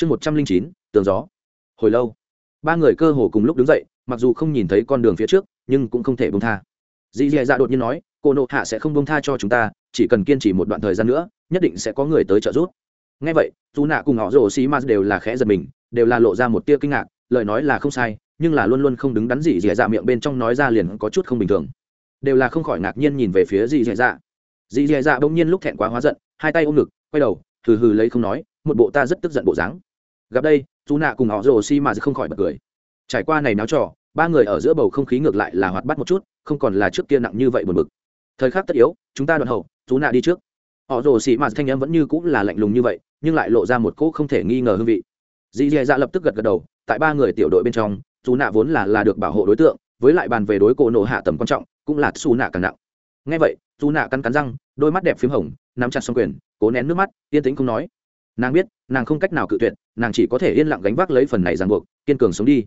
chương một trăm linh chín, tường gió. Hồi lâu, ba người cơ hồ cùng lúc đứng dậy, mặc dù không nhìn thấy con đường phía trước, nhưng cũng không thể bông tha. Dì dì dạ đột nhiên nói, cô nộ hạ sẽ không bông tha cho chúng ta, chỉ cần kiên trì một đoạn thời gian nữa, nhất định sẽ có người tới trợ giúp. Ngay vậy, dù nạ cùng họ rồ xì ma đều là khẽ giật mình, đều là lộ ra một tia kinh ngạc, lời nói là không sai, nhưng là luôn luôn không đứng đắn gì dì dạ miệng bên trong nói ra liền có chút không bình thường. Đều là không khỏi ngạc nhiên nhìn về phía dì dì dạ. Dì dì dạ bỗng nhiên lúc thẹn quá hóa giận, hai tay ôm ngực, quay đầu, hừ hừ lấy không nói, một bộ ta rất tức giận bộ dáng gặp đây dù nạ cùng họ rồ xi mà không khỏi bật cười. Trải qua này náo trò, ba người ở giữa bầu không khí ngược lại là hoạt bắt một chút, không còn là trước kia nặng như vậy buồn bực. Thời khắc tất yếu, chúng ta đoạn hậu dù nạ đi trước. Họ rồ xi mà thanh em vẫn như cũng là lạnh lùng như vậy, nhưng lại lộ ra một cỗ không thể nghi ngờ hương vị. Dì dì dạ lập tức gật gật đầu, tại ba người tiểu đội bên trong dù nạ vốn là là được bảo hộ đối tượng, với lại bàn về đối cổ nổ hạ tầm quan trọng, cũng là xù nạ càng nặng. Ngay vậy dù nạ cắn cắn răng, đôi mắt đẹp p h í m hồng, nắm chặt xong quyền, cố nén nước mắt, yên tĩnh không nói nàng biết, nàng không cách nào cự tuyệt, nàng chỉ có thể yên lặng gánh vác lấy phần này ràng buộc, kiên cường sống đi.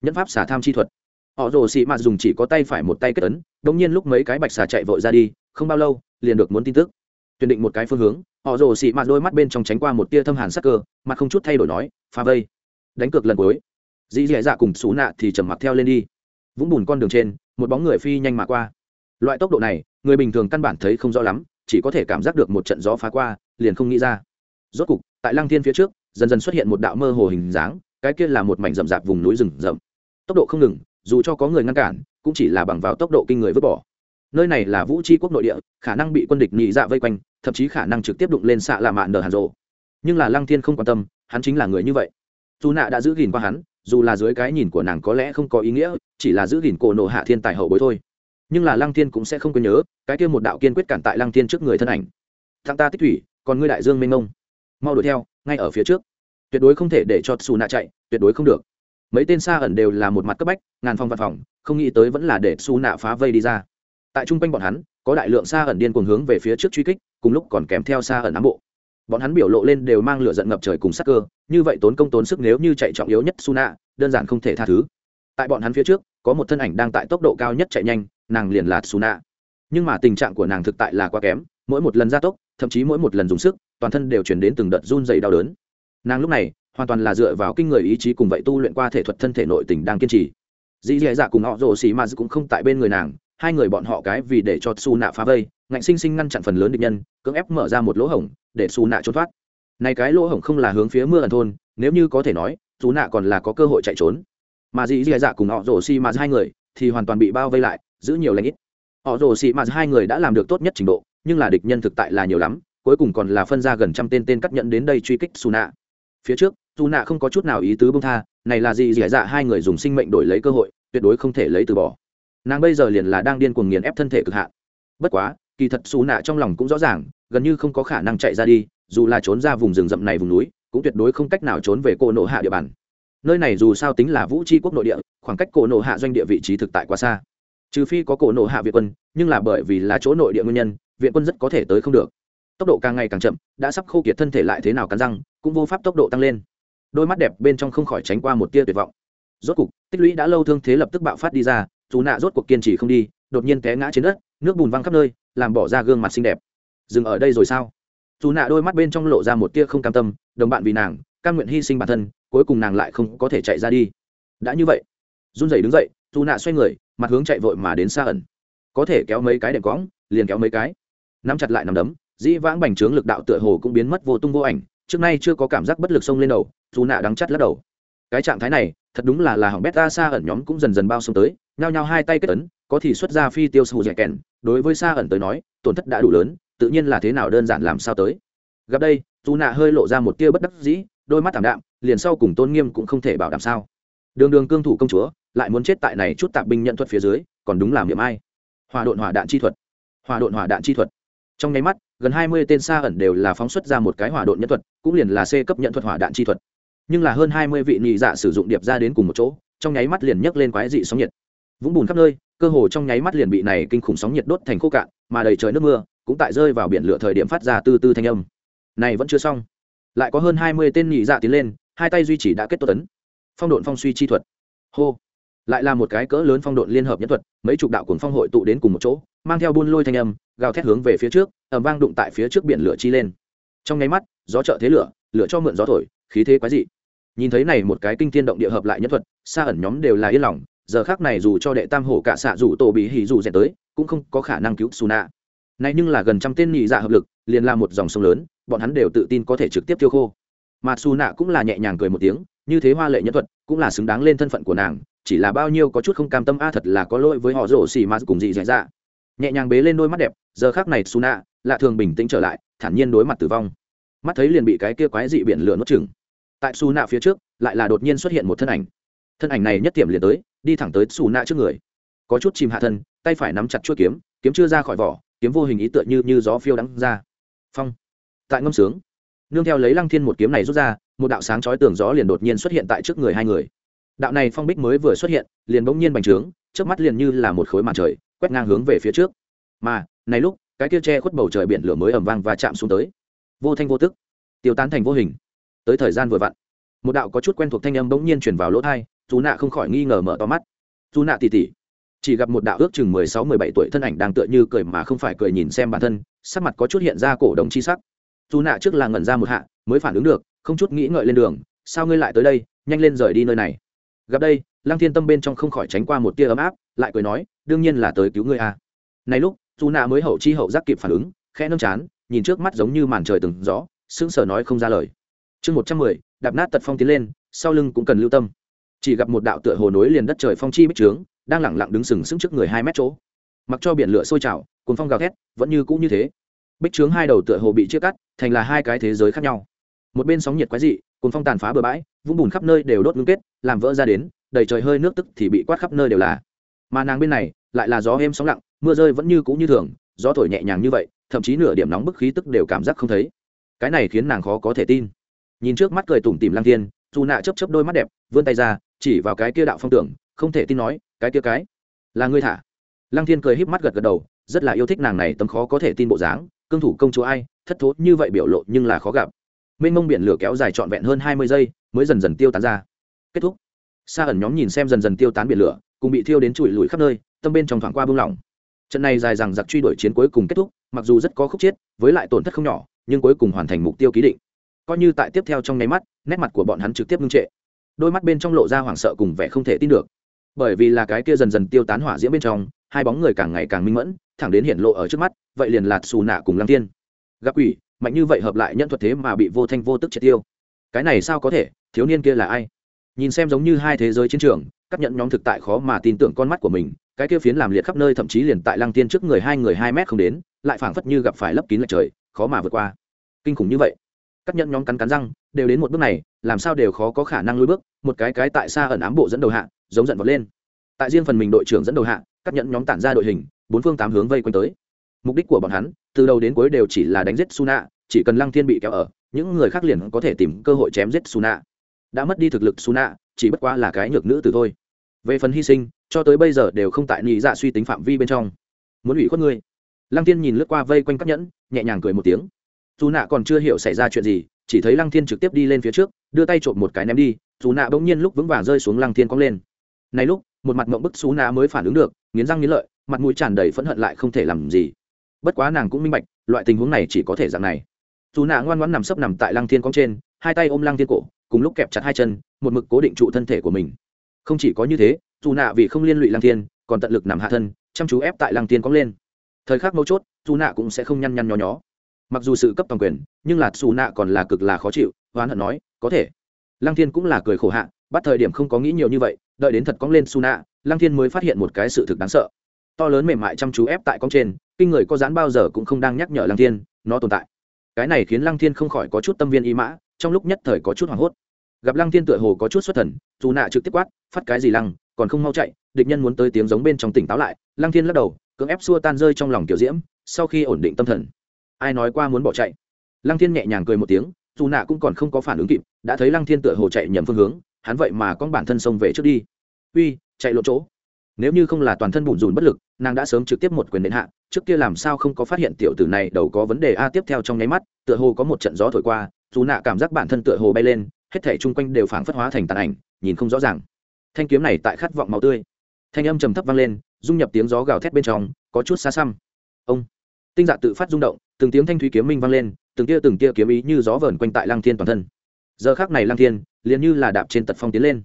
Nhân pháp xả tham chi thuật. Họ rồ xị mạt dùng chỉ có tay phải một tay kết ấn đông nhiên lúc mấy cái bạch xà chạy vội ra đi, không bao lâu, liền được muốn tin tức. Tuyển định một cái phương hướng, họ rồ xị mạt đôi mắt bên trong tránh qua một tia thâm hàn sắc cơ, mặt không chút thay đổi nói pha vây. Đánh cược lần cuối. Dì dì dạ cùng xú nạ thì trầm mặc theo lên đi. Vũng bùn con đường trên, một bóng người phi nhanh mà qua. Loại tốc độ này, người bình thường căn bản thấy không rõ lắm, chỉ có thể cảm giác được một trận gió phá qua, liền không nghĩ ra rốt cục, tại lăng thiên phía trước, dần dần xuất hiện một đạo mơ hồ hình dáng, cái kia là một mảnh rậm rạp vùng núi rừng rậm. Tốc độ không ngừng, dù cho có người ngăn cản, cũng chỉ là bằng vào tốc độ kinh người vứt bỏ. Nơi này là vũ tri quốc nội địa, khả năng bị quân địch nhị dạ vây quanh, thậm chí khả năng trực tiếp đụng lên xạ lạ mạn nở hàn rộ. Nhưng là lăng thiên không quan tâm, hắn chính là người như vậy. Dù nạ đã giữ gìn qua hắn, dù là dưới cái nhìn của nàng có lẽ không có ý nghĩa, chỉ là giữ gìn cổ nộ hạ thiên tài hậu bối thôi. Nhưng là lăng thiên cũng sẽ không quên nhớ, cái kia một đạo kiên quyết cản tại lăng thiên trước người thân ảnh. Thằng ta tích thủy, còn ngươi đại dương mênh mông mau đuổi theo, ngay ở phía trước. Tuyệt đối không thể để cho xù nạ chạy, tuyệt đối không được. Mấy tên xa ẩn đều là một mặt cấp bách, ngàn phòng văn phòng, không nghĩ tới vẫn là để xù nạ phá vây đi ra. Tại trung quanh bọn hắn, có đại lượng xa ẩn điên cuồng hướng về phía trước truy kích, cùng lúc còn kèm theo xa ẩn ám bộ. Bọn hắn biểu lộ lên đều mang lửa giận ngập trời cùng sắc cơ, như vậy tốn công tốn sức nếu như chạy trọng yếu nhất su nạ đơn giản không thể tha thứ. Tại bọn hắn phía trước, có một thân ảnh đang tại tốc độ cao nhất chạy nhanh, nàng liền là su nạ nhưng mà tình trạng của nàng thực tại là quá kém, mỗi một lần gia tốc, thậm chí mỗi một lần dùng sức toàn thân đều chuyển đến từng đợt run dày đau đớn. Nàng lúc này, hoàn toàn là dựa vào kinh người ý chí cùng vậy tu luyện qua thể thuật thân thể nội tình đang kiên trì. Dĩ dì dạ cùng họ rồ xì ma cũng không tại bên người nàng, hai người bọn họ cái vì để cho su nạ phá vây, ngạnh sinh sinh ngăn chặn phần lớn địch nhân, cưỡng ép mở ra một lỗ hổng để Su nạ trốn thoát. Này cái lỗ hổng không là hướng phía mưa ẩn thôn, nếu như có thể nói, Su nạ còn là có cơ hội chạy trốn. Mà dì dì dạ, dạ cùng họ rồ xì ma hai người thì hoàn toàn bị bao vây lại, giữ nhiều lãnh ít. Họ rồ xì ma hai người đã làm được tốt nhất trình độ, nhưng là địch nhân thực tại là nhiều lắm cuối cùng còn là phân ra gần trăm tên tên cắt nhận đến đây truy kích xù nạ phía trước xù nạ không có chút nào ý tứ bông tha, này là gì dì dạ hai người dùng sinh mệnh đổi lấy cơ hội, tuyệt đối không thể lấy từ bỏ. Nàng bây giờ liền là đang điên cuồng nghiền ép thân thể cực hạn. Bất quá, kỳ thật xù nạ trong lòng cũng rõ ràng, gần như không có khả năng chạy ra đi, dù là trốn ra vùng rừng rậm này vùng núi, cũng tuyệt đối không cách nào trốn về cổ nộ hạ địa bàn. Nơi này dù sao tính là vũ tri quốc nội địa, khoảng cách cổ nộ hạ doanh địa vị trí thực tại quá xa. Trừ phi có cổ nộ hạ viện quân, nhưng là bởi vì là chỗ nội địa nguyên nhân, viện quân rất có thể tới không được tốc độ càng ngày càng chậm, đã sắp khô kiệt thân thể lại thế nào cắn răng, cũng vô pháp tốc độ tăng lên. Đôi mắt đẹp bên trong không khỏi tránh qua một tia tuyệt vọng. Rốt cục, tích lũy đã lâu thương thế lập tức bạo phát đi ra, dù nạ rốt cuộc kiên trì không đi, đột nhiên té ngã trên đất, nước bùn văng khắp nơi, làm bỏ ra gương mặt xinh đẹp. Dừng ở đây rồi sao? Dù nạ đôi mắt bên trong lộ ra một tia không cam tâm, đồng bạn vì nàng, cam nguyện hy sinh bản thân, cuối cùng nàng lại không có thể chạy ra đi. Đã như vậy, run rẩy đứng dậy, dù nạ xoay người, mặt hướng chạy vội mà đến xa ẩn. Có thể kéo mấy cái đệm cõng, liền kéo mấy cái. Nắm chặt lại nằm đấm dĩ vãng bành trướng lực đạo tựa hồ cũng biến mất vô tung vô ảnh, trước nay chưa có cảm giác bất lực sông lên đầu, dù nạ đắng chắt lắc đầu. Cái trạng thái này, thật đúng là là hỏng bét ta xa ẩn nhóm cũng dần dần bao sông tới, nhao nhao hai tay kết ấn, có thì xuất ra phi tiêu sù dẻ kèn, đối với xa ẩn tới nói, tổn thất đã đủ lớn, tự nhiên là thế nào đơn giản làm sao tới. Gặp đây, dù nạ hơi lộ ra một tia bất đắc dĩ, đôi mắt thảm đạm, liền sau cùng tôn nghiêm cũng không thể bảo đảm sao. Đường đường cương thủ công chúa, lại muốn chết tại này chút tạp binh nhận thuật phía dưới, còn đúng làm điểm ai. Hòa độn hỏa đạn chi thuật. Hòa độn hỏa đạn chi thuật trong nháy mắt, gần hai mươi tên xa ẩn đều là phóng xuất ra một cái hỏa độn nhân thuật, cũng liền là c cấp nhận thuật hỏa đạn chi thuật. Nhưng là hơn hai mươi vị nhị dạ sử dụng điệp ra đến cùng một chỗ, trong nháy mắt liền nhấc lên quái dị sóng nhiệt. Vũng bùn khắp nơi, cơ hồ trong nháy mắt liền bị này kinh khủng sóng nhiệt đốt thành khô cạn, mà đầy trời nước mưa cũng tại rơi vào biển lửa thời điểm phát ra tư tư thanh âm. Này vẫn chưa xong. Lại có hơn hai mươi tên nhị dạ tiến lên, hai tay duy trì đã kết tốt tấn. Phong độn phong suy chi thuật. Hô. Lại là một cái cỡ lớn phong độn liên hợp nhân thuật, mấy chục đạo cuồng phong hội tụ đến cùng một chỗ mang theo buôn lôi thanh âm, gào thét hướng về phía trước ẩm vang đụng tại phía trước biển lửa chi lên. Trong nháy mắt, gió trợ thế lửa lửa cho mượn gió thổi, khí thế quái dị. Nhìn thấy này một cái kinh thiên động địa hợp lại nhân thuật xa ẩn nhóm đều là yên lòng, giờ khác này dù cho đệ tam hổ cả xạ dù tổ bị hỉ dù rèn tới, cũng không có khả năng cứu su nạ này nhưng là gần trăm tên nhị dạ hợp lực, liền là một dòng sông lớn, bọn hắn đều tự tin có thể trực tiếp tiêu khô. Mà su nạ cũng là nhẹ nhàng cười một tiếng, như thế hoa lệ nhân thuật, cũng là xứng đáng lên thân phận của nàng, chỉ là bao nhiêu có chút không cam tâm, a thật là có lỗi với họ rổ xì mà cùng dị dạ dạ nhẹ nhàng bế lên đôi mắt đẹp, giờ khác này Suna nạ lạ thường bình tĩnh trở lại, thản nhiên đối mặt tử vong. Mắt thấy liền bị cái kia quái dị biển lửa nuốt chừng tại su nạ phía trước, lại là đột nhiên xuất hiện một thân ảnh. Thân ảnh này nhất tiệm liền tới, đi thẳng tới su nạ trước người. Có chút chìm hạ thân, tay phải nắm chặt chuôi kiếm kiếm chưa ra khỏi vỏ, kiếm vô hình ý tựa như như gió phiêu đắng ra. Phong. Tại ngâm sướng. Nương theo lấy lăng thiên một kiếm này rút ra, một đạo sáng chói tường gió liền đột nhiên xuất hiện tại trước người hai người. Đạo này phong bích mới vừa xuất hiện, liền bỗng nhiên bành trướng trước mắt liền như là một khối màn trời quét ngang hướng về phía trước. Mà, này lúc, cái kia che khuất bầu trời biển lửa mới ẩm vang và chạm xuống tới. Vô thanh vô tức, tiêu tán thành vô hình. Tới thời gian vừa vặn, một đạo có chút quen thuộc thanh âm bỗng nhiên chuyển vào lỗ thai dù nạ không khỏi nghi ngờ mở to mắt. Dù nạ tỉ tỉ, chỉ gặp một đạo ước chừng mười sáu, mười bảy tuổi thân ảnh đang tựa như cười mà không phải cười nhìn xem bản thân, sắc mặt có chút hiện ra cổ đồng chi sắc. Dù nạ trước là ngẩn ra một hạ, mới phản ứng được, không chút nghĩ ngợi lên đường, sao ngươi lại tới đây? Nhanh lên rời đi nơi này. Gặp đây, lăng thiên tâm bên trong không khỏi tránh qua một tia ấm áp lại cười nói, đương nhiên là tới cứu ngươi a à. này lúc dù nạ mới hậu chi hậu giác kịp phản ứng, khẽ nâng chán, nhìn trước mắt giống như màn trời từng gió, sững sờ nói không ra lời. Chương một trăm mười, đạp nát tật phong tiến lên, sau lưng cũng cần lưu tâm. Chỉ gặp một đạo tựa hồ nối liền đất trời phong chi bích trướng, đang lẳng lặng đứng sừng sững trước người hai mét chỗ. Mặc cho biển lửa sôi trào cuốn phong gào thét, vẫn như cũ như thế. Bích trướng hai đầu tựa hồ bị chia cắt, thành là hai cái thế giới khác nhau. Một bên sóng nhiệt quái dị cuốn phong tàn phá bờ bãi, vũng bùn khắp nơi đều đốt ngưng kết, làm vỡ ra đến, đầy trời hơi nước tức thì bị quát khắp nơi đều là mà nàng bên này lại là gió êm sóng lặng, mưa rơi vẫn như cũ như thường, gió thổi nhẹ nhàng như vậy, thậm chí nửa điểm nóng bức khí tức đều cảm giác không thấy. Cái này khiến nàng khó có thể tin. Nhìn trước mắt cười tủm tìm Lang thiên, dù nạ chấp chấp đôi mắt đẹp, vươn tay ra, chỉ vào cái kia đạo phong tưởng, không thể tin nói, cái kia cái, là ngươi thả? Lang thiên cười híp mắt gật gật đầu, rất là yêu thích nàng này tấm khó có thể tin bộ dáng, cương thủ công chúa ai, thất thố như vậy biểu lộ nhưng là khó gặp. Mênh mông biển lửa kéo dài trọn vẹn hơn hai mươi giây, mới dần dần tiêu tán ra. Kết thúc. Sa ẩn nhóm nhìn xem dần dần tiêu tán biển lửa cùng bị thiêu đến trụi lùi khắp nơi, tâm bên trong thoảng qua bung lỏng. Trận này dài rằng giặc truy đuổi chiến cuối cùng kết thúc, mặc dù rất có khúc chiết với lại tổn thất không nhỏ, nhưng cuối cùng hoàn thành mục tiêu ký định. Coi như tại tiếp theo trong nháy mắt, nét mặt của bọn hắn trực tiếp ngưng trệ. Đôi mắt bên trong lộ ra hoảng sợ cùng vẻ không thể tin được. Bởi vì là cái kia dần dần tiêu tán hỏa diễm bên trong, hai bóng người càng ngày càng minh mẫn, thẳng đến hiện lộ ở trước mắt, vậy liền lạt xù nạ cùng lăng tiên gặp quỷ, mạnh như vậy hợp lại nhân thuật thế mà bị vô thanh vô tức triệt tiêu. Cái này sao có thể, thiếu niên kia là ai? Nhìn xem giống như hai thế giới chiến trường các nhận nhóm thực tại khó mà tin tưởng con mắt của mình, cái kia phiến làm liệt khắp nơi thậm chí liền tại lăng tiên trước người hai người hai mét không đến, lại phảng phất như gặp phải lấp kín lệch trời, khó mà vượt qua. Kinh khủng như vậy. Các nhận nhóm cắn cắn răng, đều đến một bước này, làm sao đều khó có khả năng lùi bước, một cái cái tại xa ẩn ám bộ dẫn đầu hạ, giống giận vọt lên. Tại riêng phần mình đội trưởng dẫn đầu hạ các nhận nhóm tản ra đội hình, bốn phương tám hướng vây quanh tới. Mục đích của bọn hắn, từ đầu đến cuối đều chỉ là đánh giết suna, chỉ cần lăng thiên bị kéo ở, những người khác liền có thể tìm cơ hội chém giết suna. Đã mất đi thực lực suna, chỉ bất quá là cái nhược nữ từ thôi về phần hy sinh, cho tới bây giờ đều không tại nghĩ dạ suy tính phạm vi bên trong. Muốn ủy khuất ngươi? Lăng thiên nhìn lướt qua vây quanh các nhẫn, nhẹ nhàng cười một tiếng. Dù nạ còn chưa hiểu xảy ra chuyện gì, chỉ thấy lăng thiên trực tiếp đi lên phía trước, đưa tay trộm một cái ném đi, dù nạ bỗng nhiên lúc vững vàng rơi xuống lăng thiên cong lên. Này lúc, một mặt mộng bức xú nạ mới phản ứng được, nghiến răng nghiến lợi, mặt mũi tràn đầy phẫn hận lại không thể làm gì. Bất quá nàng cũng minh bạch, loại tình huống này chỉ có thể dạng này. Dù nạ ngoan ngoãn nằm sấp nằm tại lăng thiên cong trên, hai tay ôm lăng thiên cổ, cùng lúc kẹp chặt hai chân, một mực cố định trụ thân thể của mình không chỉ có như thế, dù nạ vì không liên lụy lăng thiên, còn tận lực nằm hạ thân, chăm chú ép tại lăng thiên cóng lên. Thời khắc mấu chốt, dù nạ cũng sẽ không nhăn nhăn nhó nhó. Mặc dù sự cấp toàn quyền, nhưng là dù nạ còn là cực là khó chịu, oán hận nói, có thể. Lăng thiên cũng là cười khổ hạ, bắt thời điểm không có nghĩ nhiều như vậy, đợi đến thật cóng lên su nạ lăng thiên mới phát hiện một cái sự thực đáng sợ. To lớn mềm mại chăm chú ép tại cong trên, kinh người có dán bao giờ cũng không đang nhắc nhở lăng thiên, nó tồn tại. Cái này khiến lăng thiên không khỏi có chút tâm viên y mã, trong lúc nhất thời có chút hoảng hốt gặp lăng thiên tựa hồ có chút xuất thần, dù nạ trực tiếp quát, phát cái gì lăng, còn không mau chạy, địch nhân muốn tới tiếng giống bên trong tỉnh táo lại, lăng thiên lắc đầu, cưỡng ép xua tan rơi trong lòng kiểu diễm, sau khi ổn định tâm thần. Ai nói qua muốn bỏ chạy? Lăng thiên nhẹ nhàng cười một tiếng, dù nạ cũng còn không có phản ứng kịp, đã thấy lăng thiên tựa hồ chạy nhầm phương hướng, hắn vậy mà con bản thân xông về trước đi. Uy, chạy lộ chỗ. Nếu như không là toàn thân bùn rùn bất lực, nàng đã sớm trực tiếp một quyền đến hạ, trước kia làm sao không có phát hiện tiểu tử này đầu có vấn đề a tiếp theo trong nháy mắt, tựa hồ có một trận gió thổi qua, dù nạ cảm giác bản thân tựa hồ bay lên hết thể chung quanh đều phảng phất hóa thành tàn ảnh, nhìn không rõ ràng. Thanh kiếm này tại khát vọng máu tươi. Thanh âm trầm thấp vang lên, dung nhập tiếng gió gào thét bên trong, có chút xa xăm. Ông! Tinh dạ tự phát rung động, từng tiếng thanh thúy kiếm minh vang lên, từng tia từng tia kiếm ý như gió vờn quanh tại lăng thiên toàn thân. Giờ khác này lăng thiên, liền như là đạp trên tật phong tiến lên.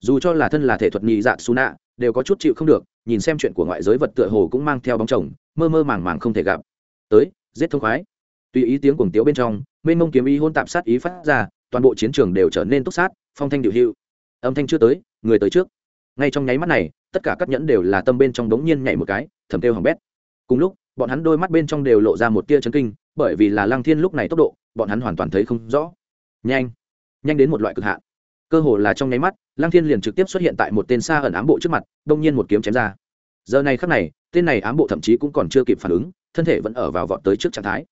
Dù cho là thân là thể thuật nhị dạ xù nạ, đều có chút chịu không được, nhìn xem chuyện của ngoại giới vật tựa hồ cũng mang theo bóng chồng, mơ mơ màng màng không thể gặp. Tới, giết thông khoái. Tùy ý tiếng cuồng tiếu bên trong, mênh mông kiếm ý hôn tạp sát ý phát ra toàn bộ chiến trường đều trở nên túc sát, phong thanh điệu hữu âm thanh chưa tới, người tới trước. Ngay trong nháy mắt này, tất cả các nhẫn đều là tâm bên trong đống nhiên nhảy một cái, thầm kêu hỏng bét. Cùng lúc, bọn hắn đôi mắt bên trong đều lộ ra một tia chấn kinh, bởi vì là lăng thiên lúc này tốc độ, bọn hắn hoàn toàn thấy không rõ. Nhanh nhanh đến một loại cực hạn. Cơ hồ là trong nháy mắt, lăng thiên liền trực tiếp xuất hiện tại một tên xa ẩn ám bộ trước mặt, đông nhiên một kiếm chém ra. Giờ này khắc này, tên này ám bộ thậm chí cũng còn chưa kịp phản ứng, thân thể vẫn ở vào vọt tới trước trạng thái.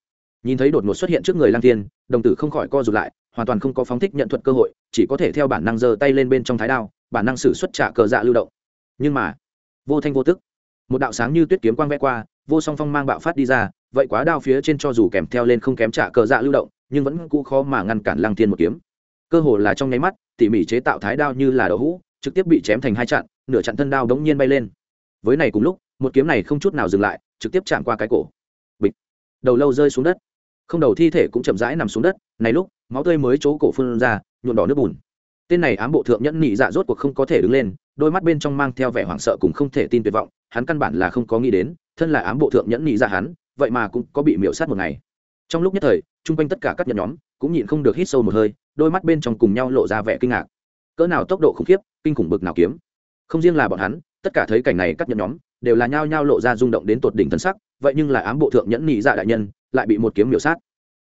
Nhìn thấy đột ngột xuất hiện trước người lăng thiên, đồng tử không khỏi co rụt lại hoàn toàn không có phóng thích nhận thuật cơ hội, chỉ có thể theo bản năng giơ tay lên bên trong thái đao, bản năng sử xuất trả cờ dạ lưu động. Nhưng mà, vô thanh vô tức, một đạo sáng như tuyết kiếm quang vẽ qua, vô song phong mang bạo phát đi ra, vậy quá đao phía trên cho dù kèm theo lên không kém trả cờ dạ lưu động, nhưng vẫn cũ khó mà ngăn cản lăng thiên một kiếm. Cơ hồ là trong nháy mắt, tỉ mỉ chế tạo thái đao như là đậu hũ, trực tiếp bị chém thành hai chặn, nửa chặn thân đao đống nhiên bay lên. Với này cùng lúc, một kiếm này không chút nào dừng lại, trực tiếp chạm qua cái cổ. Bịch. Đầu lâu rơi xuống đất. Không đầu thi thể cũng chậm rãi nằm xuống đất, này lúc máu tươi mới chỗ cổ phun ra nhuộn đỏ nước bùn. Tên này ám bộ thượng nhẫn nhị dạ rốt cuộc không có thể đứng lên, đôi mắt bên trong mang theo vẻ hoảng sợ cùng không thể tin tuyệt vọng, hắn căn bản là không có nghĩ đến, thân là ám bộ thượng nhẫn nhị dạ hắn, vậy mà cũng có bị miễu sát một ngày. Trong lúc nhất thời, chung quanh tất cả các nhẫn nhóm cũng nhịn không được hít sâu một hơi, đôi mắt bên trong cùng nhau lộ ra vẻ kinh ngạc. Cỡ nào tốc độ khủng khiếp, kinh khủng bực nào kiếm. Không riêng là bọn hắn, tất cả thấy cảnh này các nhẫn nhóm đều là nhao nhao lộ ra rung động đến tột đỉnh thân sắc, vậy nhưng là ám bộ thượng nhẫn nhị dạ đại nhân lại bị một kiếm miểu sát.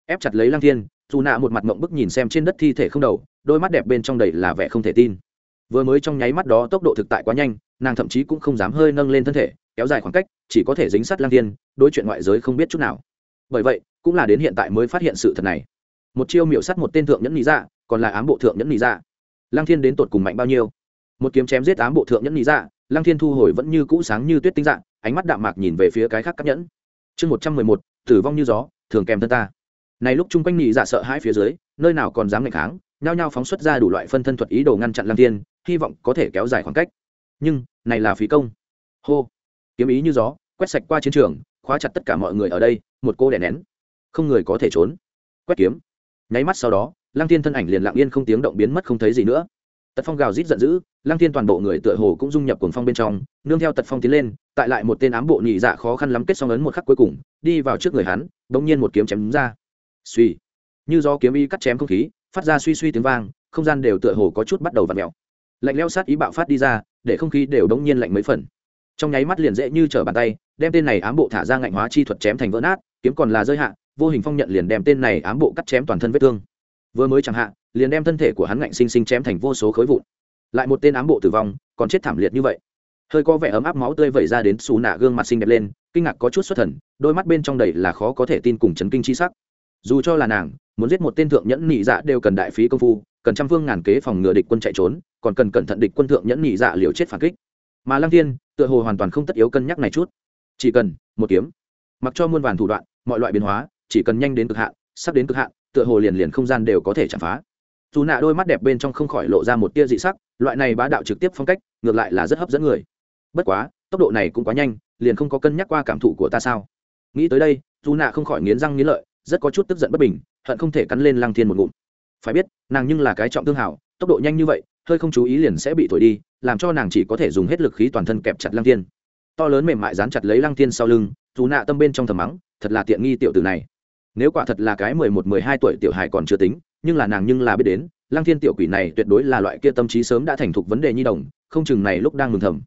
Ép chặt lấy lăng thiên dù nạ một mặt mộng bức nhìn xem trên đất thi thể không đầu, đôi mắt đẹp bên trong đầy là vẻ không thể tin. Vừa mới trong nháy mắt đó tốc độ thực tại quá nhanh, nàng thậm chí cũng không dám hơi nâng lên thân thể, kéo dài khoảng cách, chỉ có thể dính sát Lang thiên, đối chuyện ngoại giới không biết chút nào. Bởi vậy, cũng là đến hiện tại mới phát hiện sự thật này. Một chiêu miểu sắt một tên thượng nhẫn lý dạ còn là ám bộ thượng nhẫn lý dạ. Lang thiên đến tột cùng mạnh bao nhiêu? Một kiếm chém giết ám bộ thượng nhẫn lý dạ Lang thiên thu hồi vẫn như cũ sáng như tuyết tinh dạng ánh mắt đạm mạc nhìn về phía cái khác các nhẫn. Chương một trăm mười một, tử vong như gió, thường kèm thân ta này lúc chung quanh nhị dạ sợ hãi phía dưới, nơi nào còn dám ngày kháng, nhao nhao phóng xuất ra đủ loại phân thân thuật ý đồ ngăn chặn lăng thiên, hy vọng có thể kéo dài khoảng cách. Nhưng, này là phí công. Hô. Kiếm ý như gió, quét sạch qua chiến trường, khóa chặt tất cả mọi người ở đây, một cô đè nén. Không người có thể trốn. Quét kiếm. Nháy mắt sau đó, lăng thiên thân ảnh liền lặng yên không tiếng động biến mất không thấy gì nữa. Tật phong gào rít giận dữ, lăng thiên toàn bộ người tựa hồ cũng dung nhập cuồng phong bên trong, nương theo tật phong tiến lên, tại lại một tên ám bộ nhị dạ khó khăn lắm kết song ấn một khắc cuối cùng, đi vào trước người hắn, bỗng nhiên một kiếm chém ra suy. Như do kiếm y cắt chém không khí, phát ra suy suy tiếng vang, không gian đều tựa hồ có chút bắt đầu v ặ mẹo lạnh leo sát ý bạo phát đi ra, để không khí đều đống nhiên lạnh mấy phần. Trong nháy mắt liền dễ như trở bàn tay, đem tên này ám bộ thả ra ngạnh hóa chi thuật chém thành vỡ nát, kiếm còn là rơi hạ, vô hình phong nhận liền đem tên này ám bộ cắt chém toàn thân vết thương. Vừa mới chẳng hạn liền đem thân thể của hắn ngạnh sinh sinh chém thành vô số khối vụn. Lại một tên ám bộ tử vong, còn chết thảm liệt như vậy. Hơi có vẻ ấm áp máu tươi vẩy ra đến xù nạ gương mặt xinh đẹp lên, kinh ngạc có chút xuất thần, đôi mắt bên trong đầy là khó có thể tin cùng chấn kinh chi sắc dù cho là nàng, muốn giết một tên thượng nhẫn nhị dạ đều cần đại phí công phu, cần trăm phương ngàn kế phòng ngừa địch quân chạy trốn, còn cần cẩn thận địch quân thượng nhẫn nhị dạ liều chết phản kích. Mà lăng thiên, tựa hồ hoàn toàn không tất yếu cân nhắc này chút. Chỉ cần một kiếm, mặc cho muôn vàn thủ đoạn, mọi loại biến hóa, chỉ cần nhanh đến cực hạn, sắp đến cực hạn, tựa hồ liền liền không gian đều có thể chạm phá. Dù nạ đôi mắt đẹp bên trong không khỏi lộ ra một tia dị sắc, loại này bá đạo trực tiếp phong cách, ngược lại là rất hấp dẫn người. Bất quá, tốc độ này cũng quá nhanh, liền không có cân nhắc qua cảm thụ của ta sao? Nghĩ tới đây, dù nạ không khỏi nghiến răng nghiến lợi rất có chút tức giận bất bình, hận không thể cắn lên lăng thiên một ngụm. Phải biết, nàng nhưng là cái trọng thương hảo, tốc độ nhanh như vậy, hơi không chú ý liền sẽ bị thổi đi, làm cho nàng chỉ có thể dùng hết lực khí toàn thân kẹp chặt lăng thiên. To lớn mềm mại dán chặt lấy lăng thiên sau lưng, dù nạ tâm bên trong thầm mắng, thật là tiện nghi tiểu tử này. Nếu quả thật là cái mười một, mười hai tuổi tiểu hài còn chưa tính, nhưng là nàng nhưng là biết đến, lăng thiên tiểu quỷ này tuyệt đối là loại kia tâm trí sớm đã thành thục vấn đề nhi đồng, không chừng này lúc đang mừng thầm.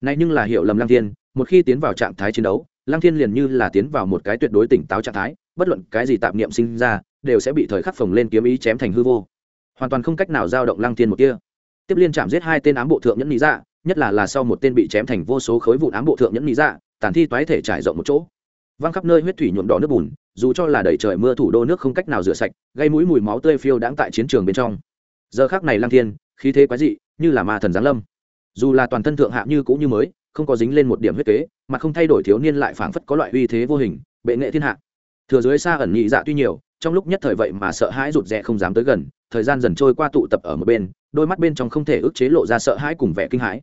Này nhưng là hiểu lầm lăng thiên, một khi tiến vào trạng thái chiến đấu, lăng thiên liền như là tiến vào một cái tuyệt đối tỉnh táo trạng thái bất luận cái gì tạp niệm sinh ra, đều sẽ bị thời khắc phồng lên kiếm ý chém thành hư vô. Hoàn toàn không cách nào giao động lăng thiên một kia tiếp liên chạm giết hai tên ám bộ thượng nhẫn lý dạ nhất là là sau một tên bị chém thành vô số khối vụn ám bộ thượng nhẫn lý dạ tàn thi toái thể trải rộng một chỗ. Văng khắp nơi huyết thủy nhuộm đỏ nước bùn, dù cho là đầy trời mưa thủ đô nước không cách nào rửa sạch, gây mũi mùi máu tươi phiêu đãng tại chiến trường bên trong. Giờ khác này lăng thiên, khí thế quái dị, như là ma thần giáng lâm. Dù là toàn thân thượng hạ như cũ như mới, không có dính lên một điểm huyết kế, mà không thay đổi thiếu niên lại phảng phất có loại uy thế vô hình, bệ nghệ thiên hạ thừa dưới xa ẩn nhị dạ tuy nhiều, trong lúc nhất thời vậy mà sợ hãi rụt rè không dám tới gần, thời gian dần trôi qua tụ tập ở một bên, đôi mắt bên trong không thể ức chế lộ ra sợ hãi cùng vẻ kinh hãi.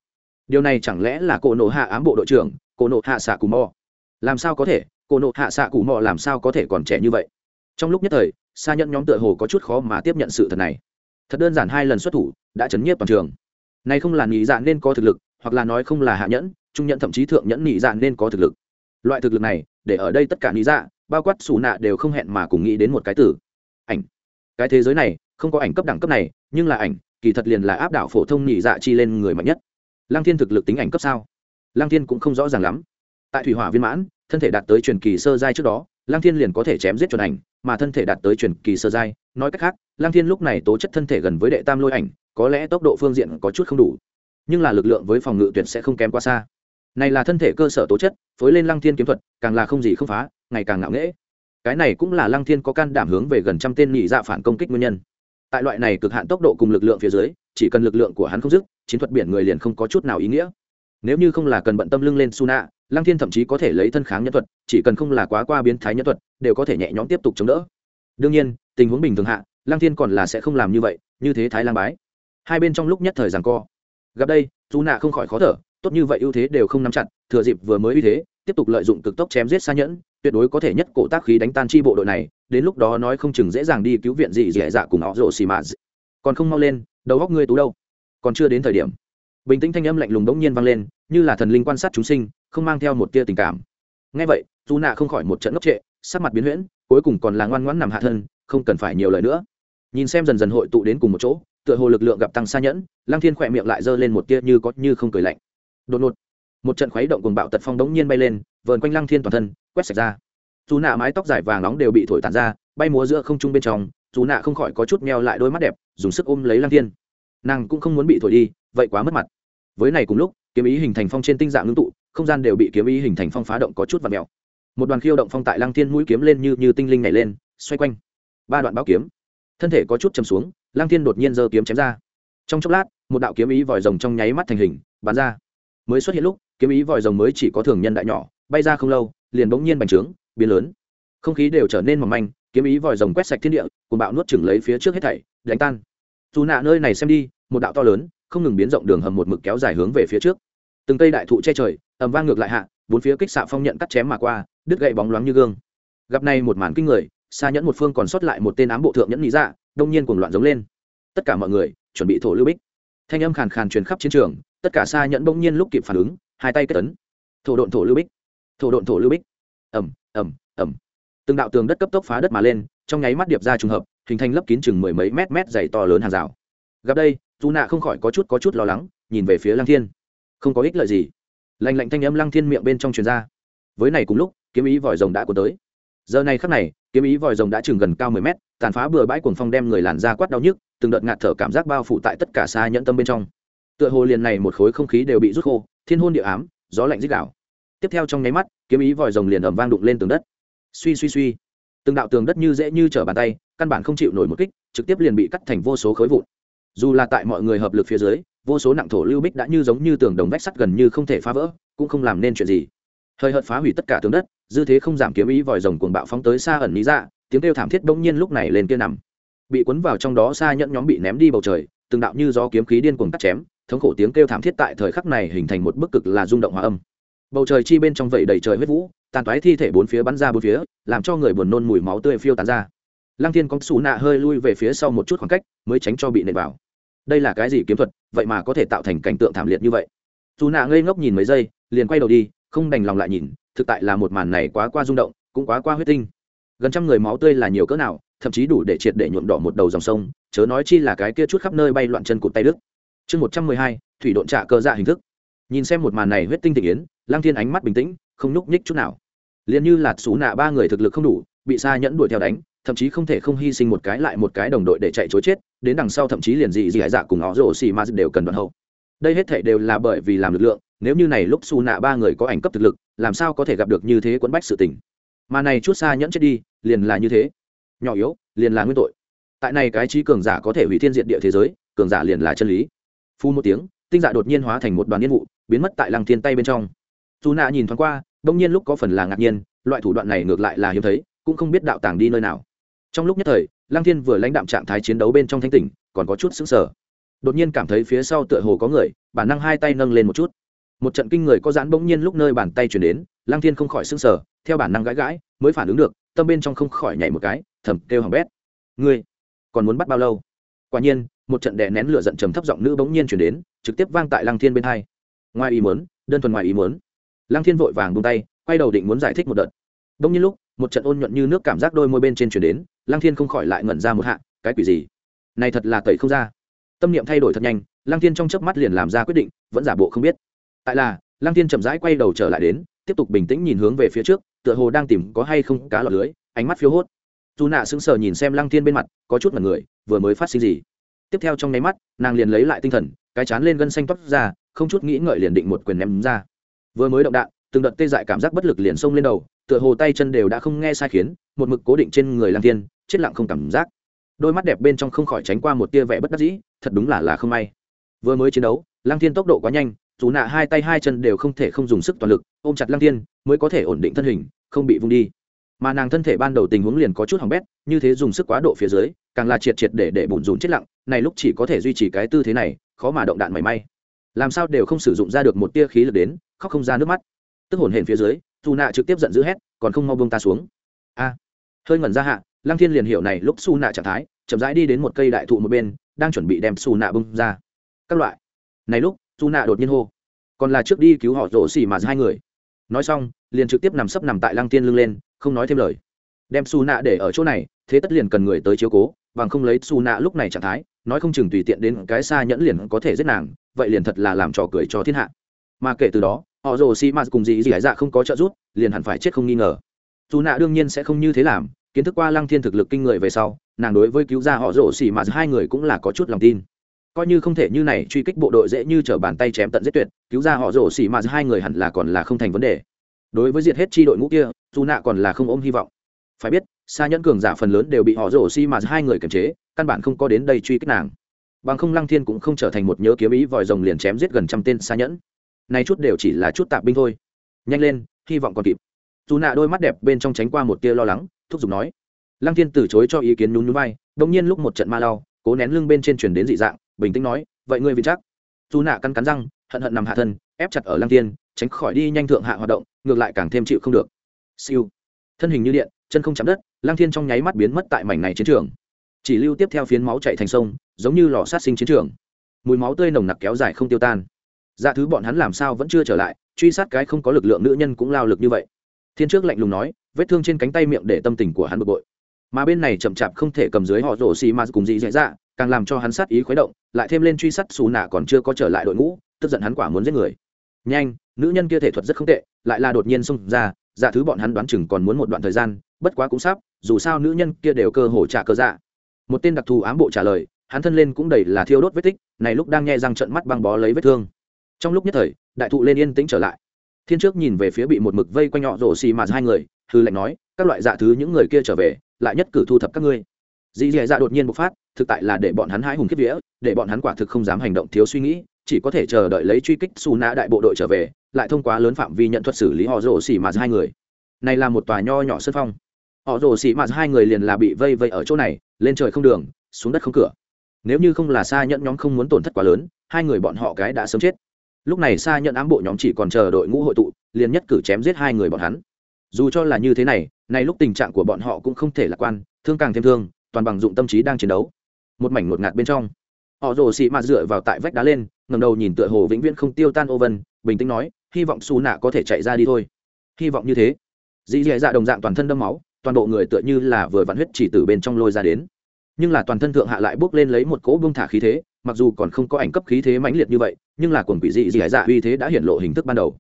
Điều này chẳng lẽ là cổ nộ hạ ám bộ đội trưởng, cổ nộ hạ xạ cù mò? Làm sao có thể, cổ nộ hạ xạ cù mò làm sao có thể còn trẻ như vậy? Trong lúc nhất thời, xa nhận nhóm tựa hồ có chút khó mà tiếp nhận sự thật này. Thật đơn giản hai lần xuất thủ, đã chấn nhiếp toàn trường. Này không là nhị dạ nên có thực lực, hoặc là nói không là hạ nhẫn, trung nhẫn thậm chí thượng nhẫn nhị dạ nên có thực lực. Loại thực lực này, để ở đây tất cả nhị dạ bao quát xù nạ đều không hẹn mà cùng nghĩ đến một cái từ. Ảnh. Cái thế giới này, không có ảnh cấp đẳng cấp này, nhưng là ảnh, kỳ thật liền là áp đảo phổ thông nhị dạ chi lên người mạnh nhất. Lăng thiên thực lực tính ảnh cấp sao? Lăng thiên cũng không rõ ràng lắm. Tại thủy hỏa viên mãn, thân thể đạt tới truyền kỳ sơ giai trước đó, lăng thiên liền có thể chém giết chuẩn ảnh, mà thân thể đạt tới truyền kỳ sơ giai, nói cách khác, lăng thiên lúc này tố chất thân thể gần với đệ tam lôi ảnh, có lẽ tốc độ phương diện có chút không đủ. Nhưng là lực lượng với phòng ngự tuyệt sẽ không kém quá xa. Này là thân thể cơ sở tố chất, phối lên lăng thiên kiếm thuật, càng là không gì không phá ngày càng ngạo nghễ. Cái này cũng là lăng thiên có can đảm hướng về gần trăm tên nhị dạ phản công kích nguyên nhân. Tại loại này cực hạn tốc độ cùng lực lượng phía dưới chỉ cần lực lượng của hắn không dứt chiến thuật biển người liền không có chút nào ý nghĩa. Nếu như không là cần bận tâm lưng lên Suna, lăng thiên thậm chí có thể lấy thân kháng nhân thuật chỉ cần không là quá qua biến thái nhân thuật đều có thể nhẹ nhõm tiếp tục chống đỡ. Đương nhiên tình huống bình thường hạ lăng thiên còn là sẽ không làm như vậy như thế thái lang bái. Hai bên trong lúc nhất thời giằng co. Gặp đây Suna nạ không khỏi khó thở tốt như vậy ưu thế đều không nắm chặt thừa dịp vừa mới ưu thế tiếp tục lợi dụng cực tốc chém giết xa nhẫn tuyệt đối có thể nhất cổ tác khí đánh tan chi bộ đội này, đến lúc đó nói không chừng dễ dàng đi cứu viện gì dễ dạ, dạ cùng họ rồ xì mà còn không mau lên, đầu góc ngươi tú đâu? Còn chưa đến thời điểm. Bình tĩnh thanh âm lạnh lùng đống nhiên vang lên, như là thần linh quan sát chúng sinh, không mang theo một tia tình cảm. Ngay vậy dù nạ không khỏi một trận ngốc trệ, sắc mặt biến huyễn, cuối cùng còn là ngoan ngoãn nằm hạ thân, không cần phải nhiều lời nữa. Nhìn xem dần dần hội tụ đến cùng một chỗ, tựa hồ lực lượng gặp tăng xa nhẫn lang thiên khỏe miệng lại giơ lên một tia như có như không cười lạnh. Đột ngột, một trận khuấy động cùng bạo tật phong đống nhiên bay lên, vờn quanh lăng thiên toàn thân quét sạch ra. Dù nạ mái tóc dài vàng nóng đều bị thổi tàn ra, bay múa giữa không trung bên trong, dù nạ không khỏi có chút meo lại đôi mắt đẹp, dùng sức ôm lấy lăng thiên. Nàng cũng không muốn bị thổi đi, vậy quá mất mặt. Với này cùng lúc, kiếm ý hình thành phong trên tinh dạng ngưng tụ, không gian đều bị kiếm ý hình thành phong phá động có chút và mèo. Một đoàn khiêu động phong tại lăng thiên mũi kiếm lên như như tinh linh nhảy lên, xoay quanh. Ba đoạn báo kiếm. Thân thể có chút chầm xuống, lăng thiên đột nhiên giơ kiếm chém ra. Trong chốc lát, một đạo kiếm ý vòi rồng trong nháy mắt thành hình, bắn ra. Mới xuất hiện lúc, kiếm ý vòi rồng mới chỉ có thường nhân đại nhỏ, bay ra không lâu liền bỗng nhiên bành trướng, biến lớn. Không khí đều trở nên mỏng manh, kiếm ý vòi rồng quét sạch thiên địa cùng bạo nuốt chửng lấy phía trước hết thảy, đánh tan. Dù nạ nơi này xem đi, một đạo to lớn, không ngừng biến rộng đường hầm một mực kéo dài hướng về phía trước. Từng cây đại thụ che trời, ầm vang ngược lại hạ, bốn phía kích xạ phong nhận cắt chém mà qua, đứt gậy bóng loáng như gương. Gặp này một màn kinh người xa nhẫn một phương còn sót lại một tên ám bộ thượng nhẫn lý dạ đông nhiên cuồng loạn giống lên. Tất cả mọi người, chuẩn bị thổ lưu bích. Thanh âm khàn khàn truyền khắp chiến trường, tất cả xa nhẫn bỗng nhiên lúc kịp phản ứng, hai tay kết tấn thổ độn thổ lưu bích thổ độn thổ lưu bích. Ẩm ẩm ẩm từng đạo tường đất cấp tốc phá đất mà lên, trong nháy mắt điệp ra trùng hợp, hình thành lớp kín chừng mười mấy mét mét dày to lớn hàng rào. Gặp đây dù nạ không khỏi có chút có chút lo lắng, nhìn về phía lăng thiên. Không có ích lợi gì. Lành lạnh thanh âm lăng thiên miệng bên trong truyền ra. Với này cùng lúc, kiếm ý vòi rồng đã cuốn tới. Giờ này khắc này, kiếm ý vòi rồng đã chừng gần cao mười mét, tàn phá bừa bãi cuồng phong đem người làn ra quát đau nhức, từng đợt ngạt thở cảm giác bao phủ tại tất cả xa nhẫn tâm bên trong. Tựa hồ liền này một khối không khí đều bị rút khô, thiên hôn địa ám, gió lạnh dích đảo tiếp theo trong nháy mắt, kiếm ý vòi rồng liền ầm vang đụng lên tường đất. Suy suy suy. Từng đạo tường đất như dễ như trở bàn tay, căn bản không chịu nổi một kích, trực tiếp liền bị cắt thành vô số khối vụn. Dù là tại mọi người hợp lực phía dưới, vô số nặng thổ lưu bích đã như giống như tường đồng vách sắt gần như không thể phá vỡ, cũng không làm nên chuyện gì. Hơi hợt phá hủy tất cả tường đất, dư thế không giảm kiếm ý vòi rồng cuồng bạo phóng tới xa ẩn lý ra, tiếng kêu thảm thiết bỗng nhiên lúc này lên kia nằm. Bị cuốn vào trong đó xa nhẫn nhóm bị ném đi bầu trời, từng đạo như gió kiếm khí điên cuồng cắt chém, thống khổ tiếng kêu thảm thiết tại thời khắc này hình thành một bức cực là rung động hòa âm bầu trời chi bên trong vẩy đầy trời huyết vũ, tàn toái thi thể bốn phía bắn ra bốn phía, làm cho người buồn nôn mùi máu tươi phiêu tán ra. Lăng thiên cóng xù nạ hơi lui về phía sau một chút khoảng cách, mới tránh cho bị nện vào. Đây là cái gì kiếm thuật, vậy mà có thể tạo thành cảnh tượng thảm liệt như vậy? Dù nạ ngây ngốc nhìn mấy giây, liền quay đầu đi, không đành lòng lại nhìn, thực tại là một màn này quá qua rung động, cũng quá qua huyết tinh. Gần trăm người máu tươi là nhiều cỡ nào, thậm chí đủ để triệt để nhuộm đỏ một đầu dòng sông, chớ nói chi là cái kia chút khắp nơi bay loạn chân cụt tay đức chương một trăm mười hai, thủy độn trạ cơ dạ hình thức. Nhìn xem một màn này huyết tinh thị yến lang thiên ánh mắt bình tĩnh, không nhúc nhích chút nào. Liền như là xú nạ ba người thực lực không đủ, bị xa nhẫn đuổi theo đánh, thậm chí không thể không hy sinh một cái lại một cái đồng đội để chạy chối chết, đến đằng sau thậm chí liền dị dị hải dạ cùng họ rổ xì ma đều cần đoạn hậu. Đây hết thể đều là bởi vì làm lực lượng, nếu như này lúc xù nạ ba người có ảnh cấp thực lực, làm sao có thể gặp được như thế quẫn bách sự tình? Mà này chút xa nhẫn chết đi, liền là như thế. Nhỏ yếu, liền là nguyên tội. Tại này cái trí cường giả có thể hủy thiên diện địa thế giới, cường giả liền là chân lý. Phu một tiếng, tinh dạ đột nhiên hóa thành một đoàn nhiên vụ, biến mất tại lăng thiên tay bên trong dù nạ nhìn thoáng qua, đông nhiên lúc có phần là ngạc nhiên, loại thủ đoạn này ngược lại là hiếm thấy, cũng không biết đạo tàng đi nơi nào. Trong lúc nhất thời, lăng thiên vừa lãnh đạm trạng thái chiến đấu bên trong thanh tỉnh, còn có chút sững sờ. Đột nhiên cảm thấy phía sau tựa hồ có người, bản năng hai tay nâng lên một chút. Một trận kinh người có giãn bỗng nhiên lúc nơi bàn tay chuyển đến, lăng thiên không khỏi sững sờ, theo bản năng gãi gãi, mới phản ứng được, tâm bên trong không khỏi nhảy một cái, thầm kêu hỏng bét. Ngươi, còn muốn bắt bao lâu? Quả nhiên, một trận đè nén lửa giận trầm thấp giọng nữ bỗng nhiên chuyển đến, trực tiếp vang tại lăng thiên bên hai. Ngoài ý muốn, đơn thuần ngoài ý muốn lăng thiên vội vàng buông tay, quay đầu định muốn giải thích một đợt. Đông nhiên lúc, một trận ôn nhuận như nước cảm giác đôi môi bên trên chuyển đến, lăng thiên không khỏi lại ngẩn ra một hạ, cái quỷ gì? Này thật là tẩy không ra. Tâm niệm thay đổi thật nhanh, lăng thiên trong chớp mắt liền làm ra quyết định, vẫn giả bộ không biết. Tại là, lăng thiên chậm rãi quay đầu trở lại đến, tiếp tục bình tĩnh nhìn hướng về phía trước, tựa hồ đang tìm có hay không cá lọt lưới, ánh mắt phiếu hốt. Dù nạ sững sờ nhìn xem lăng thiên bên mặt, có chút mặt người, vừa mới phát sinh gì? Tiếp theo trong nháy mắt, nàng liền lấy lại tinh thần, cái chán lên gân xanh toát ra, không chút nghĩ ngợi liền định một quyền ném ra vừa mới động đạn, từng đợt tê dại cảm giác bất lực liền xông lên đầu, tựa hồ tay chân đều đã không nghe sai khiến, một mực cố định trên người Lang thiên, chết lặng không cảm giác. Đôi mắt đẹp bên trong không khỏi tránh qua một tia vẻ bất đắc dĩ, thật đúng là là không may. Vừa mới chiến đấu Lang thiên tốc độ quá nhanh, dù nạ hai tay hai chân đều không thể không dùng sức toàn lực, ôm chặt Lang thiên, mới có thể ổn định thân hình, không bị vung đi. Mà nàng thân thể ban đầu tình huống liền có chút hỏng bét, như thế dùng sức quá độ phía dưới, càng là triệt triệt để để bùn rùn chết lặng, này lúc chỉ có thể duy trì cái tư thế này, khó mà động đạn mảy may. Làm sao đều không sử dụng ra được một tia khí lực đến khóc không ra nước mắt. Tức hồn hển phía dưới dù nạ trực tiếp giận dữ hét, còn không mau bông ta xuống. A. Hơi ngẩn ra hạ, lăng thiên liền hiểu này lúc su nạ trạng thái, chậm rãi đi đến một cây đại thụ một bên, đang chuẩn bị đem su nạ bông ra. Các loại. Này lúc su nạ đột nhiên hô. Còn là trước đi cứu họ rổ xỉ mà hai người. Nói xong, liền trực tiếp nằm sấp nằm tại lăng tiên lưng lên, không nói thêm lời. Đem su nạ để ở chỗ này, thế tất liền cần người tới chiếu cố, bằng không lấy su nạ lúc này trạng thái, nói không chừng tùy tiện đến cái xa nhẫn liền có thể giết nàng, vậy liền thật là làm trò cười cho thiên hạ mà kể từ đó, họ rồ xì mạt cùng dì dì dạ không có trợ giúp, liền hẳn phải chết không nghi ngờ. Dù nạ đương nhiên sẽ không như thế làm, kiến thức qua lăng thiên thực lực kinh người về sau, nàng đối với cứu ra họ rồ xì mạt hai người cũng là có chút lòng tin. Coi như không thể như này truy kích bộ đội dễ như t bàn tay chém tận giết tuyệt, cứu ra họ rồ xì mạt hai người hẳn là còn là không thành vấn đề. Đối với diệt hết chi đội ngũ kia, dù nạ còn là không ôm hy vọng. Phải biết, xa nhẫn cường giả phần lớn đều bị họ rổ xi mà hai người kiềm chế, căn bản không có đến đây truy kích nàng. Bằng không lăng thiên cũng không trở thành một nhớ kiếm ý vòi rồng liền chém giết gần trăm tên xa nhẫn nay chút đều chỉ là chút tạp binh thôi. Nhanh lên, hy vọng còn kịp. Dù nạ đôi mắt đẹp bên trong tránh qua một tia lo lắng, thúc giục nói. Lăng thiên từ chối cho ý kiến nhún nhún vai bỗng nhiên lúc một trận ma lao, cố nén lưng bên trên truyền đến dị dạng, bình tĩnh nói, vậy ngươi vì chắc? Dù nạ cắn cắn răng, hận hận nằm hạ thân, ép chặt ở lăng thiên, tránh khỏi đi nhanh thượng hạ hoạt động, ngược lại càng thêm chịu không được. Siêu. Thân hình như điện, chân không chạm đất, lăng thiên trong nháy mắt biến mất tại mảnh này chiến trường. Chỉ lưu tiếp theo phiến máu chạy thành sông, giống như lò sát sinh chiến trường. Mùi máu tươi nồng nặc kéo dài không tiêu tan dạ thứ bọn hắn làm sao vẫn chưa trở lại, truy sát cái không có lực lượng nữ nhân cũng lao lực như vậy. Thiên trước lạnh lùng nói, vết thương trên cánh tay miệng để tâm tình của hắn bực bội. Mà bên này chậm chạp không thể cầm dưới họ rổ xì mà cùng dị dạy dạ càng làm cho hắn sát ý khuấy động, lại thêm lên truy sát xù nạ còn chưa có trở lại đội ngũ, tức giận hắn quả muốn giết người. Nhanh, nữ nhân kia thể thuật rất không tệ, lại là đột nhiên xông ra dạ thứ bọn hắn đoán chừng còn muốn một đoạn thời gian, bất quá cũng sắp, dù sao nữ nhân kia đều cơ hồ trả cơ dạ. Một tên đặc thù ám bộ trả lời, hắn thân lên cũng đầy là thiêu đốt vết tích, này lúc đang nghe răng trận mắt băng bó lấy vết thương trong lúc nhất thời, đại thụ lên yên tĩnh trở lại. Thiên trước nhìn về phía bị một mực vây quanh nhọ rổ xì mà hai người, hư lệnh nói, các loại dạ thứ những người kia trở về, lại nhất cử thu thập các ngươi. Dì dì dạ đột nhiên bộc phát, thực tại là để bọn hắn hãi hùng kiếp vía, để bọn hắn quả thực không dám hành động thiếu suy nghĩ, chỉ có thể chờ đợi lấy truy kích xù nã đại bộ đội trở về, lại thông qua lớn phạm vi nhận thuật xử lý họ rổ xì mà hai người. Này là một tòa nho nhỏ sân phong. Họ rổ xì mà hai người liền là bị vây vây ở chỗ này, lên trời không đường, xuống đất không cửa. Nếu như không là xa nhẫn nhóm không muốn tổn thất quá lớn, hai người bọn họ cái đã sớm chết lúc này xa nhận ám bộ nhóm chỉ còn chờ đội ngũ hội tụ, liền nhất cử chém giết hai người bọn hắn. Dù cho là như thế này, nay lúc tình trạng của bọn họ cũng không thể lạc quan, thương càng thêm thương, toàn bằng dụng tâm trí đang chiến đấu. Một mảnh ngột ngạt bên trong, họ rồ xị mạt dựa vào tại vách đá lên ngầm đầu nhìn tựa hồ vĩnh viễn không tiêu tan ô vân, bình tĩnh nói, hy vọng xù nạ có thể chạy ra đi thôi. Hy vọng như thế. Dì dì dạ đồng dạng toàn thân đâm máu, toàn bộ người tựa như là vừa vặn huyết chỉ từ bên trong lôi ra đến. Nhưng là toàn thân thượng hạ lại bước lên lấy một cỗ bông thả khí thế mặc dù còn không có ảnh cấp khí thế mãnh liệt như vậy, nhưng là cuồng quỷ dị dị hải dạ uy thế đã hiện lộ hình thức ban đầu.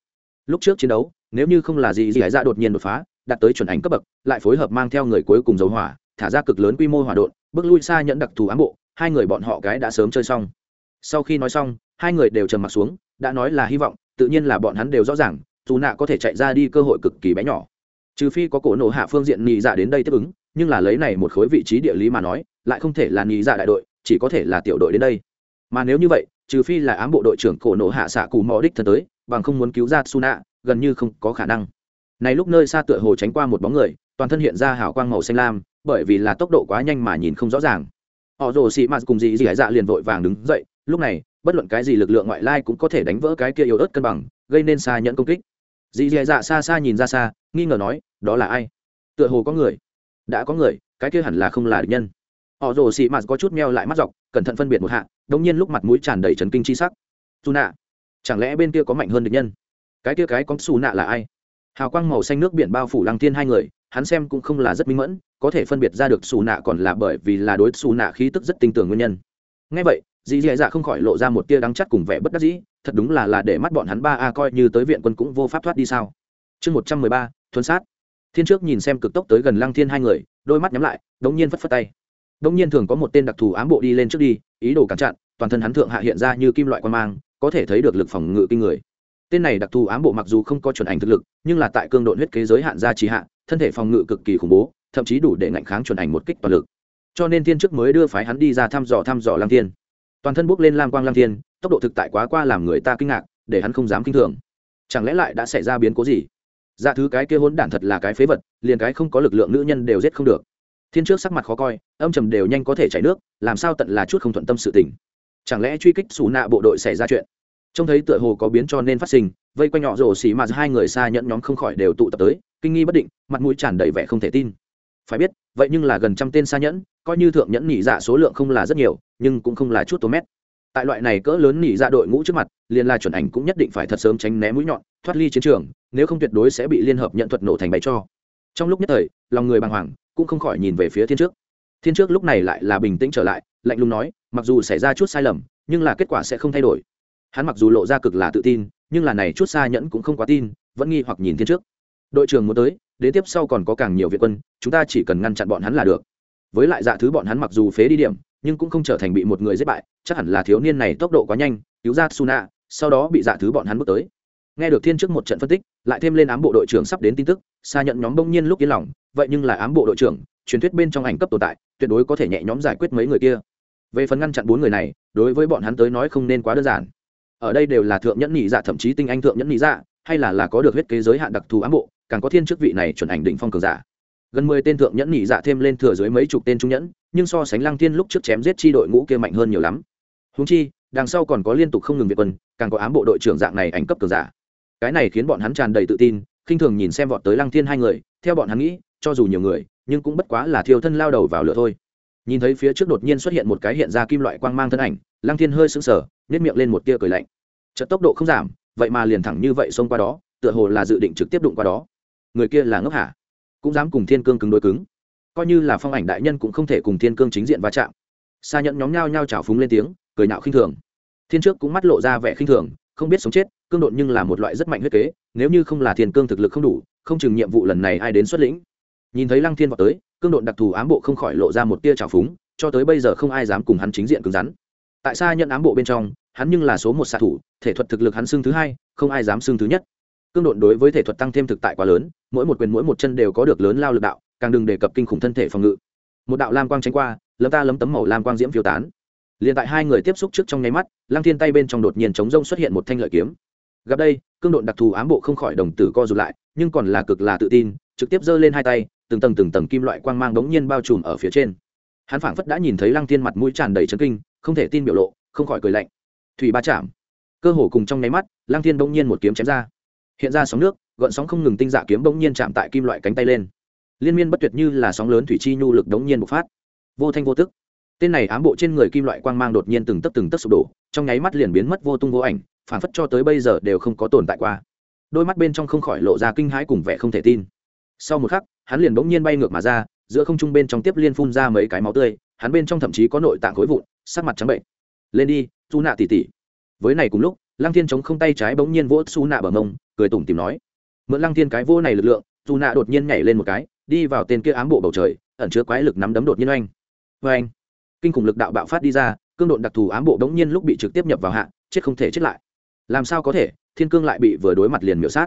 Lúc trước chiến đấu, nếu như không là dị dị hải dạ đột nhiên đột phá, đạt tới chuẩn ảnh cấp bậc, lại phối hợp mang theo người cuối cùng dấu hỏa, thả ra cực lớn quy mô hỏa đột bước lui xa nhận đặc thù ám bộ, hai người bọn họ cái đã sớm chơi xong. Sau khi nói xong, hai người đều trầm mặt xuống, đã nói là hy vọng, tự nhiên là bọn hắn đều rõ ràng, dù nạ có thể chạy ra đi cơ hội cực kỳ bé nhỏ. Trừ phi có cổ nổ hạ phương diện nhị dạ đến đây tiếp ứng, nhưng là lấy này một khối vị trí địa lý mà nói, lại không thể là nhị dạ đại đội, chỉ có thể là tiểu đội đến đây mà nếu như vậy, trừ phi là ám bộ đội trưởng cổ nổ hạ xạ cù mò đích thân tới, bằng không muốn cứu ra suna gần như không có khả năng. Này lúc nơi xa tựa hồ tránh qua một bóng người, toàn thân hiện ra hào quang màu xanh lam, bởi vì là tốc độ quá nhanh mà nhìn không rõ ràng. Họ rồ xị mạt cùng dị dị dạ liền vội vàng đứng dậy, lúc này, bất luận cái gì lực lượng ngoại lai cũng có thể đánh vỡ cái kia yếu ớt cân bằng, gây nên xa nhẫn công kích. Dị dị dạ xa xa nhìn ra xa, nghi ngờ nói, đó là ai? Tựa hồ có người. Đã có người, cái kia hẳn là không là địch nhân họ rồ xì mạt có chút meo lại mắt dọc, cẩn thận phân biệt một hạ, đống nhiên lúc mặt mũi tràn đầy trấn kinh chi sắc. Dù nạ chẳng lẽ bên kia có mạnh hơn địch nhân? Cái kia cái con xù nạ là ai? Hào quang màu xanh nước biển bao phủ lăng thiên hai người, hắn xem cũng không là rất minh mẫn, có thể phân biệt ra được xù nạ còn là bởi vì là đối xù nạ khí tức rất tinh tường nguyên nhân. Ngay vậy, dì dì dạ không khỏi lộ ra một tia đắng chắt cùng vẻ bất đắc dĩ, thật đúng là là để mắt bọn hắn ba a coi như tới viện quân cũng vô pháp thoát đi sao? Chương một trăm mười ba thuấn sát. Thiên trước nhìn xem cực tốc tới gần lăng thiên hai người, đôi mắt nhắm lại, đống nhiên phất phất tay đông nhiên thường có một tên đặc thù ám bộ đi lên trước đi, ý đồ cản chặn, toàn thân hắn thượng hạ hiện ra như kim loại quan mang, có thể thấy được lực phòng ngự kinh người. Tên này đặc thù ám bộ mặc dù không có chuẩn ảnh thực lực, nhưng là tại cương độ huyết kế giới hạn ra trì hạ, thân thể phòng ngự cực kỳ khủng bố, thậm chí đủ để ngạnh kháng chuẩn ảnh một kích toàn lực. Cho nên thiên chức mới đưa phái hắn đi ra thăm dò thăm dò lang thiên. Toàn thân bốc lên lam quang lang thiên, tốc độ thực tại quá qua làm người ta kinh ngạc, để hắn không dám kinh thường. Chẳng lẽ lại đã xảy ra biến cố gì? Dạ thứ cái kia hỗn đản thật là cái phế vật, liền cái không có lực lượng nữ nhân đều giết không được thiên trước sắc mặt khó coi, âm trầm đều nhanh có thể chảy nước, làm sao tận là chút không thuận tâm sự tình. Chẳng lẽ truy kích xù nạ bộ đội xảy ra chuyện? Trông thấy tựa hồ có biến cho nên phát sinh, vây quanh nhỏ rổ xì mà hai người xa nhẫn nhóm không khỏi đều tụ tập tới, kinh nghi bất định, mặt mũi tràn đầy vẻ không thể tin. Phải biết, vậy nhưng là gần trăm tên xa nhẫn, coi như thượng nhẫn nhị dạ số lượng không là rất nhiều, nhưng cũng không là chút tố mét. Tại loại này cỡ lớn nhị dạ đội ngũ trước mặt liên la chuẩn ảnh cũng nhất định phải thật sớm tránh né mũi nhọn, thoát ly chiến trường, nếu không tuyệt đối sẽ bị liên hợp nhận thuật nổ thành bày cho. Trong lúc nhất thời, lòng người bàng hoàng cũng không khỏi nhìn về phía thiên trước. Thiên trước lúc này lại là bình tĩnh trở lại, lạnh lùng nói, mặc dù xảy ra chút sai lầm, nhưng là kết quả sẽ không thay đổi. Hắn mặc dù lộ ra cực là tự tin, nhưng là này chút xa nhẫn cũng không quá tin, vẫn nghi hoặc nhìn thiên trước. Đội trưởng muốn tới đến tiếp sau còn có càng nhiều viện quân, chúng ta chỉ cần ngăn chặn bọn hắn là được. Với lại dạ thứ bọn hắn mặc dù phế đi điểm, nhưng cũng không trở thành bị một người giết bại, chắc hẳn là thiếu niên này tốc độ quá nhanh, cứu ra suna sau đó bị dạ thứ bọn hắn bước tới nghe được thiên trước một trận phân tích, lại thêm lên ám bộ đội trưởng sắp đến tin tức xa nhận nhóm bỗng nhiên lúc yên lòng, vậy nhưng là ám bộ đội trưởng, truyền thuyết bên trong ảnh cấp tồn tại, tuyệt đối có thể nhẹ nhóm giải quyết mấy người kia. Về phần ngăn chặn bốn người này, đối với bọn hắn tới nói không nên quá đơn giản. Ở đây đều là thượng nhẫn nhị dạ thậm chí tinh anh thượng nhẫn nhị dạ hay là là có được huyết kế giới hạn đặc thù ám bộ, càng có thiên chức vị này chuẩn ảnh định phong cường giả. Gần mười tên thượng nhẫn nhị dạ thêm lên thừa dưới mấy chục tên trung nhẫn, nhưng so sánh lăng thiên lúc trước chém giết chi đội ngũ kia mạnh hơn nhiều lắm. Húng chi, đằng sau còn có liên tục không ngừng việt quân, càng có ám bộ đội trưởng dạng này ảnh cấp cường giả cái này khiến bọn hắn tràn đầy tự tin, khinh thường nhìn xem vọt tới lăng thiên hai người, theo bọn hắn nghĩ, cho dù nhiều người, nhưng cũng bất quá là thiêu thân lao đầu vào lửa thôi. Nhìn thấy phía trước đột nhiên xuất hiện một cái hiện ra kim loại quang mang thân ảnh, lăng thiên hơi sững sờ nhét miệng lên một tia cười lạnh. Chợt tốc độ không giảm, vậy mà liền thẳng như vậy xông qua đó, tựa hồ là dự định trực tiếp đụng qua đó. Người kia là ngốc hả cũng dám cùng thiên cương cứng đối cứng. Coi như là phong ảnh đại nhân cũng không thể cùng thiên cương chính diện va chạm. Xa nhận nhóm nhao nhao trào phúng lên tiếng, cười nạo khinh thường. Thiên trước cũng mắt lộ ra vẻ khinh thường không biết sống chết, cương độn nhưng là một loại rất mạnh huyết kế, nếu như không là thiên cương thực lực không đủ, không chừng nhiệm vụ lần này ai đến xuất lĩnh. Nhìn thấy lăng thiên vào tới, cương độn đặc thù ám bộ không khỏi lộ ra một tia trào phúng, cho tới bây giờ không ai dám cùng hắn chính diện cứng rắn. Tại sao nhận ám bộ bên trong, hắn nhưng là số một xạ thủ, thể thuật thực lực hắn xưng thứ hai, không ai dám xưng thứ nhất. Cương độn đối với thể thuật tăng thêm thực tại quá lớn, mỗi một quyền mỗi một chân đều có được lớn lao lực đạo, càng đừng đề cập kinh khủng thân thể phòng ngự. Một đạo lam quang tránh qua, lấm ta lấm tấm màu lam quang diễm phiêu tán liền tại hai người tiếp xúc trước trong nháy mắt, lăng thiên tay bên trong đột nhiên chống rông xuất hiện một thanh lợi kiếm. Gặp đây, cương độn đặc thù ám bộ không khỏi đồng tử co rụt lại, nhưng còn là cực là tự tin, trực tiếp giơ lên hai tay, từng tầng từng tầng kim loại quang mang đống nhiên bao trùm ở phía trên. Hắn phảng phất đã nhìn thấy lăng thiên mặt mũi tràn đầy chấn kinh, không thể tin biểu lộ, không khỏi cười lạnh. Thủy ba chạm. Cơ hồ cùng trong nháy mắt, lăng thiên bỗng nhiên một kiếm chém ra. Hiện ra sóng nước, gợn sóng không ngừng tinh dạ kiếm bỗng nhiên chạm tại kim loại cánh tay lên. Liên miên bất tuyệt như là sóng lớn thủy chi nhu lực đống nhiên bộc phát. Vô thanh vô tức tên này ám bộ trên người kim loại quang mang đột nhiên từng tấc từng tấc sụp đổ, trong nháy mắt liền biến mất vô tung vô ảnh, phản phất cho tới bây giờ đều không có tồn tại qua. Đôi mắt bên trong không khỏi lộ ra kinh hãi cùng vẻ không thể tin. Sau một khắc, hắn liền bỗng nhiên bay ngược mà ra, giữa không trung bên trong tiếp liên phun ra mấy cái máu tươi, hắn bên trong thậm chí có nội tạng khối vụn, sắc mặt trắng bệnh. Lên đi xu nạ tỉ tỉ với này cùng lúc, lăng thiên chống không tay trái bỗng nhiên vỗ xu nạ bờ mông, cười tủm tìm nói. Mượn lăng thiên cái vỗ này lực lượng xu nạ đột nhiên nhảy lên một cái, đi vào tên kia ám bộ bầu trời, ẩn chứa quái lực nắm đấm đột nhiên oanh. Oanh! Kinh khủng lực đạo bạo phát đi ra, cương độn đặc thù ám bộ đống nhiên lúc bị trực tiếp nhập vào hạ, chết không thể chết lại. Làm sao có thể? Thiên cương lại bị vừa đối mặt liền miểu sát.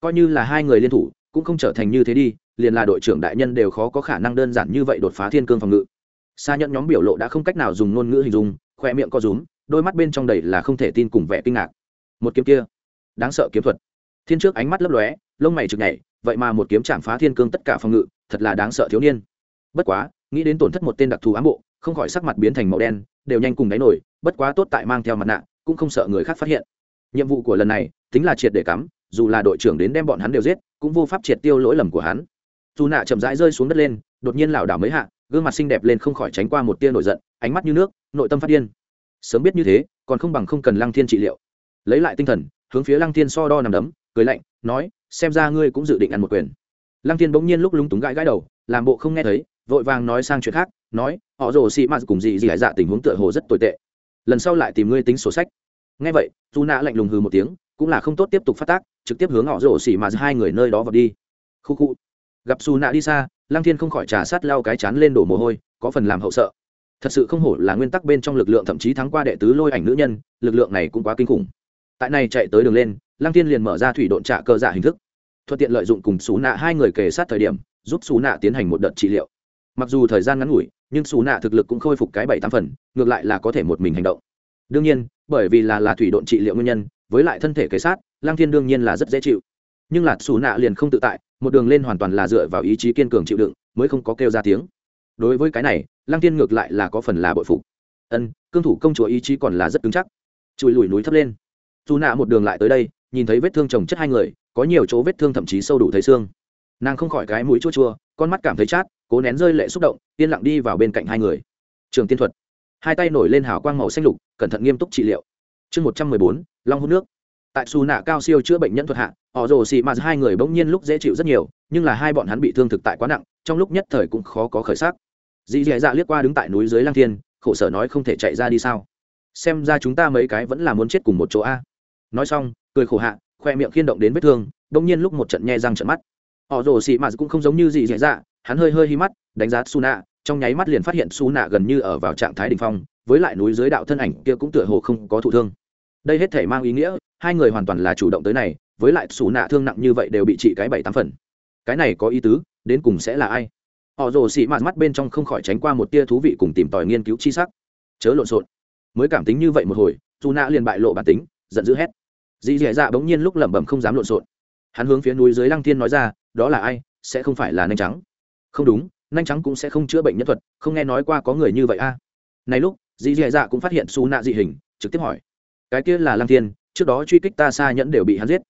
Coi như là hai người liên thủ, cũng không trở thành như thế đi, liền là đội trưởng đại nhân đều khó có khả năng đơn giản như vậy đột phá thiên cương phòng ngự. Xa nhận nhóm biểu lộ đã không cách nào dùng ngôn ngữ hình dung, khoe miệng co rúm, đôi mắt bên trong đầy là không thể tin cùng vẻ kinh ngạc. Một kiếm kia, đáng sợ kiếm thuật. Thiên trước ánh mắt lấp lóe, lông mày trực nhảy, vậy mà một kiếm chạm phá thiên cương tất cả phòng ngự, thật là đáng sợ thiếu niên. Bất quá, nghĩ đến tổn thất một tên đặc thù ám bộ không khỏi sắc mặt biến thành màu đen, đều nhanh cùng đáy nổi, bất quá tốt tại mang theo mặt nạ, cũng không sợ người khác phát hiện. Nhiệm vụ của lần này, tính là triệt để cắm, dù là đội trưởng đến đem bọn hắn đều giết, cũng vô pháp triệt tiêu lỗi lầm của hắn. Dù nạ chậm rãi rơi xuống đất lên, đột nhiên lảo đảo mấy hạ, gương mặt xinh đẹp lên không khỏi tránh qua một tia nổi giận, ánh mắt như nước, nội tâm phát điên. Sớm biết như thế, còn không bằng không cần lăng thiên trị liệu. Lấy lại tinh thần, hướng phía lăng thiên so đo nằm đấm, cười lạnh, nói, xem ra ngươi cũng dự định ăn một quyền. Lăng thiên bỗng nhiên lúc lúng túng gãi gãi đầu, làm bộ không nghe thấy vội vàng nói sang chuyện khác, nói, họ rồ xị mạt cùng gì gì lại dạ tình huống tựa hồ rất tồi tệ. Lần sau lại tìm ngươi tính sổ sách. Nghe vậy dù nạ lạnh lùng hừ một tiếng, cũng là không tốt tiếp tục phát tác, trực tiếp hướng họ rồ xị mạt hai người nơi đó vào đi. Khu khu. Gặp xù nạ đi xa, lăng thiên không khỏi trà sát lau cái chán lên đổ mồ hôi, có phần làm hậu sợ. Thật sự không hổ là nguyên tắc bên trong lực lượng thậm chí thắng qua đệ tứ lôi ảnh nữ nhân, lực lượng này cũng quá kinh khủng. Tại này chạy tới đường lên, lăng thiên liền mở ra thủy độn trả cơ dạ hình thức. Thuận tiện lợi dụng cùng xú nạ hai người kề sát thời điểm, giúp xú nạ tiến hành một đợt trị liệu mặc dù thời gian ngắn ngủi, nhưng xù nạ thực lực cũng khôi phục cái bảy tám phần, ngược lại là có thể một mình hành động. Đương nhiên, bởi vì là là thủy độn trị liệu nguyên nhân, với lại thân thể kế sát Lang thiên đương nhiên là rất dễ chịu. Nhưng là xù nạ liền không tự tại, một đường lên hoàn toàn là dựa vào ý chí kiên cường chịu đựng, mới không có kêu ra tiếng. Đối với cái này Lang thiên ngược lại là có phần là bội phục. Ân, cương thủ công chúa ý chí còn là rất cứng chắc. Chùi lùi núi thấp lên. Dù nạ một đường lại tới đây, nhìn thấy vết thương chồng chất hai người, có nhiều chỗ vết thương thậm chí sâu đủ thấy xương. Nàng không khỏi cái mũi chua chua con mắt cảm thấy chát, cố nén rơi lệ xúc động, yên lặng đi vào bên cạnh hai người. Trường tiên thuật. Hai tay nổi lên hào quang màu xanh lục, cẩn thận nghiêm túc trị liệu. Chương một trăm mười bốn, long hút nước. Tại xù nạ cao siêu chữa bệnh nhân thuật hạ, họ rồ xì mà hai người bỗng nhiên lúc dễ chịu rất nhiều, nhưng là hai bọn hắn bị thương thực tại quá nặng, trong lúc nhất thời cũng khó có khởi sắc. Dì dì dạ liếc qua đứng tại núi dưới lang thiên, khổ sở nói không thể chạy ra đi sao? Xem ra chúng ta mấy cái vẫn là muốn chết cùng một chỗ a. Nói xong, cười khổ hạ, khoe miệng khiên động đến vết thương, bỗng nhiên lúc một trận nhe răng trận mắt họ rồ xì mạt cũng không giống như gì dễ dạ hắn hơi hơi hi mắt, đánh giá su nạ trong nháy mắt liền phát hiện su nạ gần như ở vào trạng thái đ ỉ n h phong, với lại núi dưới đạo thân ảnh kia cũng tựa hồ không có thụ thương. Đây hết thể mang ý nghĩa, hai người hoàn toàn là chủ động tới này, với lại su nạ thương nặng như vậy đều bị trị cái bảy tám phần. Cái này có ý tứ, đến cùng sẽ là ai? Họ rồ xị mạt mắt bên trong không khỏi tránh qua một tia thú vị cùng tìm tòi nghiên cứu chi sắc. Chớ lộn xộn. Mới cảm tính như vậy một hồi su nạ liền bại lộ bản tính, giận dữ hét. Dì dẻ dạ bỗng nhiên lúc lẩm bẩm không dám lộn xộn hắn hướng phía núi dưới lăng thiên nói ra, đó là ai? Sẽ không phải là nanh trắng. Không đúng, nanh trắng cũng sẽ không chữa bệnh nhân thuật, không nghe nói qua có người như vậy a. Này lúc dì dì dạ, dạ cũng phát hiện xù nạ dị hình, trực tiếp hỏi, cái kia là lăng thiên, trước đó truy kích ta xa nhẫn đều bị hắn giết.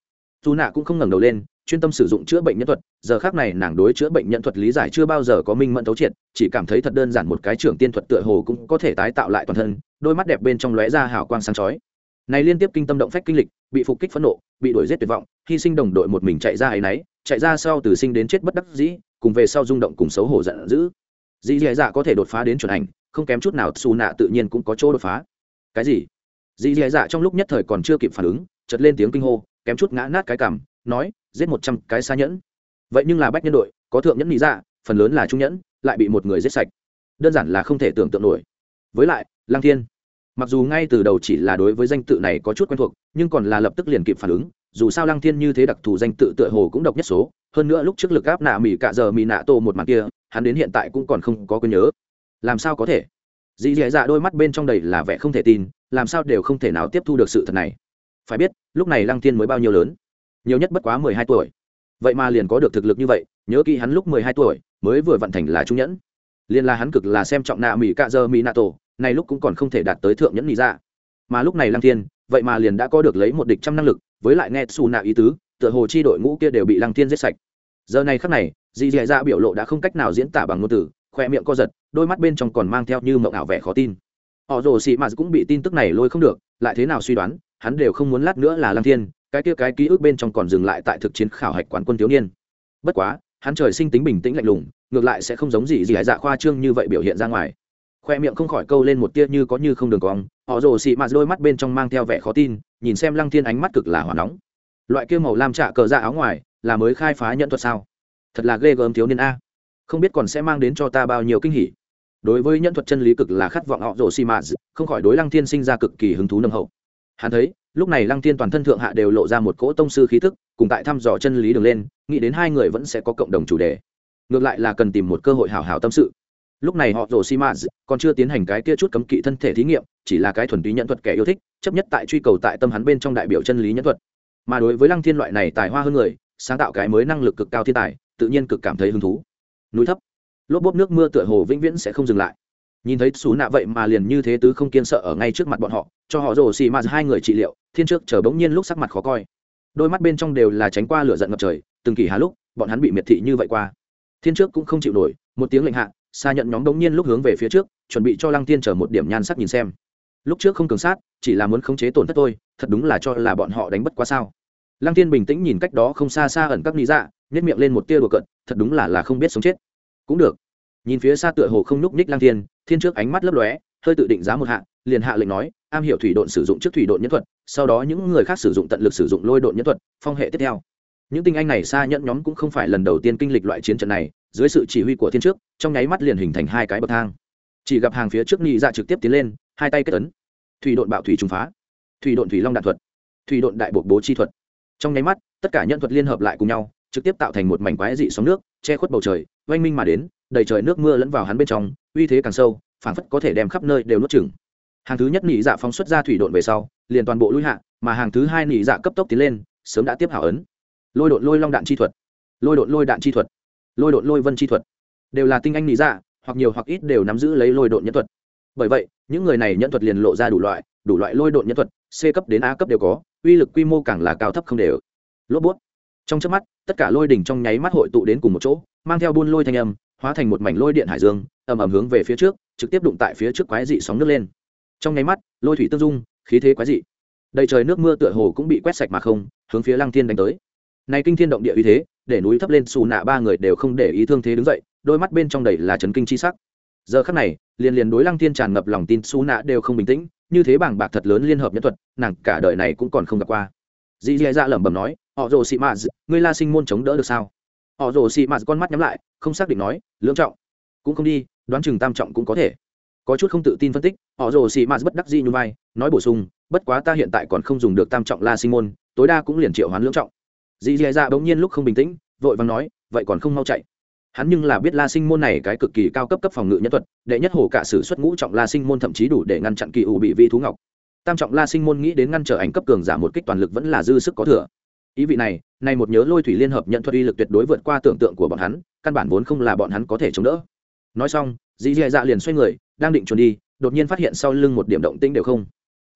Dù nạ cũng không ngẩng đầu lên, chuyên tâm sử dụng chữa bệnh nhân thuật, giờ khác này nàng đối chữa bệnh nhân thuật lý giải chưa bao giờ có minh mẫn thấu triệt, chỉ cảm thấy thật đơn giản một cái trưởng tiên thuật tựa hồ cũng có thể tái tạo lại toàn thân, đôi mắt đẹp bên trong lóe ra hào quang sáng chói này liên tiếp kinh tâm động phách kinh lịch, bị phục kích phẫn nộ, bị đuổi giết tuyệt vọng, hy sinh đồng đội một mình chạy ra ấy nấy chạy ra sau từ sinh đến chết bất đắc dĩ, cùng về sau rung động cùng xấu hổ giận dữ. Dĩ dì dạ có thể đột phá đến chuẩn ảnh, không kém chút nào xù nạ tự nhiên cũng có chỗ đột phá. Cái gì? Dì dì dạ trong lúc nhất thời còn chưa kịp phản ứng chật lên tiếng kinh hô, kém chút ngã nát cái cằm, nói, giết một trăm cái xa nhẫn. Vậy nhưng là bách nhân đội, có thượng nhẫn lý dạ phần lớn là trung nhẫn, lại bị một người giết sạch. Đơn giản là không thể tưởng tượng nổi. Với lại lang thiên mặc dù ngay từ đầu chỉ là đối với danh tự này có chút quen thuộc, nhưng còn là lập tức liền kịp phản ứng, dù sao lăng thiên như thế đặc thù danh tự tựa hồ cũng độc nhất số, hơn nữa lúc trước lực áp nạ mỹ cạ giờ mỹ nạ tô một mặt kia, hắn đến hiện tại cũng còn không có quên nhớ. Làm sao có thể? Dì dì dạ đôi mắt bên trong đầy là vẻ không thể tin, làm sao đều không thể nào tiếp thu được sự thật này. Phải biết, lúc này lăng thiên mới bao nhiêu lớn? Nhiều nhất bất quá mười hai tuổi. Vậy mà liền có được thực lực như vậy, nhớ kỹ hắn lúc mười hai tuổi, mới vừa vận thành là trung nhẫn. Liền là hắn cực là xem trọng nạ mỹ cạ dơ mỹ nạ tổ này lúc cũng còn không thể đạt tới thượng nhẫn lý ra dạ. mà lúc này lăng thiên, vậy mà liền đã có được lấy một địch trăm năng lực, với lại nghe xù nạ ý tứ, tựa hồ chi đội ngũ kia đều bị lăng thiên giết sạch. Giờ này khắc này, dì dì dạ biểu lộ đã không cách nào diễn tả bằng ngôn từ, khoe miệng co giật, đôi mắt bên trong còn mang theo như mộng ảo vẻ khó tin. Họ rồ xị mà cũng bị tin tức này lôi không được, lại thế nào suy đoán, hắn đều không muốn lát nữa là lăng thiên, cái kia cái ký ức bên trong còn dừng lại tại thực chiến khảo hạch quán quân thiếu niên. Bất quá, hắn trời sinh tính bình tĩnh lạnh lùng, ngược lại sẽ không giống gì gì hải dạ khoa trương như vậy biểu hiện ra ngoài khoe miệng không khỏi câu lên một tia như có như không đường cong, họ rồ xị mạt đôi mắt bên trong mang theo vẻ khó tin, nhìn xem lăng thiên ánh mắt cực là hỏa nóng. Loại kia màu lam trạ cờ ra áo ngoài, là mới khai phá nhận thuật sao? Thật là ghê gớm thiếu niên a. Không biết còn sẽ mang đến cho ta bao nhiêu kinh hỉ. Đối với nhân thuật chân lý cực là khát vọng họ rồ xị mạt không khỏi đối lăng thiên sinh ra cực kỳ hứng thú nâng hậu. Hắn thấy, lúc này lăng thiên toàn thân thượng hạ đều lộ ra một cỗ tông sư khí thức cùng tại thăm dò chân lý đường lên, nghĩ đến hai người vẫn sẽ có cộng đồng chủ đề. Ngược lại là cần tìm một cơ hội hào hào tâm sự lúc này họ rồ xi mã còn chưa tiến hành cái kia chút cấm kỵ thân thể thí nghiệm, chỉ là cái thuần túy nhận thuật kẻ yêu thích, chấp nhất tại truy cầu tại tâm hắn bên trong đại biểu chân lý nhân thuật. Mà đối với lăng thiên loại này tài hoa hơn người, sáng tạo cái mới năng lực cực cao thiên tài, tự nhiên cực cảm thấy hứng thú. Núi thấp. Lốp bốp nước mưa tựa hồ vĩnh viễn sẽ không dừng lại. Nhìn thấy xú nạ vậy mà liền như thế tứ không kiên sợ ở ngay trước mặt bọn họ, cho họ rồ xì mà hai người trị liệu, thiên trước chờ bỗng nhiên lúc sắc mặt khó coi. Đôi mắt bên trong đều là tránh qua lửa giận ngập trời, từng kỳ hà lúc, bọn hắn bị miệt thị như vậy qua. Thiên trước cũng không chịu nổi, một tiếng lệnh hạ xa nhận nhóm đống nhiên lúc hướng về phía trước, chuẩn bị cho lăng tiên chờ một điểm nhan sắc nhìn xem. Lúc trước không cường sát, chỉ là muốn khống chế tổn thất tôi thật đúng là cho là bọn họ đánh bất quá sao. Lăng tiên bình tĩnh nhìn cách đó không xa xa ẩn các lý dạ nhét miệng lên một tia đùa cận thật đúng là là không biết sống chết. Cũng được. Nhìn phía xa tựa hồ không nhúc ních lăng tiên, thiên trước ánh mắt lấp lóe, hơi tự định giá một hạ, liền hạ lệnh nói, am hiểu thủy độn sử dụng trước thủy độn nhân thuật, sau đó những người khác sử dụng tận lực sử dụng lôi độn nhân thuật, phong hệ tiếp theo. Những tinh anh này xa nhẫn nhóm cũng không phải lần đầu tiên kinh lịch loại chiến trận này dưới sự chỉ huy của thiên trước, trong nháy mắt liền hình thành hai cái bậc thang. Chỉ gặp hàng phía trước nhị dạ trực tiếp tiến lên, hai tay kết ấn. Thủy độn bạo thủy trùng phá. Thủy độn thủy long đạn thuật. Thủy độn đại bộ bố chi thuật. Trong nháy mắt, tất cả nhân thuật liên hợp lại cùng nhau, trực tiếp tạo thành một mảnh quái dị sóng nước, che khuất bầu trời, oanh minh mà đến, đầy trời nước mưa lẫn vào hắn bên trong, uy thế càng sâu, phảng phất có thể đem khắp nơi đều nuốt chừng hàng thứ nhất nỉ dạ phóng xuất ra thủy độn về sau, liền toàn bộ lui hạ, mà hàng thứ hai nỉ dạ cấp tốc tiến lên, sớm đã tiếp hảo ấn. Lôi độn lôi long đạn chi thuật. Lôi độn lôi đạn chi thuật lôi độn lôi vân chi thuật. Đều là tinh anh lý dạ hoặc nhiều hoặc ít đều nắm giữ lấy lôi độn nhân thuật. Bởi vậy, những người này nhân thuật liền lộ ra đủ loại đủ loại lôi độn nhân thuật, c cấp đến a cấp đều có, uy lực quy mô càng là cao thấp không đều. Lốp bút. Trong trước mắt, tất cả lôi đỉnh trong nháy mắt hội tụ đến cùng một chỗ, mang theo buôn lôi thanh âm, hóa thành một mảnh lôi điện hải dương, ầm ầm hướng về phía trước, trực tiếp đụng tại phía trước quái dị sóng nước lên. Trong nháy mắt, lôi thủy tương dung, khí thế quái dị. Đầy trời nước mưa tựa hồ cũng bị quét sạch mà không, hướng phía lăng thiên đánh tới. Này kinh thiên động địa uy thế để núi thấp lên xù nạ ba người đều không để ý thương thế đứng dậy, đôi mắt bên trong đầy là trấn kinh chi sắc. Giờ khắc này, liền liền đối lăng thiên tràn ngập lòng tin xù nạ đều không bình tĩnh, như thế bảng bạc thật lớn liên hợp nhân thuật, nàng cả đời này cũng còn không gặp qua. Dì dì dạ lẩm bẩm nói, họ rồ xị mạt, ngươi la sinh môn chống đỡ được sao? Họ rồ xị mạt con mắt nhắm lại, không xác định nói, lưỡng trọng, cũng không đi, đoán chừng tam trọng cũng có thể. Có chút không tự tin phân tích, họ rồ xị mạt bất đắc dĩ như vai, nói bổ sung, bất quá ta hiện tại còn không dùng được tam trọng la sinh môn, tối đa cũng liền triệu hoán lưỡng trọng dì dì dạ bỗng nhiên lúc không bình tĩnh, vội vàng nói, vậy còn không mau chạy? Hắn nhưng là biết la sinh môn này cái cực kỳ cao cấp cấp phòng ngự nhân thuật, đệ nhất hồ cả sử xuất ngũ trọng la sinh môn thậm chí đủ để ngăn chặn kỳ ủ bị vi thú ngọc. Tam trọng la sinh môn nghĩ đến ngăn trở ảnh cấp cường giả một kích toàn lực vẫn là dư sức có thừa. Ý vị này này một nhớ lôi thủy liên hợp nhận thuật uy lực tuyệt đối vượt qua tưởng tượng của bọn hắn, căn bản vốn không là bọn hắn có thể chống đỡ. Nói xong, dì dì dạ liền xoay người, đang định trốn đi, đột nhiên phát hiện sau lưng một điểm động tĩnh đều không.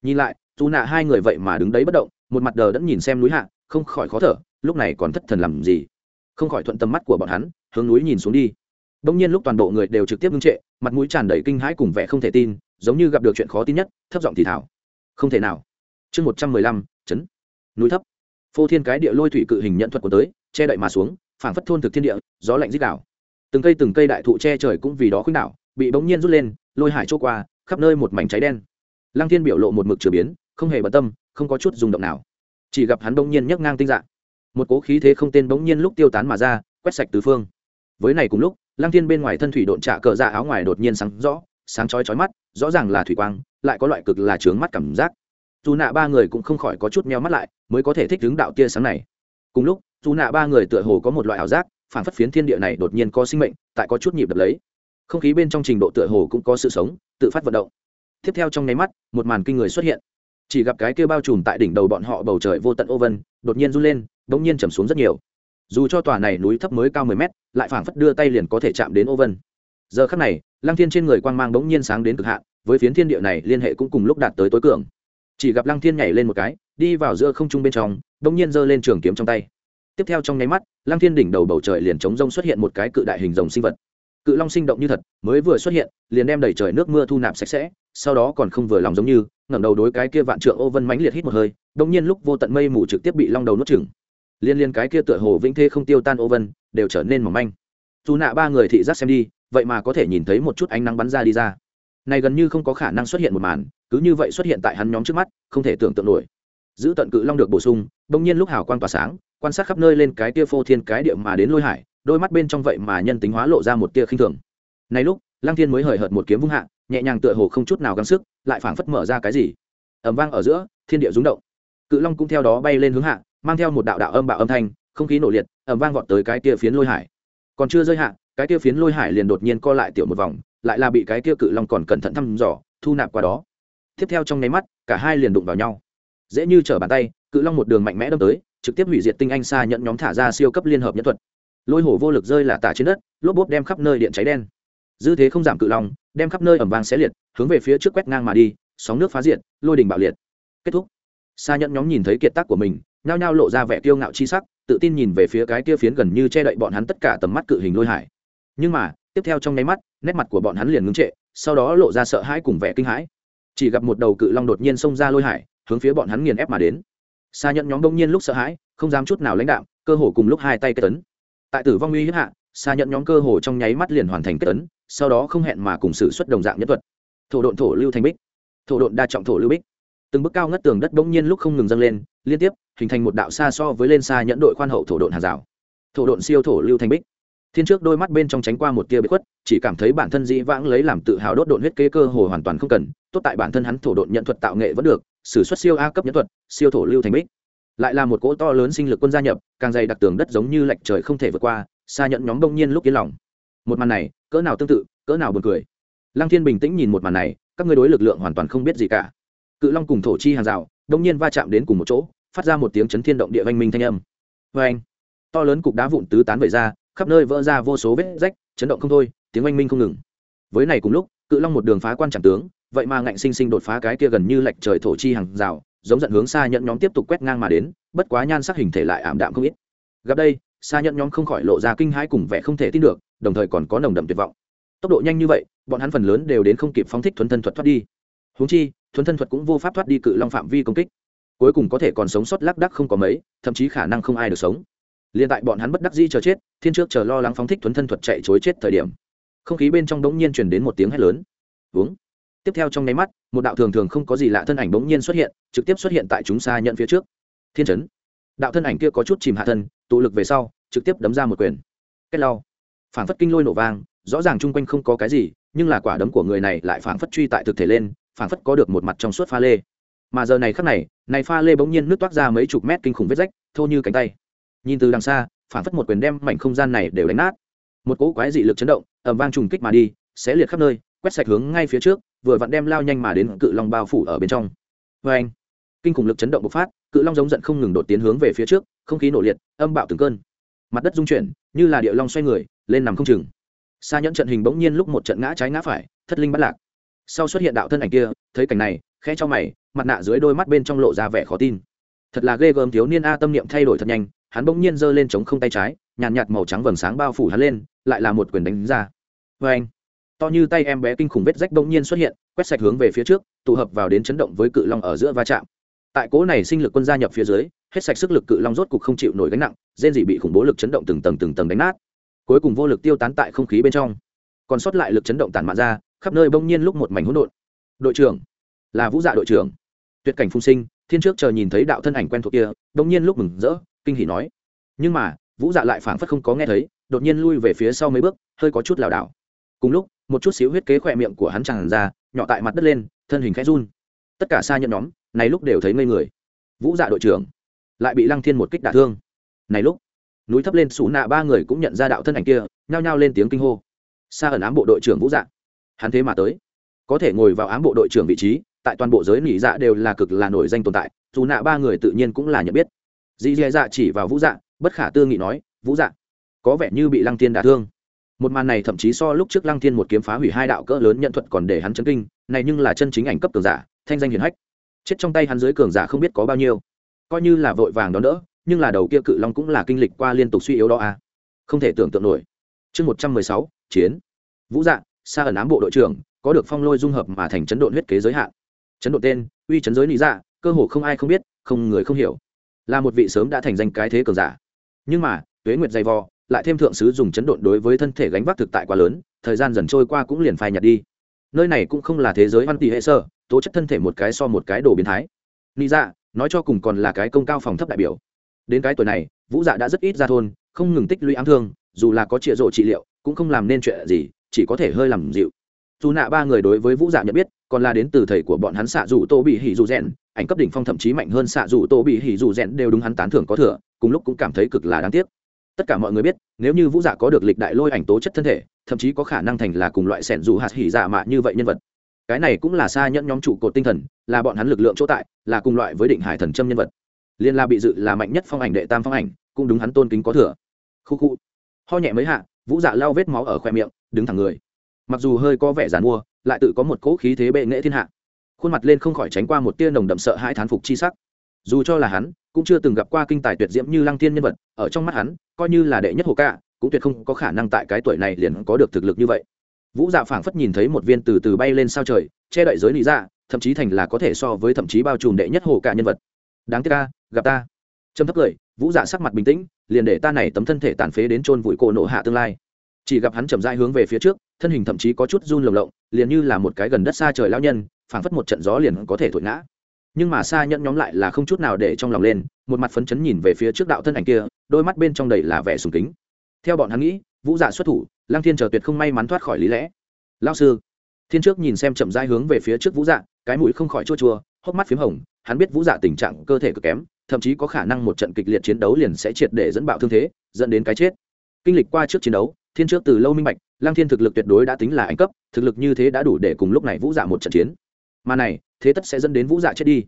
Nhìn lại dù nạ hai người vậy mà đứng đấy bất động, một mặt đờ đẫn nhìn xem núi hạ, không khỏi khó thở lúc này còn thất thần làm gì? Không khỏi thuận tầm mắt của bọn hắn, hướng núi nhìn xuống đi. Đông nhiên lúc toàn bộ người đều trực tiếp ngưng trệ, mặt mũi tràn đầy kinh hãi cùng vẻ không thể tin, giống như gặp được chuyện khó tin nhất, thấp giọng thì thảo không thể nào. Chương một trăm mười lăm chấn núi thấp. Phô thiên cái địa lôi thủy cự hình nhận thuật của tới, che đậy mà xuống, phảng phất thôn thực thiên địa, gió lạnh dích đảo từng cây từng cây đại thụ che trời cũng vì đó khuynh đảo, bị bỗng nhiên rút lên, lôi hải chỗ qua, khắp nơi một mảnh cháy đen. Lăng thiên biểu lộ một mực chửa biến, không hề bận tâm, không có chút rung động nào. Chỉ gặp hắn bỗng nhiên nhấc ngang tinh dạng một cố khí thế không tên bỗng nhiên lúc tiêu tán mà ra, quét sạch tứ phương. Với này cùng lúc, lăng thiên bên ngoài thân thủy độn trạ cờ dạ áo ngoài đột nhiên sáng rõ, sáng chói chói mắt, rõ ràng là thủy quang, lại có loại cực là trướng mắt cảm giác. Dù nạ ba người cũng không khỏi có chút meo mắt lại, mới có thể thích đứng đạo tia sáng này. Cùng lúc, dù nạ ba người tựa hồ có một loại ảo giác phản phất phiến thiên địa này đột nhiên có sinh mệnh, tại có chút nhịp đập lấy. Không khí bên trong trình độ tựa hồ cũng có sự sống, tự phát vận động. Tiếp theo trong nháy mắt, một màn kinh người xuất hiện. Chỉ gặp cái kia bao trùm tại đỉnh đầu bọn họ bầu trời vô tận ô vân, đột nhiên run lên đ nhiên trầm xuống rất nhiều. Dù cho tòa này núi thấp mới cao mười mét, lại phảng phất đưa tay liền có thể chạm đến ô vân. Giờ khắc này, lăng thiên trên người quang mang bỗng nhiên sáng đến cực hạn, với phiến thiên địa này liên hệ cũng cùng lúc đạt tới tối cường. Chỉ gặp lăng thiên nhảy lên một cái, đi vào giữa không trung bên trong bỗng nhiên giơ lên trường kiếm trong tay. Tiếp theo trong nháy mắt, lăng thiên đỉnh đầu bầu trời liền chống rông xuất hiện một cái cự đại hình rồng sinh vật. Cự long sinh động như thật, mới vừa xuất hiện, liền đem đầy trời nước mưa thu nạp sạch sẽ, sau đó còn không vừa lòng giống như, ngẩng đầu đối cái kia vạn trượng ô vân mãnh liệt hít một hơi đông nhiên lúc vô tận mây mù trực tiếp bị long đầu nuốt chửng liên liên cái kia tựa hồ vĩnh thê không tiêu tan ô vân, đều trở nên mỏng manh. Dù nạ ba người thị giác xem đi, vậy mà có thể nhìn thấy một chút ánh nắng bắn ra đi ra. Này gần như không có khả năng xuất hiện một màn, cứ như vậy xuất hiện tại hắn nhóm trước mắt, không thể tưởng tượng nổi. Giữ tận cự long được bổ sung, bỗng nhiên lúc hào quang tỏa sáng, quan sát khắp nơi lên cái tia phô thiên cái địa mà đến lôi hải, đôi mắt bên trong vậy mà nhân tính hóa lộ ra một tia khinh thường. Này lúc, lăng thiên mới hời hợt một kiếm vung hạ, nhẹ nhàng tựa hồ không chút nào gắng sức, lại phảng phất mở ra cái gì. Ẩm vang ở giữa, thiên địa rúng động. Cự long cũng theo đó bay lên hướng hạ mang theo một đạo đạo âm bạo âm thanh, không khí nổ liệt ẩm vang vọt tới cái tia phiến lôi hải. Còn chưa rơi hạ, cái tia phiến lôi hải liền đột nhiên co lại tiểu một vòng, lại là bị cái tia cự long còn cẩn thận thăm dò, thu nạp qua đó. Tiếp theo trong nháy mắt, cả hai liền đụng vào nhau. Dễ như trở bàn tay, cự long một đường mạnh mẽ đâm tới, trực tiếp hủy diệt tinh anh xa nhận nhóm thả ra siêu cấp liên hợp nhân thuật. Lôi hổ vô lực rơi là tả trên đất, lốp bốp đem khắp nơi điện cháy đen. Dư thế không giảm cự long, đem khắp nơi ẩm vàng xé liệt, hướng về phía trước quét ngang mà đi, sóng nước phá diện lôi đình bạo liệt. Kết thúc. Xa nhận nhóm nhìn thấy kiệt tác của mình nhao nhao lộ ra vẻ kiêu ngạo chi sắc, tự tin nhìn về phía cái kia phiến gần như che đậy bọn hắn tất cả tầm mắt cự hình lôi hải. Nhưng mà, tiếp theo trong nháy mắt, nét mặt của bọn hắn liền ngưng trệ, sau đó lộ ra sợ hãi cùng vẻ kinh hãi. Chỉ gặp một đầu cự long đột nhiên xông ra lôi hải, hướng phía bọn hắn nghiền ép mà đến. Xa nhận nhóm đông nhiên lúc sợ hãi, không dám chút nào lãnh đạo cơ hồ cùng lúc hai tay kết tấn tại tử vong uy hiếp hạ xa nhận nhóm cơ hồ trong nháy mắt liền hoàn thành kết tấn sau đó không hẹn mà cùng sự xuất đồng dạng nhất thuật. Thổ độn thổ lưu thành bích. Thổ độn đa trọng thổ lưu bích. Từng bước cao ngất tường đất bỗng nhiên lúc không ngừng dâng lên, liên tiếp hình thành một đạo xa so với lên xa nhẫn đội khoan hậu thổ độn hàng rào. Thổ độn siêu thổ lưu thành bích. Thiên trước đôi mắt bên trong tránh qua một tia bị khuất, chỉ cảm thấy bản thân dĩ vãng lấy làm tự hào đốt độn huyết kế cơ hồ hoàn toàn không cần, tốt tại bản thân hắn thổ độn nhận thuật tạo nghệ vẫn được s ử suất siêu a cấp nhẫn thuật, siêu thổ lưu thành bích. Lại là một cỗ to lớn sinh lực quân gia nhập, càng dày đặc tường đất giống như lệch trời không thể vượt qua, xa nhận nhóm đông nhiên lúc yên lòng. Một màn này, cỡ nào tương tự, cỡ nào buồn cười. Lăng thiên bình tĩnh nhìn một màn này, các ngươi đối lực lượng hoàn toàn không biết gì cả. Cự long cùng thổ chi hàng rào, đông nhiên va chạm đến cùng một chỗ phát ra một tiếng chấn thiên động địa văn minh thanh âm. Vê anh, to lớn cục đá vụn tứ tán vẩy ra, khắp nơi vỡ ra vô số vết rách, chấn động không thôi, tiếng oanh minh không ngừng. Với này cùng lúc, cự long một đường phá quan trạm tướng, vậy mà ngạnh sinh sinh đột phá cái kia gần như lệch trời thổ chi hàng rào, giống giận hướng xa nhận nhóm tiếp tục quét ngang mà đến, bất quá nhan sắc hình thể lại ảm đạm không ít. Gặp đây, xa nhận nhóm không khỏi lộ ra kinh hãi cùng vẻ không thể tin được, đồng thời còn có nồng đậm tuyệt vọng. Tốc độ nhanh như vậy, bọn hắn phần lớn đều đến không kịp phóng thích thuấn thân thuật thoát đi. Húng chi, thuấn thân thuật cũng vô pháp thoát đi cự long phạm vi công kích cuối cùng có thể còn sống sót lác đắc không có mấy, thậm chí khả năng không ai được sống. Liền tại bọn hắn bất đắc dĩ chờ chết, thiên trước chờ lo lắng phóng thích thuấn thân thuật chạy chối chết thời điểm, không khí bên trong đống nhiên truyền đến một tiếng hét lớn. Uống tiếp theo trong nháy mắt, một đạo thường thường không có gì lạ thân ảnh bỗng nhiên xuất hiện, trực tiếp xuất hiện tại chúng xa nhận phía trước. Thiên chấn. Đạo thân ảnh kia có chút chìm hạ thân, tụ lực về sau, trực tiếp đấm ra một quyền. Cách lau phản phất kinh lôi nổ vang, rõ ràng chung quanh không có cái gì, nhưng là quả đấm của người này lại phản phất truy tại thực thể lên phản phất có được một mặt trong suốt pha lê mà giờ này khắc này này pha lê bỗng nhiên nước toát ra mấy chục mét kinh khủng vết rách, thô như cánh tay. Nhìn từ đằng xa, phản phất một quyền đem mảnh không gian này đều đánh nát. Một cỗ quái dị lực chấn động ẩm vang trùng kích mà đi, xé liệt khắp nơi, quét sạch hướng ngay phía trước, vừa vặn đem lao nhanh mà đến cự long bao phủ ở bên trong. Vê anh, kinh khủng lực chấn động bộc phát, cự long giống giận không ngừng đột tiến hướng về phía trước, không khí nổ liệt, âm bạo từng cơn. Mặt đất rung chuyển, như là địa long xoay người, lên nằm không chừng. Xa nhẫn trận hình bỗng nhiên lúc một trận ngã trái ngã phải, thất linh bắt lạc. Sau xuất hiện đạo thân ảnh kia, thấy cảnh này, khẽ cho mày mặt nạ dưới đôi mắt bên trong lộ ra vẻ khó tin. Thật là ghê gớm thiếu niên a tâm niệm thay đổi thật nhanh hắn bỗng nhiên giơ lên chống không tay trái nhàn nhạt, nhạt màu trắng vầng sáng bao phủ hắn lên lại là một quyền đánh ra. Vê anh to như tay em bé kinh khủng vết rách bỗng nhiên xuất hiện quét sạch hướng về phía trước tụ hợp vào đến chấn động với cự long ở giữa va chạm. Tại cố này sinh lực quân gia nhập phía dưới hết sạch sức lực cự long rốt cục không chịu nổi gánh nặng rên dị bị khủng bố lực chấn động từng tầng từng tầng đánh nát. Cuối cùng vô lực tiêu tán tại không khí bên trong. Còn sót lại lực chấn động tản mạn ra khắp nơi bỗng nhiên lúc một mảnh hỗn độn. Đội trưởng là vũ dạ đội trưởng tuyệt cảnh phung sinh, thiên trước chờ nhìn thấy đạo thân ảnh quen thuộc kia đông nhiên lúc mừng rỡ, kinh hỉ nói. Nhưng mà, vũ dạ lại phảng phất không có nghe thấy, đột nhiên lui về phía sau mấy bước, hơi có chút lảo đảo. Cùng lúc, một chút xíu huyết kế khỏe miệng của hắn tràn ra, nhỏ tại mặt đất lên, thân hình khẽ run. Tất cả xa nhận nhóm, này lúc đều thấy ngây người. Vũ dạ đội trưởng, lại bị lăng thiên một kích đả thương. Này lúc, núi thấp lên xù nạ ba người cũng nhận ra đạo thân ảnh kia, nhao nhao lên tiếng kinh hô. Xa ẩn ám bộ đội trưởng vũ dạ. Hắn thế mà tới. Có thể ngồi vào ám bộ đội trưởng vị trí tại toàn bộ giới nỉ dạ đều là cực là nổi danh tồn tại, dù nạ ba người tự nhiên cũng là nhận biết. Dì dì dạ chỉ vào vũ dạ bất khả tư nghị nói, vũ dạ có vẻ như bị lăng tiên đả thương. Một màn này thậm chí so lúc trước lăng tiên một kiếm phá hủy hai đạo cỡ lớn nhận thuật còn để hắn chấn kinh, này nhưng là chân chính ảnh cấp cường giả, thanh danh hiển hách. Chết trong tay hắn dưới cường giả không biết có bao nhiêu. Coi như là vội vàng đón đỡ, nhưng là đầu kia cự long cũng là kinh lịch qua liên tục suy yếu đó à. không thể tưởng tượng nổi. Chương một trăm mười sáu, chiến. Vũ dạ xa ẩn ám bộ đội trưởng, có được phong lôi dung hợp mà thành chấn độn huyết kế giới hạn chấn độ tên, uy chấn giới lý dạ cơ hồ không ai không biết, không người không hiểu. Là một vị sớm đã thành danh cái thế cường giả. Nhưng mà, tuế nguyệt dày vò, lại thêm thượng sứ dùng chấn độn đối với thân thể gánh vác thực tại quá lớn, thời gian dần trôi qua cũng liền phai nhạt đi. Nơi này cũng không là thế giới văn tỷ hệ sơ, tố chất thân thể một cái so một cái đồ biến thái. Lý dạ nói cho cùng còn là cái công cao phòng thấp đại biểu. Đến cái tuổi này, vũ dạ đã rất ít ra thôn, không ngừng tích lũy ám thương, dù là có trịa rộ trị liệu, cũng không làm nên chuyện gì, chỉ có thể hơi làm dịu dù nạ ba người đối với vũ dạ nhận biết, còn là đến từ thầy của bọn hắn xạ dù tô bị hỉ dù rèn, ảnh cấp đỉnh phong thậm chí mạnh hơn xạ dù tô bị hỉ dù rèn đều đúng hắn tán thưởng có thừa, cùng lúc cũng cảm thấy cực là đáng tiếc. Tất cả mọi người biết, nếu như vũ dạ có được lịch đại lôi ảnh tố chất thân thể, thậm chí có khả năng thành là cùng loại sẻn dù hạt hỉ dạ mạ như vậy nhân vật. Cái này cũng là xa nhẫn nhóm trụ cột tinh thần, là bọn hắn lực lượng chỗ tại, là cùng loại với định hải thần châm nhân vật. Liên la bị dự là mạnh nhất phong ảnh đệ tam phong ảnh, cũng đúng hắn tôn kính có thừa. Khu khu. Ho nhẹ mấy hạ, vũ dạ lao vết máu ở khoe miệng, đứng thẳng người mặc dù hơi có vẻ giàn mua, lại tự có một cỗ khí thế bệ nghệ thiên hạ. Khuôn mặt lên không khỏi tránh qua một tia nồng đậm sợ hãi thán phục chi sắc. Dù cho là hắn, cũng chưa từng gặp qua kinh tài tuyệt diễm như lăng thiên nhân vật, ở trong mắt hắn, coi như là đệ nhất hồ ca, cũng tuyệt không có khả năng tại cái tuổi này liền có được thực lực như vậy. Vũ dạ phảng phất nhìn thấy một viên từ từ bay lên sao trời, che đậy giới lý dạ thậm chí thành là có thể so với thậm chí bao trùm đệ nhất hồ cả nhân vật. Đáng tiếc ca gặp ta. Trầm thấp cười, vũ dạ sắc mặt bình tĩnh, liền để ta này tấm thân thể tàn phế đến chôn vùi cổ nộ hạ tương lai. Chỉ gặp hắn chậm rãi hướng về phía trước thân hình thậm chí có chút run lồng lộng, liền như là một cái gần đất xa trời lao nhân, phảng phất một trận gió liền có thể thổi ngã. Nhưng mà xa nhẫn nhóm lại là không chút nào để trong lòng lên, một mặt phấn chấn nhìn về phía trước đạo thân ảnh kia, đôi mắt bên trong đầy là vẻ sùng kính. Theo bọn hắn nghĩ, vũ dạ xuất thủ lang thiên chờ tuyệt không may mắn thoát khỏi lý lẽ. Lao sư, thiên trước nhìn xem chậm rãi hướng về phía trước vũ dạ cái mũi không khỏi chua chua, hốc mắt p h í m hồng, hắn biết vũ dạ tình trạng cơ thể cực kém, thậm chí có khả năng một trận kịch liệt chiến đấu liền sẽ triệt để dẫn bạo thương thế, dẫn đến cái chết. Kinh lịch qua trước chiến đấu thiên trước từ lâu minh bạch lang thiên thực lực tuyệt đối đã tính là anh cấp, thực lực như thế đã đủ để cùng lúc này vũ dạ một trận chiến. Mà này, thế tất sẽ dẫn đến vũ dạ chết đi.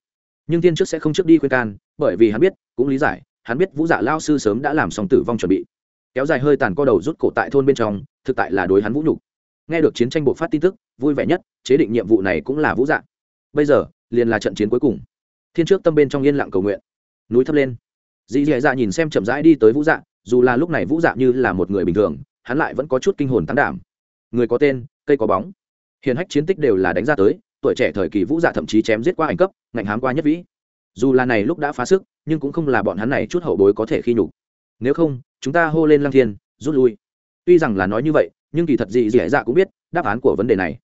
Nhưng thiên trước sẽ không trước đi khuyên can, bởi vì hắn biết, cũng lý giải, hắn biết vũ dạ lao sư sớm đã làm xong tử vong chuẩn bị. Kéo dài hơi tàn co đầu rút cổ tại thôn bên trong, thực tại là đối hắn vũ nhục. Nghe được chiến tranh bộ phát tin tức, vui vẻ nhất, chế định nhiệm vụ này cũng là vũ dạ. Bây giờ, liền là trận chiến cuối cùng. Thiên trước tâm bên trong yên lặng cầu nguyện. Núi thấp lên. Dì dì dạ nhìn xem chậm rãi đi tới vũ dạ dù là lúc này vũ dạ như là một người bình thường hắn lại vẫn có chút kinh hồn tán đảm. Người có tên, cây có bóng. Hiền hách chiến tích đều là đánh ra tới, tuổi trẻ thời kỳ vũ dạ thậm chí chém giết qua ảnh cấp, ngạnh hám qua nhất vĩ. Dù là này lúc đã phá sức, nhưng cũng không là bọn hắn này chút hậu bối có thể khi nhục. Nếu không, chúng ta hô lên lăng thiên, rút lui. Tuy rằng là nói như vậy, nhưng kỳ thật gì dễ dạ cũng biết đáp án của vấn đề này.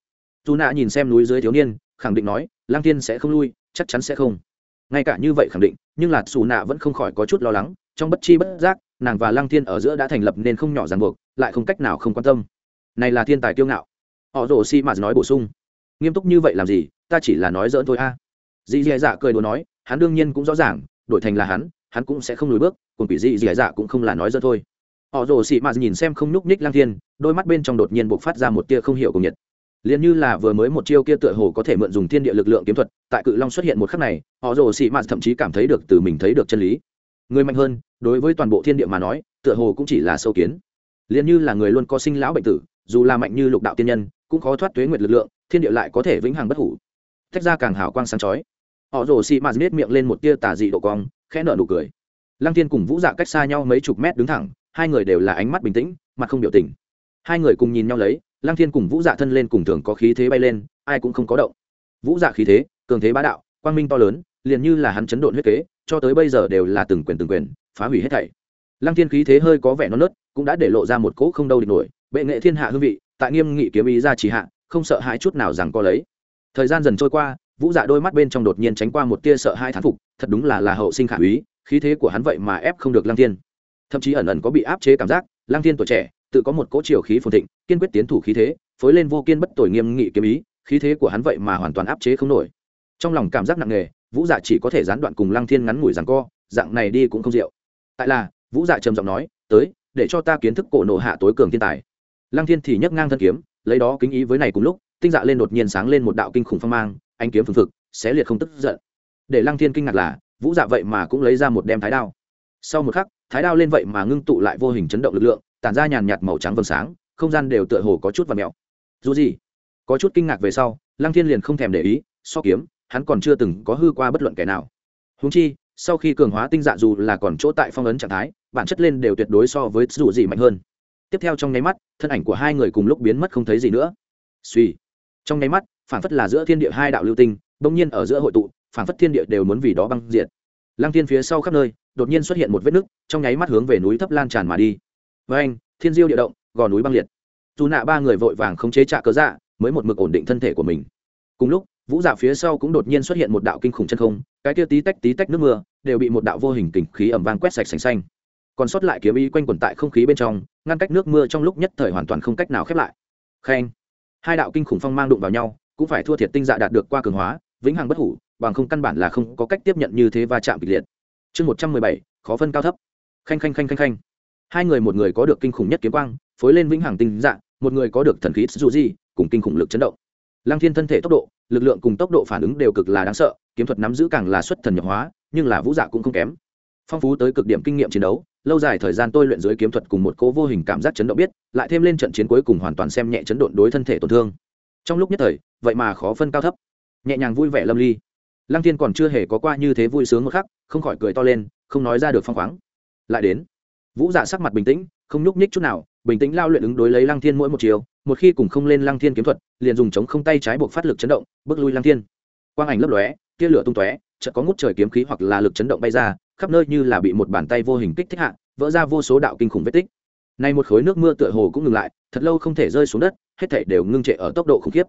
Dù nạ nhìn xem núi dưới thiếu niên, khẳng định nói, lăng thiên sẽ không lui, chắc chắn sẽ không. Ngay cả như vậy khẳng định, nhưng là xù nạ vẫn không khỏi có chút lo lắng trong bất chi bất giác, nàng và lăng thiên ở giữa đã thành lập nên không nhỏ ràng buộc, lại không cách nào không quan tâm. Này là thiên tài kiêu ngạo. Họ rồ si mà nói bổ sung. Nghiêm túc như vậy làm gì? Ta chỉ là nói dỡn thôi a. À. dì dì dạ cười đùa nói, hắn đương nhiên cũng rõ ràng, đổi thành là hắn hắn cũng sẽ không lùi bước còn quỷ dì dì dạ cũng không là nói dỡn thôi. Họ rồ si mạt nhìn xem không nhúc nhích lang thiên, đôi mắt bên trong đột nhiên buộc phát ra một tia không hiểu cùng nhiệt. Liền như là vừa mới một chiêu kia tựa hồ có thể mượn dùng thiên địa lực lượng kiếm thuật, tại cự long xuất hiện một khắc này, họ rồ si mạt thậm chí cảm thấy được từ mình thấy được chân lý người mạnh hơn, đối với toàn bộ thiên địa mà nói, tựa hồ cũng chỉ là sâu kiến. Liền như là người luôn có sinh lão bệnh tử, dù là mạnh như lục đạo tiên nhân, cũng khó thoát tuế nguyệt lực lượng, thiên địa lại có thể vĩnh hằng bất hủ. Thách ra càng hào quang sáng chói. Họ rồ xị mạt nết miệng lên một tia tà dị độ cong, khẽ nở nụ cười. Lăng thiên cùng vũ dạ cách xa nhau mấy chục mét đứng thẳng, hai người đều là ánh mắt bình tĩnh, mặt không biểu tình. Hai người cùng nhìn nhau lấy, lăng thiên cùng vũ dạ thân lên cùng thường có khí thế bay lên, ai cũng không có động. Vũ dạ khí thế, cường thế bá đạo, quang minh to lớn liền như là hắn chấn độn huyết kế, cho tới bây giờ đều là từng quyền từng quyền, phá hủy hết thảy. Lăng thiên khí thế hơi có vẻ non nớt, cũng đã để lộ ra một cỗ không đâu địch nổi, bệ nghệ thiên hạ hương vị, tại nghiêm nghị kiếm ý ra chỉ hạ, không sợ hãi chút nào rằng có lấy. Thời gian dần trôi qua, vũ dạ đôi mắt bên trong đột nhiên tránh qua một tia sợ hai thán phục, thật đúng là là hậu sinh khả úy, khí thế của hắn vậy mà ép không được lăng thiên. Thậm chí ẩn ẩn có bị áp chế cảm giác, lăng thiên tuổi trẻ, tự có một cỗ chiều khí phồn thịnh, kiên quyết tiến thủ khí thế, phối lên vô kiên bất tội nghiêm nghị kiếm ý, khí thế của hắn vậy mà hoàn toàn áp chế không nổi. Trong lòng cảm giác nặng nề vũ dạ chỉ có thể gián đoạn cùng lăng thiên ngắn ngủi rằng co, dạng này đi cũng không rượu. Tại là, vũ dạ trầm giọng nói, tới, để cho ta kiến thức cổ nộ hạ tối cường thiên tài. Lăng thiên thì nhấc ngang thân kiếm, lấy đó kính ý với này cùng lúc, tinh dạ lên đột nhiên sáng lên một đạo kinh khủng phong mang anh kiếm phừng phực, xé liệt không tức giận. Để lăng thiên kinh ngạc là, vũ dạ vậy mà cũng lấy ra một đem thái đao. Sau một khắc, thái đao lên vậy mà ngưng tụ lại vô hình chấn động lực lượng, tản ra nhàn nhạt màu trắng vầng sáng, không gian đều tựa hồ có chút và mèo. Dù gì, có chút kinh ngạc về sau, lăng thiên liền không thèm để ý, so kiếm hắn còn chưa từng có hư qua bất luận kẻ nào. Húng chi, sau khi cường hóa tinh dạ dù là còn chỗ tại phong ấn trạng thái, bản chất lên đều tuyệt đối so với dù gì mạnh hơn. Tiếp theo trong nháy mắt, thân ảnh của hai người cùng lúc biến mất không thấy gì nữa. Suy. Trong nháy mắt, phản phất là giữa thiên địa hai đạo lưu tinh, bỗng nhiên ở giữa hội tụ, phản phất thiên địa đều muốn vì đó băng diệt. Lăng thiên phía sau khắp nơi, đột nhiên xuất hiện một vết nứt, trong nháy mắt hướng về núi thấp lan tràn mà đi. Với anh, thiên diêu địa động, gò núi băng liệt. Dù nạ ba người vội vàng khống chế trạ cớ dạ mới một mực ổn định thân thể của mình. Cùng lúc vũ dạ phía sau cũng đột nhiên xuất hiện một đạo kinh khủng chân không, cái kia tí tách tí tách nước mưa, đều bị một đạo vô hình kình khí ẩm vang quét sạch sành xanh. Còn sót lại kiếm ý quanh quẩn tại không khí bên trong, ngăn cách nước mưa trong lúc nhất thời hoàn toàn không cách nào khép lại. Khen. Hai đạo kinh khủng phong mang đụng vào nhau, cũng phải thua thiệt tinh dạ đạt được qua cường hóa, vĩnh hằng bất hủ, bằng không căn bản là không có cách tiếp nhận như thế va chạm kịch liệt. Chương một trăm mười bảy, khó phân cao thấp. Khanh khanh khanh khanh khanh. Hai người một người có được kinh khủng nhất kiếm quang, phối lên vĩnh hằng tinh dạ một người có được thần khí dù gì cùng kinh khủng lực chấn động. Lăng thiên thân thể tốc độ lực lượng cùng tốc độ phản ứng đều cực là đáng sợ, kiếm thuật nắm giữ càng là xuất thần nhập hóa, nhưng là vũ dạ cũng không kém. Phong phú tới cực điểm kinh nghiệm chiến đấu, lâu dài thời gian tôi luyện dưới kiếm thuật cùng một cố vô hình cảm giác chấn động biết, lại thêm lên trận chiến cuối cùng hoàn toàn xem nhẹ chấn độn đối thân thể tổn thương. Trong lúc nhất thời, vậy mà khó phân cao thấp. Nhẹ nhàng vui vẻ lâm ly. Lăng thiên còn chưa hề có qua như thế vui sướng một khắc, không khỏi cười to lên, không nói ra được phong khoáng. Lại đến. Vũ dạ sắc mặt bình tĩnh, không nhúc nhích chút nào bình tĩnh lao luyện ứng đối lấy lăng thiên mỗi một chiều, một khi cùng không lên lăng thiên kiếm thuật, liền dùng chống không tay trái buộc phát lực chấn động, bước lui lăng thiên. Quang ảnh lấp lóe, tia lửa tung tóe, chợt có ngút trời kiếm khí hoặc là lực chấn động bay ra, khắp nơi như là bị một bàn tay vô hình kích thích hạ, vỡ ra vô số đạo kinh khủng vết tích. Nay một khối nước mưa tựa hồ cũng ngừng lại, thật lâu không thể rơi xuống đất, hết thảy đều ngưng trệ ở tốc độ khủng khiếp.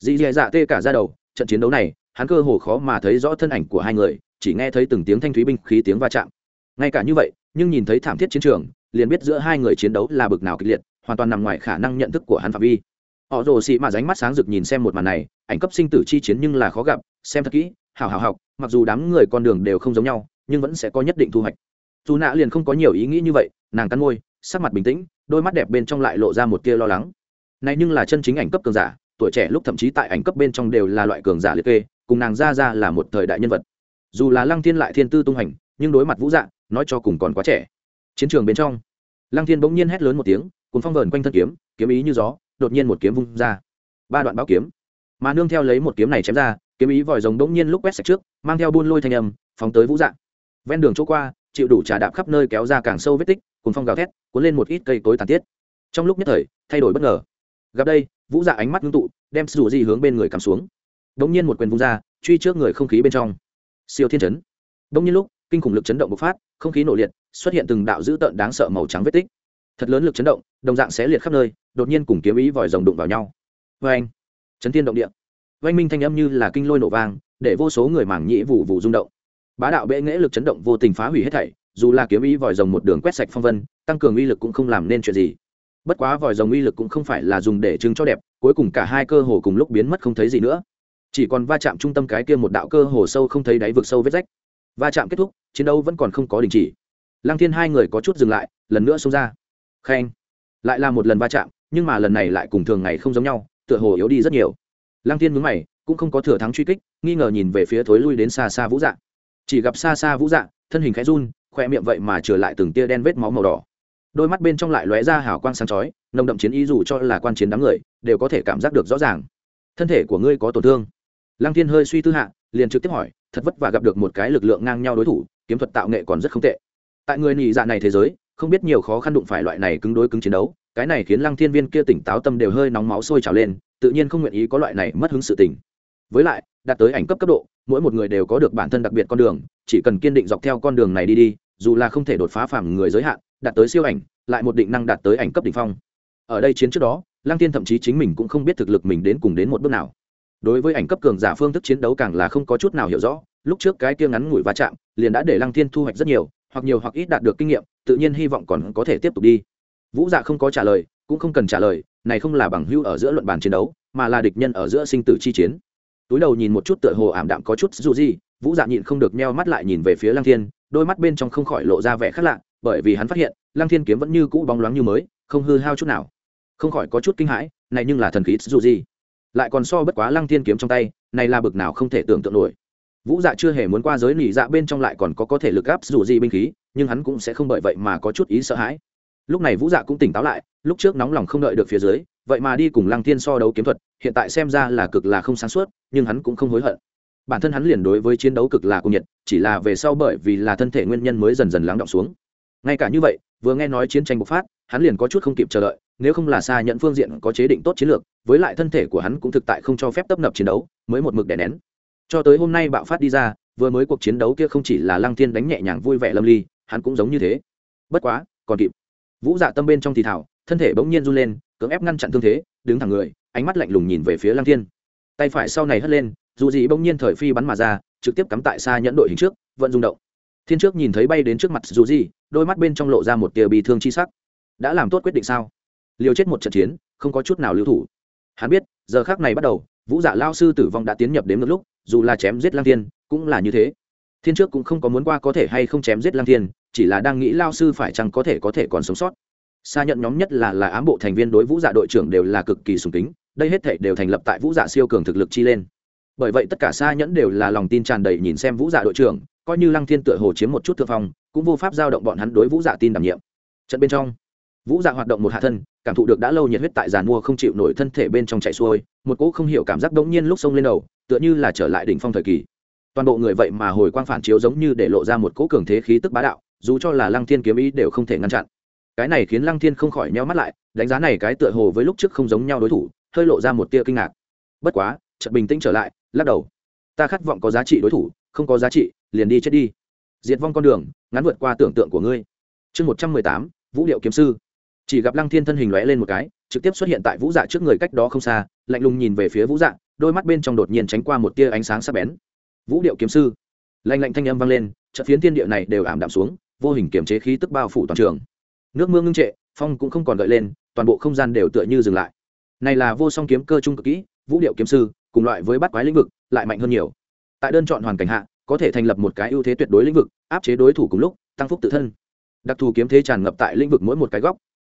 Dì dì dạ tê cả ra đầu, trận chiến đấu này, hắn cơ hồ khó mà thấy rõ thân ảnh của hai người, chỉ nghe thấy từng tiếng thanh thúy binh khí tiếng va chạm. Ngay cả như vậy, nhưng nhìn thấy thảm thiết chiến trường liền biết giữa hai người chiến đấu là bực nào kịch liệt, hoàn toàn nằm ngoài khả năng nhận thức của hắn phạm vi. Họ rồ xị mà ránh mắt sáng rực nhìn xem một màn này, ảnh cấp sinh tử chi chiến nhưng là khó gặp, xem thật kỹ, hào hào học, mặc dù đám người con đường đều không giống nhau, nhưng vẫn sẽ có nhất định thu hoạch. Dù nạ liền không có nhiều ý nghĩ như vậy, nàng cắn môi, sắc mặt bình tĩnh, đôi mắt đẹp bên trong lại lộ ra một tia lo lắng. Này nhưng là chân chính ảnh cấp cường giả, tuổi trẻ lúc thậm chí tại ảnh cấp bên trong đều là loại cường giả liệt kê, cùng nàng ra ra là một thời đại nhân vật. Dù là lăng thiên lại thiên tư tung hành nhưng đối mặt vũ dạ nói cho cùng còn quá trẻ chiến trường bên trong. Lăng thiên bỗng nhiên hét lớn một tiếng cùng phong vờn quanh thân kiếm kiếm ý như gió, đột nhiên một kiếm vung ra. Ba đoạn báo kiếm. Mà nương theo lấy một kiếm này chém ra, kiếm ý vòi rồng bỗng nhiên lúc quét sạch trước, mang theo buôn lôi thanh âm, phóng tới vũ dạ ven đường chỗ qua, chịu đủ trà đạp khắp nơi kéo ra càng sâu vết tích cùng phong gào thét, cuốn lên một ít cây cối tàn tiết. Trong lúc nhất thời, thay đổi bất ngờ. Gặp đây, vũ dạ ánh mắt ngưng tụ, đem dù di hướng bên người cắm xuống. Đống nhiên một quyền vung ra, truy trước người không khí bên trong. Siêu thiên chấn. Đống nhiên lúc kinh khủng lực chấn động bộc phát, không khí nổ liệt, xuất hiện từng đạo dữ tợn đáng sợ màu trắng vết tích. Thật lớn lực chấn động, đồng dạng sẽ liệt khắp nơi, đột nhiên cùng kiếm ý vòi rồng đụng vào nhau. Vê anh, chấn thiên động địa. Vang minh thanh âm như là kinh lôi nổ vang, để vô số người mảng nhĩ vụ vụ rung động. Bá đạo bệ nghễ lực chấn động vô tình phá hủy hết thảy, dù là kiếm ý vòi rồng một đường quét sạch phong vân, tăng cường uy lực cũng không làm nên chuyện gì. Bất quá vòi rồng uy lực cũng không phải là dùng để chứng cho đẹp, cuối cùng cả hai cơ hồ cùng lúc biến mất không thấy gì nữa. Chỉ còn va chạm trung tâm cái kia một đạo cơ hồ sâu không thấy đáy vực sâu vết rách va chạm kết thúc, chiến đấu vẫn còn không có đình chỉ. Lăng thiên hai người có chút dừng lại, lần nữa xông ra. Khen. Lại là một lần va chạm, nhưng mà lần này lại cùng thường ngày không giống nhau, tựa hồ yếu đi rất nhiều. Lăng thiên mướn mày, cũng không có thừa thắng truy kích, nghi ngờ nhìn về phía thối lui đến xa xa vũ dạ. Chỉ gặp xa xa vũ dạ thân hình khẽ run khoe miệng vậy mà trở lại từng tia đen vết máu màu đỏ. Đôi mắt bên trong lại lóe ra hào quang sáng chói, nồng đậm chiến ý dù cho là quan chiến đám người, đều có thể cảm giác được rõ ràng. Thân thể của ngươi có tổn thương. Lăng thiên hơi suy tư hạ liền trực tiếp hỏi, thật vất vả gặp được một cái lực lượng ngang nhau đối thủ, kiếm thuật tạo nghệ còn rất không tệ. Tại người nhị dạ này thế giới, không biết nhiều khó khăn đụng phải loại này cứng đối cứng chiến đấu, cái này khiến lăng thiên viên kia tỉnh táo tâm đều hơi nóng máu sôi trào lên, tự nhiên không nguyện ý có loại này mất hứng sự tình. Với lại, đạt tới ảnh cấp cấp độ, mỗi một người đều có được bản thân đặc biệt con đường, chỉ cần kiên định dọc theo con đường này đi đi, dù là không thể đột phá phàm người giới hạn, đạt tới siêu ảnh, lại một định năng đạt tới ảnh cấp đỉnh phong. Ở đây chiến trước đó, lăng tiên thậm chí chính mình cũng không biết thực lực mình đến cùng đến một bước nào đối với ảnh cấp cường giả phương thức chiến đấu càng là không có chút nào hiểu rõ, lúc trước cái kia ngắn ngủi va chạm, liền đã để lăng Thiên thu hoạch rất nhiều, hoặc nhiều hoặc ít đạt được kinh nghiệm, tự nhiên hy vọng còn có thể tiếp tục đi. Vũ dạ không có trả lời, cũng không cần trả lời, này không là bằng hữu ở giữa luận bàn chiến đấu, mà là địch nhân ở giữa sinh tử chi chiến. Túi đầu nhìn một chút tựa hồ ảm đạm có chút dù gì, vũ dạ nhịn không được meo mắt lại nhìn về phía lăng thiên, đôi mắt bên trong không khỏi lộ ra vẻ khác lạ, bởi vì hắn phát hiện, lăng thiên kiếm vẫn như cũ bóng loáng như mới, không hư hao chút nào. Không khỏi có chút kinh hãi, này nhưng là thần khí dù gì lại còn so bất quá lăng thiên kiếm trong tay, này là bực nào không thể tưởng tượng nổi. Vũ dạ chưa hề muốn qua giới nỉ dạ bên trong lại còn có có thể lực áp dù gì binh khí, nhưng hắn cũng sẽ không bởi vậy mà có chút ý sợ hãi. Lúc này vũ dạ cũng tỉnh táo lại, lúc trước nóng lòng không đợi được phía dưới, vậy mà đi cùng lăng thiên so đấu kiếm thuật, hiện tại xem ra là cực là không sáng suốt, nhưng hắn cũng không hối hận. Bản thân hắn liền đối với chiến đấu cực là cung nhiệt, chỉ là về sau bởi vì là thân thể nguyên nhân mới dần dần lắng động xuống. Ngay cả như vậy, vừa nghe nói chiến tranh bộc phát hắn liền có chút không kịp chờ đợi, nếu không là xa nhận phương diện có chế định tốt chiến lược, với lại thân thể của hắn cũng thực tại không cho phép tấp nập chiến đấu, mới một mực đè nén. Cho tới hôm nay bạo phát đi ra, vừa mới cuộc chiến đấu kia không chỉ là lăng thiên đánh nhẹ nhàng vui vẻ lâm ly, hắn cũng giống như thế. Bất quá, còn kịp. Vũ dạ tâm bên trong thì thảo, thân thể bỗng nhiên run lên, cưỡng ép ngăn chặn thương thế, đứng thẳng người, ánh mắt lạnh lùng nhìn về phía lăng thiên. Tay phải sau này hất lên, dù gì bỗng nhiên thời phi bắn mà ra, trực tiếp cắm tại xa nhẫn đội hình trước, vận rung động. Thiên trước nhìn thấy bay đến trước mặt dù gì, đôi mắt bên trong lộ ra một tia bị thương chi sắc đã làm tốt quyết định sao? Liều chết một trận chiến, không có chút nào lưu thủ. Hắn biết, giờ khác này bắt đầu, vũ dạ lao sư tử vong đã tiến nhập đến một lúc, dù là chém giết lang thiên, cũng là như thế. Thiên trước cũng không có muốn qua có thể hay không chém giết lang thiên, chỉ là đang nghĩ lao sư phải chăng có thể có thể còn sống sót. Xa nhận nhóm nhất là là ám bộ thành viên đối vũ dạ đội trưởng đều là cực kỳ sùng kính, đây hết thể đều thành lập tại vũ dạ siêu cường thực lực chi lên. Bởi vậy tất cả xa nhẫn đều là lòng tin tràn đầy nhìn xem vũ dạ đội trưởng, coi như lăng thiên tựa hồ chiếm một chút thượng phong, cũng vô pháp giao động bọn hắn đối vũ dạ tin đảm nhiệm. Trận bên trong vũ dạ hoạt động một hạ thân, cảm thụ được đã lâu nhiệt huyết tại giàn mua không chịu nổi thân thể bên trong chạy xuôi, một cỗ không hiểu cảm giác đống nhiên lúc sông lên đầu, tựa như là trở lại đỉnh phong thời kỳ. Toàn bộ người vậy mà hồi quang phản chiếu giống như để lộ ra một cỗ cường thế khí tức bá đạo, dù cho là lăng thiên kiếm ý đều không thể ngăn chặn. Cái này khiến lăng thiên không khỏi nheo mắt lại, đánh giá này cái tựa hồ với lúc trước không giống nhau đối thủ, hơi lộ ra một tia kinh ngạc. Bất quá, chợt bình tĩnh trở lại, lắc đầu. Ta khát vọng có giá trị đối thủ, không có giá trị, liền đi chết đi. Diệt vong con đường, ngắn vượt qua tưởng tượng của ngươi. Chương một trăm mười tám, vũ điệu kiếm sư chỉ gặp lăng thiên thân hình lóe lên một cái, trực tiếp xuất hiện tại vũ dạ trước người cách đó không xa, lạnh lùng nhìn về phía vũ dạ đôi mắt bên trong đột nhiên tránh qua một tia ánh sáng sắc bén. Vũ điệu kiếm sư. Lạnh lạnh thanh âm vang lên trận phiến thiên địa này đều ảm đạm xuống, vô hình kiểm chế khí tức bao phủ toàn trường. Nước mưa ngưng trệ, phong cũng không còn gợi lên, toàn bộ không gian đều tựa như dừng lại. Này là vô song kiếm cơ trung cực kỹ, vũ điệu kiếm sư, cùng loại với bắt quái lĩnh vực, lại mạnh hơn nhiều. Tại đơn chọn hoàn cảnh hạ, có thể thành lập một cái ưu thế tuyệt đối lĩnh vực, áp chế đối thủ cùng lúc, tăng phúc tự thân. Đặc thù kiếm thế tràn ngập tại lĩnh vực mỗi một cái góc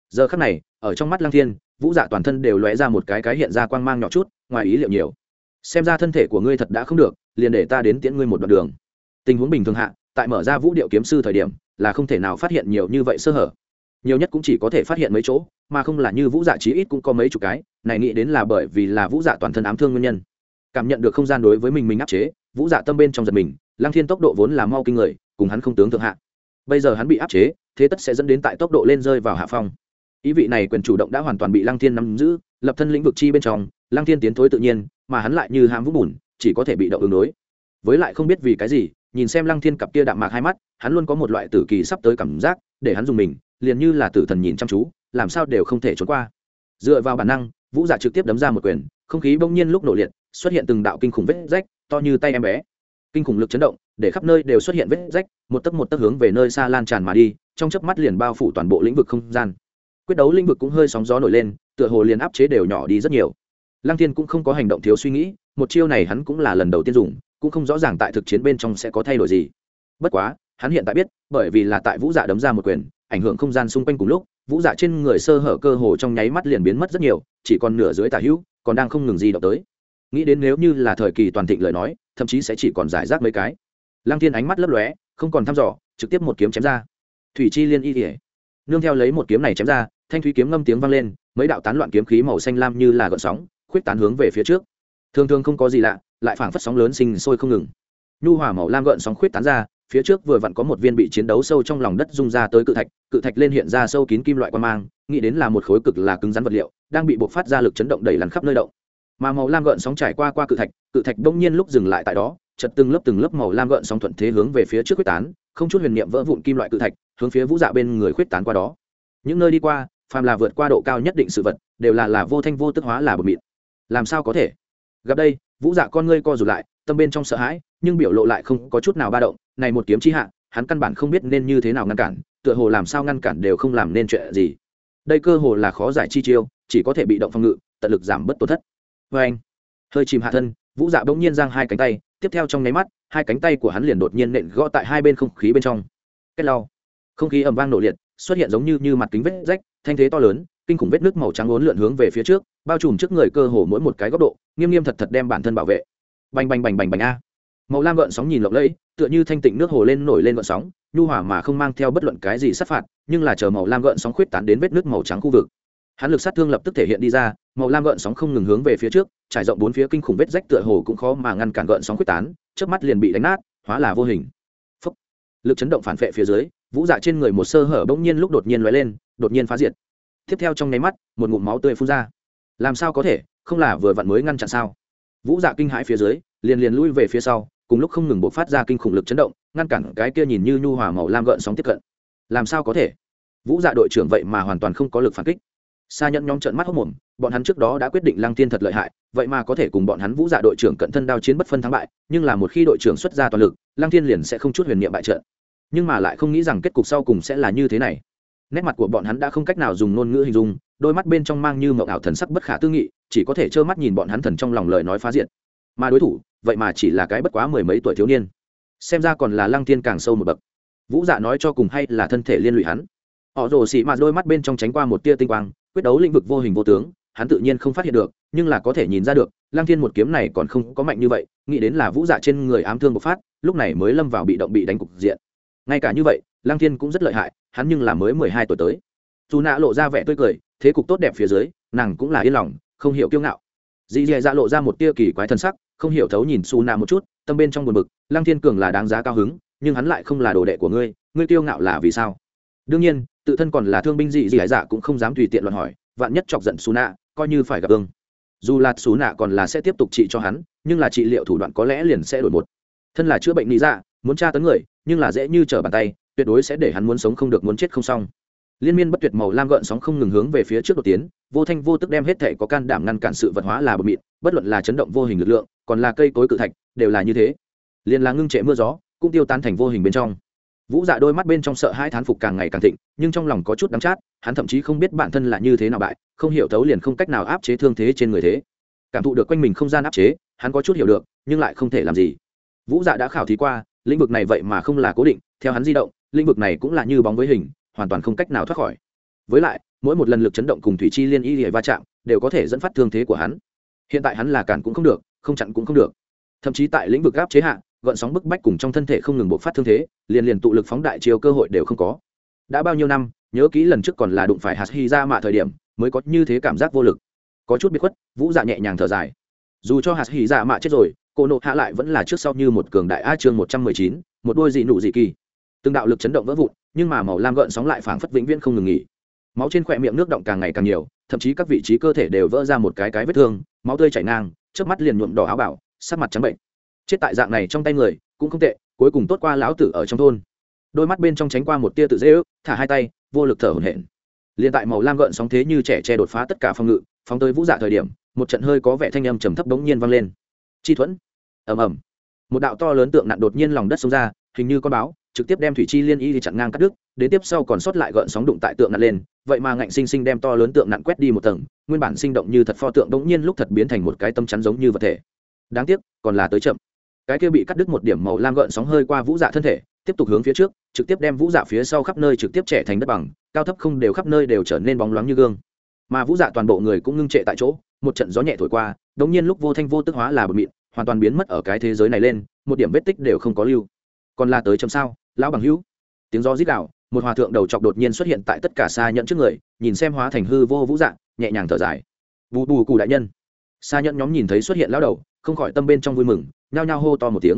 giờ khắc này, ở trong mắt lăng thiên, vũ dạ toàn thân đều lóe ra một cái cái hiện ra quang mang nhỏ chút, ngoài ý liệu nhiều. Xem ra thân thể của ngươi thật đã không được, liền để ta đến tiễn ngươi một đoạn đường. Tình huống bình thường hạ, tại mở ra vũ điệu kiếm sư thời điểm, là không thể nào phát hiện nhiều như vậy sơ hở. Nhiều nhất cũng chỉ có thể phát hiện mấy chỗ, mà không là như vũ dạ chí ít cũng có mấy chục cái, này nghĩ đến là bởi vì là vũ dạ toàn thân ám thương nguyên nhân. Cảm nhận được không gian đối với mình mình áp chế, vũ dạ tâm bên trong giật mình, lăng thiên tốc độ vốn là mau kinh người, cùng hắn không tướng thượng hạ. Bây giờ hắn bị áp chế, thế tất sẽ dẫn đến tại tốc độ lên rơi vào hạ phong ý vị này quyền chủ động đã hoàn toàn bị lăng thiên nắm giữ, lập thân lĩnh vực chi bên trong, lăng thiên tiến thối tự nhiên, mà hắn lại như hãm vũng bùn, chỉ có thể bị động ứng đối. Với lại không biết vì cái gì, nhìn xem lăng thiên cặp kia đạm mạc hai mắt, hắn luôn có một loại tử kỳ sắp tới cảm giác, để hắn dùng mình, liền như là tử thần nhìn chăm chú, làm sao đều không thể trốn qua. Dựa vào bản năng, vũ giả trực tiếp đấm ra một quyền, không khí bỗng nhiên lúc nổ liệt, xuất hiện từng đạo kinh khủng vết rách, to như tay em bé. Kinh khủng lực chấn động, để khắp nơi đều xuất hiện vết rách, một tấc một tấc hướng về nơi xa lan tràn mà đi, trong chớp mắt liền bao phủ toàn bộ lĩnh vực không gian quyết đấu lĩnh vực cũng hơi sóng gió nổi lên, tựa hồ liền áp chế đều nhỏ đi rất nhiều. Lăng thiên cũng không có hành động thiếu suy nghĩ, một chiêu này hắn cũng là lần đầu tiên dùng, cũng không rõ ràng tại thực chiến bên trong sẽ có thay đổi gì. Bất quá, hắn hiện tại biết, bởi vì là tại vũ dạ đấm ra một quyền, ảnh hưởng không gian xung quanh cùng lúc, vũ dạ trên người sơ hở cơ hồ trong nháy mắt liền biến mất rất nhiều, chỉ còn nửa dưới tả hữu, còn đang không ngừng gì động tới. Nghĩ đến nếu như là thời kỳ toàn thịnh lời nói, thậm chí sẽ chỉ còn giải rác mấy cái. Lăng thiên ánh mắt lấp lóe, không còn thăm dò, trực tiếp một kiếm chém ra. Thủy chi liên y thể nương theo lấy một kiếm này chém ra thanh thúy kiếm ngâm tiếng vang lên, mấy đạo tán loạn kiếm khí màu xanh lam như là gợn sóng, khuyết tán hướng về phía trước. Thường thường không có gì lạ, lại phảng phất sóng lớn sinh sôi không ngừng. Nhu hòa màu lam gợn sóng khuyết tán ra, phía trước vừa vặn có một viên bị chiến đấu sâu trong lòng đất rung ra tới cự thạch cự thạch lên hiện ra sâu kín kim loại quan mang, nghĩ đến là một khối cực là cứng rắn vật liệu, đang bị buộc phát ra lực chấn động đẩy lăn khắp nơi động. Mà màu lam gợn sóng trải qua qua cự thạch cự thạch bỗng nhiên lúc dừng lại tại đó chật từng lớp từng lớp màu lam gợn sóng thuận thế hướng về phía trước quyết tán, không chút huyền niệm vỡ vụn kim loại cự thạch, hướng phía vũ dạ bên người khuyết tán qua đó. Những nơi đi qua phàm là vượt qua độ cao nhất định sự vật, đều là là vô thanh vô tức hóa là bờ mịn làm sao có thể? Gặp đây, vũ dạ con ngươi co rụt lại, tâm bên trong sợ hãi, nhưng biểu lộ lại không có chút nào ba động, này một kiếm chi hạ, hắn căn bản không biết nên như thế nào ngăn cản, tựa hồ làm sao ngăn cản đều không làm nên chuyện gì. Đây cơ hồ là khó giải chi chiêu, chỉ có thể bị động phòng ngự, tận lực giảm bớt tổn thất. Vê anh, hơi chìm hạ thân, vũ dạ bỗng nhiên giang hai cánh tay, tiếp theo trong nháy mắt, hai cánh tay của hắn liền đột nhiên nện gõ tại hai bên không khí bên trong. Cách lau. Không khí ầm vang nổ liệt, xuất hiện giống như như mặt kính vết rách thanh thế to lớn, kinh khủng vết nước màu trắng uốn lượn hướng về phía trước, bao trùm trước người cơ hồ mỗi một cái góc độ, nghiêm nghiêm thật thật đem bản thân bảo vệ. Bành bành bành bành bành a. Màu lam gợn sóng nhìn lộng lẫy, tựa như thanh tịnh nước hồ lên nổi lên gợn sóng, nhu hòa mà không mang theo bất luận cái gì sát phạt, nhưng là chờ màu lam gợn sóng khuyết tán đến vết nước màu trắng khu vực. Hắn lực sát thương lập tức thể hiện đi ra, màu lam gợn sóng không ngừng hướng về phía trước, trải rộng bốn phía kinh khủng vết rách tựa hồ cũng khó mà ngăn cản gợn sóng khuyết tán trước mắt liền bị đánh nát, hóa là vô hình. Phúc. lực chấn động phản vệ phía dưới, vũ dạ trên người một sơ hở bỗng nhiên lúc đột nhiên lóe lên đột nhiên phá diệt. Tiếp theo trong nháy mắt, một ngụm máu tươi phun ra. Làm sao có thể? Không là vừa vặn mới ngăn chặn sao? Vũ dạ kinh hãi phía dưới, liền liền lui về phía sau, cùng lúc không ngừng bộc phát ra kinh khủng lực chấn động, ngăn cản cái kia nhìn như nhu hòa màu lam gợn sóng tiếp cận. Làm sao có thể? Vũ dạ đội trưởng vậy mà hoàn toàn không có lực phản kích. Xa nhẫn nhóm trận mắt hốc mồm, bọn hắn trước đó đã quyết định lăng tiên thật lợi hại, vậy mà có thể cùng bọn hắn vũ dạ đội trưởng cận thân đao chiến bất phân thắng bại, nhưng là một khi đội trưởng xuất ra toàn lực, lăng tiên liền sẽ không chút huyền niệm bại trận. Nhưng mà lại không nghĩ rằng kết cục sau cùng sẽ là như thế này nét mặt của bọn hắn đã không cách nào dùng ngôn ngữ hình dung, đôi mắt bên trong mang như mậu ảo thần sắc bất khả tư nghị, chỉ có thể trơ mắt nhìn bọn hắn thần trong lòng lời nói phá diện mà đối thủ, vậy mà chỉ là cái bất quá mười mấy tuổi thiếu niên. Xem ra còn là lăng Thiên càng sâu một bậc. Vũ dạ nói cho cùng hay là thân thể liên lụy hắn. Họ rồ xị mà đôi mắt bên trong tránh qua một tia tinh quang, quyết đấu lĩnh vực vô hình vô tướng, hắn tự nhiên không phát hiện được, nhưng là có thể nhìn ra được, lăng thiên một kiếm này còn không có mạnh như vậy, nghĩ đến là vũ dạ trên người ám thương bộc phát, lúc này mới lâm vào bị động bị đánh cục diện. Ngay cả như vậy lăng thiên cũng rất lợi hại, hắn nhưng là mới mười hai tuổi tới. Dù nạ lộ ra vẻ tươi cười, thế cục tốt đẹp phía dưới, nàng cũng là yên lòng, không hiểu kiêu ngạo. Dì dì dạ lộ ra một tia kỳ quái thân sắc, không hiểu thấu nhìn su nạ một chút, tâm bên trong buồn bực, lăng thiên cường là đáng giá cao hứng, nhưng hắn lại không là đồ đệ của ngươi ngươi kiêu ngạo là vì sao? Đương nhiên, tự thân còn là thương binh dị dị dạ cũng không dám tùy tiện luận hỏi, vạn nhất chọc giận Xù nạ coi như phải gặp ương dù là Xù nạ còn là sẽ tiếp tục trị cho hắn, nhưng là trị liệu thủ đoạn có lẽ liền sẽ đổi một. Thân là chữa bệnh lý dạ muốn tra tấn người, nhưng là dễ như trở bàn tay tuyệt đối sẽ để hắn muốn sống không được muốn chết không xong. Liên miên bất tuyệt màu lam gợn sóng không ngừng hướng về phía trước đột tiến, vô thanh vô tức đem hết thể có can đảm ngăn cản sự vật hóa là bờ mịn, bất luận là chấn động vô hình lực lượng, còn là cây cối cự thạch, đều là như thế. Liền là ngưng trệ mưa gió, cũng tiêu tán thành vô hình bên trong. Vũ dạ đôi mắt bên trong sợ hai thán phục càng ngày càng thịnh, nhưng trong lòng có chút đắm chát, hắn thậm chí không biết bản thân là như thế nào bại, không hiểu thấu liền không cách nào áp chế thương thế trên người thế. Cảm thụ được quanh mình không gian áp chế, hắn có chút hiểu được, nhưng lại không thể làm gì. Vũ dạ đã khảo thí qua, lĩnh vực này vậy mà không là cố định, theo hắn di động lĩnh vực này cũng là như bóng với hình, hoàn toàn không cách nào thoát khỏi. Với lại, mỗi một lần lực chấn động cùng thủy chi liên y hệ va chạm đều có thể dẫn phát thương thế của hắn. Hiện tại hắn là cản cũng không được, không chặn cũng không được. Thậm chí tại lĩnh vực áp chế hạ gợn sóng bức bách cùng trong thân thể không ngừng bộc phát thương thế, liền liền tụ lực phóng đại chiều cơ hội đều không có. Đã bao nhiêu năm, nhớ kỹ lần trước còn là đụng phải hạt hy ra mạ thời điểm, mới có như thế cảm giác vô lực. Có chút biết khuất, vũ dạ nhẹ nhàng thở dài. Dù cho hạt hy ra mạ chết rồi, cô nộ hạ lại vẫn là trước sau như một cường đại a chương một trăm mười chín, một đôi dị nụ dị kỳ từng đạo lực chấn động vỡ vụn, nhưng mà màu lam gợn sóng lại phảng phất vĩnh viễn không ngừng nghỉ. Máu trên khỏe miệng nước động càng ngày càng nhiều, thậm chí các vị trí cơ thể đều vỡ ra một cái cái vết thương, máu tươi chảy ngang trước mắt liền nhuộm đỏ áo bảo, sắc mặt trắng bệnh. Chết tại dạng này trong tay người, cũng không tệ, cuối cùng tốt qua lão tử ở trong thôn. Đôi mắt bên trong tránh qua một tia tự dễ ước, thả hai tay, vô lực thở hổn hển. Liền tại màu lam gợn sóng thế như trẻ che đột phá tất cả phòng ngự, phóng tới vũ dạ thời điểm, một trận hơi có vẻ thanh âm trầm thấp bỗng nhiên vang lên. Chi thuẫn. Ầm ầm. Một đạo to lớn tượng nặng đột nhiên lòng đất xông ra, hình như con báo trực tiếp đem thủy chi liên y thì chặn ngang cắt đứt, đến tiếp sau còn sót lại gợn sóng đụng tại tượng nặn lên, vậy mà ngạnh sinh sinh đem to lớn tượng nặn quét đi một tầng, nguyên bản sinh động như thật pho tượng đống nhiên lúc thật biến thành một cái tâm chắn giống như vật thể. Đáng tiếc, còn là tới chậm. Cái kia bị cắt đứt một điểm màu lam gợn sóng hơi qua vũ dạ thân thể, tiếp tục hướng phía trước, trực tiếp đem vũ dạ phía sau khắp nơi trực tiếp trẻ thành đất bằng, cao thấp không đều khắp nơi đều trở nên bóng loáng như gương. Mà vũ dạ toàn bộ người cũng ngưng trệ tại chỗ, một trận gió nhẹ thổi qua, đống nhiên lúc vô thanh vô tức hóa là bờ mịn, hoàn toàn biến mất ở cái thế giới này lên, một điểm vết tích đều không có lưu. Còn là tới chấm sao? Lão bằng hữu. Tiếng gió rít đạo một hòa thượng đầu chọc đột nhiên xuất hiện tại tất cả xa nhận trước người, nhìn xem hóa thành hư vô vũ dạng, nhẹ nhàng thở dài. Bù bù cù đại nhân. Xa nhận nhóm nhìn thấy xuất hiện lão đầu, không khỏi tâm bên trong vui mừng, nhao nhao hô to một tiếng.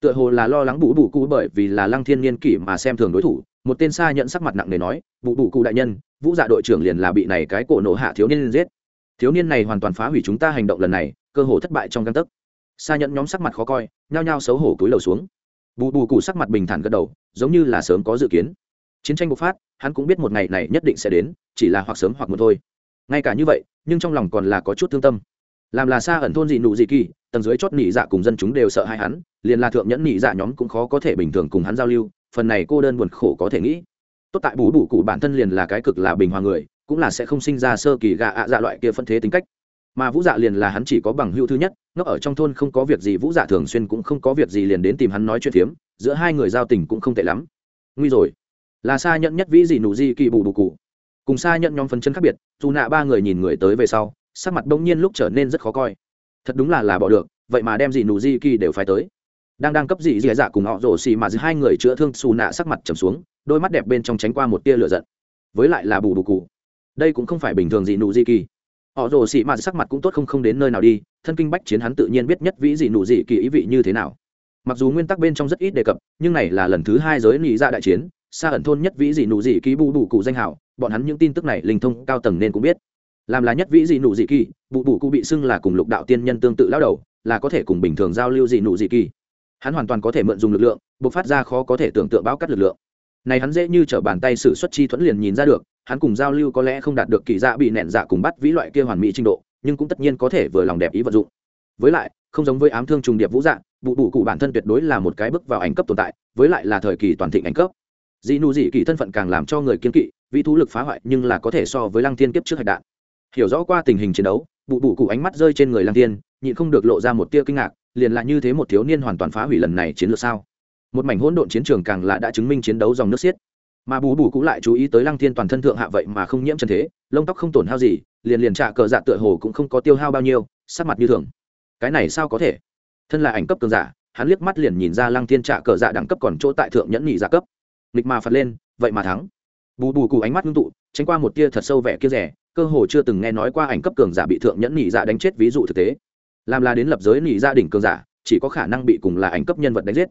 Tựa hồ là lo lắng bù bù cụ bởi vì là lăng thiên niên kỷ mà xem thường đối thủ, một tên xa nhận sắc mặt nặng nề nói, bù bù cụ đại nhân, vũ dạ đội trưởng liền là bị này cái cổ nổ hạ thiếu niên giết. Thiếu niên này hoàn toàn phá hủy chúng ta hành động lần này, cơ hồ thất bại trong găng tấc. Xa nhận nhóm sắc mặt khó coi, nhao nhao xấu hổ cúi đầu xuống bù bù cụ sắc mặt bình thản gật đầu, giống như là sớm có dự kiến. Chiến tranh bộc phát, hắn cũng biết một ngày này nhất định sẽ đến, chỉ là hoặc sớm hoặc một thôi. Ngay cả như vậy, nhưng trong lòng còn là có chút thương tâm. Làm là xa ẩn thôn dị nụ dị kỳ, tầng dưới chót nỉ dạ cùng dân chúng đều sợ hai hắn, liền là thượng nhẫn nỉ dạ nhóm cũng khó có thể bình thường cùng hắn giao lưu, phần này cô đơn buồn khổ có thể nghĩ. Tốt tại bù bù cụ bản thân liền là cái cực là bình hòa người, cũng là sẽ không sinh ra sơ kỳ gạ ạ dạ loại kia phân thế tính cách mà vũ dạ liền là hắn chỉ có bằng hữu thứ nhất, ngốc ở trong thôn không có việc gì, vũ dạ thường xuyên cũng không có việc gì liền đến tìm hắn nói chuyện phiếm, giữa hai người giao tình cũng không tệ lắm. Nguy rồi. Là xa nhận nhất vĩ gì nụ di kỳ bù bù cụ. Cùng xa nhận nhóm phần chân khác biệt, dù nạ ba người nhìn người tới về sau, sắc mặt bỗng nhiên lúc trở nên rất khó coi. Thật đúng là là bỏ được, vậy mà đem gì nụ di kỳ đều phải tới. Đang đang cấp dị dị dạ cùng họ rổ xì mà giữa hai người chữa thương, xù nạ sắc mặt trầm xuống, đôi mắt đẹp bên trong tránh qua một tia lửa giận. Với lại là bù bù cụ. Đây cũng không phải bình thường gì nụ di kỳ họ rồ xị mạt sắc mặt cũng tốt không không đến nơi nào đi, thân kinh bách chiến hắn tự nhiên biết nhất vĩ dị nụ dị kỳ ý vị như thế nào. Mặc dù nguyên tắc bên trong rất ít đề cập, nhưng này là lần thứ hai giới nghĩ ra dạ đại chiến, xa ẩn thôn nhất vĩ dị nụ dị kỳ bù bù cụ danh hảo, bọn hắn những tin tức này linh thông cao tầng nên cũng biết. Làm là nhất vĩ dị nụ dị kỳ bù bù cụ bị xưng là cùng lục đạo tiên nhân tương tự lao đầu, là có thể cùng bình thường giao lưu dị nụ dị kỳ. Hắn hoàn toàn có thể mượn dùng lực lượng buộc phát ra khó có thể tưởng tượng bao cắt lực lượng. Này hắn dễ như t bàn tay sử xuất chi thuẫn liền nhìn ra được hắn cùng giao lưu có lẽ không đạt được kỳ dạ bị nẹn dạ cùng bắt vĩ loại kia hoàn mỹ trình độ, nhưng cũng tất nhiên có thể vừa lòng đẹp ý vận dụng. Với lại, không giống với ám thương trùng điệp vũ dạng bụ bụ cụ bản thân tuyệt đối là một cái bước vào ảnh cấp tồn tại, với lại là thời kỳ toàn thịnh ảnh cấp. Dị nụ dị kỳ thân phận càng làm cho người kiên kỵ vị thú lực phá hoại nhưng là có thể so với lăng tiên kiếp trước hạch đạn. Hiểu rõ qua tình hình chiến đấu, bụ bụ cụ ánh mắt rơi trên người lăng tiên nhịn không được lộ ra một tia kinh ngạc, liền là như thế một thiếu niên hoàn toàn phá hủy lần này chiến lược sao? Một mảnh hỗn độn chiến trường càng là đã chứng minh chiến đấu dòng nước xiết mà bù bù cũng lại chú ý tới lăng thiên toàn thân thượng hạ vậy mà không nhiễm trần thế, lông tóc không tổn hao gì, liền liền trạ cờ dạ tựa hồ cũng không có tiêu hao bao nhiêu, sắc mặt như thường. Cái này sao có thể? Thân là ảnh cấp cường giả, hắn liếc mắt liền nhìn ra lăng thiên trạ cờ dạ đẳng cấp còn chỗ tại thượng nhẫn nhị giả cấp. Nghịch mà phật lên, vậy mà thắng. Bù bù cụ ánh mắt ngưng tụ, tránh qua một tia thật sâu vẻ kia rẻ, cơ hồ chưa từng nghe nói qua ảnh cấp cường giả bị thượng nhẫn nhị giả đánh chết ví dụ thực tế. Làm là đến lập giới nhị gia đỉnh cường giả, chỉ có khả năng bị cùng là ảnh cấp nhân vật đánh giết.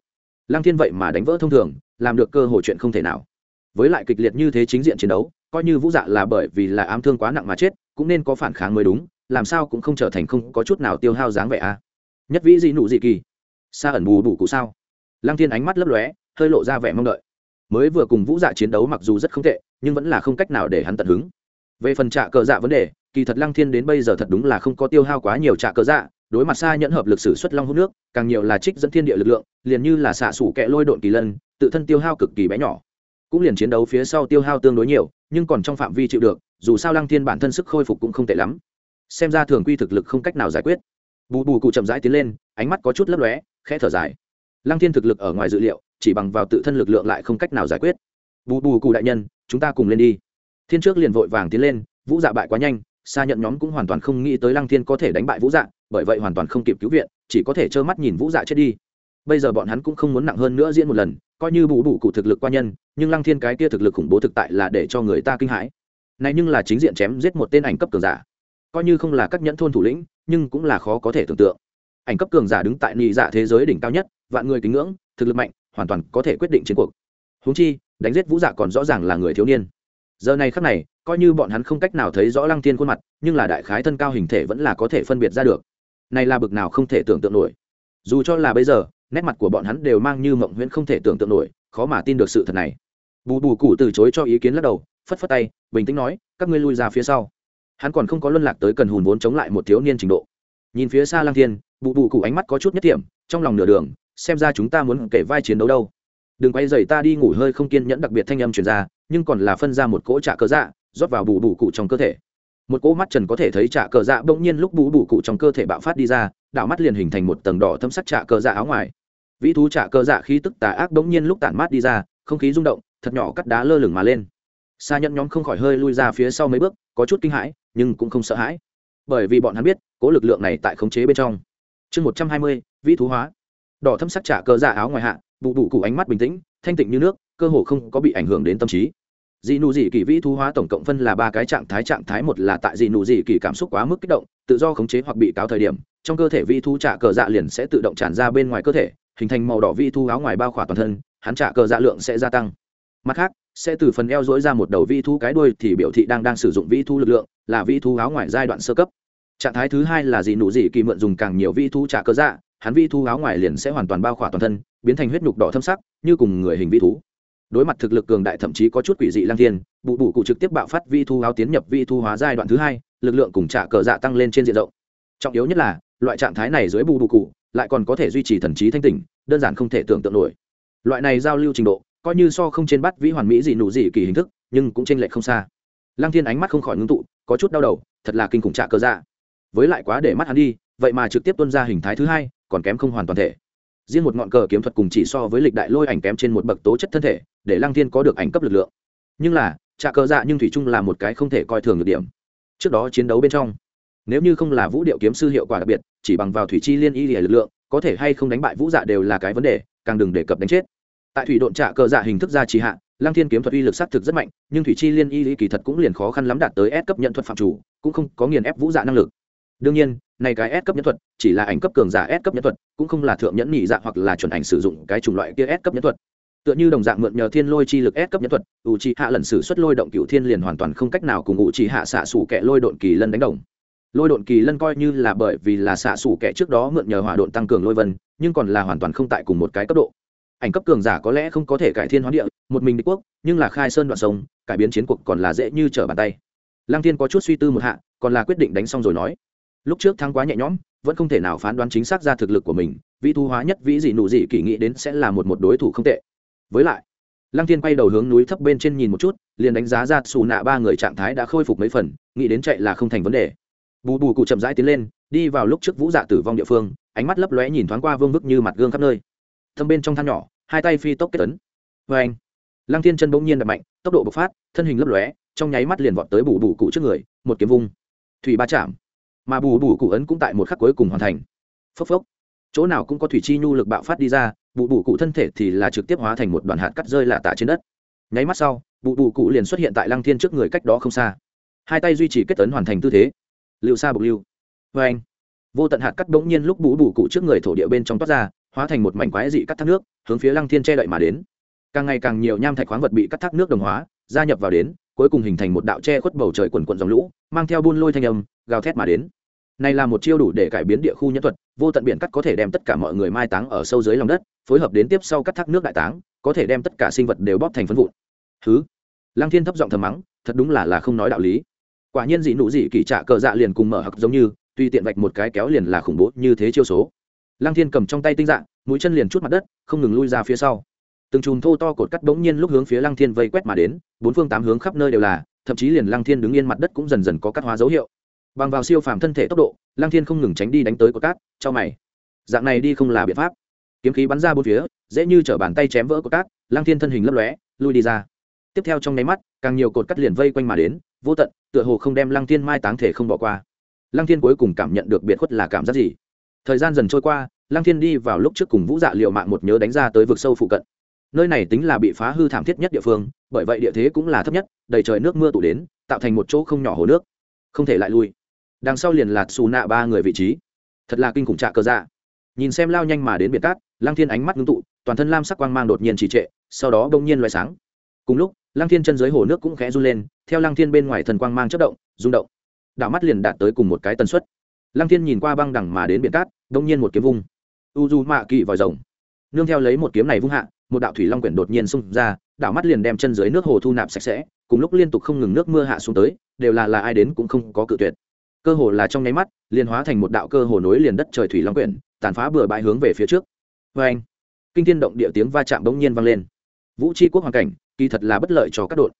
Lăng thiên vậy mà đánh vỡ thông thường, làm được cơ hội chuyện không thể nào với lại kịch liệt như thế chính diện chiến đấu, coi như vũ dạ là bởi vì là ám thương quá nặng mà chết, cũng nên có phản kháng mới đúng, làm sao cũng không trở thành không có chút nào tiêu hao dáng vẻ a. À. nhất vĩ gì nụ gì kỳ. Xa ẩn bù bù cụ sao? Lăng thiên ánh mắt lấp lóe, hơi lộ ra vẻ mong đợi. Mới vừa cùng vũ dạ chiến đấu mặc dù rất không tệ, nhưng vẫn là không cách nào để hắn tận hứng. Về phần trạ cờ dạ vấn đề, kỳ thật lăng thiên đến bây giờ thật đúng là không có tiêu hao quá nhiều trạ cờ dạ đối mặt xa nhẫn hợp lực sử xuất long hút nước, càng nhiều là trích dẫn thiên địa lực lượng, liền như là xạ sủ kẹ lôi độn kỳ lân, tự thân tiêu hao cực kỳ bé nhỏ cũng liền chiến đấu phía sau tiêu hao tương đối nhiều, nhưng còn trong phạm vi chịu được, dù sao lăng thiên bản thân sức khôi phục cũng không tệ lắm. Xem ra thường quy thực lực không cách nào giải quyết. Bù bù cụ chậm rãi tiến lên, ánh mắt có chút lấp lóe, khẽ thở dài. Lăng thiên thực lực ở ngoài dự liệu, chỉ bằng vào tự thân lực lượng lại không cách nào giải quyết. Bù bù cụ đại nhân, chúng ta cùng lên đi. Thiên trước liền vội vàng tiến lên, vũ dạ bại quá nhanh xa nhận nhóm cũng hoàn toàn không nghĩ tới lăng thiên có thể đánh bại vũ dạ bởi vậy hoàn toàn không kịp cứu viện, chỉ có thể trơ mắt nhìn vũ dạ chết đi. Bây giờ bọn hắn cũng không muốn nặng hơn nữa diễn một lần coi như bù đủ cụ thực lực qua nhân, nhưng lăng thiên cái kia thực lực khủng bố thực tại là để cho người ta kinh hãi. Này nhưng là chính diện chém giết một tên ảnh cấp cường giả. Coi như không là các nhẫn thôn thủ lĩnh, nhưng cũng là khó có thể tưởng tượng. Ảnh cấp cường giả đứng tại nhị dạ thế giới đỉnh cao nhất, vạn người kính ngưỡng, thực lực mạnh, hoàn toàn có thể quyết định chiến cuộc. Húng chi, đánh giết vũ dạ còn rõ ràng là người thiếu niên. Giờ này khắc này, coi như bọn hắn không cách nào thấy rõ lăng thiên khuôn mặt, nhưng là đại khái thân cao hình thể vẫn là có thể phân biệt ra được. Này là bực nào không thể tưởng tượng nổi. Dù cho là bây giờ nét mặt của bọn hắn đều mang như mộng huyễn không thể tưởng tượng nổi, khó mà tin được sự thật này. Bù bù cụ từ chối cho ý kiến lắc đầu, phất phất tay, bình tĩnh nói, các ngươi lui ra phía sau. Hắn còn không có luân lạc tới cần hùn vốn chống lại một thiếu niên trình độ. Nhìn phía xa lang thiên, bù bù cụ ánh mắt có chút nhất điểm trong lòng nửa đường, xem ra chúng ta muốn kể vai chiến đấu đâu. Đừng quay dậy ta đi ngủ hơi không kiên nhẫn đặc biệt thanh âm truyền ra, nhưng còn là phân ra một cỗ trạ cờ dạ rót vào bù bù cụ trong cơ thể. Một cỗ mắt trần có thể thấy trạ cờ dạ bỗng nhiên lúc bù bù cụ trong cơ thể bạo phát đi ra, đạo mắt liền hình thành một tầng đỏ thâm sắc trạ cờ dạ áo ngoài vĩ thú trả cơ dạ khí tức tà ác bỗng nhiên lúc tản mát đi ra, không khí rung động, thật nhỏ cắt đá lơ lửng mà lên. Xa nhẫn nhóm không khỏi hơi lui ra phía sau mấy bước, có chút kinh hãi, nhưng cũng không sợ hãi. Bởi vì bọn hắn biết, cố lực lượng này tại khống chế bên trong. Chương một trăm hai mươi, vĩ thú hóa. Đỏ thâm sắc trả cơ dạ áo ngoài hạ, bụ bụ cụ ánh mắt bình tĩnh, thanh tịnh như nước, cơ hồ không có bị ảnh hưởng đến tâm trí. Dị nụ dị kỳ vĩ thú hóa tổng cộng phân là ba cái trạng thái trạng thái một là tại dị nụ dị kỳ cảm xúc quá mức kích động, tự do khống chế hoặc bị cáo thời điểm, trong cơ thể vĩ thú trả cờ dạ liền sẽ tự động tràn ra bên ngoài cơ thể hình thành màu đỏ vi thu áo ngoài bao khỏa toàn thân, hắn trả cờ dạ lượng sẽ gia tăng. Mặt khác, sẽ từ phần eo dỗi ra một đầu vi thu cái đuôi thì biểu thị đang đang sử dụng vi thu lực lượng, là vi thu áo ngoài giai đoạn sơ cấp. Trạng thái thứ hai là gì? nụ gì kỳ mượn dùng càng nhiều vi thu trả cờ dạ hắn vi thu áo ngoài liền sẽ hoàn toàn bao khỏa toàn thân, biến thành huyết nhục đỏ thâm sắc, như cùng người hình vi thú. Đối mặt thực lực cường đại thậm chí có chút quỷ dị lang thiên bụ bụ cụ trực tiếp bạo phát vi thu áo tiến nhập vi thu hóa giai đoạn thứ hai, lực lượng cùng trả cờ dạ tăng lên trên diện rộng. Trọng yếu nhất là, loại trạng thái này dưới bù bù cụ lại còn có thể duy trì thần trí thanh tỉnh, đơn giản không thể tưởng tượng nổi. Loại này giao lưu trình độ, coi như so không trên bắt vĩ hoàn mỹ gì nụ gì kỳ hình thức, nhưng cũng trên lệch không xa. Lăng thiên ánh mắt không khỏi ngưng tụ, có chút đau đầu, thật là kinh khủng trạ cơ dạ. Với lại quá để mắt hắn đi, vậy mà trực tiếp tuân ra hình thái thứ hai, còn kém không hoàn toàn thể. Riêng một ngọn cờ kiếm thuật cùng chỉ so với lịch đại lôi ảnh kém trên một bậc tố chất thân thể, để lăng thiên có được ảnh cấp lực lượng. Nhưng là, trạ cơ dạ nhưng thủy chung là một cái không thể coi thường được điểm. Trước đó chiến đấu bên trong, nếu như không là vũ điệu kiếm sư hiệu quả đặc biệt chỉ bằng vào thủy chi liên y lực lượng, có thể hay không đánh bại vũ dạ đều là cái vấn đề, càng đừng đề cập đánh chết. Tại thủy độn trạ cờ dạ hình thức ra trì hạ, lăng thiên kiếm thuật uy lực s thực rất mạnh, nhưng thủy chi liên y lý kỳ thật cũng liền khó khăn lắm đạt tới S cấp nhận thuật phạm chủ, cũng không có nghiền ép vũ dạ năng lực. Đương nhiên, này cái S cấp nhẫn thuật chỉ là ảnh cấp cường giả S cấp nhẫn thuật, cũng không là thượng nhẫn nhị dạ hoặc là chuẩn ảnh sử dụng cái chủng loại kia S cấp nhẫn thuật. Tựa như đồng dạng mượn nhờ thiên lôi chi lực S cấp nhẫn thuật u chi hạ lần sử xuất lôi động cựu thiên liền hoàn toàn không cách nào cùng u chi hạ xạ xủ kẻ lôi độn kỳ lân đánh đồng lôi độn kỳ lân coi như là bởi vì là xạ xủ kẻ trước đó mượn nhờ hỏa độn tăng cường lôi vân, nhưng còn là hoàn toàn không tại cùng một cái cấp độ. Ảnh cấp cường giả có lẽ không có thể cải thiên hóa địa, một mình địch quốc, nhưng là khai sơn đoạn sông, cải biến chiến cuộc còn là dễ như trở bàn tay. Lăng thiên có chút suy tư một hạ, còn là quyết định đánh xong rồi nói. Lúc trước thắng quá nhẹ nhõm, vẫn không thể nào phán đoán chính xác ra thực lực của mình vị thu hóa nhất vĩ dị nụ dị kỳ nghĩ đến sẽ là một một đối thủ không tệ. Với lại, lăng thiên quay đầu hướng núi thấp bên trên nhìn một chút, liền đánh giá ra xù nạ ba người trạng thái đã khôi phục mấy phần, nghĩ đến chạy là không thành vấn đề bù bù cụ chậm rãi tiến lên, đi vào lúc trước vũ dạ tử vong địa phương, ánh mắt lấp lóe nhìn thoáng qua vương vức như mặt gương khắp nơi. Thâm bên trong than nhỏ, hai tay phi tốc kết tấn. Vê anh, lăng thiên chân bỗng nhiên đập mạnh, tốc độ bộc phát, thân hình lấp lóe, trong nháy mắt liền vọt tới bù bù cụ trước người, một kiếm vung. Thủy ba chạm. Mà bù bù cụ ấn cũng tại một khắc cuối cùng hoàn thành. Phốc phốc. Chỗ nào cũng có thủy chi nhu lực bạo phát đi ra, bù bù cụ thân thể thì là trực tiếp hóa thành một đoàn hạt cắt rơi lạ tạ trên đất. Nháy mắt sau, bù bù cụ liền xuất hiện tại lăng thiên trước người cách đó không xa. Hai tay duy trì kết tấn hoàn thành tư thế lưu xa bục lưu. Vê anh, vô tận hạt cắt bỗng nhiên lúc bú bù cụ trước người thổ địa bên trong toát ra, hóa thành một mảnh quái dị cắt thác nước, hướng phía lăng thiên che đậy mà đến. Càng ngày càng nhiều nham thạch khoáng vật bị cắt thác nước đồng hóa, gia nhập vào đến, cuối cùng hình thành một đạo che khuất bầu trời quần quận dòng lũ, mang theo buôn lôi thanh âm, gào thét mà đến. Này là một chiêu đủ để cải biến địa khu nhân thuật, vô tận biển cắt có thể đem tất cả mọi người mai táng ở sâu dưới lòng đất, phối hợp đến tiếp sau cắt thác nước đại táng, có thể đem tất cả sinh vật đều bóp thành phân vụn. Thứ lăng thiên thấp giọng thầm mắng, thật đúng là là không nói đạo lý quả nhiên dị nụ dị kỳ trạ cờ dạ liền cùng mở hặc giống như, tuy tiện vạch một cái kéo liền là khủng bố như thế chiêu số. Lăng thiên cầm trong tay tinh dạng mũi chân liền chút mặt đất, không ngừng lui ra phía sau. Từng chùm thô to cột cắt bỗng nhiên lúc hướng phía lăng thiên vây quét mà đến, bốn phương tám hướng khắp nơi đều là, thậm chí liền lăng thiên đứng yên mặt đất cũng dần dần có cắt hóa dấu hiệu. Bằng vào siêu phàm thân thể tốc độ, lăng thiên không ngừng tránh đi đánh tới cột cát cho mày. Dạng này đi không là biện pháp. Kiếm khí bắn ra bốn phía, dễ như t bàn tay chém vỡ cột cát lăng thiên thân hình lấp lóe, lui đi ra. Tiếp theo trong nháy mắt, càng nhiều cột cắt liền vây quanh mà đến vô tận, tựa hồ không đem lăng thiên mai táng thể không bỏ qua. Lăng thiên cuối cùng cảm nhận được biệt khuất là cảm giác gì? Thời gian dần trôi qua, lăng thiên đi vào lúc trước cùng vũ dạ liệu mạng một nhớ đánh ra tới vực sâu phụ cận. Nơi này tính là bị phá hư thảm thiết nhất địa phương, bởi vậy địa thế cũng là thấp nhất, đầy trời nước mưa tụ đến, tạo thành một chỗ không nhỏ hồ nước. Không thể lại lui. Đằng sau liền lạt xù nạ ba người vị trí. Thật là kinh khủng trạ cơ dạ. Nhìn xem lao nhanh mà đến biển cát, lăng thiên ánh mắt ngưng tụ, toàn thân lam sắc quang mang đột nhiên trì trệ, sau đó đông nhiên loại sáng. Cùng lúc lăng thiên chân dưới hồ nước cũng khẽ run lên, theo lăng thiên bên ngoài thần quang mang chất động, rung động. Đạo mắt liền đạt tới cùng một cái tần suất. Lăng thiên nhìn qua băng đẳng mà đến biển cát, đông nhiên một kiếm vung. U du mạ kỵ vòi rồng. Nương theo lấy một kiếm này vung hạ, một đạo thủy long quyển đột nhiên xung ra đạo mắt liền đem chân dưới nước hồ thu nạp sạch sẽ, cùng lúc liên tục không ngừng nước mưa hạ xuống tới, đều là là ai đến cũng không có cự tuyệt. Cơ hồ là trong nháy mắt, liền hóa thành một đạo cơ hồ nối liền đất trời thủy long quyển, tàn phá bừa bãi hướng về phía trước. Vê anh kinh thiên động địa tiếng va chạm bỗng nhiên vang lên. Vũ tri quốc hoàn cảnh kỳ thật là bất lợi cho các đội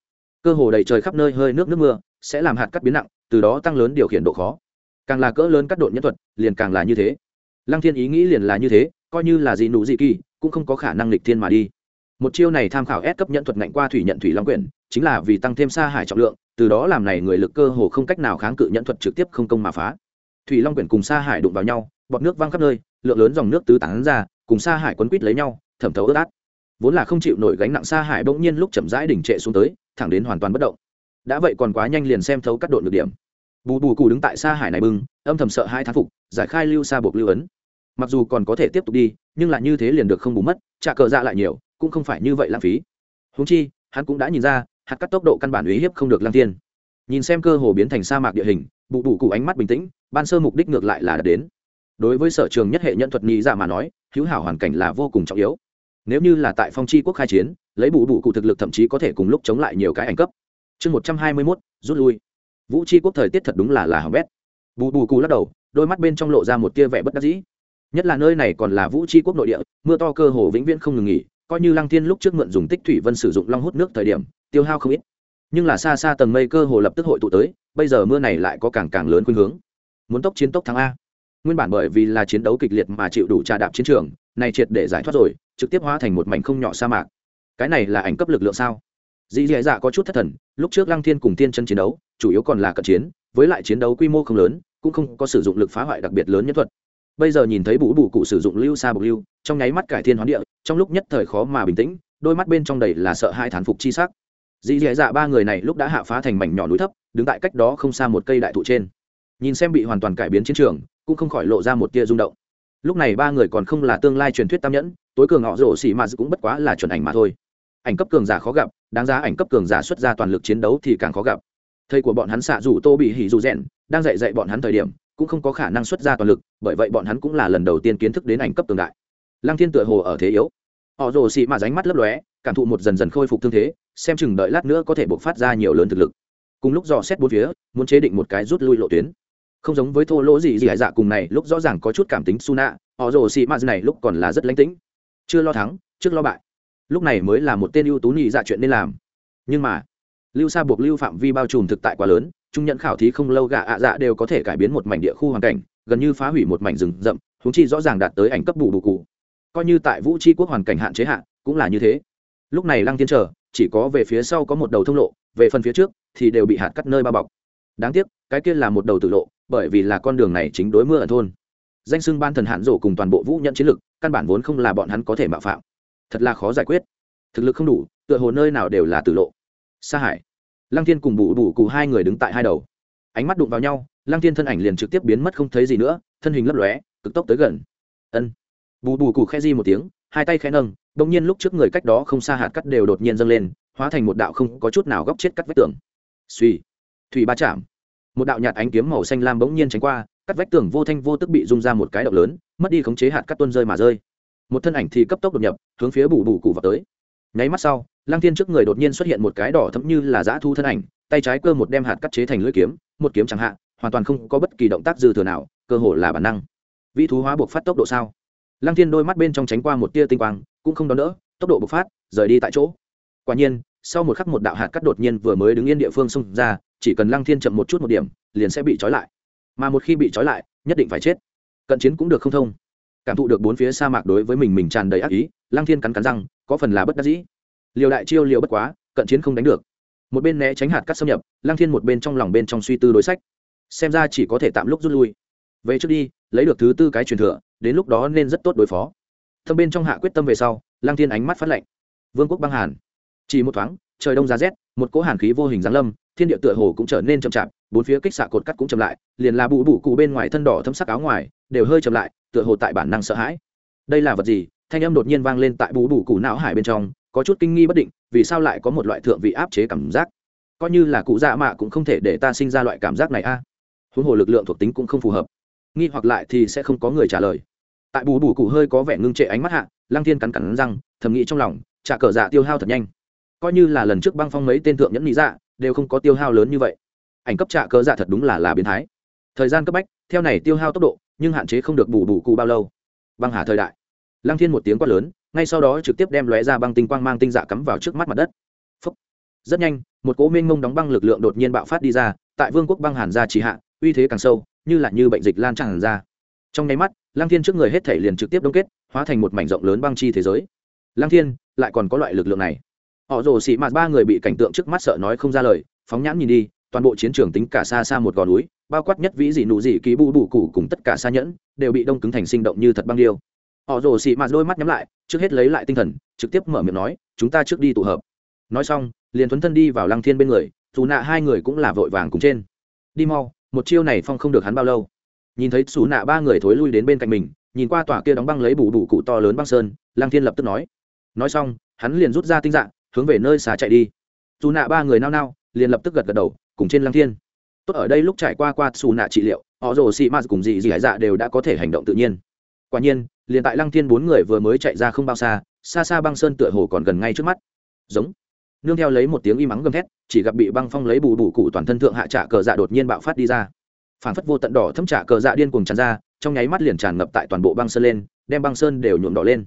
cơ hồ đầy trời khắp nơi hơi nước nước mưa, sẽ làm hạt cắt biến nặng, từ đó tăng lớn điều khiển độ khó. Càng là cỡ lớn các đội nhân thuật, liền càng là như thế. Lăng thiên ý nghĩ liền là như thế, coi như là gì nụ gì kỳ, cũng không có khả năng lịch thiên mà đi. Một chiêu này tham khảo ép cấp nhận thuật ngạnh qua thủy nhận thủy long quyển, chính là vì tăng thêm xa hải trọng lượng, từ đó làm này người lực cơ hồ không cách nào kháng cự nhận thuật trực tiếp không công mà phá. Thủy long quyển cùng xa hải đụng vào nhau, bọt nước văng khắp nơi, lượng lớn dòng nước tứ tán ra, cùng xa hải quấn quít lấy nhau, thẩm thấu ướt át vốn là không chịu nổi gánh nặng xa hải bỗng nhiên lúc chậm rãi đỉnh trệ xuống tới, thẳng đến hoàn toàn bất động. Đã vậy còn quá nhanh liền xem thấu cắt độn được điểm. Bù bù cù đứng tại xa hải này bưng, âm thầm sợ hai thán phục, giải khai lưu xa buộc lưu ấn. Mặc dù còn có thể tiếp tục đi, nhưng là như thế liền được không bù mất, trả cờ dạ lại nhiều, cũng không phải như vậy lãng phí. Húng chi, hắn cũng đã nhìn ra, hạt cắt tốc độ căn bản uy hiếp không được lăng tiên nhìn xem cơ hồ biến thành sa mạc địa hình bụ bụ cụ ánh mắt bình tĩnh, ban sơ mục đích ngược lại là đạt đến. Đối với sở trường nhất hệ nhân thuật nghĩ ra dạ mà nói, hữu hảo hoàn cảnh là vô cùng trọng yếu nếu như là tại phong chi quốc khai chiến, lấy bù bù cụ thực lực thậm chí có thể cùng lúc chống lại nhiều cái ảnh cấp. Chương một trăm hai mươi mốt, rút lui. Vũ chi quốc thời tiết thật đúng là là hỏng bét. Bù bù cụ lắc đầu, đôi mắt bên trong lộ ra một tia vẻ bất đắc dĩ. Nhất là nơi này còn là vũ chi quốc nội địa, mưa to cơ hồ vĩnh viễn không ngừng nghỉ, coi như lăng thiên lúc trước mượn dùng tích thủy vân sử dụng long hút nước thời điểm, tiêu hao không ít. Nhưng là xa xa tầng mây cơ hồ lập tức hội tụ tới, bây giờ mưa này lại có càng càng lớn khuynh hướng. Muốn tốc chiến tốc thắng a nguyên bản bởi vì là chiến đấu kịch liệt mà chịu đủ trà đạp chiến trường, này triệt để giải thoát rồi, trực tiếp hóa thành một mảnh không nhỏ sa mạc. Cái này là ảnh cấp lực lượng sao? Dì dì dạ có chút thất thần, lúc trước lăng thiên cùng tiên chân chiến đấu, chủ yếu còn là cận chiến, với lại chiến đấu quy mô không lớn, cũng không có sử dụng lực phá hoại đặc biệt lớn nhất thuật. Bây giờ nhìn thấy bù bù cụ sử dụng lưu xa bục lưu, trong nháy mắt cải thiên hoán địa, trong lúc nhất thời khó mà bình tĩnh, đôi mắt bên trong đầy là sợ hai thán phục chi sắc. Dì dì dạ ba người này lúc đã hạ phá thành mảnh nhỏ núi thấp, đứng tại cách đó không xa một cây đại thụ trên. Nhìn xem bị hoàn toàn cải biến chiến trường cũng không khỏi lộ ra một tia rung động. Lúc này ba người còn không là tương lai truyền thuyết tam nhẫn, tối cường họ rổ xỉ mà cũng bất quá là chuẩn ảnh mà thôi. Ảnh cấp cường giả khó gặp, đáng giá ảnh cấp cường giả xuất ra toàn lực chiến đấu thì càng khó gặp. Thầy của bọn hắn xạ rủ tô bị hỉ dù rèn, đang dạy dạy bọn hắn thời điểm, cũng không có khả năng xuất ra toàn lực, bởi vậy bọn hắn cũng là lần đầu tiên kiến thức đến ảnh cấp tương đại. Lăng thiên tựa hồ ở thế yếu. Họ rồ xị mà ránh mắt lấp lóe, cảm thụ một dần dần khôi phục thương thế, xem chừng đợi lát nữa có thể buộc phát ra nhiều lớn thực lực. Cùng lúc dò xét bốn phía, muốn chế định một cái rút lui lộ tuyến không giống với thô lỗ gì gì hải dạ cùng này, lúc rõ ràng có chút cảm tính su nạ họ rồ xị mạt này lúc còn là rất lánh tĩnh. Chưa lo thắng, trước lo bại. Lúc này mới là một tên ưu tú nhị dạ chuyện nên làm. Nhưng mà, lưu sa buộc lưu phạm vi bao trùm thực tại quá lớn, trung nhận khảo thí không lâu gạ ạ dạ đều có thể cải biến một mảnh địa khu hoàn cảnh, gần như phá hủy một mảnh rừng rậm húng chi rõ ràng đạt tới ảnh cấp bù bù cụ. Coi như tại vũ tri quốc hoàn cảnh hạn chế hạn cũng là như thế. Lúc này lăng tiên trở chỉ có về phía sau có một đầu thông lộ, về phần phía trước thì đều bị hạt cắt nơi bao bọc đáng tiếc, cái kia là một đầu tự lộ, bởi vì là con đường này chính đối mưa ở thôn. Danh sưng ban thần hạn rổ cùng toàn bộ vũ nhận chiến lực, căn bản vốn không là bọn hắn có thể mạo phạm. Thật là khó giải quyết. Thực lực không đủ, tựa hồ nơi nào đều là tử lộ. Sa hải. Lăng thiên cùng bù bù cụ hai người đứng tại hai đầu. Ánh mắt đụng vào nhau, lăng thiên thân ảnh liền trực tiếp biến mất không thấy gì nữa, thân hình lấp lóe, cực tốc tới gần. Ân. Bù bù cụ khe di một tiếng, hai tay khẽ nâng đ ỗ n g nhiên lúc trước người cách đó không xa hạt cắt đều đột nhiên dâng lên, hóa thành một đạo không có chút nào góc chết cắt vách tường. Suy thủy ba chạm. Một đạo nhạt ánh kiếm màu xanh lam bỗng nhiên tránh qua, cắt vách tường vô thanh vô tức bị rung ra một cái động lớn, mất đi khống chế hạt cắt tuân rơi mà rơi. Một thân ảnh thì cấp tốc đột nhập, hướng phía bù bù cụ vào tới. Nháy mắt sau lang thiên trước người đột nhiên xuất hiện một cái đỏ thấm như là dã thu thân ảnh, tay trái cơ một đem hạt cắt chế thành lưỡi kiếm, một kiếm chẳng hạn hoàn toàn không có bất kỳ động tác dư thừa nào, cơ hồ là bản năng. Vị thú hóa buộc phát tốc độ sao? Lang thiên đôi mắt bên trong tránh qua một tia tinh quang, cũng không đón đỡ, tốc độ bộc phát, rời đi tại chỗ. Quả nhiên, sau một khắc một đạo hạt cắt đột nhiên vừa mới đứng yên địa phương xông ra chỉ cần lăng thiên chậm một chút một điểm, liền sẽ bị trói lại. Mà một khi bị trói lại, nhất định phải chết. Cận chiến cũng được không thông. Cảm thụ được bốn phía sa mạc đối với mình mình tràn đầy ác ý, lăng thiên cắn cắn răng, có phần là bất đắc dĩ. Liều đại chiêu liều bất quá, cận chiến không đánh được. Một bên né tránh hạt cắt xâm nhập, lăng thiên một bên trong lòng bên trong suy tư đối sách. Xem ra chỉ có thể tạm lúc rút lui. Về trước đi, lấy được thứ tư cái truyền thừa, đến lúc đó nên rất tốt đối phó. Thâm bên trong hạ quyết tâm về sau, lăng thiên ánh mắt phát lạnh vương quốc băng hàn. Chỉ một thoáng, trời đông giá rét, một cỗ hàn khí vô hình giáng lâm thiên địa tựa hồ cũng trở nên chậm chạp, bốn phía kích xạ cột cắt cũng chậm lại, liền là bụ bụ cụ bên ngoài thân đỏ thâm sắc áo ngoài, đều hơi chậm lại, tựa hồ tại bản năng sợ hãi. Đây là vật gì? Thanh âm đột nhiên vang lên tại bù bụ cụ não hải bên trong, có chút kinh nghi bất định, vì sao lại có một loại thượng vị áp chế cảm giác? Coi như là cụ dạ mạ cũng không thể để ta sinh ra loại cảm giác này a. À. huống hồ lực lượng thuộc tính cũng không phù hợp. Nghi hoặc lại thì sẽ không có người trả lời. Tại bù bù cụ hơi có vẻ ngưng trệ ánh mắt hạ, lăng thiên cắn cắn răng, thầm nghĩ trong lòng, trả cờ dạ tiêu hao thật nhanh. Coi như là lần trước băng phong mấy tên thượng nhẫn nghĩ dạ đều không có tiêu hao lớn như vậy. Ảnh cấp trạ cơ dạ thật đúng là là biến thái. Thời gian cấp bách, theo này tiêu hao tốc độ, nhưng hạn chế không được bù bù cụ bao lâu. Băng hà thời đại. Lăng thiên một tiếng quát lớn, ngay sau đó trực tiếp đem lóe ra băng tinh quang mang tinh dạ cắm vào trước mắt mặt đất. Phúc. rất nhanh, một cỗ minh mông đóng băng lực lượng đột nhiên bạo phát đi ra, tại vương quốc băng hàn ra trì hạ, uy thế càng sâu, như là như bệnh dịch lan tràn ra. Trong nháy mắt, lăng thiên trước người hết thể liền trực tiếp đông kết, hóa thành một mảnh rộng lớn băng chi thế giới. Lăng thiên, lại còn có loại lực lượng này họ rồ xị mạt ba người bị cảnh tượng trước mắt sợ nói không ra lời, phóng nhãn nhìn đi, toàn bộ chiến trường tính cả xa xa một gò núi, bao quát nhất vĩ dị nụ dị ký bù bù cụ cùng tất cả xa nhẫn, đều bị đông cứng thành sinh động như thật băng điêu. Họ rồ xị mạt đôi mắt nhắm lại, trước hết lấy lại tinh thần, trực tiếp mở miệng nói, chúng ta trước đi tụ hợp. Nói xong, liền thuấn thân đi vào lăng thiên bên người, dù nạ hai người cũng là vội vàng cùng trên. Đi mau, một chiêu này phong không được hắn bao lâu. Nhìn thấy xù nạ ba người thối lui đến bên cạnh mình, nhìn qua tòa kia đóng băng lấy bù bù cụ to lớn băng sơn, lăng thiên lập tức nói. Nói xong, hắn liền rút ra tinh dạng hướng về nơi xá chạy đi. Dù nạ ba người nao nao, liền lập tức gật gật đầu, cùng trên lăng thiên. Tốt ở đây lúc trải qua qua xù nạ trị liệu, họ rồ xị m cùng dị dị hải dạ đều đã có thể hành động tự nhiên. Quả nhiên, liền tại lăng thiên bốn người vừa mới chạy ra không bao xa xa xa băng sơn tựa hồ còn gần ngay trước mắt. Giống. Nương theo lấy một tiếng y mắng gầm thét, chỉ gặp bị băng phong lấy bù bù cụ toàn thân thượng hạ trả cờ dạ đột nhiên bạo phát đi ra. Phản phất vô tận đỏ thấm trả cờ dạ điên cuồng tràn ra, trong nháy mắt liền tràn ngập tại toàn bộ băng sơn lên, đem băng sơn đều nhuộm đỏ lên.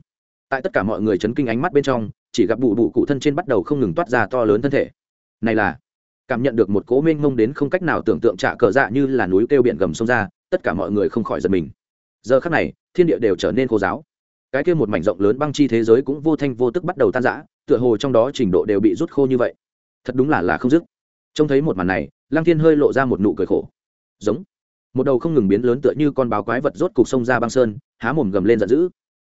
Tại tất cả mọi người chấn kinh ánh mắt bên trong chỉ gặp bù bù cụ thân trên bắt đầu không ngừng toát ra to lớn thân thể. Này là, cảm nhận được một cố mênh mông đến không cách nào tưởng tượng trả cờ dạ như là núi kêu biển gầm sông ra, tất cả mọi người không khỏi giật mình. Giờ khắc này, thiên địa đều trở nên khô giáo. Cái kia một mảnh rộng lớn băng chi thế giới cũng vô thanh vô tức bắt đầu tan rã, tựa hồ trong đó trình độ đều bị rút khô như vậy. Thật đúng là là không dứt. Trông thấy một màn này, lăng thiên hơi lộ ra một nụ cười khổ. Giống. Một đầu không ngừng biến lớn tựa như con báo quái vật rốt cục sông ra băng sơn, há mồm gầm lên giận dữ.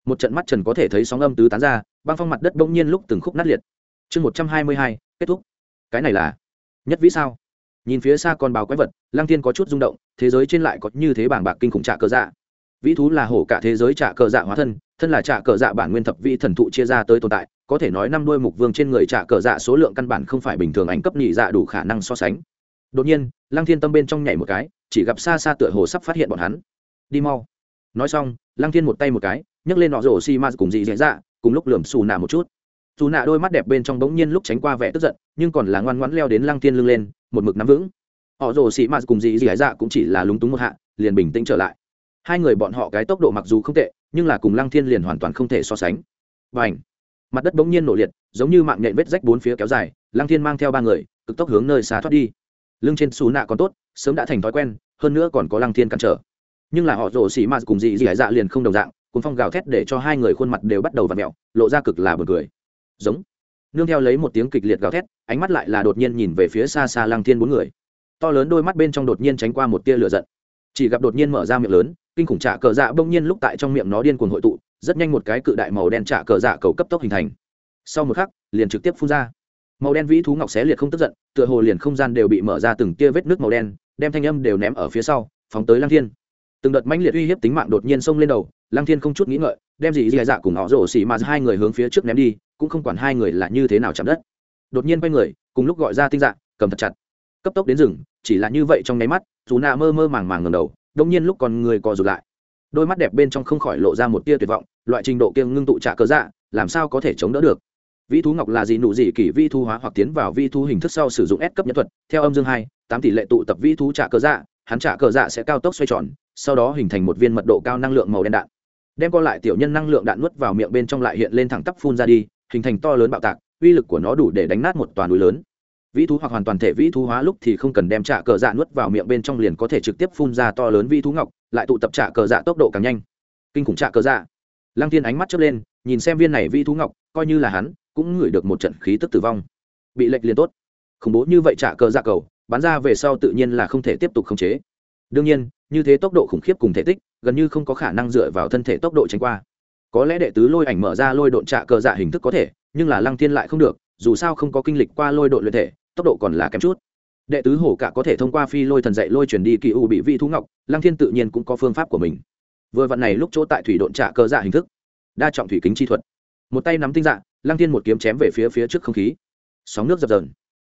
Một trận mắt trần có thể thấy sóng âm tứ tán ra băng phong mặt đất bỗng nhiên lúc từng khúc nát liệt. Chương một trăm hai mươi hai, kết thúc. Cái này là nhất vĩ sao? Nhìn phía xa con báo quái vật, lăng thiên có chút rung động, thế giới trên lại có như thế bảng bạc kinh khủng trạ cờ dạ. Vĩ thú là hổ cả thế giới trạ cờ dạ hóa thân thân là trạ cờ dạ bản nguyên thập vĩ thần thụ chia ra tới tồn tại, có thể nói năm đôi mục vương trên người trạ cờ dạ số lượng căn bản không phải bình thường ảnh cấp nhị dạ đủ khả năng so sánh. Đột nhiên, lăng thiên tâm bên trong nhảy một cái, chỉ gặp xa xa tựa hồ sắp phát hiện bọn hắn. Đi mau. Nói xong, lăng thiên một tay một cái, nhấc lên nọ rổ xi ma cùng dị dạy dạ cùng lúc lườm xù nạ một chút. Dù nạ đôi mắt đẹp bên trong bỗng nhiên lúc tránh qua vẻ tức giận, nhưng còn là ngoan ngoãn leo đến lăng thiên lưng lên, một mực nắm vững. Họ rồ xị mạt cùng dị dị dạ cũng chỉ là lúng túng một hạ, liền bình tĩnh trở lại. Hai người bọn họ cái tốc độ mặc dù không tệ, nhưng là cùng lăng thiên liền hoàn toàn không thể so sánh. Và ảnh mặt đất bỗng nhiên nổ liệt, giống như mạng nhện vết rách bốn phía kéo dài, lăng thiên mang theo ba người, cực tốc hướng nơi xa thoát đi. Lưng trên xù nạ còn tốt, sớm đã thành thói quen, hơn nữa còn có lăng thiên cản trở. Nhưng là họ rồ xỉ mạt cùng dị dị dạ liền không đồng dạng cuốn phong gào thét để cho hai người khuôn mặt đều bắt đầu v ặ mẹo, lộ ra cực là bật cười. Giống. Nương theo lấy một tiếng kịch liệt gào thét, ánh mắt lại là đột nhiên nhìn về phía xa xa lăng thiên bốn người. To lớn đôi mắt bên trong đột nhiên tránh qua một tia lửa giận. Chỉ gặp đột nhiên mở ra miệng lớn, kinh khủng trả cờ dạ bỗng nhiên lúc tại trong miệng nó điên cuồng hội tụ, rất nhanh một cái cự đại màu đen trả cờ dạ cầu cấp tốc hình thành. Sau một khắc, liền trực tiếp phun ra. Màu đen vĩ thú ngọc xé liệt không tức giận, tựa hồ liền không gian đều bị mở ra từng tia vết nước màu đen, đem thanh âm đều ném ở phía sau, phóng tới Lang thiên từng đợt mãnh liệt uy hiếp tính mạng đột nhiên xông lên đầu lăng thiên không chút nghĩ ngợi đem dì dì dạ cùng họ rổ xì mà hai người hướng phía trước ném đi cũng không quản hai người là như thế nào chạm đất. Đột nhiên quay người cùng lúc gọi ra tinh dạng, cầm thật chặt. Cấp tốc đến rừng chỉ là như vậy trong nháy mắt dù nạ mơ mơ màng màng ngầm đầu đông nhiên lúc còn người cò rụt lại. Đôi mắt đẹp bên trong không khỏi lộ ra một tia tuyệt vọng loại trình độ kiêng ngưng tụ trả cớ dạ làm sao có thể chống đỡ được? Vĩ thú ngọc là gì nụ gì kỷ vi thu hóa hoặc tiến vào vi thu hình thức sau sử dụng S cấp nhân thuật theo âm dương hai tám tỷ lệ tụ tập vi thú trả cớ dạ hắn trả cờ dạ sẽ cao tốc xoay tròn sau đó hình thành một viên mật độ cao năng lượng màu đen đạn. Đem co lại tiểu nhân năng lượng đạn nuốt vào miệng bên trong lại hiện lên thẳng tắp phun ra đi, hình thành to lớn bạo tạc, uy lực của nó đủ để đánh nát một toàn núi lớn. Vĩ thú hoặc hoàn toàn thể vĩ thú hóa lúc thì không cần đem trả cờ dạ nuốt vào miệng bên trong liền có thể trực tiếp phun ra to lớn vĩ thú ngọc, lại tụ tập trả cờ dạ tốc độ càng nhanh. Kinh khủng trả cờ dạ. Lăng thiên ánh mắt chớp lên, nhìn xem viên này vĩ thú ngọc, coi như là hắn, cũng ngửi được một trận khí tức tử vong. Bị lệch liền tốt. Khủng bố như vậy trả cờ dạ cầu, bắn ra về sau tự nhiên là không thể tiếp tục khống chế đương nhiên như thế tốc độ khủng khiếp cùng thể tích gần như không có khả năng dựa vào thân thể tốc độ tránh qua. Có lẽ đệ tứ lôi ảnh mở ra lôi độn trạ cờ dạ hình thức có thể nhưng là lăng thiên lại không được dù sao không có kinh lịch qua lôi độn luyện thể tốc độ còn là kém chút. Đệ tứ hổ cả có thể thông qua phi lôi thần dạy lôi chuyển đi kỳ u bị vị thú ngọc lăng thiên tự nhiên cũng có phương pháp của mình. Vừa vặn này lúc chỗ tại thủy độn trạ cờ dạ hình thức đa trọng thủy kính chi thuật. Một tay nắm tinh dạ lăng thiên một kiếm chém về phía phía trước không khí. Sóng nước dập dờn.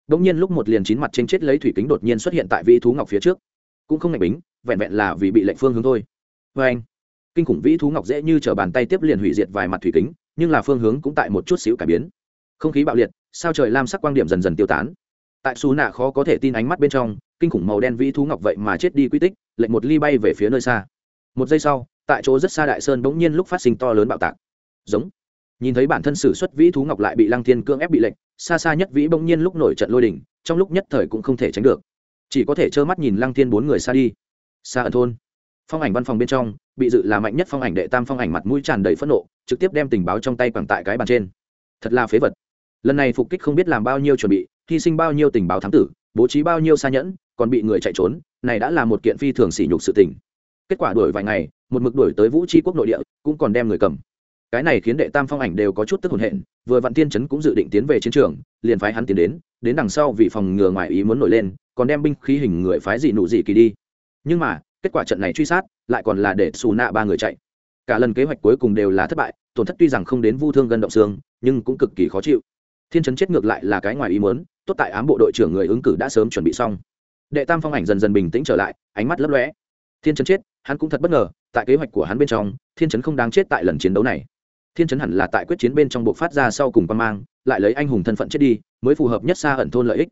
Đống nhiên lúc một liền chín mặt trên chết lấy thủy kính đột nhiên xuất hiện tại vị thú ngọc phía trước, cũng không ngạch bính, vẹn vẹn là vì bị lệnh phương hướng thôi. vê anh, kinh khủng vĩ thú ngọc dễ như trở bàn tay tiếp liền hủy diệt vài mặt thủy kính, nhưng là phương hướng cũng tại một chút xíu cải biến. Không khí bạo liệt, sao trời lam sắc quang điểm dần dần tiêu tán. Tại Sú Nạ khó có thể tin ánh mắt bên trong, kinh khủng màu đen vĩ thú ngọc vậy mà chết đi quy tích, lệnh một ly bay về phía nơi xa. Một giây sau, tại chỗ rất xa đại sơn bỗng nhiên lúc phát sinh to lớn bạo tạc. Giống nhìn thấy bản thân sử xuất vĩ thú ngọc lại bị lăng thiên cưỡng ép bị lệnh xa xa nhất vĩ bỗng nhiên lúc nổi trận lôi đỉnh trong lúc nhất thời cũng không thể tránh được chỉ có thể trơ mắt nhìn lăng thiên bốn người xa đi. Xa ẩn thôn. Phong ảnh văn phòng bên trong, bị dự là mạnh nhất phong ảnh đệ tam phong ảnh mặt mũi tràn đầy phẫn nộ, trực tiếp đem tình báo trong tay quẳng tại cái bàn trên. Thật là phế vật. Lần này phục kích không biết làm bao nhiêu chuẩn bị, hy sinh bao nhiêu tình báo thám tử, bố trí bao nhiêu xa nhẫn, còn bị người chạy trốn, này đã là một kiện phi thường sỉ nhục sự tình. Kết quả đuổi vài ngày, một mực đuổi tới vũ tri quốc nội địa, cũng còn đem người cầm. Cái này khiến đệ tam phong ảnh đều có chút tức hồn hện, vừa vạn tiên trấn cũng dự định tiến về chiến trường, liền phái hắn tiến đến đến đằng sau vì phòng ngừa ngoài ý muốn nổi lên, còn đem binh khí hình người phái dị nụ dị kỳ đi. Nhưng mà, kết quả trận này truy sát, lại còn là để xù nạ ba người chạy. Cả lần kế hoạch cuối cùng đều là thất bại, tổn thất tuy rằng không đến vu thương gần động xương, nhưng cũng cực kỳ khó chịu. Thiên chấn chết ngược lại là cái ngoài ý muốn, tốt tại ám bộ đội trưởng người ứng cử đã sớm chuẩn bị xong. Đệ tam phong ảnh dần dần bình tĩnh trở lại, ánh mắt lấp lóe. Thiên chấn chết, hắn cũng thật bất ngờ, tại kế hoạch của hắn bên trong, thiên chấn không đáng chết tại lần chiến đấu này. Thiên chấn hẳn là tại quyết chiến bên trong bộ phát ra sau cùng quan mang lại lấy anh hùng thân phận chết đi, mới phù hợp nhất xa ẩn thôn lợi ích.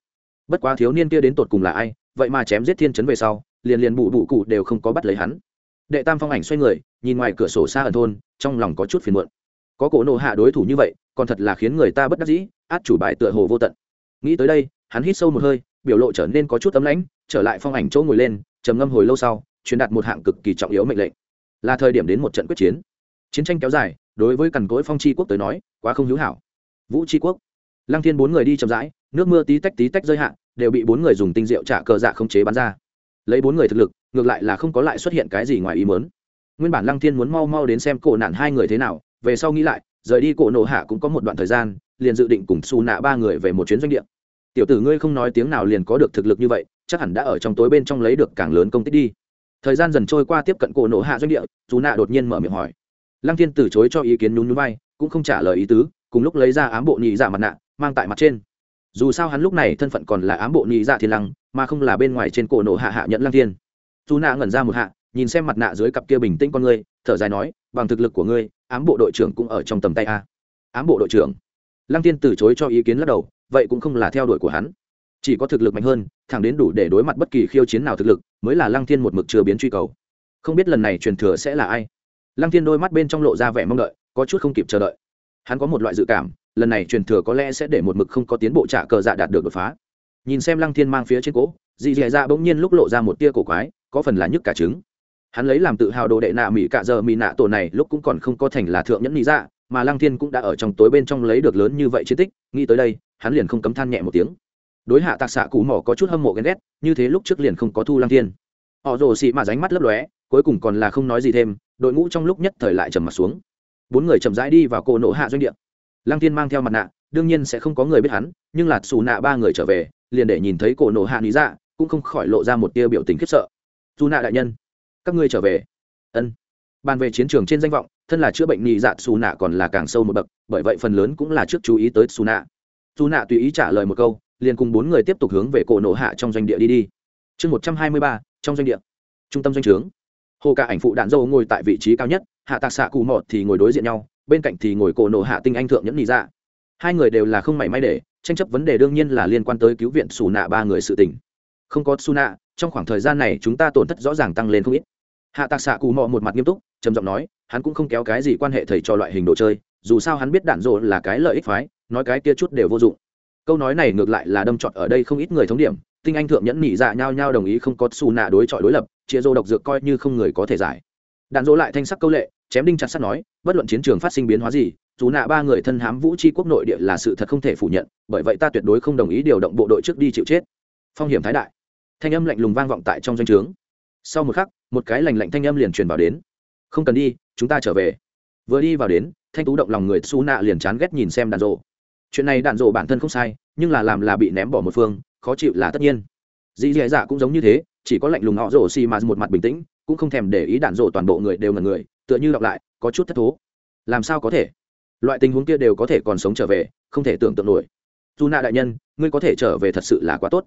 Bất quá thiếu niên kia đến tột cùng là ai, vậy mà chém giết thiên chấn về sau, liền liền bụ bụ cụ đều không có bắt lấy hắn. Đệ tam phong ảnh xoay người, nhìn ngoài cửa sổ xa ẩn thôn, trong lòng có chút phiền muộn. Có cổ nộ hạ đối thủ như vậy, còn thật là khiến người ta bất đắc dĩ, át chủ bài tựa hồ vô tận. Nghĩ tới đây, hắn hít sâu một hơi, biểu lộ trở nên có chút tấm lãnh, trở lại phong ảnh chỗ ngồi lên, trầm ngâm hồi lâu sau, truyền đạt một hạng cực kỳ trọng yếu mệnh lệnh. Là thời điểm đến một trận quyết chiến. Chiến tranh kéo dài, đối với cằn cỗi phong tri quốc tới nói, quá không hữu hảo vũ tri quốc. Lăng thiên bốn người đi chậm rãi, nước mưa tí tách tí tách rơi hạ, đều bị bốn người dùng tinh rượu trả cờ dạ không chế bắn ra. Lấy bốn người thực lực, ngược lại là không có lại xuất hiện cái gì ngoài ý mớn nguyên bản lăng thiên muốn mau mau đến xem cổ nạn hai người thế nào, về sau nghĩ lại, rời đi cổ nổ hạ cũng có một đoạn thời gian, liền dự định cùng xù nạ ba người về một chuyến doanh địa. Tiểu tử ngươi không nói tiếng nào liền có được thực lực như vậy, chắc hẳn đã ở trong tối bên trong lấy được càng lớn công tích đi. Thời gian dần trôi qua tiếp cận cổ nổ hạ doanh địa dù nạ đột nhiên mở miệng hỏi. Lăng thiên từ chối cho ý kiến nhún nhún vai, cũng không trả lời ý tứ cùng lúc lấy ra ám bộ nhị dạ mặt nạ, mang tại mặt trên. Dù sao hắn lúc này thân phận còn là ám bộ nhị dạ thiên lăng, mà không là bên ngoài trên cổ nổ hạ hạ nhận lăng thiên. Dù nạ ngẩn ra một hạ, nhìn xem mặt nạ dưới cặp kia bình tĩnh con ngươi thở dài nói, bằng thực lực của ngươi, ám bộ đội trưởng cũng ở trong tầm tay a. Ám bộ đội trưởng? Lăng thiên từ chối cho ý kiến lắc đầu, vậy cũng không là theo đuổi của hắn. Chỉ có thực lực mạnh hơn, thẳng đến đủ để đối mặt bất kỳ khiêu chiến nào thực lực, mới là lăng thiên một mực chưa biến truy cầu. Không biết lần này truyền thừa sẽ là ai? Lăng thiên đôi mắt bên trong lộ ra vẻ mong đợi, có chút không kịp chờ đợi hắn có một loại dự cảm, lần này truyền thừa có lẽ sẽ để một mực không có tiến bộ trả cờ dạ đạt được đột phá. Nhìn xem lăng thiên mang phía trên cỗ dì dì dạ bỗng nhiên lúc lộ ra một tia cổ quái, có phần là nhức cả trứng. Hắn lấy làm tự hào đồ đệ nạ mỹ cả giờ mỹ nạ tổ này lúc cũng còn không có thành là thượng nhẫn mỹ dạ mà lăng thiên cũng đã ở trong tối bên trong lấy được lớn như vậy chiến tích, nghĩ tới đây, hắn liền không cấm than nhẹ một tiếng. Đối hạ tạc xạ cú mỏ có chút hâm mộ ghen ghét, như thế lúc trước liền không có thu lăng thiên. Họ rồ xị mà ránh mắt lấp lóe, cuối cùng còn là không nói gì thêm, đội ngũ trong lúc nhất thời lại trầm mặt xuống bốn người chậm rãi đi vào cổ nộ hạ doanh địa. Lăng tiên mang theo mặt nạ, đương nhiên sẽ không có người biết hắn, nhưng lạt xù nạ ba người trở về, liền để nhìn thấy cổ nộ hạ lý dạ cũng không khỏi lộ ra một tia biểu tình khiếp sợ. Dù nạ đại nhân, các ngươi trở về. Ân. Bàn về chiến trường trên danh vọng, thân là chữa bệnh nhị dạ xù nạ còn là càng sâu một bậc, bởi vậy phần lớn cũng là trước chú ý tới xù nạ. Xù nạ tùy ý trả lời một câu, liền cùng bốn người tiếp tục hướng về cổ nổ hạ trong doanh địa đi đi. Chương một trăm hai mươi ba, trong doanh địa. Trung tâm doanh trướng. Hồ cả ảnh phụ đạn dâu ngồi tại vị trí cao nhất hạ tạc xạ cù mọt thì ngồi đối diện nhau, bên cạnh thì ngồi cổ nổ hạ tinh anh thượng nhẫn nhị dạ. Hai người đều là không mảy may để, tranh chấp vấn đề đương nhiên là liên quan tới cứu viện xù nạ ba người sự tình. Không có xù nạ trong khoảng thời gian này chúng ta tổn thất rõ ràng tăng lên không ít. Hạ tạc xạ cù mò một mặt nghiêm túc, trầm giọng nói, hắn cũng không kéo cái gì quan hệ thầy cho loại hình đồ chơi, dù sao hắn biết đạn rộ là cái lợi ích phái, nói cái kia chút đều vô dụng. Câu nói này ngược lại là đâm trọt ở đây không ít người thống điểm, tinh anh thượng nhẫn nhị dạ nhau nhau đồng ý không có xù nạ đối trọi đối lập, chia rô độc dược coi như không người có thể giải. Đạn dỗ lại thanh sắc câu lệ chém đinh chặt sắt nói, bất luận chiến trường phát sinh biến hóa gì, dù nạ ba người thân hám vũ tri quốc nội địa là sự thật không thể phủ nhận, bởi vậy ta tuyệt đối không đồng ý điều động bộ đội trước đi chịu chết. Phong hiểm thái đại. Thanh âm lạnh lùng vang vọng tại trong doanh trướng. Sau một khắc, một cái lành lạnh thanh âm liền truyền vào đến. Không cần đi, chúng ta trở về. Vừa đi vào đến, thanh tú động lòng người xu nạ liền chán ghét nhìn xem đạn rộ chuyện này đạn rộ bản thân không sai, nhưng là làm là bị ném bỏ một phương, khó chịu là tất nhiên. Dì dì dạ, dạ cũng giống như thế, chỉ có lạnh lùng họ rổ xì mà một mặt bình tĩnh, cũng không thèm để ý đạn rộ toàn bộ người đều ngần người tựa như đọc lại, có chút thất thố. Làm sao có thể? Loại tình huống kia đều có thể còn sống trở về, không thể tưởng tượng nổi. Dù nạ đại nhân, ngươi có thể trở về thật sự là quá tốt.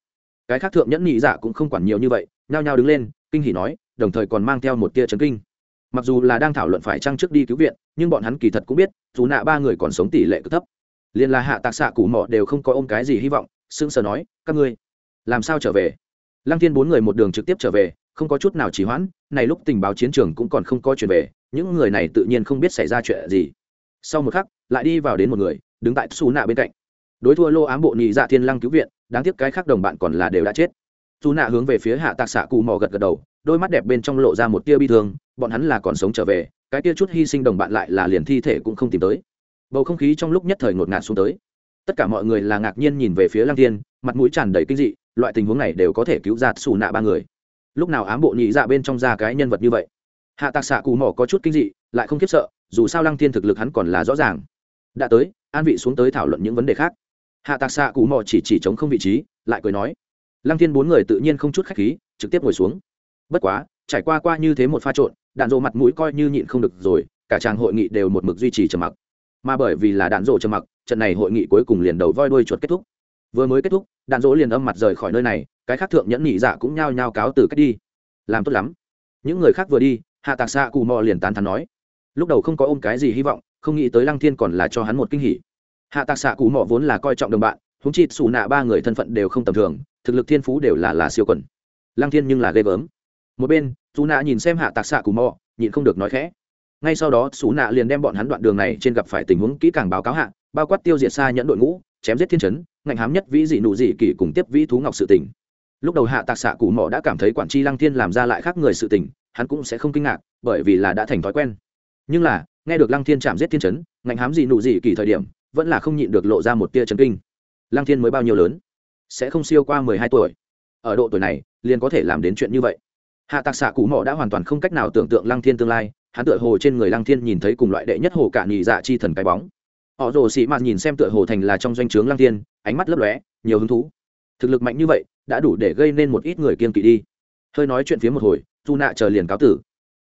Cái khác thượng nhẫn nhị giả cũng không quản nhiều như vậy, nhao nhao đứng lên, kinh hỉ nói, đồng thời còn mang theo một tia chấn kinh. Mặc dù là đang thảo luận phải trăng trước đi cứu viện, nhưng bọn hắn kỳ thật cũng biết, dù nạ ba người còn sống tỷ lệ cực thấp. Liền là hạ tạc xạ cụ mọ đều không có ôm cái gì hy vọng, sững sờ nói, các ngươi, làm sao trở về? Lăng thiên bốn người một đường trực tiếp trở về, không có chút nào trì hoãn, này lúc tình báo chiến trường cũng còn không có chuyển về những người này tự nhiên không biết xảy ra chuyện gì. Sau một khắc, lại đi vào đến một người, đứng tại xù nạ bên cạnh. Đối thua lô ám bộ nhị dạ thiên lăng cứu viện, đáng tiếc cái khác đồng bạn còn là đều đã chết. Dù nạ hướng về phía hạ tạc xạ cù mò gật gật đầu, đôi mắt đẹp bên trong lộ ra một tia bi thương, bọn hắn là còn sống trở về, cái tia chút hy sinh đồng bạn lại là liền thi thể cũng không tìm tới. Bầu không khí trong lúc nhất thời ngột ngạt xuống tới. Tất cả mọi người là ngạc nhiên nhìn về phía lăng thiên, mặt mũi tràn đầy kinh dị, loại tình huống này đều có thể cứu ra xù nạ ba người. Lúc nào ám bộ nhị dạ bên trong ra cái nhân vật như vậy? Hạ tạc xạ cù Mỏ có chút kinh dị, lại không khiếp sợ, dù sao lăng thiên thực lực hắn còn là rõ ràng. Đã tới, an vị xuống tới thảo luận những vấn đề khác. Hạ tạc xạ cù Mỏ chỉ chỉ chống không vị trí, lại cười nói. Lăng thiên bốn người tự nhiên không chút khách khí, trực tiếp ngồi xuống. Bất quá, trải qua qua như thế một pha trộn, đạn dộ mặt mũi coi như nhịn không được rồi, cả tràng hội nghị đều một mực duy trì trầm mặc. Mà bởi vì là đạn dộ trầm mặc, trận này hội nghị cuối cùng liền đầu voi đuôi chuột kết thúc. Vừa mới kết thúc, đạn dỗ liền âm mặt rời khỏi nơi này, cái khác thượng nhẫn nhị dạ cũng nhao nhao cáo từ cách đi. Làm tốt lắm. Những người khác vừa đi hạ tạc xạ cù mò liền tán thắn nói, lúc đầu không có ôm cái gì hy vọng, không nghĩ tới lăng thiên còn là cho hắn một kinh hỉ. Hạ tạc xạ cù mò vốn là coi trọng đồng bạn húng chi xù nạ ba người thân phận đều không tầm thường, thực lực thiên phú đều là là siêu quần. Lăng thiên nhưng là ghê gớm. Một bên, xù nạ nhìn xem hạ tạc xạ cù mò, nhịn không được nói khẽ. Ngay sau đó, xù nạ liền đem bọn hắn đoạn đường này trên gặp phải tình huống kỹ càng báo cáo hạ, bao quát tiêu diệt xa nhẫn đội ngũ, chém giết thiên chấn, ngạnh hám nhất vĩ dị nụ dị kỷ cùng tiếp vĩ thú ngọc sự tình. Lúc đầu hạ tạc xạ cụ mỏ đã cảm thấy quản tri lăng thiên làm ra lại khác người sự tình hắn cũng sẽ không kinh ngạc bởi vì là đã thành thói quen. Nhưng là nghe được lăng thiên chạm giết thiên chấn ngạnh hám gì nụ gì kỳ thời điểm vẫn là không nhịn được lộ ra một tia chấn kinh. Lăng thiên mới bao nhiêu lớn? Sẽ không siêu qua mười hai tuổi. Ở độ tuổi này liền có thể làm đến chuyện như vậy. Hạ tạc xạ cụ mỏ đã hoàn toàn không cách nào tưởng tượng lăng thiên tương lai hắn tựa hồ trên người lăng thiên nhìn thấy cùng loại đệ nhất hồ cả nhị dạ chi thần cái bóng. Họ rồ xị mạt nhìn xem tựa hồ thành là trong doanh trướng lăng Thiên, ánh mắt lấp lóe nhiều hứng thú. Thực lực mạnh như vậy đã đủ để gây nên một ít người kiên kỵ đi hơi nói chuyện phía một hồi dù nạ chờ liền cáo tử.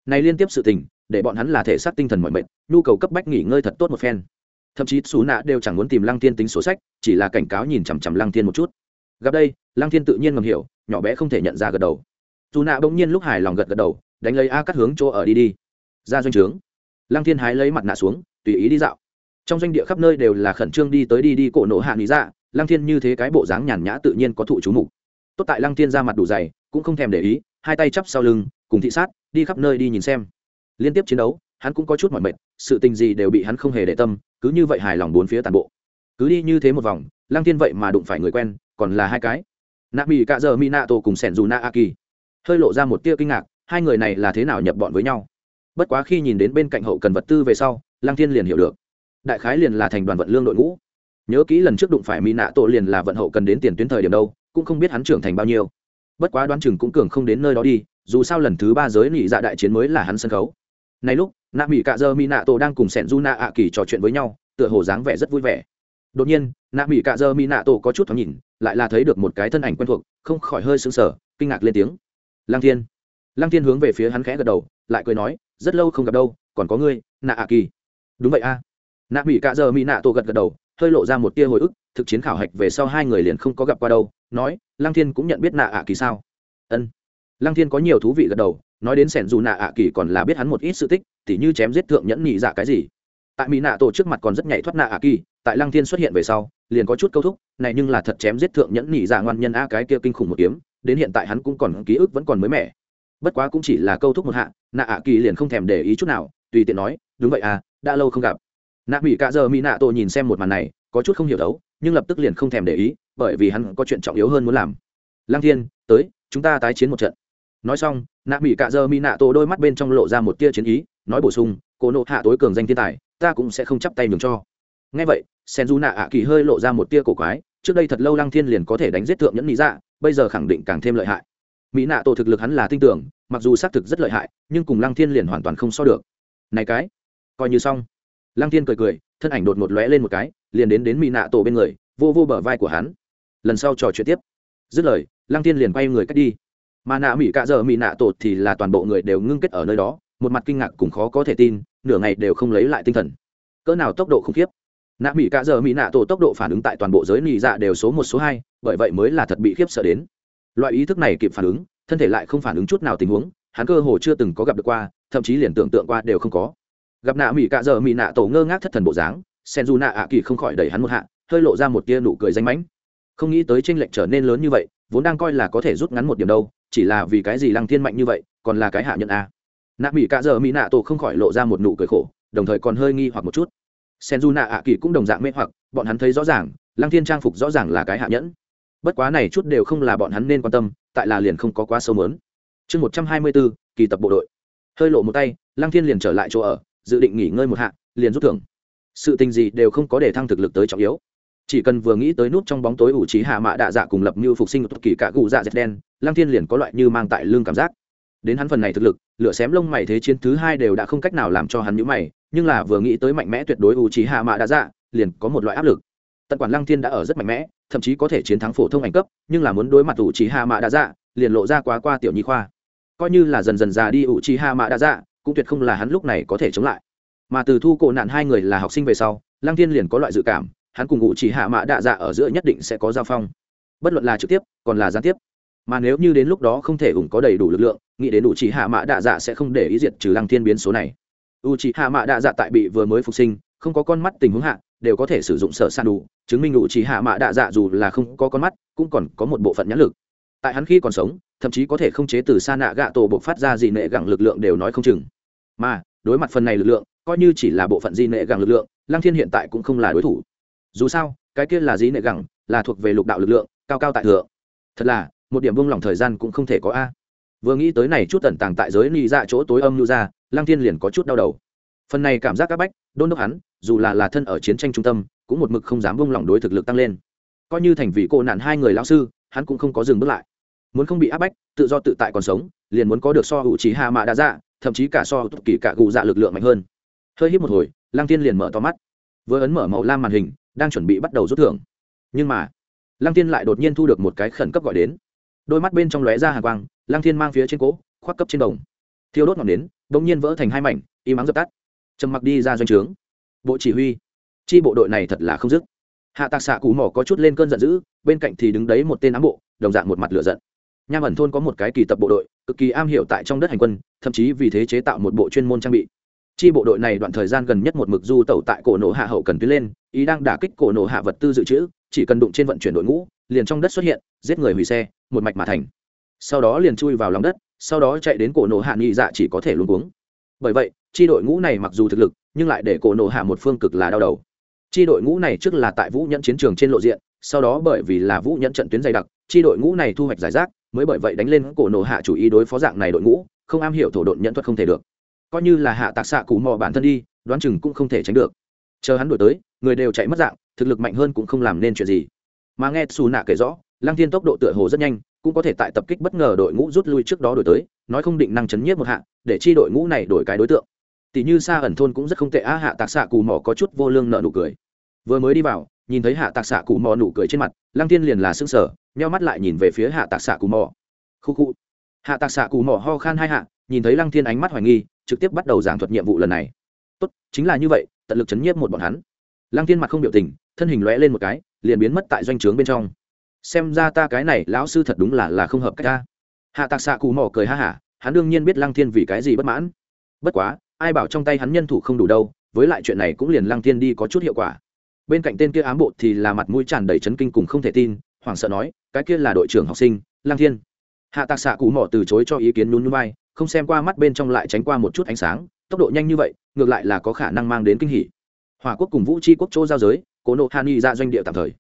Này liên tiếp sự tình, để bọn hắn là thể xác tinh thần mọi mệnh nhu cầu cấp bách nghỉ ngơi thật tốt một phen. Thậm chí xú nạ đều chẳng muốn tìm lăng thiên tính số sách, chỉ là cảnh cáo nhìn chằm chằm lăng thiên một chút. Gặp đây, lăng thiên tự nhiên ngầm hiểu, nhỏ bé không thể nhận ra gật đầu. Dù nạ bỗng nhiên lúc hài lòng gật gật đầu, đánh lấy a cắt hướng chỗ ở đi đi. Ra doanh trướng. Lăng thiên hái lấy mặt nạ xuống, tùy ý đi dạo. Trong doanh địa khắp nơi đều là khẩn trương đi tới đi đi cổ nổ hạ lý dạ lăng thiên như thế cái bộ dáng nhàn nhã tự nhiên có thụ chú mục tốt tại lăng thiên ra mặt đủ dày, cũng không thèm để ý, hai tay chắp sau lưng, cùng thị sát, đi khắp nơi đi nhìn xem. Liên tiếp chiến đấu, hắn cũng có chút mỏi mệt, sự tình gì đều bị hắn không hề để tâm, cứ như vậy hài lòng bốn phía toàn bộ. Cứ đi như thế một vòng, lăng thiên vậy mà đụng phải người quen, còn là hai cái. Nạ mỹ cạ giờ mỹ nạ tổ cùng sẻn dù na a kỳ. Hơi lộ ra một tia kinh ngạc, hai người này là thế nào nhập bọn với nhau? Bất quá khi nhìn đến bên cạnh hậu cần vật tư về sau, lăng thiên liền hiểu được. Đại khái liền là thành đoàn vận lương đội ngũ. Nhớ kỹ lần trước đụng phải mỹ nạ tổ liền là vận hậu cần đến tiền tuyến thời điểm đâu cũng không biết hắn trưởng thành bao nhiêu. Bất quá đoán chừng cũng cường không đến nơi đó đi, dù sao lần thứ ba giới nghị dạ đại chiến mới là hắn sân khấu. Này lúc, nạ mỹ cạ dơ mỹ nạ tổ đang cùng sẻn du nạ ạ kỳ trò chuyện với nhau, tựa hồ dáng vẻ rất vui vẻ. Đột nhiên, nạ mỹ cạ dơ mỹ nạ tổ có chút thoáng nhìn, lại là thấy được một cái thân ảnh quen thuộc, không khỏi hơi sững sờ, kinh ngạc lên tiếng. Lang thiên. Lang thiên hướng về phía hắn khẽ gật đầu, lại cười nói, rất lâu không gặp đâu, còn có ngươi, nạ ạ kỳ. Đúng vậy a. Nạ mỹ cạ dơ mỹ nạ tổ gật gật đầu, hơi lộ ra một tia hồi ức, thực chiến khảo hạch về sau hai người liền không có gặp qua đâu nói, lăng thiên cũng nhận biết nạ ạ kỳ sao? Ân. Lăng thiên có nhiều thú vị gật đầu, nói đến sẻn dù nạ ạ kỳ còn là biết hắn một ít sự tích, tỉ như chém giết thượng nhẫn nhị dạ cái gì. Tại mỹ nạ tổ trước mặt còn rất nhảy thoát nạ ạ kỳ, tại lăng thiên xuất hiện về sau, liền có chút câu thúc, này nhưng là thật chém giết thượng nhẫn nhị dạ ngoan nhân a cái kia kinh khủng một kiếm, đến hiện tại hắn cũng còn ký ức vẫn còn mới mẻ. Bất quá cũng chỉ là câu thúc một hạ nạ ạ kỳ liền không thèm để ý chút nào, tùy tiện nói, đúng vậy à đã lâu không gặp. Nạ mỹ cạ giờ mỹ nạ tổ nhìn xem một màn này, có chút không hiểu đấu, nhưng lập tức liền không thèm để ý bởi vì hắn có chuyện trọng yếu hơn muốn làm. Lang thiên, tới, chúng ta tái chiến một trận. Nói xong, nạ mỹ cạ dơ mỹ nạ tổ đôi mắt bên trong lộ ra một tia chiến ý, nói bổ sung, cổ nộ hạ tối cường danh thiên tài, ta cũng sẽ không chấp tay nhường cho. Ngay vậy, sen du nạ ạ kỳ hơi lộ ra một tia cổ quái, trước đây thật lâu lăng thiên liền có thể đánh giết thượng nhẫn mỹ dạ bây giờ khẳng định càng thêm lợi hại. Mỹ nạ tổ thực lực hắn là tin tưởng, mặc dù xác thực rất lợi hại, nhưng cùng lăng thiên liền hoàn toàn không so được. Này cái, coi như xong. Lăng thiên cười cười, thân ảnh đột ngột lóe lên một cái, liền đến đến mỹ nạ tổ bên người, vô vô bờ vai của hắn lần sau trò chuyện tiếp. Dứt lời, lăng thiên liền quay người cách đi. Mà nạ mỹ cạ giờ mỹ nạ tổ thì là toàn bộ người đều ngưng kết ở nơi đó, một mặt kinh ngạc cùng khó có thể tin, nửa ngày đều không lấy lại tinh thần. Cỡ nào tốc độ khủng khiếp. Nạ mỹ cạ giờ mỹ nạ tổ tốc độ phản ứng tại toàn bộ giới nị dạ đều số một, số hai, bởi vậy mới là thật bị khiếp sợ đến. Loại ý thức này kịp phản ứng, thân thể lại không phản ứng chút nào tình huống, hắn cơ hồ chưa từng có gặp được qua, thậm chí liền tưởng tượng qua đều không có. Gặp nạ mỹ cạ giờ mỹ nạ tổ ngơ ngác thất thần bộ dáng sen du nạ ạ kỳ không khỏi đẩy hắn một hạ, hơi lộ ra một tia nụ cười danh mãnh không nghĩ tới tranh lệch trở nên lớn như vậy, vốn đang coi là có thể rút ngắn một điểm đâu, chỉ là vì cái gì lăng thiên mạnh như vậy, còn là cái hạ nhận a? Nạ mỹ cạ giờ mỹ nạ tổ không khỏi lộ ra một nụ cười khổ, đồng thời còn hơi nghi hoặc một chút. Sen du nạ ạ kỳ cũng đồng dạng mê hoặc, bọn hắn thấy rõ ràng, lăng thiên trang phục rõ ràng là cái hạ nhẫn. Bất quá này chút đều không là bọn hắn nên quan tâm, tại là liền không có quá sâu mớn. Chương một trăm hai mươi bốn kỳ tập bộ đội. Hơi lộ một tay, lăng thiên liền trở lại chỗ ở, dự định nghỉ ngơi một hạ, liền rút thưởng. Sự tình gì đều không có để thăng thực lực tới trọng yếu chỉ cần vừa nghĩ tới nút trong bóng tối ủ trí hạ mạ đạ dạ cùng lập như phục sinh tất kỳ cả gù dạ dẹt đen, lăng thiên liền có loại như mang tại lương cảm giác. Đến hắn phần này thực lực, lửa xém lông mày thế chiến thứ hai đều đã không cách nào làm cho hắn nhữ mày, nhưng là vừa nghĩ tới mạnh mẽ tuyệt đối ủ trí hạ mạ đạ dạ liền có một loại áp lực. Tận quản lăng thiên đã ở rất mạnh mẽ, thậm chí có thể chiến thắng phổ thông ảnh cấp, nhưng là muốn đối mặt ủ trí hạ mạ đạ dạ liền lộ ra quá qua tiểu nhi khoa. Coi như là dần dần già đi ủ trí hạ mạ đạ dạ cũng tuyệt không là hắn lúc này có thể chống lại. Mà từ thu cổ nạn hai người là học sinh về sau, lăng thiên liền có loại dự cảm hắn cùng ngụ chỉ hạ mã đạ dạ ở giữa nhất định sẽ có giao phong. Bất luận là trực tiếp, còn là gián tiếp. Mà nếu như đến lúc đó không thể ủng có đầy đủ lực lượng, nghĩ đến đủ chỉ hạ mã đạ dạ sẽ không để ý diệt trừ lăng thiên biến số này. U chỉ hạ mã đạ dạ tại bị vừa mới phục sinh, không có con mắt tình huống hạ, đều có thể sử dụng sở san đủ, chứng minh đủ chỉ hạ mã đạ dạ dù là không có con mắt, cũng còn có một bộ phận nhãn lực. Tại hắn khi còn sống, thậm chí có thể không chế từ xa nạ gạ tổ buộc phát ra gì nệ gẳng lực lượng đều nói không chừng. Mà, đối mặt phần này lực lượng, coi như chỉ là bộ phận di nệ gẳng lực lượng, lăng thiên hiện tại cũng không là đối thủ dù sao, cái kia là dí nệ gẳng, là thuộc về lục đạo lực lượng, cao cao tại thượng. Thật là, một điểm vung lòng thời gian cũng không thể có a. Vừa nghĩ tới này chút tẩn tàng tại giới ly ra dạ chỗ tối âm lưu ra, lăng thiên liền có chút đau đầu. Phần này cảm giác các bách, đôn đốc hắn, dù là là thân ở chiến tranh trung tâm, cũng một mực không dám vung lòng đối thực lực tăng lên. Coi như thành vị cô nạn hai người lão sư, hắn cũng không có dừng bước lại. Muốn không bị áp bách, tự do tự tại còn sống, liền muốn có được so hữu trí hạ mạ đa dạ thậm chí cả so kỳ cả cụ dạ lực lượng mạnh hơn. Hơi hít một hồi, lăng thiên liền mở to mắt. Vừa ấn mở màu lam màn hình đang chuẩn bị bắt đầu rút thưởng. Nhưng mà, lăng Thiên lại đột nhiên thu được một cái khẩn cấp gọi đến. Đôi mắt bên trong lóe ra hàng quang, lăng thiên mang phía trên cỗ khoác cấp trên đồng. Thiêu đốt ngọn đến đ ỗ n g nhiên vỡ thành hai mảnh im ắng dập tắt. Trầm mặc đi ra doanh trướng. Bộ chỉ huy. Chi bộ đội này thật là không dứt. Hạ tạc xạ cù mỏ có chút lên cơn giận dữ, bên cạnh thì đứng đấy một tên ám bộ, đồng dạng một mặt lửa giận. Nham ẩn thôn có một cái kỳ tập bộ đội, cực kỳ am hiểu tại trong đất hành quân, thậm chí vì thế chế tạo một bộ chuyên môn trang bị chi bộ đội này đoạn thời gian gần nhất một mực du tẩu tại cổ nổ hạ hậu cần tiến lên, ý đang đả kích cổ nổ hạ vật tư dự trữ, chỉ cần đụng trên vận chuyển đội ngũ, liền trong đất xuất hiện, giết người hủy xe, một mạch mà thành. Sau đó liền chui vào lòng đất, sau đó chạy đến cổ nổ hạ nghị dạ chỉ có thể luôn cuống. Bởi vậy, chi đội ngũ này mặc dù thực lực, nhưng lại để cổ nổ hạ một phương cực là đau đầu. Chi đội ngũ này trước là tại vũ nhẫn chiến trường trên lộ diện, sau đó bởi vì là vũ nhẫn trận tuyến dày đặc, chi đội ngũ này thu hoạch giải rác, mới bởi vậy đánh lên cổ nổ hạ chủ ý đối phó dạng này đội ngũ, không am hiểu thổ độn nhận thuật không thể được coi như là hạ tạc xạ cụ mò bản thân đi, đoán chừng cũng không thể tránh được. Chờ hắn đổi tới, người đều chạy mất dạng, thực lực mạnh hơn cũng không làm nên chuyện gì. Mà nghe xù nạ kể rõ, lăng thiên tốc độ tựa hồ rất nhanh, cũng có thể tại tập kích bất ngờ đội ngũ rút lui trước đó đổi tới, nói không định năng chấn nhiếp một hạ, để chi đội ngũ này đổi cái đối tượng. Tỷ như xa ẩn thôn cũng rất không tệ á, hạ tạc xạ cù mò có chút vô lương nợ nụ cười. Vừa mới đi vào, nhìn thấy hạ tạc xạ cù mò nụ cười trên mặt, lăng thiên liền là s ư n g sở nheo mắt lại nhìn về phía hạ tạc xạ cù mò. Khu khu. Hạ tạc xạ cù mò ho khan hai hạ, nhìn thấy lăng thiên ánh mắt hoài nghi trực tiếp bắt đầu giảng thuật nhiệm vụ lần này. Tốt, chính là như vậy, tận lực chấn nhiếp một bọn hắn. Lăng thiên mặt không biểu tình, thân hình lóe lên một cái, liền biến mất tại doanh trướng bên trong. Xem ra ta cái này lão sư thật đúng là là không hợp cách ta. Hạ tạc xạ cù mỏ cười ha hả, hắn đương nhiên biết lăng thiên vì cái gì bất mãn. Bất quá, ai bảo trong tay hắn nhân thủ không đủ đâu, với lại chuyện này cũng liền lăng thiên đi có chút hiệu quả. Bên cạnh tên kia ám bộ thì là mặt mũi tràn đầy chấn kinh cùng không thể tin, hoảng sợ nói, cái kia là đội trưởng học sinh, lăng thiên. Hạ tạc xạ cụ mỏ từ chối cho ý kiến nhún nhún vai không xem qua mắt bên trong lại tránh qua một chút ánh sáng tốc độ nhanh như vậy ngược lại là có khả năng mang đến kinh hỉ. Hòa quốc cùng vũ tri quốc chỗ giao giới cố nộ hàn y ra doanh địa tạm thời.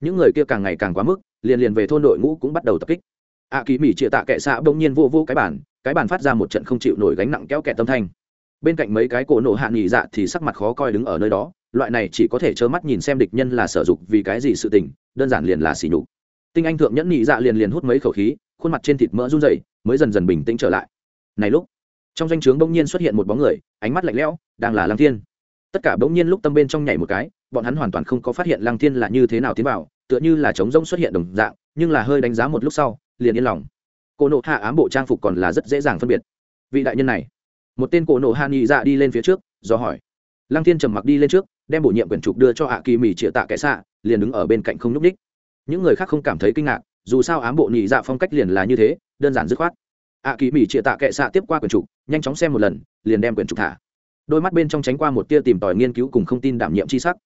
Những người kia càng ngày càng quá mức liền liền về thôn đội ngũ cũng bắt đầu tập kích. Ạ à, kỳ mỹ chĩa tạ kệ xạ bỗng nhiên vô vô cái bản cái bản phát ra một trận không chịu nổi gánh nặng kéo kẹt tâm thanh. Bên cạnh mấy cái cổ nộ hạ nghỉ dạ thì sắc mặt khó coi đứng ở nơi đó loại này chỉ có thể trơ mắt nhìn xem địch nhân là sở dục vì cái gì sự tình đơn giản liền là xỉ nhục. Tinh anh thượng nhẫn nghỉ dạ liền liền hút mấy khẩu khí khuôn mặt trên thịt mỡ run rẩy mới dần dần bình tĩnh trở lại này lúc, trong danh o trướng bỗng nhiên xuất hiện một bóng người, ánh mắt lạnh lẽo, đang là lăng thiên. Tất cả bỗng nhiên lúc tâm bên trong nhảy một cái, bọn hắn hoàn toàn không có phát hiện lăng thiên là như thế nào tiến vào, tựa như là trống rỗng xuất hiện đồng dạng, nhưng là hơi đánh giá một lúc sau, liền yên lòng. Cô nộ hạ ám bộ trang phục còn là rất dễ dàng phân biệt. Vị đại nhân này. Một tên cổ nộ hạ nghị dạ đi lên phía trước, do hỏi. Lăng thiên trầm mặc đi lên trước, đem bổ nhiệm quyển trục đưa cho hạ kỳ mì chĩa tạ kẻ xạ, liền đứng ở bên cạnh không n ú c ních những người khác không cảm thấy kinh ngạc, dù sao ám bộ nhị dạ phong cách liền là như thế, đơn giản dứt khoát ạ kỳ mỹ chia tạ kệ xạ tiếp qua quyển trục, nhanh chóng xem một lần, liền đem quyển trục thả. Đôi mắt bên trong tránh qua một tia tìm tòi nghiên cứu cùng không tin đảm nhiệm c h i sắc.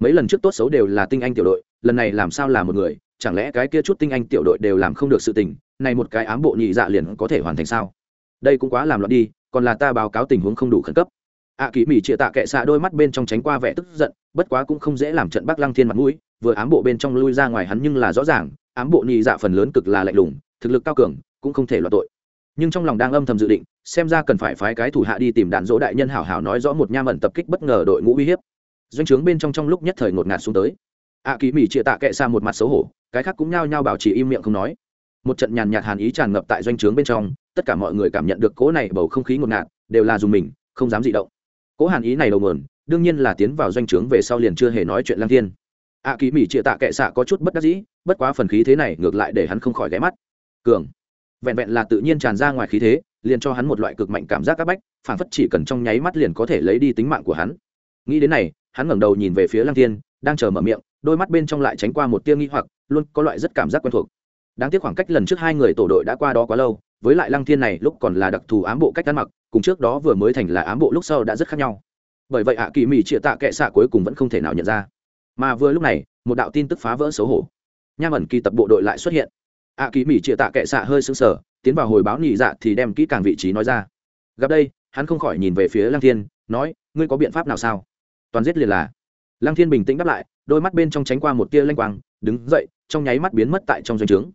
Mấy lần trước tốt xấu đều là tinh anh tiểu đội, lần này làm sao là một người, chẳng lẽ cái kia chút tinh anh tiểu đội đều làm không được sự tình, này một cái ám bộ nhị dạ liền có thể hoàn thành sao? Đây cũng quá làm loạn đi, còn là ta báo cáo tình huống không đủ khẩn cấp. Ạ kỳ mỹ chia tạ kệ xạ đôi mắt bên trong tránh qua vẻ tức giận, bất quá cũng không dễ làm trận bắc lăng thiên mặt mũi, vừa ám bộ bên trong lui ra ngoài hắn nhưng là rõ ràng, ám bộ nhị dạ phần lớn cực là lạnh lùng, thực lực cao cường, cũng không thể loại tội nhưng trong lòng đang âm thầm dự định, xem ra cần phải phái cái thủ hạ đi tìm đạn dỗ đại nhân hảo hảo nói rõ một nham ẩn tập kích bất ngờ đội ngũ uy hiếp. Doanh trướng bên trong trong lúc nhất thời ngột ngạt xuống tới. Ạ kỳ mỹ chia tạ kệ xa một mặt xấu hổ, cái khác cũng nhao nhao bảo trì im miệng không nói. Một trận nhàn nhạt hàn ý tràn ngập tại doanh trướng bên trong, tất cả mọi người cảm nhận được cỗ này bầu không khí ngột ngạt, đều là dùng mình, không dám dị động. Cỗ hàn ý này đầu mườn đương nhiên là tiến vào doanh trướng về sau liền chưa hề nói chuyện lang thiên. Ạ kỳ mỹ chia tạ kệ xạ có chút bất đắc dĩ, bất quá phần khí thế này ngược lại để hắn không khỏi ghé mắt. Cường vẹn vẹn là tự nhiên tràn ra ngoài khí thế, liền cho hắn một loại cực mạnh cảm giác áp bách phản phất chỉ cần trong nháy mắt liền có thể lấy đi tính mạng của hắn. Nghĩ đến này, hắn ngẩng đầu nhìn về phía lăng thiên, đang chờ mở miệng, đôi mắt bên trong lại tránh qua một tia nghi hoặc, luôn có loại rất cảm giác quen thuộc. Đáng tiếc khoảng cách lần trước hai người tổ đội đã qua đó quá lâu, với lại lăng thiên này lúc còn là đặc thù ám bộ cách ăn mặc, cùng trước đó vừa mới thành là ám bộ lúc sau đã rất khác nhau. Bởi vậy ạ kỳ mỹ chĩa tạ kệ xạ cuối cùng vẫn không thể nào nhận ra. Mà vừa lúc này, một đạo tin tức phá vỡ xấu hổ. Nham ẩn kỳ tập bộ đội lại xuất hiện ạ kỳ mỹ chia tạ kệ xạ hơi sững sờ, tiến vào hồi báo nhị dạ thì đem kỹ càng vị trí nói ra. Gặp đây, hắn không khỏi nhìn về phía lăng thiên, nói, ngươi có biện pháp nào sao? Toàn giết liền là. Lăng thiên bình tĩnh đáp lại, đôi mắt bên trong tránh qua một tia lanh quang, đứng dậy, trong nháy mắt biến mất tại trong doanh trướng.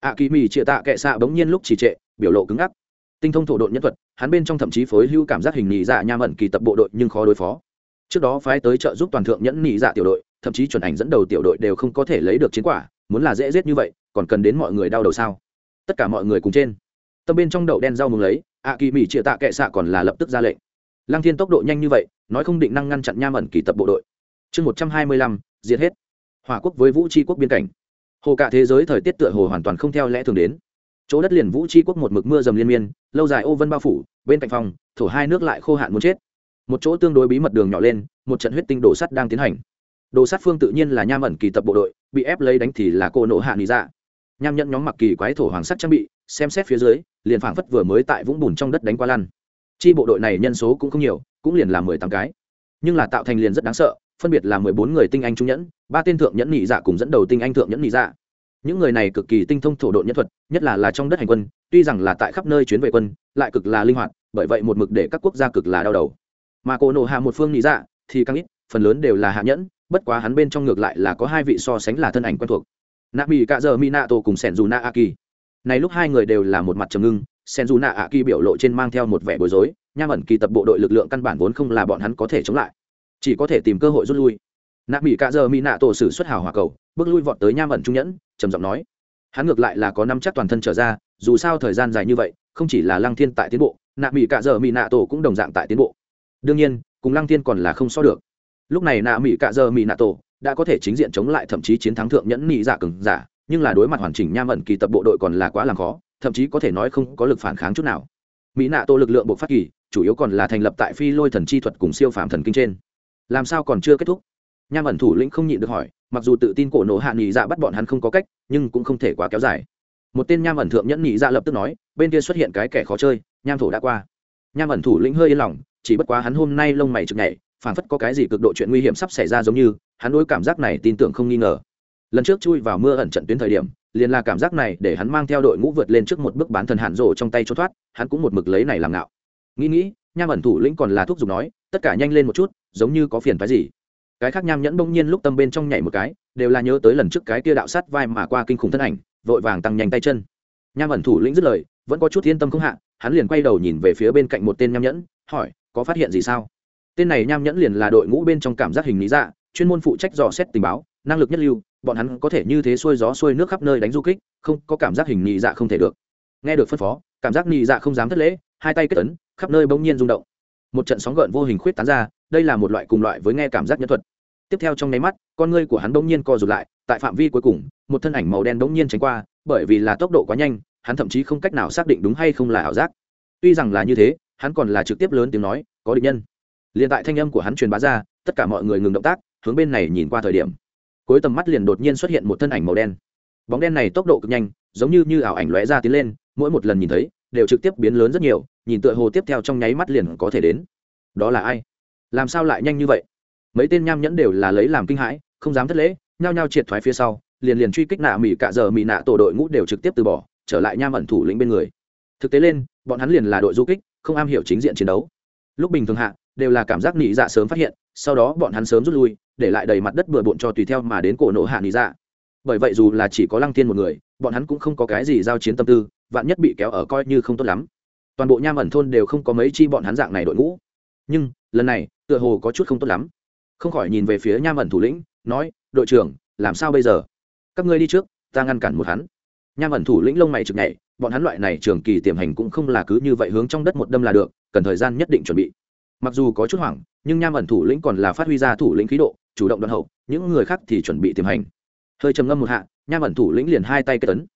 Ạ kỳ mỹ chia tạ kệ xạ bỗng nhiên lúc trì trệ, biểu lộ cứng ngắc. Tinh thông thổ đội nhân thuật, hắn bên trong thậm chí phối hưu cảm giác hình nhị dạ nham ẩn kỳ tập bộ đội nhưng khó đối phó. Trước đó phái tới trợ giúp toàn thượng nhẫn nhị dạ tiểu đội, thậm chí chuẩn ảnh dẫn đầu tiểu đội đều không có thể lấy được chiến quả, muốn là dễ giết như vậy còn cần đến mọi người đau đầu sao? Tất cả mọi người cùng trên. Tâm bên trong đậu đen rau mừng lấy ạ kỳ mỹ chia tạ kệ xạ còn là lập tức ra lệnh. Lăng thiên tốc độ nhanh như vậy, nói không định năng ngăn chặn nham ẩn kỳ tập bộ đội. Chương một trăm hai mươi lăm, diệt hết. Hòa quốc với vũ tri quốc biên cảnh. Hồ cả thế giới thời tiết tựa hồ hoàn toàn không theo lẽ thường đến. Chỗ đất liền vũ tri quốc một mực mưa dầm liên miên, lâu dài ô vân bao phủ, bên cạnh phòng, thổ hai nước lại khô hạn muốn chết. Một chỗ tương đối bí mật đường nhỏ lên, một trận huyết tinh đổ sắt đang tiến hành. Đồ sát phương tự nhiên là nham ẩn kỳ tập bộ đội, bị ép lấy đánh thì là cô nộ hạ lý dạ nham nhẫn nhóm mặc kỳ quái thổ hoàng sắc trang bị, xem xét phía dưới, liền phảng phất vừa mới tại vũng bùn trong đất đánh qua lăn. Chi bộ đội này nhân số cũng không nhiều, cũng liền là mười tám cái. Nhưng là tạo thành liền rất đáng sợ, phân biệt là mười bốn người tinh anh trung nhẫn, ba tên thượng nhẫn nhị dạ cùng dẫn đầu tinh anh thượng nhẫn nhị dạ. Những người này cực kỳ tinh thông thổ đội nhân thuật, nhất là là trong đất hành quân, tuy rằng là tại khắp nơi chuyến về quân, lại cực là linh hoạt, bởi vậy một mực để các quốc gia cực là đau đầu. Mà cổ nộ hạ một phương nhị dạ thì càng ít, phần lớn đều là hạ nhẫn, bất quá hắn bên trong ngược lại là có hai vị so sánh là thân ảnh quen thuộc nạ mỹ cạ Dơ mỹ nạ tổ cùng sẻn dù nạ a kỳ. Này lúc hai người đều là một mặt trầm ngưng, sẻn dù nạ a kỳ biểu lộ trên mang theo một vẻ bối rối, nham ẩn kỳ tập bộ đội lực lượng căn bản vốn không là bọn hắn có thể chống lại, chỉ có thể tìm cơ hội rút lui. Nạ mỹ cạ Dơ mỹ nạ tổ sử xuất hào hòa cầu, bước lui vọt tới nham ẩn trung nhẫn, trầm giọng nói. Hắn ngược lại là có năm chắc toàn thân trở ra, dù sao thời gian dài như vậy, không chỉ là lăng thiên tại tiến bộ, nạ mỹ cạ Dơ mỹ nạ tổ cũng đồng dạng tại tiến bộ. Đương nhiên, cùng lăng thiên còn là không so được. Lúc này nạ mỹ cạ Dơ mỹ nạ tổ đã có thể chính diện chống lại thậm chí chiến thắng thượng nhẫn nhị giả dạ cường giả, nhưng là đối mặt hoàn chỉnh nham ẩn kỳ tập bộ đội còn là quá làm khó, thậm chí có thể nói không có lực phản kháng chút nào. Mỹ nạ tổ lực lượng bộ phát kỳ, chủ yếu còn là thành lập tại phi lôi thần chi thuật cùng siêu phàm thần kinh trên. Làm sao còn chưa kết thúc? Nham ẩn thủ lĩnh không nhịn được hỏi, mặc dù tự tin cổ nổ hạ nhị dạ bắt bọn hắn không có cách, nhưng cũng không thể quá kéo dài. Một tên nham ẩn thượng nhẫn nhị dạ lập tức nói, bên kia xuất hiện cái kẻ khó chơi, nham thổ đã qua. Nham ẩn thủ lĩnh hơi yên lòng, chỉ bất quá hắn hôm nay lông mày chực nhảy, phảng phất có cái gì cực độ chuyện nguy hiểm sắp xảy ra giống như hắn đối cảm giác này tin tưởng không nghi ngờ. Lần trước chui vào mưa ẩn trận tuyến thời điểm, liền là cảm giác này để hắn mang theo đội ngũ vượt lên trước một bước bán thần hạn rổ trong tay trốn thoát, hắn cũng một mực lấy này làm ngạo. Nghĩ nghĩ, nham ẩn thủ lĩnh còn là thuốc dùng nói, tất cả nhanh lên một chút, giống như có phiền phái gì. Cái khác nham nhẫn bỗng nhiên lúc tâm bên trong nhảy một cái, đều là nhớ tới lần trước cái kia đạo sát vai mà qua kinh khủng thân ảnh, vội vàng tăng nhanh tay chân. Nham ẩn thủ lĩnh dứt lời, vẫn có chút yên tâm không hạ, hắn liền quay đầu nhìn về phía bên cạnh một tên nham nhẫn, hỏi, có phát hiện gì sao? Tên này nham nhẫn liền là đội ngũ bên trong cảm giác hình lý dạ chuyên môn phụ trách dò xét tình báo, năng lực nhất lưu, bọn hắn có thể như thế xuôi gió xuôi nước khắp nơi đánh du kích, không, có cảm giác hình nhị dạ không thể được. Nghe được phân phó, cảm giác nhị dạ không dám thất lễ, hai tay kết tấn khắp nơi bỗng nhiên rung động. Một trận sóng gợn vô hình khuyết tán ra, đây là một loại cùng loại với nghe cảm giác nhân thuật. Tiếp theo trong nháy mắt, con ngươi của hắn bỗng nhiên co rụt lại, tại phạm vi cuối cùng, một thân ảnh màu đen bỗng nhiên tránh qua, bởi vì là tốc độ quá nhanh, hắn thậm chí không cách nào xác định đúng hay không là ảo giác. Tuy rằng là như thế, hắn còn là trực tiếp lớn tiếng nói, có định nhân. Liền tại thanh âm của hắn truyền bá ra, tất cả mọi người ngừng động tác hướng bên này nhìn qua thời điểm. Cuối tầm mắt liền đột nhiên xuất hiện một thân ảnh màu đen. Bóng đen này tốc độ cực nhanh, giống như như ảo ảnh lóe ra tiến lên, mỗi một lần nhìn thấy, đều trực tiếp biến lớn rất nhiều, nhìn tựa hồ tiếp theo trong nháy mắt liền có thể đến. Đó là ai? Làm sao lại nhanh như vậy? Mấy tên nham nhẫn đều là lấy làm kinh hãi, không dám thất lễ, nhao nhao triệt thoái phía sau, liền liền truy kích nạ mỹ cả giờ mỹ nạ tổ đội ngũ đều trực tiếp từ bỏ, trở lại nham ẩn thủ lĩnh bên người. Thực tế lên, bọn hắn liền là đội du kích, không am hiểu chính diện chiến đấu. Lúc bình thường hạ đều là cảm giác nị dạ sớm phát hiện, sau đó bọn hắn sớm rút lui, để lại đầy mặt đất bừa bộn cho tùy theo mà đến cổ nộ hạ nị dạ. Bởi vậy dù là chỉ có lăng Thiên một người, bọn hắn cũng không có cái gì giao chiến tâm tư, vạn nhất bị kéo ở coi như không tốt lắm. Toàn bộ nham ẩn thôn đều không có mấy chi bọn hắn dạng này đội ngũ. Nhưng, lần này, tựa hồ có chút không tốt lắm. Không khỏi nhìn về phía nham ẩn thủ lĩnh, nói, đội trưởng, làm sao bây giờ? Các ngươi đi trước, ta ngăn cản một hắn. Nham ẩn thủ lĩnh lông mày trực nhảy, bọn hắn loại này trường kỳ tiềm hành cũng không là cứ như vậy hướng trong đất một đâm là được, cần thời gian nhất định chuẩn bị mặc dù có chút hoảng, nhưng nham ẩn thủ lĩnh còn là phát huy ra thủ lĩnh khí độ, chủ động đoạn hậu, những người khác thì chuẩn bị tiềm hành. Hơi trầm ngâm một hạ, nham ẩn thủ lĩnh liền hai tay kết tấn.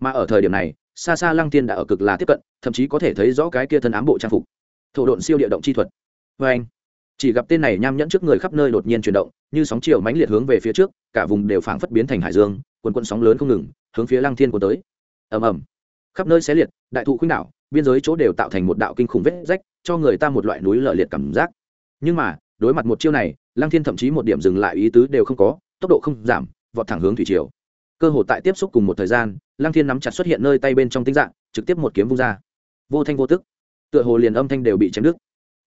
Mà ở thời điểm này xa xa lăng tiên đã ở cực là tiếp cận, thậm chí có thể thấy rõ cái kia thân ám bộ trang phục. Thổ độn siêu địa động chi thuật. Vê anh, chỉ gặp tên này nham nhẫn trước người khắp nơi đột nhiên chuyển động, như sóng chiều mãnh liệt hướng về phía trước, cả vùng đều phảng phất biến thành hải dương, quần quân sóng lớn không ngừng, hướng phía lăng thiên của tới. Ầm ầm khắp nơi xé liệt, đại thụ khuynh đảo, biên giới chỗ đều tạo thành một đạo kinh khủng vết rách, cho người ta một loại núi lở liệt cảm giác. Nhưng mà, đối mặt một chiêu này, lăng thiên thậm chí một điểm dừng lại ý tứ đều không có, tốc độ không giảm, vọt thẳng hướng thủy triều. Cơ hội tại tiếp xúc cùng một thời gian, lăng thiên nắm chặt xuất hiện nơi tay bên trong tinh dạng, trực tiếp một kiếm vung ra. Vô thanh vô tức, tựa hồ liền âm thanh đều bị chém đứt.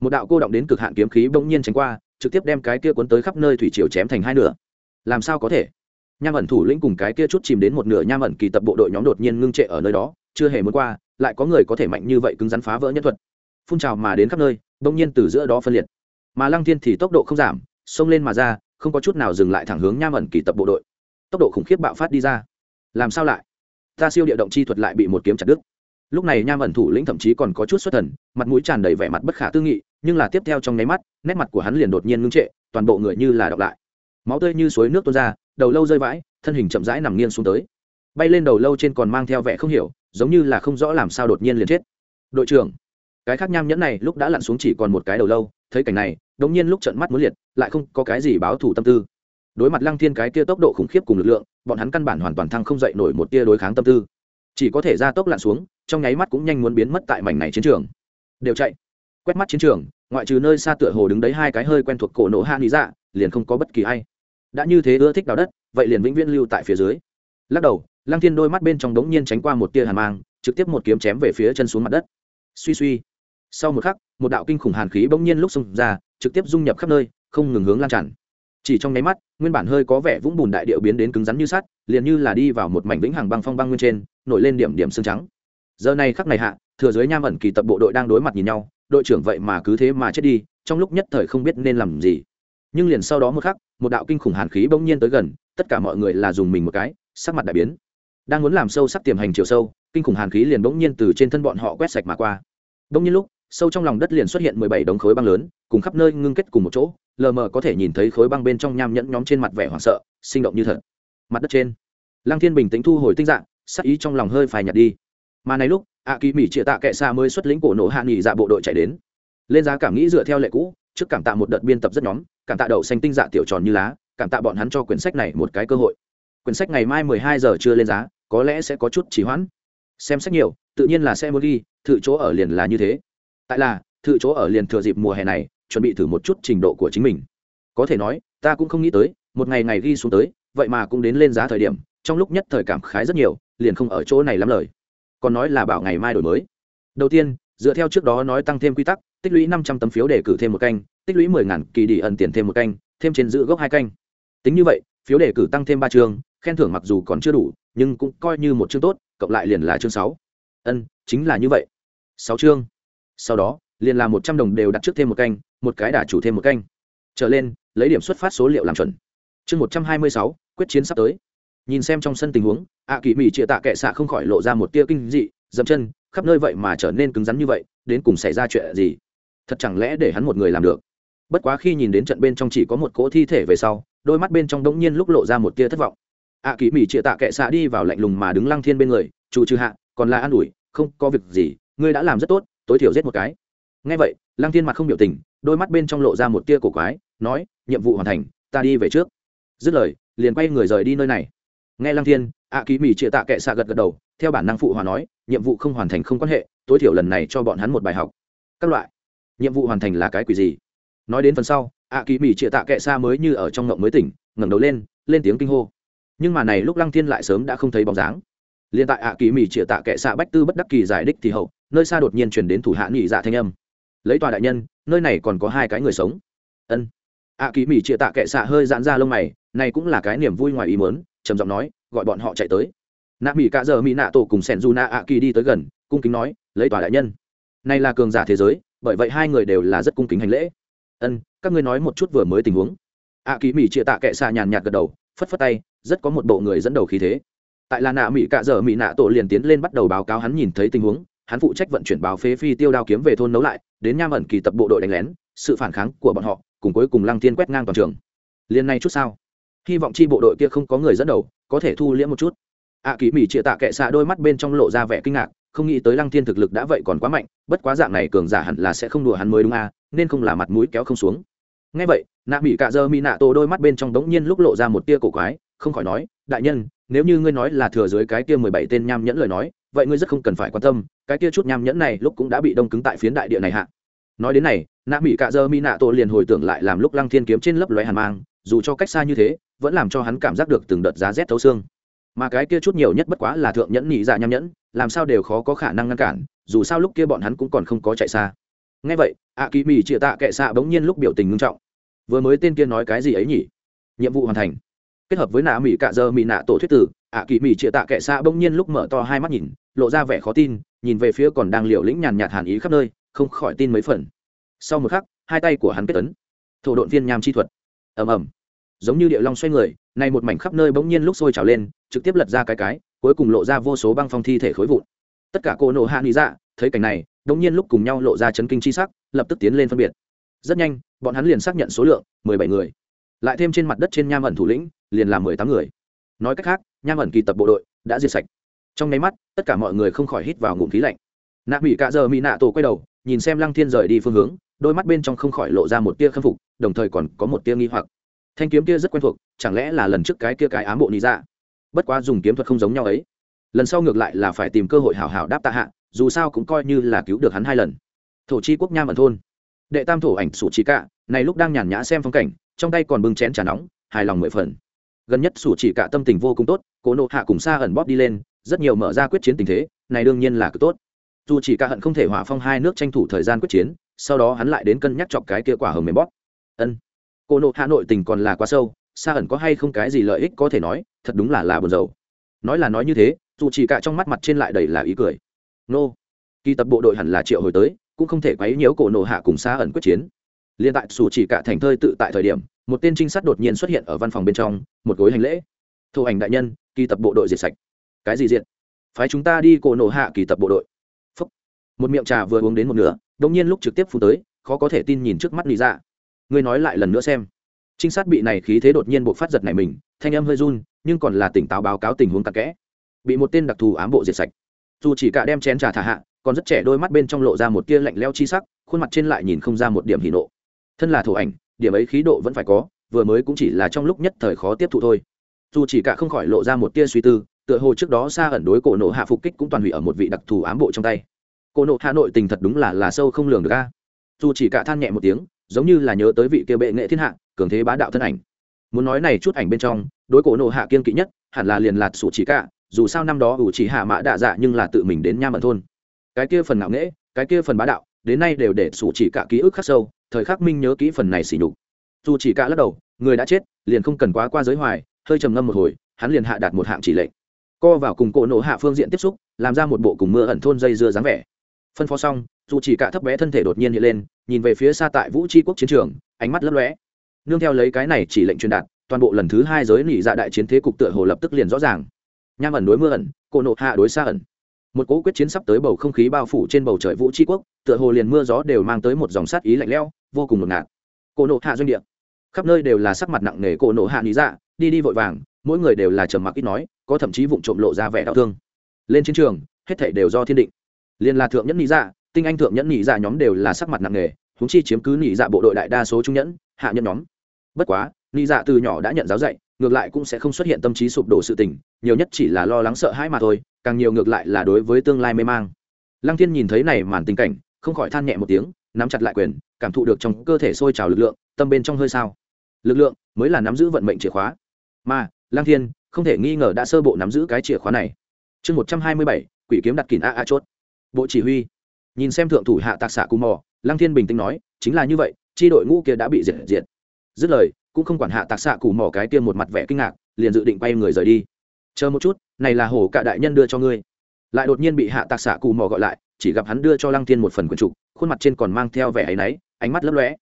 Một đạo cô động đến cực hạn kiếm khí bỗng nhiên tránh qua, trực tiếp đem cái kia cuốn tới khắp nơi thủy triều chém thành hai nửa. Làm sao có thể? Nham ẩn thủ lĩnh cùng cái kia chút chìm đến một nửa nham ẩn kỳ tập bộ đội nhóm đột nhiên ngưng trệ ở nơi đó chưa hề muốn qua, lại có người có thể mạnh như vậy cứng rắn phá vỡ nhân thuật. Phun trào mà đến khắp nơi bỗng nhiên từ giữa đó phân liệt. Mà lăng thiên thì tốc độ không giảm, xông lên mà ra, không có chút nào dừng lại thẳng hướng nham ẩn kỳ tập bộ đội. Tốc độ khủng khiếp bạo phát đi ra. Làm sao lại? Ta siêu địa động chi thuật lại bị một kiếm chặt đứt. Lúc này nham ẩn thủ lĩnh thậm chí còn có chút xuất thần, mặt mũi tràn đầy vẻ mặt bất khả tư nghị, nhưng là tiếp theo trong nháy mắt, nét mặt của hắn liền đột nhiên ngưng trệ, toàn bộ người như là đọc lại. Máu tươi như suối nước tuôn ra, đầu lâu rơi vãi, thân hình chậm rãi nằm nghiêng xuống tới. Bay lên đầu lâu trên còn mang theo vẻ không hiểu giống như là không rõ làm sao đột nhiên liền chết. Đội trưởng, cái khác nham nhẫn này lúc đã lặn xuống chỉ còn một cái đầu lâu, thấy cảnh này, đống nhiên lúc trận mắt muốn liệt, lại không có cái gì báo thủ tâm tư. Đối mặt lăng thiên cái kia tốc độ khủng khiếp cùng lực lượng, bọn hắn căn bản hoàn toàn thăng không dậy nổi một tia đối kháng tâm tư. Chỉ có thể ra tốc lặn xuống, trong nháy mắt cũng nhanh muốn biến mất tại mảnh này chiến trường. Đều chạy. Quét mắt chiến trường, ngoại trừ nơi xa tựa hồ đứng đấy hai cái hơi quen thuộc cổ nổ hạ lý dạ liền không có bất kỳ ai. Đã như thế ưa thích đào đất, vậy liền vĩnh viễn lưu tại phía dưới. Lắc đầu lăng thiên đôi mắt bên trong đống nhiên tránh qua một tia hàn mang, trực tiếp một kiếm chém về phía chân xuống mặt đất. Suy suy. Sau một khắc, một đạo kinh khủng hàn khí bỗng nhiên lúc xông ra, trực tiếp dung nhập khắp nơi, không ngừng hướng lan tràn. Chỉ trong nháy mắt, nguyên bản hơi có vẻ vũng bùn đại điệu biến đến cứng rắn như sắt, liền như là đi vào một mảnh vĩnh hàng băng phong băng nguyên trên, nổi lên điểm điểm xương trắng. Giờ này khắc này hạ, thừa giới nham ẩn kỳ tập bộ đội đang đối mặt nhìn nhau, đội trưởng vậy mà cứ thế mà chết đi, trong lúc nhất thời không biết nên làm gì. Nhưng liền sau đó một khắc, một đạo kinh khủng hàn khí bỗng nhiên tới gần, tất cả mọi người là dùng mình một cái, sắc mặt đại biến đang muốn làm sâu sắc tiềm hành chiều sâu, kinh khủng hàn khí liền bỗng nhiên từ trên thân bọn họ quét sạch mà qua. Bỗng nhiên lúc, sâu trong lòng đất liền xuất hiện mười bảy đống khối băng lớn, cùng khắp nơi ngưng kết cùng một chỗ, lờ mờ có thể nhìn thấy khối băng bên trong nham nhẫn nhóm trên mặt vẻ hoảng sợ, sinh động như thật. Mặt đất trên, lăng thiên bình tĩnh thu hồi tinh dạng, sắc ý trong lòng hơi phai nhạt đi. Mà này lúc ạ kỳ mỹ chĩa tạ kệ xa mới xuất lĩnh cổ nổ hạ nghỉ dạ bộ đội chạy đến. Lên giá cảm nghĩ dựa theo lệ cũ, trước cảm tạ một đợt biên tập rất nhóm, cảm tạ đậu xanh tinh dạ tiểu tròn như lá, cảm tạ bọn hắn cho quyển sách này một cái cơ hội. Quyển sách ngày mai mười hai giờ chưa lên giá có lẽ sẽ có chút trì hoãn. Xem sách nhiều, tự nhiên là sẽ muốn ghi thự chỗ ở liền là như thế. Tại là thự chỗ ở liền thừa dịp mùa hè này, chuẩn bị thử một chút trình độ của chính mình. Có thể nói, ta cũng không nghĩ tới, một ngày ngày ghi xuống tới, vậy mà cũng đến lên giá thời điểm, trong lúc nhất thời cảm khái rất nhiều, liền không ở chỗ này lắm lời. Còn nói là bảo ngày mai đổi mới. Đầu tiên, dựa theo trước đó nói tăng thêm quy tắc, tích lũy năm trăm tấm phiếu để cử thêm một canh, tích lũy mười ngàn kỳ đi ẩn tiền thêm một canh, thêm trên giữ gốc hai canh. Tính như vậy, phiếu đề cử tăng thêm ba trường khen thưởng mặc dù còn chưa đủ, nhưng cũng coi như một chương tốt, cộng lại liền là chương sáu. Ân, chính là như vậy. Sáu chương. Sau đó, liền là một trăm đồng đều đặt trước thêm một canh, một cái đả chủ thêm một canh. Trở lên, lấy điểm xuất phát số liệu làm chuẩn. Chương một trăm hai mươi sáu, quyết chiến sắp tới. Nhìn xem trong sân tình huống ạ kỳ mỹ chịa tạ kệ xạ không khỏi lộ ra một tia kinh dị, dậm chân, khắp nơi vậy mà trở nên cứng rắn như vậy, đến cùng xảy ra chuyện gì? Thật chẳng lẽ để hắn một người làm được? Bất quá khi nhìn đến trận bên trong chỉ có một cỗ thi thể về sau, đôi mắt bên trong đống nhiên lúc lộ ra một tia thất vọng ạ kỳ mỹ chia tạ kệ xạ đi vào lạnh lùng mà đứng lăng thiên bên người chủ trừ hạ, còn là an ủi, không có việc gì, ngươi đã làm rất tốt, tối thiểu giết một cái. Ngay vậy, lăng thiên mặt không biểu tình, đôi mắt bên trong lộ ra một tia cổ quái, nói, nhiệm vụ hoàn thành, ta đi về trước. Dứt lời, liền quay người rời đi nơi này. Nghe lăng thiên, ạ kỳ mỹ chia tạ kệ xạ gật gật đầu, theo bản năng phụ hòa nói, nhiệm vụ không hoàn thành không quan hệ, tối thiểu lần này cho bọn hắn một bài học. Các loại. Nhiệm vụ hoàn thành là cái quỷ gì? Nói đến phần sau, ạ kỳ mỹ chia tạ kệ xa mới như ở trong ngộng mới tỉnh, ngẩng đầu lên lên tiếng kinh hô nhưng mà này lúc lăng thiên lại sớm đã không thấy bóng dáng. Liền tại ạ kỳ mỹ chĩa tạ kệ xạ bách tư bất đắc kỳ giải đích thì hậu, nơi xa đột nhiên chuyển đến thủ hạ nghỉ dạ thanh âm. Lấy tòa đại nhân, nơi này còn có hai cái người sống. Ân. Ạ kỳ mỹ chĩa tạ kệ xạ hơi giãn ra lông mày, này cũng là cái niềm vui ngoài ý mớn trầm giọng nói, gọi bọn họ chạy tới. Nạ mỹ cả giờ mỹ nạ tổ cùng sẻn du nạ ạ kỳ đi tới gần, cung kính nói, lấy tòa đại nhân. Này là cường giả thế giới, bởi vậy hai người đều là rất cung kính hành lễ. Ân, các ngươi nói một chút vừa mới tình huống. Ạ kỳ mỹ chia tạ kệ xạ nhàn nhạt gật đầu, phất phất tay rất có một bộ người dẫn đầu khí thế. Tại là nạ mỹ cạ dở mỹ nạ tổ liền tiến lên bắt đầu báo cáo hắn nhìn thấy tình huống, hắn phụ trách vận chuyển báo phế phi tiêu đao kiếm về thôn nấu lại, đến nham ẩn kỳ tập bộ đội đánh lén, sự phản kháng của bọn họ, cùng cuối cùng lăng tiên quét ngang toàn trường. Liền này chút sao? Hy vọng chi bộ đội kia không có người dẫn đầu, có thể thu liễm một chút. Ạ kỳ mỹ chĩa tạ kệ xạ đôi mắt bên trong lộ ra vẻ kinh ngạc, không nghĩ tới lăng thiên thực lực đã vậy còn quá mạnh, bất quá dạng này cường giả hẳn là sẽ không đùa hắn mới đúng à nên không là mặt mũi kéo không xuống. Ngay vậy, nạ mỹ cạ dơ mỹ nạ tổ đôi mắt bên trong đống nhiên lúc lộ ra một tia cổ quái không khỏi nói, đại nhân, nếu như ngươi nói là thừa dưới cái kia mười bảy tên nham nhẫn lời nói, vậy ngươi rất không cần phải quan tâm, cái kia chút nham nhẫn này lúc cũng đã bị đông cứng tại phiến đại địa này hạ. Nói đến này, nạ mỹ cạ dơ mỹ nạ tổ liền hồi tưởng lại làm lúc lăng thiên kiếm trên lớp lóe hàn mang, dù cho cách xa như thế, vẫn làm cho hắn cảm giác được từng đợt giá rét thấu xương. Mà cái kia chút nhiều nhất bất quá là thượng nhẫn nhị dạ nham nhẫn, làm sao đều khó có khả năng ngăn cản, dù sao lúc kia bọn hắn cũng còn không có chạy xa. Ngay vậy ạ kỳ mỹ chịa tạ kệ xạ bỗng nhiên lúc biểu tình ngưng trọng. Vừa mới tên kia nói cái gì ấy nhỉ? Nhiệm vụ hoàn thành kết hợp với nạ mỹ cạ giờ mỹ nạ tổ thuyết tử, ạ kỳ mỹ chia tạ kệ xạ bỗng nhiên lúc mở to hai mắt nhìn, lộ ra vẻ khó tin, nhìn về phía còn đang liều lĩnh nhàn nhạt hàn ý khắp nơi, không khỏi tin mấy phần. Sau một khắc, hai tay của hắn kết tấn thổ độn viên nham chi thuật. Ầm ầm. Giống như điệu long xoay người, nay một mảnh khắp nơi bỗng nhiên lúc sôi trào lên, trực tiếp lật ra cái cái, cuối cùng lộ ra vô số băng phong thi thể khối vụn. Tất cả cô nộ hạ nghĩ dạ thấy cảnh này, bỗng nhiên lúc cùng nhau lộ ra chấn kinh chi sắc, lập tức tiến lên phân biệt. Rất nhanh, bọn hắn liền xác nhận số lượng, mười bảy người lại thêm trên mặt đất trên nham ẩn thủ lĩnh, liền là mười tám người. Nói cách khác, nham ẩn kỳ tập bộ đội đã diệt sạch. Trong nháy mắt, tất cả mọi người không khỏi hít vào ngụm khí lạnh. Nạ bị cạ giờ mỹ nạ tổ quay đầu, nhìn xem lăng thiên rời đi phương hướng, đôi mắt bên trong không khỏi lộ ra một tia khâm phục, đồng thời còn có một tia nghi hoặc. Thanh kiếm kia rất quen thuộc, chẳng lẽ là lần trước cái kia cái ám bộ nị ra bất quá dùng kiếm thuật không giống nhau ấy. Lần sau ngược lại là phải tìm cơ hội hảo hảo đáp tạ hạ, dù sao cũng coi như là cứu được hắn hai lần. Thổ chi quốc nham ẩn thôn. Đệ tam thổ ảnh sủ trí cả này lúc đang nhàn nhã xem phong cảnh trong tay còn bưng chén trà nóng, hài lòng mười phần. Gần nhất sủ chỉ cả tâm tình vô cùng tốt, cố nộ hạ cùng xa ẩn bóp đi lên, rất nhiều mở ra quyết chiến tình thế, này đương nhiên là cực tốt. Dù chỉ cả hận không thể hỏa phong hai nước tranh thủ thời gian quyết chiến, sau đó hắn lại đến cân nhắc chọc cái kia quả hồng mềm bóp. Ân. Cô nộ hạ nội tình còn là quá sâu xa ẩn có hay không cái gì lợi ích có thể nói, thật đúng là là buồn rầu. Nói là nói như thế, dù chỉ cả trong mắt mặt trên lại đầy là ý cười. Nô. Kỳ tập bộ đội hẳn là triệu hồi tới, cũng không thể quấy nhiễu cổ nộ hạ cùng xa ẩn quyết chiến liên tại dù chỉ cả thành thơi tự tại thời điểm, một tên trinh sát đột nhiên xuất hiện ở văn phòng bên trong, một gối hành lễ. Thủ ảnh đại nhân, kỳ tập bộ đội diệt sạch. Cái gì diện phái chúng ta đi cổ nổ hạ kỳ tập bộ đội. Phúc. một miệng trà vừa uống đến một nửa đông nhiên lúc trực tiếp phun tới, khó có thể tin nhìn trước mắt lý ra ngươi nói lại lần nữa xem. Trinh sát bị này khí thế đột nhiên buộc phát giật này mình, thanh âm hơi run, nhưng còn là tỉnh táo báo cáo tình huống tạc kẽ. Bị một tên đặc thù ám bộ diệt sạch. Dù chỉ cả đem chén trà thả hạ, còn rất trẻ đôi mắt bên trong lộ ra một tia lạnh leo chi sắc, khuôn mặt trên lại nhìn không ra một điểm hỉ nộ thân là thủ ảnh, điểm ấy khí độ vẫn phải có, vừa mới cũng chỉ là trong lúc nhất thời khó tiếp thụ thôi. Dù chỉ cả không khỏi lộ ra một tia suy tư, tựa hồ trước đó xa ẩn đối cổ nộ hạ phục kích cũng toàn hủy ở một vị đặc thù ám bộ trong tay. Cổ nộ hạ nội tình thật đúng là là sâu không lường được a. Dù chỉ cả than nhẹ một tiếng, giống như là nhớ tới vị kia bệ nghệ thiên hạ, cường thế bá đạo thân ảnh. Muốn nói này chút ảnh bên trong, đối cổ nộ hạ kiên kỵ nhất, hẳn là liền lạt sủ chỉ cả, dù sao năm đó ủ chỉ hạ mã đạ dạ nhưng là tự mình đến nha mận thôn. Cái kia phần ngạo nghễ, cái kia phần bá đạo đến nay đều để sủ chỉ cả ký ức khắc sâu, thời khắc minh nhớ kỹ phần này xỉ nhục. Dù chỉ cả lắc đầu, người đã chết, liền không cần quá qua giới hoài, hơi trầm ngâm một hồi, hắn liền hạ đạt một hạng chỉ lệnh. Co vào cùng cổ nổ hạ phương diện tiếp xúc, làm ra một bộ cùng mưa ẩn thôn dây dưa dáng vẻ. Phân phó xong, dù chỉ cả thấp bé thân thể đột nhiên hiện lên, nhìn về phía xa tại vũ tri quốc chiến trường, ánh mắt lấp lóe. Nương theo lấy cái này chỉ lệnh truyền đạt, toàn bộ lần thứ hai giới nỉ dạ đại chiến thế cục tựa hồ lập tức liền rõ ràng. Nham ẩn đối mưa ẩn, cổ nộ hạ đối xa ẩn một cỗ quyết chiến sắp tới bầu không khí bao phủ trên bầu trời vũ tri quốc, tựa hồ liền mưa gió đều mang tới một dòng sát ý lạnh lẽo, vô cùng ngột ngạt. Cổ nộ hạ doanh địa. Khắp nơi đều là sắc mặt nặng nề cổ nộ hạ lý dạ đi đi vội vàng, mỗi người đều là trầm mặc ít nói, có thậm chí vụng trộm lộ ra vẻ đau thương. Lên chiến trường, hết thảy đều do thiên định. Liên là thượng nhẫn lý dạ tinh anh thượng nhẫn lý dạ nhóm đều là sắc mặt nặng nề húng chi chiếm cứ lý dạ bộ đội đại đa số trung nhẫn, hạ nhân nhóm. Bất quá lý dạ từ nhỏ đã nhận giáo dạy ngược lại cũng sẽ không xuất hiện tâm trí sụp đổ sự tình, nhiều nhất chỉ là lo lắng sợ hãi mà thôi, càng nhiều ngược lại là đối với tương lai mê mang. Lăng thiên nhìn thấy này màn tình cảnh, không khỏi than nhẹ một tiếng, nắm chặt lại quyền, cảm thụ được trong cơ thể sôi trào lực lượng, tâm bên trong hơi sao. Lực lượng mới là nắm giữ vận mệnh chìa khóa. Mà, lăng thiên, không thể nghi ngờ đã sơ bộ nắm giữ cái chìa khóa này. Chương một trăm hai mươi bảy, quỷ kiếm đặt kìn a a chốt. Bộ chỉ huy. Nhìn xem thượng thủ hạ tạc xạ cù mò, lăng thiên bình tĩnh nói, chính là như vậy, chi đội ngũ kia đã bị diệt diệt. Dứt lời cũng không quản hạ tạc xạ cụ mỏ cái tiêm một mặt vẻ kinh ngạc, liền dự định bay người rời đi. Chờ một chút, này là hổ cả đại nhân đưa cho ngươi. Lại đột nhiên bị hạ tạc xạ cụ mỏ gọi lại, chỉ gặp hắn đưa cho lăng thiên một phần quần trục, khuôn mặt trên còn mang theo vẻ áy náy, ánh mắt lấp lóe.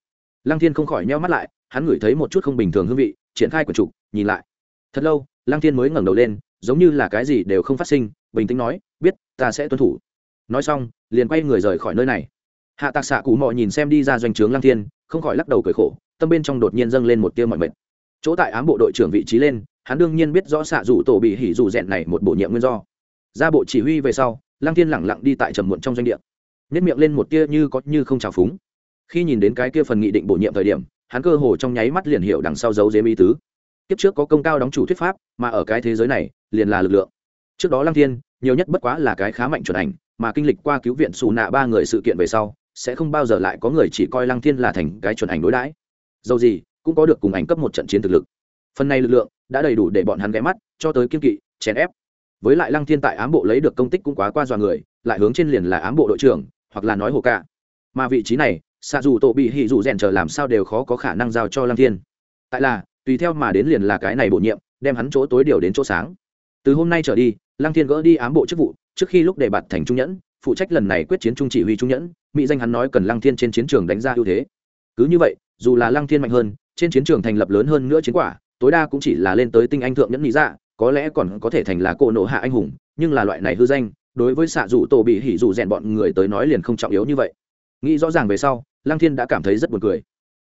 Lăng thiên không khỏi nheo mắt lại, hắn ngửi thấy một chút không bình thường hương vị, triển khai quần trục, nhìn lại. Thật lâu, lăng thiên mới ngẩng đầu lên, giống như là cái gì đều không phát sinh, bình tĩnh nói, biết, ta sẽ tuân thủ. Nói xong, liền quay người rời khỏi nơi này. Hạ tạc xạ cụ mò nhìn xem đi ra doanh trướng lăng thiên, không khỏi lắc đầu cười khổ tâm bên trong đột nhiên dâng lên một tia mọi mệt. Chỗ tại ám bộ đội trưởng vị trí lên, hắn đương nhiên biết rõ xạ rủ tổ bị hỉ rủ rẽn này một bổ nhiệm nguyên do. Ra bộ chỉ huy về sau, lăng thiên lẳng lặng đi tại trầm muộn trong doanh địa. Nhất miệng lên một tia như có như không trào phúng. Khi nhìn đến cái kia phần nghị định bổ nhiệm thời điểm, hắn cơ hồ trong nháy mắt liền hiểu đằng sau dấu dếm ý tứ. Kiếp trước có công cao đóng chủ thuyết pháp, mà ở cái thế giới này, liền là lực lượng. Trước đó lăng thiên, nhiều nhất bất quá là cái khá mạnh chuẩn ảnh, mà kinh lịch qua cứu viện xù nạ ba người sự kiện về sau, sẽ không bao giờ lại có người chỉ coi lăng thiên là thành cái chuẩn ảnh đối đãi dầu gì cũng có được cùng ảnh cấp một trận chiến thực lực. Phần này lực lượng đã đầy đủ để bọn hắn ghé mắt, cho tới kiên kỵ, chèn ép. Với lại lăng thiên tại ám bộ lấy được công tích cũng quá qua dọa người, lại hướng trên liền là ám bộ đội trưởng, hoặc là nói hồ ca. Mà vị trí này xạ dù tổ bị hỉ dù rèn chờ làm sao đều khó có khả năng giao cho lăng thiên. Tại là, tùy theo mà đến liền là cái này bổ nhiệm, đem hắn chỗ tối điều đến chỗ sáng. Từ hôm nay trở đi, lăng thiên gỡ đi ám bộ chức vụ, trước khi lúc đề bạt thành trung nhẫn, phụ trách lần này quyết chiến trung chỉ huy trung nhẫn, mỹ danh hắn nói cần lăng thiên trên chiến trường đánh ra ưu thế. Cứ như vậy dù là lăng thiên mạnh hơn, trên chiến trường thành lập lớn hơn nữa chiến quả, tối đa cũng chỉ là lên tới tinh anh thượng nhẫn lý dạ có lẽ còn có thể thành là cỗ nộ hạ anh hùng, nhưng là loại này hư danh, đối với xạ dù tổ bị hỉ dù rèn bọn người tới nói liền không trọng yếu như vậy. Nghĩ rõ ràng về sau, lăng thiên đã cảm thấy rất buồn cười.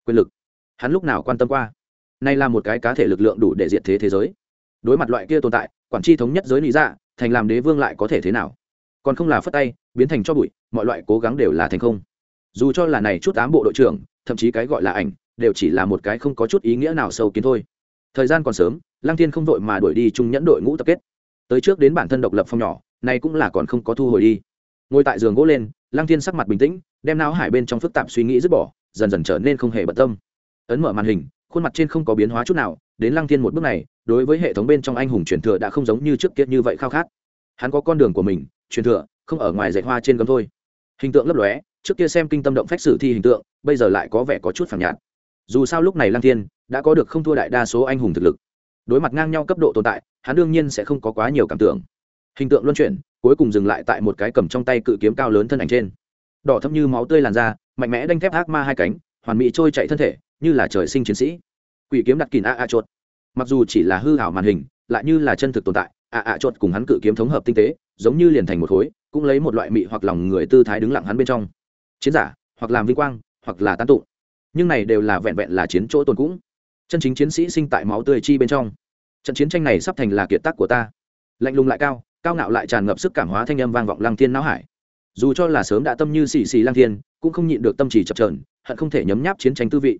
Quyền lực. Hắn lúc nào quan tâm qua? Nay là một cái cá thể lực lượng đủ để diệt thế thế giới. Đối mặt loại kia tồn tại, quản tri thống nhất giới lý dạ thành làm đế vương lại có thể thế nào? Còn không là phất tay, biến thành cho bụi, mọi loại cố gắng đều là thành không. Dù cho là này chút ám bộ đội trưởng thậm chí cái gọi là ảnh, đều chỉ là một cái không có chút ý nghĩa nào sâu kiến thôi. Thời gian còn sớm, lăng thiên không vội mà đuổi đi chung nhẫn đội ngũ tập kết. Tới trước đến bản thân độc lập phong nhỏ này cũng là còn không có thu hồi đi. Ngồi tại giường gỗ lên, lăng thiên sắc mặt bình tĩnh, đem não hải bên trong phức tạp suy nghĩ dứt bỏ, dần dần trở nên không hề bận tâm. Ấn mở màn hình, khuôn mặt trên không có biến hóa chút nào, đến lăng thiên một bước này, đối với hệ thống bên trong anh hùng truyền thừa đã không giống như trước kia như vậy khao khát. Hắn có con đường của mình, truyền thừa, không ở ngoài dạy hoa trên gấm thôi. Hình tượng lấp lóe trước kia xem kinh tâm động phách sử thi hình tượng, bây giờ lại có vẻ có chút phản nhạt. Dù sao lúc này lăng thiên đã có được không thua đại đa số anh hùng thực lực. Đối mặt ngang nhau cấp độ tồn tại, hắn đương nhiên sẽ không có quá nhiều cảm tưởng. Hình tượng luân chuyển, cuối cùng dừng lại tại một cái cầm trong tay cự kiếm cao lớn thân ảnh trên. Đỏ thâm như máu tươi làn da, mạnh mẽ đanh thép ác ma hai cánh, hoàn mỹ trôi chạy thân thể, như là trời sinh chiến sĩ. Quỷ kiếm đặt kìn a a chốt mặc dù chỉ là hư hảo màn hình, lại như là chân thực tồn tại, a a chốt cùng hắn cự kiếm thống hợp tinh tế, giống như liền thành một khối, cũng lấy một loại mị hoặc lòng người tư thái đứng lặng hắn bên trong chiến giả, hoặc làm vinh quang, hoặc là tán tụng. Nhưng này đều là vẹn vẹn là chiến chỗ tồn cũng. Chân chính chiến sĩ sinh tại máu tươi chi bên trong. Trận chiến tranh này sắp thành là kiệt tác của ta. Lạnh lùng lại cao cao ngạo lại tràn ngập sức cảm hóa thanh âm vang vọng lăng thiên não hải. Dù cho là sớm đã tâm như xì xì lang thiên, cũng không nhịn được tâm trì chập trờn hận không thể nhấm nháp chiến tranh tư vị.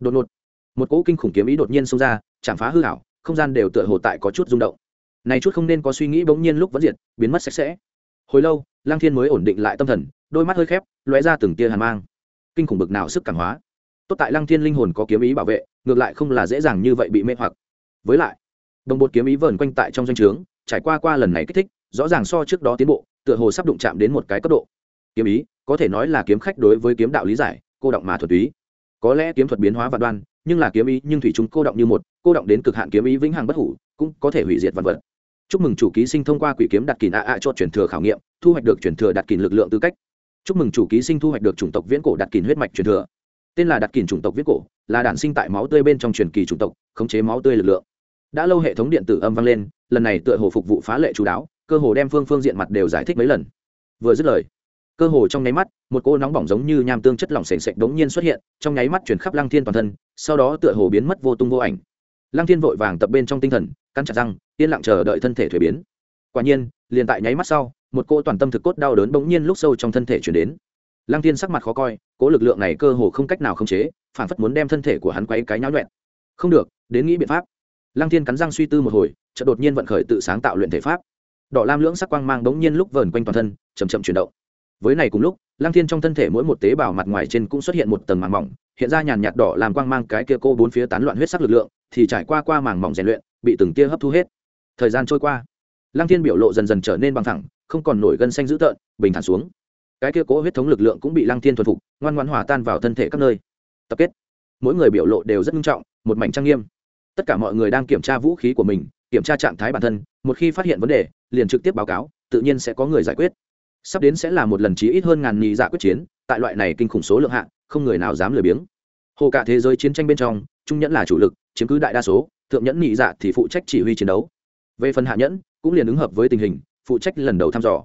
Đột ngột, một cỗ kinh khủng kiếm ý đột nhiên xông ra, chạm phá hư hảo không gian đều tựa hồ tại có chút rung động. Này chút không nên có suy nghĩ bỗng nhiên lúc vẫn diệt, biến mất sạch sẽ hồi lâu lang thiên mới ổn định lại tâm thần, đôi mắt hơi khép, lóe ra từng tia hàn mang. Kinh khủng bực nào sức cảm hóa. Tốt tại lăng thiên linh hồn có kiếm ý bảo vệ, ngược lại không là dễ dàng như vậy bị mê hoặc. Với lại, đồng bột kiếm ý vờn quanh tại trong doanh trướng, trải qua qua lần này kích thích, rõ ràng so trước đó tiến bộ, tựa hồ sắp đụng chạm đến một cái cấp độ. Kiếm ý, có thể nói là kiếm khách đối với kiếm đạo lý giải, cô động mà thuật ý. có lẽ kiếm thuật biến hóa vạn đoan, nhưng là kiếm ý nhưng thủy chúng cô động như một, cô động đến cực hạn kiếm ý vĩnh hằng bất hủ, cũng có thể hủy diệt vạn vật chúc mừng chủ ký sinh thông qua quỷ kiếm đặt kìn a a cho truyền thừa khảo nghiệm, thu hoạch được truyền thừa đặt kìn lực lượng tư cách. Chúc mừng chủ ký sinh thu hoạch được chủng tộc viễn cổ đặt kìn huyết mạch truyền thừa. Tên là đặt kìn chủng tộc viễn cổ, là đản sinh tại máu tươi bên trong truyền kỳ chủng tộc, khống chế máu tươi lực lượng. Đã lâu hệ thống điện tử âm vang lên, lần này tựa hồ phục vụ phá lệ chú đáo, cơ hồ đem phương phương diện mặt đều giải thích mấy lần. Vừa dứt lời, cơ hồ trong nháy mắt, một cô nóng bỏng giống như nham tương chất lỏng sền sệt đống nhiên xuất hiện, trong nháy mắt chuyển khắp lăng thiên toàn thân, sau đó tựa hồ biến mất vô tung vô ảnh. Lăng thiên vội vàng tập bên trong tinh thần cắn chặt răng, yên lặng chờ đợi thân thể thuế biến. Quả nhiên, liền tại nháy mắt sau, một cô toàn tâm thực cốt đau đớn bỗng nhiên lúc sâu trong thân thể chuyển đến. Lăng thiên sắc mặt khó coi, cố lực lượng này cơ hồ không cách nào khống chế, phản phất muốn đem thân thể của hắn quay cái nháo nhuẹn. Không được, đến nghĩ biện pháp. Lăng thiên cắn răng suy tư một hồi, chợt đột nhiên vận khởi tự sáng tạo luyện thể pháp. Đỏ lam lưỡng sắc quang mang bỗng nhiên lúc vờn quanh toàn thân chầm chậm chuyển động. Với này cùng lúc, lăng thiên trong thân thể mỗi một tế bào mặt ngoài trên cũng xuất hiện một tầng màng mỏng, hiện ra nhàn nhạt đỏ làm quang mang cái kia cô bốn phía tán loạn huyết sắc lực lượng, thì trải qua qua màng mỏng rèn luyện bị từng tia hấp thu hết. Thời gian trôi qua, lăng thiên biểu lộ dần dần trở nên bằng thẳng, không còn nổi gân xanh dữ tợn, bình thản xuống. Cái kia cố huyết thống lực lượng cũng bị lăng thiên thuần phục, ngoan ngoan hòa tan vào thân thể các nơi. Tập kết. Mỗi người biểu lộ đều rất nghiêm trọng, một mảnh trang nghiêm. Tất cả mọi người đang kiểm tra vũ khí của mình, kiểm tra trạng thái bản thân, một khi phát hiện vấn đề, liền trực tiếp báo cáo, tự nhiên sẽ có người giải quyết. Sắp đến sẽ là một lần chí ít hơn ngàn nhị dạ quyết chiến, tại loại này kinh khủng số lượng hạng không người nào dám lười biếng. Hồ cả thế giới chiến tranh bên trong, trung nhẫn là chủ lực, chiếm cứ đại đa số thượng nhẫn nhị dạ thì phụ trách chỉ huy chiến đấu. Về phần hạ nhẫn, cũng liền ứng hợp với tình hình, phụ trách lần đầu thăm dò.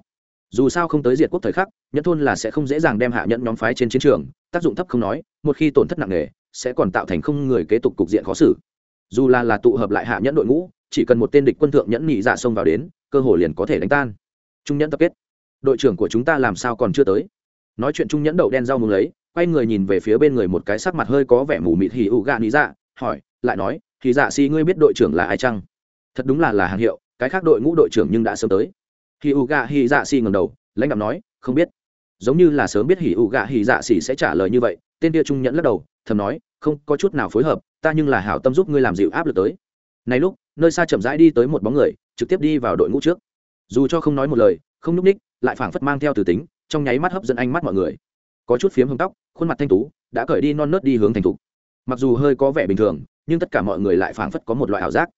Dù sao không tới diệt quốc thời khắc, nhẫn thôn là sẽ không dễ dàng đem hạ nhẫn nhóm phái trên chiến trường, tác dụng thấp không nói, một khi tổn thất nặng nề, sẽ còn tạo thành không người kế tục cục diện khó xử. Dù là là tụ hợp lại hạ nhẫn đội ngũ, chỉ cần một tên địch quân thượng nhẫn nhị dạ xông vào đến, cơ hội liền có thể đánh tan. Trung nhẫn tập kết. Đội trưởng của chúng ta làm sao còn chưa tới? Nói chuyện trung nhẫn đậu đen rau mừng lấy, quay người nhìn về phía bên người một cái sắc mặt hơi có vẻ mù mịt hì ụ gạ lý dạ hỏi, lại nói kỳ dạ si ngươi biết đội trưởng là ai chăng? Thật đúng là là hàng hiệu, cái khác đội ngũ đội trưởng nhưng đã sớm tới. Hì u gạ hì dạ si ngầm đầu, lãnh đạo nói, không biết. Giống như là sớm biết hì u gạ hì dạ si sẽ trả lời như vậy, tên kia trung nhẫn lắc đầu, thầm nói, không, có chút nào phối hợp, ta nhưng là hảo tâm giúp ngươi làm dịu áp lực tới. Này lúc, nơi xa chậm rãi đi tới một bóng người, trực tiếp đi vào đội ngũ trước. Dù cho không nói một lời, không n ú c ních, lại phảng phất mang theo từ tính, trong nháy mắt hấp dẫn ánh mắt mọi người. Có chút phiếm hương tóc, khuôn mặt thanh tú, đã cởi đi non nớt đi hướng thành thục. Mặc dù hơi có vẻ bình thường nhưng tất cả mọi người lại phảng phất có một loại ảo giác.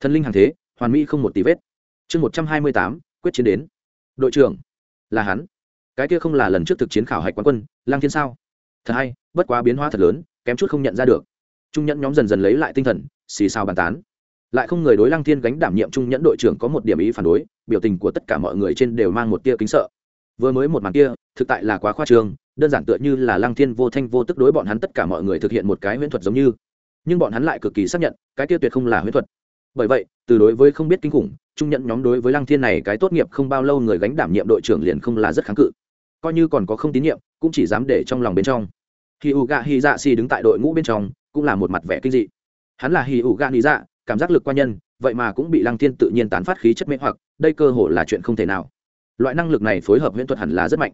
Thần linh hàng thế, hoàn mỹ không một tí vết. Chương một trăm hai mươi tám, quyết chiến đến. Đội trưởng, là hắn. Cái kia không là lần trước thực chiến khảo hạch quán quân, lang thiên sao? Thật hay, bất quá biến hóa thật lớn, kém chút không nhận ra được. Trung nhẫn nhóm dần dần lấy lại tinh thần, xì xào bàn tán. Lại không người đối lăng thiên gánh đảm nhiệm trung nhẫn đội trưởng có một điểm ý phản đối, biểu tình của tất cả mọi người trên đều mang một tia kính sợ. Vừa mới một màn kia, thực tại là quá khoa trương, đơn giản tựa như là lăng thiên vô thanh vô tức đối bọn hắn tất cả mọi người thực hiện một cái huyễn thuật giống như nhưng bọn hắn lại cực kỳ xác nhận, cái kia tuyệt không là huyễn thuật. Bởi vậy, từ đối với không biết kinh khủng, trung nhận nhóm đối với lăng thiên này cái tốt nghiệp không bao lâu người gánh đảm nhiệm đội trưởng liền không là rất kháng cự. Coi như còn có không tín nhiệm, cũng chỉ dám để trong lòng bên trong. Khi u gạ hi dạ si đứng tại đội ngũ bên trong, cũng là một mặt vẻ kinh dị. Hắn là hi u gạ hi dạ cảm giác lực qua nhân, vậy mà cũng bị lăng thiên tự nhiên tán phát khí chất mê hoặc, đây cơ hồ là chuyện không thể nào. Loại năng lực này phối hợp huyễn thuật hẳn là rất mạnh.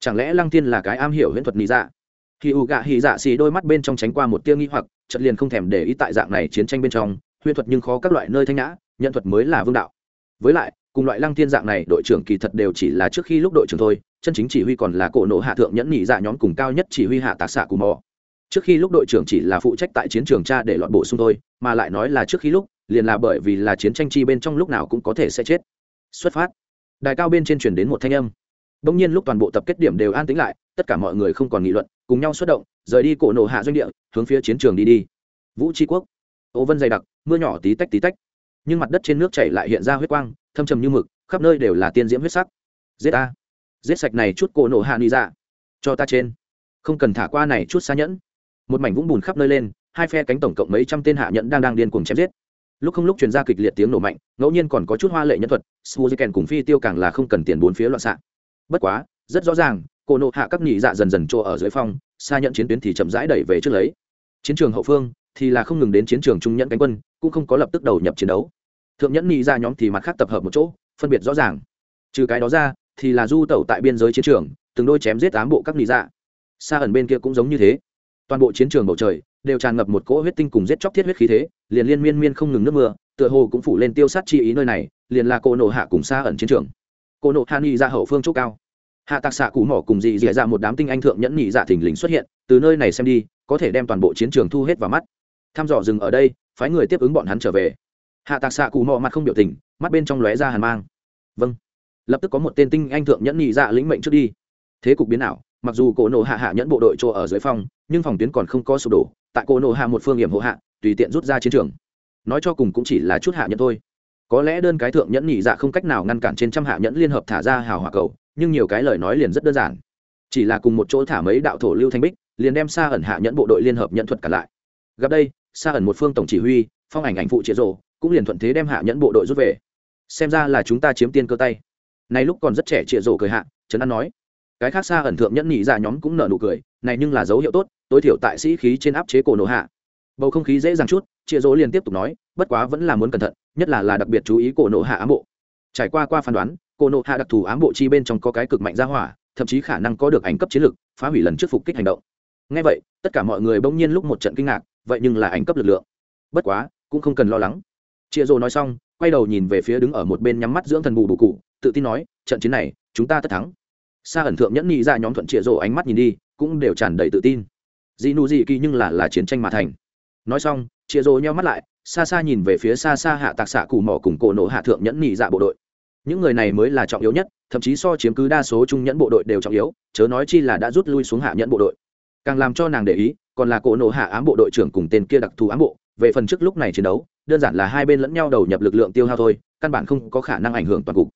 Chẳng lẽ lăng thiên là cái am hiểu huyễn thuật lý dạ khi ủ gạ hì dạ xì đôi mắt bên trong tránh qua một tia nghi hoặc chật liền không thèm để ý tại dạng này chiến tranh bên trong, huyễn thuật nhưng khó các loại nơi thanh nhã nhận thuật mới là vương đạo. Với lại, cùng loại lăng thiên dạng này, đội trưởng kỳ thật đều chỉ là trước khi lúc đội trưởng thôi, chân chính chỉ huy còn là cổ nộ hạ thượng nhẫn nhị dạ nhóm cùng cao nhất chỉ huy hạ tạc xạ cù mò. Trước khi lúc đội trưởng chỉ là phụ trách tại chiến trường cha để lọt bổ sung thôi, mà lại nói là trước khi lúc, liền là bởi vì là chiến tranh chi bên trong lúc nào cũng có thể sẽ chết. Xuất phát. Đài cao bên trên truyền đến một thanh âm. Bỗng nhiên lúc toàn bộ tập kết điểm đều an tĩnh lại, tất cả mọi người không còn nghị luận cùng nhau xuất động, rời đi cổ nổ hạ doanh địa, hướng phía chiến trường đi đi. Vũ tri quốc. Ô vân dày đặc, mưa nhỏ tí tách tí tách. Nhưng mặt đất trên nước chảy lại hiện ra huyết quang, thâm trầm như mực, khắp nơi đều là tiên diễm huyết sắc. Giết ta. Giết sạch này chút cổ nổ hạ đi ra dạ. cho ta trên. Không cần thả qua này chút xa nhẫn. Một mảnh vũng bùn khắp nơi lên, hai phe cánh tổng cộng mấy trăm tên hạ nhẫn đang đang điên cuồng chém giết. Lúc không lúc truyền ra kịch liệt tiếng nổ mạnh, ngẫu nhiên còn có chút hoa lệ nhân thuật suzuken cùng phi tiêu càng là không cần tiền bốn phía loạn xạ. Bất quá, rất rõ ràng Cô nộ hạ các nhị dạ dần dần chỗ ở dưới phong, xa nhận chiến tuyến thì chậm rãi đẩy về trước lấy. Chiến trường hậu phương thì là không ngừng đến chiến trường trung nhẫn cánh quân, cũng không có lập tức đầu nhập chiến đấu. Thượng nhẫn nhị ra nhóm thì mặt khác tập hợp một chỗ, phân biệt rõ ràng. Trừ cái đó ra thì là du tẩu tại biên giới chiến trường, từng đôi chém giết ám bộ các nhị dạ. Xa ẩn bên kia cũng giống như thế. Toàn bộ chiến trường bầu trời đều tràn ngập một cỗ huyết tinh cùng giết chóc thiết huyết khí thế, liền liên miên miên không ngừng nước mưa, tựa hồ cũng phủ lên tiêu sát chi ý nơi này, liền là cô nộ hạ cùng xa ẩn chiến trường. Cô nộ hạ nghi ra dạ hậu phương chỗ cao hạ tạc xạ cụ mỏ cùng dị dị ra một đám tinh anh thượng nhẫn nhị dạ thình lình xuất hiện, từ nơi này xem đi, có thể đem toàn bộ chiến trường thu hết vào mắt. Thăm dò dừng ở đây, phái người tiếp ứng bọn hắn trở về. Hạ tạc xạ cụ mỏ mặt không biểu tình, mắt bên trong lóe ra hàn mang. Vâng. Lập tức có một tên tinh anh thượng nhẫn nhị dạ lĩnh mệnh trước đi. Thế cục biến ảo, mặc dù cổ nộ hạ hạ nhẫn bộ đội chỗ ở dưới phòng, nhưng phòng tuyến còn không có sụp đổ, tại cổ nộ hạ một phương hiểm hộ hạ, tùy tiện rút ra chiến trường. Nói cho cùng cũng chỉ là chút hạ nhẫn thôi. Có lẽ đơn cái thượng nhẫn nhị dạ không cách nào ngăn cản trên trăm hạ nhẫn liên hợp thả ra hào hỏa cầu nhưng nhiều cái lời nói liền rất đơn giản. Chỉ là cùng một chỗ thả mấy đạo thổ lưu thanh bích, liền đem xa ẩn hạ nhẫn bộ đội liên hợp nhận thuật cả lại. Gặp đây xa ẩn một phương tổng chỉ huy, phong ảnh ảnh phụ triệt rồ, cũng liền thuận thế đem hạ nhẫn bộ đội rút về. Xem ra là chúng ta chiếm tiên cơ tay. Nay lúc còn rất trẻ triệt rổ cười hạ, trấn an nói. Cái khác xa ẩn thượng nhẫn nhị ra nhóm cũng nở nụ cười, này nhưng là dấu hiệu tốt, tối thiểu tại sĩ khí trên áp chế cổ nổ hạ. Bầu không khí dễ dàng chút chia dỗ liền tiếp tục nói, bất quá vẫn là muốn cẩn thận, nhất là là đặc biệt chú ý cổ nổ hạ ám bộ. Trải qua qua phán đoán cô nộ hạ đặc thù ám bộ chi bên trong có cái cực mạnh ra hỏa, thậm chí khả năng có được ảnh cấp chiến lực, phá hủy lần trước phục kích hành động. Ngay vậy, tất cả mọi người bỗng nhiên lúc một trận kinh ngạc, vậy nhưng là ảnh cấp lực lượng. Bất quá, cũng không cần lo lắng. Chia rô nói xong, quay đầu nhìn về phía đứng ở một bên nhắm mắt dưỡng thần bù bù cụ, tự tin nói, trận chiến này, chúng ta tất thắng. Xa ẩn thượng nhẫn nhị ra nhóm thuận chia rô ánh mắt nhìn đi, cũng đều tràn đầy tự tin. Dị nụ dị kỳ nhưng là là chiến tranh mà thành. Nói xong, chia rô nheo mắt lại, xa xa nhìn về phía xa xa hạ tạc xạ cù mỏ cùng cổ nổ hạ thượng nhẫn nhị dạ bộ đội những người này mới là trọng yếu nhất, thậm chí so chiếm cứ đa số trung nhẫn bộ đội đều trọng yếu, chớ nói chi là đã rút lui xuống hạ nhẫn bộ đội. Càng làm cho nàng để ý, còn là cỗ nổ hạ ám bộ đội trưởng cùng tên kia đặc thù ám bộ, về phần trước lúc này chiến đấu, đơn giản là hai bên lẫn nhau đầu nhập lực lượng tiêu hao thôi, căn bản không có khả năng ảnh hưởng toàn cục.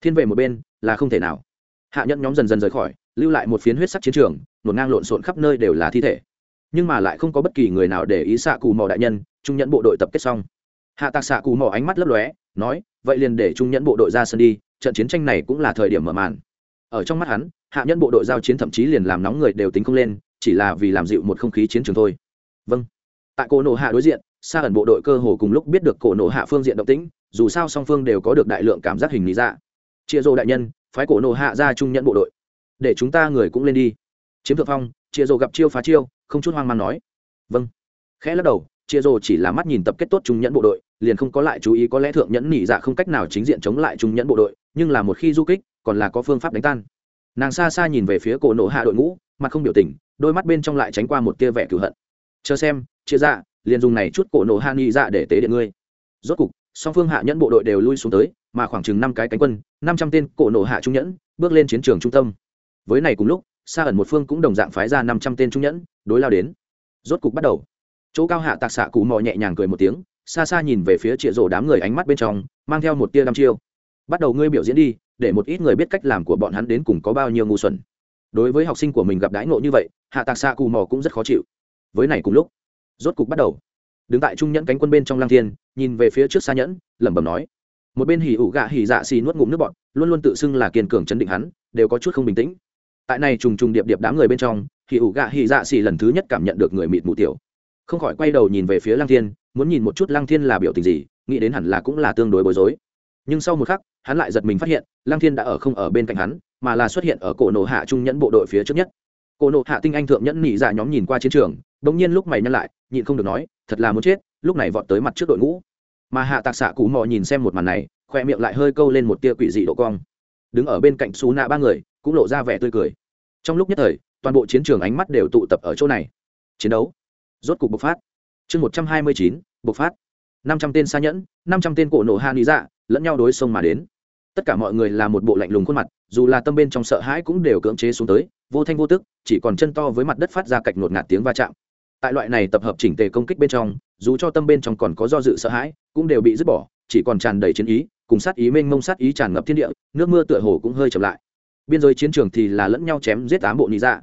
Thiên về một bên, là không thể nào. Hạ nhẫn nhóm dần dần rời khỏi, lưu lại một phiến huyết sắc chiến trường nổn ngang lộn xộn khắp nơi đều là thi thể. Nhưng mà lại không có bất kỳ người nào để ý xạ cù mò đại nhân, trung nhẫn bộ đội tập kết xong. Hạ tạc xạ cù mò ánh mắt lấp lóe, nói vậy liền để trung nhẫn bộ đội ra sân đi, trận chiến tranh này cũng là thời điểm mở màn. Ở trong mắt hắn, hạ nhẫn bộ đội giao chiến thậm chí liền làm nóng người đều tính không lên, chỉ là vì làm dịu một không khí chiến trường thôi. Vâng. Tại cổ nổ hạ đối diện xa ẩn bộ đội cơ hồ cùng lúc biết được cổ nổ hạ phương diện động tĩnh, dù sao song phương đều có được đại lượng cảm giác hình lý dạ. Chia rô đại nhân, phái cổ nổ hạ ra trung nhẫn bộ đội. Để chúng ta người cũng lên đi. Chiếm thượng phong, chia rô gặp chiêu phá chiêu, không chút hoang mang nói. Vâng. Khẽ lắc đầu, chia rô chỉ là mắt nhìn tập kết tốt trung nhẫn bộ đội liền không có lại chú ý có lẽ thượng nhẫn nỉ dạ không cách nào chính diện chống lại trung nhẫn bộ đội, nhưng là một khi du kích, còn là có phương pháp đánh tan. Nàng xa xa nhìn về phía cổ nổ hạ đội ngũ, mặt không biểu tình, đôi mắt bên trong lại tránh qua một tia vẻ cửu hận. Chờ xem, chia ra liền dùng này chút cổ nổ hạ nỉ dạ để tế điện ngươi. Rốt cục, song phương hạ nhẫn bộ đội đều lui xuống tới, mà khoảng chừng năm cái cánh quân, năm trăm tên cổ nổ hạ trung nhẫn, bước lên chiến trường trung tâm. Với này cùng lúc, xa ẩn một phương cũng đồng dạng phái ra năm trăm tên trung nhẫn, đối lao đến. Rốt cục bắt đầu. Chỗ cao hạ tạc xạ cụ mò nhẹ nhàng cười một tiếng xa xa nhìn về phía trịa rổ đám người ánh mắt bên trong, mang theo một tia đăm chiêu. Bắt đầu ngươi biểu diễn đi, để một ít người biết cách làm của bọn hắn đến cùng có bao nhiêu ngu xuẩn. Đối với học sinh của mình gặp đãi ngộ như vậy, hạ tạc xạ cù mò cũng rất khó chịu. Với này cùng lúc, rốt cục bắt đầu. Đứng tại trung nhẫn cánh quân bên trong lang thiên, nhìn về phía trước xa nhẫn, lẩm bẩm nói, một bên hỉ ủ gạ hỉ dạ xì nuốt ngụm nước bọn luôn luôn tự xưng là kiên cường chấn định hắn, đều có chút không bình tĩnh. Tại này trùng trùng điệp điệp đám người bên trong, hỉ ủ gạ hỉ dạ xì lần thứ nhất cảm nhận được người mịt mù tiểu. Không khỏi quay đầu nhìn về phía lăng thiên muốn nhìn một chút lăng thiên là biểu tình gì, nghĩ đến hẳn là cũng là tương đối bối rối. Nhưng sau một khắc, hắn lại giật mình phát hiện, lăng thiên đã ở không ở bên cạnh hắn, mà là xuất hiện ở cổ nổ hạ trung nhẫn bộ đội phía trước nhất. Cổ nổ hạ tinh anh thượng nhẫn nỉ dạ nhóm nhìn qua chiến trường, bỗng nhiên lúc mày nhăn lại, nhịn không được nói, thật là muốn chết, lúc này vọt tới mặt trước đội ngũ. Mà hạ tạc xạ cụ mò nhìn xem một màn này, khoe miệng lại hơi câu lên một tia quỷ dị độ cong. Đứng ở bên cạnh xú nạ ba người, cũng lộ ra vẻ tươi cười. Trong lúc nhất thời, toàn bộ chiến trường ánh mắt đều tụ tập ở chỗ này. Chiến đấu rốt cục bộc phát chương một trăm hai mươi chín, bộc phát. năm trăm tên xa nhẫn, năm trăm tên cổ nổ hạ lý dạ lẫn nhau đối xông mà đến. Tất cả mọi người là một bộ lạnh lùng khuôn mặt, dù là tâm bên trong sợ hãi cũng đều cưỡng chế xuống tới, vô thanh vô tức, chỉ còn chân to với mặt đất phát ra cạch ngột ngạt tiếng va chạm. Tại loại này tập hợp chỉnh tề công kích bên trong, dù cho tâm bên trong còn có do dự sợ hãi, cũng đều bị dứt bỏ, chỉ còn tràn đầy chiến ý, cùng sát ý mênh mông sát ý tràn ngập thiên địa, nước mưa tựa hồ cũng hơi chậm lại. Biên giới chiến trường thì là lẫn nhau chém giết tám bộ lý dạ.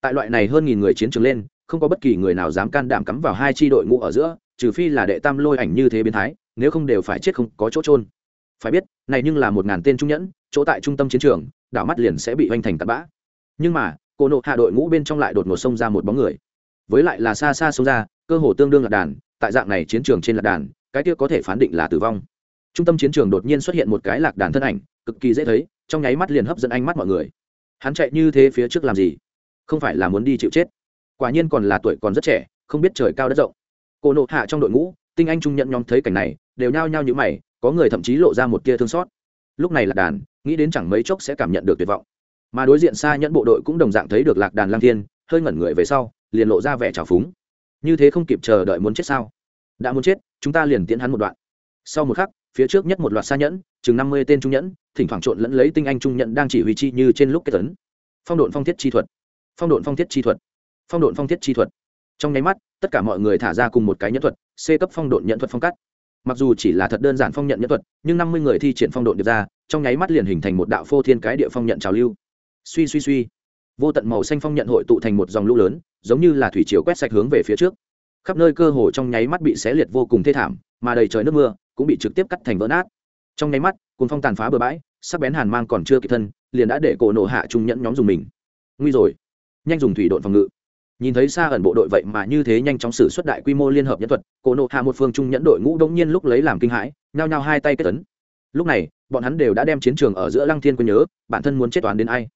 Tại loại này hơn nghìn người chiến trường lên không có bất kỳ người nào dám can đảm cắm vào hai tri đội ngũ ở giữa, trừ phi là đệ tam lôi ảnh như thế biến thái, nếu không đều phải chết không có chỗ trôn phải biết, này nhưng là một ngàn tên trung nhẫn, chỗ tại trung tâm chiến trường, đảo mắt liền sẽ bị hoành thành tạt bã. Nhưng mà cô nộ hạ đội ngũ bên trong lại đột ngột xông ra một bóng người. Với lại là xa xa xông ra, cơ hồ tương đương lạc đàn, tại dạng này chiến trường trên lạc đàn, cái kia có thể phán định là tử vong. Trung tâm chiến trường đột nhiên xuất hiện một cái lạc đàn thân ảnh, cực kỳ dễ thấy, trong nháy mắt liền hấp dẫn ánh mắt mọi người. Hắn chạy như thế phía trước làm gì? Không phải là muốn đi chịu chết quả nhiên còn là tuổi còn rất trẻ, không biết trời cao đất rộng. Cô nộ hạ trong đội ngũ, tinh anh trung nhận nhóm thấy cảnh này, đều nhao nhao như mày, có người thậm chí lộ ra một tia thương xót. Lúc này lạc đàn, nghĩ đến chẳng mấy chốc sẽ cảm nhận được tuyệt vọng. Mà đối diện xa nhẫn bộ đội cũng đồng dạng thấy được lạc đàn lang thiên, hơi ngẩn người về sau, liền lộ ra vẻ trào phúng. Như thế không kịp chờ đợi muốn chết sao? Đã muốn chết, chúng ta liền tiến hắn một đoạn. Sau một khắc, phía trước nhất một loạt xa nhẫn, chừng năm mươi tên trung nhẫn, thỉnh thoảng trộn lẫn lấy tinh anh trung nhẫn đang chỉ huy chi như trên lúc kết tấn. Phong độn phong thiết chi thuật. Phong độn phong thiết chi thuật phong độn phong thiết chi thuật. Trong nháy mắt, tất cả mọi người thả ra cùng một cái nhẫn thuật, c cấp phong độn nhẫn thuật phong cắt. Mặc dù chỉ là thật đơn giản phong nhận nhẫn thuật, nhưng năm mươi người thi triển phong độn được ra, trong nháy mắt liền hình thành một đạo phô thiên cái địa phong nhận trào lưu. Suy suy suy. Vô tận màu xanh phong nhận hội tụ thành một dòng lũ lớn, giống như là thủy chiều quét sạch hướng về phía trước. Khắp nơi cơ hồ trong nháy mắt bị xé liệt vô cùng thê thảm, mà đầy trời nước mưa cũng bị trực tiếp cắt thành vỡ nát. Trong nháy mắt cùng phong tàn phá bừa bãi, sắc bén hàn mang còn chưa kịp thân, liền đã để cổ nổ hạ trung nhẫn nhóm dùng mình. Nguy rồi. Nhanh dùng thủy đội phòng ngự nhìn thấy xa ẩn bộ đội vậy mà như thế nhanh chóng xử xuất đại quy mô liên hợp nhân thuật, cổ nộ hạ một phương trung nhẫn đội ngũ đông nhiên lúc lấy làm kinh hãi, nhao nhao hai tay kết tấn lúc này, bọn hắn đều đã đem chiến trường ở giữa lăng thiên quân nhớ, bản thân muốn chết toán đến ai.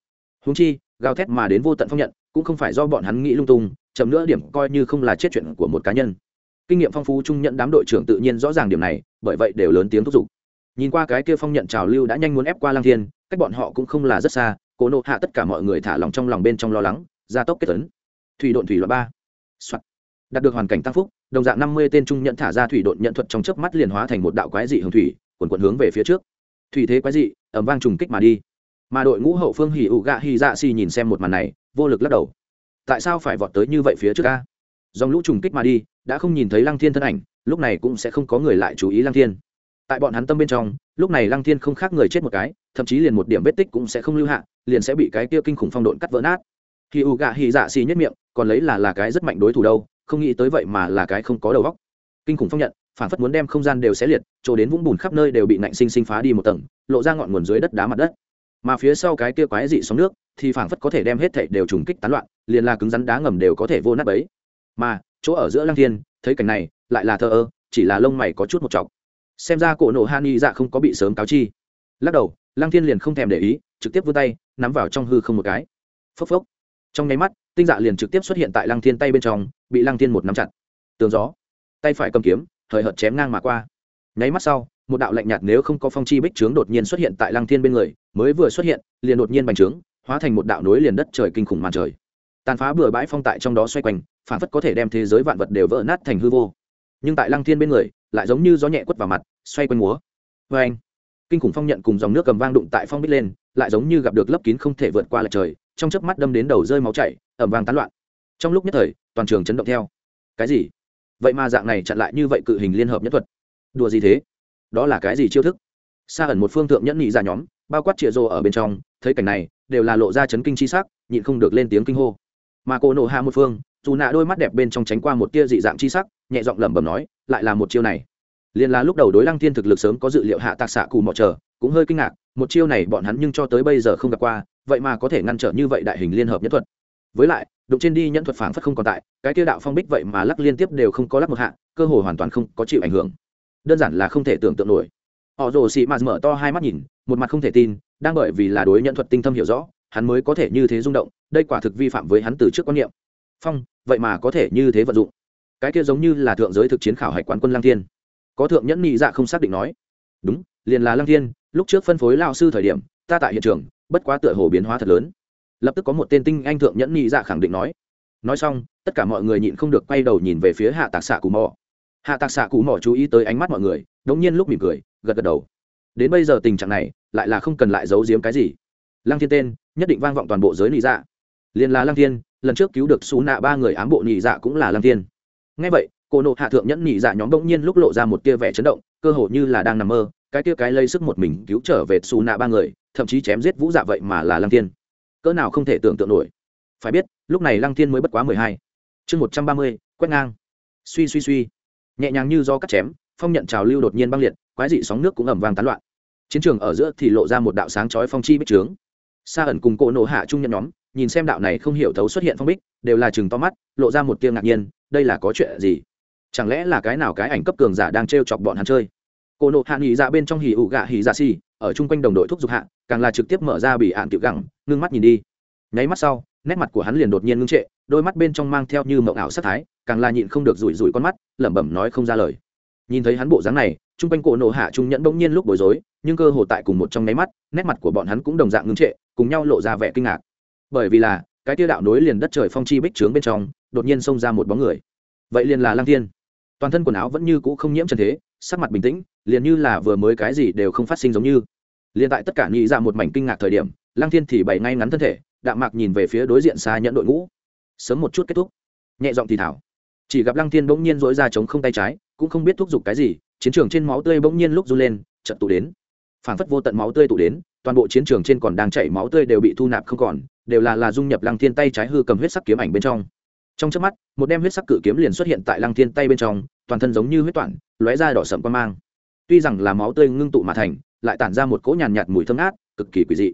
Húng chi, gào thét mà đến vô tận phong nhận, cũng không phải do bọn hắn nghĩ lung tung, chậm nữa điểm coi như không là chết chuyện của một cá nhân. Kinh nghiệm phong phú trung nhận đám đội trưởng tự nhiên rõ ràng điểm này, bởi vậy đều lớn tiếng thúc giục. Nhìn qua cái kia phong nhận trào lưu đã nhanh muốn ép qua lăng thiên, cách bọn họ cũng không là rất xa cố nộ hạ tất cả mọi người thả lòng trong lòng bên trong lo lắng gia tốc kết tấn thủy độn thủy loại ba. Soạt. Đạt được hoàn cảnh tăng phúc, đồng dạng năm mươi tên trung nhận thả ra thủy độn nhận thuật trong chớp mắt liền hóa thành một đạo quái dị hồng thủy, quần quần hướng về phía trước. Thủy thế quái dị ẩm vang trùng kích mà đi. Mà đội ngũ hậu phương hỉ ụ gạ hỉ dạ xì nhìn xem một màn này, vô lực lắc đầu. Tại sao phải vọt tới như vậy phía trước ca dòng lũ trùng kích mà đi, đã không nhìn thấy lăng thiên thân ảnh, lúc này cũng sẽ không có người lại chú ý lăng thiên. Tại bọn hắn tâm bên trong, lúc này lăng thiên không khác người chết một cái, thậm chí liền một điểm vết tích cũng sẽ không lưu hạ, liền sẽ bị cái kia kinh khủng phong độn cắt vỡ nát khi u gạ hỉ dạ xì nhất miệng, còn lấy là là cái rất mạnh đối thủ đâu, không nghĩ tới vậy mà là cái không có đầu óc. Kinh khủng phong nhận, phản phất muốn đem không gian đều xé liệt, chỗ đến vũng bùn khắp nơi đều bị nạnh sinh sinh phá đi một tầng, lộ ra ngọn nguồn dưới đất đá mặt đất. Mà phía sau cái kia quái dị sóng nước, thì phảng phất có thể đem hết thảy đều trùng kích tán loạn, liền là cứng rắn đá ngầm đều có thể vô nát bấy. Mà, chỗ ở giữa lăng thiên, thấy cảnh này, lại là thờ ơ, chỉ là lông mày có chút một chọc xem ra cổ nổ han y dạ không có bị sớm cáo chi. Lắc đầu, lăng thiên liền không thèm để ý, trực tiếp vươn tay, nắm vào trong hư không một cái. Phốc phốc trong nháy mắt, tinh dạ liền trực tiếp xuất hiện tại lăng thiên tay bên trong, bị lăng thiên một nắm chặt. Tường gió, tay phải cầm kiếm thời hợt chém ngang mà qua. Nháy mắt sau, một đạo lạnh nhạt nếu không có phong chi bích trướng đột nhiên xuất hiện tại lăng thiên bên người, mới vừa xuất hiện, liền đột nhiên bành trướng, hóa thành một đạo núi liền đất trời kinh khủng màn trời. Tàn phá bừa bãi phong tại trong đó xoay quanh, phản phất có thể đem thế giới vạn vật đều vỡ nát thành hư vô. Nhưng tại lăng thiên bên người, lại giống như gió nhẹ quất vào mặt, xoay quanh múa. Vê anh kinh khủng phong nhận cùng dòng nước cầm vang đụng tại phong bích lên, lại giống như gặp được lớp kín không thể vượt qua lệch trời trong chớp mắt đâm đến đầu rơi máu chảy, ẩm vang tán loạn. Trong lúc nhất thời, toàn trường chấn động theo. Cái gì? Vậy mà dạng này chặn lại như vậy cự hình liên hợp nhất thuật. Đùa gì thế? Đó là cái gì chiêu thức? Xa ẩn một phương tượng nhẫn nhị ra nhóm, bao quát chĩa rô ở bên trong, thấy cảnh này, đều là lộ ra chấn kinh chi sắc, nhịn không được lên tiếng kinh hô. Mà cô nộ hạ một phương, dù nạ đôi mắt đẹp bên trong tránh qua một tia dị dạng chi sắc, nhẹ giọng lẩm bẩm nói, lại là một chiêu này. Liền là lúc đầu đối lăng thiên thực lực sớm có dự liệu hạ tạc xạ cù mọ chờ, cũng hơi kinh ngạc một chiêu này bọn hắn nhưng cho tới bây giờ không gặp qua, vậy mà có thể ngăn trở như vậy đại hình liên hợp nhất thuật. Với lại, đụng trên đi nhẫn thuật phảng phất không còn tại, cái tiêu đạo phong bích vậy mà lắc liên tiếp đều không có lắc một hạ, cơ hồ hoàn toàn không có chịu ảnh hưởng. Đơn giản là không thể tưởng tượng nổi. Họ rồ xị mạt mở to hai mắt nhìn, một mặt không thể tin, đang bởi vì là đối nhận thuật tinh thâm hiểu rõ, hắn mới có thể như thế rung động, đây quả thực vi phạm với hắn từ trước quan niệm. Phong, vậy mà có thể như thế vận dụng. Cái kia giống như là thượng giới thực chiến khảo hạch quán quân lang thiên. Có thượng nhẫn nhị dạ không xác định nói. Đúng, liền là lang thiên lúc trước phân phối lao sư thời điểm, ta tại hiện trường, bất quá tựa hồ biến hóa thật lớn. Lập tức có một tên tinh anh thượng nhẫn nhị dạ khẳng định nói. Nói xong, tất cả mọi người nhịn không được quay đầu nhìn về phía hạ tạc xạ cù mò. Hạ tạc xạ cù mò chú ý tới ánh mắt mọi người, đống nhiên lúc mỉm cười, gật gật đầu. Đến bây giờ tình trạng này, lại là không cần lại giấu giếm cái gì. Lăng thiên tên, nhất định vang vọng toàn bộ giới nhị dạ. Liền là lăng thiên, lần trước cứu được xú nạ ba người ám bộ nhị dạ cũng là lăng thiên. Ngay vậy, cô nộ hạ thượng nhẫn nhị dạ nhóm đông nhiên lúc lộ ra một tia vẻ chấn động, cơ hồ như là đang nằm mơ cái tia cái lây sức một mình cứu trở về xù nạ ba người, thậm chí chém giết vũ dạ vậy mà là lăng thiên. Cỡ nào không thể tưởng tượng nổi. Phải biết, lúc này lăng thiên mới bất quá mười hai. Chương một trăm ba mươi, quét ngang. Suy suy suy. Nhẹ nhàng như do cắt chém, phong nhận trào lưu đột nhiên băng liệt, quái dị sóng nước cũng ẩm vàng tán loạn. Chiến trường ở giữa thì lộ ra một đạo sáng chói phong chi bích trướng. Sa ẩn cùng cỗ nổ hạ trung nhận nhóm, nhìn xem đạo này không hiểu thấu xuất hiện phong bích, đều là chừng to mắt, lộ ra một tia ngạc nhiên, đây là có chuyện gì? Chẳng lẽ là cái nào cái ảnh cấp cường giả đang t r e o chọc bọn hắn chơi? Cổ nộ hạ nghỉ dạ bên trong hỉ ủ gạ hỉ dạ xì, ở chung quanh đồng đội thúc giục hạ, càng là trực tiếp mở ra bị ạn tiểu gẳng, ngưng mắt nhìn đi. Nháy mắt sau, nét mặt của hắn liền đột nhiên ngưng trệ, đôi mắt bên trong mang theo như mộng ảo sắc thái, càng là nhịn không được rủi rủi con mắt, lẩm bẩm nói không ra lời. Nhìn thấy hắn bộ dáng này, chung quanh cổ nộ hạ trung nhẫn bỗng nhiên lúc bối rối, nhưng cơ hồ tại cùng một trong nháy mắt, nét mặt của bọn hắn cũng đồng dạng ngưng trệ, cùng nhau lộ ra vẻ kinh ngạc. Bởi vì là, cái tia đạo nối liền đất trời phong chi bích trướng bên trong, đột nhiên xông ra một bóng người. Vậy liền là Lang thiên. Toàn thân quần áo vẫn như cũ không nhiễm trần thế sắc mặt bình tĩnh, liền như là vừa mới cái gì đều không phát sinh giống như. Liền tại tất cả nghĩ ra một mảnh kinh ngạc thời điểm, lăng thiên thì bày ngay ngắn thân thể, đạm mạc nhìn về phía đối diện xa nhẫn đội ngũ. Sớm một chút kết thúc. Nhẹ giọng thì thảo. Chỉ gặp lăng thiên bỗng nhiên dỗi ra chống không tay trái, cũng không biết thúc giục cái gì, chiến trường trên máu tươi bỗng nhiên lúc run lên trận tụ đến. Phảng phất vô tận máu tươi tụ đến, toàn bộ chiến trường trên còn đang chảy máu tươi đều bị thu nạp không còn, đều là là dung nhập lăng thiên tay trái hư cầm huyết sắc kiếm ảnh bên trong trong chớp mắt một đem huyết sắc cự kiếm liền xuất hiện tại lăng thiên tay bên trong toàn thân giống như huyết toản lóe ra đỏ sậm quan mang. Tuy rằng là máu tươi ngưng tụ mà thành lại tản ra một cỗ nhàn nhạt, mùi thơm ngát cực kỳ quỷ dị.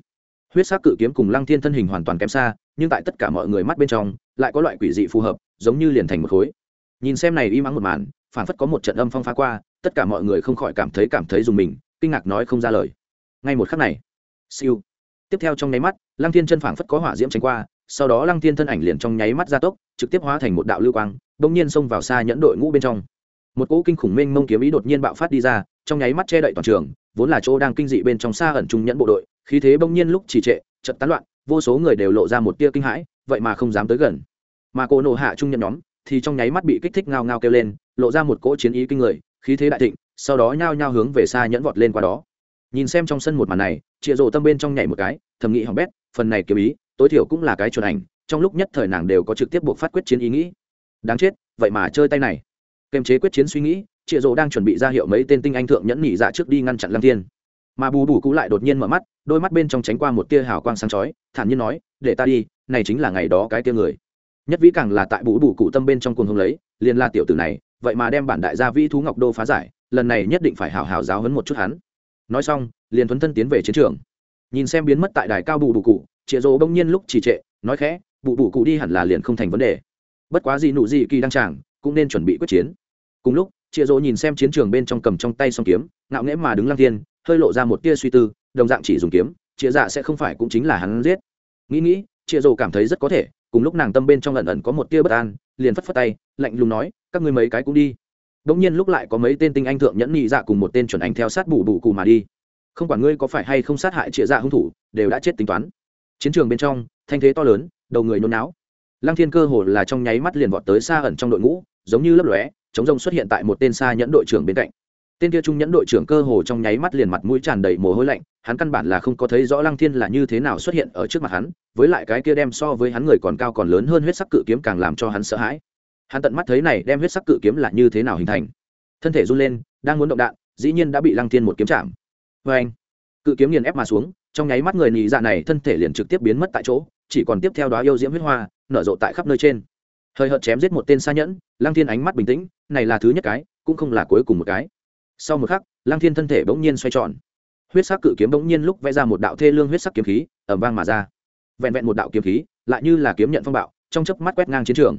Huyết sắc cự kiếm cùng lăng thiên thân hình hoàn toàn kém xa nhưng tại tất cả mọi người mắt bên trong lại có loại quỷ dị phù hợp giống như liền thành một khối. Nhìn xem này im ắng một màn phản phất có một trận âm phong phá qua tất cả mọi người không khỏi cảm thấy cảm thấy dùng mình kinh ngạc nói không ra lời. Ngay một khắc này siêu. Tiếp theo trong nháy mắt lăng thiên chân phảng phất có hỏa diễm tránh qua sau đó lăng thiên thân ảnh liền trong nháy mắt gia tốc, trực tiếp hóa thành một đạo lưu quang, bỗng nhiên xông vào xa nhẫn đội ngũ bên trong. Một cỗ kinh khủng mênh mông kiếm ý đột nhiên bạo phát đi ra, trong nháy mắt che đậy toàn trường, vốn là chỗ đang kinh dị bên trong xa ẩn trung nhẫn bộ đội, khí thế bỗng nhiên lúc trì trệ trận tán loạn, vô số người đều lộ ra một tia kinh hãi, vậy mà không dám tới gần. Mà cô nổ hạ trung nhẫn nhóm thì trong nháy mắt bị kích thích ngao ngao kêu lên, lộ ra một cỗ chiến ý kinh người, khí thế đại thịnh, sau đó nhao nhao hướng về xa nhẫn vọt lên qua đó. Nhìn xem trong sân một màn này chịa rộ tâm bên trong nhảy một cái, thầm nghĩ hỏng bét, phần này kiếm ý tối thiểu cũng là cái chuẩn ảnh, trong lúc nhất thời nàng đều có trực tiếp buộc phát quyết chiến ý nghĩ. Đáng chết, vậy mà chơi tay này. Kềm chế quyết chiến suy nghĩ chịa rỗ đang chuẩn bị ra hiệu mấy tên tinh anh thượng nhẫn nhị dạ trước đi ngăn chặn lăng thiên. Mà bù bù cũ lại đột nhiên mở mắt, đôi mắt bên trong tránh qua một tia hào quang sáng chói, thản nhiên nói, để ta đi, này chính là ngày đó cái tia người. Nhất vĩ càng là tại bù bù cụ tâm bên trong cuồng hông lấy, liền là tiểu tử này, vậy mà đem bản đại gia vĩ thú ngọc đô phá giải, lần này nhất định phải hào hào giáo hấn một chút hắn. Nói xong, liền thuấn thân tiến về chiến trường. Nhìn xem biến mất tại đài cao bù bù cụ chĩa rồ bỗng nhiên lúc trì trệ nói khẽ bụ bụ cụ đi hẳn là liền không thành vấn đề bất quá gì nụ gì kỳ đăng tràng cũng nên chuẩn bị quyết chiến cùng lúc chĩa rồ nhìn xem chiến trường bên trong cầm trong tay song kiếm ngạo nghễ mà đứng lăng thiên hơi lộ ra một tia suy tư đồng dạng chỉ dùng kiếm chĩa dạ sẽ không phải cũng chính là hắn giết nghĩ nghĩ chĩa rồ cảm thấy rất có thể cùng lúc nàng tâm bên trong lần ẩn có một tia bất an liền phất phất tay lạnh lùng nói các ngươi mấy cái cũng đi Đống nhiên lúc lại có mấy tên tinh anh thượng nhẫn nhị dạ cùng một tên chuẩn anh theo sát bù bù cù mà đi. Không quản ngươi có phải hay không sát hại chĩa dạ hung thủ, đều đã chết tính toán. Chiến trường bên trong, thanh thế to lớn, đầu người nôn náo. Lăng Thiên cơ hồ là trong nháy mắt liền vọt tới xa ẩn trong đội ngũ, giống như lấp lóe, chống rông xuất hiện tại một tên xa nhẫn đội trưởng bên cạnh. Tên kia trung nhẫn đội trưởng cơ hồ trong nháy mắt liền mặt mũi tràn đầy mồ hôi lạnh, hắn căn bản là không có thấy rõ Lăng Thiên là như thế nào xuất hiện ở trước mặt hắn, với lại cái kia đem so với hắn người còn cao còn lớn hơn huyết sắc cự kiếm càng làm cho hắn sợ hãi hắn tận mắt thấy này đem huyết sắc cự kiếm là như thế nào hình thành thân thể run lên đang muốn động đạn dĩ nhiên đã bị lăng thiên một kiếm chạm vê anh cự kiếm nghiền ép mà xuống trong nháy mắt người nhị dạ này thân thể liền trực tiếp biến mất tại chỗ, chỉ còn tiếp theo đó yêu diễm huyết hoa, nở rộ tại khắp nơi trên. Hơi hợt chém giết một tên xa nhẫn, lăng thiên ánh mắt bình tĩnh, này là thứ nhất cái, cũng không là cuối cùng một cái. Sau một khắc, lăng thiên thân thể bỗng nhiên xoay tròn. Huyết sắc cự kiếm bỗng nhiên lúc vẽ ra một đạo thê lương huyết sắc kiếm khí ẩm vang mà ra. Vẹn vẹn một đạo kiếm khí, lại như là kiếm nhận phong bạo, trong chớp mắt quét ngang chiến trường.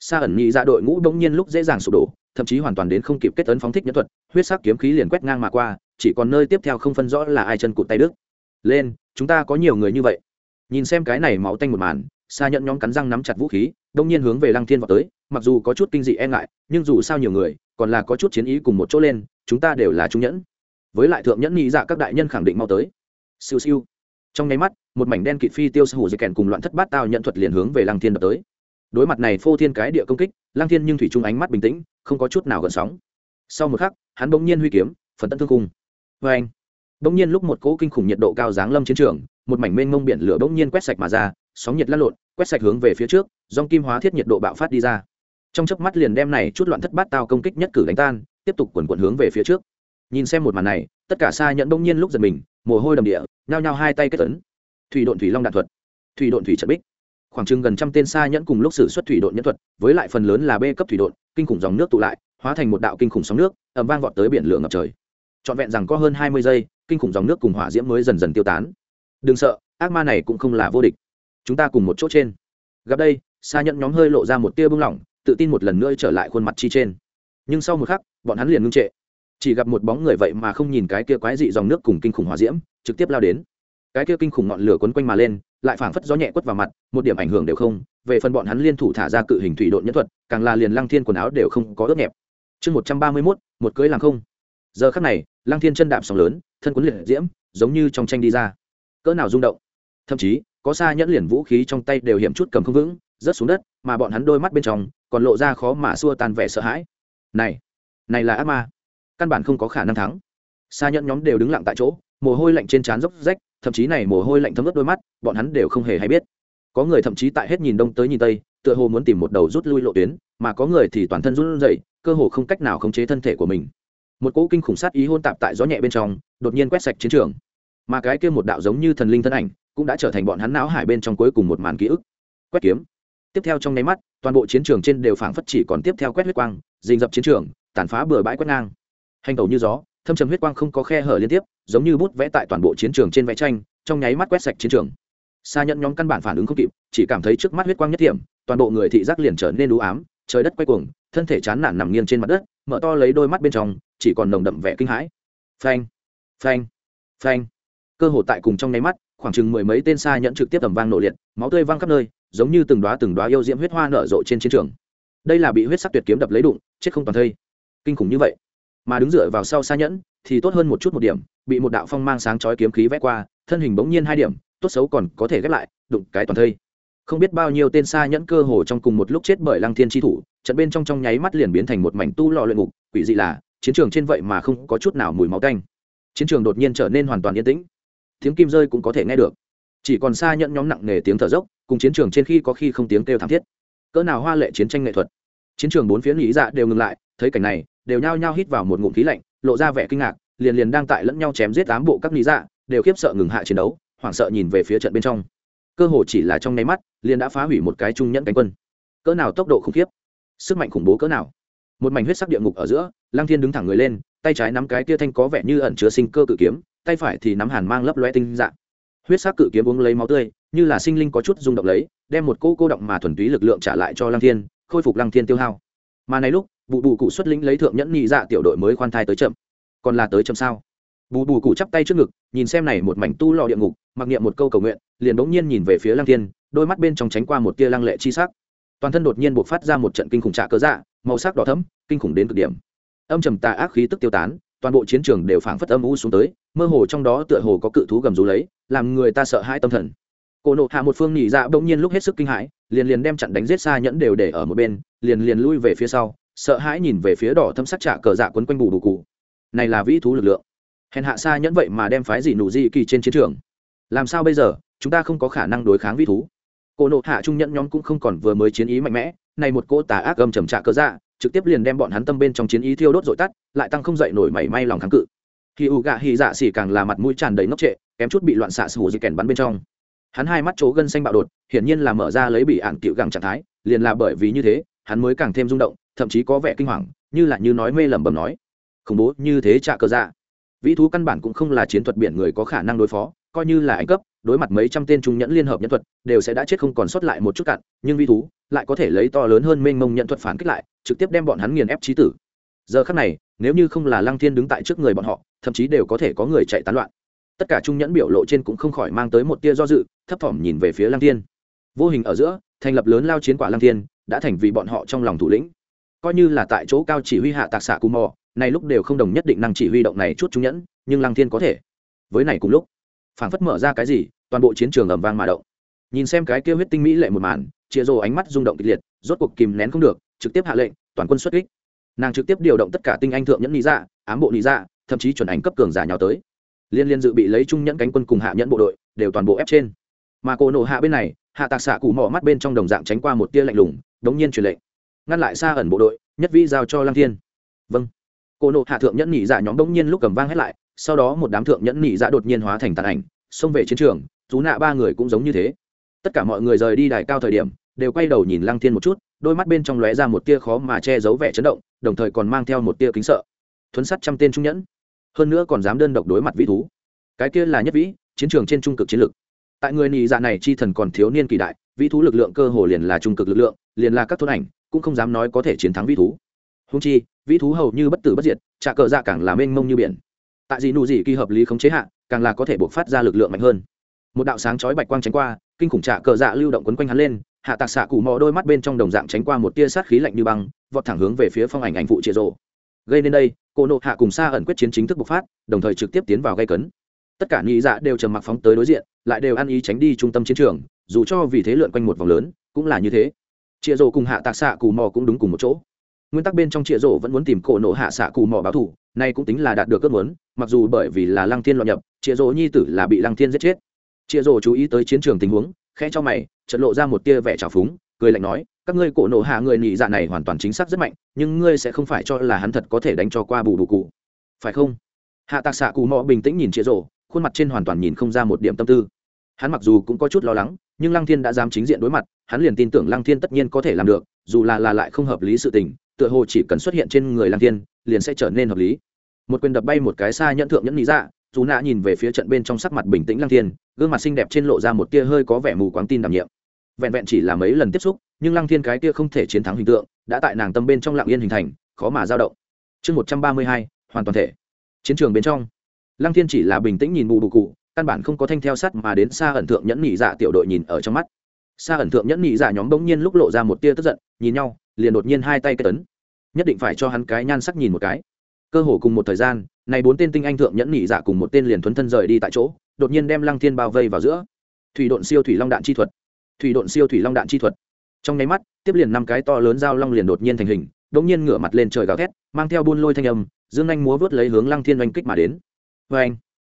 Xa ẩn nhị dạ đội ngũ bỗng nhiên lúc dễ dàng sụp đổ, thậm chí hoàn toàn đến không kịp kết ấn phóng thích nhân thuật, huyết sắc kiếm khí liền quét ngang mà qua, chỉ còn nơi tiếp theo không phân rõ là ai chân cụt tay đức lên, chúng ta có nhiều người như vậy. Nhìn xem cái này máu tanh một màn xa nhận nhóm cắn răng nắm chặt vũ khí, đông nhiên hướng về lăng thiên vào tới, mặc dù có chút kinh dị e ngại, nhưng dù sao nhiều người, còn là có chút chiến ý cùng một chỗ lên, chúng ta đều là trung nhẫn. Với lại thượng nhẫn nghĩ dạ các đại nhân khẳng định mau tới. Siêu siêu. Trong nháy mắt, một mảnh đen kịt phi tiêu sư hủ dây kèn cùng loạn thất bát tao nhận thuật liền hướng về lăng thiên đập tới. Đối mặt này phô thiên cái địa công kích, lăng thiên nhưng thủy trung ánh mắt bình tĩnh, không có chút nào gần sóng. Sau một khắc, hắn bỗng nhiên huy kiếm, phần tận thương cung. Vê anh bỗng nhiên lúc một cỗ kinh khủng nhiệt độ cao giáng lâm chiến trường, một mảnh mênh mông biển lửa bỗng nhiên quét sạch mà ra, sóng nhiệt lăn lộn, quét sạch hướng về phía trước, dòng kim hóa thiết nhiệt độ bạo phát đi ra. Trong chớp mắt liền đem này chút loạn thất bát tao công kích nhất cử đánh tan, tiếp tục quần quần hướng về phía trước. Nhìn xem một màn này, tất cả xa nhận bỗng nhiên lúc giật mình, mồ hôi đầm địa, nhao nhao hai tay kết tấn thủy độn thủy long đạn thuật, thủy độn thủy trận bích. Khoảng chừng gần trăm tên xa nhẫn cùng lúc sử xuất thủy độn nhân thuật, với lại phần lớn là b cấp thủy độn, kinh khủng dòng nước tụ lại, hóa thành một đạo kinh khủng sóng nước, ầm vang vọt tới biển lửa ngập trời trọn vẹn rằng có hơn hai mươi giây, kinh khủng dòng nước cùng hỏa diễm mới dần dần tiêu tán. Đừng sợ, ác ma này cũng không là vô địch. Chúng ta cùng một chỗ trên. Gặp đây xa nhận nhóm hơi lộ ra một tia bưng lỏng, tự tin một lần nữa trở lại khuôn mặt chi trên. Nhưng sau một khắc, bọn hắn liền ngưng trệ. Chỉ gặp một bóng người vậy mà không nhìn cái kia quái dị dòng nước cùng kinh khủng hỏa diễm, trực tiếp lao đến. Cái kia kinh khủng ngọn lửa quấn quanh mà lên, lại phảng phất gió nhẹ quất vào mặt, một điểm ảnh hưởng đều không. Về phần bọn hắn liên thủ thả ra cự hình thủy độn nhân thuật, càng là liền lăng thiên quần áo đều không có ướt nhẹp. Chương một trăm ba mươi mốt, một cưới làm không giờ khắc này, lăng thiên chân đạp sóng lớn, thân quấn liệt diễm, giống như trong tranh đi ra. Cỡ nào rung động. Thậm chí, có xa nhẫn liền vũ khí trong tay đều hiểm chút cầm không vững, rớt xuống đất, mà bọn hắn đôi mắt bên trong, còn lộ ra khó mà xua tan vẻ sợ hãi. Này này là ác ma. Căn bản không có khả năng thắng. Xa nhẫn nhóm đều đứng lặng tại chỗ, mồ hôi lạnh trên trán dốc rách, thậm chí này mồ hôi lạnh thấm ướt đôi mắt, bọn hắn đều không hề hay biết. Có người thậm chí tại hết nhìn đông tới nhìn tây, tựa hồ muốn tìm một đầu rút lui lộ tuyến, mà có người thì toàn thân run rẩy, cơ hồ không cách nào khống chế thân thể của mình một cỗ kinh khủng sát ý hôn tạp tại gió nhẹ bên trong, đột nhiên quét sạch chiến trường. Mà cái kia một đạo giống như thần linh thân ảnh, cũng đã trở thành bọn hắn não hải bên trong cuối cùng một màn ký ức. Quét kiếm. Tiếp theo trong nháy mắt, toàn bộ chiến trường trên đều phảng phất chỉ còn tiếp theo quét huyết quang dình dập chiến trường, tàn phá bừa bãi quét ngang. Hành tẩu như gió, thâm trầm huyết quang không có khe hở liên tiếp, giống như bút vẽ tại toàn bộ chiến trường trên vẽ tranh, trong nháy mắt quét sạch chiến trường. Xa nhận nhóm căn bản phản ứng không kịp, chỉ cảm thấy trước mắt huyết quang nhất điểm, toàn bộ người thị giác liền trở nên đũ ám, trời đất quay cuồng, thân thể chán nản nằm nghiêng trên mặt đất, mở to lấy đôi mắt bên trong chỉ còn nồng đậm vẻ kinh hãi. Phanh phanh phanh. Cơ hồ tại cùng trong nháy mắt, khoảng chừng mười mấy tên xa nhẫn trực tiếp tầm vang nổ liệt, máu tươi văng khắp nơi, giống như từng đoá từng đoá yêu diễm huyết hoa nở rộ trên chiến trường. Đây là bị huyết sắc tuyệt kiếm đập lấy đụng, chết không toàn thây. Kinh khủng như vậy. Mà đứng dựa vào sau xa nhẫn, thì tốt hơn một chút một điểm, bị một đạo phong mang sáng chói kiếm khí vét qua, thân hình bỗng nhiên hai điểm, tốt xấu còn có thể ghép lại, đụng cái toàn thây. Không biết bao nhiêu tên xa nhẫn cơ hồ trong cùng một lúc chết bởi lăng thiên tri thủ, trận bên trong trong nháy mắt liền biến thành một mảnh tu lò luyện ngục, quỷ dị là chiến trường trên vậy mà không có chút nào mùi máu canh. Chiến trường đột nhiên trở nên hoàn toàn yên tĩnh. Tiếng kim rơi cũng có thể nghe được. Chỉ còn xa nhẫn nhóm nặng nề tiếng thở dốc, cùng chiến trường trên khi có khi không tiếng kêu thảm thiết. Cỡ nào hoa lệ chiến tranh nghệ thuật. Chiến trường bốn phía nghĩ dạ đều ngừng lại, thấy cảnh này, đều nhao nhao hít vào một ngụm khí lạnh, lộ ra vẻ kinh ngạc, liền liền đang tại lẫn nhau chém giết tám bộ các nghĩ dạ đều khiếp sợ ngừng hạ chiến đấu, hoảng sợ nhìn về phía trận bên trong. Cơ hồ chỉ là trong nháy mắt, liền đã phá hủy một cái trung nhẫn cánh quân. Cỡ nào tốc độ khủng khiếp. Sức mạnh khủng bố cỡ nào một mảnh huyết sắc địa ngục ở giữa, lăng thiên đứng thẳng người lên, tay trái nắm cái tia thanh có vẻ như ẩn chứa sinh cơ cự kiếm, tay phải thì nắm hàn mang lấp loe tinh dạng. Huyết sắc cự kiếm uống lấy máu tươi, như là sinh linh có chút rung động lấy, đem một cô cô động mà thuần túy lực lượng trả lại cho lăng thiên, khôi phục lăng thiên tiêu hao. Mà này lúc, bù bù cụ xuất lĩnh lấy thượng nhẫn nhị dạ tiểu đội mới khoan thai tới chậm. Còn là tới chậm sao? Bù bù cụ chắp tay trước ngực, nhìn xem này một mảnh tu lò địa ngục, mặc niệm một câu cầu nguyện, liền bỗng nhiên nhìn về phía lăng thiên, đôi mắt bên trong tránh qua một tia lăng lệ chi sắc. Toàn thân đột nhiên buộc phát ra một trận kinh khủng trạ cớ dạ màu sắc đỏ thẫm, kinh khủng đến cực điểm. Âm trầm tà ác khí tức tiêu tán toàn bộ chiến trường đều phảng phất âm u xuống tới mơ hồ trong đó tựa hồ có cự thú gầm rú lấy làm người ta sợ hãi tâm thần. Cổ nộ hạ một phương nhị dạ bỗng nhiên lúc hết sức kinh hãi liền liền đem chặn đánh giết xa nhẫn đều để ở một bên liền liền lui về phía sau sợ hãi nhìn về phía đỏ thâm sắc trạ cờ dạ quấn quanh bù bù cụ. Này là vĩ thú lực lượng. Hèn hạ xa nhẫn vậy mà đem phái gì nụ gì kỳ trên chiến trường. Làm sao bây giờ chúng ta không có khả năng đối kháng vĩ thú. Cổ nộ hạ trung nhẫn nhóm cũng không còn vừa mới chiến ý mạnh mẽ này một cỗ tà ác âm trầm trạ cơ dạ trực tiếp liền đem bọn hắn tâm bên trong chiến ý thiêu đốt dội tắt, lại tăng không dậy nổi mảy may lòng kháng cự. Khi u gạ hy dạ xỉ càng là mặt mũi tràn đầy ngốc trệ, kém chút bị loạn xạ sủ di kèn bắn bên trong. Hắn hai mắt chỗ gân xanh bạo đột, hiển nhiên là mở ra lấy bị ạn cựu gẳng trạng thái, liền là bởi vì như thế, hắn mới càng thêm rung động, thậm chí có vẻ kinh hoàng, như là như nói mê lẩm bẩm nói. Khủng bố như thế trả cơ dạ. Vĩ thú căn bản cũng không là chiến thuật biển người có khả năng đối phó, coi như là anh cấp đối mặt mấy trăm tên trung nhẫn liên hợp nhân thuật, đều sẽ đã chết không còn sót lại một chút cạn, nhưng vi thú lại có thể lấy to lớn hơn mênh mông nhận thuật phản kích lại, trực tiếp đem bọn hắn nghiền ép trí tử. Giờ khắc này, nếu như không là lăng thiên đứng tại trước người bọn họ, thậm chí đều có thể có người chạy tán loạn. Tất cả trung nhẫn biểu lộ trên cũng không khỏi mang tới một tia do dự, thấp thỏm nhìn về phía lăng thiên. Vô hình ở giữa, thành lập lớn lao chiến quả lăng thiên, đã thành vì bọn họ trong lòng thủ lĩnh. Coi như là tại chỗ cao chỉ huy hạ tạc xạ cù mò, này lúc đều không đồng nhất định năng chỉ huy động này chút trung nhẫn, nhưng lăng thiên có thể. Với này cùng lúc phảng phất mở ra cái gì, toàn bộ chiến trường ầm vang mà động. Nhìn xem cái kia huyết tinh mỹ lệ một màn, chia rồ ánh mắt rung động kịch liệt, rốt cuộc kìm nén không được, trực tiếp hạ lệnh, toàn quân xuất kích. Nàng trực tiếp điều động tất cả tinh anh thượng nhẫn lý dạ ám bộ lý dạ thậm chí chuẩn ảnh cấp cường giả nhào tới. Liên liên dự bị lấy trung nhẫn cánh quân cùng hạ nhẫn bộ đội, đều toàn bộ ép trên. Mà cổ nổ hạ bên này, hạ tạc xạ cụ mỏ mắt bên trong đồng dạng tránh qua một tia lạnh lùng, đống nhiên truyền lệnh. Ngăn lại xa ẩn bộ đội, nhất vi giao cho lăng thiên. Vâng. Cổ nộ hạ thượng nhẫn nhị dạ nhóm đống nhiên lúc cầm vang hết lại sau đó một đám thượng nhẫn nhị dạ đột nhiên hóa thành tàn ảnh, xông về chiến trường chú nạ ba người cũng giống như thế. Tất cả mọi người rời đi đài cao thời điểm, đều quay đầu nhìn lăng thiên một chút, đôi mắt bên trong lóe ra một tia khó mà che giấu vẻ chấn động, đồng thời còn mang theo một tia kính sợ. Thuấn sắt trăm tên trung nhẫn, hơn nữa còn dám đơn độc đối mặt vĩ thú. Cái kia là nhất vĩ, chiến trường trên trung cực chiến lực. Tại người nhị dạ này chi thần còn thiếu niên kỳ đại, vĩ thú lực lượng cơ hồ liền là trung cực lực lượng, liền là các thôn ảnh, cũng không dám nói có thể chiến thắng vĩ thú. Húng chi, vĩ thú hầu như bất tử bất diệt trả cờ dạ càng là mênh mông như biển tại gì nụ gì kỳ hợp lý khống chế hạ, càng là có thể buộc phát ra lực lượng mạnh hơn. Một đạo sáng chói bạch quang tránh qua, kinh khủng trả cờ dạ lưu động quấn quanh hắn lên, hạ tạc xạ cụ mò đôi mắt bên trong đồng dạng tránh qua một tia sát khí lạnh như băng, vọt thẳng hướng về phía phong ảnh ảnh phụ chĩa rộ gây nên đây, cô nộ hạ cùng xa ẩn quyết chiến chính thức bộc phát, đồng thời trực tiếp tiến vào gây cấn. Tất cả nghĩ dạ đều trầm mặc phóng tới đối diện, lại đều ăn ý tránh đi trung tâm chiến trường, dù cho vì thế lượn quanh một vòng lớn, cũng là như thế. Chịa rổ cùng hạ tạc xạ cù mò cũng đúng cùng một chỗ. Nguyên tắc bên trong chịa rổ vẫn muốn tìm cổ nộ hạ xạ cù mò báo thủ nay cũng tính là đạt được ước muốn, mặc dù bởi vì là lăng thiên loạn nhập chịa rỗ nhi tử là bị lăng thiên giết chết. Chịa rỗ chú ý tới chiến trường tình huống, khẽ cho mày trận lộ ra một tia vẻ trào phúng, cười lạnh nói, các ngươi cổ nộ hạ người nhị dạ này hoàn toàn chính xác rất mạnh, nhưng ngươi sẽ không phải cho là hắn thật có thể đánh cho qua bù đủ cụ. Phải không? Hạ tạc xạ cù mò bình tĩnh nhìn chịa rỗ khuôn mặt trên hoàn toàn nhìn không ra một điểm tâm tư. Hắn mặc dù cũng có chút lo lắng, nhưng lăng thiên đã dám chính diện đối mặt, hắn liền tin tưởng lăng thiên tất nhiên có thể làm được, dù là là lại không hợp lý sự tình tựa hồ chỉ cần xuất hiện trên người lăng thiên, liền sẽ trở nên hợp lý. Một quyền đập bay một cái xa nhẫn thượng nhẫn lý dạ dù nạ nhìn về phía trận bên trong sắc mặt bình tĩnh lăng thiên, gương mặt xinh đẹp trên lộ ra một tia hơi có vẻ mù quáng tin đảm nhiệm. Vẹn vẹn chỉ là mấy lần tiếp xúc, nhưng lăng thiên cái tia không thể chiến thắng hình tượng, đã tại nàng tâm bên trong lặng yên hình thành, khó mà dao động. Chương một trăm ba mươi hai, hoàn toàn thể. Chiến trường bên trong. Lăng thiên chỉ là bình tĩnh nhìn bù bù cụ, căn bản không có thanh theo sắt mà đến xa ẩn thượng nhẫn nhị dạ tiểu đội nhìn ở trong mắt. Xa ẩn thượng nhẫn nhị dạ nhóm bỗng nhiên lúc lộ ra một tia tức giận, nhìn nhau, liền đột nhiên hai tay kết tấn nhất định phải cho hắn cái nhan sắc nhìn một cái. Cơ hồ cùng một thời gian, này bốn tên tinh anh thượng nhẫn nhị giả cùng một tên liền thuấn thân rời đi tại chỗ, đột nhiên đem lăng thiên bao vây vào giữa. Thủy độn siêu thủy long đạn chi thuật. Thủy độn siêu thủy long đạn chi thuật. Trong nháy mắt, tiếp liền năm cái to lớn dao long liền đột nhiên thành hình, đột nhiên ngửa mặt lên trời gào thét, mang theo buôn lôi thanh âm, dương anh múa vớt lấy hướng lăng thiên oanh kích mà đến. Vê anh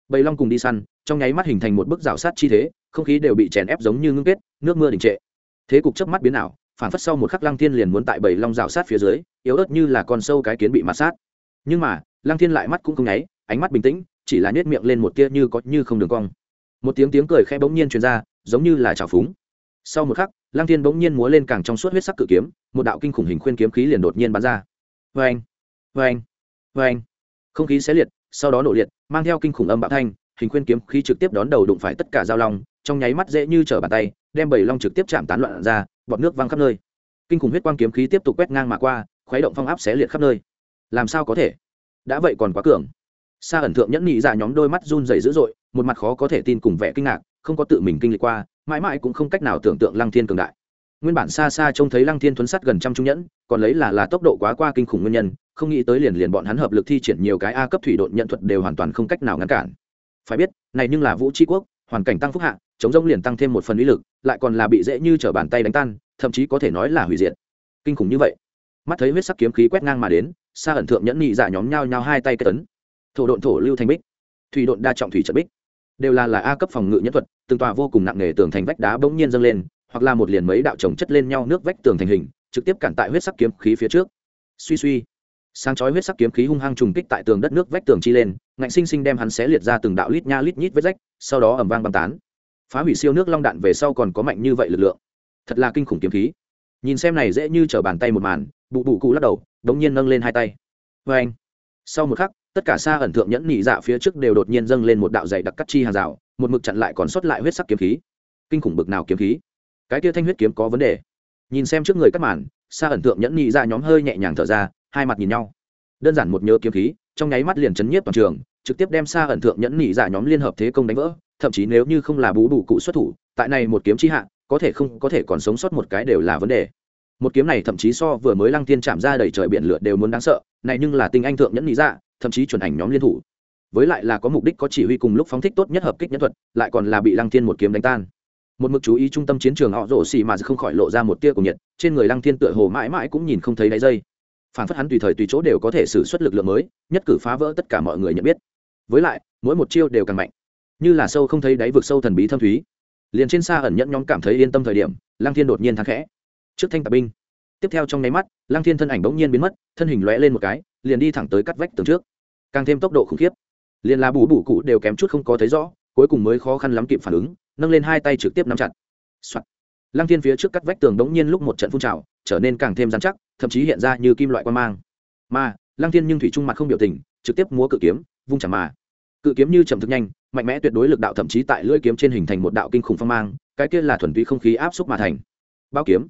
bầy long cùng đi săn, trong nháy mắt hình thành một bức rào sát chi thế, không khí đều bị chèn ép giống như ngưng kết, nước mưa đình trệ. Thế cục chớp mắt biến ảo phản phất sau một khắc lăng thiên liền muốn tại bầy long rào sát phía dưới, yếu ớt như là con sâu cái kiến bị mặt sát. Nhưng mà, lăng thiên lại mắt cũng không nháy, ánh mắt bình tĩnh, chỉ là nhét miệng lên một tia như có như không đường cong. Một tiếng tiếng cười khẽ bỗng nhiên truyền ra, giống như là trào phúng. Sau một khắc, lăng thiên bỗng nhiên múa lên càng trong suốt huyết sắc cự kiếm, một đạo kinh khủng hình khuyên kiếm khí liền đột nhiên bắn ra. Vê anh vê anh vê anh không khí xé liệt, sau đó nổ liệt, mang theo kinh khủng âm bạo thanh, hình khuyên kiếm khí trực tiếp đón đầu đụng phải tất cả giao long, trong nháy mắt dễ như trở bàn tay, đem bảy long trực tiếp chạm tán loạn ra bọt nước văng khắp nơi. Kinh khủng huyết quang kiếm khí tiếp tục quét ngang mà qua, khuấy động phong áp xé liệt khắp nơi. Làm sao có thể? Đã vậy còn quá cường. Sa ẩn thượng nhẫn nhị ra nhóm đôi mắt run rẩy dữ dội, một mặt khó có thể tin cùng vẻ kinh ngạc, không có tự mình kinh lịch qua, mãi mãi cũng không cách nào tưởng tượng lăng thiên cường đại. Nguyên bản xa xa trông thấy lăng thiên thuấn sắt gần trăm trung nhẫn, còn lấy là là tốc độ quá qua kinh khủng nguyên nhân, không nghĩ tới liền liền bọn hắn hợp lực thi triển nhiều cái a cấp thủy độn nhận thuật đều hoàn toàn không cách nào ngăn cản. Phải biết, này nhưng là vũ tri quốc, hoàn cảnh tăng phúc hạ, chống rông liền tăng thêm một phần uy lực lại còn là bị dễ như trở bàn tay đánh tan, thậm chí có thể nói là hủy diệt. Kinh khủng như vậy. Mắt thấy huyết sắc kiếm khí quét ngang mà đến xa ẩn thượng nhẫn nhị giả nhóm nhau nhau hai tay cây tấn thổ độn thổ lưu thành bích. Thủy độn đa trọng thủy trận bích. Đều là là a cấp phòng ngự nhân thuật, từng tòa vô cùng nặng nề tường thành vách đá bỗng nhiên dâng lên, hoặc là một liền mấy đạo chồng chất lên nhau nước vách tường thành hình, trực tiếp cản tại huyết sắc kiếm khí phía trước. Suy suy. Sáng chói huyết sắc kiếm khí hung hăng trùng kích tại tường đất nước vách tường chi lên, ngạnh sinh sinh đem hắn xé liệt ra từng đạo lít nha lít nhít vết rách, sau đó ẩm vang băng tán phá hủy siêu nước long đạn về sau còn có mạnh như vậy lực lượng. Thật là kinh khủng kiếm khí. Nhìn xem này dễ như trở bàn tay một màn, bụ bụ cụ lắc đầu, đống nhiên nâng lên hai tay. Vê anh, sau một khắc, tất cả xa ẩn thượng nhẫn nhị dạ phía trước đều đột nhiên dâng lên một đạo dày đặc cắt chi hàng rào, một mực chặn lại còn sót lại huyết sắc kiếm khí. Kinh khủng bực nào kiếm khí. Cái tia thanh huyết kiếm có vấn đề. Nhìn xem trước người các màn, xa ẩn thượng nhẫn nhị dạ nhóm hơi nhẹ nhàng thở ra, hai mặt nhìn nhau. Đơn giản một nhớ kiếm khí, trong nháy mắt liền chấn nhiếp toàn trường, trực tiếp đem xa ẩn thượng nhẫn nhị dạ nhóm liên hợp thế công đánh vỡ thậm chí nếu như không là bú đủ cụ xuất thủ, tại này một kiếm chi hạ, có thể không, có thể còn sống sót một cái đều là vấn đề. Một kiếm này thậm chí so vừa mới lăng tiên chạm ra đầy trời biển lửa đều muốn đáng sợ, này nhưng là tinh anh thượng nhẫn lý ra dạ, thậm chí chuẩn ảnh nhóm liên thủ. Với lại là có mục đích có chỉ huy cùng lúc phóng thích tốt nhất hợp kích nhân thuật, lại còn là bị lăng thiên một kiếm đánh tan. Một mực chú ý trung tâm chiến trường họ rổ xì mà không khỏi lộ ra một tia của nhiệt, trên người lăng thiên tựa hồ mãi mãi cũng nhìn không thấy đáy dây. Phản phất hắn tùy thời tùy chỗ đều có thể xử suất lực lượng mới, nhất cử phá vỡ tất cả mọi người nhận biết. Với lại, mỗi một chiêu đều càng mạnh như là sâu không thấy đáy vực sâu thần bí thâm thúy. Liền trên xa ẩn nhẫn nhóm cảm thấy yên tâm thời điểm lang thiên đột nhiên thắng khẽ. Trước thanh tạp binh. Tiếp theo trong nháy mắt lang thiên thân ảnh bỗng nhiên biến mất, thân hình lóe lên một cái, liền đi thẳng tới cắt vách tường trước. Càng thêm tốc độ khủng khiếp. Liền là bù bù cụ đều kém chút không có thấy rõ, cuối cùng mới khó khăn lắm kịp phản ứng, nâng lên hai tay trực tiếp nắm chặt、Soạn. lăng thiên phía trước cắt vách tường đống nhiên lúc một trận phun trào, trở nên càng thêm dán chắc, thậm chí hiện ra như kim loại quan mang. Mà, lăng thiên nhưng thủy trung mặt không biểu tình, trực tiếp múa cự kiếm, vung chẳng mà. Cự kiếm như chậm thực nhanh mạnh mẽ tuyệt đối lực đạo thậm chí tại lưỡi kiếm trên hình thành một đạo kinh khủng phong mang, cái kia là thuần túy không khí áp xúc mà thành. Bao kiếm.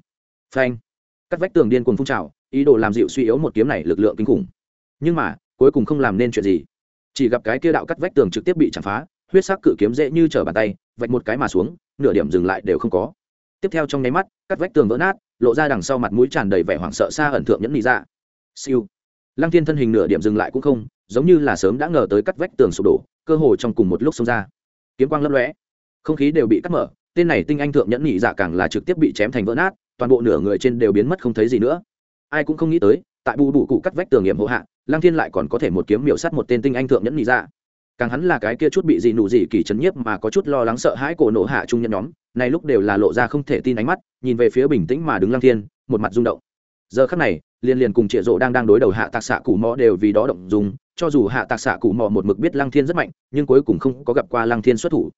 Phanh. Cắt vách tường điên cuồng phun trào, ý đồ làm dịu suy yếu một kiếm này lực lượng kinh khủng. Nhưng mà, cuối cùng không làm nên chuyện gì. Chỉ gặp cái kia đạo cắt vách tường trực tiếp bị chạm phá, huyết sắc cự kiếm dễ như trở bàn tay, vạch một cái mà xuống, nửa điểm dừng lại đều không có. Tiếp theo trong nháy mắt, cắt vách tường vỡ nát, lộ ra đằng sau mặt mũi tràn đầy vẻ hoảng sợ xa ẩn thượng nhẫn nhị ra siêu. Lăng thiên thân hình nửa điểm dừng lại cũng không, giống như là sớm đã ngờ tới cắt vách tường sụp đổ cơ hồ trong cùng một lúc xông ra. Kiếm quang lấp lóe. Không khí đều bị cắt mở, tên này tinh anh thượng nhẫn nhị dạ càng là trực tiếp bị chém thành vỡ nát, toàn bộ nửa người trên đều biến mất không thấy gì nữa. Ai cũng không nghĩ tới, tại bù bù cụ cắt vách tường nghiệm hộ hạ lang thiên lại còn có thể một kiếm miểu sát một tên tinh anh thượng nhẫn nhị dạ. Càng hắn là cái kia chút bị gì nụ gì kỳ chấn nhiếp mà có chút lo lắng sợ hãi cổ nổ hạ trung nhân nhóm, này lúc đều là lộ ra không thể tin ánh mắt, nhìn về phía bình tĩnh mà đứng lang thiên, một mặt rung động. Giờ khắc này liên liền cùng trịa rộ đang đang đối đầu hạ tạc xạ cù mò đều vì đó động dùng cho dù hạ tạc xạ cụ mò một mực biết lăng thiên rất mạnh, nhưng cuối cùng không có gặp qua lăng thiên xuất thủ.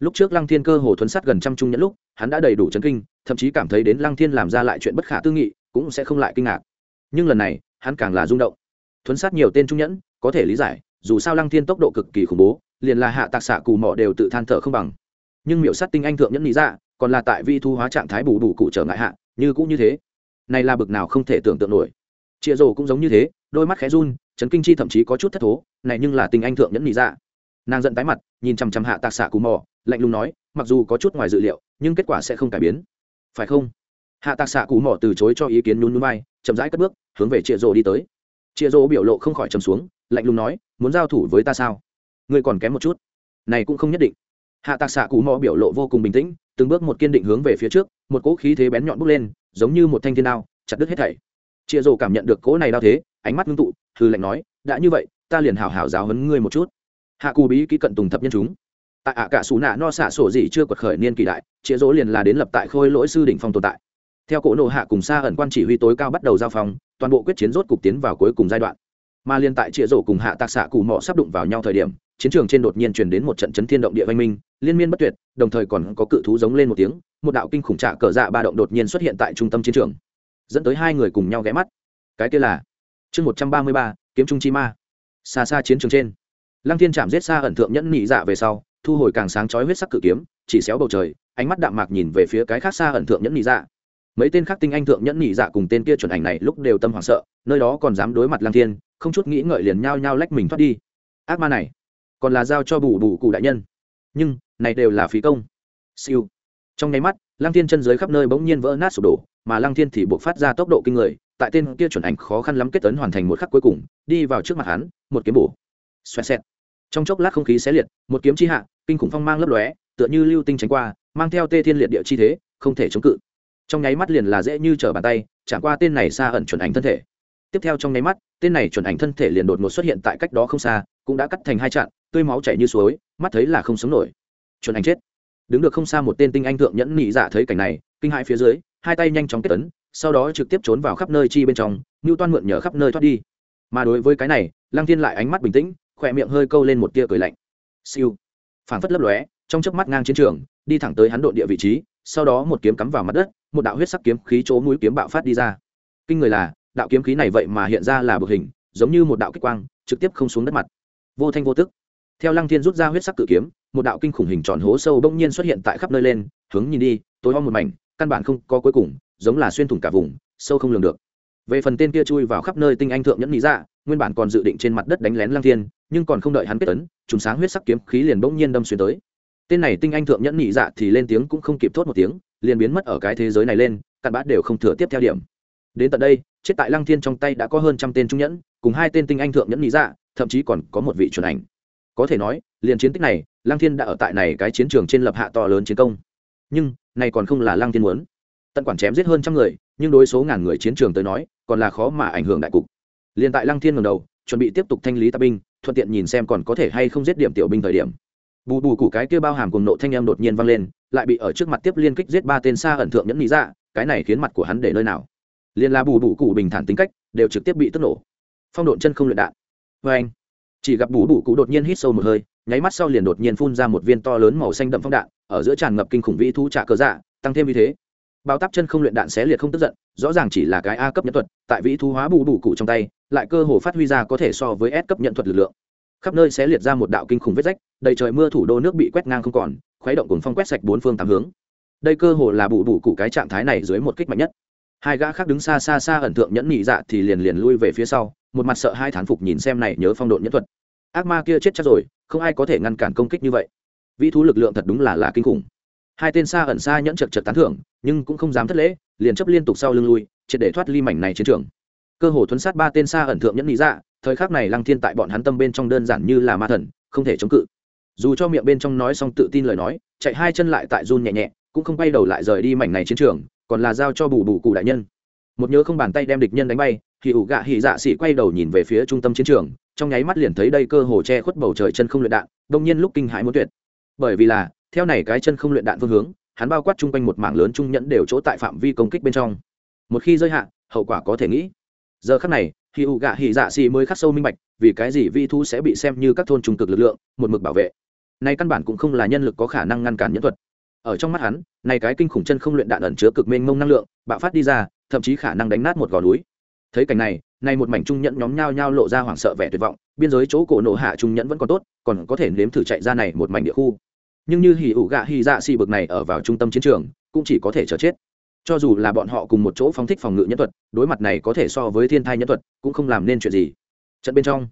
Lúc trước lăng thiên cơ hồ thuấn sát gần trăm trung nhẫn lúc, hắn đã đầy đủ chấn kinh, thậm chí cảm thấy đến lăng thiên làm ra lại chuyện bất khả tư nghị, cũng sẽ không lại kinh ngạc. Nhưng lần này, hắn càng là rung động. Thuấn sát nhiều tên trung nhẫn, có thể lý giải, dù sao lăng thiên tốc độ cực kỳ khủng bố, liền là hạ tạc xạ cù mỏ đều tự than thở không bằng. Nhưng miểu sát tinh anh thượng nhẫn lý ra còn là tại vi thu hóa trạng thái bù đủ cụ trở ngại hạ, như cũng như thế. Này là bực nào không thể tưởng tượng nổi. Chịa rồ cũng giống như thế đôi mắt khẽ run, chấn kinh chi thậm chí có chút thất thố, này nhưng là tình anh thượng nhẫn nhị dạ. Nàng giận tái mặt, nhìn chằm chằm hạ tạc xạ cù mỏ lạnh lùng nói, mặc dù có chút ngoài dự liệu, nhưng kết quả sẽ không cải biến. Phải không? Hạ tạc xạ cù mỏ từ chối cho ý kiến nhún núi bay chậm rãi cất bước, hướng về chịa rỗ đi tới. Chịa rỗ biểu lộ không khỏi trầm xuống, lạnh lùng nói, muốn giao thủ với ta sao? Ngươi còn kém một chút. Này cũng không nhất định. Hạ tạc xạ cù mò biểu lộ vô cùng bình tĩnh, từng bước một kiên định hướng về phía trước, một cỗ khí thế bén nhọn bút lên, giống như một thanh thiên đao, chặt đứt hết thảy chia rồ cảm nhận được cỗ này đao thế, ánh mắt ngưng tụ hư lệnh nói, đã như vậy, ta liền hảo hảo giáo hấn ngươi một chút. Hạ cù bí ký cận tùng thập nhân chúng. Tại ạ cả xù nạ no xả sổ gì chưa quật khởi niên kỳ đại, chia rỗ liền là đến lập tại khôi lỗi sư đỉnh phong tồn tại. Theo cỗ nộ hạ cùng xa ẩn quan chỉ huy tối cao bắt đầu giao phong, toàn bộ quyết chiến rốt cục tiến vào cuối cùng giai đoạn. Mà liên tại chia rỗ cùng hạ tạc xạ cù mọ sắp đụng vào nhau thời điểm, chiến trường trên đột nhiên truyền đến một trận chấn thiên động địa văn minh, liên miên bất tuyệt, đồng thời còn có cự thú giống lên một tiếng, một đạo kinh khủng trạ cờ dạ ba động đột nhiên xuất hiện tại trung tâm chiến trường dẫn tới hai người cùng nhau ghé mắt. Cái kia là chương một trăm ba mươi ba, kiếm trung chi ma. Xa xa chiến trường trên, lăng thiên chạm giết xa ẩn thượng nhẫn nhị dạ về sau, thu hồi càng sáng chói huyết sắc cự kiếm, chỉ xéo bầu trời, ánh mắt đạm mạc nhìn về phía cái khác xa ẩn thượng nhẫn nhị dạ. Mấy tên khác tinh anh thượng nhẫn nhị dạ cùng tên kia chuẩn ảnh này lúc đều tâm hoảng sợ, nơi đó còn dám đối mặt lăng thiên, không chút nghĩ ngợi liền nhao nhao lách mình thoát đi. Ác ma này, còn là giao cho bù bù cụ đại nhân. Nhưng, này đều là phí công. Siêu. Trong nháy mắt lăng thiên chân dưới khắp nơi bỗng nhiên vỡ nát sụp đổ mà lăng thiên thì buộc phát ra tốc độ kinh người tại tên kia chuẩn ảnh khó khăn lắm kết tấn hoàn thành một khắc cuối cùng đi vào trước mặt hắn một kiếm bổ. Xoẹt xẹt. Trong chốc lát không khí xé liệt một kiếm chi hạ kinh khủng phong mang lấp lóe tựa như lưu tinh tránh qua mang theo tê thiên liệt địa chi thế không thể chống cự. Trong nháy mắt liền là dễ như trở bàn tay chẳng qua tên này xa ẩn chuẩn ảnh thân thể. Tiếp theo trong nháy mắt tên này chuẩn ảnh thân thể liền đột ngột xuất hiện tại cách đó không xa cũng đã cắt thành hai chặn, tươi máu chảy như suối mắt thấy là không sống nổi. Chuẩn ảnh chết đứng được không xa một tên tinh anh thượng nhẫn nhị dạ thấy cảnh này, kinh hãi phía dưới, hai tay nhanh chóng kết tấn, sau đó trực tiếp trốn vào khắp nơi chi bên trong ngưu toan mượn nhờ khắp nơi thoát đi. Mà đối với cái này, lăng thiên lại ánh mắt bình tĩnh, khỏe miệng hơi câu lên một tia cười lạnh. Siêu. Phảng phất lấp lóe, trong chớp mắt ngang chiến trường, đi thẳng tới hắn độn địa vị trí, sau đó một kiếm cắm vào mặt đất, một đạo huyết sắc kiếm khí chỗ mũi kiếm bạo phát đi ra. Kinh người là, đạo kiếm khí này vậy mà hiện ra là bực hình, giống như một đạo kích quang, trực tiếp không xuống đất mặt. Vô thanh vô tức. Theo lăng thiên rút ra huyết sắc cự kiếm một đạo kinh khủng hình tròn hố sâu bỗng nhiên xuất hiện tại khắp nơi lên, hướng nhìn đi, tối om một mảnh, căn bản không có cuối cùng, giống là xuyên thủng cả vùng, sâu không lường được. Về phần tên kia chui vào khắp nơi tinh anh thượng nhẫn nhị dạ nguyên bản còn dự định trên mặt đất đánh lén lăng thiên, nhưng còn không đợi hắn kết tấn trùng sáng huyết sắc kiếm khí liền bỗng nhiên đâm xuyên tới. Tên này tinh anh thượng nhẫn nhị dạ thì lên tiếng cũng không kịp thốt một tiếng, liền biến mất ở cái thế giới này lên, cặn bản đều không thừa tiếp theo điểm. Đến tận đây, chết tại lăng thiên trong tay đã có hơn trăm tên trung nhẫn, cùng hai tên tinh anh thượng nhẫn nhị dạ thậm chí còn có một vị chuẩn ảnh. Có thể nói, liền chiến tích này lăng thiên đã ở tại này cái chiến trường trên lập hạ to lớn chiến công. Nhưng này còn không là lăng thiên muốn. Tận quản chém giết hơn trăm người nhưng đối số ngàn người chiến trường tới nói còn là khó mà ảnh hưởng đại cục. Liền tại lăng thiên ngầm đầu chuẩn bị tiếp tục thanh lý tạp binh thuận tiện nhìn xem còn có thể hay không giết điểm tiểu binh thời điểm. Bù bù củ cái kia bao hàm cùng nộ thanh em đột nhiên vang lên lại bị ở trước mặt tiếp liên kích giết ba tên xa ẩn thượng nhẫn lý ra, dạ, cái này khiến mặt của hắn để nơi nào? Liền là bù bù cụ bình thản tính cách đều trực tiếp bị tức nổ. Phong độn chân không luyện đạn. Vê anh chỉ gặp bù bù cụ đột nhiên hít sâu một hơi nháy mắt sau liền đột nhiên phun ra một viên to lớn màu xanh đậm phong đạn, ở giữa tràn ngập kinh khủng vĩ thu trả cờ dạ tăng thêm như thế. Bao tắp chân không luyện đạn xé liệt không tức giận, rõ ràng chỉ là cái a cấp nhận thuật, tại vĩ thu hóa bù đủ cụ trong tay, lại cơ hồ phát huy ra có thể so với s cấp nhận thuật lực lượng. Khắp nơi xé liệt ra một đạo kinh khủng vết rách, đầy trời mưa thủ đô nước bị quét ngang không còn, khuấy động cùng phong quét sạch bốn phương tám hướng. Đây cơ hồ là bù đủ cụ cái trạng thái này dưới một kích mạnh nhất. Hai gã khác đứng xa xa xa ẩn tượng nhẫn nhị dạ thì liền liền lui về phía sau, một mặt sợ hai thán phục nhìn xem này nhớ phong độ nhẫn thuật ác ma kia chết chắc rồi, không ai có thể ngăn cản công kích như vậy. Vĩ thú lực lượng thật đúng là là kinh khủng. Hai tên xa ẩn xa nhẫn chật chật tán thưởng, nhưng cũng không dám thất lễ, liền chấp liên tục sau lưng lui, triệt để thoát ly mảnh này chiến trường. Cơ hồ thuấn sát ba tên xa ẩn thượng nhẫn lý dạ thời khắc này lăng thiên tại bọn hắn tâm bên trong đơn giản như là ma thần, không thể chống cự. Dù cho miệng bên trong nói xong tự tin lời nói, chạy hai chân lại tại run nhẹ nhẹ, cũng không quay đầu lại rời đi mảnh này chiến trường, còn là giao cho bù bù cụ đại nhân một nhớ không bàn tay đem địch nhân đánh bay, thì ủ gạ hỉ dạ xỉ quay đầu nhìn về phía trung tâm chiến trường, trong nháy mắt liền thấy đây cơ hồ che khuất bầu trời chân không luyện đạn, đông nhiên lúc kinh hãi muốn tuyệt. Bởi vì là, theo này cái chân không luyện đạn phương hướng, hắn bao quát chung quanh một mảng lớn trung nhẫn đều chỗ tại phạm vi công kích bên trong. Một khi rơi hạ, hậu quả có thể nghĩ. Giờ khắc này, thì ủ gạ hỉ dạ xỉ mới khắc sâu minh bạch, vì cái gì vi thu sẽ bị xem như các thôn trung cực lực lượng, một mực bảo vệ. Này căn bản cũng không là nhân lực có khả năng ngăn cản nhân thuật. Ở trong mắt hắn, này cái kinh khủng chân không luyện đạn ẩn chứa cực mênh mông năng lượng, bạo phát đi ra thậm chí khả năng đánh nát một gò núi. Thấy cảnh này, nay một mảnh trung nhẫn nhóm nhao nhao lộ ra hoảng sợ vẻ tuyệt vọng, biên giới chỗ cổ nổ hạ trung nhẫn vẫn còn tốt, còn có thể nếm thử chạy ra này một mảnh địa khu. Nhưng như hỉ ủ gạ hỉ dạ xì bực này ở vào trung tâm chiến trường, cũng chỉ có thể chờ chết. Cho dù là bọn họ cùng một chỗ phóng thích phòng ngự nhân thuật, đối mặt này có thể so với thiên thai nhân thuật, cũng không làm nên chuyện gì. Trận bên trong,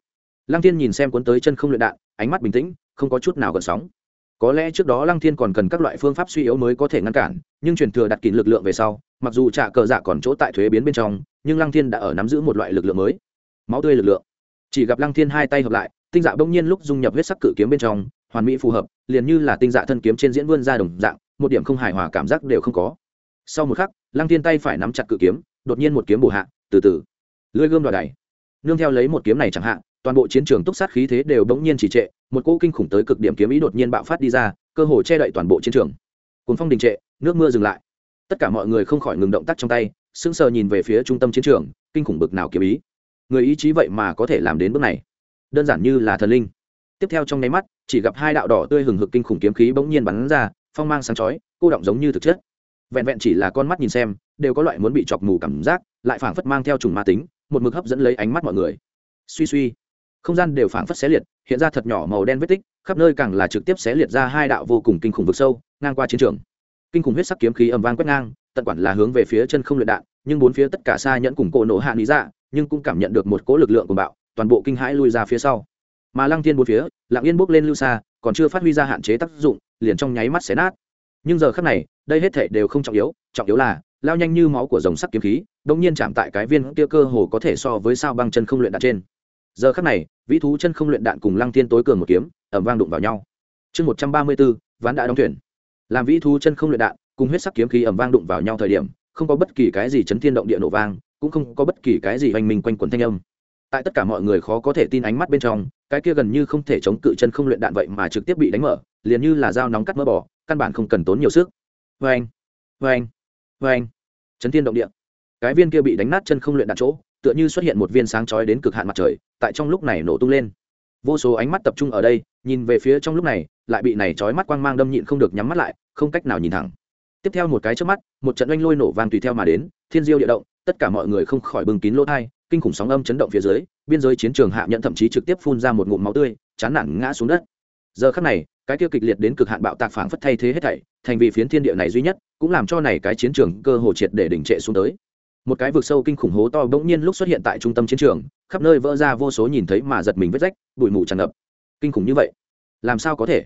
lăng thiên nhìn xem cuốn tới chân không luyện đạn, ánh mắt bình tĩnh, không có chút nào gần sóng có lẽ trước đó lăng thiên còn cần các loại phương pháp suy yếu mới có thể ngăn cản, nhưng truyền thừa đặt kín lực lượng về sau, mặc dù trả cờ dạ còn chỗ tại thuế biến bên trong, nhưng lăng thiên đã ở nắm giữ một loại lực lượng mới. Máu tươi lực lượng. Chỉ gặp lăng thiên hai tay hợp lại, tinh dạ bỗng nhiên lúc dung nhập huyết sắc cự kiếm bên trong, hoàn mỹ phù hợp, liền như là tinh dạ thân kiếm trên diễn vươn ra đồng dạng, một điểm không hài hòa cảm giác đều không có. Sau một khắc, lăng thiên tay phải nắm chặt cự kiếm, đột nhiên một kiếm bổ hạ, từ từ. Lưỡi gươm đoạt đẩy nương theo lấy một kiếm này chẳng hạn toàn bộ chiến trường túc sát khí thế đều bỗng nhiên chỉ trệ, một cỗ kinh khủng tới cực điểm kiếm ý đột nhiên bạo phát đi ra, cơ hồ che đậy toàn bộ chiến trường. Cuốn phong đình trệ, nước mưa dừng lại. Tất cả mọi người không khỏi ngừng động tác trong tay, sững sờ nhìn về phía trung tâm chiến trường, kinh khủng bực nào kiếm ý. Người ý chí vậy mà có thể làm đến bước này? Đơn giản như là thần linh. Tiếp theo trong nháy mắt, chỉ gặp hai đạo đỏ tươi hừng hực kinh khủng kiếm khí bỗng nhiên bắn ra, phong mang sáng chói, cô động giống như thực chất. Vẹn vẹn chỉ là con mắt nhìn xem, đều có loại muốn bị chọc mù cảm giác, lại phảng phất mang theo trùng ma tính, một mực hấp dẫn lấy ánh mắt mọi người. Suy suy không gian đều phảng phất xé liệt, hiện ra thật nhỏ màu đen vết tích, khắp nơi càng là trực tiếp xé liệt ra hai đạo vô cùng kinh khủng vực sâu, ngang qua chiến trường. Kinh khủng huyết sắc kiếm khí ầm vang quét ngang, tận quản là hướng về phía chân không luyện đạn, nhưng bốn phía tất cả xa nhẫn cùng cỗ nổ hạ lý dạ nhưng cũng cảm nhận được một cỗ lực lượng của bạo, toàn bộ kinh hãi lui ra phía sau. Mà lăng thiên bốn phía, lặng yên bốc lên lưu xa, còn chưa phát huy ra hạn chế tác dụng, liền trong nháy mắt xé nát. Nhưng giờ khắc này, đây hết thể đều không trọng yếu trọng yếu là, lao nhanh như máu của dòng sắc kiếm khí đông nhiên chạm tại cái viên kia cơ hồ có thể so với sao băng chân không luyện đạn trên giờ khắc này, vĩ thú chân không luyện đạn cùng lăng thiên tối cường một kiếm ẩm vang đụng vào nhau. Chương một trăm ba mươi bốn, ván đã đóng thuyền. Làm vĩ thú chân không luyện đạn, cùng huyết sắc kiếm khí ẩm vang đụng vào nhau thời điểm, không có bất kỳ cái gì chấn thiên động địa nổ vang, cũng không có bất kỳ cái gì hoành mình quanh quần thanh âm. Tại tất cả mọi người khó có thể tin ánh mắt bên trong, cái kia gần như không thể chống cự chân không luyện đạn vậy mà trực tiếp bị đánh mở, liền như là dao nóng cắt mỡ bỏ, căn bản không cần tốn nhiều sức. Vê anh vê anh vê anh chấn thiên động địa. Cái viên kia bị đánh nát chân không luyện đạn chỗ tựa như xuất hiện một viên sáng chói đến cực hạn mặt trời, tại trong lúc này nổ tung lên. Vô số ánh mắt tập trung ở đây, nhìn về phía trong lúc này, lại bị này chói mắt quang mang đâm nhịn không được nhắm mắt lại, không cách nào nhìn thẳng. Tiếp theo một cái trước mắt, một trận oanh lôi nổ vang tùy theo mà đến, thiên diêu địa động, tất cả mọi người không khỏi bưng kín lỗ thai kinh khủng sóng âm chấn động phía dưới, biên giới chiến trường hạ nhận thậm chí trực tiếp phun ra một ngụm máu tươi, chán nản ngã xuống đất. Giờ khắc này, cái tiêu kịch liệt đến cực hạn bạo tạc phảng phất thay thế hết thảy, thành vì phiến thiên địa này duy nhất, cũng làm cho này cái chiến trường cơ hồ triệt để đỉnh trệ xuống tới một cái vực sâu kinh khủng hố to bỗng nhiên lúc xuất hiện tại trung tâm chiến trường, khắp nơi vỡ ra vô số nhìn thấy mà giật mình vết rách, bụi mù tràn ngập. Kinh khủng như vậy, làm sao có thể?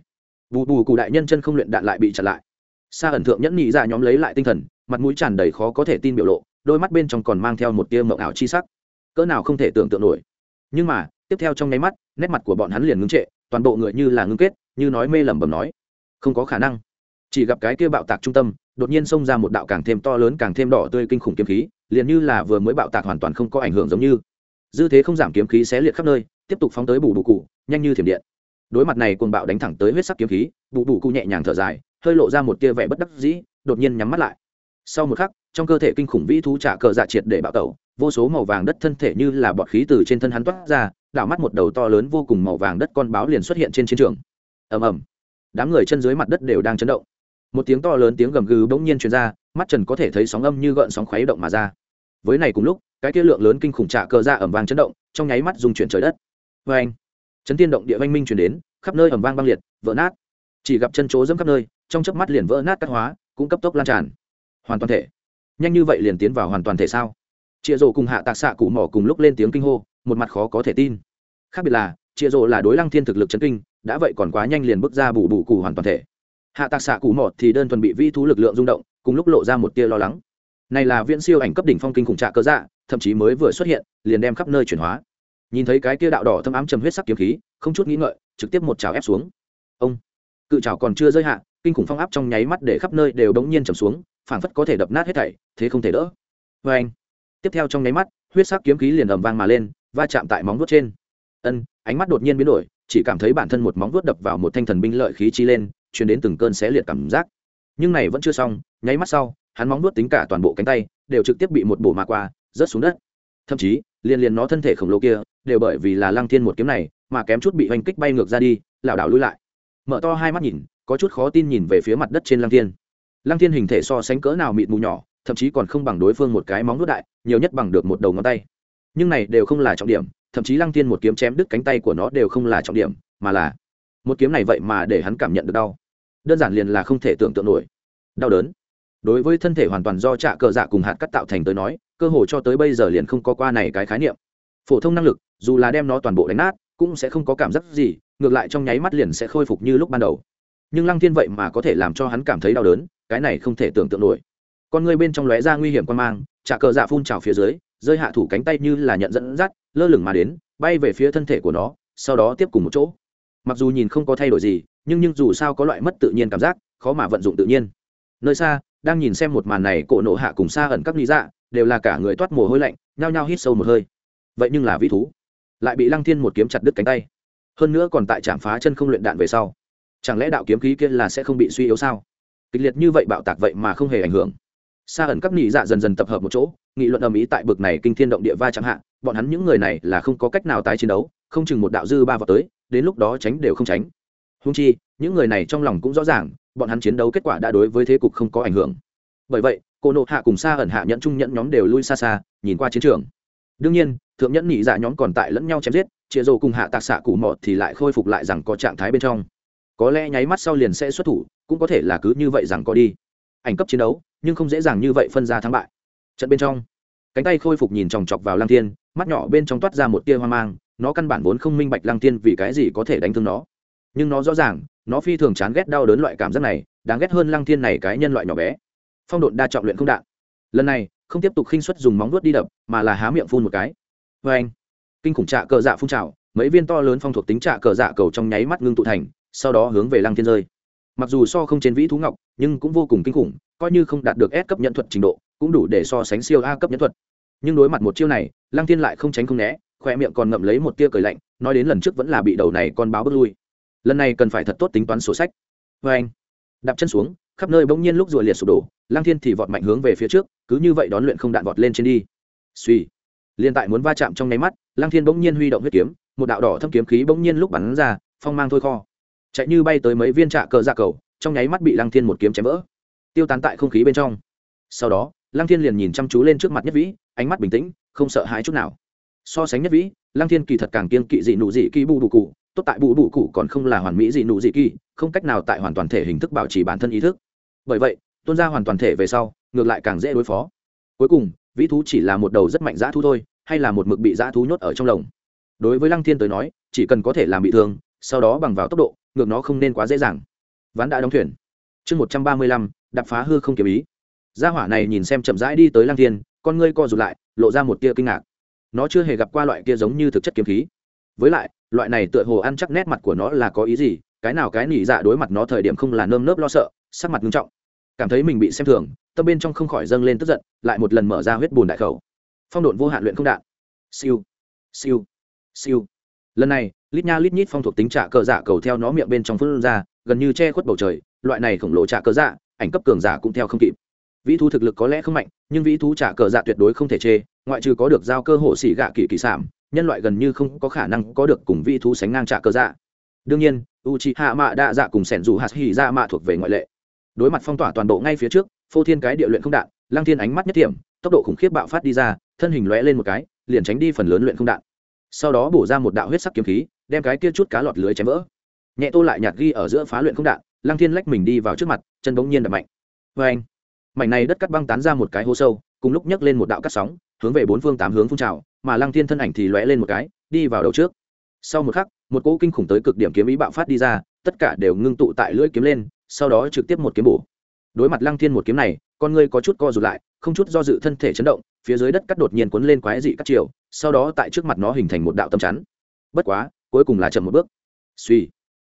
Bù bù cụ đại nhân chân không luyện đạn lại bị chặn lại. Sa ẩn thượng nhẫn nhị ra nhóm lấy lại tinh thần, mặt mũi tràn đầy khó có thể tin biểu lộ, đôi mắt bên trong còn mang theo một tia mộng ảo chi sắc. Cỡ nào không thể tưởng tượng nổi. Nhưng mà, tiếp theo trong nháy mắt, nét mặt của bọn hắn liền ngưng trệ, toàn bộ người như là ngưng kết, như nói mê lẩm bẩm nói. Không có khả năng. Chỉ gặp cái kia bạo tạc trung tâm, đột nhiên xông ra một đạo càng thêm to lớn, càng thêm đỏ tươi kinh khủng kiếm khí liền như là vừa mới bạo tạc hoàn toàn không có ảnh hưởng giống như. Dư thế không giảm kiếm khí xé liệt khắp nơi, tiếp tục phóng tới bù bù cụ, nhanh như thiểm điện. Đối mặt này cuồng bạo đánh thẳng tới huyết sắc kiếm khí, bù bù cụ nhẹ nhàng thở dài, hơi lộ ra một tia vẻ bất đắc dĩ, đột nhiên nhắm mắt lại. Sau một khắc, trong cơ thể kinh khủng vĩ thú trả cờ dạ triệt để bạo tẩu, vô số màu vàng đất thân thể như là bọt khí từ trên thân hắn toát ra, đảo mắt một đầu to lớn vô cùng màu vàng đất con báo liền xuất hiện trên chiến trường. Ầm ầm. Đám người chân dưới mặt đất đều đang chấn động. Một tiếng to lớn tiếng gầm gừ bỗng nhiên truyền ra mắt trần có thể thấy sóng âm như gợn sóng khuấy động mà ra. Với này cùng lúc, cái kia lượng lớn kinh khủng trạ cờ ra ẩm vang chấn động, trong nháy mắt dùng chuyển trời đất. Vê anh, chấn tiên động địa văn minh chuyển đến, khắp nơi ẩm vang băng liệt, vỡ nát. Chỉ gặp chân chỗ dẫm khắp nơi, trong chớp mắt liền vỡ nát các hóa, cũng cấp tốc lan tràn. Hoàn toàn thể. Nhanh như vậy liền tiến vào hoàn toàn thể sao? Chịa rộ cùng hạ tạc xạ cụ mỏ cùng lúc lên tiếng kinh hô, một mặt khó có thể tin. Khác biệt là, chịa rộ là đối lăng thiên thực lực chấn kinh, đã vậy còn quá nhanh liền bước ra bù bù cụ hoàn toàn thể. Hạ tạc xạ cụ mỏ thì đơn thuần bị vi thú lực lượng rung động cùng lúc lộ ra một tia lo lắng. Này là viễn siêu ảnh cấp đỉnh phong kinh khủng trạ cơ dạ thậm chí mới vừa xuất hiện, liền đem khắp nơi chuyển hóa. Nhìn thấy cái kia đạo đỏ thâm ám trầm huyết sắc kiếm khí, không chút nghĩ ngợi, trực tiếp một chảo ép xuống. Ông! Cự chảo còn chưa rơi hạ, kinh khủng phong áp trong nháy mắt để khắp nơi đều đống nhiên trầm xuống, phảng phất có thể đập nát hết thảy, thế không thể đỡ. Vê anh! Tiếp theo trong nháy mắt, huyết sắc kiếm khí liền ầm vang mà lên, va chạm tại móng vuốt trên. Ân, ánh mắt đột nhiên biến đổi, chỉ cảm thấy bản thân một móng vuốt đập vào một thanh thần binh lợi khí chi lên, truyền đến từng cơn xé liệt cảm giác nhưng này vẫn chưa xong, nháy mắt sau, hắn móng vuốt tính cả toàn bộ cánh tay, đều trực tiếp bị một bổ mà qua, rớt xuống đất. Thậm chí, liền liền nó thân thể khổng lồ kia, đều bởi vì là lăng thiên một kiếm này, mà kém chút bị oanh kích bay ngược ra đi, lảo đảo lui lại. Mở to hai mắt nhìn, có chút khó tin nhìn về phía mặt đất trên lăng thiên. Lăng thiên hình thể so sánh cỡ nào mịt mù nhỏ, thậm chí còn không bằng đối phương một cái móng nuốt đại, nhiều nhất bằng được một đầu ngón tay. Nhưng này đều không là trọng điểm, thậm chí lăng thiên một kiếm chém đứt cánh tay của nó đều không là trọng điểm, mà là, một kiếm này vậy mà để hắn cảm nhận được đau đơn giản liền là không thể tưởng tượng nổi. Đau đớn. Đối với thân thể hoàn toàn do trạ cờ dạ cùng hạt cắt tạo thành tới nói, cơ hồ cho tới bây giờ liền không có qua này cái khái niệm. Phổ thông năng lực, dù là đem nó toàn bộ đánh nát, cũng sẽ không có cảm giác gì, ngược lại trong nháy mắt liền sẽ khôi phục như lúc ban đầu. Nhưng lăng thiên vậy mà có thể làm cho hắn cảm thấy đau đớn, cái này không thể tưởng tượng nổi. Con người bên trong lóe ra nguy hiểm quan mang trả cờ dạ phun trào phía dưới, rơi hạ thủ cánh tay như là nhận dẫn dắt, lơ lửng mà đến, bay về phía thân thể của nó, sau đó tiếp cùng một chỗ. Mặc dù nhìn không có thay đổi gì nhưng nhưng dù sao có loại mất tự nhiên cảm giác, khó mà vận dụng tự nhiên. Nơi xa, đang nhìn xem một màn này, cổ nộ hạ cùng xa ẩn các lý dạ đều là cả người toát mồ hôi lạnh, nhao nhao hít sâu một hơi. Vậy nhưng là vĩ thú, lại bị lăng thiên một kiếm chặt đứt cánh tay. Hơn nữa còn tại trạm phá chân không luyện đạn về sau, chẳng lẽ đạo kiếm khí kia là sẽ không bị suy yếu sao? Kịch liệt như vậy bạo tạc vậy mà không hề ảnh hưởng. Xa ẩn các nhị dạ dần dần tập hợp một chỗ, nghị luận ầm ĩ tại bực này kinh thiên động địa va chẳng hạn bọn hắn những người này là không có cách nào tái chiến đấu, không chừng một đạo dư ba vào tới, đến lúc đó tránh đều không tránh húng chi, những người này trong lòng cũng rõ ràng, bọn hắn chiến đấu kết quả đã đối với thế cục không có ảnh hưởng. Bởi vậy, cô nộ hạ cùng xa ẩn hạ nhận trung nhận nhóm đều lui xa xa, nhìn qua chiến trường. Đương nhiên, thượng nhẫn nhị dạ nhóm còn tại lẫn nhau chém giết chia rồ cùng hạ tạc xạ cụ mọt thì lại khôi phục lại rằng có trạng thái bên trong. Có lẽ nháy mắt sau liền sẽ xuất thủ, cũng có thể là cứ như vậy rằng có đi. Ảnh cấp chiến đấu, nhưng không dễ dàng như vậy phân ra thắng bại. Trận bên trong, cánh tay khôi phục nhìn chòng chọc vào lăng thiên, mắt nhỏ bên trong toát ra một tia hoang mang, nó căn bản vốn không minh bạch lăng thiên vì cái gì có thể đánh thương nó nhưng nó rõ ràng, nó phi thường chán ghét đau đớn loại cảm giác này, đáng ghét hơn lăng thiên này cái nhân loại nhỏ bé. Phong độn đa trọng luyện không đạn. Lần này, không tiếp tục khinh suất dùng móng vuốt đi đập, mà là há miệng phun một cái. Vê anh kinh khủng trạ cờ dạ phun trào, mấy viên to lớn phong thuộc tính trạ cờ dạ cầu trong nháy mắt ngưng tụ thành, sau đó hướng về lăng thiên rơi. Mặc dù so không trên vĩ thú ngọc, nhưng cũng vô cùng kinh khủng, coi như không đạt được S cấp nhận thuật trình độ, cũng đủ để so sánh siêu A cấp nhận thuật. Nhưng đối mặt một chiêu này, lăng thiên lại không tránh không né, khoe miệng còn ngậm lấy một tia cười lạnh, nói đến lần trước vẫn là bị đầu này con báo bước lui lần này cần phải thật tốt tính toán sổ sách. Vê anh, đạp chân xuống, khắp nơi bỗng nhiên lúc rùa liệt sụp đổ, lang thiên thì vọt mạnh hướng về phía trước, cứ như vậy đón luyện không đạn vọt lên trên đi. Suy liên tại muốn va chạm trong nháy mắt, lang thiên bỗng nhiên huy động huyết kiếm, một đạo đỏ thâm kiếm khí bỗng nhiên lúc bắn ra, phong mang thôi kho. Chạy như bay tới mấy viên trạ cờ ra cầu, trong nháy mắt bị lang thiên một kiếm chém vỡ, tiêu tán tại không khí bên trong. Sau đó, lang thiên liền nhìn chăm chú lên trước mặt nhất vĩ, ánh mắt bình tĩnh, không sợ hãi chút nào. So sánh nhất vĩ, lang thiên kỳ thật càng kiên kỵ dị nụ dị kỳ bù đủ cụ tốt tại bù bù cụ còn không là hoàn mỹ gì nụ gì kỳ, không cách nào tại hoàn toàn thể hình thức bảo trì bản thân ý thức. Bởi vậy, tuôn ra hoàn toàn thể về sau, ngược lại càng dễ đối phó. Cuối cùng, vĩ thú chỉ là một đầu rất mạnh dã thú thôi, hay là một mực bị dã thú nhốt ở trong lồng. Đối với lăng thiên tới nói, chỉ cần có thể làm bị thương, sau đó bằng vào tốc độ, ngược nó không nên quá dễ dàng. Ván đã đóng thuyền. Chương một trăm ba mươi lăm đập phá hư không kiếm ý. Gia hỏa này nhìn xem chậm rãi đi tới lăng thiên, con ngươi co rụt lại, lộ ra một tia kinh ngạc. Nó chưa hề gặp qua loại kia giống như thực chất kiếm khí với lại, loại này tựa hồ ăn chắc nét mặt của nó là có ý gì, cái nào cái nỉ dạ đối mặt nó thời điểm không là nơm nớp lo sợ, sắc mặt nghiêm trọng. Cảm thấy mình bị xem thường, tâm bên trong không khỏi dâng lên tức giận, lại một lần mở ra huyết bùn đại khẩu. Phong độn vô hạn luyện không đạn. Siêu siêu siêu. Lần này, lít nha lít nhít phong thuộc tính trả cờ dạ cầu theo nó miệng bên trong phân ra, gần như che khuất bầu trời, loại này khổng lồ trả cờ dạ ảnh cấp cường giả cũng theo không kịp. Vĩ thú thực lực có lẽ không mạnh, nhưng vĩ thú trả cờ dạ tuyệt đối không thể chê, ngoại trừ có được giao cơ hồ xỉ gạ kỳ kỳ sản nhân loại gần như không có khả năng có được cùng vị thú sánh ngang trả cơ dạ. Đương nhiên u c h i hạ mạ đa dạ cùng sẻn dù hạt hỉ dạ mạ thuộc về ngoại lệ. Đối mặt phong tỏa toàn bộ ngay phía trước, phô thiên cái địa luyện không đạn lang thiên ánh mắt nhất điểm tốc độ khủng khiếp bạo phát đi ra, thân hình lóe lên một cái, liền tránh đi phần lớn luyện không đạn. Sau đó bổ ra một đạo huyết sắc kiếm khí, đem cái kia chút cá lọt lưới chém vỡ. Nhẹ tô lại nhạt ghi ở giữa phá luyện không đạn, lăng thiên lách mình đi vào trước mặt, chân bỗng nhiên đập mạnh. Vê anh mảnh này đất cắt băng tán ra một cái hố sâu, cùng lúc nhấc lên một đạo cắt sóng hướng về bốn phương tám hướng phun trào, mà lăng thiên thân ảnh thì lóe lên một cái, đi vào đầu trước. Sau một khắc, một cỗ kinh khủng tới cực điểm kiếm ý bạo phát đi ra, tất cả đều ngưng tụ tại lưỡi kiếm lên, sau đó trực tiếp một kiếm bổ. Đối mặt lăng thiên một kiếm này, con ngươi có chút co rụt lại, không chút do dự thân thể chấn động, phía dưới đất cắt đột nhiên cuốn lên quái dị cắt chiều, sau đó tại trước mặt nó hình thành một đạo tâm chắn. Bất quá, cuối cùng là chậm một bước. Suy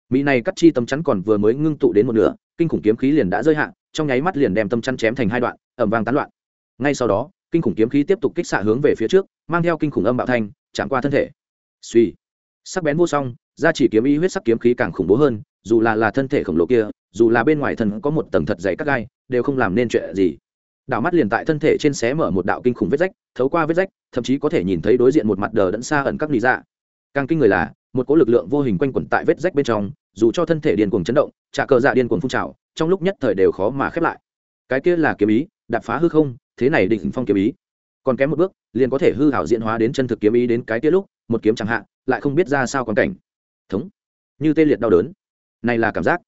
mỹ này cắt chi tâm chắn còn vừa mới ngưng tụ đến một nửa, kinh khủng kiếm khí liền đã rơi hạ, trong nháy mắt liền đem tâm chắn chém thành hai đoạn ẩm vang tán loạn. Ngay sau đó kinh khủng kiếm khí tiếp tục kích xạ hướng về phía trước, mang theo kinh khủng âm bạo thanh, chạm qua thân thể. Suy sắc bén vô song ra chỉ kiếm ý huyết sắc kiếm khí càng khủng bố hơn, dù là là thân thể khổng lồ kia, dù là bên ngoài thân có một tầng thật dày các gai, đều không làm nên chuyện gì. Đảo mắt liền tại thân thể trên xé mở một đạo kinh khủng vết rách, thấu qua vết rách, thậm chí có thể nhìn thấy đối diện một mặt đờ đẫn xa ẩn các lý dạ. Càng kinh người là, một cỗ lực lượng vô hình quanh quẩn tại vết rách bên trong, dù cho thân thể điên cuồng chấn động trả cờ dạ điên cuồng phun trào, trong lúc nhất thời đều khó mà khép lại. Cái kia là kiếm ý, đạp phá hư không thế này định phong kiếm ý. Còn kém một bước, liền có thể hư hảo diễn hóa đến chân thực kiếm ý đến cái kia lúc, một kiếm chẳng hạn, lại không biết ra sao quan cảnh. Thống. Như tê liệt đau đớn. Này là cảm giác.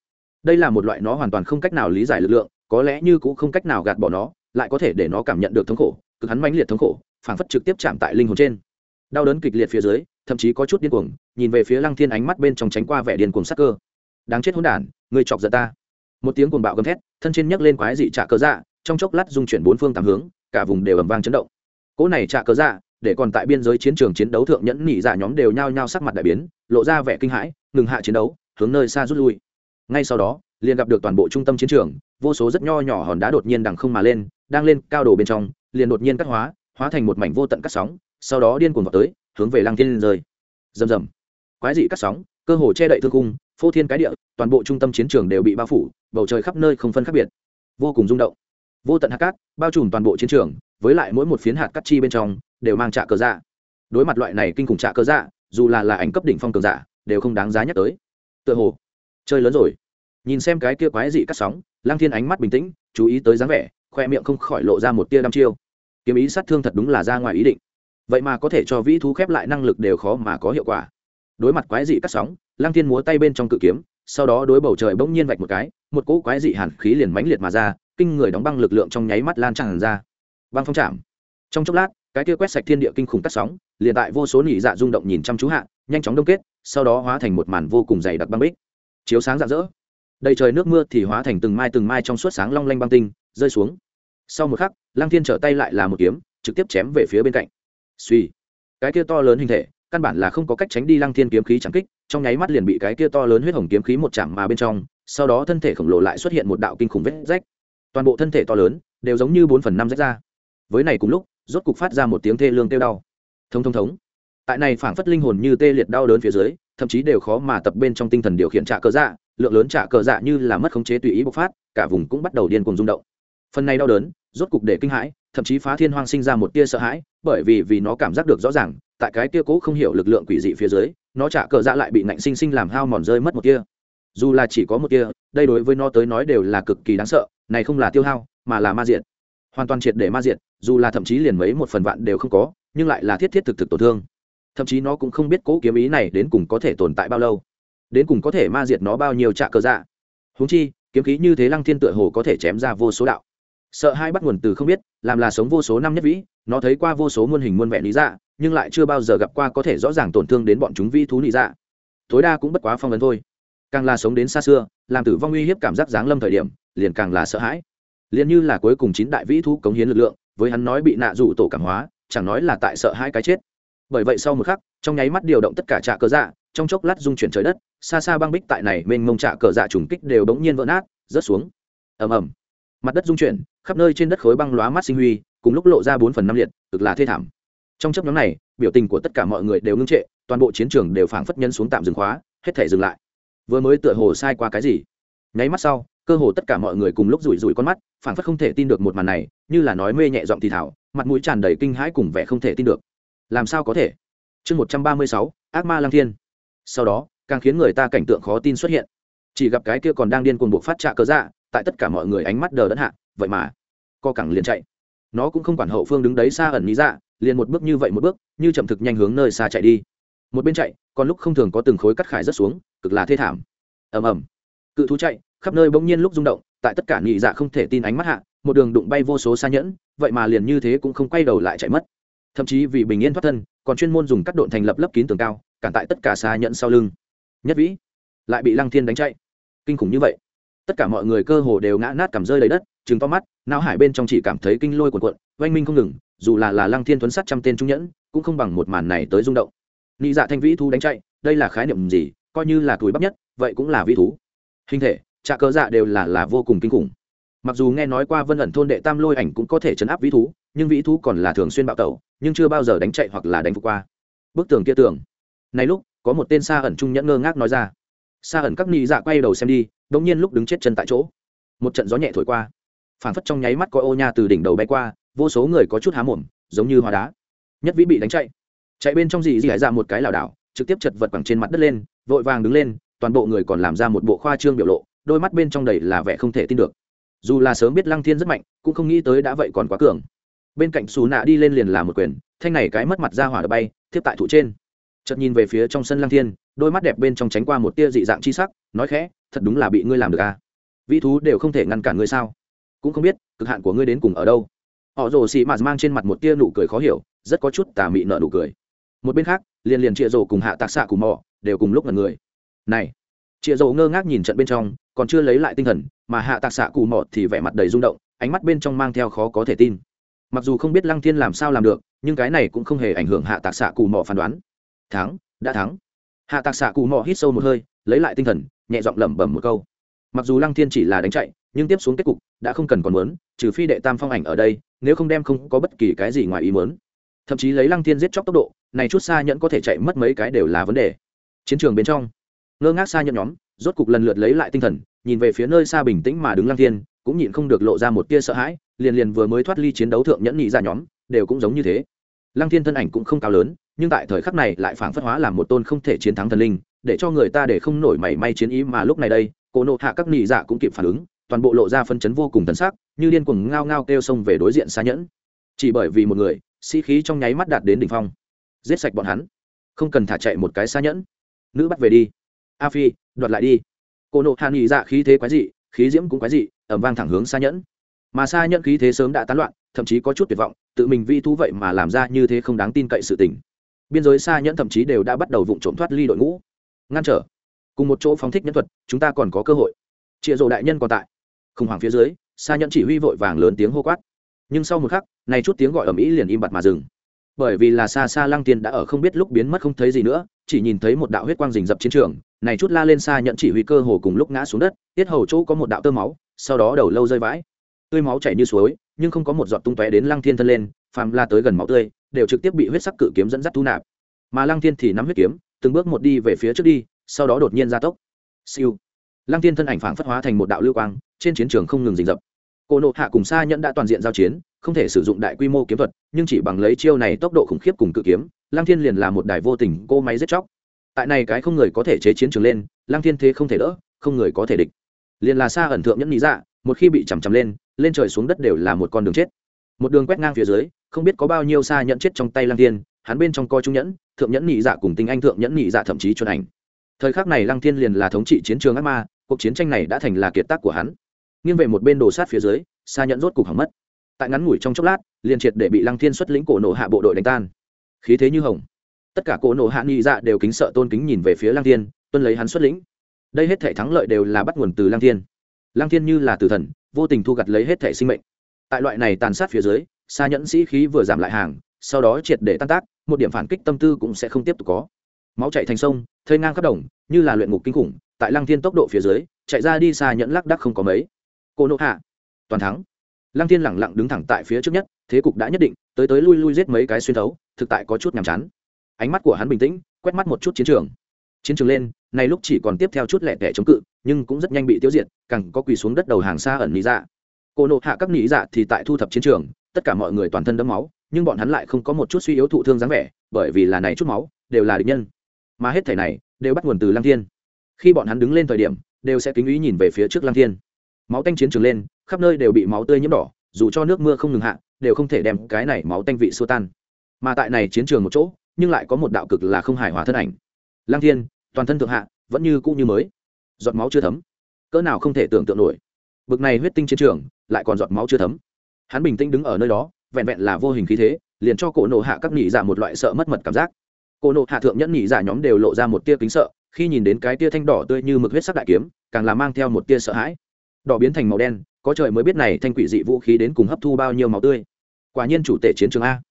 Đây là một loại nó hoàn toàn không cách nào lý giải lực lượng, có lẽ như cũng không cách nào gạt bỏ nó, lại có thể để nó cảm nhận được thống khổ, cực hắn mãnh liệt thống khổ, phảng phất trực tiếp chạm tại linh hồn trên. Đau đớn kịch liệt phía dưới, thậm chí có chút điên cuồng, nhìn về phía lăng thiên ánh mắt bên trong tránh qua vẻ điên cuồng sắc cơ. Đáng chết hỗn đản người chọc giận ta. Một tiếng cuồng bạo gầm thét, thân trên nhấc lên quái dị trả cớ dạ trong chốc lát dung chuyển bốn phương tám hướng, cả vùng đều ầm vang chấn động. Cỗ này trạ cơ dạ để còn tại biên giới chiến trường chiến đấu thượng nhẫn nhị dạ nhóm đều nhao nhao sắc mặt đại biến, lộ ra vẻ kinh hãi, ngừng hạ chiến đấu, hướng nơi xa rút lui. Ngay sau đó, liền gặp được toàn bộ trung tâm chiến trường, vô số rất nho nhỏ hòn đá đột nhiên đằng không mà lên, đang lên cao đồ bên trong, liền đột nhiên cắt hóa hóa thành một mảnh vô tận cắt sóng, sau đó điên cuồng vào tới, hướng về lăng thiên lên rơi. Rầm rầm. Quái dị cắt sóng, cơ hồ che đậy thương cung phô thiên cái địa, toàn bộ trung tâm chiến trường đều bị bao phủ, bầu trời khắp nơi không phân khác biệt. Vô cùng rung động vô tận hạt cát, bao trùm toàn bộ chiến trường, với lại mỗi một phiến hạt cắt chi bên trong, đều mang trạ cờ dạ. Đối mặt loại này kinh khủng trạ cờ dạ dù là là ảnh cấp đỉnh phong cường giả, đều không đáng giá nhắc tới. Tựa hồ, chơi lớn rồi. Nhìn xem cái kia quái dị cắt sóng lang thiên ánh mắt bình tĩnh, chú ý tới dáng vẻ, khoe miệng không khỏi lộ ra một tia đăm chiêu. Kiếm ý sát thương thật đúng là ra ngoài ý định. Vậy mà có thể cho vĩ thú khép lại năng lực đều khó mà có hiệu quả. Đối mặt quái dị cắt sóng lang thiên múa tay bên trong cự kiếm, sau đó đối bầu trời bỗng nhiên vạch một cái, một cỗ quái dị hàn khí liền mãnh liệt mà ra kinh người đóng băng lực lượng trong nháy mắt lan tràn ra. Băng phong chạm. Trong chốc lát, cái kia quét sạch thiên địa kinh khủng cắt sóng, liền tại vô số nỉ dạ rung động nhìn chăm chú hạ, nhanh chóng đông kết, sau đó hóa thành một màn vô cùng dày đặc băng bích. Chiếu sáng rạng rỡ. Đầy trời nước mưa thì hóa thành từng mai từng mai trong suốt sáng long lanh băng tinh, rơi xuống. Sau một khắc, lăng thiên trở tay lại là một kiếm, trực tiếp chém về phía bên cạnh. Suy cái kia to lớn hình thể, căn bản là không có cách tránh đi lăng thiên kiếm khí chẳng kích, trong nháy mắt liền bị cái kia to lớn huyết hồng kiếm khí một chạm mà bên trong, sau đó thân thể khổng lồ lại xuất hiện một đạo kinh khủng vết rách toàn bộ thân thể to lớn đều giống như bốn phần năm rách ra. Với này cùng lúc, rốt cục phát ra một tiếng thê lương kêu đau. Thông thông thống. Tại này phảng phất linh hồn như tê liệt đau đớn phía dưới, thậm chí đều khó mà tập bên trong tinh thần điều khiển trả cờ dạ lượng lớn trả cờ dạ như là mất khống chế tùy ý bộc phát, cả vùng cũng bắt đầu điên cuồng rung động. Phần này đau đớn, rốt cục để kinh hãi, thậm chí phá thiên hoang sinh ra một tia sợ hãi, bởi vì vì nó cảm giác được rõ ràng, tại cái tia cố không hiểu lực lượng quỷ dị phía dưới, nó trả cờ dạ lại bị nạnh sinh sinh làm hao mòn rơi mất một tia. Dù là chỉ có một tia, đây đối với nó tới nói đều là cực kỳ đáng sợ này không là tiêu hao, mà là ma diệt. Hoàn toàn triệt để ma diệt, dù là thậm chí liền mấy một phần vạn đều không có, nhưng lại là thiết thiết thực thực tổn thương. Thậm chí nó cũng không biết cố kiếm ý này đến cùng có thể tồn tại bao lâu. Đến cùng có thể ma diệt nó bao nhiêu trạ cơ dạ. Húng chi, kiếm khí như thế lăng thiên tựa hồ có thể chém ra vô số đạo. Sợ hai bắt nguồn từ không biết, làm là sống vô số năm nhất vĩ, nó thấy qua vô số muôn hình muôn vẹn lý dạ nhưng lại chưa bao giờ gặp qua có thể rõ ràng tổn thương đến bọn chúng vi thú lý dạ. Tối đa cũng bất quá phong vấn thôi càng là sống đến xa xưa, làm tử vong uy hiếp cảm giác giáng lâm thời điểm, liền càng là sợ hãi. Liền như là cuối cùng chín đại vĩ thú cống hiến lực lượng, với hắn nói bị nạ rủ tổ cảm hóa, chẳng nói là tại sợ hai cái chết. Bởi vậy sau một khắc, trong nháy mắt điều động tất cả trạ cờ dạ trong chốc lát dung chuyển trời đất, xa xa băng bích tại này mênh mông trạ cờ dạ trùng kích đều bỗng nhiên vỡ nát, rớt xuống. Ầm ầm. Mặt đất dung chuyển, khắp nơi trên đất khối băng lóa mắt sinh huy, cùng lúc lộ ra bốn phần năm liệt, cực là thê thảm. Trong chấp nhóm này, biểu tình của tất cả mọi người đều ngưng trệ, toàn bộ chiến trường đều phảng phất nhân xuống tạm dừng khóa, hết thể dừng lại vừa mới tựa hồ sai qua cái gì. Nháy mắt sau, cơ hồ tất cả mọi người cùng lúc rủi rủi con mắt, phảng phất không thể tin được một màn này, như là nói mê nhẹ giọng thì thảo, mặt mũi tràn đầy kinh hãi cùng vẻ không thể tin được. Làm sao có thể? Chương một trăm ba mươi sáu, ác ma lang thiên. Sau đó, càng khiến người ta cảnh tượng khó tin xuất hiện. Chỉ gặp cái kia còn đang điên cuồng buộc phát trạ cớ dạ tại tất cả mọi người ánh mắt đờ đất hạ, vậy mà, co cẳng liền chạy. Nó cũng không quản hậu phương đứng đấy xa ẩn lý dạ liền một bước như vậy một bước, như chậm thực nhanh hướng nơi xa chạy đi. Một bên chạy, còn lúc không thường có từng khối cắt khải rất xuống cực là thê thảm. Ầm ầm. Cự thú chạy, khắp nơi bỗng nhiên lúc rung động, tại tất cả nhị dạ không thể tin ánh mắt hạ, một đường đụng bay vô số xa nhẫn, vậy mà liền như thế cũng không quay đầu lại chạy mất. Thậm chí vì bình yên thoát thân, còn chuyên môn dùng cắt độn thành lập lấp kín tường cao, cản tại tất cả xa nhẫn sau lưng. Nhất vĩ, lại bị lăng thiên đánh chạy. Kinh khủng như vậy. Tất cả mọi người cơ hồ đều ngã nát cảm rơi lấy đất chừng to mắt, não hải bên trong chỉ cảm thấy kinh lôi cuộn cuộn, oanh minh không ngừng, dù là là lăng thiên tuấn sát trăm tên trung nhẫn, cũng không bằng một màn này tới rung động. Nhị dạ thanh vĩ thu đánh chạy, đây là khái niệm gì? Coi như là tuổi bắp nhất, vậy cũng là vĩ thú. Hình thể, trạ cơ dạ đều là là vô cùng kinh khủng. Mặc dù nghe nói qua vân ẩn thôn đệ tam lôi ảnh cũng có thể chấn áp vĩ thú, nhưng vĩ thú còn là thường xuyên bạo tẩu, nhưng chưa bao giờ đánh chạy hoặc là đánh phục qua. Bức tường kia tường. Này lúc, có một tên xa ẩn trung nhẫn ngơ ngác nói ra. Xa ẩn các nị dạ quay đầu xem đi đ nhiên lúc đứng chết chân tại chỗ. Một trận gió nhẹ thổi qua. Phảng phất trong nháy mắt có ô nha từ đỉnh đầu bay qua, vô số người có chút há mồm, giống như hóa đá. Nhất vĩ bị đánh chạy. Chạy bên trong gì gì hải ra một cái lảo đảo, trực tiếp chật vật bằng trên mặt đất lên vội vàng đứng lên, toàn bộ người còn làm ra một bộ khoa trương biểu lộ, đôi mắt bên trong đầy là vẻ không thể tin được. Dù là sớm biết lăng thiên rất mạnh, cũng không nghĩ tới đã vậy còn quá cường. Bên cạnh xù nạ đi lên liền làm một quyền, thanh này cái mất mặt ra hỏa đ bay, thiếp tại thủ trên. Chợt nhìn về phía trong sân lăng thiên, đôi mắt đẹp bên trong tránh qua một tia dị dạng chi sắc, nói khẽ, thật đúng là bị ngươi làm được à? Vĩ thú đều không thể ngăn cản ngươi sao? Cũng không biết, cực hạn của ngươi đến cùng ở đâu? Họ rồ xì mạt mang trên mặt một tia nụ cười khó hiểu, rất có chút tà mị nợ nụ cười. Một bên khác liền liền chịa rổ cùng hạ tạc xạ cùng mò đều cùng lúc là người. Này, chịa rổ ngơ ngác nhìn trận bên trong, còn chưa lấy lại tinh thần, mà hạ tạc xạ cù mò thì vẻ mặt đầy rung động, ánh mắt bên trong mang theo khó có thể tin. Mặc dù không biết lăng thiên làm sao làm được, nhưng cái này cũng không hề ảnh hưởng hạ tạc xạ cù mò phán đoán. Thắng, đã thắng. Hạ tạc xạ cù mò hít sâu một hơi, lấy lại tinh thần, nhẹ giọng lẩm bẩm một câu. Mặc dù lăng thiên chỉ là đánh chạy, nhưng tiếp xuống kết cục đã không cần còn muốn, trừ phi đệ tam phong ảnh ở đây, nếu không đem không có bất kỳ cái gì ngoài ý muốn thậm chí lấy lăng thiên giết chóc tốc độ, này chút xa nhẫn có thể chạy mất mấy cái đều là vấn đề. Chiến trường bên trong, ngơ ngác xa nhẫn nhóm, rốt cục lần lượt lấy lại tinh thần, nhìn về phía nơi xa bình tĩnh mà đứng lăng thiên, cũng nhịn không được lộ ra một tia sợ hãi, liền liền vừa mới thoát ly chiến đấu thượng nhẫn nhị ra nhóm, đều cũng giống như thế. Lăng thiên thân ảnh cũng không cao lớn, nhưng tại thời khắc này lại phảng phất hóa làm một tôn không thể chiến thắng thần linh, để cho người ta để không nổi mảy may chiến ý mà lúc này đây cô nộ hạ các nhị dạ cũng kịp phản ứng, toàn bộ lộ ra phân chấn vô cùng tấn sắc, như điên cuồng ngao ngao kêu xông về đối diện xa nhẫn. Chỉ bởi vì một người Sĩ khí trong nháy mắt đạt đến đỉnh phong. Giết sạch bọn hắn. Không cần thả chạy một cái xa nhẫn. Nữ bắt về đi. A phi, đoạt lại đi. Cô nộ hàn nghỉ dạ khí thế quái dị, khí diễm cũng quái dị, ẩm vang thẳng hướng xa nhẫn. Mà xa nhẫn khí thế sớm đã tán loạn, thậm chí có chút tuyệt vọng, tự mình vi thú vậy mà làm ra như thế không đáng tin cậy sự tình. Biên giới xa nhẫn thậm chí đều đã bắt đầu vụng trộm thoát ly đội ngũ. Ngăn trở. Cùng một chỗ phóng thích nhân thuật, chúng ta còn có cơ hội. Chịa rộ đại nhân còn tại. Khủng hoảng phía dưới, xa nhẫn chỉ huy vội vàng lớn tiếng hô quát nhưng sau một khắc này chút tiếng gọi ở mỹ liền im bặt mà dừng. Bởi vì là xa xa lăng tiên đã ở không biết lúc biến mất không thấy gì nữa, chỉ nhìn thấy một đạo huyết quang rình rập chiến trường, này chút la lên xa nhận chỉ huy cơ hồ cùng lúc ngã xuống đất, tiết hầu chỗ có một đạo tơ máu, sau đó đầu lâu rơi vãi. Tươi máu chảy như suối, nhưng không có một giọt tung tóe đến lăng thiên thân lên, phàm la tới gần máu tươi, đều trực tiếp bị huyết sắc cự kiếm dẫn dắt thu nạp. Mà lăng thiên thì nắm huyết kiếm, từng bước một đi về phía trước đi, sau đó đột nhiên gia tốc. Siêu. Lăng thiên thân ảnh phảng phất hóa thành một đạo lưu quang, trên chiến trường không ngừng rình rập cô nộ hạ cùng xa nhẫn đã toàn diện giao chiến, không thể sử dụng đại quy mô kiếm thuật, nhưng chỉ bằng lấy chiêu này tốc độ khủng khiếp cùng cự kiếm, lăng thiên liền là một đài vô tình cô máy giết chóc. Tại này cái không người có thể chế chiến trường lên, lăng thiên thế không thể đỡ, không người có thể địch. Liền là xa ẩn thượng nhẫn nghĩ dạ một khi bị chằm chằm lên lên trời xuống đất đều là một con đường chết. Một đường quét ngang phía dưới, không biết có bao nhiêu xa nhẫn chết trong tay lăng thiên, hắn bên trong coi trung nhẫn, thượng nhẫn nhị dạ cùng tinh anh thượng nhẫn nhị dạ thậm chí chuẩn ảnh. Thời khắc này lăng thiên liền là thống trị chiến trường ác ma, cuộc chiến tranh này đã thành là kiệt tác của hắn nghiêng về một bên đồ sát phía dưới xa nhẫn rốt cục hỏng mất. Tại ngắn ngủi trong chốc lát, liền triệt để bị lăng thiên xuất lĩnh cổ nộ hạ bộ đội đánh tan. Khí thế như hồng. Tất cả cổ nộ hạ nghi dạ đều kính sợ tôn kính nhìn về phía lăng thiên, tuân lấy hắn xuất lĩnh. Đây hết thể thắng lợi đều là bắt nguồn từ lăng thiên. Lăng thiên như là tử thần, vô tình thu gặt lấy hết thể sinh mệnh. Tại loại này tàn sát phía dưới xa nhẫn sĩ khí vừa giảm lại hàng, sau đó triệt để tan tác, một điểm phản kích tâm tư cũng sẽ không tiếp tục có. Máu chạy thành sông thơi ngang khắp đồng, như là luyện ngục kinh khủng, tại lăng thiên tốc độ phía dưới, chạy ra đi xa nhẫn lắc đắc không có mấy cô nộ hạ. Toàn thắng. Lăng thiên lẳng lặng đứng thẳng tại phía trước nhất, thế cục đã nhất định, tới tới lui lui giết mấy cái xuyên thấu, thực tại có chút nhàm chán. Ánh mắt của hắn bình tĩnh, quét mắt một chút chiến trường. Chiến trường lên, này lúc chỉ còn tiếp theo chút lẻ tẻ chống cự, nhưng cũng rất nhanh bị tiêu diệt, càng có quỳ xuống đất đầu hàng xa ẩn lý dạ. Cô nộ hạ các lý dạ thì tại thu thập chiến trường, tất cả mọi người toàn thân đẫm máu, nhưng bọn hắn lại không có một chút suy yếu thụ thương dáng vẻ, bởi vì là này chút máu, đều là địch nhân. Mà hết thể này, đều bắt nguồn từ lăng thiên. Khi bọn hắn đứng lên thời điểm, đều sẽ kính ý nhìn về phía trước lăng thiên máu tanh chiến trường lên, khắp nơi đều bị máu tươi nhiễm đỏ, dù cho nước mưa không ngừng hạ, đều không thể đem cái này máu tanh vị xua tan. Mà tại này chiến trường một chỗ, nhưng lại có một đạo cực là không hài hòa thân ảnh. Lăng thiên, toàn thân thượng hạ, vẫn như cũ như mới. Giọt máu chưa thấm, cỡ nào không thể tưởng tượng nổi. Bực này huyết tinh chiến trường, lại còn giọt máu chưa thấm. Hắn bình tĩnh đứng ở nơi đó, vẹn vẹn là vô hình khí thế, liền cho cổ nộ hạ các nhị giả một loại sợ mất mật cảm giác. Cổ nộ hạ thượng nhẫn nhị giả nhóm đều lộ ra một tia kính sợ, khi nhìn đến cái tia thanh đỏ tươi như mực huyết sắc đại kiếm, càng là mang theo một tia sợ hãi đỏ biến thành màu đen, có trời mới biết này thanh quỷ dị vũ khí đến cùng hấp thu bao nhiêu máu tươi. Quả nhiên chủ tể chiến trường a.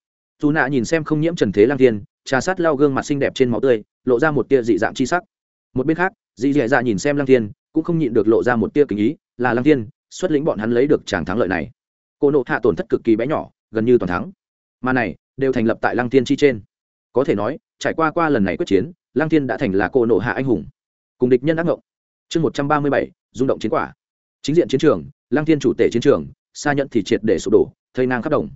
Dù nạ nhìn xem không nhiễm trần thế lang thiên, trà sát lao gương mặt xinh đẹp trên máu tươi, lộ ra một tia dị dạng chi sắc. Một bên khác dị dị dạ nhìn xem lang thiên, cũng không nhịn được lộ ra một tia kính ý, là lang thiên, xuất lĩnh bọn hắn lấy được tràng thắng lợi này. Cô nộ hạ tổn thất cực kỳ bé nhỏ, gần như toàn thắng. Mà này, đều thành lập tại lang thiên chi trên. Có thể nói, trải qua qua lần này quyết chiến, lang thiên đã thành là cô nộ hạ anh hùng. Cùng địch nhân ác ngộng. Chương một trăm ba mươi bảy, rung động chiến quả chính diện chiến trường, lăng thiên chủ tể chiến trường xa nhận thì triệt để sụp đổ, thây nang khắp đồng.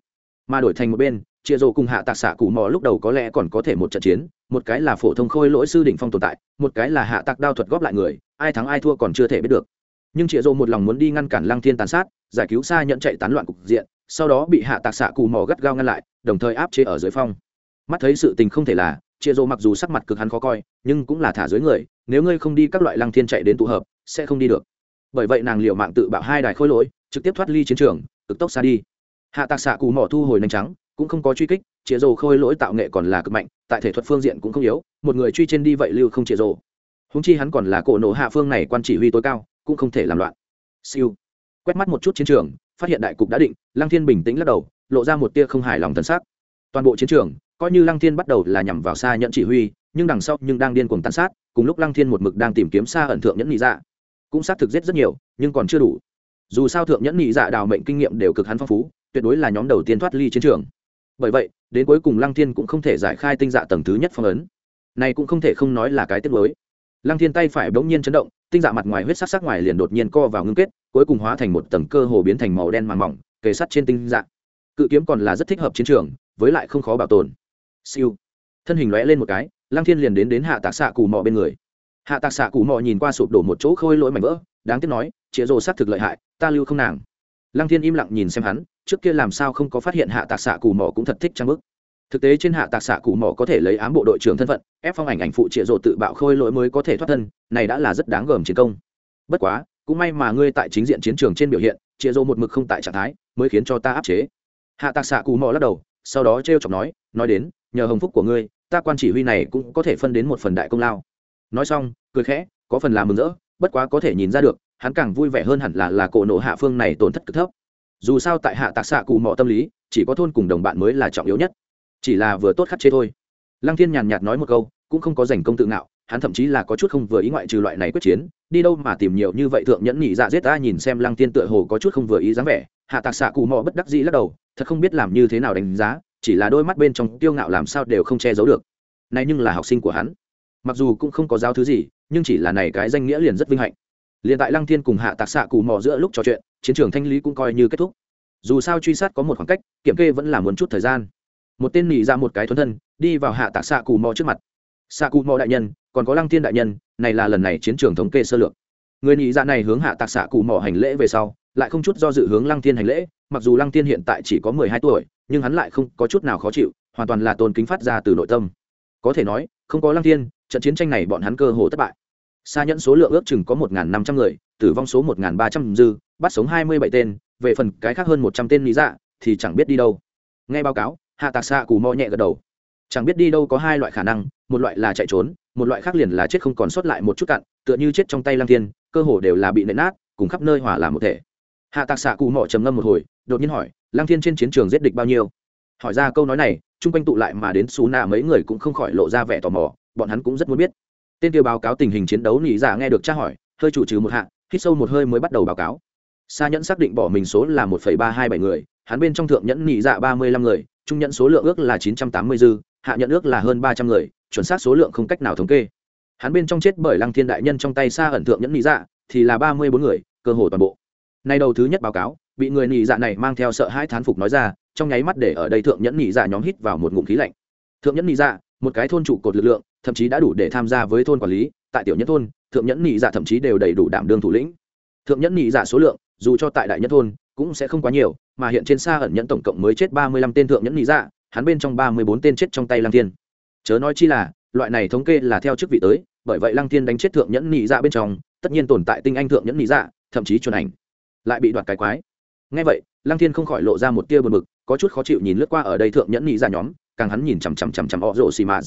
Mà đổi thành một bên, chia rồ cùng hạ tạc xạ cụ mò lúc đầu có lẽ còn có thể một trận chiến, một cái là phổ thông khôi lỗi sư đỉnh phong tồn tại, một cái là hạ tạc đao thuật góp lại người, ai thắng ai thua còn chưa thể biết được. Nhưng chia rồ một lòng muốn đi ngăn cản lăng thiên tàn sát, giải cứu xa nhận chạy tán loạn cục diện, sau đó bị hạ tạc xạ cụ mò gắt gao ngăn lại, đồng thời áp chế ở dưới phong. Mắt thấy sự tình không thể là, chia rồ mặc dù sắc mặt cực hắn khó coi, nhưng cũng là thả dưới người, nếu ngươi không đi các loại lăng thiên chạy đến tụ hợp, sẽ không đi được bởi vậy nàng liệu mạng tự bạo hai đài khôi lỗi, trực tiếp thoát ly chiến trường, cực tốc xa đi. Hạ tạc xạ cù mỏ thu hồi nhanh trắng, cũng không có truy kích, chĩa rồ khôi lỗi tạo nghệ còn là cực mạnh, tại thể thuật phương diện cũng không yếu, một người truy trên đi vậy lưu không chĩa rồ. Húng chi hắn còn là cổ nổ hạ phương này quan chỉ huy tối cao, cũng không thể làm loạn. Siêu. Quét mắt một chút chiến trường, phát hiện đại cục đã định, lăng thiên bình tĩnh lắc đầu, lộ ra một tia không hài lòng thân xác toàn bộ chiến trường, coi như lăng thiên bắt đầu là nhằm vào xa nhận chỉ huy, nhưng đằng sau nhưng đang điên cuồng tàn sát, cùng lúc lăng thiên một mực đang tìm kiếm xa ẩn thượng nhẫn nhị dạ cũng xác thực giết rất nhiều, nhưng còn chưa đủ. Dù sao thượng nhẫn nhị dạ đào mệnh kinh nghiệm đều cực hắn phong phú, tuyệt đối là nhóm đầu tiên thoát ly chiến trường. Bởi vậy, đến cuối cùng lăng thiên cũng không thể giải khai tinh dạ tầng thứ nhất phong ấn. Này cũng không thể không nói là cái tiết mới lăng thiên tay phải bỗng nhiên chấn động, tinh dạ mặt ngoài huyết sắc sắc ngoài liền đột nhiên co vào ngưng kết, cuối cùng hóa thành một tầng cơ hồ biến thành màu đen màng mỏng, kề sắt trên tinh dạ. Cự kiếm còn là rất thích hợp chiến trường, với lại không khó bảo tồn. Siêu. Thân hình lóe lên một cái, lăng thiên liền đến đến hạ tạ xạ cù mò bên người hạ tạc xạ cù mò nhìn qua sụp đổ một chỗ khôi lỗi mảnh vỡ, đáng tiếc nói chĩa rồ xác thực lợi hại, ta lưu không nàng. Lăng thiên im lặng nhìn xem hắn, trước kia làm sao không có phát hiện hạ tạc xạ cù mò cũng thật thích trang bức. Thực tế trên hạ tạc xạ cù mò có thể lấy ám bộ đội trưởng thân phận, ép phong ảnh ảnh phụ trịa rộ tự bạo khôi lỗi mới có thể thoát thân, này đã là rất đáng gờm chiến công. Bất quá, cũng may mà ngươi tại chính diện chiến trường trên biểu hiện trịa rộ một mực không tại trạng thái, mới khiến cho ta áp chế. Hạ tạc xạ cù mò lắc đầu, sau đó t r chọc nói nói đến, nhờ hồng phúc của ngươi, ta quan chỉ huy này cũng có thể phân đến một phần đại công lao nói xong, cười khẽ, có phần làm mừng rỡ, bất quá có thể nhìn ra được, hắn càng vui vẻ hơn hẳn là là cổ nộ hạ phương này tổn thất cực thấp. Dù sao tại hạ tạc xạ cụ mọ tâm lý, chỉ có thôn cùng đồng bạn mới là trọng yếu nhất. Chỉ là vừa tốt khắc chế thôi. Lăng thiên nhàn nhạt nói một câu, cũng không có giành công tự ngạo, hắn thậm chí là có chút không vừa ý ngoại trừ loại này quyết chiến, đi đâu mà tìm nhiều như vậy thượng nhẫn nhị dạ giết ta nhìn xem lăng thiên tựa hồ có chút không vừa ý dáng vẻ, hạ tạc xạ cụ mò bất đắc dĩ lắc đầu, thật không biết làm như thế nào đánh giá, chỉ là đôi mắt bên trong tiêu ngạo làm sao đều không che giấu được. Này nhưng là học sinh của hắn mặc dù cũng không có giáo thứ gì, nhưng chỉ là này cái danh nghĩa liền rất vinh hạnh. Liền tại lăng thiên cùng hạ tạc xạ cù mò giữa lúc trò chuyện, chiến trường thanh lý cũng coi như kết thúc. Dù sao truy sát có một khoảng cách, kiểm kê vẫn là muốn chút thời gian. Một tên nỉ ra một cái thuần thân, đi vào hạ tạc xạ cù mò trước mặt. Xạ cù mò đại nhân, còn có lăng thiên đại nhân, này là lần này chiến trường thống kê sơ lược. Người nỉ ra này hướng hạ tạc xạ cù mò hành lễ về sau, lại không chút do dự hướng lăng thiên hành lễ, mặc dù lăng thiên hiện tại chỉ có mười hai tuổi, nhưng hắn lại không có chút nào khó chịu, hoàn toàn là tôn kính phát ra từ nội tâm. Có thể nói, không có lăng thiên trận chiến tranh này bọn hắn cơ hồ thất bại. Xa nhẫn số lượng ước chừng có một năm trăm người, tử vong số một ba trăm dư, bắt sống hai mươi bảy tên, về phần cái khác hơn một trăm tên lý dạ thì chẳng biết đi đâu. Nghe báo cáo, hạ tạc xạ cù mò nhẹ gật đầu. Chẳng biết đi đâu có hai loại khả năng, một loại là chạy trốn, một loại khác liền là chết không còn sót lại một chút cặn, tựa như chết trong tay Lang thiên, cơ hồ đều là bị nện nát, cùng khắp nơi hỏa làm một thể. Hạ tạc xạ cù mò trầm ngâm một hồi, đột nhiên hỏi Lang thiên trên chiến trường giết địch bao nhiêu? Hỏi ra câu nói này, chung quanh tụ lại mà đến xú nạ mấy người cũng không khỏi lộ ra vẻ tò mò bọn hắn cũng rất muốn biết. Tên kia báo cáo tình hình chiến đấu nỉ giả dạ nghe được tra hỏi, hơi chủ trừ một hạ, hít sâu một hơi mới bắt đầu báo cáo. Xa nhẫn xác định bỏ mình số là một ba hai bảy người, hắn bên trong thượng nhẫn nhị dạ ba mươi lăm người, trung nhẫn số lượng ước là chín trăm tám mươi dư, hạ nhẫn ước là hơn ba trăm người, chuẩn xác số lượng không cách nào thống kê. Hắn bên trong chết bởi lăng thiên đại nhân trong tay xa ẩn thượng nhẫn nhị dạ thì là ba mươi bốn người, cơ hồ toàn bộ. Nay đầu thứ nhất báo cáo, bị người nhị dạ này mang theo sợ hãi thán phục nói ra, trong nháy mắt để ở đây thượng nhẫn nhị dạ nhóm hít vào một ngụm khí lạnh. Thượng nhẫn nhị dạ một cái thôn trụ cột lực lượng, thậm chí đã đủ để tham gia với thôn quản lý, tại tiểu nhất thôn, thượng nhẫn nhị dạ thậm chí đều đầy đủ đảm đương thủ lĩnh. Thượng nhẫn nhị dạ số lượng, dù cho tại đại nhất thôn, cũng sẽ không quá nhiều, mà hiện trên xa ẩn nhẫn tổng cộng mới chết ba mươi lăm tên thượng nhẫn nhị dạ hắn bên trong ba mươi bốn tên chết trong tay lăng thiên. Chớ nói chi là, loại này thống kê là theo chức vị tới, bởi vậy lăng thiên đánh chết thượng nhẫn nhị dạ bên trong, tất nhiên tồn tại tinh anh thượng nhẫn nhị dạ thậm chí chuẩn ảnh, lại bị đoạt cái quái. Ngay vậy, lăng thiên không khỏi lộ ra một tia buồn bực, có chút khó chịu nhìn lướt qua ở đây thượng nhẫn nhị dạ nhóm càng hắn nhìn chằm chằm chằm chằm họ rồ xì mạt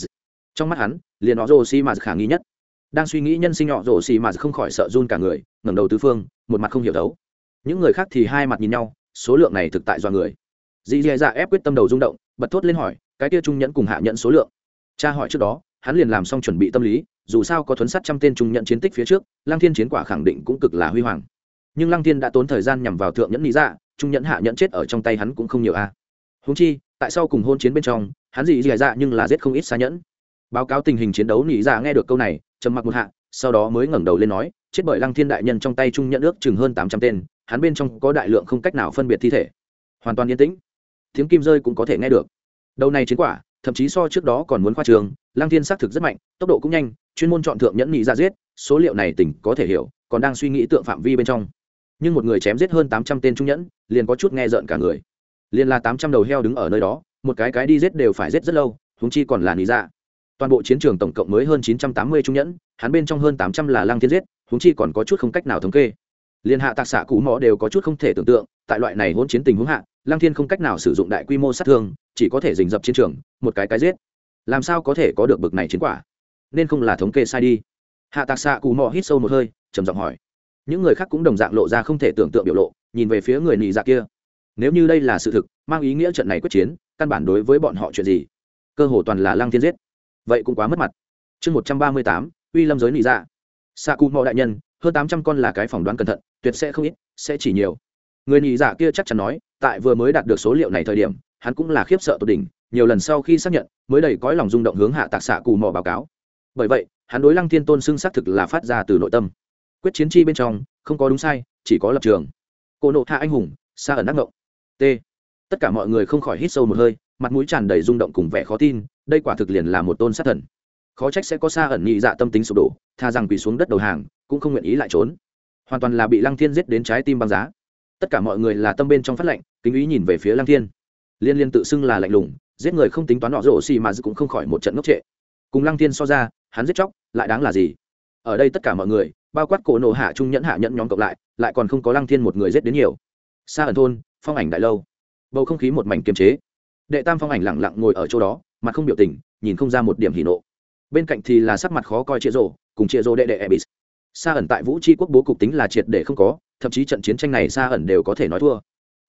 trong mắt hắn, liền họ rồ xì mạt khả nghi nhất. Đang suy nghĩ nhân sinh họ rồ xì mạt không khỏi sợ run cả người, ngẩng đầu tứ phương, một mặt không hiểu đấu. Những người khác thì hai mặt nhìn nhau, số lượng này thực tại do người. Dì dì dạ ép quyết tâm đầu rung động, bật thốt lên hỏi, cái tia trung nhẫn cùng hạ nhận số lượng? Cha hỏi trước đó, hắn liền làm xong chuẩn bị tâm lý, dù sao có thuấn sắt trăm tên trung nhận chiến tích phía trước, lăng thiên chiến quả khẳng định cũng cực là huy hoàng. Nhưng lăng thiên đã tốn thời gian nhằm vào thượng nhẫn lý dạ trung nhẫn hạ nhẫn chết ở trong tay hắn cũng không nhiều a. À. húng chi, tại sao cùng hôn chiến bên trong hắn dị dì dạ nhưng là giết không ít xa nhẫn. Báo cáo tình hình chiến đấu nỉ dạ nghe được câu này, trầm mặc một hạ, sau đó mới ngẩng đầu lên nói, chết bởi lăng thiên đại nhân trong tay trung nhẫn ước chừng hơn tám trăm tên, hắn bên trong có đại lượng không cách nào phân biệt thi thể. Hoàn toàn yên tĩnh. Tiếng kim rơi cũng có thể nghe được. Đầu này chiến quả, thậm chí so trước đó còn muốn khoa trường, lăng thiên xác thực rất mạnh, tốc độ cũng nhanh, chuyên môn chọn thượng nhẫn nhị ra dạ giết, số liệu này tỉnh có thể hiểu, còn đang suy nghĩ tượng phạm vi bên trong. Nhưng một người chém giết hơn tám trăm tên trung nhẫn, liền có chút nghe rợn cả người. Liền là tám trăm đầu heo đứng ở nơi đó một cái cái đi giết đều phải giết rất lâu húng chi còn là lý dạ. toàn bộ chiến trường tổng cộng mới hơn chín trăm tám mươi trung nhẫn, hắn bên trong hơn tám trăm là lăng thiên giết húng chi còn có chút không cách nào thống kê. Liên hạ tạc xạ cũ mõ đều có chút không thể tưởng tượng, tại loại này hôn chiến tình huống hạ, lăng thiên không cách nào sử dụng đại quy mô sát thương, chỉ có thể dình dập chiến trường, một cái cái giết. Làm sao có thể có được bực này chiến quả? Nên không là thống kê sai đi. Hạ tạc xạ cù mò hít sâu một hơi, trầm giọng hỏi. Những người khác cũng đồng dạng lộ ra không thể tưởng tượng biểu lộ, nhìn về phía người nị dạ kia. Nếu như đây là sự thực, mang ý nghĩa trận này quyết chiến căn bản đối với bọn họ chuyện gì? Cơ hồ toàn là lăng thiên giết. Vậy cũng quá mất mặt. Chương một trăm ba mươi tám, uy lâm giới nị dạ. Xạ cụ mò đại nhân, hơn tám trăm con là cái phỏng đoán cẩn thận, tuyệt sẽ không ít, sẽ chỉ nhiều. Người nhị dạ kia chắc chắn nói, tại vừa mới đạt được số liệu này thời điểm, hắn cũng là khiếp sợ tột đỉnh, nhiều lần sau khi xác nhận, mới đầy cõi lòng rung động hướng hạ tạc xạ cù mò báo cáo. Bởi vậy, hắn đối lăng thiên tôn xưng xác thực là phát ra từ nội tâm. Quyết chiến chi bên trong, không có đúng sai, chỉ có lập trường. Cô nộ hạ anh hùng xa ẩn đắc ngộng. T tất cả mọi người không khỏi hít sâu một hơi, mặt mũi tràn đầy rung động cùng vẻ khó tin, đây quả thực liền là một tôn sát thần. Khó trách sẽ có xa ẩn nhị dạ tâm tính sụp đổ, tha rằng quỳ xuống đất đầu hàng, cũng không nguyện ý lại trốn. Hoàn toàn là bị lăng thiên giết đến trái tim băng giá. Tất cả mọi người là tâm bên trong phát lệnh, kính ý nhìn về phía lăng thiên. Liên liên tự xưng là lạnh lùng, giết người không tính toán họ rổ xì mà cũng không khỏi một trận ngốc trệ. Cùng lăng thiên so ra, hắn giết chóc, lại đáng là gì? Ở đây tất cả mọi người, bao quát cổ nổ hạ trung nhẫn hạ nhẫn nhóm cộng lại lại còn không có lăng thiên một người giết đến nhiều. Xa ẩn thôn, phong ảnh đại lâu bầu không khí một mảnh kiềm chế. Đệ tam phong ảnh lẳng lặng ngồi ở chỗ đó, mặt không biểu tình, nhìn không ra một điểm hỉ nộ. Bên cạnh thì là sắc mặt khó coi chia rộ cùng chia rộ đệ đệ ebis. Xa ẩn tại vũ tri quốc bố cục tính là triệt để không có, thậm chí trận chiến tranh này xa ẩn đều có thể nói thua.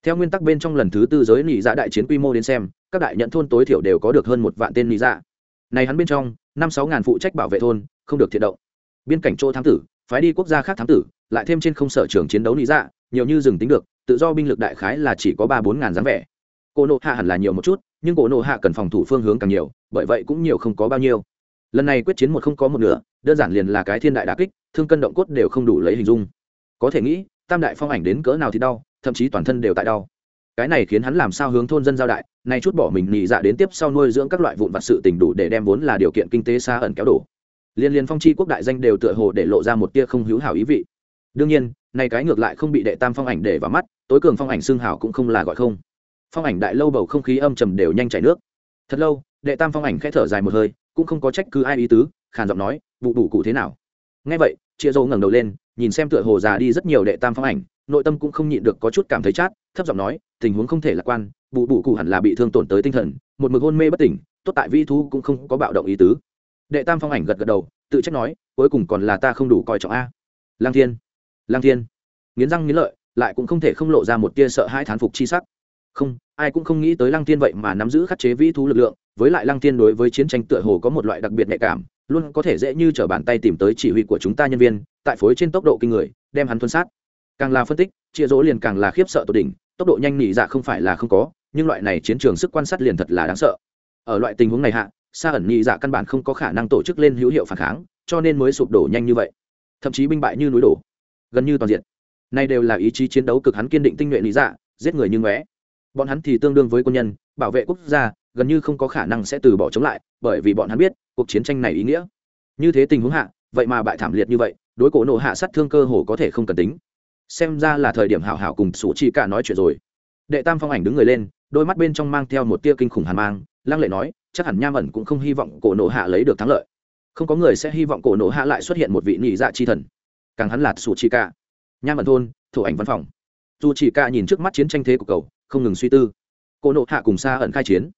Theo nguyên tắc bên trong lần thứ tư giới nị dạ đại chiến quy mô đến xem, các đại nhận thôn tối thiểu đều có được hơn một vạn tên nị dạ. Này hắn bên trong, năm sáu ngàn phụ trách bảo vệ thôn, không được thiệt động. Biên cảnh chỗ thám tử, phái đi quốc gia khác thám tử, lại thêm trên không sở trường chiến đấu nị dạ nhiều như dừng tính được tự do binh lực đại khái là chỉ có ba bốn ngàn dáng vẻ. Cổ nộ hạ hẳn là nhiều một chút, nhưng cổ nộ hạ cần phòng thủ phương hướng càng nhiều, bởi vậy cũng nhiều không có bao nhiêu. Lần này quyết chiến một không có một nửa, đơn giản liền là cái thiên đại đà kích, thương cân động cốt đều không đủ lấy hình dung. Có thể nghĩ, tam đại phong ảnh đến cỡ nào thì đau, thậm chí toàn thân đều tại đau. Cái này khiến hắn làm sao hướng thôn dân giao đại, nay chút bỏ mình nhị dạ đến tiếp sau nuôi dưỡng các loại vụn vặt sự tình đủ để đem vốn là điều kiện kinh tế xa ẩn kéo đổ. Liên liên phong chi quốc đại danh đều tựa hồ để lộ ra một tia không hữu hảo ý vị đương nhiên, này cái ngược lại không bị đệ tam phong ảnh để vào mắt, tối cường phong ảnh xương hảo cũng không là gọi không. Phong ảnh đại lâu bầu không khí âm trầm đều nhanh chảy nước. Thật lâu, đệ tam phong ảnh khẽ thở dài một hơi, cũng không có trách cứ ai ý tứ, khàn giọng nói, vụ đủ cụ thế nào? Ngay vậy chia dâu ngẩng đầu lên, nhìn xem tựa hồ già đi rất nhiều đệ tam phong ảnh, nội tâm cũng không nhịn được có chút cảm thấy chát, thấp giọng nói, tình huống không thể lạc quan bụ bụ cụ hẳn là bị thương tổn tới tinh thần, một mực hôn mê bất tỉnh, tốt tại vi thu cũng không có bạo động ý tứ. Đệ tam phong ảnh gật gật đầu, tự trách nói, cuối cùng còn là ta không đủ coi trọng a. Lang thiên lang thiên. Nghiến răng nghiến lợi, lại cũng không thể không lộ ra một tia sợ hai thán phục chi sắc. Không, ai cũng không nghĩ tới lăng thiên vậy mà nắm giữ khắc chế vĩ thú lực lượng, với lại lăng thiên đối với chiến tranh tựa hồ có một loại đặc biệt nhạy cảm, luôn có thể dễ như t r ở bàn tay tìm tới chỉ huy của chúng ta nhân viên, tại phối trên tốc độ kinh người, đem hắn tuân sát. Càng là phân tích, chia rỗ liền càng là khiếp sợ tột đỉnh, tốc độ nhanh nhị dạ không phải là không có, nhưng loại này chiến trường sức quan sát liền thật là đáng sợ. Ở loại tình huống này hạ, xa ẩn nhị dạ căn bản không có khả năng tổ chức lên hữu hiệu phản kháng, cho nên mới sụp đổ nhanh như vậy. Thậm chí binh bại như núi đổ gần như toàn diện. Nay đều là ý chí chiến đấu cực hắn kiên định tinh nhuệ lý dạ giết người như ngóe. Bọn hắn thì tương đương với quân nhân, bảo vệ quốc gia, gần như không có khả năng sẽ từ bỏ chống lại, bởi vì bọn hắn biết, cuộc chiến tranh này ý nghĩa. Như thế tình huống hạ, vậy mà bại thảm liệt như vậy, đối cổ nộ hạ sát thương cơ hồ có thể không cần tính. Xem ra là thời điểm hảo hảo cùng sủ chi cả nói chuyện rồi. Đệ tam phong ảnh đứng người lên, đôi mắt bên trong mang theo một tia kinh khủng hàn mang, lăng lệ nói, chắc hẳn nham ẩn cũng không hy vọng cổ nộ hạ lấy được thắng lợi. Không có người sẽ hy vọng cổ nộ hạ lại xuất hiện một vị nhị dạ chi thần càng hắn là sủ chỉ cả. Nham ẩn thôn thủ ảnh văn phòng. Dù chỉ cả nhìn trước mắt chiến tranh thế của cầu không ngừng suy tư. Cổ nộ hạ cùng xa ẩn khai chiến.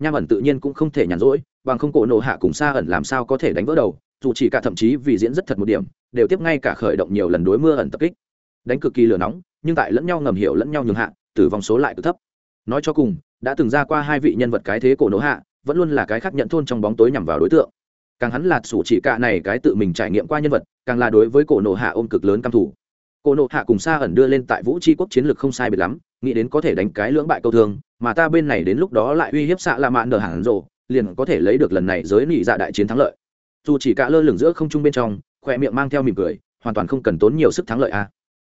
Nham ẩn tự nhiên cũng không thể nhàn rỗi, bằng không cổ nộ hạ cùng xa ẩn làm sao có thể đánh vỡ đầu. Dù chỉ cả thậm chí vì diễn rất thật một điểm, đều tiếp ngay cả khởi động nhiều lần đối mưa ẩn tập kích. Đánh cực kỳ lửa nóng, nhưng tại lẫn nhau ngầm hiểu lẫn nhau nhường hạ, tử vong số lại cực thấp. Nói cho cùng, đã từng ra qua hai vị nhân vật cái thế cổ nộ hạ, vẫn luôn là cái khác nhận thôn trong bóng tối nhằm vào đối tượng càng hắn là sủ chỉ cả này cái tự mình trải nghiệm qua nhân vật, càng là đối với cổ nộ hạ ôm cực lớn căm thủ cổ nộ hạ cùng xa ẩn đưa lên tại vũ tri quốc chiến lược không sai biệt lắm, nghĩ đến có thể đánh cái lưỡng bại câu thương, mà ta bên này đến lúc đó lại uy hiếp xạ la mạn nở hẳn rộ liền có thể lấy được lần này giới nị dạ đại chiến thắng lợi. Dù chỉ cả lơ lửng giữa không trung bên trong, khoe miệng mang theo mỉm cười, hoàn toàn không cần tốn nhiều sức thắng lợi a.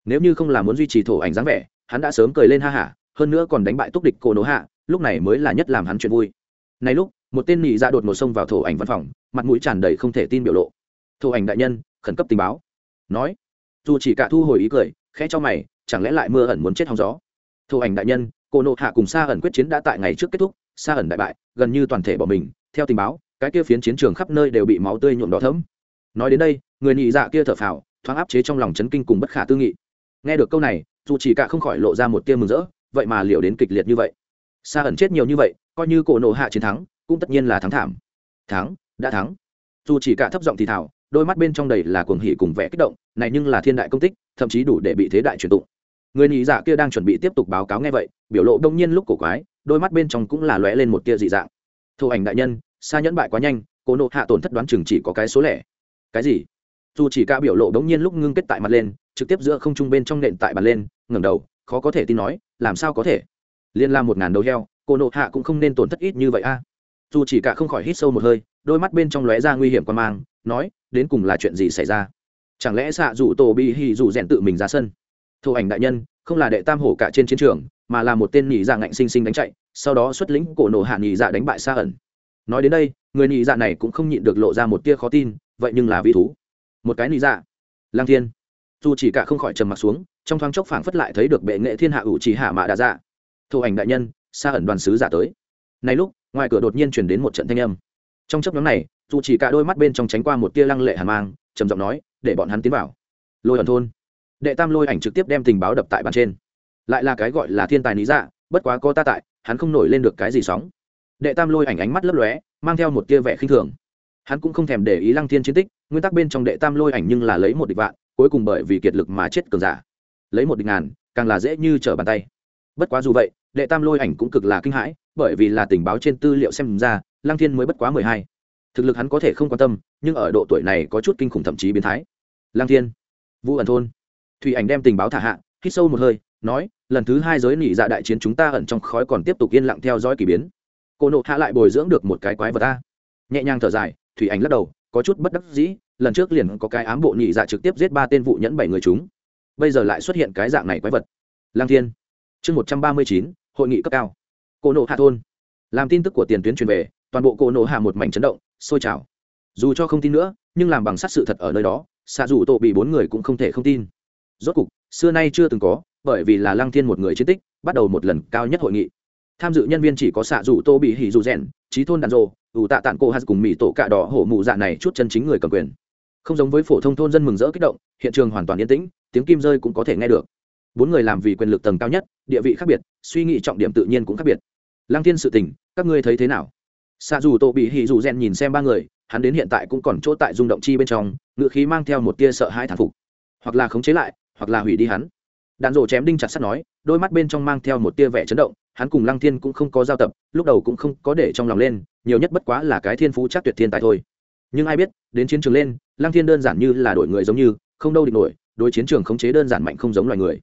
Nếu như không là muốn duy trì thổ ảnh dáng vẻ, hắn đã sớm cười lên ha hả, hơn nữa còn đánh bại túc địch cổ nổ hạ, lúc này mới là nhất làm hắn chuyện vui. Này lúc, một tên nị dạ đột một xông vào thổ ảnh văn phòng mặt mũi tràn đầy không thể tin biểu lộ. Thổ ảnh đại nhân, khẩn cấp tình báo. Nói, dù chỉ cả thu hồi ý cười, khẽ cho mày, chẳng lẽ lại mưa ẩn muốn chết hóng gió? Thổ ảnh đại nhân, cô nộ hạ cùng sa ẩn quyết chiến đã tại ngày trước kết thúc, sa ẩn đại bại, gần như toàn thể bỏ mình. Theo tình báo, cái kia phiến chiến trường khắp nơi đều bị máu tươi nhuộm đỏ thấm nói đến đây, người nhị dạ kia thở phào, thoáng áp chế trong lòng chấn kinh cùng bất khả tư nghị. Nghe được câu này, dù chỉ cả không khỏi lộ ra một tia mừng rỡ, vậy mà liệu đến kịch liệt như vậy. Sa ẩn chết nhiều như vậy, coi như cổ nộ hạ chiến thắng, cũng tất nhiên là thắng thảm. Thắng? Đã thắng. Dù chỉ cả thấp giọng thì thảo, đôi mắt bên trong đầy là cuồng hỉ cùng vẻ kích động, này nhưng là thiên đại công tích, thậm chí đủ để bị thế đại truyền tụng. Người nhị dạ kia đang chuẩn bị tiếp tục báo cáo nghe vậy, biểu lộ đông nhiên lúc cổ quái, đôi mắt bên trong cũng là lóe lên một tia dị dạng. Thủ ảnh đại nhân xa nhẫn bại quá nhanh cô nộ hạ tổn thất đoán chừng chỉ có cái số lẻ. Cái gì? Dù chỉ cả biểu lộ đông nhiên lúc ngưng kết tại mặt lên, trực tiếp giữa không trung bên trong nện tại bàn lên, ngẩng đầu, khó có thể tin nói, làm sao có thể? Liên la một ngàn đầu heo cô nộ hạ cũng không nên tổn thất ít như vậy a dù chỉ cả không khỏi hít sâu một hơi, đôi mắt bên trong lóe ra nguy hiểm quan mang, nói, đến cùng là chuyện gì xảy ra? Chẳng lẽ xạ dù tổ bị hì dù rèn tự mình ra sân? Thủ ảnh đại nhân, không là đệ tam hổ cả trên chiến trường, mà là một tên nhị dạ ngạnh sinh sinh đánh chạy, sau đó xuất lĩnh cổ nổ hạ nhị dạ đánh bại xa ẩn. Nói đến đây, người nhị dạ này cũng không nhịn được lộ ra một tia khó tin, vậy nhưng là vi thú. Một cái nhị dạ. Lang thiên. Dù chỉ cả không khỏi trầm mặt xuống, trong thoáng chốc phảng phất lại thấy được bệ nghệ thiên hạ ủ chỉ hạ mạ đa dạ. Thủ ảnh đại nhân xa ẩn đoàn sứ giả tới. Này lúc ngoài cửa đột nhiên chuyển đến một trận thanh âm. Trong chấp nhóm này, dù chỉ cả đôi mắt bên trong tránh qua một tia lăng lệ hàn mang, trầm giọng nói, để bọn hắn tiến vào. Lôi ẩn thôn. Đệ tam lôi ảnh trực tiếp đem tình báo đập tại bàn trên. Lại là cái gọi là thiên tài lý dạ bất quá có ta tại, hắn không nổi lên được cái gì sóng. Đệ tam lôi ảnh ánh mắt lấp lóe, mang theo một tia vẻ khinh thường. Hắn cũng không thèm để ý lăng thiên chiến tích, nguyên tắc bên trong đệ tam lôi ảnh nhưng là lấy một địch vạn, cuối cùng bởi vì kiệt lực mà chết cường giả. Lấy một địch ngàn, càng là dễ như trở bàn tay. Bất quá dù vậy đệ tam lôi ảnh cũng cực là kinh hãi, bởi vì là tình báo trên tư liệu xem ra, lăng thiên mới bất quá mười hai. Thực lực hắn có thể không quan tâm, nhưng ở độ tuổi này có chút kinh khủng thậm chí biến thái. Lăng thiên vũ ẩn thôn. Thủy ảnh đem tình báo thả hạ, hít sâu một hơi, nói, lần thứ hai giới nỉ dạ đại chiến chúng ta ẩn trong khói còn tiếp tục yên lặng theo dõi k ỳ biến. Cô nộ hạ lại bồi dưỡng được một cái quái vật ta. Nhẹ nhàng thở dài, thủy ảnh lắc đầu, có chút bất đắc dĩ, lần trước liền có cái ám bộ nỉ dạ trực tiếp giết ba tên vụ nhẫn bảy người chúng. Bây giờ lại xuất hiện cái dạng này quái vật. Lang thiên, chương một trăm ba mươi chín hội nghị cấp cao. Cổ nộ hạ thôn. Làm tin tức của tiền tuyến truyền về, toàn bộ cổ nộ hạ một mảnh chấn động, sôi trào. Dù cho không tin nữa, nhưng làm bằng sát sự thật ở nơi đó, xạ dù tổ bị bốn người cũng không thể không tin. Rốt cục, xưa nay chưa từng có, bởi vì là lăng thiên một người chiến tích, bắt đầu một lần cao nhất hội nghị. Tham dự nhân viên chỉ có xạ dù tô bị hỉ dù rèn, trí thôn đàn rô ủ tạ tạng cô hát cùng mỹ tổ cạ đỏ hổ mụ dạ này chút chân chính người cầm quyền. Không giống với phổ thông thôn dân mừng rỡ kích động, hiện trường hoàn toàn yên tĩnh, tiếng kim rơi cũng có thể nghe được bốn người làm vì quyền lực tầng cao nhất, địa vị khác biệt, suy nghĩ trọng điểm tự nhiên cũng khác biệt. Lăng thiên sự tình, các ngươi thấy thế nào? Xa dù tô bị hỉ dù rèn nhìn xem ba người, hắn đến hiện tại cũng còn chỗ tại rung động chi bên trong ngự khí mang theo một tia sợ hãi thản phục. Hoặc là khống chế lại, hoặc là hủy đi hắn. Đạn rổ chém đinh chặt sắt nói, đôi mắt bên trong mang theo một tia vẻ chấn động, hắn cùng lăng thiên cũng không có giao tập, lúc đầu cũng không có để trong lòng lên, nhiều nhất bất quá là cái thiên phú chắc tuyệt thiên tài thôi. Nhưng ai biết, đến chiến trường lên, lăng thiên đơn giản như là đổi người giống như, không đâu địch nổi, đối chiến trường khống chế đơn giản mạnh không giống loài người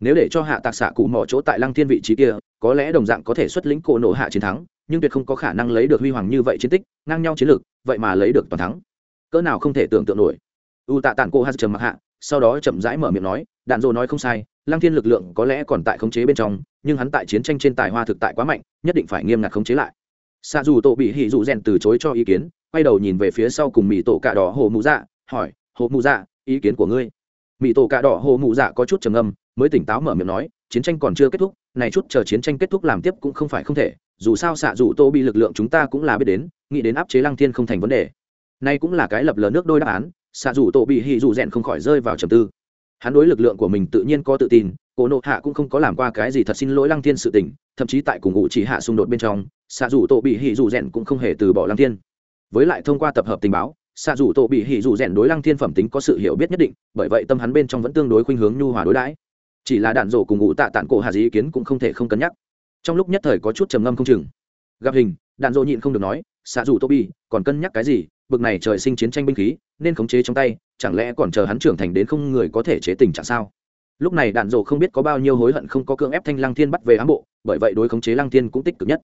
nếu để cho hạ tạc xạ cụ mỏ chỗ tại lăng thiên vị trí kia, có lẽ đồng dạng có thể xuất lĩnh cổ nổ hạ chiến thắng, nhưng tuyệt không có khả năng lấy được huy hoàng như vậy chiến tích, ngang nhau chiến lược, vậy mà lấy được toàn thắng. Cỡ nào không thể tưởng tượng nổi. U tạ tản cô hát trầm mặc hạ, sau đó chậm rãi mở miệng nói, đạn Dô nói không sai, lăng thiên lực lượng có lẽ còn tại khống chế bên trong, nhưng hắn tại chiến tranh trên tài hoa thực tại quá mạnh, nhất định phải nghiêm ngặt khống chế lại. Xa dù tổ bị hỉ dù rèn từ chối cho ý kiến, quay đầu nhìn về phía sau cùng mỹ tổ cà đỏ hồ mụ dạ hỏi, hồ mụ dạ ý kiến của ngươi? Mỹ tổ cà đỏ hồ mụ dạ có chút trầm âm mới tỉnh táo mở miệng nói, chiến tranh còn chưa kết thúc, này chút chờ chiến tranh kết thúc làm tiếp cũng không phải không thể, dù sao xạ dù tô bị lực lượng chúng ta cũng là biết đến, nghĩ đến áp chế lăng thiên không thành vấn đề. Nay cũng là cái lập lờ nước đôi đáp án, xạ dù tô bị hì dù rèn không khỏi rơi vào trầm tư. Hắn đối lực lượng của mình tự nhiên có tự tin, cổ nộ hạ cũng không có làm qua cái gì thật xin lỗi lăng thiên sự tình, thậm chí tại cùng ngụ chỉ hạ xung đột bên trong, xạ dù tô bị hì dù rèn cũng không hề từ bỏ lăng thiên. Với lại thông qua tập hợp tình báo, xạ dù tô bị hì dù rèn đối lăng thiên phẩm tính có sự hiểu biết nhất định, bởi vậy tâm hắn bên trong vẫn tương đối khuynh hướng nhu hòa đối đãi chỉ là đạn rổ cùng ngụ tạ tản cổ hà dĩ ý kiến cũng không thể không cân nhắc. Trong lúc nhất thời có chút trầm ngâm không chừng. Gặp hình, đạn dỗ nhịn không được nói, xạ dù tô bi còn cân nhắc cái gì? Bực này trời sinh chiến tranh binh khí, nên khống chế trong tay, chẳng lẽ còn chờ hắn trưởng thành đến không người có thể chế tình trạng sao? Lúc này đạn dỗ không biết có bao nhiêu hối hận không có cưỡng ép thanh lăng thiên bắt về ám bộ, bởi vậy đối khống chế lăng thiên cũng tích cực nhất.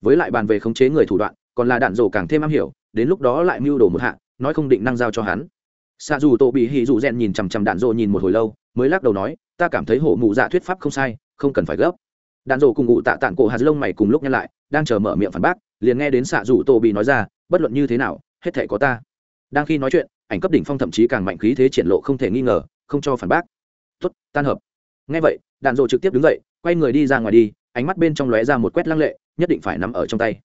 Với lại bàn về khống chế người thủ đoạn, còn là đạn dỗ càng thêm am hiểu, đến lúc đó lại mưu đồ một hạ, nói không định năng giao cho hắn. Xạ dù tô bị hì dù rèn nhìn chằm chằm đạn rộ nhìn một hồi lâu, mới lắc đầu nói ta cảm thấy hổ mụ dạ thuyết pháp không sai, không cần phải gấp. Đạn rổ cùng ngụ tạ tạng cổ hạt lông mày cùng lúc nhăn lại, đang chờ mở miệng phản bác, liền nghe đến xạ rủ tô bị nói ra, bất luận như thế nào, hết thể có ta. Đang khi nói chuyện, ảnh cấp đỉnh phong thậm chí càng mạnh khí thế triển lộ không thể nghi ngờ, không cho phản bác. Tuất tan hợp. Ngay vậy, đạn rổ trực tiếp đứng dậy, quay người đi ra ngoài đi, ánh mắt bên trong lóe ra một quét lăng lệ, nhất định phải nắm ở trong tay.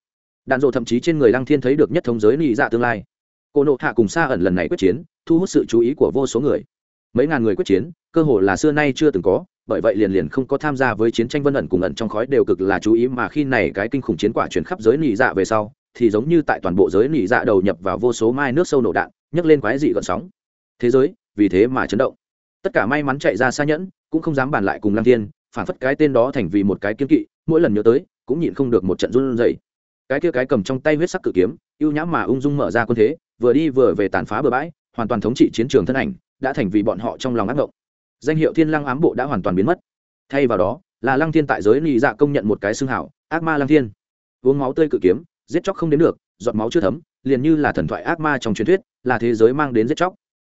Đạn dỗ thậm chí trên người lăng thiên thấy được nhất thống giới nị dạ tương lai. Cô nộ hạ cùng xa ẩn lần này quyết chiến, thu hút sự chú ý của vô số người mấy ngàn người quyết chiến, cơ hội là xưa nay chưa từng có, bởi vậy liền liền không có tham gia với chiến tranh vân ẩn cùng ẩn trong khói đều cực là chú ý mà khi này cái kinh khủng chiến quả chuyển khắp giới nỉ dạ về sau, thì giống như tại toàn bộ giới nỉ dạ đầu nhập vào vô số mai nước sâu nổ đạn, nhấc lên quái dị gợn sóng. Thế giới, vì thế mà chấn động. Tất cả may mắn chạy ra xa nhẫn, cũng không dám bàn lại cùng lăng thiên, phản phất cái tên đó thành vì một cái kiên kỵ, mỗi lần nhớ tới, cũng nhịn không được một trận run rẩy. Cái kia cái cầm trong tay huyết sắc cự kiếm, ưu nhãm mà ung dung mở ra quân thế, vừa đi vừa về tàn phá bừa bãi, hoàn toàn thống trị chiến trường thân ảnh đã thành vì bọn họ trong lòng ác mộng. Danh hiệu thiên lăng ám bộ đã hoàn toàn biến mất. Thay vào đó, là lăng thiên tại giới lì dạ công nhận một cái xương hảo, ác ma lăng thiên. Uống máu tươi cự kiếm, giết chóc không đến được, giọt máu chưa thấm, liền như là thần thoại ác ma trong truyền thuyết, là thế giới mang đến giết chóc.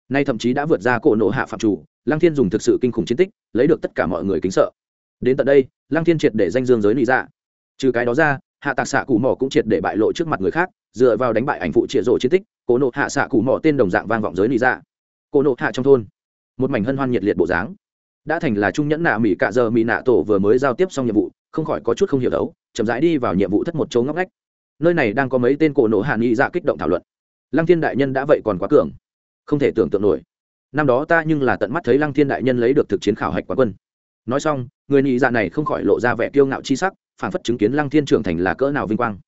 Nay thậm chí đã vượt ra cổ nộ hạ phạm chủ, lăng thiên dùng thực sự kinh khủng chiến tích, lấy được tất cả mọi người kính sợ. Đến tận đây, lăng thiên triệt để danh dương giới lì dạ. Trừ cái đó ra, hạ tạc xạ cụ mỏ cũng triệt để bại lộ trước mặt người khác, dựa vào đánh bại ảnh phụ trịa rổ chiến tích, cổ nộ hạ xạ cụ mỏ tên đồng dạng vang vọng giới lì dạ cổ nộ hạ trong thôn. Một mảnh hân hoan nhiệt liệt bộ dáng. Đã thành là trung nhẫn nạ mỹ cạ giờ mỹ nạ tổ vừa mới giao tiếp xong nhiệm vụ, không khỏi có chút không hiểu đấu, chậm rãi đi vào nhiệm vụ thất một chỗ ngóc ngách. Nơi này đang có mấy tên cổ nộ hạ nghị dạ kích động thảo luận. Lăng thiên đại nhân đã vậy còn quá cường. Không thể tưởng tượng nổi. Năm đó ta nhưng là tận mắt thấy lăng thiên đại nhân lấy được thực chiến khảo hạch quán quân. Nói xong, người nghị dạ này không khỏi lộ ra vẻ kiêu ngạo chi sắc phản phất chứng kiến lăng thiên trưởng thành là cỡ nào vinh quang.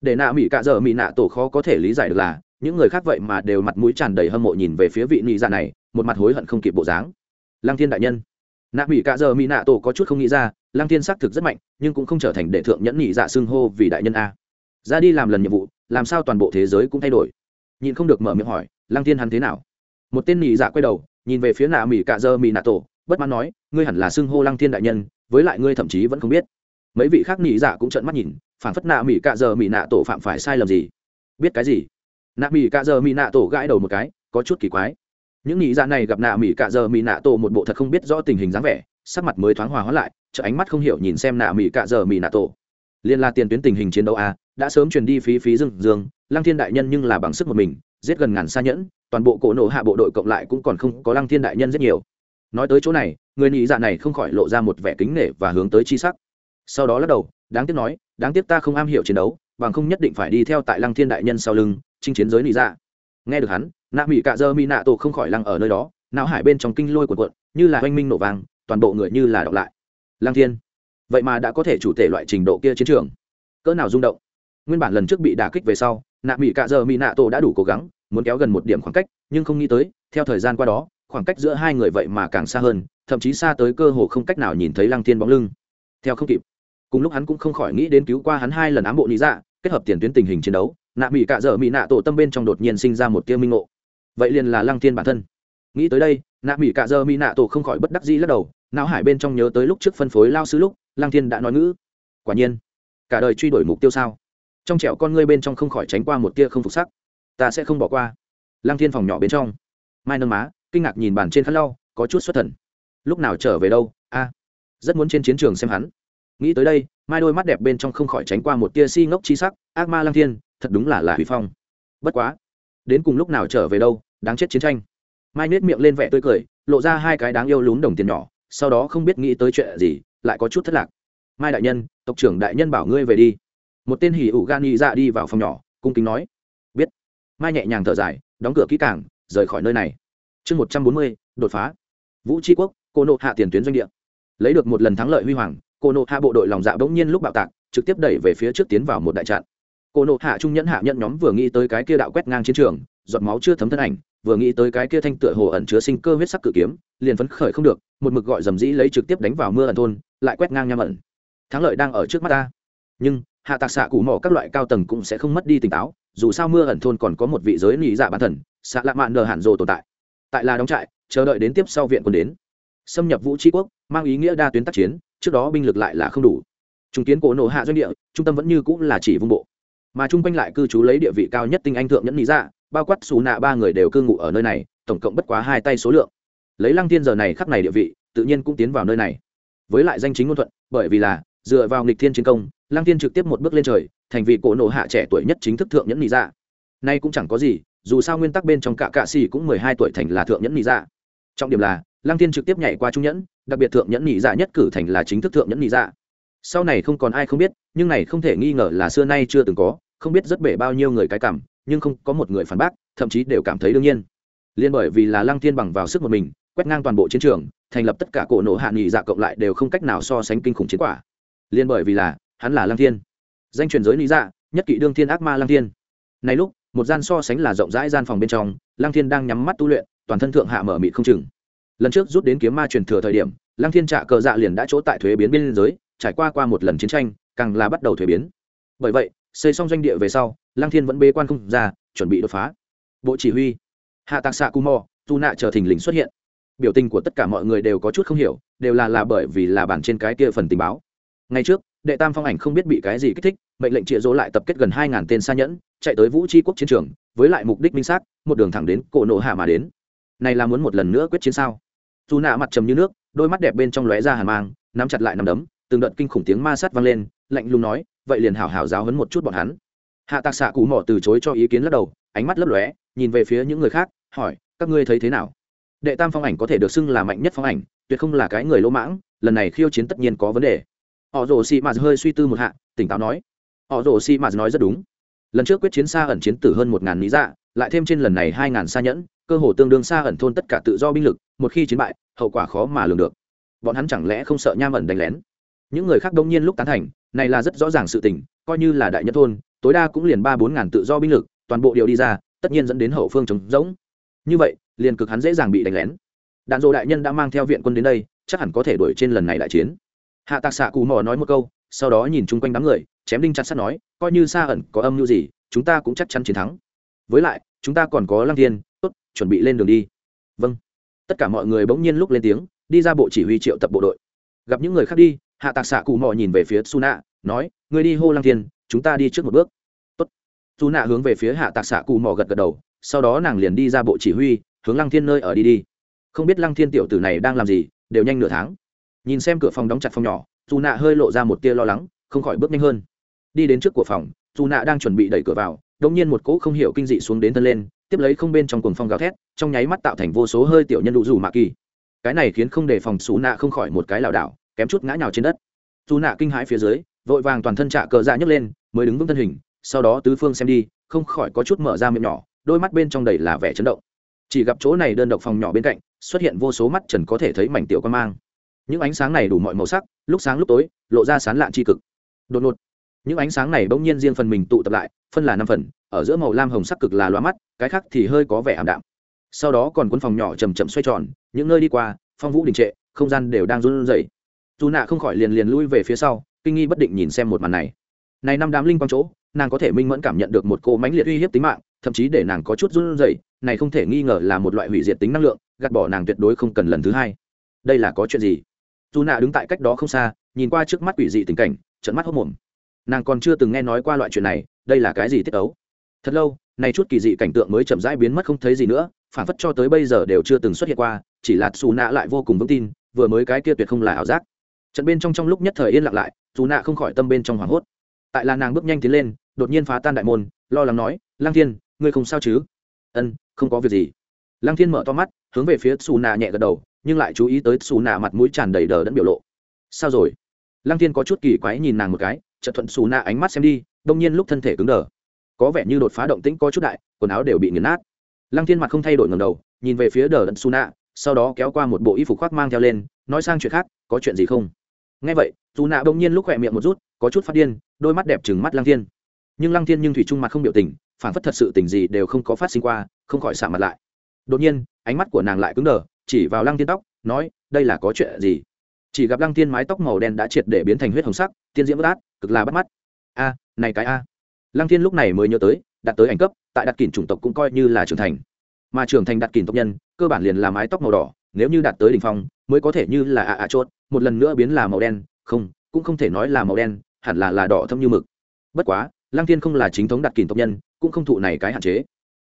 Để nạ mỹ cạ giờ mỹ nạ tổ khó có thể lý giải được là những người khác vậy mà đều mặt mũi tràn đầy hâm mộ nhìn về phía vị nị dạ này, một mặt hối hận không kịp bộ dáng. Lăng thiên đại nhân. Nạ mỹ cạ giờ mỹ nạ tổ có chút không nghĩ ra, lăng thiên xác thực rất mạnh, nhưng cũng không trở thành đệ thượng nhẫn nhị dạ xưng hô vì đại nhân a. Ra đi làm lần nhiệm vụ, làm sao toàn bộ thế giới cũng thay đổi? Nhìn không được mở miệng hỏi, lăng thiên hắn thế nào? Một tên nhị dạ quay đầu, nhìn về phía nạ mỹ cạ giờ mỹ nạ tổ, bất mãn nói, ngươi hẳn là xưng hô lăng thiên đại nhân, với lại ngươi thậm chí vẫn không biết. Mấy vị khác nhị dạ cũng trợn mắt nhìn, phản phất nạ mỹ cạ giờ mỹ nạ tổ phạm phải sai lầm gì? Biết cái gì? Nạ mỹ cạ giờ mỹ nạ tổ gãi đầu một cái, có chút kỳ quái. Những nghĩ ra dạ này gặp nạ mỹ cạ giờ mỹ nạ tổ một bộ thật không biết rõ tình hình dáng vẻ, sắc mặt mới thoáng hòa hóa lại chợ ánh mắt không hiểu nhìn xem nạ mỹ cạ giờ mỹ nạ tổ. Liên la tiền tuyến tình hình chiến đấu a, đã sớm truyền đi phí phí dương dương lăng thiên đại nhân nhưng là bằng sức một mình, giết gần ngàn xa nhẫn, toàn bộ cổ nổ hạ bộ đội cộng lại cũng còn không có lăng thiên đại nhân rất nhiều. Nói tới chỗ này, người nghĩ dạ này không khỏi lộ ra một vẻ kính nể và hướng tới chi sắc. Sau đó lắc đầu, đáng tiếc nói, đáng tiếc ta không am hiểu chiến đấu, bằng không nhất định phải đi theo tại lăng thiên đại nhân sau lưng chinh chiến giới nị dạ. Nghe được hắn, nạ mỹ cạ dơ mỹ nạ tổ không khỏi lăng ở nơi đó, não hải bên trong kinh lôi cuộn cuộn, như là oanh minh nổ vàng toàn bộ người như là đọc lại. Lăng thiên, vậy mà đã có thể chủ thể loại trình độ kia chiến trường. Cỡ nào rung động. Nguyên bản lần trước bị đả kích về sau, nạ mỹ cạ dơ mỹ nạ tổ đã đủ cố gắng, muốn kéo gần một điểm khoảng cách, nhưng không nghĩ tới, theo thời gian qua đó, khoảng cách giữa hai người vậy mà càng xa hơn, thậm chí xa tới cơ hồ không cách nào nhìn thấy lăng thiên bóng lưng. Theo không kịp. Cùng lúc hắn cũng không khỏi nghĩ đến cứu qua hắn hai lần ám bộ lý dạ kết hợp tiền tuyến tình hình chiến đấu nạ mỹ cạ dở mỹ nạ tổ tâm bên trong đột nhiên sinh ra một tia minh ngộ. Vậy liền là lăng thiên bản thân. Nghĩ tới đây, nạ mỹ cạ dơ mỹ nạ tổ không khỏi bất đắc dĩ lắc đầu, não hải bên trong nhớ tới lúc trước phân phối lao sứ lúc, lăng thiên đã nói ngữ. Quả nhiên, cả đời truy đuổi mục tiêu sao? Trong trẻo con ngươi bên trong không khỏi tránh qua một tia không phục sắc. Ta sẽ không bỏ qua. Lăng thiên phòng nhỏ bên trong. Mai nâng má, kinh ngạc nhìn bàn trên khăn lau, có chút xuất thần. Lúc nào trở về đâu? A, rất muốn trên chiến trường xem hắn. Nghĩ tới đây, mai đôi mắt đẹp bên trong không khỏi tránh qua một tia si ngốc chi sắc, ác ma lăng thiên thật đúng là là hủy phong. Bất quá, đến cùng lúc nào trở về đâu, đáng chết chiến tranh. Mai nết miệng lên vẻ tươi cười, lộ ra hai cái đáng yêu lún đồng tiền nhỏ, sau đó không biết nghĩ tới chuyện gì, lại có chút thất lạc. Mai đại nhân, tộc trưởng đại nhân bảo ngươi về đi. Một tên hỉ ủ gan nghĩ dạ đi vào phòng nhỏ, cung kính nói. Biết. Mai nhẹ nhàng thở dài, đóng cửa kỹ càng, rời khỏi nơi này. Chương một trăm bốn mươi, đột phá. Vũ tri quốc, cô nộ hạ tiền tuyến doanh địa. Lấy được một lần thắng lợi huy hoàng, cô nộ hạ bộ đội lòng dạ bỗng nhiên lúc bạo tạc, trực tiếp đẩy về phía trước tiến vào một đại trận cô nộ hạ trung nhẫn hạ nhẫn nhóm vừa nghĩ tới cái kia đạo quét ngang chiến trường, giọt máu chưa thấm thân ảnh, vừa nghĩ tới cái kia thanh tựa hồ ẩn chứa sinh cơ huyết sắc cự kiếm, liền phấn khởi không được, một mực gọi dầm dĩ lấy trực tiếp đánh vào mưa ẩn thôn, lại quét ngang nham ẩn. Thắng lợi đang ở trước mắt ta. Nhưng, hạ tạc xạ cụ mỏ các loại cao tầng cũng sẽ không mất đi tỉnh táo, dù sao mưa ẩn thôn còn có một vị giới nị dạ bản thần, xạ lạ mạn nờ hạn rồ tồn tại. Tại là đóng trại, chờ đợi đến tiếp sau viện quân đến. Xâm nhập vũ tri quốc, mang ý nghĩa đa tuyến tác chiến, trước đó binh lực lại là không đủ. Trung kiến cổ nổ hạ doanh địa, trung tâm vẫn như cũng là chỉ vung bộ mà chung quanh lại cư trú lấy địa vị cao nhất tinh anh thượng nhẫn lý dạ bao quát xù nạ ba người đều cư ngụ ở nơi này, tổng cộng bất quá hai tay số lượng. Lấy lăng thiên giờ này khắc này địa vị, tự nhiên cũng tiến vào nơi này. Với lại danh chính ngôn thuận, bởi vì là, dựa vào nghịch thiên chiến công, lăng thiên trực tiếp một bước lên trời, thành vị cổ nộ hạ trẻ tuổi nhất chính thức thượng nhẫn lý dạ. Nay cũng chẳng có gì, dù sao nguyên tắc bên trong cả cạ xì cũng mười hai tuổi thành là thượng nhẫn lý dạ. Trọng điểm là, lăng thiên trực tiếp nhảy qua trung nhẫn, đặc biệt thượng nhẫn nhị dạ nhất cử thành là chính thức thượng nhẫn nhị dạ. Sau này không còn ai không biết nhưng này không thể nghi ngờ là xưa nay chưa từng có, không biết rất bể bao nhiêu người cái cảm, nhưng không có một người phản bác, thậm chí đều cảm thấy đương nhiên. Liên bởi vì là lăng thiên bằng vào sức một mình, quét ngang toàn bộ chiến trường, thành lập tất cả cổ nổ hạ nghị dạ cộng lại đều không cách nào so sánh kinh khủng chiến quả. Liên bởi vì là, hắn là lăng thiên. Danh truyền giới lý dạ nhất kỵ đương thiên ác ma lăng thiên. Này lúc, một gian so sánh là rộng rãi gian phòng bên trong, lăng thiên đang nhắm mắt tu luyện, toàn thân thượng hạ mở mịt không chừng. Lần trước rút đến kiếm ma truyền thừa thời điểm, lăng thiên trạ cờ dạ liền đã chỗ tại thuế biến biên giới, trải qua qua một lần chiến tranh càng là bắt đầu thuế biến. Bởi vậy, xây xong doanh địa về sau, lăng thiên vẫn bế quan không ra, chuẩn bị đột phá. Bộ chỉ huy, hạ tạc xạ cù mò, tu nạ chờ thình lình xuất hiện. Biểu tình của tất cả mọi người đều có chút không hiểu, đều là là bởi vì là bản trên cái kia phần tình báo. Ngay trước, đệ tam phong ảnh không biết bị cái gì kích thích, mệnh lệnh trịa dỗ lại tập kết gần hai ngàn tên xa nhẫn, chạy tới vũ tri quốc chiến trường, với lại mục đích minh xác, một đường thẳng đến cổ nộ hạ mà đến. Này là muốn một lần nữa quyết chiến sao? Dù nạ mặt trầm như nước, đôi mắt đẹp bên trong lóe ra hàn mang, nắm chặt lại nằm đấm, từng đợt kinh khủng tiếng ma sát vang lên lạnh lùng nói, vậy liền hảo hảo giáo hấn một chút bọn hắn. Hạ tạc xạ cụ mỏ từ chối cho ý kiến lắc đầu, ánh mắt lấp lóe, nhìn về phía những người khác, hỏi, các ngươi thấy thế nào? Đệ tam phong ảnh có thể được xưng là mạnh nhất phong ảnh, tuyệt không là cái người lỗ mãng, lần này khiêu chiến tất nhiên có vấn đề. Họ rồ xị mạt hơi suy tư một hạ, tỉnh táo nói, họ rồ xị mạt nói rất đúng. Lần trước quyết chiến xa ẩn chiến tử hơn một ngàn lý dạ lại thêm trên lần này hai ngàn xa nhẫn, cơ hồ tương đương xa ẩn thôn tất cả tự do binh lực, một khi chiến bại, hậu quả khó mà lường được. Bọn hắn chẳng lẽ không sợ nham ẩn đánh lén? Những người khác đông nhiên lúc tán thành này là rất rõ ràng sự tình, coi như là đại nhất thôn, tối đa cũng liền ba bốn ngàn tự do binh lực, toàn bộ đều đi ra, tất nhiên dẫn đến hậu phương chống rỗng. Như vậy, liền cực hắn dễ dàng bị đánh lén. Đạn dộ đại nhân đã mang theo viện quân đến đây, chắc hẳn có thể đuổi trên lần này đại chiến. Hạ tạc xạ cù mò nói một câu, sau đó nhìn chung quanh đám người, chém đinh chặt sắt nói, coi như xa ẩn có âm mưu gì, chúng ta cũng chắc chắn chiến thắng. Với lại, chúng ta còn có lăng thiên, tốt, chuẩn bị lên đường đi. Vâng. Tất cả mọi người bỗng nhiên lúc lên tiếng, đi ra bộ chỉ huy triệu tập bộ đội. Gặp những người khác đi hạ tạc xạ cụ mò nhìn về phía su nạ nói người đi hô lăng thiên, chúng ta đi trước một bước. Tốt. su nạ hướng về phía hạ tạc xạ cụ mò gật gật đầu, sau đó nàng liền đi ra bộ chỉ huy, hướng lăng thiên nơi ở đi đi. Không biết lăng thiên tiểu tử này đang làm gì, đều nhanh nửa tháng. Nhìn xem cửa phòng đóng chặt phòng nhỏ dù nạ hơi lộ ra một tia lo lắng, không khỏi bước nhanh hơn. Đi đến trước của phòng dù nạ đang chuẩn bị đẩy cửa vào đông nhiên một cỗ không hiểu kinh dị xuống đến thân lên, tiếp lấy không bên trong cuồng phong gào thét, trong nháy mắt tạo thành vô số hơi tiểu nhân đủ dù mạ kỳ. Cái này khiến không đề phòng xù nạ không khỏi một cái lảo đảo kém chút ngã nhào trên đất. Dù nạ kinh hãi phía dưới, vội vàng toàn thân trạ cờ dạ nhấc lên, mới đứng vững thân hình, sau đó tứ phương xem đi, không khỏi có chút mở ra miệng nhỏ, đôi mắt bên trong đầy là vẻ chấn động. Chỉ gặp chỗ này đơn độc phòng nhỏ bên cạnh, xuất hiện vô số mắt trần có thể thấy mảnh tiểu quan mang. Những ánh sáng này đủ mọi màu sắc, lúc sáng lúc tối, lộ ra sán lạn tri cực. Đột ngột, những ánh sáng này bỗng nhiên riêng phần mình tụ tập lại, phân là năm phần, ở giữa màu lam hồng sắc cực là loa mắt, cái khác thì hơi có vẻ ảm đạm. Sau đó còn quân phòng nhỏ chầm chậm xoay tròn, những nơi đi qua, phong vũ đình trệ, không gian đều đang run rẩy dù nạ không khỏi liền liền lui về phía sau, kinh nghi bất định nhìn xem một màn này. Này năm đám linh quang chỗ, nàng có thể minh mẫn cảm nhận được một cô mãnh liệt uy hiếp tính mạng, thậm chí để nàng có chút run rẩy, này không thể nghi ngờ là một loại hủy diệt tính năng lượng, gạt bỏ nàng tuyệt đối không cần lần thứ hai. Đây là có chuyện gì? Dù nạ đứng tại cách đó không xa, nhìn qua trước mắt quỷ dị tình cảnh trận mắt hốc mồm. Nàng còn chưa từng nghe nói qua loại chuyện này, đây là cái gì tiết ấu? Thật lâu, này chút kỳ dị cảnh tượng mới chậm rãi biến mất không thấy gì nữa, phản phất cho tới bây giờ đều chưa từng xuất hiện qua, chỉ là xù nạ lại vô cùng vững tin, vừa mới cái kia tuyệt không là ảo giác trận bên trong trong lúc nhất thời yên lặng lại, dù nạ không khỏi tâm bên trong hoảng hốt. Tại là nàng bước nhanh tiến lên, đột nhiên phá tan đại môn, lo lắng nói lang thiên, ngươi không sao chứ? Ân, không có việc gì. Lang thiên mở to mắt, hướng về phía xù nạ nhẹ gật đầu, nhưng lại chú ý tới xù nạ mặt mũi tràn đầy đờ đẫn biểu lộ. Sao rồi? Lang thiên có chút kỳ quái nhìn nàng một cái, chợt thuận xù nạ ánh mắt xem đi, đông nhiên lúc thân thể cứng đờ. Có vẻ như đột phá động tĩnh có chút đại, quần áo đều bị nghiền nát. Lăng thiên mặt không thay đổi ngầm đầu, nhìn về phía đờ đẫn xù nạ, sau đó kéo qua một bộ y phục khoác mang theo lên, nói sang chuyện khác, có chuyện gì không? Nghe vậy dù nạ bỗng nhiên lúc khỏe miệng một rút, có chút phát điên, đôi mắt đẹp trừng mắt lăng thiên. Nhưng lăng thiên nhưng thủy trung mặt không biểu tình phản phất thật sự tình gì đều không có phát sinh qua, không khỏi sạm mặt lại. Đột nhiên, ánh mắt của nàng lại cứng đờ, chỉ vào lăng thiên tóc, nói, đây là có chuyện gì? Chỉ gặp lăng thiên mái tóc màu đen đã triệt để biến thành huyết hồng sắc, tiên diễm bất át, cực là bắt mắt. A, này cái a. Lăng thiên lúc này mới nhớ tới, đạt tới ảnh cấp, tại đặt kỷ chủng tộc cũng coi như là trưởng thành. Mà trưởng thành đặt kỷ tộc nhân, cơ bản liền là mái tóc màu đỏ, nếu như đạt tới đ ỉ n h phong mới có thể như là ạ ạ chốt, một lần nữa biến là màu đen, không, cũng không thể nói là màu đen, hẳn là là đỏ thâm như mực. Bất quá, lăng thiên không là chính thống đặt kìm tộc nhân, cũng không thụ này cái hạn chế.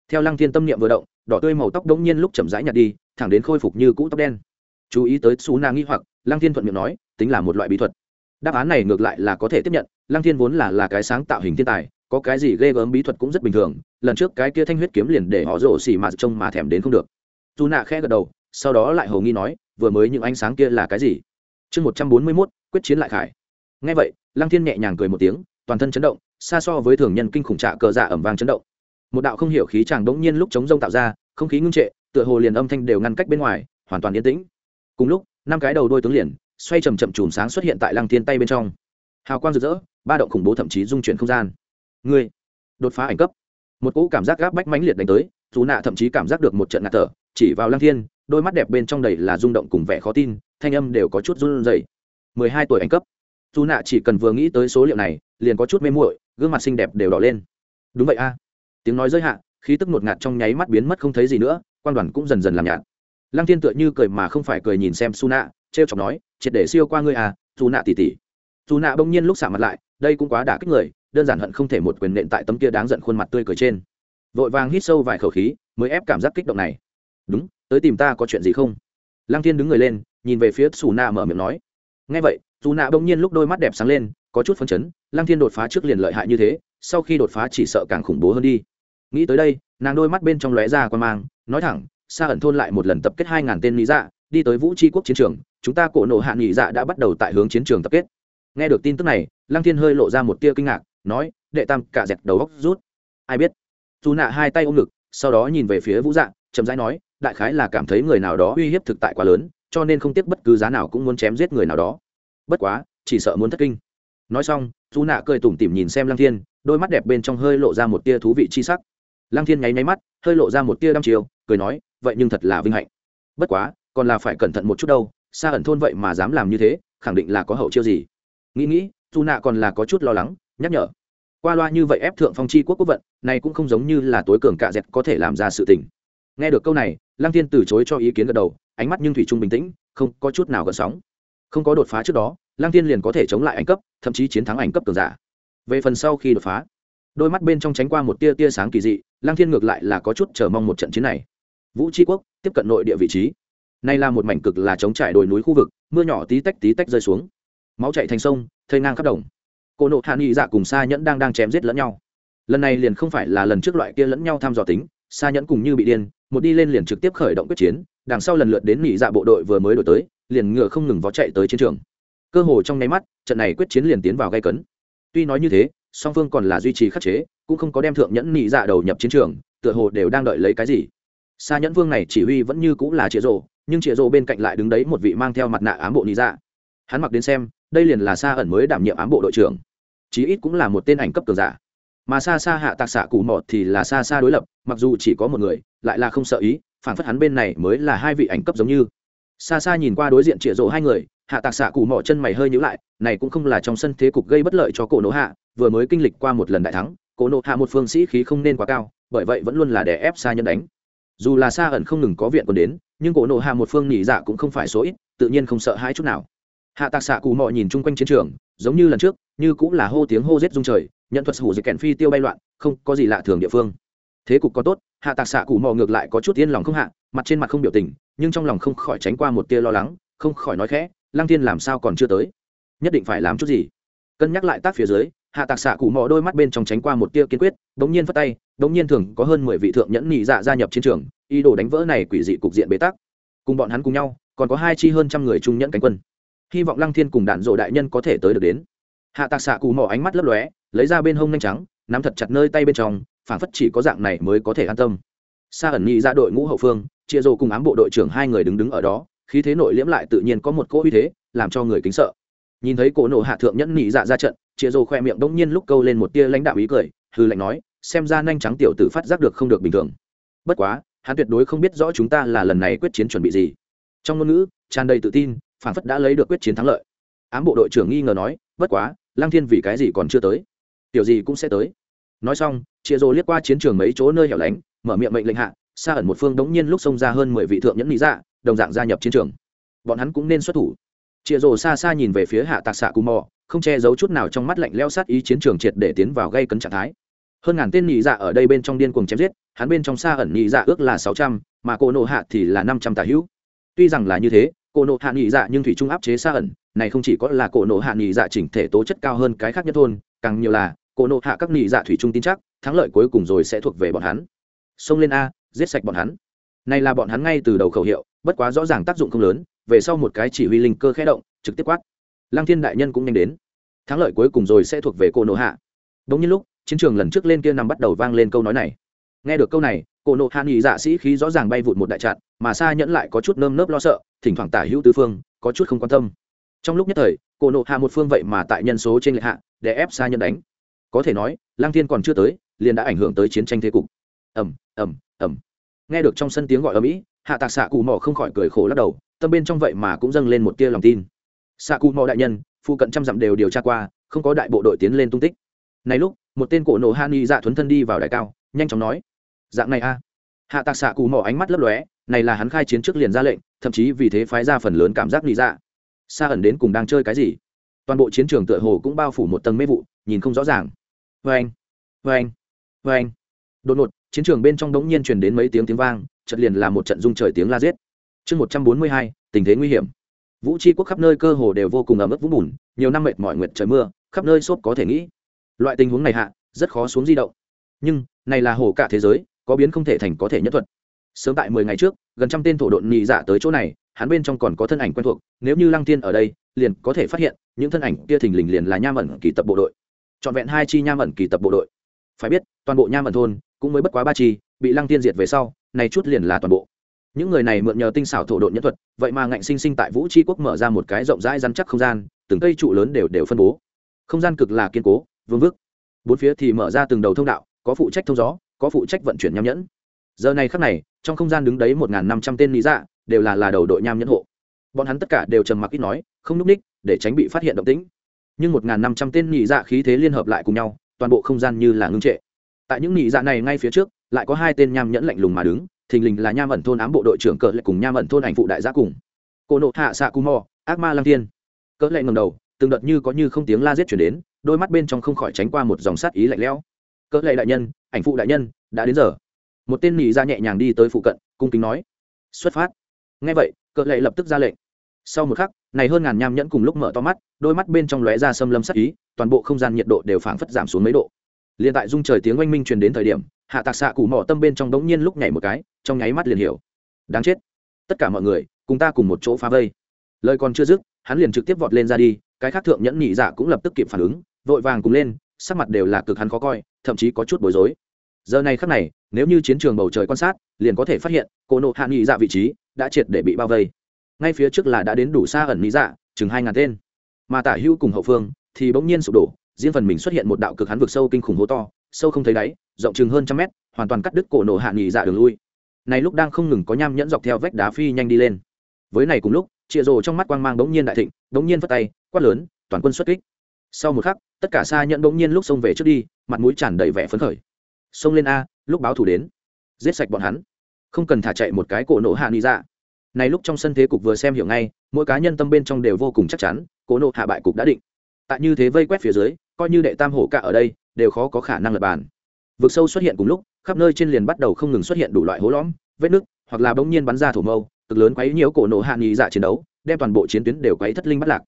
Theo lăng thiên tâm niệm vừa động, đỏ tươi màu tóc đ n g nhiên lúc chậm rãi nhạt đi, thẳng đến khôi phục như cũ tóc đen. Chú ý tới xú na nghi hoặc, lăng thiên thuận miệng nói, tính là một loại bí thuật. Đáp án này ngược lại là có thể tiếp nhận, lăng thiên vốn là là cái sáng tạo hình thiên tài, có cái gì ghê gớm bí thuật cũng rất bình thường, lần trước cái kia thanh huyết kiếm liền để họ rổ xỉ mà trông mà thèm đến không được. Dù nạ khẽ gật đầu sau đó lại hầu nghi nói, vừa mới những ánh sáng kia là cái gì? Chương một trăm bốn mươi mốt, quyết chiến lại khải. Ngay vậy, lăng thiên nhẹ nhàng cười một tiếng, toàn thân chấn động, xa so với thường nhân kinh khủng trạ cờ dạ ẩm vang chấn động. Một đạo không hiểu khí chàng đống nhiên lúc chống rông tạo ra, không khí ngưng trệ, tựa hồ liền âm thanh đều ngăn cách bên ngoài, hoàn toàn yên tĩnh. Cùng lúc, năm cái đầu đôi tướng liền, xoay chầm chậm chùm sáng xuất hiện tại lăng thiên tay bên trong. Hào quang rực rỡ, ba động khủng bố thậm chí dung chuyển không gian. Người đột phá ảnh cấp. Một cỗ cảm giác gáp bách mãnh liệt đánh tới, dù nạ thậm chí cảm giác được một trận ngạt thở, chỉ vào lăng thiên đôi mắt đẹp bên trong đầy là rung động cùng vẻ khó tin, thanh âm đều có chút run rẩy. Mười hai tuổi anh cấp. Dù nạ chỉ cần vừa nghĩ tới số liệu này, liền có chút mê muội, gương mặt xinh đẹp đều đỏ lên. Đúng vậy a. Tiếng nói giới hạn khí tức ngột ngạt trong nháy mắt biến mất không thấy gì nữa, quan đoàn cũng dần dần làm nhạt. Lăng thiên tựa như cười mà không phải cười nhìn xem su nạ t r e o chọc nói, triệt để siêu qua ngươi à dù nạ tỉ tỉ. Dù nạ bỗng nhiên lúc xả mặt lại, đây cũng quá đả kích người, đơn giản hận không thể một quyền nện tại tấm kia đáng giận khuôn mặt tươi cười trên. Vội vàng hít sâu vài khẩu khí, mới ép cảm giác kích động này. Đúng tới tìm ta có chuyện gì không? Lăng thiên đứng người lên, nhìn về phía xù nạ mở miệng nói. Ngay vậy dù nạ bỗng nhiên lúc đôi mắt đẹp sáng lên, có chút phấn chấn, lăng thiên đột phá trước liền lợi hại như thế, sau khi đột phá chỉ sợ càng khủng bố hơn đi. Nghĩ tới đây, nàng đôi mắt bên trong lóe ra quan mang, nói thẳng xa ẩn thôn lại một lần tập kết hai ngàn tên lý dạ đi tới vũ tri quốc chiến trường, chúng ta cổ nộ hạ nghị dạ đã bắt đầu tại hướng chiến trường tập kết. Nghe được tin tức này, lăng thiên hơi lộ ra một tia kinh ngạc, nói, đệ tam, cả dẹp đầu góc rút. Ai biết? Dù nạ hai tay ôm ngực, sau đó nhìn về phía vũ dạ chậm rãi nói đại khái là cảm thấy người nào đó uy hiếp thực tại quá lớn, cho nên không tiếc bất cứ giá nào cũng muốn chém giết người nào đó. Bất quá, chỉ sợ muốn thất kinh. Nói xong dù nạ cười tủm tỉm nhìn xem lăng thiên, đôi mắt đẹp bên trong hơi lộ ra một tia thú vị chi sắc. Lăng thiên nháy nháy mắt, hơi lộ ra một tia đăm chiều, cười nói, vậy nhưng thật là vinh hạnh. Bất quá, còn là phải cẩn thận một chút đâu xa ẩn thôn vậy mà dám làm như thế, khẳng định là có hậu chiêu gì. Nghĩ nghĩ dù nạ còn là có chút lo lắng, nhắc nhở. Qua loa như vậy ép thượng phong chi quốc quốc vận, này cũng không giống như là tối cường cạ dẹt có thể làm ra sự tình nghe được câu này, lăng thiên từ chối cho ý kiến gật đầu, ánh mắt nhưng thủy trung bình tĩnh, không có chút nào gợn sóng. Không có đột phá trước đó, lăng thiên liền có thể chống lại ảnh cấp, thậm chí chiến thắng ảnh cấp cường giả. Về phần sau khi đột phá, đôi mắt bên trong tránh qua một tia tia sáng kỳ dị, lăng thiên ngược lại là có chút chờ mong một trận chiến này. Vũ tri quốc, tiếp cận nội địa vị trí. Nay là một mảnh cực là chống trải đồi núi khu vực, mưa nhỏ tí tách tí tách rơi xuống. Máu chạy thành sông, thây ngang khắp đồng. Cô nộ hạ nghị dạ cùng xa nhẫn đang đang chém giết lẫn nhau. Lần này liền không phải là lần trước loại kia lẫn nhau thăm dò tính xa nhẫn cùng như bị điên, một đi lên liền trực tiếp khởi động quyết chiến, đằng sau lần lượt đến nghỉ dạ bộ đội vừa mới đổi tới, liền ngựa không ngừng vó chạy tới chiến trường. Cơ hồ trong nháy mắt, trận này quyết chiến liền tiến vào gây cấn. Tuy nói như thế, song phương còn là duy trì khắc chế, cũng không có đem thượng nhẫn nghỉ dạ đầu nhập chiến trường, tựa hồ đều đang đợi lấy cái gì. Xa nhẫn vương này chỉ huy vẫn như cũng là chĩa rộ nhưng chĩa rộ bên cạnh lại đứng đấy một vị mang theo mặt nạ ám bộ nghỉ dạ. Hắn mặc đến xem, đây liền là xa ẩn mới đảm nhiệm ám bộ đội trưởng. Chí ít cũng là một tên ảnh cấp cường giả mà xa xa hạ tạc xạ cụ mọt thì là xa xa đối lập, mặc dù chỉ có một người, lại là không sợ ý phản phất hắn bên này mới là hai vị ảnh cấp giống như. Xa xa nhìn qua đối diện trịa rộ hai người, hạ tạc xạ cụ mọ chân mày hơi nhữ lại, này cũng không là trong sân thế cục gây bất lợi cho cổ nộ hạ, vừa mới kinh lịch qua một lần đại thắng, cổ nộ hạ một phương sĩ khí không nên quá cao, bởi vậy vẫn luôn là để ép xa nhân đánh. Dù là xa ẩn không ngừng có viện còn đến, nhưng cổ nộ hạ một phương nhị dạ cũng không phải số ít, tự nhiên không sợ hai chút nào. Hạ tạc xạ cụ mọ nhìn chung quanh chiến trường, giống như lần trước, như cũng là hô tiếng hô rết rung trời nhận thuật hủ dịch kèn phi tiêu bay loạn, không có gì lạ thường địa phương. Thế cục có tốt, hạ tạc xạ cụ mò ngược lại có chút yên lòng không hạ, mặt trên mặt không biểu tình, nhưng trong lòng không khỏi tránh qua một tia lo lắng, không khỏi nói khẽ, lăng thiên làm sao còn chưa tới? Nhất định phải làm chút gì? Cân nhắc lại tác phía dưới, hạ tạc xạ cụ mò đôi mắt bên trong tránh qua một tia kiên quyết, bỗng nhiên phất tay, bỗng nhiên thường có hơn mười vị thượng nhẫn nhị dạ gia nhập chiến trường, ý đồ đánh vỡ này quỷ dị cục diện bế tắc. Cùng bọn hắn cùng nhau, còn có hai chi hơn trăm người trung nhẫn cánh quân. Hy vọng lăng thiên cùng đạn dộ đại nhân có thể tới được đến hạ tạc xạ cù mỏ ánh mắt lấp lóe, lấy ra bên hông nhanh trắng, nắm thật chặt nơi tay bên trong, phảng phất chỉ có dạng này mới có thể an tâm. Sa ẩn nhị ra đội ngũ hậu phương, chia rô cùng ám bộ đội trưởng hai người đứng đứng ở đó, khí thế nội liễm lại tự nhiên có một cỗ uy thế, làm cho người kính sợ. Nhìn thấy cổ nổ hạ thượng nhẫn nhị dạ ra trận, chia rô khoe miệng đống nhiên lúc câu lên một tia lãnh đạo ý cười hư lạnh nói, xem ra nhanh trắng tiểu tử phát giác được không được bình thường. Bất quá, hắn tuyệt đối không biết rõ chúng ta là lần này quyết chiến chuẩn bị gì. Trong ngôn ngữ, tràn đầy tự tin phản phất đã lấy được quyết chiến thắng lợi. Ám bộ đội trưởng nghi ngờ nói, bất quá lăng thiên vì cái gì còn chưa tới? Tiểu gì cũng sẽ tới. Nói xong, chia rô liếc qua chiến trường mấy chỗ nơi hẻo lánh, mở miệng mệnh lệnh hạ, xa ẩn một phương đống nhiên lúc xông ra hơn mười vị thượng nhẫn lý dạ đồng dạng gia nhập chiến trường. Bọn hắn cũng nên xuất thủ. Chia rô xa xa nhìn về phía hạ tạc xạ cù mò, không che giấu chút nào trong mắt lạnh leo sát ý chiến trường triệt để tiến vào gây cấn trạng thái. Hơn ngàn tên nhị dạ ở đây bên trong điên cuồng chém giết, hắn bên trong xa ẩn nhị dạ ước là sáu trăm, mà cỗ nộ hạ thì là năm trăm tà hữu. Tuy rằng là như thế Cổ nộ hạ nhị dạ nhưng thủy trung áp chế xa ẩn, này không chỉ có là cổ nộ hạ nhị dạ chỉnh thể tố chất cao hơn cái khác nhất thôn, càng nhiều là cổ nộ hạ các nhị dạ thủy trung tin chắc, thắng lợi cuối cùng rồi sẽ thuộc về bọn hắn. Xông lên a, giết sạch bọn hắn. Này là bọn hắn ngay từ đầu khẩu hiệu, bất quá rõ ràng tác dụng không lớn, về sau một cái chỉ huy linh cơ khẽ động, trực tiếp quát. Lăng thiên đại nhân cũng nhanh đến. Thắng lợi cuối cùng rồi sẽ thuộc về cổ nộ hạ. Đúng như lúc, chiến trường lần trước lên kia nằm bắt đầu vang lên câu nói này. Nghe được câu này, cổ nộ hạ nghị dạ sĩ khí rõ ràng bay vụt một đại trận mà xa nhẫn lại có chút nơm nớp lo sợ, thỉnh thoảng tả hữu tứ phương, có chút không quan tâm. Trong lúc nhất thời, cổ nộ hạ một phương vậy mà tại nhân số trên lệ hạ, để ép xa nhẫn đánh. Có thể nói lang thiên còn chưa tới, liền đã ảnh hưởng tới chiến tranh thế cục. Ẩm ẩm ẩm nghe được trong sân tiếng gọi ở mỹ, hạ tạc xạ cụ mò không khỏi cười khổ lắc đầu, tâm bên trong vậy mà cũng dâng lên một tia lòng tin. Xạ cụ mò đại nhân, phụ cận trăm dặm đều điều tra qua, không có đại bộ đội tiến lên tung tích. Này lúc, một tên cổ nổ hạ y dạ thuấn thân đi vào đại cao, nhanh chóng nói, dạng này a. Hạ tạc xạ cụ mò ánh mắt lấp lóe này là hắn khai chiến trước liền ra lệnh, thậm chí vì thế phái ra phần lớn cảm giác lý dạ. Xa ẩn đến cùng đang chơi cái gì? Toàn bộ chiến trường tựa hồ cũng bao phủ một tầng mê vụ, nhìn không rõ ràng. Vê anh vê anh vê anh đột ngột, chiến trường bên trong đống nhiên truyền đến mấy tiếng tiếng vang trận liền là một trận dung trời tiếng la giết. Chương một trăm bốn mươi hai, tình thế nguy hiểm. Vũ tri quốc khắp nơi cơ hồ đều vô cùng ấm ức vũng bùn, nhiều năm mệt mỏi nguyệt trời mưa, khắp nơi xốp có thể nghĩ. Loại tình huống này hạ, rất khó xuống di động. Nhưng, này là hồ cả thế giới, có biến không thể thành có thể nhất thuật sớm tại mười ngày trước, gần trăm tên thổ độn nhị dạ tới chỗ này, hắn bên trong còn có thân ảnh quen thuộc, nếu như lăng Thiên ở đây, liền có thể phát hiện, những thân ảnh kia thình lình liền là nham ẩn kỳ tập bộ đội. Trọn vẹn hai chi nham ẩn kỳ tập bộ đội. Phải biết, toàn bộ nham ẩn thôn cũng mới bất quá ba chi, bị lăng Thiên diệt về sau, này chút liền là toàn bộ. Những người này mượn nhờ tinh xảo thổ độn nhân thuật, vậy mà ngạnh sinh sinh tại vũ tri quốc mở ra một cái rộng rãi rắn chắc không gian, từng cây trụ lớn đều đều phân bố. Không gian cực là kiên cố, vương vức. Bốn phía thì mở ra từng đầu thông đạo, có phụ trách thông gió, có phụ trách vận chuyển nham nhẫn. Giờ này khắc này trong không gian đứng đấy một năm trăm tên lý dạ đều là là đầu đội nham nhẫn hộ. Bọn hắn tất cả đều trầm mặc ít nói, không núp ních, để tránh bị phát hiện động tĩnh. Nhưng một năm trăm tên nhị dạ khí thế liên hợp lại cùng nhau, toàn bộ không gian như là ngưng trệ. Tại những nhị dạ này ngay phía trước, lại có hai tên nham nhẫn lạnh lùng mà đứng, thình lình là nham ẩn thôn ám bộ đội trưởng cỡ lệ cùng nham ẩn thôn ảnh phụ đại gia cùng. Cô nộ hạ xạ cù mò, ác ma lang thiên. Cỡ lệ ngầm đầu, từng đợt như có như không tiếng la giết chuyển đến, đôi mắt bên trong không khỏi tránh qua một dòng sát ý lạnh lẽo. Cỡ lệ đại nhân, ảnh phụ đại nhân, đã đến giờ một tên nhị ra nhẹ nhàng đi tới phụ cận, cung kính nói, xuất phát. Ngay vậy cỡ lệ lập tức ra lệnh. Sau một khắc, này hơn ngàn nham nhẫn cùng lúc mở to mắt, đôi mắt bên trong lóe ra xâm lâm sắc ý, toàn bộ không gian nhiệt độ đều phảng phất giảm xuống mấy độ. Liền tại dung trời tiếng oanh minh truyền đến thời điểm, hạ tạc xạ cụ mỏ tâm bên trong đống nhiên lúc nhảy một cái, trong nháy mắt liền hiểu. Đáng chết. Tất cả mọi người, cùng ta cùng một chỗ phá vây. Lời còn chưa dứt, hắn liền trực tiếp vọt lên ra đi, cái khác thượng nhẫn nhị dạ cũng lập tức kịp phản ứng, vội vàng cùng lên, sắc mặt đều là cực hắn khó coi, thậm chí có chút bối rối. Giờ này khắc này nếu như chiến trường bầu trời quan sát, liền có thể phát hiện, cô nộ hạ nghị dạ vị trí đã triệt để bị bao vây. Ngay phía trước là đã đến đủ xa ẩn lý dạ chừng hai ngàn tên. Mà tả hữu cùng hậu phương thì bỗng nhiên sụp đổ, riêng phần mình xuất hiện một đạo cực hắn vực sâu kinh khủng hố to, sâu không thấy đáy, rộng chừng hơn trăm mét, hoàn toàn cắt đứt cổ nổ hạ nghỉ dạ đường lui. Này lúc đang không ngừng có nham nhẫn dọc theo vách đá phi nhanh đi lên. Với này cùng lúc chịa rồ trong mắt quang mang bỗng nhiên đại thịnh, bỗng nhiên phất tay, quát lớn, toàn quân xuất kích. Sau một khắc, tất cả xa nhẫn bỗng nhiên lúc xông về trước đi, mặt mũi tràn đầy vẻ phấn khởi. Xông lên a lúc báo thủ đến, giết sạch bọn hắn. Không cần thả chạy một cái cổ nổ hạ nghỉ ra dạ. này lúc trong sân thế cục vừa xem hiểu ngay, mỗi cá nhân tâm bên trong đều vô cùng chắc chắn, cổ nộ hạ bại cục đã định. Tại như thế vây quét phía dưới, coi như đệ tam hổ cả ở đây, đều khó có khả năng lập bàn. Vực sâu xuất hiện cùng lúc, khắp nơi trên liền bắt đầu không ngừng xuất hiện đủ loại hố lõm, vết nứt, hoặc là bỗng nhiên bắn ra thổ mâu, cực lớn quấy nhiễu cổ nổ hạ nghị dạ chiến đấu, đem toàn bộ chiến tuyến đều quấy thất linh bắt lạc.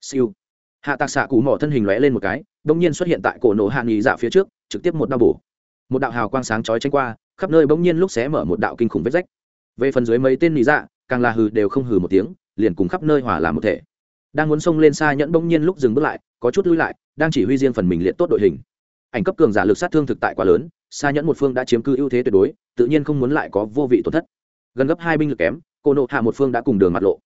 Siêu. Hạ tạc xạ cụ mỏ thân hình lóe lên một cái, bỗng nhiên xuất hiện tại cổ nổ hạ nghị dạ phía trước, trực tiếp một đao bổ một đạo hào quang sáng chói tranh qua, khắp nơi bỗng nhiên lúc xé mở một đạo kinh khủng vết rách. Về phần dưới mấy tên nghị dạ càng là hừ đều không hừ một tiếng, liền cùng khắp nơi hỏa làm một thể. Đang muốn xông lên xa nhẫn bỗng nhiên lúc dừng bước lại, có chút lui lại, đang chỉ huy riêng phần mình liệt tốt đội hình. Ảnh cấp cường giả lực sát thương thực tại quá lớn, xa nhẫn một phương đã chiếm cư ưu thế tuyệt đối, tự nhiên không muốn lại có vô vị tổn thất. Gần gấp hai binh lực kém cô nộ hạ một phương đã cùng đường mặt lộ.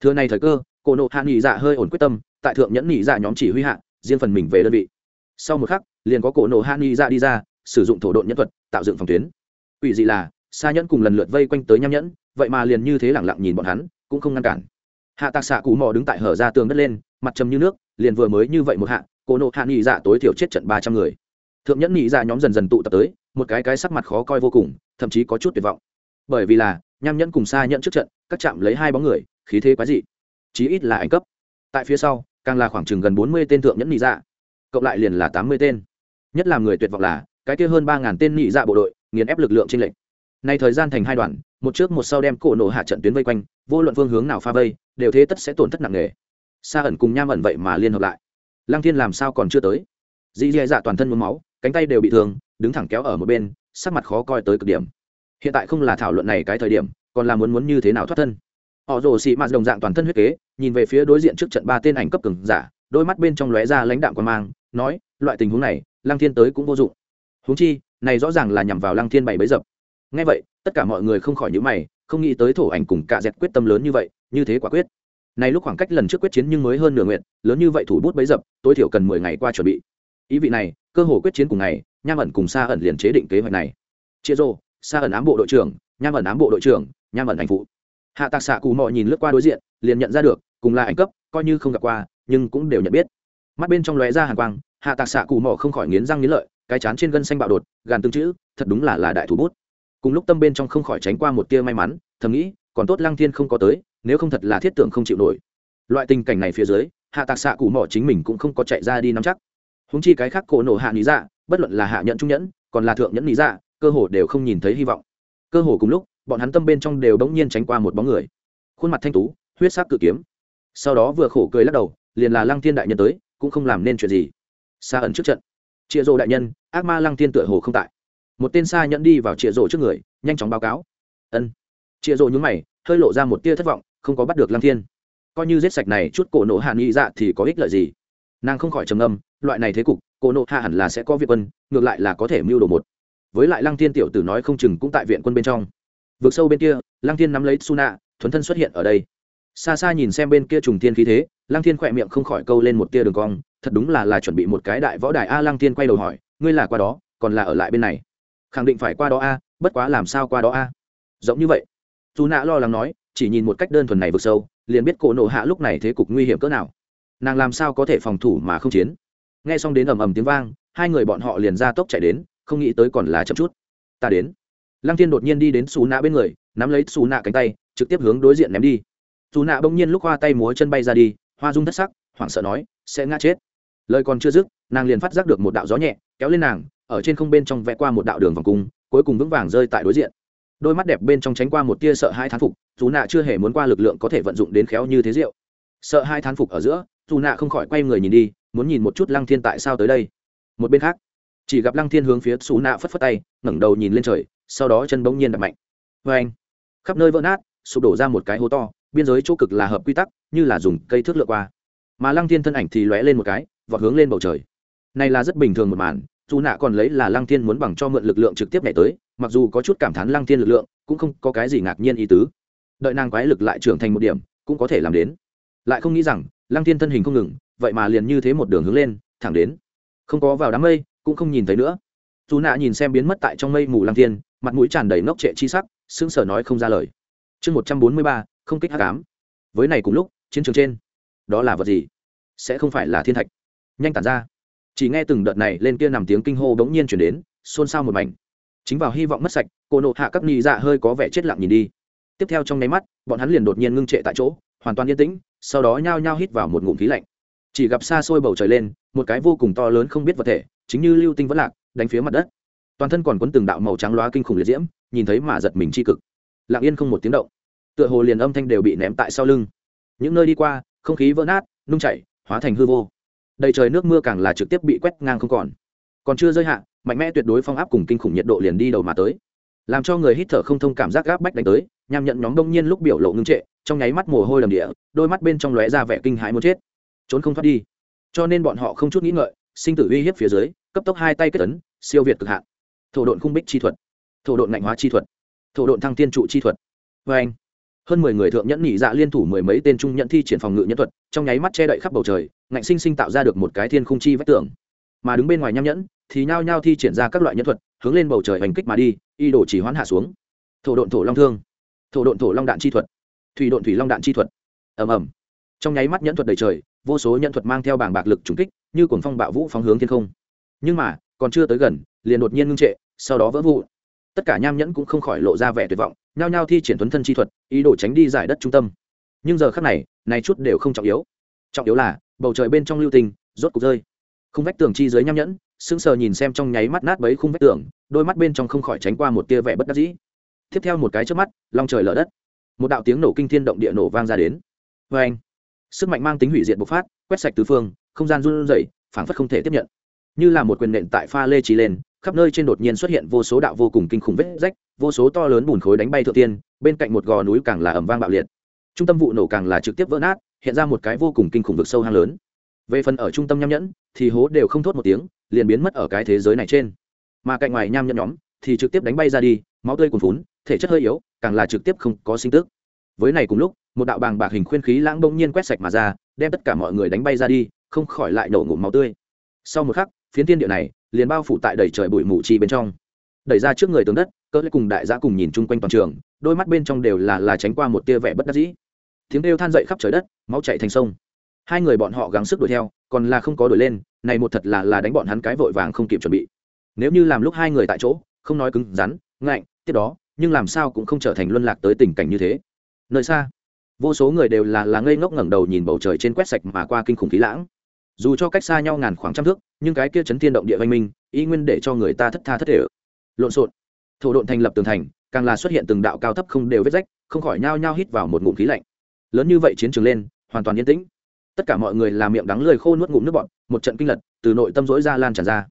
Thưa này thời cơ cô nộ hạ nghỉ dạ hơi ổn quyết tâm, tại thượng nhẫn nghỉ dạ nhóm chỉ huy hạ, riêng phần mình về đơn vị. Sau một khắc, liền có cổ nộ hạ nghỉ dạ đi ra sử dụng thổ độn nhân thuật, tạo dựng phòng tuyến. Ủy dị là xa nhẫn cùng lần lượt vây quanh tới nham nhẫn, vậy mà liền như thế lẳng lặng nhìn bọn hắn, cũng không ngăn cản. Hạ tạc xạ cụ mò đứng tại hở ra tường đất lên, mặt trầm như nước, liền vừa mới như vậy một hạ, cô nộ hạ nghỉ dạ tối thiểu chết trận ba trăm người. Thượng nhẫn nghỉ dạ nhóm dần dần tụ tập tới, một cái cái sắc mặt khó coi vô cùng, thậm chí có chút tuyệt vọng. Bởi vì là, nham nhẫn cùng xa nhẫn trước trận, các chạm lấy hai bóng người, khí thế quái dị. Chí ít là ảnh cấp. Tại phía sau, càng là khoảng chừng gần bốn mươi tên thượng nhẫn nghỉ dạ. Cộng lại liền là tám mươi tên. Nhất là người tuyệt vọng là cái kia hơn ba ngàn tên nhị dạ bộ đội, nghiền ép lực lượng trên lệnh nay thời gian thành hai đoàn, một trước một sau đem cổ nổ hạ trận tuyến vây quanh, vô luận phương hướng nào pha vây, đều thế tất sẽ tổn thất nặng nề. Xa ẩn cùng nham ẩn vậy mà liên hợp lại. Lăng thiên làm sao còn chưa tới? Dì dì dạ toàn thân mướm máu, cánh tay đều bị thương, đứng thẳng kéo ở một bên, sắc mặt khó coi tới cực điểm. Hiện tại không là thảo luận này cái thời điểm, còn là muốn muốn như thế nào thoát thân. Họ rồ xị mạt đồng dạng toàn thân huyết kế, nhìn về phía đối diện trước trận ba tên ảnh cấp cường giả, đôi mắt bên trong lóe ra lãnh đạm quan mang, nói, loại tình huống này, lăng thiên tới cũng vô dụng huống chi, này rõ ràng là nhằm vào lăng thiên bảy bấy dập. Ngay vậy, tất cả mọi người không khỏi nhíu mày, không nghĩ tới thổ ảnh cùng cả dẹt quyết tâm lớn như vậy, như thế quả quyết. Này lúc khoảng cách lần trước quyết chiến nhưng mới hơn nửa nguyện lớn như vậy thủ bút bấy dập, tối thiểu cần mười ngày qua chuẩn bị. Ý vị này, cơ hồ quyết chiến cùng ngày, nham ẩn cùng sa ẩn liền chế định kế hoạch này. Chia rô sa ẩn ám bộ đội trưởng, nham ẩn ám bộ đội trưởng, nham ẩn ảnh phụ. Hạ tạc xạ cù mò nhìn lướt qua đối diện, liền nhận ra được, cùng là ảnh cấp, coi như không gặp qua, nhưng cũng đều nhận biết. Mắt bên trong lóe ra hàng quang, hạ tạc xạ cù mò không khỏi nghiến răng nghiến lợi cái chán trên gân xanh bạo đột, gàn tương chữ, thật đúng là là đại thủ bút. Cùng lúc tâm bên trong không khỏi tránh qua một tia may mắn, thầm nghĩ, còn tốt lăng thiên không có tới, nếu không thật là thiết tưởng không chịu nổi. Loại tình cảnh này phía dưới, hạ tạc xạ cụ mỏ chính mình cũng không có chạy ra đi nắm chắc. Húng chi cái khác cổ nổ hạ lý dạ bất luận là hạ nhận trung nhẫn, còn là thượng nhẫn lý dạ cơ hồ đều không nhìn thấy hy vọng. Cơ hồ cùng lúc, bọn hắn tâm bên trong đều bỗng nhiên tránh qua một bóng người. Khuôn mặt thanh tú, huyết sắc cự kiếm. Sau đó vừa khổ cười lắc đầu, liền là lăng thiên đại nhân tới, cũng không làm nên chuyện gì. Xa ẩn trước trận chịa rộ đại nhân, ác ma lăng thiên tựa hồ không tại. Một tên xa nhẫn đi vào chịa rộ trước người, nhanh chóng báo cáo. Ân. Chịa rộ nhúng mày, hơi lộ ra một tia thất vọng, không có bắt được lăng thiên. Coi như giết sạch này, chút cổ nộ hạ nghi dạ thì có ích lợi gì? Nàng không khỏi trầm âm loại này thế cục, cổ nộ hạ hẳn là sẽ có viện quân, ngược lại là có thể mưu đồ một. Với lại lăng thiên tiểu tử nói không chừng cũng tại viện quân bên trong. Vượt sâu bên kia, lăng thiên nắm lấy suna, thuấn thân xuất hiện ở đây. Xa xa nhìn xem bên kia trùng thiên khí thế lăng thiên khỏe miệng không khỏi câu lên một tia đường cong, thật đúng là là chuẩn bị một cái đại võ đài a lăng thiên quay đầu hỏi, ngươi là qua đó, còn là ở lại bên này? Khẳng định phải qua đó a, bất quá làm sao qua đó a? Giống như vậy. Dù nạ lo lắng nói, chỉ nhìn một cách đơn thuần này vực sâu, liền biết cổ nộ hạ lúc này thế cục nguy hiểm cỡ nào. Nàng làm sao có thể phòng thủ mà không chiến? Nghe xong đến ầm ầm tiếng vang, hai người bọn họ liền ra tốc chạy đến, không nghĩ tới còn là chậm chút. Ta đến. Lăng thiên đột nhiên đi đến xù nạ bên người, nắm lấy xù nạ cánh tay, trực tiếp hướng đối diện ném đi. Xù nạ bỗng nhiên lúc hoa tay múa chân bay ra đi hoa dung thất sắc, hoảng sợ nói, sẽ ngã chết. Lời còn chưa dứt, nàng liền phát giác được một đạo gió nhẹ kéo lên nàng, ở trên không bên trong vẽ qua một đạo đường vòng cung, cuối cùng vững vàng rơi tại đối diện. Đôi mắt đẹp bên trong tránh qua một tia sợ hai thán phục, dù nạ chưa hề muốn qua lực lượng có thể vận dụng đến khéo như thế rượu sợ hai thán phục ở giữa, dù nạ không khỏi quay người nhìn đi, muốn nhìn một chút lăng thiên tại sao tới đây. Một bên khác, chỉ gặp lăng thiên hướng phía xù nạ phất phất tay, ngẩng đầu nhìn lên trời, sau đó chân bỗng nhiên đập mạnh. Vê anh khắp nơi vỡ nát, sụp đổ ra một cái hố to biên giới chỗ cực là hợp quy tắc, như là dùng cây thước lựa qua. Mà lăng thiên thân ảnh thì lóe lên một cái và hướng lên bầu trời. Này là rất bình thường một màn, dù nạ còn lấy là lăng thiên muốn bằng cho mượn lực lượng trực tiếp nhảy tới, mặc dù có chút cảm thán lăng thiên lực lượng, cũng không có cái gì ngạc nhiên ý tứ. Đợi nàng quái lực lại trưởng thành một điểm, cũng có thể làm đến. Lại không nghĩ rằng, lăng thiên thân hình không ngừng, vậy mà liền như thế một đường hướng lên, thẳng đến. Không có vào đám mây, cũng không nhìn thấy nữa. Dù nạ nhìn xem biến mất tại trong mây mù lăng thiên, mặt mũi tràn đầy ngốc trệ chi sắc, sững sờ nói không ra lời. Chương một trăm bốn mươi ba không kích hắc ám. Với này cùng lúc, chiến trường trên, đó là vật gì? Sẽ không phải là thiên thạch. Nhanh tản ra. Chỉ nghe từng đợt này lên kia nằm tiếng kinh hô bỗng nhiên chuyển đến, xôn xao một mảnh. Chính vào hy vọng mất sạch, cô nộ hạ các nghi dạ hơi có vẻ chết lặng nhìn đi. Tiếp theo trong nháy mắt, bọn hắn liền đột nhiên ngưng trệ tại chỗ, hoàn toàn yên tĩnh, sau đó nhao nhao hít vào một ngụm khí lạnh. Chỉ gặp xa xôi bầu trời lên, một cái vô cùng to lớn không biết vật thể, chính như lưu tinh vẫn lạc, đánh phía mặt đất. Toàn thân còn quấn từng đạo màu trắng loá kinh khủng liệt diễm, nhìn thấy mà giật mình c cực. Lặng yên không một tiếng động tựa hồ liền âm thanh đều bị ném tại sau lưng. Những nơi đi qua, không khí vỡ nát, nung chảy, hóa thành hư vô. Đầy trời nước mưa càng là trực tiếp bị quét ngang không còn. Còn chưa rơi hạ, mạnh mẽ tuyệt đối phong áp cùng kinh khủng nhiệt độ liền đi đầu mà tới. Làm cho người hít thở không thông cảm giác gáp bách đánh tới nhằm nhận nhóm đông nhiên lúc biểu lộ ngưng trệ, trong nháy mắt mồ hôi đầm địa, đôi mắt bên trong lóe ra vẻ kinh hãi muốn chết. Trốn không thoát đi. Cho nên bọn họ không chút nghĩ ngợi, sinh tử uy hiếp phía dưới, cấp tốc hai tay kết tấn siêu việt cực hạn. Thổ độn khung bích chi thuật. Thổ độn ngạnh hóa chi thuật. Thổ độn thăng tiên trụ chi thuật. Vê anh hơn mười người thượng nhẫn nhị dạ liên thủ mười mấy tên trung nhẫn thi triển phòng ngự nhân thuật, trong nháy mắt che đậy khắp bầu trời, ngạnh sinh sinh tạo ra được một cái thiên khung chi vách tường. Mà đứng bên ngoài nham nhẫn, thì nhao nhao thi triển ra các loại nhân thuật, hướng lên bầu trời hành kích mà đi, y đổ chỉ hoán hạ xuống. Thổ độn thổ long thương. Thổ độn thổ long đạn chi thuật. Thủy độn thủy long đạn chi thuật. Ầm ầm. Trong nháy mắt nhẫn thuật đầy trời, vô số nhẫn thuật mang theo bảng bạc lực trùng kích, như cuồng phong bạo vũ phóng hướng thiên không. Nhưng mà, còn chưa tới gần, liền đột nhiên ngưng trệ, sau đó vỡ vụ tất cả nham nhẫn cũng không khỏi lộ ra vẻ tuyệt vọng nhao nhao thi triển tuấn thân chi thuật, ý đồ tránh đi giải đất trung tâm. Nhưng giờ khác này này chút đều không trọng yếu. Trọng yếu là, bầu trời bên trong lưu tình, rốt cục rơi. Khung vách tường chi dưới nham nhẫn, sững sờ nhìn xem trong nháy mắt nát bấy khung vách tường, đôi mắt bên trong không khỏi tránh qua một tia vẻ bất đắc dĩ. Tiếp theo một cái trước mắt, long trời lở đất. Một đạo tiếng nổ kinh thiên động địa nổ vang ra đến. Vê anh, sức mạnh mang tính hủy diệt bộc phát, quét sạch tứ phương, không gian run rẩy, phảng phất không thể tiếp nhận. Như là một quyền nện tại pha lê trí lên, khắp nơi trên đột nhiên xuất hiện vô số đạo vô cùng kinh khủng vết rách vô số to lớn bùn khối đánh bay thượng tiên, bên cạnh một gò núi càng là ẩm vang bạo liệt. Trung tâm vụ nổ càng là trực tiếp vỡ nát, hiện ra một cái vô cùng kinh khủng vực sâu hang lớn. Về phần ở trung tâm nham nhẫn, thì hố đều không thốt một tiếng, liền biến mất ở cái thế giới này trên. Mà cạnh ngoài nham nhẫn nhóm, thì trực tiếp đánh bay ra đi, máu tươi cuồn phún thể chất hơi yếu, càng là trực tiếp không có sinh tức. Với này cùng lúc, một đạo bàng bạc hình khuyên khí lãng bỗng nhiên quét sạch mà ra, đem tất cả mọi người đánh bay ra đi, không khỏi lại nổ ngụm máu tươi. Sau một khắc, phiến tiên địa này liền bao phủ tại đầy trời bụi mù chi bên trong. Đẩy ra trước người tướng đất cỡ lấy cùng đại gia cùng nhìn chung quanh toàn trường, đôi mắt bên trong đều là là tránh qua một tia vẻ bất đắc dĩ. Tiếng kêu than dậy khắp trời đất, máu chạy thành sông. Hai người bọn họ gắng sức đuổi theo, còn là không có đuổi lên, này một thật là là đánh bọn hắn cái vội vàng không kịp chuẩn bị. Nếu như làm lúc hai người tại chỗ, không nói cứng rắn, ngạnh, tiếp đó, nhưng làm sao cũng không trở thành luân lạc tới tình cảnh như thế. Nơi xa, vô số người đều là là ngây ngốc ngẩng đầu nhìn bầu trời trên quét sạch mà qua kinh khủng khí lãng. Dù cho cách xa nhau ngàn khoảng trăm thước, nhưng cái kia chấn thiên động địa văn minh ý nguyên để cho người ta thất tha thất thể. Lộn xộn thổ độn thành lập tường thành, càng là xuất hiện từng đạo cao thấp không đều vết rách, không khỏi nhao nhao hít vào một ngụm khí lạnh. Lớn như vậy chiến trường lên, hoàn toàn yên tĩnh. Tất cả mọi người làm miệng đắng lười khô nuốt ngụm nước bọn một trận kinh lật, từ nội tâm rỗi ra lan tràn ra.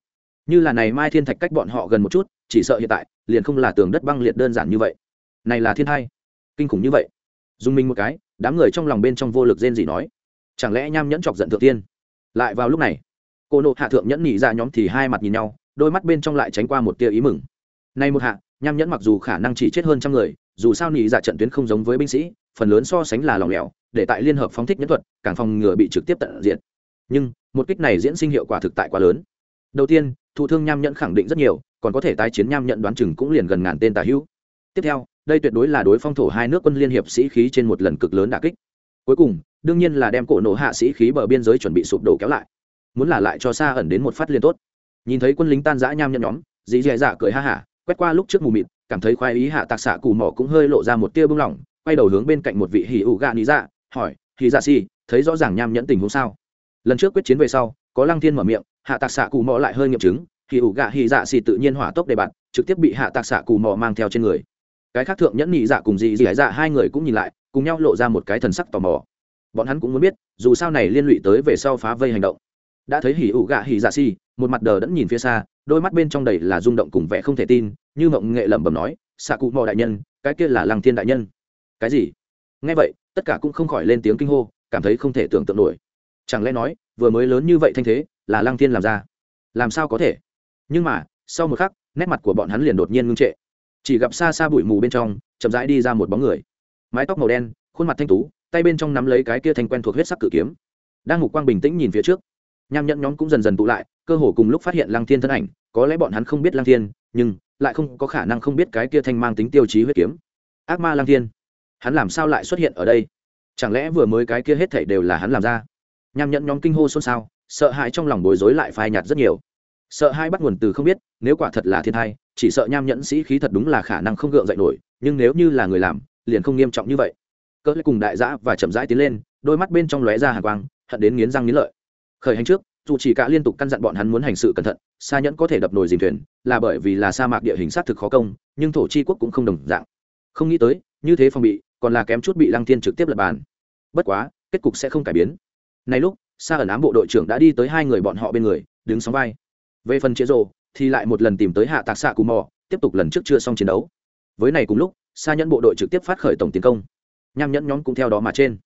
Như là này mai thiên thạch cách bọn họ gần một chút, chỉ sợ hiện tại, liền không là tường đất băng liệt đơn giản như vậy. Này là thiên hai. Kinh khủng như vậy. Dùng mình một cái, đám người trong lòng bên trong vô lực rên gì nói, chẳng lẽ nham nhẫn chọc giận thượng tiên? Lại vào lúc này, cô nộ hạ thượng nhẫn nhị ra nhóm thì hai mặt nhìn nhau, đôi mắt bên trong lại tránh qua một tia ý mừng nay một hạ, nham nhẫn mặc dù khả năng chỉ chết hơn trăm người, dù sao nhị dạ trận tuyến không giống với binh sĩ, phần lớn so sánh là lòng lẻo, để tại liên hợp phóng thích nhẫn thuật, càng phòng ngừa bị trực tiếp tận diện nhưng, một kích này diễn sinh hiệu quả thực tại quá lớn. Đầu tiên, thụ thương nham nhẫn khẳng định rất nhiều, còn có thể tái chiến nham nhẫn đoán chừng cũng liền gần ngàn tên tà hữu. Tiếp theo, đây tuyệt đối là đối phong thổ hai nước quân liên hiệp sĩ khí trên một lần cực lớn đà kích. Cuối cùng, đương nhiên là đem cổ nổ hạ sĩ khí bờ biên giới chuẩn bị sụp đổ kéo lại. Muốn là lại cho xa ẩn đến một phát liên tốt. Nhìn thấy quân lính tan giã nham nhẫn nhóm, dì dĩ dạ cười ha hả quét qua lúc trước mù mịt, cảm thấy khoái ý hạ tạc xạ cù mỏ cũng hơi lộ ra một tia bưng lỏng, quay đầu hướng bên cạnh một vị hỉ ủ gạ lý dạ hỏi, hỉ dạ si thấy rõ ràng nham nhẫn tình huống sao? Lần trước quyết chiến về sau, có lăng thiên mở miệng, hạ tạc xạ cù mỏ lại hơi nghiệm chứng, hỉ ủ gạ hỉ dạ si tự nhiên hỏa tốc đề bạt, trực tiếp bị hạ tạc xạ cù mỏ mang theo trên người. Cái khác thượng nhẫn nhị dạ cùng dị dị dạ hai người cũng nhìn lại, cùng nhau lộ ra một cái thần sắc tò mò. Bọn hắn cũng muốn biết, dù sao này liên lụy tới về sau phá vây hành động. Đã thấy hỉ ủ gạ hỉ dạ si một mặt đờ đẫn nhìn phía xa, đôi mắt bên trong đầy là rung động cùng vẻ không thể tin, như mộng nghệ lẩm bẩm nói, xạ cụ mò đại nhân, cái kia là lăng thiên đại nhân. Cái gì? Nghe vậy, tất cả cũng không khỏi lên tiếng kinh hô, cảm thấy không thể tưởng tượng nổi. Chẳng lẽ nói, vừa mới lớn như vậy thanh thế, là lăng thiên làm ra? Làm sao có thể? Nhưng mà, sau một khắc, nét mặt của bọn hắn liền đột nhiên ngưng trệ. Chỉ gặp xa xa bụi mù bên trong, chậm rãi đi ra một bóng người. Mái tóc màu đen, khuôn mặt thanh tú, tay bên trong nắm lấy cái kia thanh quen thuộc huyết sắc cự kiếm. Đang ngục quang bình tĩnh nhìn phía trước. Nham nhẫn nhóm cũng dần dần tụ lại cơ hồ cùng lúc phát hiện lăng thiên thân ảnh, có lẽ bọn hắn không biết lăng thiên, nhưng lại không có khả năng không biết cái kia thanh mang tính tiêu chí huyết kiếm. Ác ma lăng thiên, hắn làm sao lại xuất hiện ở đây? Chẳng lẽ vừa mới cái kia hết thảy đều là hắn làm ra? Nham nhẫn nhóm kinh hô xôn xao, sợ hãi trong lòng bối rối lại phai nhạt rất nhiều. Sợ hai bắt nguồn từ không biết, nếu quả thật là thiên thai, chỉ sợ nham nhẫn sĩ khí thật đúng là khả năng không gượng dậy nổi, nhưng nếu như là người làm, liền không nghiêm trọng như vậy. Cỡ cùng đại giã và chậm rãi tiến lên, đôi mắt bên trong lóe ra hàng quang, hận đến nghiến răng nghiến lợi. Khởi hành trước dù chỉ cả liên tục căn dặn bọn hắn muốn hành sự cẩn thận xa nhẫn có thể đập nồi dìm thuyền, là bởi vì là sa mạc địa hình sát thực khó công, nhưng thổ chi quốc cũng không đồng dạng. Không nghĩ tới, như thế phòng bị, còn là kém chút bị lăng thiên trực tiếp lập bàn. Bất quá, kết cục sẽ không cải biến. Này lúc, sa ẩn ám bộ đội trưởng đã đi tới hai người bọn họ bên người, đứng sóng vai. Về phần chế rồ thì lại một lần tìm tới hạ tạc xạ cù mò, tiếp tục lần trước chưa xong chiến đấu. Với này cùng lúc, sa nhẫn bộ đội trực tiếp phát khởi tổng tiến công. Nham nhẫn nhóm cũng theo đó mà trên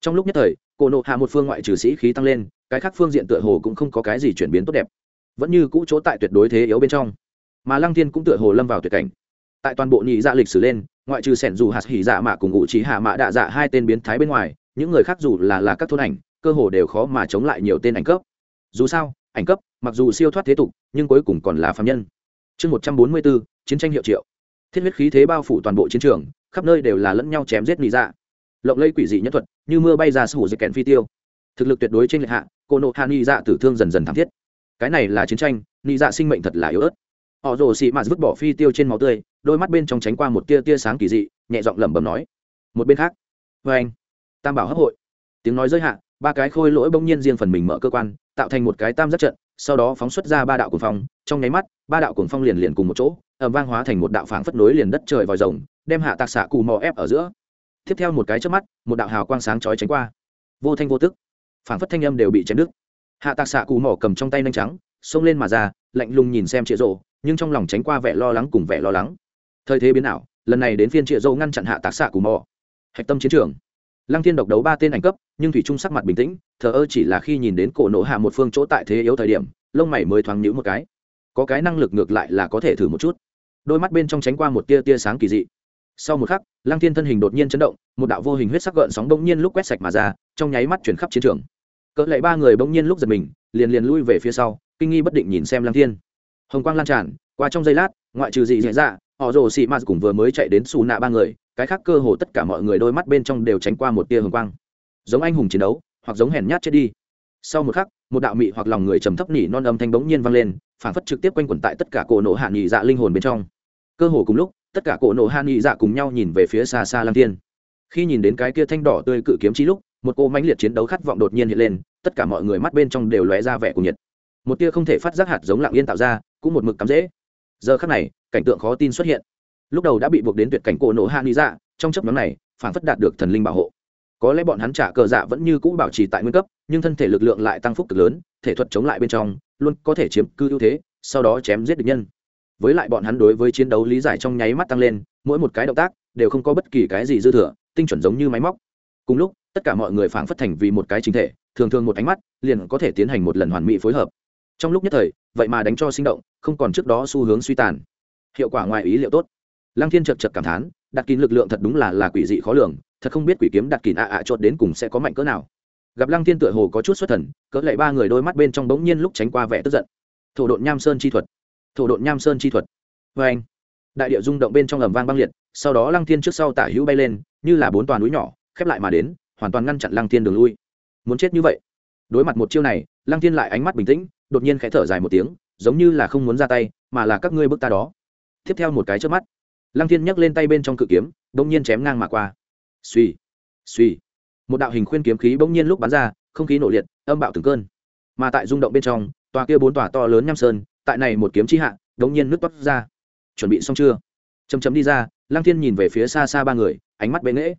trong lúc nhất thời, cổ nộ hạ một phương ngoại trừ sĩ khí tăng lên, cái khác phương diện tựa hồ cũng không có cái gì chuyển biến tốt đẹp. Vẫn như cũ chỗ tại tuyệt đối thế yếu bên trong. Mà lăng thiên cũng tựa hồ lâm vào tuyệt cảnh. Tại toàn bộ nhị dạ lịch sử lên, ngoại trừ sẻn dù hạt hỉ dạ mạ cùng ngụ trí hạ mạ đạ dạ hai tên biến thái bên ngoài, những người khác dù là là các thôn ảnh, cơ hồ đều khó mà chống lại nhiều tên ảnh cấp. Dù sao, ảnh cấp, mặc dù siêu thoát thế tục, nhưng cuối cùng còn là phạm nhân. Chương một trăm bốn mươi bốn, chiến tranh hiệu triệu. Thiết huyết khí thế bao phủ toàn bộ chiến trường, khắp nơi đều là lẫn nhau chém giết nị dạ lộng lây quỷ dị nhất thuật, như mưa bay ra sủ dịch kèn phi tiêu. Thực lực tuyệt đối trên lệch hạ, cô nộ hạ ni dạ tử thương dần dần thảm thiết. Cái này là chiến tranh, ni dạ sinh mệnh thật là yếu ớt. Họ rồ xị mạt vứt bỏ phi tiêu trên máu tươi, đôi mắt bên trong tránh qua một tia tia sáng kỳ dị, nhẹ giọng lẩm bẩm nói. Một bên khác vê anh, tam bảo hấp hội. Tiếng nói giới hạn ba cái khôi lỗi bỗng nhiên riêng phần mình mở cơ quan, tạo thành một cái tam giác trận, sau đó phóng xuất ra ba đạo cuồng phong. Trong nháy mắt, ba đạo cuồng phong liền liền cùng một chỗ ẩm vang hóa thành một đạo phảng phất nối liền đất trời vòi rồng, đem hạ tạc xạ cù mò ép ở giữa tiếp theo một cái trước mắt, một đạo hào quang sáng chói tránh qua. Vô thanh vô tức. Phảng phất thanh âm đều bị chém đứt. Hạ tạc xạ cù mỏ cầm trong tay nhanh trắng, xông lên mà ra, lạnh lùng nhìn xem chĩa rộ nhưng trong lòng tránh qua vẻ lo lắng cùng vẻ lo lắng. Thời thế biến ảo, lần này đến phiên chĩa rộ ngăn chặn hạ tạc xạ cù mỏ. Hạch tâm chiến trường. Lăng thiên độc đấu ba tên ảnh cấp, nhưng thủy trung sắc mặt bình tĩnh, thờ ơ chỉ là khi nhìn đến cổ nổ hạ một phương chỗ tại thế yếu thời điểm, lông mày mới thoáng nhữ một cái. Có cái năng lực ngược lại là có thể thử một chút. Đôi mắt bên trong tránh qua một tia tia sáng kỳ dị sau một khắc, lăng thiên thân hình đột nhiên chấn động, một đạo vô hình huyết sắc gợn sóng bỗng nhiên lúc quét sạch mà ra, trong nháy mắt chuyển khắp chiến trường. Cỡ lệ ba người bỗng nhiên lúc giật mình, liền liền lui về phía sau, kinh nghi bất định nhìn xem lăng thiên. Hồng quang lan tràn, qua trong giây lát, ngoại trừ dị dạ dạ họ rồ xị mạt cùng vừa mới chạy đến xù nạ ba người, cái khác cơ hồ tất cả mọi người đôi mắt bên trong đều tránh qua một tia hồng quang. Giống anh hùng chiến đấu, hoặc giống hèn nhát chết đi. Sau một khắc, một đạo mị hoặc lòng người trầm thấp nỉ non âm thanh bỗng nhiên vang lên, phản phất trực tiếp quanh quẩn tại tất cả cổ nổ hạ nghị dạ linh hồn bên trong. Cơ hồ cùng lúc tất cả cổ nổ hạ nghị dạ cùng nhau nhìn về phía xa xa lăng thiên. Khi nhìn đến cái kia thanh đỏ tươi cự kiếm chí lúc, một cô mãnh liệt chiến đấu khát vọng đột nhiên hiện lên, tất cả mọi người mắt bên trong đều lóe ra vẻ cùng nhiệt. Một tia không thể phát giác hạt giống lặng yên tạo ra, cũng một mực cắm dễ giờ khắc này, cảnh tượng khó tin xuất hiện. Lúc đầu đã bị buộc đến tuyệt cảnh cổ nổ hạ nghị dạ trong chấp nhóm này, phản phất đạt được thần linh bảo hộ. Có lẽ bọn hắn trả cờ dạ vẫn như cũ bảo trì tại nguyên cấp, nhưng thân thể lực lượng lại tăng phúc cực lớn, thể thuật chống lại bên trong, luôn có thể chiếm cư ưu thế, sau đó chém giết địch nhân với lại bọn hắn đối với chiến đấu lý giải trong nháy mắt tăng lên, mỗi một cái động tác đều không có bất kỳ cái gì dư thừa, tinh chuẩn giống như máy móc. Cùng lúc, tất cả mọi người phảng phất thành vì một cái chính thể, thường thường một ánh mắt liền có thể tiến hành một lần hoàn mỹ phối hợp. Trong lúc nhất thời, vậy mà đánh cho sinh động, không còn trước đó xu hướng suy tàn. Hiệu quả ngoài ý liệu tốt. Lăng thiên chật chật cảm thán, đặt kín lực lượng thật đúng là là quỷ dị khó lường, thật không biết quỷ kiếm đặt kín ạ ạ chốt đến cùng sẽ có mạnh cỡ nào. Gặp lăng thiên tựa hồ có chút xuất thần, cỡ lại ba người đôi mắt bên trong bỗng nhiên lúc tránh qua vẻ tức giận. Thổ độn nham sơn chi thuật thổ độn nham sơn chi thuật. Vê anh, đại địa rung động bên trong ầm vang băng liệt, sau đó lăng thiên trước sau tả hữu bay lên, như là bốn toàn núi nhỏ, khép lại mà đến, hoàn toàn ngăn chặn lăng thiên đường lui. Muốn chết như vậy? Đối mặt một chiêu này, lăng thiên lại ánh mắt bình tĩnh, đột nhiên khẽ thở dài một tiếng, giống như là không muốn ra tay, mà là các ngươi bước ta đó. Tiếp theo một cái trước mắt, lăng thiên nhấc lên tay bên trong cự kiếm, bỗng nhiên chém ngang mà qua. Suy suy một đạo hình khuyên kiếm khí bỗng nhiên lúc bắn ra, không khí nổ liệt, âm bạo từng cơn. Mà tại rung động bên trong, tòa kia bốn tòa to lớn nham sơn tại này một kiếm chi hạ, đống nhiên nước toát ra. Chuẩn bị xong chưa? Chấm chấm đi ra, lăng thiên nhìn về phía xa xa ba người, ánh mắt bệ nghễ.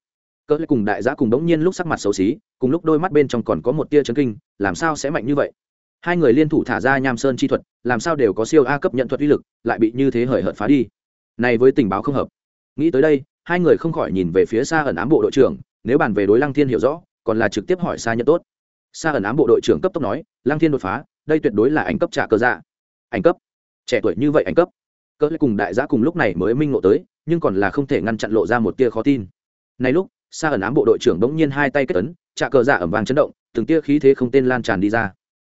Cỡ cùng đại giã cùng đống nhiên lúc sắc mặt xấu xí, cùng lúc đôi mắt bên trong còn có một tia chấn kinh, làm sao sẽ mạnh như vậy? Hai người liên thủ thả ra nham sơn chi thuật, làm sao đều có siêu a cấp nhận thuật uy lực, lại bị như thế hời hợt phá đi. Này với tình báo không hợp. Nghĩ tới đây, hai người không khỏi nhìn về phía xa ẩn ám bộ đội trưởng, nếu bàn về đối lăng thiên hiểu rõ, còn là trực tiếp hỏi xa nhận tốt. Xa ẩn ám bộ đội trưởng cấp tốc nói, lăng thiên đột phá, đây tuyệt đối là ảnh cấp trả cơ dạ ảnh cấp. Trẻ tuổi như vậy ảnh cấp. Cỡ cùng đại giã cùng lúc này mới minh ngộ tới, nhưng còn là không thể ngăn chặn lộ ra một tia khó tin. Này lúc xa ẩn ám bộ đội trưởng bỗng nhiên hai tay kết tấn trạ cờ dạ ẩm vàng chấn động, từng tia khí thế không tên lan tràn đi ra.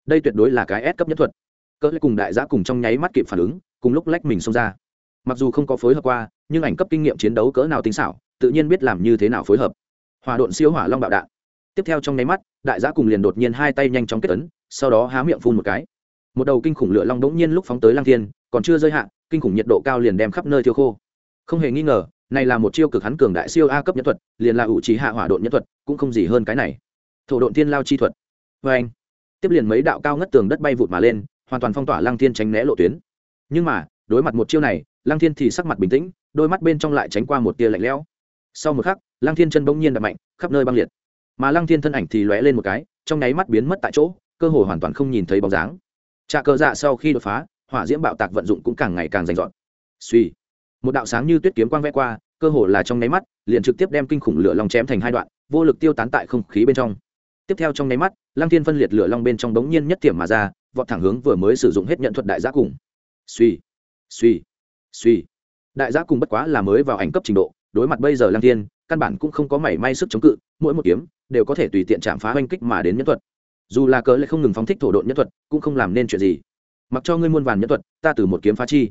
Đây tuyệt đối là cái ép cấp nhất thuật. Cỡ cùng đại giã cùng trong nháy mắt kịp phản ứng, cùng lúc lách mình xông ra. Mặc dù không có phối hợp qua, nhưng ảnh cấp kinh nghiệm chiến đấu cỡ nào tính xảo, tự nhiên biết làm như thế nào phối hợp. Hòa độn siêu hỏa long bạo đạn. Tiếp theo trong nháy mắt, đại giã cùng liền đột nhiên hai tay nhanh chóng kết tấn sau đó há miệng phun một cái một đầu kinh khủng lửa long đống nhiên lúc phóng tới lang thiên, còn chưa rơi hạn kinh khủng nhiệt độ cao liền đem khắp nơi thiêu khô. Không hề nghi ngờ, này là một chiêu cực hắn cường đại siêu a cấp nhân thuật, liền là ủ trí hạ hỏa độn nhân thuật, cũng không gì hơn cái này. Thổ độn thiên lao chi thuật. Vê anh, tiếp liền mấy đạo cao ngất tường đất bay vụt mà lên, hoàn toàn phong tỏa lang thiên tránh né lộ tuyến. Nhưng mà, đối mặt một chiêu này lang thiên thì sắc mặt bình tĩnh, đôi mắt bên trong lại tránh qua một tia lạnh lẽo. Sau một khắc lang thiên chân bỗng nhiên đập mạnh, khắp nơi băng liệt. Mà lang thiên thân ảnh thì lóe lên một cái, trong nháy mắt biến mất tại chỗ, cơ hồ hoàn toàn không nhìn thấy bóng dáng trà cờ dạ sau khi đột phá, hỏa diễm bạo tạc vận dụng cũng càng ngày càng rành rọt. Suy, một đạo sáng như tuyết kiếm quang vẽ qua, cơ hồ là trong nháy mắt, liền trực tiếp đem kinh khủng lửa long chém thành hai đoạn, vô lực tiêu tán tại không khí bên trong. Tiếp theo trong nháy mắt, lăng thiên phân liệt lửa long bên trong bỗng nhiên nhất tiệm mà ra, vọt thẳng hướng vừa mới sử dụng hết nhận thuật đại Giá cùng. Suy suy suy. Đại Giá cùng bất quá là mới vào ảnh cấp trình độ, đối mặt bây giờ lăng thiên, căn bản cũng không có mảy may sức chống cự, mỗi một kiếm đều có thể tùy tiện chạm phá oanh kích mà đến nhân thuật dù là cớ lại không ngừng phóng thích thổ độn nhân thuật, cũng không làm nên chuyện gì. Mặc cho ngươi muôn vàn nhân thuật, ta từ một kiếm phá chi.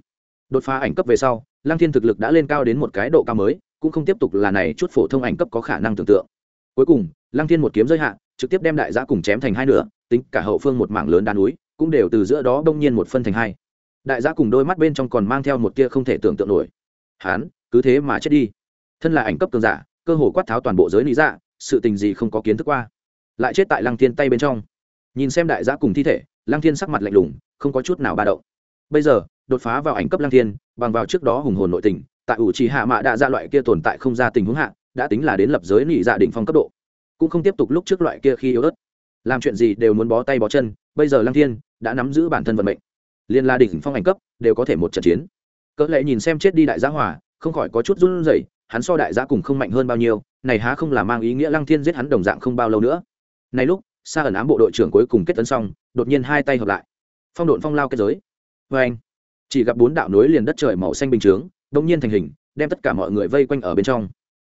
Đột phá ảnh cấp về sau, lăng thiên thực lực đã lên cao đến một cái độ cao mới, cũng không tiếp tục là này chút phổ thông ảnh cấp có khả năng tưởng tượng. Cuối cùng, lăng thiên một kiếm giới hạn trực tiếp đem đại giã cùng chém thành hai nửa, tính cả hậu phương một mảng lớn đá núi, cũng đều từ giữa đó đông nhiên một phân thành hai. Đại giã cùng đôi mắt bên trong còn mang theo một tia không thể tưởng tượng nổi. Hán, cứ thế mà chết đi. Thân là ảnh cấp cường giả, cơ hồ quát tháo toàn bộ giới lý dạ sự tình gì không có kiến thức qua. Lại chết tại lăng thiên tay bên trong nhìn xem đại giã cùng thi thể lang thiên sắc mặt lạnh lùng không có chút nào ba động. Bây giờ đột phá vào ảnh cấp lang thiên bằng vào trước đó hùng hồn nội tình tại ủ trì hạ mạ đã ra dạ loại kia tồn tại không ra tình huống hạ đã tính là đến lập giới nị dạ định phong cấp độ. Cũng không tiếp tục lúc trước loại kia khi yếu ớt. Làm chuyện gì đều muốn bó tay bó chân bây giờ lang thiên đã nắm giữ bản thân vận mệnh. Liên la đỉnh phong ảnh cấp đều có thể một trận chiến. Cỡ lệ nhìn xem chết đi đại gia hòa, không khỏi có chút run rẩy hắn so đại gia cùng không mạnh hơn bao nhiêu này há không là mang ý nghĩa lăng thiên giết hắn đồng dạng không bao lâu nữa. Này lúc xa ẩn ám bộ đội trưởng cuối cùng kết tấn xong, đột nhiên hai tay hợp lại. Phong độn phong lao kết giới. Vê anh, chỉ gặp bốn đạo nối liền đất trời màu xanh bình chướng đông nhiên thành hình, đem tất cả mọi người vây quanh ở bên trong.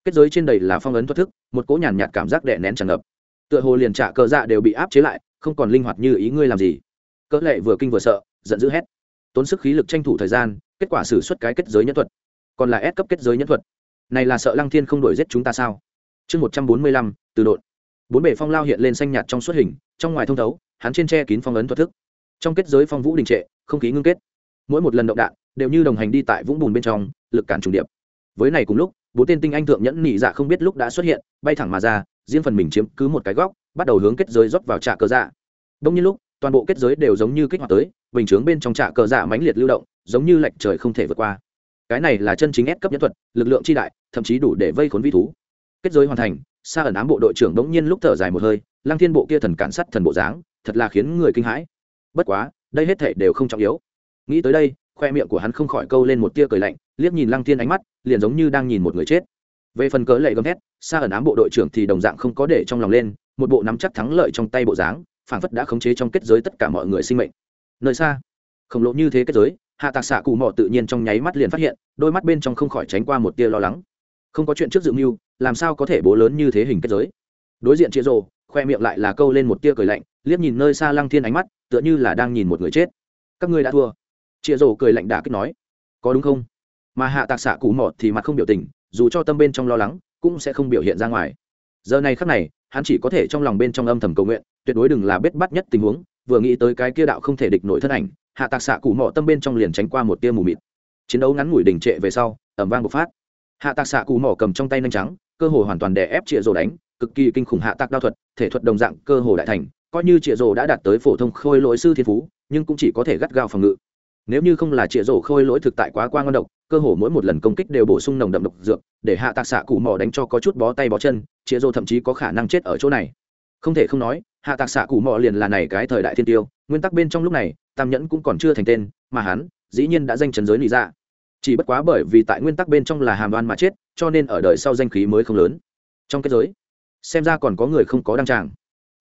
Kết giới trên đầy là phong ấn thoát thức, một cỗ nhàn nhạt cảm giác đè nén tràn ngập. Tựa hồ liền trả cờ dạ đều bị áp chế lại, không còn linh hoạt như ý ngươi làm gì. Cỡ lệ vừa kinh vừa sợ, giận dữ hét. Tốn sức khí lực tranh thủ thời gian, kết quả xử suất cái kết giới nhân thuật. Còn là ép cấp kết giới nhân thuật. Này là sợ lăng thiên không đổi giết chúng ta sao? Chương một trăm bốn mươi lăm, từ đội bốn bể phong lao hiện lên xanh nhạt trong suốt hình, trong ngoài thông thấu, hắn trên tre kín phong ấn thoát thức. Trong kết giới phong vũ đình trệ, không khí ngưng kết. Mỗi một lần động đạn đều như đồng hành đi tại vũng bùn bên trong, lực cản trùng điệp. Với này cùng lúc, bốn tên tinh anh thượng nhẫn nhị dạ không biết lúc đã xuất hiện, bay thẳng mà ra, riêng phần mình chiếm cứ một cái góc, bắt đầu hướng kết giới rót vào trạ cờ dạ. Đông như lúc, toàn bộ kết giới đều giống như kích hoạt tới, bình chướng bên trong trạ cờ dạ mãnh liệt lưu động, giống như lệch trời không thể vượt qua. Cái này là chân chính ép cấp nhất thuật, lực lượng chi đại, thậm chí đủ để vây khốn vi thú. Kết giới hoàn thành xa ẩn ám bộ đội trưởng đống nhiên lúc thở dài một hơi, lăng thiên bộ kia thần cản sắt thần bộ dáng, thật là khiến người kinh hãi. Bất quá, đây hết thể đều không trọng yếu. Nghĩ tới đây, khoe miệng của hắn không khỏi câu lên một tia cười lạnh, liếc nhìn lăng thiên ánh mắt, liền giống như đang nhìn một người chết. Về phần cớ lệ gầm thét xa ẩn ám bộ đội trưởng thì đồng dạng không có để trong lòng lên, một bộ nắm chắc thắng lợi trong tay bộ dáng, phảng phất đã khống chế trong kết giới tất cả mọi người sinh mệnh. Nơi xa, khổng lồ như thế kết giới, hạ tạc xạ cụ mò tự nhiên trong nháy mắt liền phát hiện, đôi mắt bên trong không khỏi tránh qua một tia lo lắng. Không có chuyện trước dự mưu làm sao có thể bố lớn như thế hình kết giới? Đối diện chia rồ khoe miệng lại là câu lên một tia cười lạnh, liếc nhìn nơi xa lăng thiên ánh mắt, tựa như là đang nhìn một người chết. Các ngươi đã thua. Chia rồ cười lạnh đả kích nói. Có đúng không? Mà hạ tạc xạ cụ mọt thì mặt không biểu tình, dù cho tâm bên trong lo lắng, cũng sẽ không biểu hiện ra ngoài. Giờ này khắc này, hắn chỉ có thể trong lòng bên trong âm thầm cầu nguyện, tuyệt đối đừng là bết bắt nhất tình huống, vừa nghĩ tới cái kia đạo không thể địch nổi thân ảnh, hạ tạc xạ cụ mọ tâm bên trong liền tránh qua một tia mù mịt. Chiến đấu ngắn ngủi đình trệ về sau ẩm vang bộc phát. Hạ tạc xạ cụ mỏ cầm trong tay nanh trắng cơ hồ hoàn toàn đè ép Triệu rồ đánh, cực kỳ kinh khủng hạ tạc đao thuật, thể thuật đồng dạng cơ hồ đại thành, coi như Triệu rồ đã đạt tới phổ thông khôi lỗi sư thiên phú, nhưng cũng chỉ có thể gắt gao phòng ngự. Nếu như không là Triệu rồ khôi lỗi thực tại quá qua ngon độc, cơ hồ mỗi một lần công kích đều bổ sung nồng đậm độc dược, để hạ tạc xạ cụ mỏ đánh cho có chút bó tay bó chân Triệu rồ thậm chí có khả năng chết ở chỗ này. Không thể không nói, hạ tạc xạ cụ mỏ liền là này cái thời đại thiên tiêu, nguyên tắc bên trong lúc này, tam nhẫn cũng còn chưa thành tên, mà hắn, dĩ nhiên đã danh trần giới lý ra dạ chỉ bất quá bởi vì tại nguyên tắc bên trong là hàm đoan mà chết, cho nên ở đời sau danh khí mới không lớn. Trong kết giới, xem ra còn có người không có đăng tràng.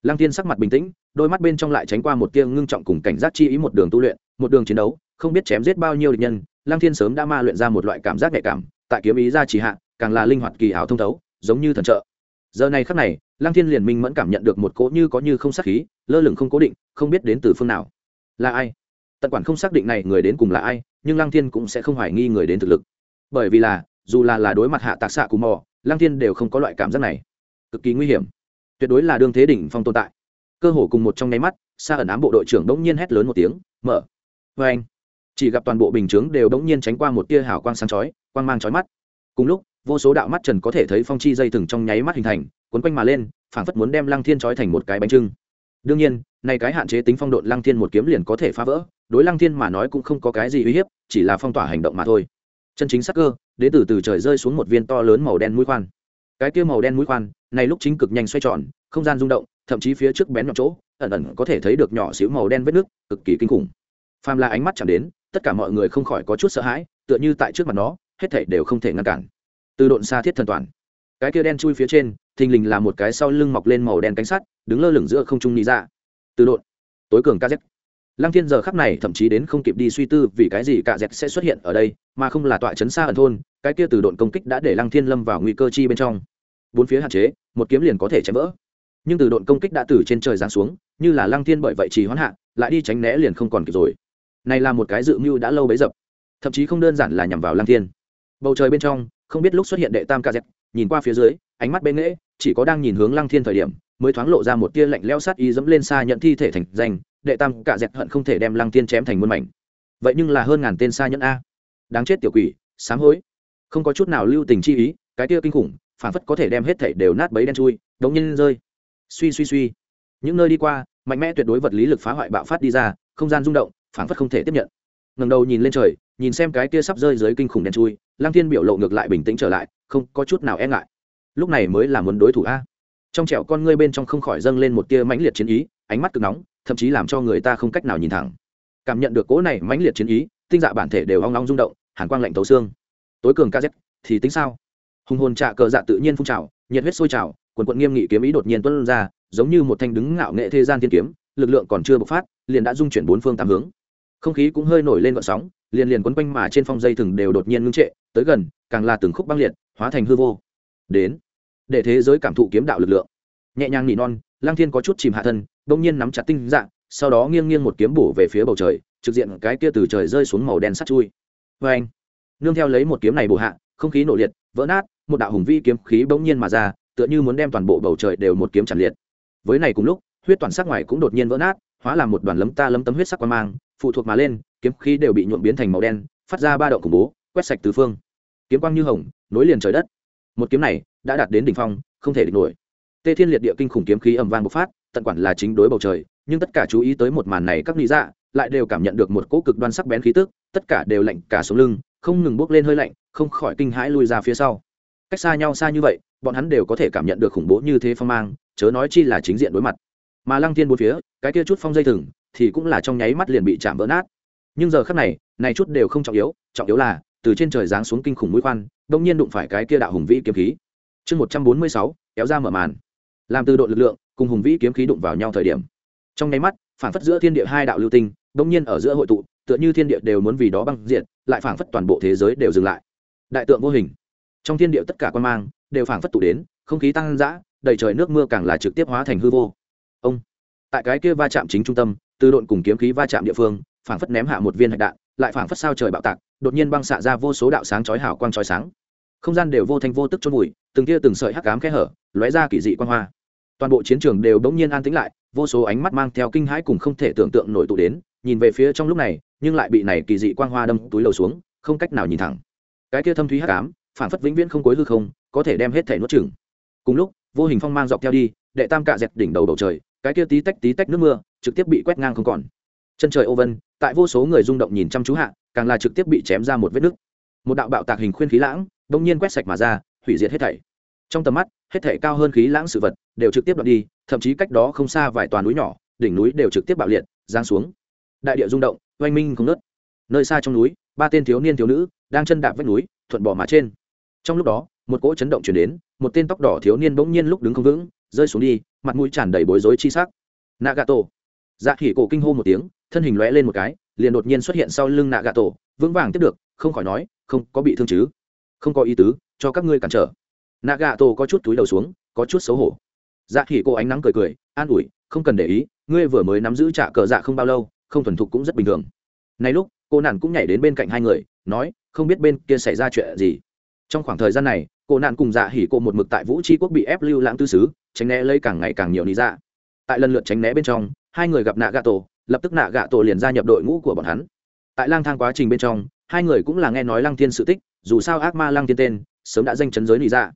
Lăng tiên sắc mặt bình tĩnh, đôi mắt bên trong lại tránh qua một tia ngưng trọng cùng cảnh giác chi ý một đường tu luyện, một đường chiến đấu, không biết chém giết bao nhiêu địch nhân, lăng thiên sớm đã ma luyện ra một loại cảm giác nhạy cảm, tại kiếm ý ra chỉ hạ, càng là linh hoạt kỳ ảo thông thấu, giống như thần trợ. Giờ này khắc này, lăng thiên liền minh mẫn cảm nhận được một cỗ như có như không sắc khí, lơ lửng không cố định, không biết đến từ phương nào. Là ai? Tận quản không xác định này người đến cùng là ai nhưng lăng thiên cũng sẽ không hoài nghi người đến thực lực. Bởi vì là, dù là là đối mặt hạ tạc xạ cù mò, lăng thiên đều không có loại cảm giác này. Cực kỳ nguy hiểm. Tuyệt đối là đương thế đỉnh phong tồn tại. Cơ hồ cùng một trong nháy mắt xa ẩn ám bộ đội trưởng đống nhiên hét lớn một tiếng, mở. Vê anh, chỉ gặp toàn bộ bình chướng đều đống nhiên tránh qua một tia hào quang sáng chói, quang mang chói mắt. Cùng lúc, vô số đạo mắt trần có thể thấy phong chi dây thừng trong nháy mắt hình thành quấn quanh mà lên, phảng phất muốn đem lăng thiên chói thành một cái bánh trưng. Đương nhiên, này cái hạn chế tính phong độn lăng thiên một kiếm liền có thể phá vỡ đối lăng thiên mà nói cũng không có cái gì uy hiếp, chỉ là phong tỏa hành động mà thôi. Chân chính sắc cơ, đến từ từ trời rơi xuống một viên to lớn màu đen mũi khoan. Cái kia màu đen mũi khoan, này lúc chính cực nhanh xoay tròn, không gian rung động, thậm chí phía trước bén nhọn chỗ, ẩn ẩn có thể thấy được nhỏ xíu màu đen vết nước, cực kỳ kinh khủng. Phàm là ánh mắt chạm đến, tất cả mọi người không khỏi có chút sợ hãi, tựa như tại trước mặt nó, hết thảy đều không thể ngăn cản. Từ độn xa thiết thần toàn. Cái kia đen chui phía trên, thình lình là một cái sau lưng mọc lên màu đen cánh sắt, đứng lơ lửng giữa không trung nghĩ ra dạ. từ độn. Tối cường kz lăng thiên giờ khắc này thậm chí đến không kịp đi suy tư vì cái gì cả dẹt sẽ xuất hiện ở đây, mà không là tọa chấn xa ẩn thôn, cái kia từ độn công kích đã để lăng thiên lâm vào nguy cơ chi bên trong. Bốn phía hạn chế, một kiếm liền có thể chém vỡ. Nhưng từ độn công kích đã từ trên trời giáng xuống, như là lăng thiên bởi vậy chỉ hoãn hạ, lại đi tránh né liền không còn kịp rồi. Này là một cái dự mưu đã lâu bấy dập, thậm chí không đơn giản là nhằm vào lăng thiên. Bầu trời bên trong, không biết lúc xuất hiện đệ tam ca dẹp nhìn qua phía dưới, ánh mắt bên nghễ, chỉ có đang nhìn hướng lăng thiên thời điểm, mới thoáng lộ ra một tia lạnh leo sát ý dẫm lên xa nhận thi thể thành danh đệ tam cả dẹp hận không thể đem lăng thiên chém thành muôn mảnh. Vậy nhưng là hơn ngàn tên xa nhẫn a. Đáng chết tiểu quỷ, sám hối. Không có chút nào lưu tình chi ý, cái tia kinh khủng, phản phất có thể đem hết thảy đều nát bấy đen chui, đống nhiên rơi. Suy suy suy. Những nơi đi qua, mạnh mẽ tuyệt đối vật lý lực phá hoại bạo phát đi ra, không gian rung động, phản phất không thể tiếp nhận. Ngầm đầu nhìn lên trời, nhìn xem cái kia sắp rơi dưới kinh khủng đen chui lang thiên biểu lộ ngược lại bình tĩnh trở lại, không có chút nào e ngại. Lúc này mới là muốn đối thủ a. Trong trẻo con ngươi bên trong không khỏi dâng lên một tia mãnh liệt chiến ý, ánh mắt cực nóng thậm chí làm cho người ta không cách nào nhìn thẳng. Cảm nhận được cỗ này mãnh liệt chiến ý, tinh dạ bản thể đều hoang long rung động, hàn quang lạnh tấu xương. Tối cường kz thì tính sao? Hùng hồn trạ cờ dạ tự nhiên phun trào, nhiệt huyết sôi trào, quần quận nghiêm nghị kiếm ý đột nhiên tuân ra, giống như một thanh đứng ngạo nghệ thế gian thiên kiếm, lực lượng còn chưa bộc phát, liền đã dung chuyển bốn phương tám hướng. Không khí cũng hơi nổi lên gọn sóng, liền liền quấn quanh mà trên phong dây thừng đều đột nhiên ngưng trệ, tới gần, càng là từng khúc băng liệt, hóa thành hư vô. Đến, để thế giới cảm thụ kiếm đạo lực lượng nhẹ nhàng nỉ non lang thiên có chút chìm hạ thân, đông nhiên nắm chặt tinh dạng, sau đó nghiêng nghiêng một kiếm bổ về phía bầu trời, trực diện cái kia từ trời rơi xuống màu đen sắt chui. Vê anh, nương theo lấy một kiếm này bổ hạ, không khí nổ liệt, vỡ nát, một đạo hùng vi kiếm khí bỗng nhiên mà ra, tựa như muốn đem toàn bộ bầu trời đều một kiếm chặt liệt. Với này cùng lúc, huyết toàn sắc ngoài cũng đột nhiên vỡ nát, hóa làm một đoàn lấm ta lấm tấm huyết sắc qua mang, phụ thuộc mà lên, kiếm khí đều bị nhuộm biến thành màu đen, phát ra ba động khủng bố, quét sạch tứ phương. Kiếm quang như hồng, nối liền trời đất. Một kiếm này đã đạt đến đỉnh phong, không thể địch nổi tê thiên liệt địa kinh khủng kiếm khí ầm vang bộc phát, tận quản là chính đối bầu trời, nhưng tất cả chú ý tới một màn này các lý dạ lại đều cảm nhận được một cỗ cực đoan sắc bén khí tức, tất cả đều lạnh cả xuống lưng, không ngừng bốc lên hơi lạnh, không khỏi kinh hãi lui ra phía sau. Cách xa nhau xa như vậy, bọn hắn đều có thể cảm nhận được khủng bố như thế phong mang, chớ nói chi là chính diện đối mặt. Mà lăng thiên bốn phía, cái kia chút phong dây thừng thì cũng là trong nháy mắt liền bị chạm vỡ nát. Nhưng giờ khắc này này chút đều không trọng yếu trọng yếu là, từ trên trời giáng xuống kinh khủng mũi khoan đông nhiên đụng phải cái kia đạo hùng vĩ kiếm khí. Chương một trăm bốn mươi sáu, kéo ra mở màn làm từ độ lực lượng, cùng hùng vĩ kiếm khí đụng vào nhau thời điểm. Trong nháy mắt, phản phất giữa thiên địa hai đạo lưu tinh, bỗng nhiên ở giữa hội tụ, tựa như thiên địa đều muốn vì đó băng diện lại phản phất toàn bộ thế giới đều dừng lại. Đại tượng vô hình. Trong thiên địa tất cả quan mang đều phản phất tụ đến, không khí tăng dã, đầy trời nước mưa càng là trực tiếp hóa thành hư vô. Ông. Tại cái kia va chạm chính trung tâm, từ độn cùng kiếm khí va chạm địa phương, phản phất ném hạ một viên hạch đạn, lại phản phất sao trời bạo tạc, đột nhiên băng xạ ra vô số đạo sáng chói hào quang chói sáng không gian đều vô thanh vô tức chôn vùi, từng tia từng sợi hắc ám khe hở, lóe ra kỳ dị quang hoa. Toàn bộ chiến trường đều đống nhiên an tĩnh lại, vô số ánh mắt mang theo kinh hãi cùng không thể tưởng tượng nổi tụ đến, nhìn về phía trong lúc này, nhưng lại bị này kỳ dị quang hoa đâm túi lầu xuống, không cách nào nhìn thẳng. Cái kia thâm thúy hắc ám phản phất vĩnh viễn không cuối hư không, có thể đem hết thể nuốt chửng. Cùng lúc, vô hình phong mang dọc theo đi, đệ tam cạ dẹt đỉnh đầu bầu trời, cái kia tí tách tí tách nước mưa, trực tiếp bị quét ngang không còn. Chân trời ô vân, tại vô số người rung động nhìn chăm chú hạ, càng là trực tiếp bị chém ra một vết nứt. Một đạo bạo tạc hình khuyên khí lãng đông nhiên quét sạch mà ra, hủy diệt hết thảy. Trong tầm mắt, hết thảy cao hơn khí lãng sự vật đều trực tiếp đoạn đi, thậm chí cách đó không xa vài toàn núi nhỏ, đỉnh núi đều trực tiếp bạo liệt, giáng xuống. Đại địa rung động, oanh minh không nớt nơi xa trong núi, ba tên thiếu niên thiếu nữ đang chân đạp vách núi, thuận bỏ mà trên. Trong lúc đó, một cỗ chấn động chuyển đến, một tên tóc đỏ thiếu niên bỗng nhiên lúc đứng không vững, rơi xuống đi, mặt mũi tràn đầy bối rối chi sắc. Nagato. Dạ khỉ cổ kinh hô một tiếng, thân hình lóe lên một cái, liền đột nhiên xuất hiện sau lưng nagato, vững vàng tiếp được, không khỏi nói, không có bị thương chứ? Không có ý tứ, cho các ngươi cản trở. Nagato có chút túi đầu xuống, có chút xấu hổ. Dạ khỉ cô ánh nắng cười cười, an ủi, không cần để ý, ngươi vừa mới nắm giữ trả cờ dạ không bao lâu, không thuần thục cũng rất bình thường. Này lúc, cô nạn cũng nhảy đến bên cạnh hai người, nói, không biết bên kia xảy ra chuyện gì. Trong khoảng thời gian này, cô nạn cùng dạ hỉ cô một mực tại vũ tri quốc bị ép lưu lãng tư xứ, tránh né lấy càng ngày càng nhiều lý dạ. Tại lần lượt tránh né bên trong, hai người gặp nạ gạ tổ lập tức nạ gạ tổ liền gia nhập đội ngũ của bọn hắn. Tại lang thang quá trình bên trong, hai người cũng là nghe nói lăng thiên sự tích dù sao ác ma lăng thiên tên, sớm đã danh chấn giới lý dạ.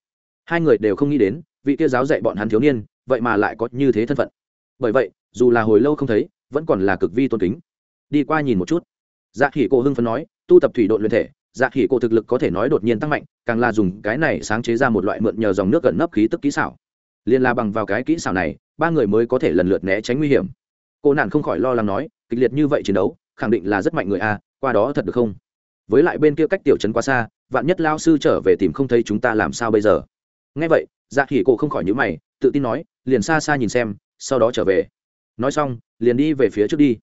Hai người đều không nghĩ đến, vị kia giáo dạy bọn hắn thiếu niên, vậy mà lại có như thế thân phận. Bởi vậy, dù là hồi lâu không thấy, vẫn còn là cực vi tôn kính. Đi qua nhìn một chút. Dạ khỉ cô hưng phấn nói, tu tập thủy đội luyện thể dạ khỉ cô thực lực có thể nói đột nhiên tăng mạnh, càng là dùng cái này sáng chế ra một loại mượn nhờ dòng nước gần nấp khí tức kỹ xảo. Liền là bằng vào cái kỹ xảo này, ba người mới có thể lần lượt né tránh nguy hiểm. Cô nản không khỏi lo lắng nói, kịch liệt như vậy chiến đấu, khẳng định là rất mạnh người a, qua đó thật được không? Với lại bên kia cách tiểu trấn quá xa vạn nhất lao sư trở về tìm không thấy chúng ta làm sao bây giờ? Ngay vậy dạ khỉ cổ không khỏi nhữ mày, tự tin nói, liền xa xa nhìn xem, sau đó trở về. Nói xong, liền đi về phía trước đi.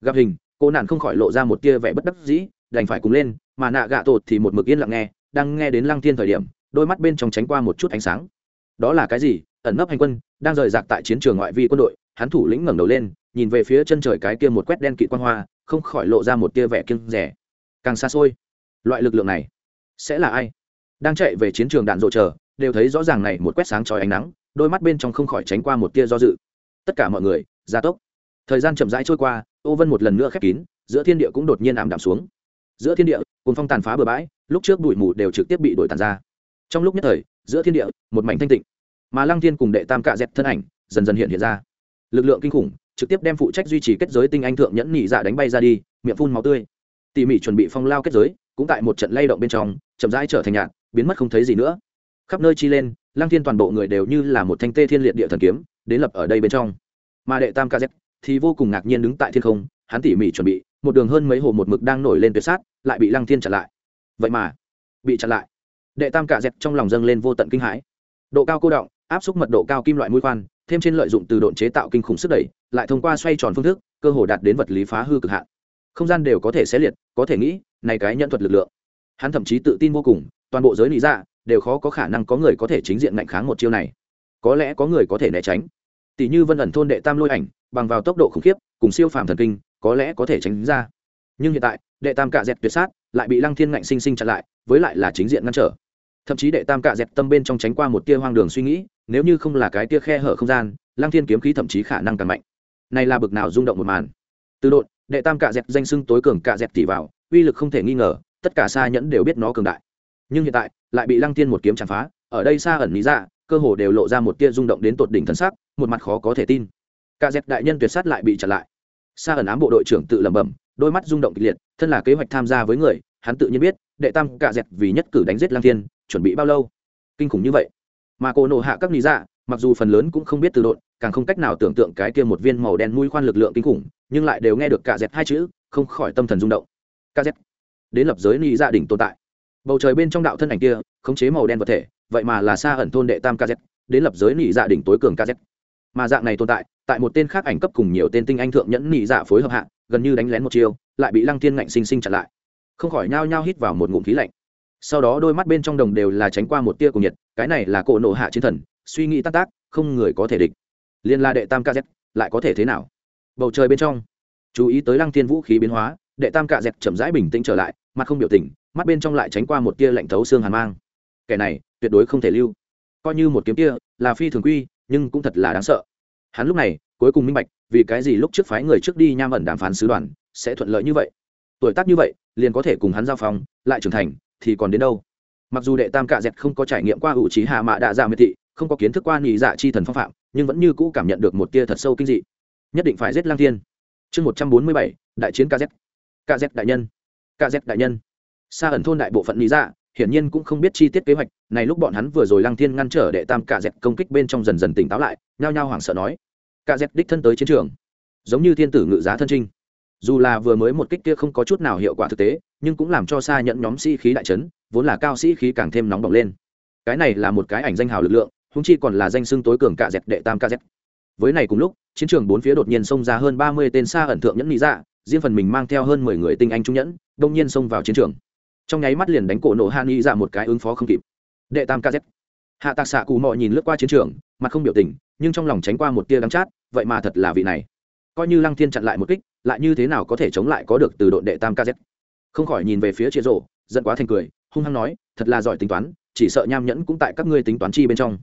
Gặp hình, cô nạn không khỏi lộ ra một tia vẻ bất đắc dĩ, đành phải cùng lên, mà nạ gạ tột thì một mực yên lặng nghe, đang nghe đến lăng thiên thời điểm, đôi mắt bên trong tránh qua một chút ánh sáng. Đó là cái gì? Ẩn nấp hành quân, đang rời rạc tại chiến trường ngoại vi quân đội, hắn thủ lĩnh ngẩng đầu lên, nhìn về phía chân trời cái kia một quét đen kỵ quan hoa, không khỏi lộ ra một tia vẻ kiêng rẻ càng xa xôi, loại lực lượng này sẽ là ai? Đang chạy về chiến trường đạn rộ chờ, đều thấy rõ ràng này một quét sáng chói ánh nắng, đôi mắt bên trong không khỏi tránh qua một tia do dự. Tất cả mọi người, gia tốc. Thời gian chậm rãi trôi qua, ô vân một lần nữa khép kín, giữa thiên địa cũng đột nhiên ảm đạm xuống. Giữa thiên địa cùng phong tàn phá bừa bãi, lúc trước bụi mù đều trực tiếp bị đổi tàn ra. Trong lúc nhất thời, giữa thiên địa, một mảnh thanh tịnh. Mà lăng thiên cùng đệ tam cạ dẹp thân ảnh, dần dần hiện hiện ra. Lực lượng kinh khủng, trực tiếp đem phụ trách duy trì kết giới tinh anh thượng nhẫn nhị dạ đánh bay ra đi, miệng phun máu tươi. Tỉ mỉ chuẩn bị phong lao kết giới, cũng tại một trận lay động bên trong chậm rãi trở thành nhạt, biến mất không thấy gì nữa. Khắp nơi chi lên, lăng thiên toàn bộ người đều như là một thanh tê thiên liệt địa thần kiếm, đến lập ở đây bên trong. Mà đệ tam kz thì vô cùng ngạc nhiên đứng tại thiên không, hắn tỉ mỉ chuẩn bị, một đường hơn mấy hồ một mực đang nổi lên tuyệt sát, lại bị lăng thiên chặn lại. Vậy mà, bị chặn lại. Đệ tam ca dẹp trong lòng dâng lên vô tận kinh hãi. Độ cao cô động, áp suất mật độ cao kim loại mũi khoan, thêm trên lợi dụng từ độn chế tạo kinh khủng sức đẩy, lại thông qua xoay tròn phương thức, cơ hồ đạt đến vật lý phá hư cực hạn. Không gian đều có thể xé liệt, có thể nghĩ, này cái nhận thuật lực lượng hắn thậm chí tự tin vô cùng, toàn bộ giới lý dạ đều khó có khả năng có người có thể chính diện ngạnh kháng một chiêu này. Có lẽ có người có thể né tránh. Tỷ như vân ẩn thôn đệ tam lôi ảnh, bằng vào tốc độ khủng khiếp, cùng siêu phàm thần kinh, có lẽ có thể tránh ra. Nhưng hiện tại, đệ tam cạ dẹt tuyệt sát lại bị lăng thiên ngạnh sinh sinh chặn lại, với lại là chính diện ngăn trở. Thậm chí đệ tam cạ dẹt tâm bên trong tránh qua một tia hoang đường suy nghĩ, nếu như không là cái tia khe hở không gian, lăng thiên kiếm khí thậm chí khả năng càng mạnh. Này là bực nào rung động một màn. Từ độn, đệ tam cạ dẹt danh sưng tối cường cạ dẹt tỉ vào, uy lực không thể nghi ngờ tất cả xa nhẫn đều biết nó cường đại. Nhưng hiện tại, lại bị lăng thiên một kiếm chạm phá, ở đây xa ẩn lý ra cơ hồ đều lộ ra một tia rung động đến tột đỉnh thân xác, một mặt khó có thể tin. Cả dẹp đại nhân tuyệt sát lại bị chặn lại. Xa ẩn ám bộ đội trưởng tự lẩm bẩm, đôi mắt rung động kịch liệt, thân là kế hoạch tham gia với người, hắn tự nhiên biết, đệ tam cả dẹp vì nhất cử đánh giết lang thiên, chuẩn bị bao lâu. Kinh khủng như vậy. Mà cô nổ hạ các lý dạ mặc dù phần lớn cũng không biết từ độn, càng không cách nào tưởng tượng cái kia một viên màu đen mũi khoan lực lượng kinh khủng, nhưng lại đều nghe được cả dẹp hai chữ, không khỏi tâm thần rung động. Cả dẹp đến lập giới ni dạ gia đình tồn tại. Bầu trời bên trong đạo thân ảnh kia, khống chế màu đen vật thể, vậy mà là xa ẩn thôn đệ tam kz đến lập giới nỉ dạ đỉnh tối cường kz mà dạng này tồn tại tại một tên khác ảnh cấp cùng nhiều tên tinh anh thượng nhẫn nỉ dạ phối hợp hạ, gần như đánh lén một chiêu, lại bị lăng thiên ngạnh sinh sinh chặn lại. Không khỏi nhao nhao hít vào một ngụm khí lạnh. Sau đó đôi mắt bên trong đồng đều là tránh qua một tia cùng nhiệt, cái này là cỗ nộ hạ chiến thần, suy nghĩ tác tác, không người có thể địch. Liên la đệ tam kz lại có thể thế nào? Bầu trời bên trong, chú ý tới lăng thiên vũ khí biến hóa, đệ tam kz chậm rãi bình tĩnh trở lại mặt không biểu tình, mắt bên trong lại tránh qua một tia lạnh thấu xương hàn mang. Kẻ này, tuyệt đối không thể lưu. Coi như một kiếm tia là phi thường quy, nhưng cũng thật là đáng sợ. Hắn lúc này, cuối cùng minh bạch, vì cái gì lúc trước phái người trước đi nham ẩn đàm phán sứ đoàn, sẽ thuận lợi như vậy. Tuổi tác như vậy, liền có thể cùng hắn giao phong, lại trưởng thành, thì còn đến đâu? Mặc dù đệ tam cạ dẹt không có trải nghiệm qua ủ trí hạ mạ đạ dạ miệt thị, không có kiến thức qua nhị dạ chi thần phong phạm, nhưng vẫn như cũ cảm nhận được một tia thật sâu kinh dị. Nhất định phải giết lang thiên. Chương một trăm bốn mươi bảy, đại chiến kz kz đại nhân kz đại nhân. Xa ẩn thôn đại bộ phận lý dạ hiển nhiên cũng không biết chi tiết kế hoạch, này lúc bọn hắn vừa rồi lăng thiên ngăn trở đệ tam cả dẹp công kích bên trong dần dần tỉnh táo lại, nhao nhao hoảng sợ nói. Cả dẹp đích thân tới chiến trường. Giống như thiên tử ngự giá thân trinh. Dù là vừa mới một kích kia không có chút nào hiệu quả thực tế, nhưng cũng làm cho xa nhận nhóm sĩ khí đại trấn vốn là cao sĩ khí càng thêm nóng bỏng lên. Cái này là một cái ảnh danh hào lực lượng húng chi còn là danh xưng tối cường cả dẹp đệ tam cả dẹp với này cùng lúc, chiến trường bốn phía đột nhiên xông ra hơn ba mươi tên xa ẩn thượng nhẫn lý dạ riêng phần mình mang theo hơn mười người tinh anh trung nhẫn, đông nhiên xông vào chiến trường. Trong nháy mắt liền đánh cổ nổ hạ nghị ra một cái ứng phó không kịp. Đệ tam kz hạ tạc xạ cù mọ nhìn lướt qua chiến trường, mặt không biểu tình, nhưng trong lòng tránh qua một tia đắng chát, vậy mà thật là vị này. Coi như lăng thiên chặn lại một kích, lại như thế nào có thể chống lại có được từ đội đệ tam kz không khỏi nhìn về phía chia rổ giận quá thành cười, hung hăng nói, thật là giỏi tính toán, chỉ sợ nham nhẫn cũng tại các ngươi tính toán chi bên trong.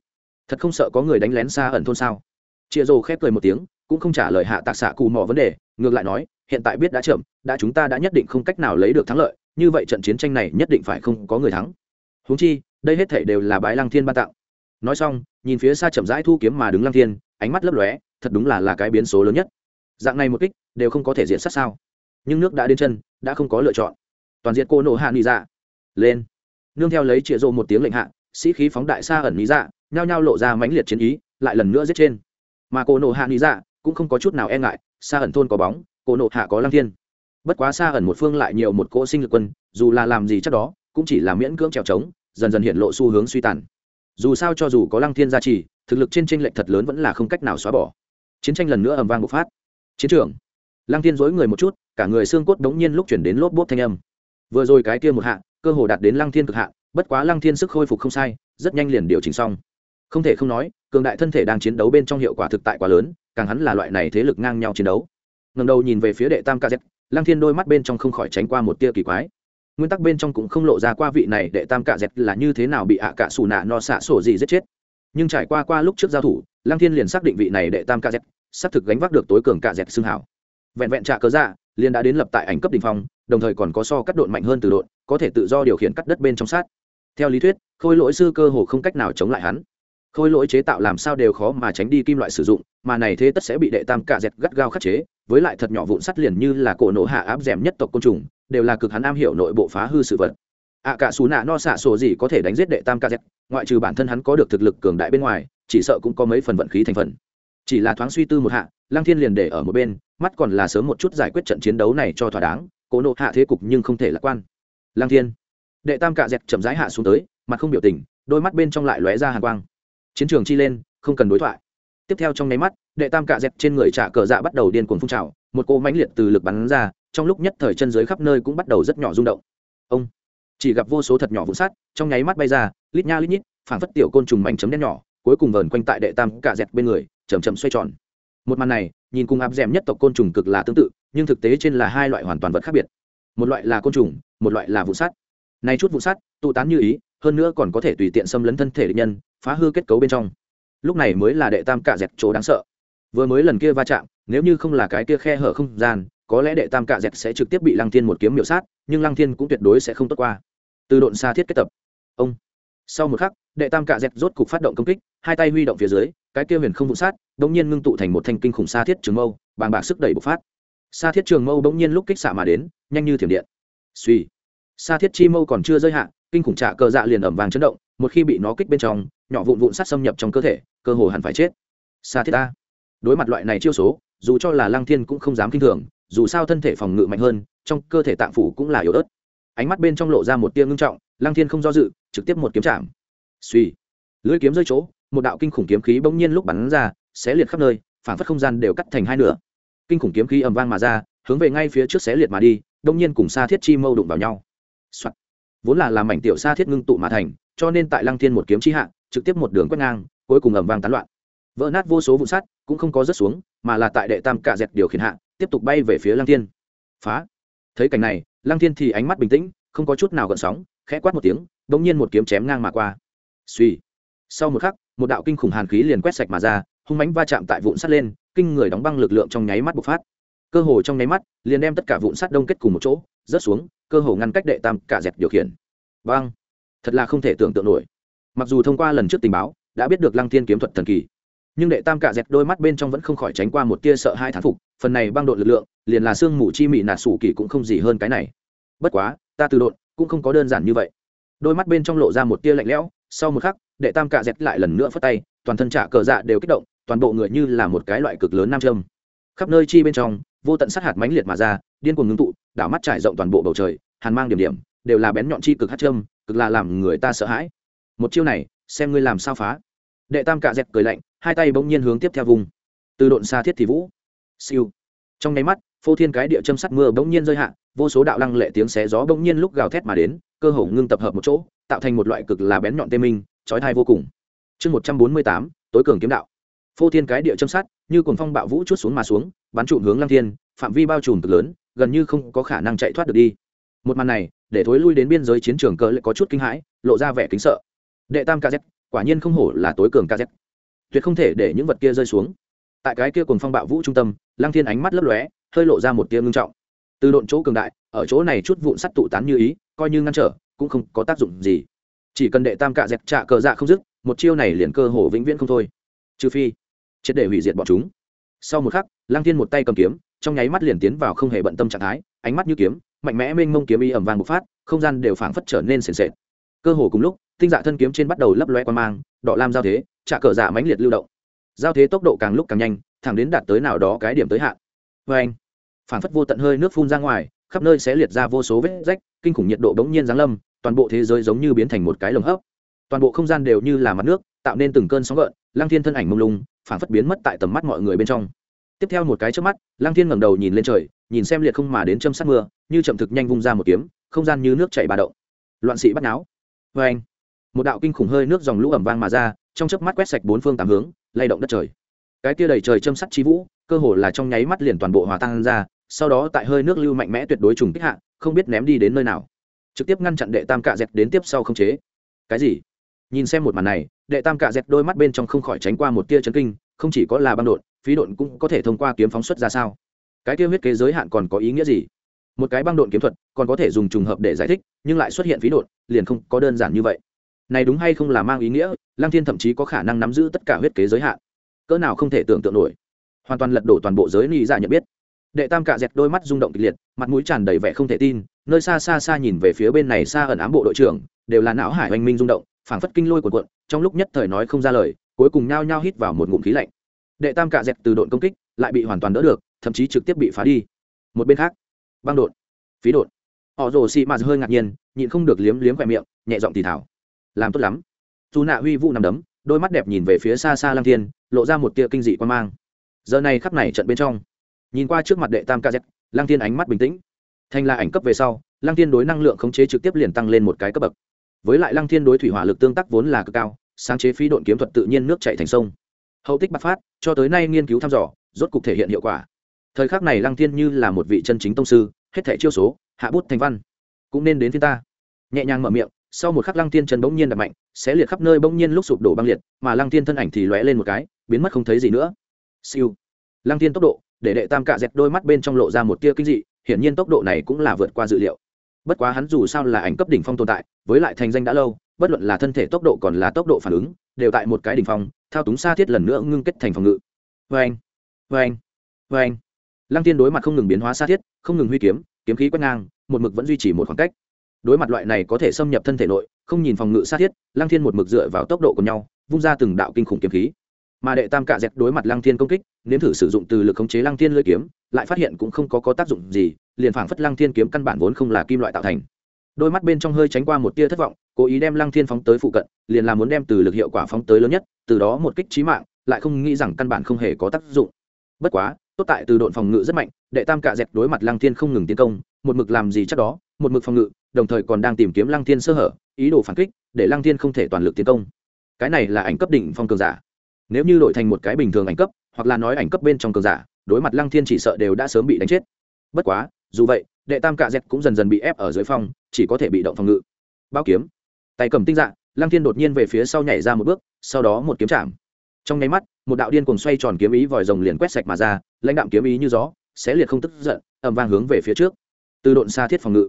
Thật không sợ có người đánh lén xa ẩn thôn sao? Chia rổ khép cười một tiếng, cũng không trả lời hạ tạc xạ cù mọ vấn đề, ngược lại nói hiện tại biết đã chậm, đã chúng ta đã nhất định không cách nào lấy được thắng lợi, như vậy trận chiến tranh này nhất định phải không có người thắng. Huống chi, đây hết thể đều là bái lăng thiên ban tặng. Nói xong, nhìn phía xa chậm rãi thu kiếm mà đứng lăng thiên, ánh mắt lấp lóe, thật đúng là là cái biến số lớn nhất. Dạng này một kích, đều không có thể diện sát sao? Nhưng nước đã đến chân, đã không có lựa chọn. Toàn diện cô nổ hạ nghĩ dạ. lên. Nương theo lấy chĩa rộ một tiếng lệnh hạ, sĩ khí phóng đại xa ẩn lý dạ nhao nhao lộ ra mãnh liệt chiến ý, lại lần nữa giết trên. Mà cô nổ hạ nghĩ dạ cũng không có chút nào e ngại, xa ẩn thôn có bóng Cổ nộ hạ có lăng thiên. Bất quá xa ẩn một phương lại nhiều một cỗ sinh lực quân, dù là làm gì chắc đó, cũng chỉ là miễn cưỡng trèo trống, dần dần hiện lộ xu hướng suy tàn. Dù sao cho dù có lăng thiên gia trì, thực lực trên tranh lệch thật lớn vẫn là không cách nào xóa bỏ. Chiến tranh lần nữa ầm vang bộc phát. Chiến trường. Lăng thiên dối người một chút, cả người xương cốt đống nhiên lúc chuyển đến lốp bốp thanh âm. Vừa rồi cái kia một hạ, cơ hồ đạt đến lăng thiên cực hạ, bất quá lăng thiên sức khôi phục không sai, rất nhanh liền điều chỉnh xong. Không thể không nói, cường đại thân thể đang chiến đấu bên trong hiệu quả thực tại quá lớn, càng hắn là loại này thế lực ngang nhau chiến đấu ngầm đầu nhìn về phía đệ tam kz lăng thiên đôi mắt bên trong không khỏi tránh qua một tia kỳ quái. Nguyên tắc bên trong cũng không lộ ra qua vị này đệ tam cạ dẹt là như thế nào bị ạ cạ xù nạ no xạ sổ gì giết chết. Nhưng trải qua qua lúc trước giao thủ, lăng thiên liền xác định vị này đệ tam cạ dẹt xác thực gánh vác được tối cường cạ dẹt xương hảo. Vẹn vẹn trạ cớ ra, liền đã đến lập tại ảnh cấp đ ỉ n h phong, đồng thời còn có so cắt độn mạnh hơn từ độn, có thể tự do điều khiển cắt đất bên trong sát. Theo lý thuyết, khôi lỗi sư cơ hồ không cách nào chống lại hắn khôi lỗi chế tạo làm sao đều khó mà tránh đi kim loại sử dụng, mà này thế tất sẽ bị đệ tam cạ dẹt gắt gao khắc chế, với lại thật nhỏ vụn sắt liền như là cổ nổ hạ áp d nhất tộc côn trùng, đều là cực hắn am hiểu nội bộ phá hư sự vật. Ạ cả xù nạ no xạ sổ gì có thể đánh giết đệ tam cạ dẹt, ngoại trừ bản thân hắn có được thực lực cường đại bên ngoài, chỉ sợ cũng có mấy phần vận khí thành phần. Chỉ là thoáng suy tư một hạ, lăng thiên liền để ở một bên, mắt còn là sớm một chút giải quyết trận chiến đấu này cho thỏa đáng cố nộ hạ thế cục nhưng không thể lạc quan. Lăng thiên, đệ tam cạ dẹt chậm rãi hạ xuống tới, mặt không biểu tình, đôi mắt bên trong lại lóe ra hàng quang chiến trường chi lên, không cần đối thoại. Tiếp theo trong nháy mắt, đệ tam cạ dẹt trên người trả cờ dạ bắt đầu điên cuồng phun trào, một cô mãnh liệt từ lực bắn ra, trong lúc nhất thời chân dưới khắp nơi cũng bắt đầu rất nhỏ rung động. Ông, chỉ gặp vô số thật nhỏ vụn sắt, trong nháy mắt bay ra, lít nha lít nhít, phảng phất tiểu côn trùng mảnh chấm đen nhỏ, cuối cùng vờn quanh tại đệ tam cạ dẹt bên người chầm chậm xoay tròn. Một màn này, nhìn cùng áp d nhất tộc côn trùng cực là tương tự, nhưng thực tế trên là hai loại hoàn toàn vật khác biệt. Một loại là côn trùng, một loại là vụ sắt. Này chút vụ sắt, tụ tán như ý hơn nữa còn có thể tùy tiện xâm lấn thân thể địch nhân, phá hư kết cấu bên trong. Lúc này mới là đệ tam cạ dẹt chỗ đáng sợ. Vừa mới lần kia va chạm, nếu như không là cái kia khe hở không gian, có lẽ đệ tam cạ dẹt sẽ trực tiếp bị lăng thiên một kiếm miểu sát, nhưng lăng thiên cũng tuyệt đối sẽ không tốt qua. Từ độn xa thiết kết tập. Ông. Sau một khắc, đệ tam cạ dẹt rốt cục phát động công kích, hai tay huy động phía dưới, cái kia huyền không vụ sát bỗng nhiên ngưng tụ thành một thanh kinh khủng xa thiết trường mâu, bàng bạc sức đẩy bộc phát. Xa thiết trường mâu bỗng nhiên lúc kích xạ mà đến, nhanh như thiểm điện. Suy xa thiết chi mâu còn chưa rơi hạ kinh khủng trạ cơ dạ liền ẩm vàng chấn động, một khi bị nó kích bên trong, nhỏ vụn vụn sát xâm nhập trong cơ thể, cơ hồ hẳn phải chết. Xa thiết ta. Đối mặt loại này chiêu số, dù cho là lăng thiên cũng không dám kinh thường, dù sao thân thể phòng ngự mạnh hơn, trong cơ thể tạng phủ cũng là yếu ớt. Ánh mắt bên trong lộ ra một tia ngưng trọng, lăng thiên không do dự, trực tiếp một kiếm chạm. Suy lưỡi kiếm rơi chỗ, một đạo kinh khủng kiếm khí bỗng nhiên lúc bắn ra, xé liệt khắp nơi phản phất không gian đều cắt thành hai nửa. Kinh khủng kiếm khí ầm vang mà ra, hướng về ngay phía trước xé liệt mà đi đông nhiên cùng xa thiết chi mâu đụng vào nhau、Soạn vốn là làm mảnh tiểu xa thiết ngưng tụ mà thành, cho nên tại lăng thiên một kiếm chi hạ, trực tiếp một đường quét ngang, cuối cùng ầm vang tán loạn. Vỡ nát vô số vụ sắt, cũng không có rớt xuống, mà là tại đệ tam cạ dẹt điều khiển hạ, tiếp tục bay về phía lăng thiên. Phá! Thấy cảnh này, lăng thiên thì ánh mắt bình tĩnh, không có chút nào gợn sóng, khẽ quát một tiếng đ ỗ n g nhiên một kiếm chém ngang mà qua. Suy sau một khắc, một đạo kinh khủng hàn khí liền quét sạch mà ra, hung mánh va chạm tại vụn sắt lên, kinh người đóng băng lực lượng trong nháy mắt bộc phát. Cơ hồ trong nháy mắt, liền đem tất cả vụn sắt đông kết cùng một chỗ rớt xuống, cơ hồ ngăn cách đệ tam cả dẹt điều khiển. Băng thật là không thể tưởng tượng nổi. Mặc dù thông qua lần trước tình báo, đã biết được lăng thiên kiếm thuật thần kỳ, nhưng đệ tam cả dẹt đôi mắt bên trong vẫn không khỏi tránh qua một tia sợ hai thán phục, phần này băng đột lực lượng, liền là xương mù chi mị nạt sủ kỳ cũng không gì hơn cái này. Bất quá, ta từ đột cũng không có đơn giản như vậy. Đôi mắt bên trong lộ ra một tia lạnh lẽo, sau một khắc, đệ tam cả dẹt lại lần nữa phất tay, toàn thân trả cờ dạ đều kích động, toàn bộ người như là một cái loại cực lớn nam châm. Khắp nơi chi bên trong, vô tận sát hạt mãnh liệt mà ra, điên cuồng ngưng tụ đảo mắt trải rộng toàn bộ bầu trời, hàn mang điểm điểm, đều là bén nhọn chi cực hát châm, cực là làm người ta sợ hãi. Một chiêu này, xem ngươi làm sao phá. Đệ tam cạ dẹp cười lạnh, hai tay bỗng nhiên hướng tiếp theo vùng. Từ độn xa thiết thì vũ. Siêu. Trong nháy mắt, phô thiên cái địa châm sắt mưa bỗng nhiên rơi hạ, vô số đạo lăng lệ tiếng xé gió bỗng nhiên lúc gào thét mà đến, cơ hồ ngưng tập hợp một chỗ, tạo thành một loại cực là bén nhọn tê minh chói thai vô cùng. Chương một trăm bốn mươi tám, tối cường kiếm đạo. Phô thiên cái địa châm sắt, như cuồng phong bạo vũ chút xuống mà xuống, bắn trụm hướng lăng thiên, phạm vi bao trùm cực lớn gần như không có khả năng chạy thoát được đi. Một màn này, để thối lui đến biên giới chiến trường cỡ lại có chút kinh hãi, lộ ra vẻ kính sợ. Đệ tam kz quả nhiên không hổ là tối cường kz tuyệt không thể để những vật kia rơi xuống. Tại cái kia cùng phong bạo vũ trung tâm, lăng thiên ánh mắt lấp lóe, hơi lộ ra một tia ngưng trọng. Từ độn chỗ cường đại, ở chỗ này chút vụn sắt tụ tán như ý, coi như ngăn trở, cũng không có tác dụng gì. Chỉ cần đệ tam cạ dẹp trạ cờ dạ không dứt, một chiêu này liền cơ hồ vĩnh viễn không thôi. Trừ phi, triệt để hủy diệt bọn chúng. Sau một khắc, lăng thiên một tay cầm kiếm trong nháy mắt liền tiến vào không hề bận tâm trạng thái, ánh mắt như kiếm, mạnh mẽ mênh mông kiếm y ẩm vàng một phát, không gian đều phảng phất trở nên sền sệt. Cơ hồ cùng lúc, tinh dạ thân kiếm trên bắt đầu lấp loe qua mang, đỏ lam giao thế trả cờ dạ mãnh liệt lưu động. Giao thế tốc độ càng lúc càng nhanh, thẳng đến đạt tới nào đó cái điểm tới hạn. Vê anh, phảng phất vô tận hơi nước phun ra ngoài, khắp nơi sẽ liệt ra vô số vết rách, kinh khủng nhiệt độ bỗng nhiên giáng lâm, toàn bộ thế giới giống như biến thành một cái lồng hấp. Toàn bộ không gian đều như là mặt nước, tạo nên từng cơn sóng gợn, lăng thiên thân ảnh mông lung, phảng phất biến mất tại tầm mắt mọi người bên trong tiếp theo một cái trước mắt, lăng thiên ngẩng đầu nhìn lên trời, nhìn xem liệt không mà đến châm sát mưa, như chậm thực nhanh vung ra một kiếm, không gian như nước chảy bà đậu loạn sĩ bắt náo. Vê anh, một đạo kinh khủng hơi nước dòng lũ ẩm vang mà ra, trong chớp mắt quét sạch bốn phương tám hướng, lay động đất trời. Cái kia đầy trời châm sắt chi vũ, cơ hồ là trong nháy mắt liền toàn bộ hòa tan ra, sau đó tại hơi nước lưu mạnh mẽ tuyệt đối trùng kích hạ, không biết ném đi đến nơi nào. Trực tiếp ngăn chặn đệ tam cạ dẹt đến tiếp sau không chế. Cái gì? Nhìn xem một màn này, đệ tam cạ dẹt đôi mắt bên trong không khỏi tránh qua một tia chấn kinh, không chỉ có là băng đột phí độn cũng có thể thông qua kiếm phóng xuất ra sao? Cái kia huyết kế giới hạn còn có ý nghĩa gì? Một cái băng độn kiếm thuật, còn có thể dùng trùng hợp để giải thích, nhưng lại xuất hiện phí độn, liền không có đơn giản như vậy. Này đúng hay không là mang ý nghĩa, lăng thiên thậm chí có khả năng nắm giữ tất cả huyết kế giới hạn. Cỡ nào không thể tưởng tượng nổi. Hoàn toàn lật đổ toàn bộ giới ni dạ nhận biết. Đệ tam cạ dẹt đôi mắt rung động kịch liệt, mặt mũi tràn đầy vẻ không thể tin, nơi xa xa xa nhìn về phía bên này xa ẩn ám bộ đội trưởng, đều là não hải hoành minh rung động, phảng phất kinh lôi của cuộn, trong lúc nhất thời nói không ra lời, cuối cùng nhao nhao hít vào một ngụm khí lạnh đệ tam cạ dẹt từ độn công kích lại bị hoàn toàn đỡ được, thậm chí trực tiếp bị phá đi. Một bên khác, băng đột phí đột họ rồ xị mạt hơi ngạc nhiên, nhịn không được liếm liếm khoe miệng, nhẹ giọng thì thảo làm tốt lắm. Dù nạ huy vũ nằm đấm, đôi mắt đẹp nhìn về phía xa xa lang thiên, lộ ra một tia kinh dị quan mang. Giờ này khắp này trận bên trong, nhìn qua trước mặt đệ tam kz lang thiên ánh mắt bình tĩnh. Thành là ảnh cấp về sau lang thiên đối năng lượng khống chế trực tiếp liền tăng lên một cái cấp bậc. Với lại lang thiên đối thủy hỏa lực tương tác vốn là cực cao, sáng chế phí độn kiếm thuật tự nhiên nước chạy thành sông hậu tích bắc phát, cho tới nay nghiên cứu thăm dò, rốt cục thể hiện hiệu quả. Thời khắc này lăng thiên như là một vị chân chính tông sư, hết thẻ chiêu số, hạ bút thành văn, cũng nên đến phía ta. Nhẹ nhàng mở miệng, sau một khắc lăng thiên chân bỗng nhiên đập mạnh sẽ liệt khắp nơi bỗng nhiên lúc sụp đổ băng liệt, mà lăng thiên thân ảnh thì lóe lên một cái, biến mất không thấy gì nữa. Siêu. Lăng thiên tốc độ, để đệ tam cạ dẹt đôi mắt bên trong lộ ra một tia kinh dị, hiển nhiên tốc độ này cũng là vượt qua dự liệu. Bất quá hắn dù sao là ảnh cấp đỉnh phong tồn tại, với lại thành danh đã lâu, bất luận là thân thể tốc độ còn là tốc độ phản ứng, đều tại một cái đỉnh phong thao túng xa thiết lần nữa ngưng kết thành phòng ngự. Vê anh vê anh vê anh lăng tiên đối mặt không ngừng biến hóa xa thiết không ngừng huy kiếm kiếm khí quét ngang một mực vẫn duy trì một khoảng cách. Đối mặt loại này có thể xâm nhập thân thể nội không nhìn phòng ngự sát thiết lăng thiên một mực dựa vào tốc độ của nhau vung ra từng đạo kinh khủng kiếm khí. Mà đệ tam cạ dẹt đối mặt lăng thiên công kích nếm thử sử dụng từ lực khống chế lăng thiên lưỡi kiếm lại phát hiện cũng không có, có tác dụng gì liền phảng phất lăng thiên kiếm căn bản vốn không là kim loại tạo thành. Đôi mắt bên trong hơi tránh qua một tia thất vọng cố ý đem lăng thiên phóng tới phụ cận, liền là muốn đem từ lực hiệu quả phóng tới lớn nhất, từ đó một kích trí mạng, lại không nghĩ rằng căn bản không hề có tác dụng. Bất quá, tốt tại từ độn phòng ngự rất mạnh, đệ tam cạ dẹt đối mặt lăng thiên không ngừng tiến công, một mực làm gì chắc đó, một mực phòng ngự, đồng thời còn đang tìm kiếm lăng thiên sơ hở, ý đồ phản kích, để lăng thiên không thể toàn lực tiến công. Cái này là ảnh cấp đỉnh phong cường giả. Nếu như đổi thành một cái bình thường ảnh cấp, hoặc là nói ảnh cấp bên trong cường giả, đối mặt lăng thiên chỉ sợ đều đã sớm bị đánh chết. Bất quá, dù vậy, đệ tam cạ dẹt cũng dần dần bị ép ở dưới phong, chỉ có thể bị động phòng ngự. Bao kiếm tay cầm tinh dạng lăng thiên đột nhiên về phía sau nhảy ra một bước, sau đó một kiếm chạm. Trong nháy mắt, một đạo điên cuồng xoay tròn kiếm ý vòi rồng liền quét sạch mà ra, lãnh đạm kiếm ý như gió sẽ liệt không tức giận ẩm vang hướng về phía trước. Từ độn xa thiết phòng ngự,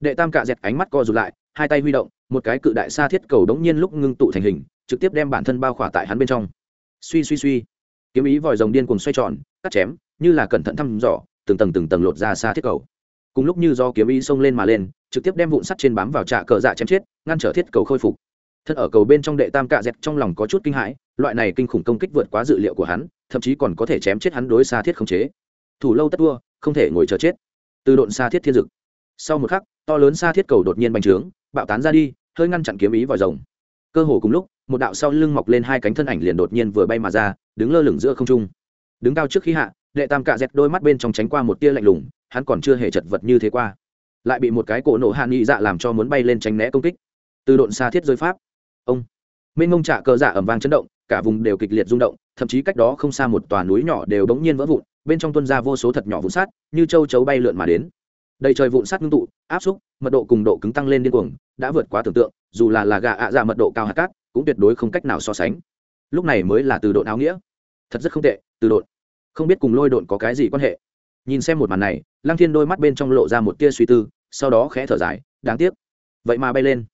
đệ tam cạ dẹt ánh mắt co rụt lại, hai tay huy động, một cái cự đại xa thiết cầu đống nhiên lúc ngưng tụ thành hình, trực tiếp đem bản thân bao khỏa tại hắn bên trong. Suy suy suy. Kiếm ý vòi rồng điên cuồng xoay tròn, cắt chém, như là cẩn thận thăm dò, từng tầng từng tầng lột ra xa thiết cầu cùng lúc như do kiếm ý xông lên mà lên, trực tiếp đem vụn sắt trên bám vào trạ cờ dạ chém chết, ngăn trở thiết cầu khôi phục. Thân ở cầu bên trong đệ tam cạ dẹt trong lòng có chút kinh hãi, loại này kinh khủng công kích vượt quá dự liệu của hắn, thậm chí còn có thể chém chết hắn đối xa thiết khống chế. Thủ lâu tất vua không thể ngồi chờ chết. Từ độn xa thiết thiên dực. Sau một khắc, to lớn xa thiết cầu đột nhiên bành trướng, bạo tán ra đi, hơi ngăn chặn kiếm ý vào rồng. Cơ hồ cùng lúc, một đạo sau lưng mọc lên hai cánh thân ảnh liền đột nhiên vừa bay mà ra, đứng lơ lửng giữa không trung. Đứng cao trước khí hạ, đệ tam cạ dẹt đôi mắt bên trong tránh qua một tia lạnh lùng hắn còn chưa hề chật vật như thế qua. Lại bị một cái cổ nổ hạ nghị dạ làm cho muốn bay lên tránh né công kích. Từ độn xa thiết rơi pháp. Ông. Minh ngông trạ cờ dạ ẩm vang chấn động, cả vùng đều kịch liệt rung động, thậm chí cách đó không xa một tòa núi nhỏ đều đống nhiên vỡ vụn, bên trong tuân ra vô số thật nhỏ vụn sát như châu chấu bay lượn mà đến. Đầy trời vụn sát ngưng tụ, áp xúc, mật độ cùng độ cứng tăng lên điên cuồng, đã vượt quá tưởng tượng, dù là là gà ạ dạ mật độ cao hạt cát, cũng tuyệt đối không cách nào so sánh. Lúc này mới là từ độ áo nghĩa. Thật rất không tệ, từ độn. Không biết cùng lôi độn có cái gì quan hệ nhìn xem một màn này, lăng thiên đôi mắt bên trong lộ ra một tia suy tư, sau đó khẽ thở dài, đáng tiếc. Vậy mà bay lên.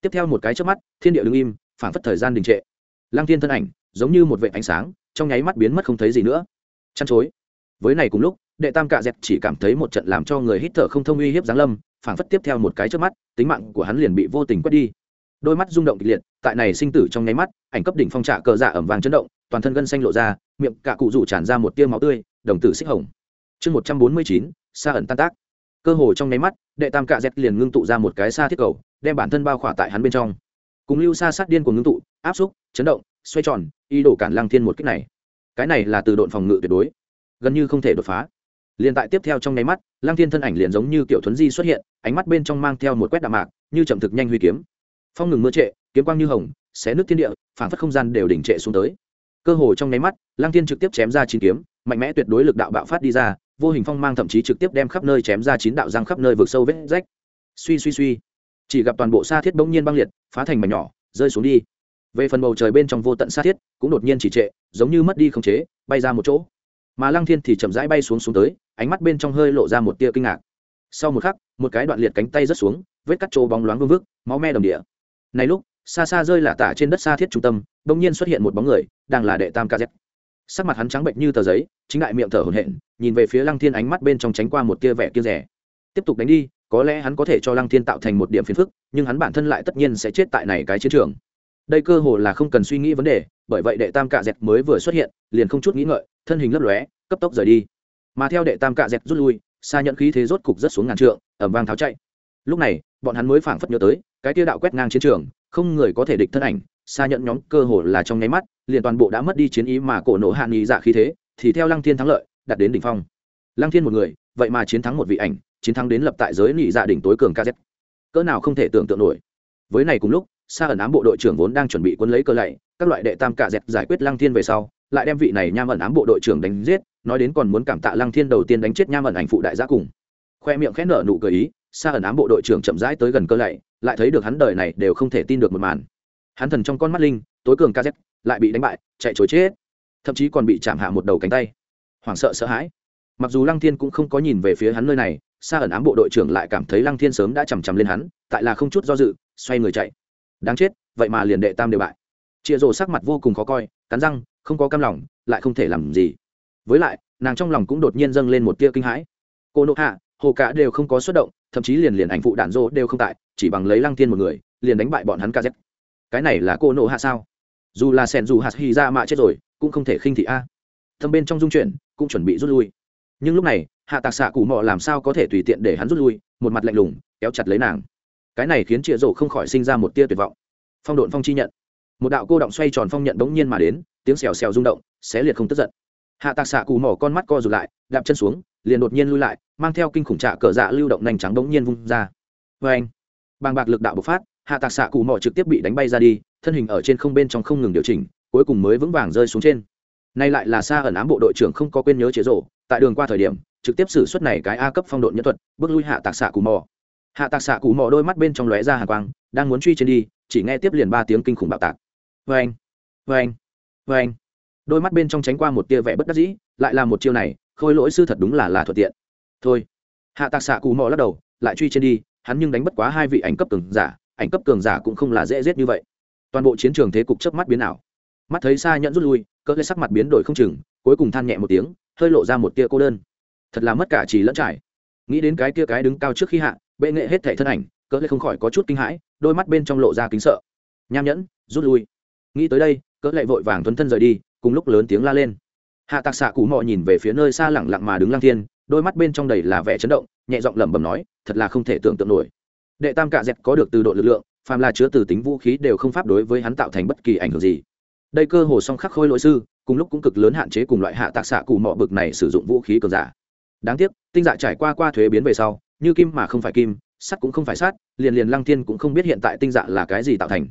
Tiếp theo một cái trước mắt, thiên địa đứng im phản phất thời gian đình trệ. Lăng thiên thân ảnh, giống như một vệ ánh sáng, trong nháy mắt biến mất không thấy gì nữa. Chăn chối. Với này cùng lúc, đệ tam cạ dẹp chỉ cảm thấy một trận làm cho người hít thở không thông uy hiếp giáng lâm, phảng phất tiếp theo một cái trước mắt, tính mạng của hắn liền bị vô tình quét đi. Đôi mắt rung động kịch liệt, tại này sinh tử trong nháy mắt, ảnh cấp đỉnh phong trạ cờ dạ ẩm vàng chấn động, toàn thân gân xanh lộ ra, miệng cạ cụ rủ tràn ra một tia máu tươi, đồng tử xích hồng chương một trăm bốn mươi chín, xa ẩn tan tác. Cơ hồ trong nháy mắt, đệ tam cạ dẹt liền ngưng tụ ra một cái xa thiết cầu, đem bản thân bao khỏa tại hắn bên trong. Cùng lưu xa sát điên của ngưng tụ, áp xúc, chấn động, xoay tròn y đổ cản lăng thiên một cách này. Cái này là từ độn phòng ngự tuyệt đối, gần như không thể đột phá. Liền tại tiếp theo trong nháy mắt, lăng thiên thân ảnh liền giống như kiểu thuấn di xuất hiện, ánh mắt bên trong mang theo một quét đạm mạc, như chậm thực nhanh huy kiếm. Phong ngừng mưa trệ, kiếm quang như hồng, xé nước thiên địa, phản phất không gian đều đỉnh trệ xuống tới. Cơ hồ trong nháy mắt, lăng thiên trực tiếp chém ra chín kiếm, mạnh mẽ tuyệt đối lực đạo bạo phát đi ra vô hình phong mang thậm chí trực tiếp đem khắp nơi chém ra chín đạo răng khắp nơi vực sâu vết rách. Suy suy suy. Chỉ gặp toàn bộ sa thiết bỗng nhiên băng liệt, phá thành mảnh nhỏ, rơi xuống đi. Về phần bầu trời bên trong vô tận sa thiết, cũng đột nhiên chỉ trệ, giống như mất đi khống chế, bay ra một chỗ. Mà lăng thiên thì chậm rãi bay xuống xuống tới, ánh mắt bên trong hơi lộ ra một tia kinh ngạc. Sau một khắc, một cái đoạn liệt cánh tay rớt xuống, vết cắt trô bóng loáng vương vức, máu me đồng địa. Này lúc, xa xa rơi là tả trên đất xa thiết trung tâm, bỗng nhiên xuất hiện một bóng người, đang là đệ tam kz sắc mặt hắn trắng bệnh như tờ giấy, chính đại miệng thở hổn hển, nhìn về phía lăng thiên ánh mắt bên trong tránh qua một tia vẻ kia rẻ tiếp tục đánh đi, có lẽ hắn có thể cho lăng thiên tạo thành một điểm phiền phức, nhưng hắn bản thân lại tất nhiên sẽ chết tại này cái chiến trường. Đây cơ hồ là không cần suy nghĩ vấn đề, bởi vậy đệ tam cạ dẹt mới vừa xuất hiện, liền không chút nghĩ ngợi, thân hình lấp lóe, cấp tốc rời đi. Mà theo đệ tam cạ dẹt rút lui, xa nhận khí thế rốt cục rất xuống ngàn trượng ẩm vang tháo chạy. Lúc này, bọn hắn mới phảng phất nhớ tới, cái tia đạo quét ngang chiến trường, không người có thể địch thân ảnh, xa nhận nhóm cơ hồ là trong nháy mắt liền toàn bộ đã mất đi chiến ý mà cổ nổ hạ nghị dạ khí thế, thì theo lăng thiên thắng lợi đặt đến đỉnh phong. Lăng thiên một người, vậy mà chiến thắng một vị ảnh, chiến thắng đến lập tại giới nghị dạ đỉnh tối cường kz cỡ nào không thể tưởng tượng nổi. Với này cùng lúc xa ẩn ám bộ đội trưởng vốn đang chuẩn bị quân lấy cơ lạy, các loại đệ tam cả dẹp giải quyết lăng thiên về sau, lại đem vị này nham ẩn ám bộ đội trưởng đánh giết, nói đến còn muốn cảm tạ lăng thiên đầu tiên đánh chết nham ẩn ảnh phụ đại gia cùng. Khoe miệng khẽ nở nụ cười ý xa ẩn ám bộ đội trưởng chậm rãi tới gần cơ lạy, lại thấy được hắn đời này đều không thể tin được một màn. Hắn thần trong con mắt linh, tối cường kz lại bị đánh bại, chạy chối chết. Thậm chí còn bị chạm hạ một đầu cánh tay. Hoảng sợ sợ hãi. Mặc dù lăng thiên cũng không có nhìn về phía hắn nơi này, xa ẩn ám bộ đội trưởng lại cảm thấy lăng thiên sớm đã chằm chằm lên hắn, tại là không chút do dự, xoay người chạy. Đáng chết, vậy mà liền đệ tam đều bại. Chịa rổ sắc mặt vô cùng khó coi, cắn răng, không có cam lòng, lại không thể làm gì. Với lại, nàng trong lòng cũng đột nhiên dâng lên một tia kinh hãi. Cô nộ hạ, hồ cả đều không có xuất động, thậm chí liền liền ảnh phụ đạn rô đều không tại, chỉ bằng lấy lăng thiên một người, liền đánh bại bọn hắn kz cái này là cô nộ hạ sao? Dù là sẻn dù hạt hy ra mạ chết rồi, cũng không thể khinh thị a. Thâm bên trong dung chuyển, cũng chuẩn bị rút lui. Nhưng lúc này, hạ tạc xạ cụ mò làm sao có thể tùy tiện để hắn rút lui, một mặt lạnh lùng, kéo chặt lấy nàng. Cái này khiến chịa rổ không khỏi sinh ra một tia tuyệt vọng. Phong độn phong chi nhận. Một đạo cô động xoay tròn phong nhận bỗng nhiên mà đến, tiếng xèo xèo rung động, xé liệt không tức giận. Hạ tạc xạ cụ mỏ con mắt co rụt lại, đạp chân xuống, liền đột nhiên lui lại, mang theo kinh khủng trạ cờ dạ lưu động nành trắng bỗng nhiên vung ra. Vê anh bàng bạc lực đạo bộc phát, hạ tạc xạ cụ mỏ trực tiếp bị đánh bay ra đi thân hình ở trên không bên trong không ngừng điều chỉnh, cuối cùng mới vững vàng rơi xuống trên. Nay lại là xa ẩn ám bộ đội trưởng không có quên nhớ chế rổ tại đường qua thời điểm, trực tiếp xử suất này cái a cấp phong độn nhân thuật, bước lui hạ tạc xạ cù mỏ hạ tạc xạ cù mỏ đôi mắt bên trong lóe ra hàng quang, đang muốn truy trên đi, chỉ nghe tiếp liền ba tiếng kinh khủng bạo tạc. Vê anh vê anh vê anh đôi mắt bên trong tránh qua một tia vẻ bất đắc dĩ, lại là một chiêu này, khôi lỗi sư thật đúng là là thuận tiện. Thôi. Hạ tạc xạ cù mò lắc đầu, lại truy trên đi, hắn nhưng đánh bất quá hai vị ảnh cấp cường giả, ảnh cấp cường giả cũng không là dễ giết như vậy toàn bộ chiến trường thế cục chớp mắt biến ảo. Mắt thấy xa nhận rút lui cỡ lấy sắc mặt biến đổi không chừng, cuối cùng than nhẹ một tiếng, hơi lộ ra một tia cô đơn. Thật là mất cả chỉ lẫn trải. Nghĩ đến cái kia cái đứng cao trước khi hạ, bệ nghệ hết thể thân ảnh cỡ lấy không khỏi có chút kinh hãi, đôi mắt bên trong lộ ra kính sợ. Nham nhẫn, rút lui. Nghĩ tới đây cỡ lại vội vàng tuấn thân rời đi, cùng lúc lớn tiếng la lên. Hạ tạc xạ cụ mò nhìn về phía nơi xa lẳng lặng mà đứng lang thiên, đôi mắt bên trong đầy là vẻ chấn động, nhẹ giọng lẩm bẩm nói, thật là không thể tưởng tượng nổi. Đệ tam cạ dẹt có được từ độ lực lượng phàm là chứa từ tính vũ khí đều không pháp đối với hắn tạo thành bất kỳ ảnh hưởng gì. Đây cơ hồ song khắc khôi lỗi sư, cùng lúc cũng cực lớn hạn chế cùng loại hạ tạc xạ cụ mọ bực này sử dụng vũ khí cờ giả. Đáng tiếc, tinh dạ trải qua qua thuế biến về sau, như kim mà không phải kim, sắt cũng không phải sắt, liền liền lăng thiên cũng không biết hiện tại tinh dạ là cái gì tạo thành.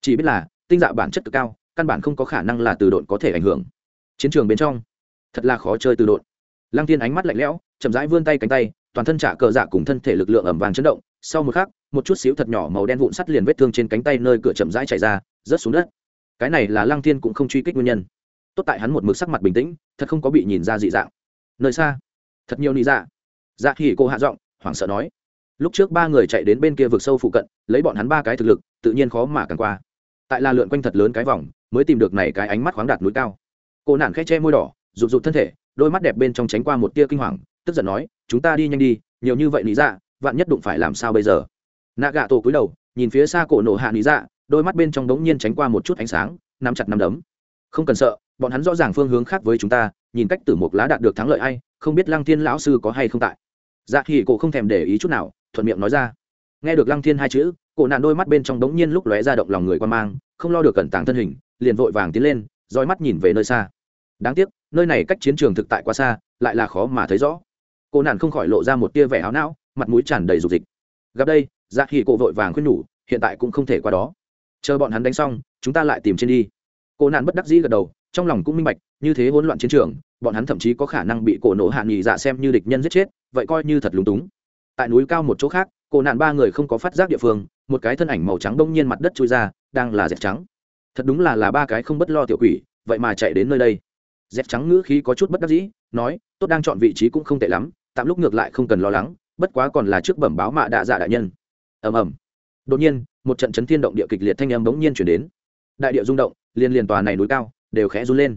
Chỉ biết là, tinh dạ bản chất cực cao, căn bản không có khả năng là từ độn có thể ảnh hưởng. Chiến trường bên trong, thật là khó chơi từ độn. Lăng Thiên ánh mắt lạnh lẽo, chậm rãi vươn tay cánh tay, toàn thân trả cờ dạ cùng thân thể lực lượng ẩm vàng chấn động. Sau một khắc một chút xíu thật nhỏ màu đen vụn sắt liền vết thương trên cánh tay nơi cửa chậm rãi chảy ra, rớt xuống đất. Cái này là lăng thiên cũng không truy kích nguyên nhân. Tốt tại hắn một mực sắc mặt bình tĩnh, thật không có bị nhìn ra dị dạng. Nơi xa, thật nhiều nị dạ. Dạ thì cô hạ giọng, hoảng sợ nói. Lúc trước ba người chạy đến bên kia vực sâu phụ cận, lấy bọn hắn ba cái thực lực, tự nhiên khó mà càng qua. Tại là lượn quanh thật lớn cái vòng, mới tìm được này cái ánh mắt khoáng đạt núi cao. Cô nản khẽ che môi đỏ, rụt rụt thân thể, đôi mắt đẹp bên trong tránh qua một tia kinh hoàng, tức giận nói, chúng ta đi nhanh đi, nhiều như vậy lý dạ vạn nhất đụng phải làm sao bây giờ? Nạ gạ tổ cúi đầu, nhìn phía xa cổ nổ hạ lý dạ đôi mắt bên trong đống nhiên tránh qua một chút ánh sáng, nắm chặt nắm đấm. Không cần sợ, bọn hắn rõ ràng phương hướng khác với chúng ta, nhìn cách tử một lá đạt được thắng lợi ai, không biết lăng thiên lão sư có hay không tại. Dạ thì cổ không thèm để ý chút nào, thuận miệng nói ra. Nghe được lăng thiên hai chữ, cổ nạn đôi mắt bên trong đống nhiên lúc lóe ra động lòng người quan mang, không lo được cẩn tàng thân hình, liền vội vàng tiến lên, roi mắt nhìn về nơi xa. Đáng tiếc, nơi này cách chiến trường thực tại quá xa, lại là khó mà thấy rõ. Cô nạn không khỏi lộ ra một tia vẻ áo não, mặt mũi tràn đầy dục dịch. Gặp đây dạ khi cổ vội vàng khuyên nhủ, hiện tại cũng không thể qua đó. Chờ bọn hắn đánh xong, chúng ta lại tìm trên đi. Cô nạn bất đắc dĩ gật đầu, trong lòng cũng minh bạch, như thế hỗn loạn chiến trường, bọn hắn thậm chí có khả năng bị cổ nổ hạ nghỉ dạ xem như địch nhân giết chết, vậy coi như thật lúng túng. Tại núi cao một chỗ khác, cổ nạn ba người không có phát giác địa phương, một cái thân ảnh màu trắng đông nhiên mặt đất trôi ra, đang là dẹp trắng. Thật đúng là là ba cái không bất lo tiểu quỷ, vậy mà chạy đến nơi đây. Dẹp trắng ngữ khí có chút bất đắc dĩ, nói, tốt đang chọn vị trí cũng không tệ lắm, tạm lúc ngược lại không cần lo lắng, bất quá còn là trước bẩm báo mạ đạ dạ đại nhân ầm ầm. Đột nhiên, một trận chấn thiên động địa kịch liệt thanh âm bỗng nhiên chuyển đến. Đại địa rung động, liên liên tòa này núi cao đều khẽ run lên.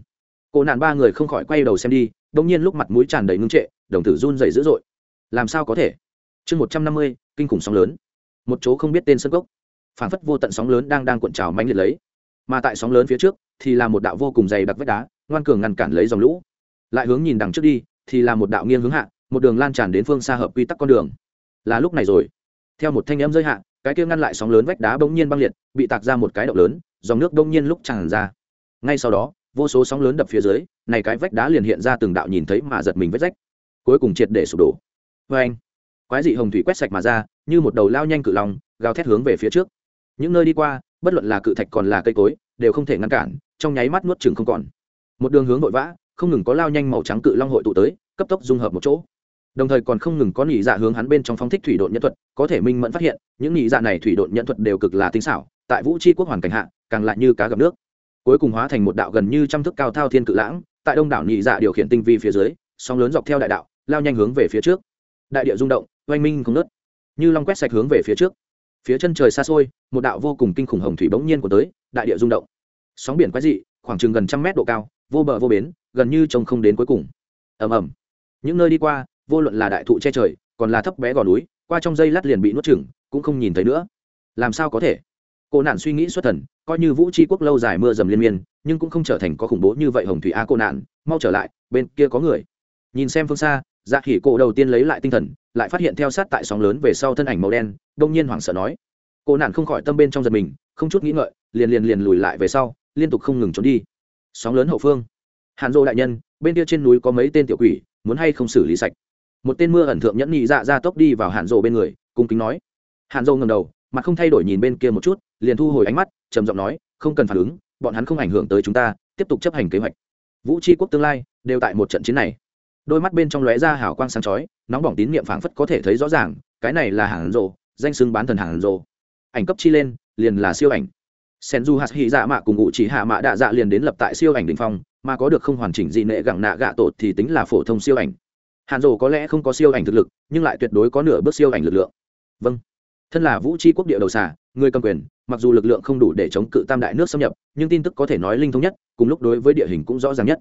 Cô nạn ba người không khỏi quay đầu xem đi, bỗng nhiên lúc mặt mũi tràn đầy ngưng trệ, đồng tử run dày dữ dội. Làm sao có thể? Chương một trăm năm mươi, kinh khủng sóng lớn. Một chỗ không biết tên sân cốc. Phản phất vô tận sóng lớn đang đang cuộn trào mãnh liệt lấy. Mà tại sóng lớn phía trước thì là một đạo vô cùng dày đặc vách đá, ngoan cường ngăn cản lấy dòng lũ. Lại hướng nhìn đằng trước đi, thì là một đạo nghiêng hướng hạ, một đường lan tràn đến phương xa hợp quy tắc con đường. Là lúc này rồi theo một thanh em rơi hạ, cái kia ngăn lại sóng lớn vách đá bỗng nhiên băng liệt, bị tạc ra một cái động lớn, dòng nước đông nhiên lúc tràn ra. Ngay sau đó, vô số sóng lớn đập phía dưới, này cái vách đá liền hiện ra từng đạo nhìn thấy mà giật mình vết rách. Cuối cùng triệt để sụp đổ. Vê anh, quái dị hồng thủy quét sạch mà ra, như một đầu lao nhanh cự lòng gào thét hướng về phía trước. Những nơi đi qua, bất luận là cự thạch còn là cây cối, đều không thể ngăn cản, trong nháy mắt nuốt chừng không còn. Một đường hướng vội vã, không ngừng có lao nhanh màu trắng cự long hội tụ tới, cấp tốc dung hợp một chỗ đồng thời còn không ngừng có nhị dạ hướng hắn bên trong phóng thích thủy độn nhân thuật, có thể minh mẫn phát hiện, những nhị dạ này thủy độn nhân thuật đều cực là tinh xảo, tại vũ tri quốc hoàn cảnh hạ, càng lại như cá gặp nước. Cuối cùng hóa thành một đạo gần như trăm thước cao thao thiên cự lãng, tại đông đảo nhị dạ điều khiển tinh vi phía dưới, sóng lớn dọc theo đại đạo, lao nhanh hướng về phía trước. Đại địa rung động, oanh minh không nớt như long quét sạch hướng về phía trước. Phía chân trời xa xôi, một đạo vô cùng kinh khủng hồng thủy bỗng nhiên của tới, đại địa rung động. Sóng biển quái dị, khoảng chừng gần trăm mét độ cao, vô bờ vô bến, gần như trông không đến cuối cùng. Ầm ầm. Những nơi đi qua vô luận là đại thụ che trời, còn là thấp bé gò núi, qua trong dây lát liền bị nuốt chửng, cũng không nhìn thấy nữa. Làm sao có thể? Cô nạn suy nghĩ xuất thần, coi như vũ tri quốc lâu dài mưa dầm liên miên, nhưng cũng không trở thành có khủng bố như vậy hồng thủy a cô nạn, mau trở lại, bên kia có người. Nhìn xem phương xa dạ khỉ cổ đầu tiên lấy lại tinh thần, lại phát hiện theo sát tại sóng lớn về sau thân ảnh màu đen, đông nhiên hoảng sợ nói. Cô nạn không khỏi tâm bên trong giật mình, không chút nghĩ ngợi, liền liền liền lùi lại về sau, liên tục không ngừng trốn đi. Sóng lớn hậu phương. Hàn dô đại nhân, bên kia trên núi có mấy tên tiểu quỷ, muốn hay không xử lý sạch? Một tên mưa ẩn thượng nhẫn nhị dạ ra tốc đi vào hạn dô bên người, cung kính nói. Hạn dô ngầm đầu, mặt không thay đổi nhìn bên kia một chút, liền thu hồi ánh mắt, trầm giọng nói, không cần phản ứng, bọn hắn không ảnh hưởng tới chúng ta, tiếp tục chấp hành kế hoạch. Vũ tri quốc tương lai đều tại một trận chiến này. Đôi mắt bên trong lóe ra hào quang sáng chói, nóng bỏng tín nhiệm phảng phất có thể thấy rõ ràng, cái này là hàng rồ danh xưng bán thần hàng rồ ảnh cấp chi lên, liền là siêu ảnh. Sen du hạt hy dạ mạ cùng ngụ chỉ hạ mạ đạ dạ liền đến lập tại siêu ảnh đình phong, mà có được không hoàn chỉnh gì nệ gặng nạ gạ tột thì tính là phổ thông siêu ảnh hàn rồ có lẽ không có siêu ảnh thực lực, nhưng lại tuyệt đối có nửa bước siêu ảnh lực lượng. Vâng. Thân là vũ tri quốc địa đầu xà, người cầm quyền, mặc dù lực lượng không đủ để chống cự tam đại nước xâm nhập, nhưng tin tức có thể nói linh thống nhất, cùng lúc đối với địa hình cũng rõ ràng nhất.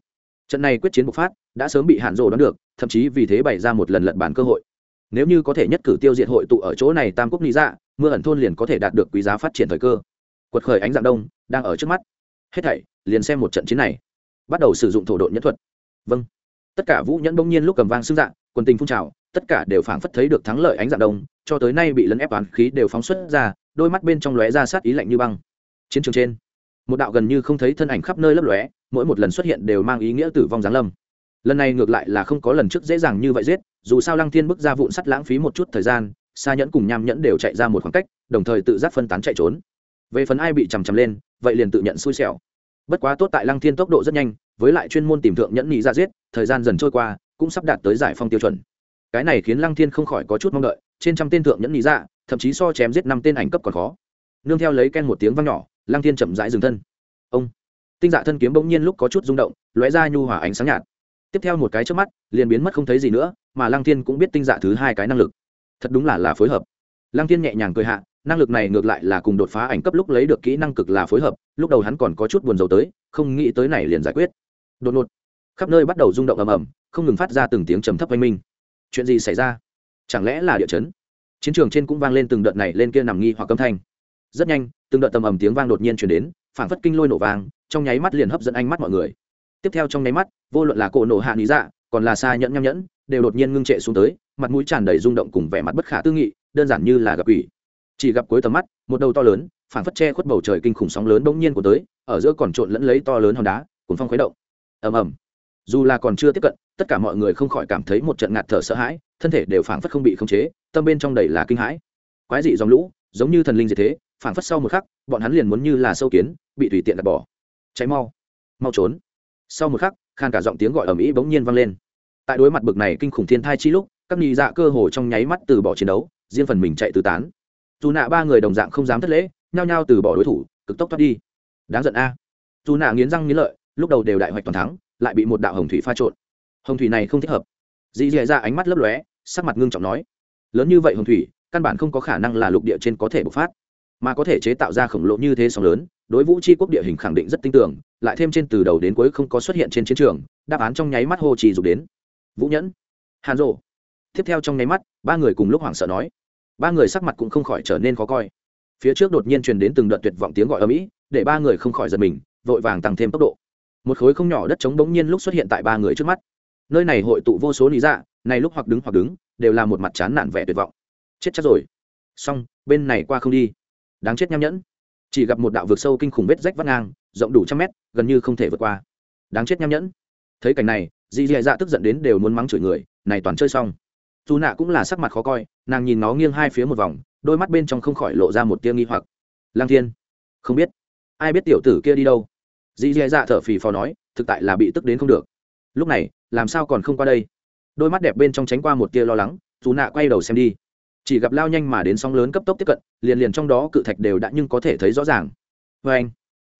Trận này quyết chiến bộc phát, đã sớm bị hạn rồ đoán được, thậm chí vì thế bày ra một lần lật bản cơ hội. Nếu như có thể nhất cử tiêu diệt hội tụ ở chỗ này tam quốc lý dạ mưa ẩn thôn liền có thể đạt được quý giá phát triển thời cơ. Quật khởi ánh dạng đông, đang ở trước mắt. Hết thảy, liền xem một trận chiến này. Bắt đầu sử dụng thổ độn nhất thuật. Vâng tất cả vũ nhẫn bỗng nhiên lúc cầm vang xương dạng, quần tình phun trào, tất cả đều phảng phất thấy được thắng lợi ánh dạng đông, cho tới nay bị lấn ép toán khí đều phóng xuất ra, đôi mắt bên trong lóe ra sát ý lạnh như băng. Chiến trường trên, một đạo gần như không thấy thân ảnh khắp nơi lấp lóe, mỗi một lần xuất hiện đều mang ý nghĩa tử vong giáng lâm. Lần này ngược lại là không có lần trước dễ dàng như vậy giết, dù sao lăng thiên bước ra vụn sắt lãng phí một chút thời gian xa nhẫn cùng nham nhẫn đều chạy ra một khoảng cách, đồng thời tự giác phân tán chạy trốn. Về phần ai bị chằm chằm lên, vậy liền tự nhận xui xẻo bất quá tốt tại lăng thiên tốc độ rất nhanh, với lại chuyên môn tìm thượng nhẫn nhị ra dạ giết, thời gian dần trôi qua, cũng sắp đạt tới giải phong tiêu chuẩn. Cái này khiến lăng thiên không khỏi có chút mong đợi, trên trăm tên thượng nhẫn nhị ra dạ, thậm chí so chém giết năm tên ảnh cấp còn khó. Nương theo lấy ken một tiếng vang nhỏ, lăng thiên chậm rãi dừng thân. Ông! Tinh dạ thân kiếm bỗng nhiên lúc có chút rung động, lóe ra nhu hòa ánh sáng nhạt. Tiếp theo một cái trước mắt, liền biến mất không thấy gì nữa, mà lăng thiên cũng biết tinh dạ thứ hai cái năng lực. Thật đúng là là phối hợp. Lăng thiên nhẹ nhàng cười hạ năng lực này ngược lại là cùng đột phá ảnh cấp lúc lấy được kỹ năng cực là phối hợp, lúc đầu hắn còn có chút buồn dầu tới, không nghĩ tới này liền giải quyết. Đột ngột, khắp nơi bắt đầu rung động ầm ầm, không ngừng phát ra từng tiếng trầm thấp oanh minh. Chuyện gì xảy ra? Chẳng lẽ là địa chấn? Chiến trường trên cũng vang lên từng đợt này lên kia nằm nghi hoặc âm thanh. Rất nhanh, từng đợt tầm ầm tiếng vang đột nhiên chuyển đến phản phất kinh lôi nổ vang, trong nháy mắt liền hấp dẫn ánh mắt mọi người. Tiếp theo trong nháy mắt, vô luận là cổ nổ hạ lý dạ còn là xa nhẫn nhăm nhẫn, đều đột nhiên ngưng trệ xuống tới, mặt mũi tràn đầy rung động cùng vẻ mặt bất khả tư nghị, đơn giản như là gặp ủy chỉ gặp cuối tầm mắt, một đầu to lớn phản phất che khuất bầu trời kinh khủng sóng lớn bỗng nhiên của tới, ở giữa còn trộn lẫn lấy to lớn hòn đá cuốn phong khuấy động. Ầm ầm. Dù là còn chưa tiếp cận, tất cả mọi người không khỏi cảm thấy một trận ngạt thở sợ hãi, thân thể đều phản phất không bị khống chế, tâm bên trong đầy là kinh hãi. Quái dị dòng lũ, giống như thần linh gì thế phản phất sau một khắc, bọn hắn liền muốn như là sâu kiến, bị tùy tiện đặt bỏ. Cháy mau. Mau trốn. Sau một khắc khan cả giọng tiếng gọi ầm ĩ bỗng nhiên vang lên. Tại đối mặt bực này kinh khủng thiên thai chi lúc, các nhị dạ cơ hồ trong nháy mắt từ bỏ chiến đấu, riêng phần mình chạy tứ tán dù nạ ba người đồng dạng không dám thất lễ, nhao nhao từ bỏ đối thủ, cực tốc thoát đi. Đáng giận a. Dù nạ nghiến răng nghiến lợi, lúc đầu đều đại hoạch toàn thắng, lại bị một đạo hồng thủy pha trộn. Hồng thủy này không thích hợp. Dì dì ra ánh mắt lấp lóe, sắc mặt ngưng trọng nói, lớn như vậy hồng thủy, căn bản không có khả năng là lục địa trên có thể bộc phát, mà có thể chế tạo ra khổng lồ như thế sóng lớn, đối vũ c quốc địa hình khẳng định rất tin tưởng, lại thêm trên từ đầu đến cuối không có xuất hiện trên chiến trường, đáp án trong nháy mắt hô trì dục đến. Vũ nhẫn, hàn rộ tiếp theo trong nháy mắt, ba người cùng lúc hoảng sợ nói ba người sắc mặt cũng không khỏi trở nên khó coi. Phía trước đột nhiên truyền đến từng đợt tuyệt vọng tiếng gọi ở mỹ để ba người không khỏi giật mình, vội vàng tăng thêm tốc độ. Một khối không nhỏ đất trống bỗng nhiên lúc xuất hiện tại ba người trước mắt. Nơi này hội tụ vô số lý dạ này lúc hoặc đứng hoặc đứng, đều là một mặt chán nản vẻ tuyệt vọng. Chết chắc rồi. Xong, bên này qua không đi. Đáng chết nham nhẫn. Chỉ gặp một đạo vực sâu kinh khủng vết rách vắt ngang, rộng đủ trăm mét, gần như không thể vượt qua. Đáng chết nham nhẫn. Thấy cảnh này, dì dì dạ tức giận đến đều muốn mắng chửi người, này toàn chơi xong dù nạ cũng là sắc mặt khó coi, nàng nhìn nó nghiêng hai phía một vòng, đôi mắt bên trong không khỏi lộ ra một tia nghi hoặc. Lang thiên, không biết, ai biết tiểu tử kia đi đâu? Dì dì dạ thở phì phò nói, thực tại là bị tức đến không được. Lúc này, làm sao còn không qua đây? Đôi mắt đẹp bên trong tránh qua một tia lo lắng, dù nạ quay đầu xem đi. Chỉ gặp lao nhanh mà đến sóng lớn cấp tốc tiếp cận, liền liền trong đó cự thạch đều đã nhưng có thể thấy rõ ràng. Vê anh,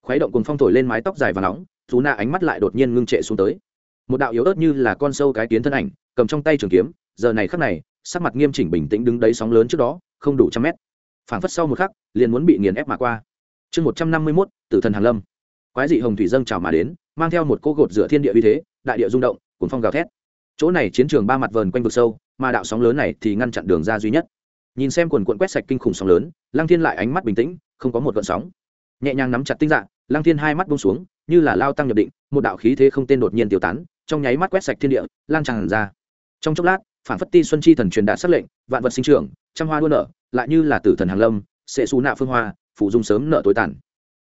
khuấy động cùng phong thổi lên mái tóc dài và nóng, dù nạ ánh mắt lại đột nhiên ngưng trệ xuống tới. Một đạo yếu ớt như là con sâu cái kiến thân ảnh, cầm trong tay trường kiếm giờ này khắc này, sắc mặt nghiêm chỉnh bình tĩnh đứng đấy sóng lớn trước đó, không đủ trăm mét. Phảng phất sau một khắc, liền muốn bị nghiền ép mà qua. Chương một trăm năm mươi mốt, tử thần hàn lâm. Quái dị hồng thủy dâng trào mà đến, mang theo một cô gột giữa thiên địa uy thế, đại địa rung động cuốn phong gào thét. Chỗ này chiến trường ba mặt vờn quanh vực sâu, mà đạo sóng lớn này thì ngăn chặn đường ra duy nhất. Nhìn xem quần cuộn quét sạch kinh khủng sóng lớn, lăng thiên lại ánh mắt bình tĩnh, không có một gợn sóng. Nhẹ nhàng nắm chặt tinh dạng lăng thiên hai mắt bông xuống, như là lao tăng nhập định, một đạo khí thế không tên đột nhiên tiêu tán, trong nháy mắt quét sạch thiên địa, lan tràn ra. Trong chốc lát phản phất ti xuân chi thần truyền đạt sắc lệnh, vạn vật sinh trưởng, trăm hoa đua nở, lại như là tử thần hàng lâm, sẽ xù nạ phương hoa phụ dung sớm nợ tối tàn.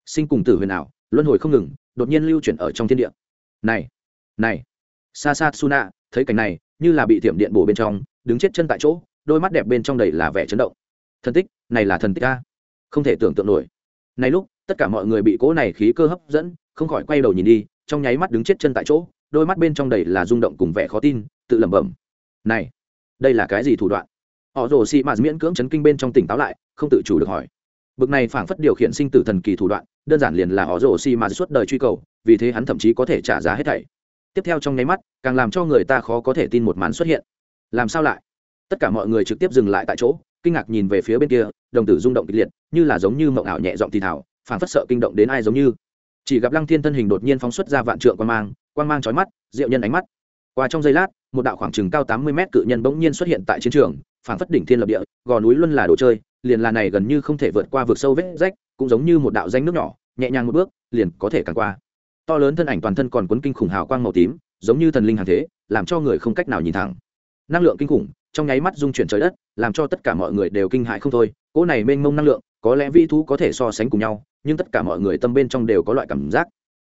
Sinh cùng tử huyền ảo, luân hồi không ngừng, đột nhiên lưu chuyển ở trong thiên địa. Này này xa xa suna thấy cảnh này, như là bị tiệm điện bổ bên trong, đứng chết chân tại chỗ, đôi mắt đẹp bên trong đầy là vẻ chấn động. Thần tích, này là thần tích a. Không thể tưởng tượng nổi. Này lúc, tất cả mọi người bị cỗ này khí cơ hấp dẫn, không khỏi quay đầu nhìn đi, trong nháy mắt đứng chết chân tại chỗ, đôi mắt bên trong đầy là rung động cùng vẻ khó tin, tự lẩm bẩm này, đây là cái gì thủ đoạn? Họ rồ xị mạt miễn cưỡng chấn kinh bên trong tỉnh táo lại, không tự chủ được hỏi. Bực này phảng phất điều khiển sinh tử thần kỳ thủ đoạn, đơn giản liền là họ rồ xị mạt suốt đời truy cầu, vì thế hắn thậm chí có thể trả giá hết thảy. Tiếp theo trong nháy mắt, càng làm cho người ta khó có thể tin một màn xuất hiện. Làm sao lại? Tất cả mọi người trực tiếp dừng lại tại chỗ, kinh ngạc nhìn về phía bên kia, đồng tử rung động kịch liệt, như là giống như mộng ảo nhẹ giọng thì thảo phảng phất sợ kinh động đến ai giống như. Chỉ gặp lăng thiên thân hình đột nhiên phóng xuất ra vạn trượng quan mang quan mang trói mắt, diệu nhân ánh mắt. Qua trong giây lát một đạo khoảng chừng cao tám mươi mét cự nhân bỗng nhiên xuất hiện tại chiến trường, phảng phất đỉnh thiên lập địa, gò núi luôn là đồ chơi, liền là này gần như không thể vượt qua vực sâu vết rách, cũng giống như một đạo danh nước nhỏ, nhẹ nhàng một bước, liền có thể càng qua. To lớn thân ảnh toàn thân còn quấn kinh khủng hào quang màu tím, giống như thần linh hàng thế, làm cho người không cách nào nhìn thẳng. Năng lượng kinh khủng, trong nháy mắt dung chuyển trời đất, làm cho tất cả mọi người đều kinh hại không thôi, cỗ này mênh mông năng lượng, có lẽ vi thú có thể so sánh cùng nhau, nhưng tất cả mọi người tâm bên trong đều có loại cảm giác.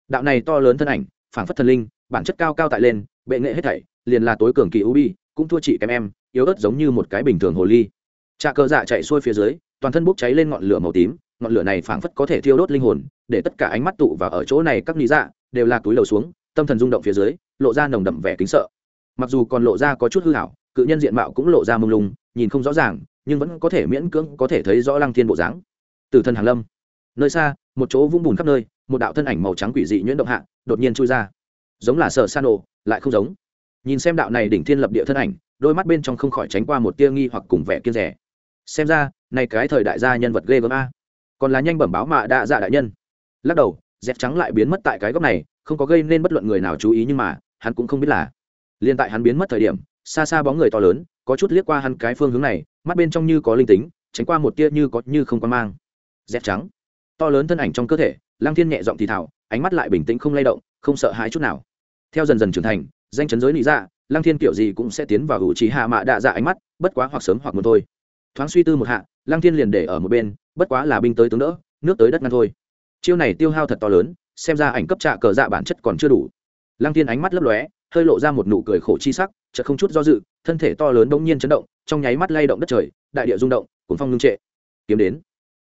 Đạo này to lớn thân ảnh, phảng phất thần linh, bản chất cao cao tại lên, bệ nghệ hết thảy liền là tối cường kỳ ubi cũng thua chị kém em, yếu ớt giống như một cái bình thường hồ ly. Trà cơ dạ chạy xuôi phía dưới, toàn thân bốc cháy lên ngọn lửa màu tím, ngọn lửa này phảng phất có thể thiêu đốt linh hồn, để tất cả ánh mắt tụ vào ở chỗ này, các lý dạ đều là túi lầu xuống, tâm thần rung động phía dưới, lộ ra nồng đậm vẻ kính sợ. Mặc dù còn lộ ra có chút hư hảo cự nhân diện mạo cũng lộ ra mông lung, nhìn không rõ ràng, nhưng vẫn có thể miễn cưỡng có thể thấy rõ lăng thiên bộ dáng. Từ thân hàng lâm, nơi xa, một chỗ vũng bùn khắp nơi, một đạo thân ảnh màu trắng quỷ dị nhuyễn động hạ, đột nhiên chui ra. Giống là sở san ồ lại không giống nhìn xem đạo này đỉnh thiên lập địa thân ảnh, đôi mắt bên trong không khỏi tránh qua một tia nghi hoặc cùng vẻ kiên rẻ. Xem ra, này cái thời đại gia nhân vật ghê gớm a. Còn là nhanh bẩm báo mạ đa dạ đại nhân. Lắc đầu, dép trắng lại biến mất tại cái góc này, không có gây nên bất luận người nào chú ý nhưng mà, hắn cũng không biết là. Liên tại hắn biến mất thời điểm, xa xa bóng người to lớn, có chút liếc qua hắn cái phương hướng này, mắt bên trong như có linh tính, tránh qua một tia như có như không có mang. Dép trắng. To lớn thân ảnh trong cơ thể lang thiên nhẹ giọng thì thảo ánh mắt lại bình tĩnh không lay động, không sợ hãi chút nào. Theo dần dần trưởng thành danh chấn giới lý dạ lang thiên kiểu gì cũng sẽ tiến vào hữu trí hạ mạ đạ dạ ánh mắt, bất quá hoặc sớm hoặc muộn thôi. Thoáng suy tư một hạ, lăng thiên liền để ở một bên, bất quá là binh tới tướng đỡ, nước tới đất ngăn thôi. Chiêu này tiêu hao thật to lớn, xem ra ảnh cấp trạ cờ dạ bản chất còn chưa đủ. Lăng thiên ánh mắt lấp lóe, hơi lộ ra một nụ cười khổ chi sắc, chợt không chút do dự, thân thể to lớn bỗng nhiên chấn động, trong nháy mắt lay động đất trời, đại địa rung động cuốn phong ngưng trệ. Kiếm đến.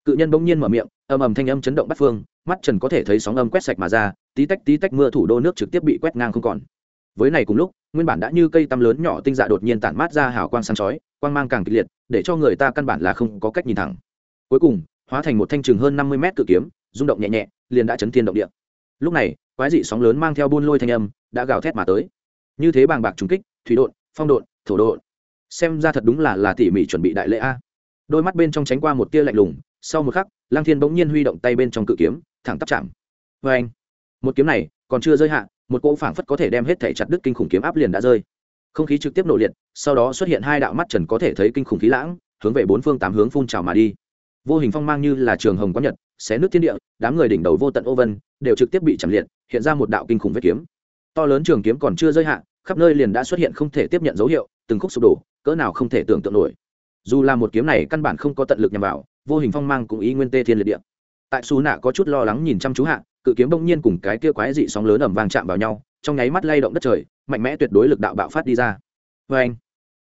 Cự nhân bỗng nhiên mở miệng âm ầm thanh âm chấn động bắt phương, mắt trần có thể thấy sóng âm quét sạch mà ra, tí tách tí tách mưa thủ đô nước trực tiếp bị quét ngang không còn với này cùng lúc, nguyên bản đã như cây tăm lớn nhỏ tinh dạ đột nhiên tản mát ra hào quang sáng chói, quang mang càng kịch liệt, để cho người ta căn bản là không có cách nhìn thẳng. Cuối cùng, hóa thành một thanh trường hơn năm mươi mét cự kiếm, rung động nhẹ nhẹ, liền đã chấn thiên động địa. Lúc này, quái dị sóng lớn mang theo buôn lôi thanh âm, đã gào thét mà tới. Như thế bàng bạc trùng kích, thủy đột phong đột thổ đột xem ra thật đúng là là tỉ mỉ chuẩn bị đại lễ a. Đôi mắt bên trong tránh qua một tia lạnh lùng, sau một khắc, lang thiên bỗng nhiên huy động tay bên trong cự kiếm, thẳng tắp chạm. Vê anh một kiếm này còn chưa rơi hạn một cỗ phảng phất có thể đem hết thể chặt đứt kinh khủng kiếm áp liền đã rơi. Không khí trực tiếp nổ liệt, sau đó xuất hiện hai đạo mắt trần có thể thấy kinh khủng khí lãng, hướng về bốn phương tám hướng phun trào mà đi. Vô hình phong mang như là trường hồng có nhật, xé nước thiên địa, đám người đỉnh đầu vô tận ô vân, đều trực tiếp bị chạm liệt, hiện ra một đạo kinh khủng vết kiếm. To lớn trường kiếm còn chưa rơi hạ, khắp nơi liền đã xuất hiện không thể tiếp nhận dấu hiệu, từng khúc sụp đổ, cỡ nào không thể tưởng tượng nổi. Dù là một kiếm này căn bản không có tận lực nhằm vào, vô hình phong mang cũng ý nguyên tê thiên liệt địa tại xù nạ có chút lo lắng nhìn chăm chú hạ, cự kiếm bỗng nhiên cùng cái kia quái dị sóng lớn ẩm vàng chạm vào nhau, trong nháy mắt lay động đất trời, mạnh mẽ tuyệt đối lực đạo bạo phát đi ra. Vê anh,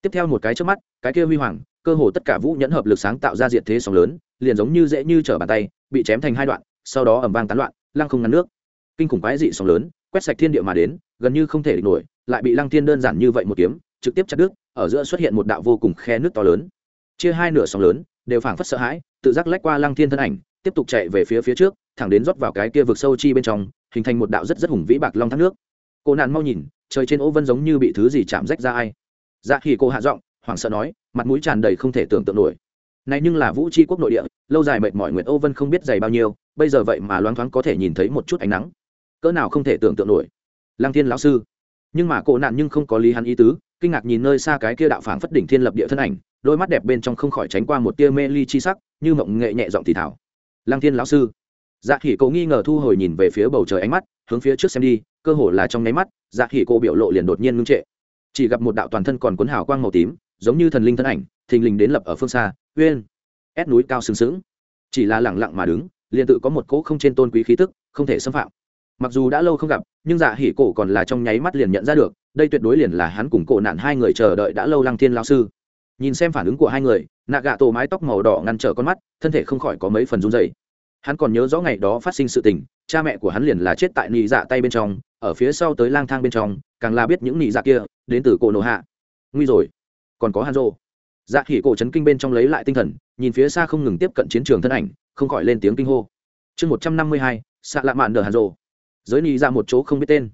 tiếp theo một cái trước mắt, cái kia huy hoàng, cơ hồ tất cả vũ nhẫn hợp lực sáng tạo ra diện thế sóng lớn, liền giống như dễ như trở bàn tay, bị chém thành hai đoạn, sau đó ẩm vang tán loạn, lăng không ngăn nước. Kinh khủng quái dị sóng lớn, quét sạch thiên địa mà đến, gần như không thể địch nổi, lại bị lăng thiên đơn giản như vậy một kiếm, trực tiếp chặt đứt, ở giữa xuất hiện một đạo vô cùng khe nước to lớn. Chia hai nửa sóng lớn, đều phảng phất sợ hãi, tự giác lách qua lăng thiên thân ảnh tiếp tục chạy về phía phía trước, thẳng đến rót vào cái kia vực sâu chi bên trong, hình thành một đạo rất rất hùng vĩ bạc long thác nước. Cô nạn mau nhìn, trời trên ô vân giống như bị thứ gì chạm rách ra ai. Dạ khi cô hạ giọng, hoảng sợ nói, mặt mũi tràn đầy không thể tưởng tượng nổi. Này nhưng là vũ tri quốc nội địa, lâu dài mệt mỏi nguyện ô vân không biết dày bao nhiêu, bây giờ vậy mà loáng thoáng có thể nhìn thấy một chút ánh nắng. Cỡ nào không thể tưởng tượng nổi. Lăng thiên lão sư. Nhưng mà cổ nạn nhưng không có lý hắn ý tứ, kinh ngạc nhìn nơi xa cái kia đạo phảng phất đỉnh thiên lập địa thân ảnh, đôi mắt đẹp bên trong không khỏi tránh qua một tia mê ly chi sắc, như mộng nghệ nhẹ giọng thì thảo lăng thiên lão sư. Dạ khỉ cổ nghi ngờ thu hồi nhìn về phía bầu trời ánh mắt, hướng phía trước xem đi, cơ hồ là trong nháy mắt dạ khỉ cổ biểu lộ liền đột nhiên ngưng trệ. Chỉ gặp một đạo toàn thân còn cuốn hào quang màu tím, giống như thần linh thân ảnh, thình lình đến lập ở phương xa, uyên, ép núi cao sừng sững. Chỉ là lẳng lặng mà đứng, liền tự có một cỗ không trên tôn quý khí tức, không thể xâm phạm. Mặc dù đã lâu không gặp, nhưng dạ hỉ cổ còn là trong nháy mắt liền nhận ra được, đây tuyệt đối liền là hắn cùng cổ nạn hai người chờ đợi đã lâu lăng thiên lao sư. Nhìn xem phản ứng của hai người nạ gạ tổ mái tóc màu đỏ ngăn trở con mắt, thân thể không khỏi có mấy phần run dày hắn còn nhớ rõ ngày đó phát sinh sự tình, cha mẹ của hắn liền là chết tại nị dạ tay bên trong, ở phía sau tới lang thang bên trong, càng là biết những nị dạ kia đến từ cổ nổ hạ. Nguy rồi. Còn có hàn rô dạ khỉ cổ chấn kinh bên trong lấy lại tinh thần, nhìn phía xa không ngừng tiếp cận chiến trường thân ảnh, không khỏi lên tiếng kinh hô. Chương một trăm năm mươi hai xạ lạ mạn đờ hàn rô giới nị dạ một chỗ không biết tên.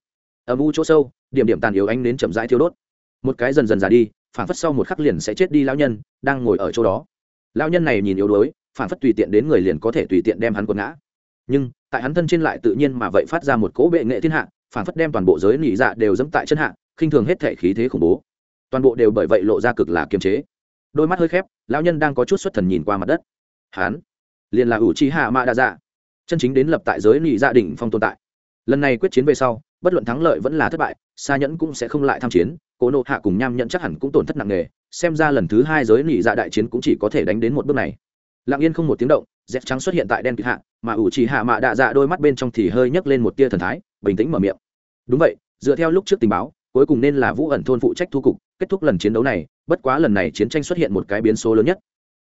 Âm u chỗ sâu, điểm điểm tàn yếu ánh đến chậm rãi thiêu đốt. Một cái dần dần già đi phản phất sau một khắc liền sẽ chết đi lão nhân, đang ngồi ở chỗ đó. Lão nhân này nhìn yếu đuối phản phất tùy tiện đến người liền có thể tùy tiện đem hắn quật ngã. Nhưng, tại hắn thân trên lại tự nhiên mà vậy phát ra một cỗ bệ nghệ thiên hạ phản phất đem toàn bộ giới nỉ dạ đều dẫm tại chân hạ, khinh thường hết thể khí thế khủng bố. Toàn bộ đều bởi vậy lộ ra cực là kiềm chế. Đôi mắt hơi khép, lão nhân đang có chút xuất thần nhìn qua mặt đất. Hắn, liền là ủ trí hạ mạ đa dạ chân chính đến lập tại giới nỉ dạ đỉnh phong tồn tại. Lần này quyết chiến về sau, bất luận thắng lợi vẫn là thất bại xa nhẫn cũng sẽ không lại tham chiến cố nộ hạ cùng nham nhẫn chắc hẳn cũng tổn thất nặng nề, xem ra lần thứ hai giới nị dạ đại chiến cũng chỉ có thể đánh đến một bước này. Lặng yên không một tiếng động dép trắng xuất hiện tại đen kịt hạ, mà ủ trì hạ mạ đạ dạ đôi mắt bên trong thì hơi nhấc lên một tia thần thái, bình tĩnh mở miệng. Đúng vậy, dựa theo lúc trước tình báo, cuối cùng nên là vũ ẩn thôn phụ trách thu cục, kết thúc lần chiến đấu này, bất quá lần này chiến tranh xuất hiện một cái biến số lớn nhất.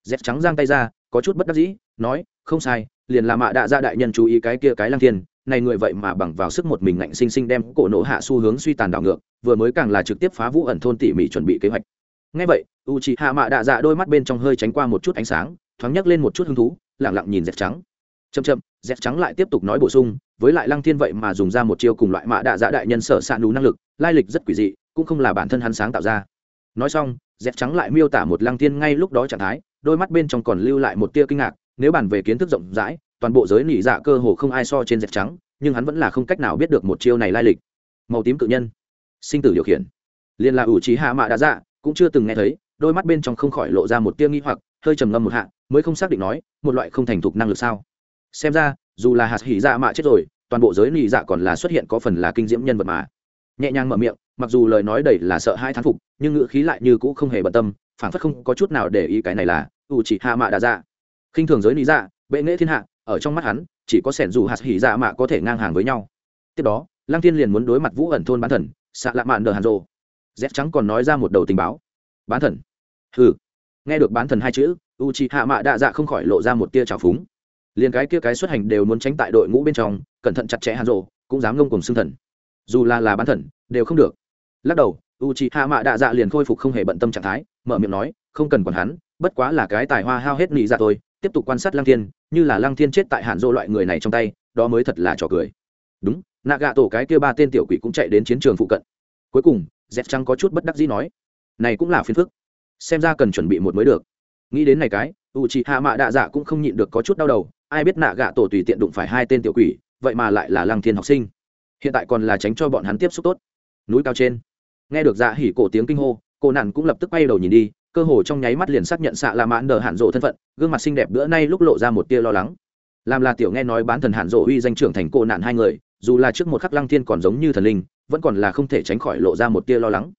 Dép trắng giang tay ra, có chút bất đắc dĩ, nói, không sai, liền là mạ đạ dạ đại nhân chú ý cái kia cái lang thiên này người vậy mà bằng vào sức một mình ngạnh sinh sinh đem cổ nổ hạ xu hướng suy tàn đảo ngược, vừa mới càng là trực tiếp phá vũ ẩn thôn tỉ mỉ chuẩn bị kế hoạch. Ngay vậy u chị hạ mạ đạ dạ đôi mắt bên trong hơi tránh qua một chút ánh sáng, thoáng nhắc lên một chút hứng thú lẳng lặng nhìn dẹt trắng. Chậm chậm, dẹt trắng lại tiếp tục nói bổ sung, với lại lăng thiên vậy mà dùng ra một chiêu cùng loại mạ đạ dạ đại nhân sở s ạ nú năng lực, lai lịch rất quỷ dị, cũng không là bản thân hắn sáng tạo ra. Nói xong, dẹt trắng lại miêu tả một lăng thiên ngay lúc đó trạng thái, đôi mắt bên trong còn lưu lại một tia kinh ngạc, nếu bàn về kiến thức rộng rãi toàn bộ giới nỉ dạ cơ hồ không ai so trên dẹp trắng, nhưng hắn vẫn là không cách nào biết được một chiêu này lai lịch. Màu tím cự nhân. Sinh tử điều khiển. Liên là ủ trí hạ mạ đã dạ cũng chưa từng nghe thấy, đôi mắt bên trong không khỏi lộ ra một tia nghi hoặc, hơi trầm ngâm một hạ, mới không xác định nói, một loại không thành thục năng lực sao? Xem ra, dù là hạt hỉ dạ mạ chết rồi, toàn bộ giới nỉ dạ còn là xuất hiện có phần là kinh diễm nhân vật mà. Nhẹ nhàng mở miệng, mặc dù lời nói đầy là sợ hai thán phục, nhưng ngữ khí lại như cũ không hề bận tâm phản phất không có chút nào để ý cái này là ủ chỉ hạ mạ đà dạ. Khinh thường giới lý dạ bệ nghệ thiên hạ, ở trong mắt hắn, chỉ có sẻn dù hạt hỉ dạ mạ có thể ngang hàng với nhau. Tiếp đó, lăng thiên liền muốn đối mặt vũ ẩn thôn bán thần xạ lạ mạn đờ hàn rộ dép trắng còn nói ra một đầu tình báo. Bán thần. Hừ. Nghe được bán thần hai chữ u chị hạ mạ đạ dạ không khỏi lộ ra một tia trào phúng. Liền cái kia cái xuất hành đều muốn tránh tại đội ngũ bên trong, cẩn thận chặt chẽ hàn rộ cũng dám ngông cùng xương thần. Dù là là bán thần, đều không được. Lắc đầu u chị hạ mạ đạ dạ liền khôi phục không hề bận tâm trạng thái, mở miệng nói, không cần còn hắn, bất quá là cái tài hoa hao hết nị dạ thôi tiếp tục quan sát lăng thiên, như là lăng thiên chết tại hạn dô loại người này trong tay, đó mới thật là trò cười. Đúng, nạ gạ tổ cái kia ba tên tiểu quỷ cũng chạy đến chiến trường phụ cận. Cuối cùng dẹp trắng có chút bất đắc dĩ nói, này cũng là phiền phức. Xem ra cần chuẩn bị một mới được. Nghĩ đến này cái u chị hạ mạ đạ dạ cũng không nhịn được có chút đau đầu, ai biết nạ gạ tổ tùy tiện đụng phải hai tên tiểu quỷ, vậy mà lại là lăng thiên học sinh. Hiện tại còn là tránh cho bọn hắn tiếp xúc tốt. Núi cao trên. Nghe được dạ hỉ cổ tiếng kinh hô, cô nản cũng lập tức bay đầu nhìn đi cơ hồ trong nháy mắt liền xác nhận xạ là mãn đờ hạn rộ thân phận, gương mặt xinh đẹp bữa nay lúc lộ ra một tia lo lắng. Làm là tiểu nghe nói bán thần hạn rộ uy danh trưởng thành cô nạn hai người, dù là trước một khắc lăng thiên còn giống như thần linh, vẫn còn là không thể tránh khỏi lộ ra một tia lo lắng.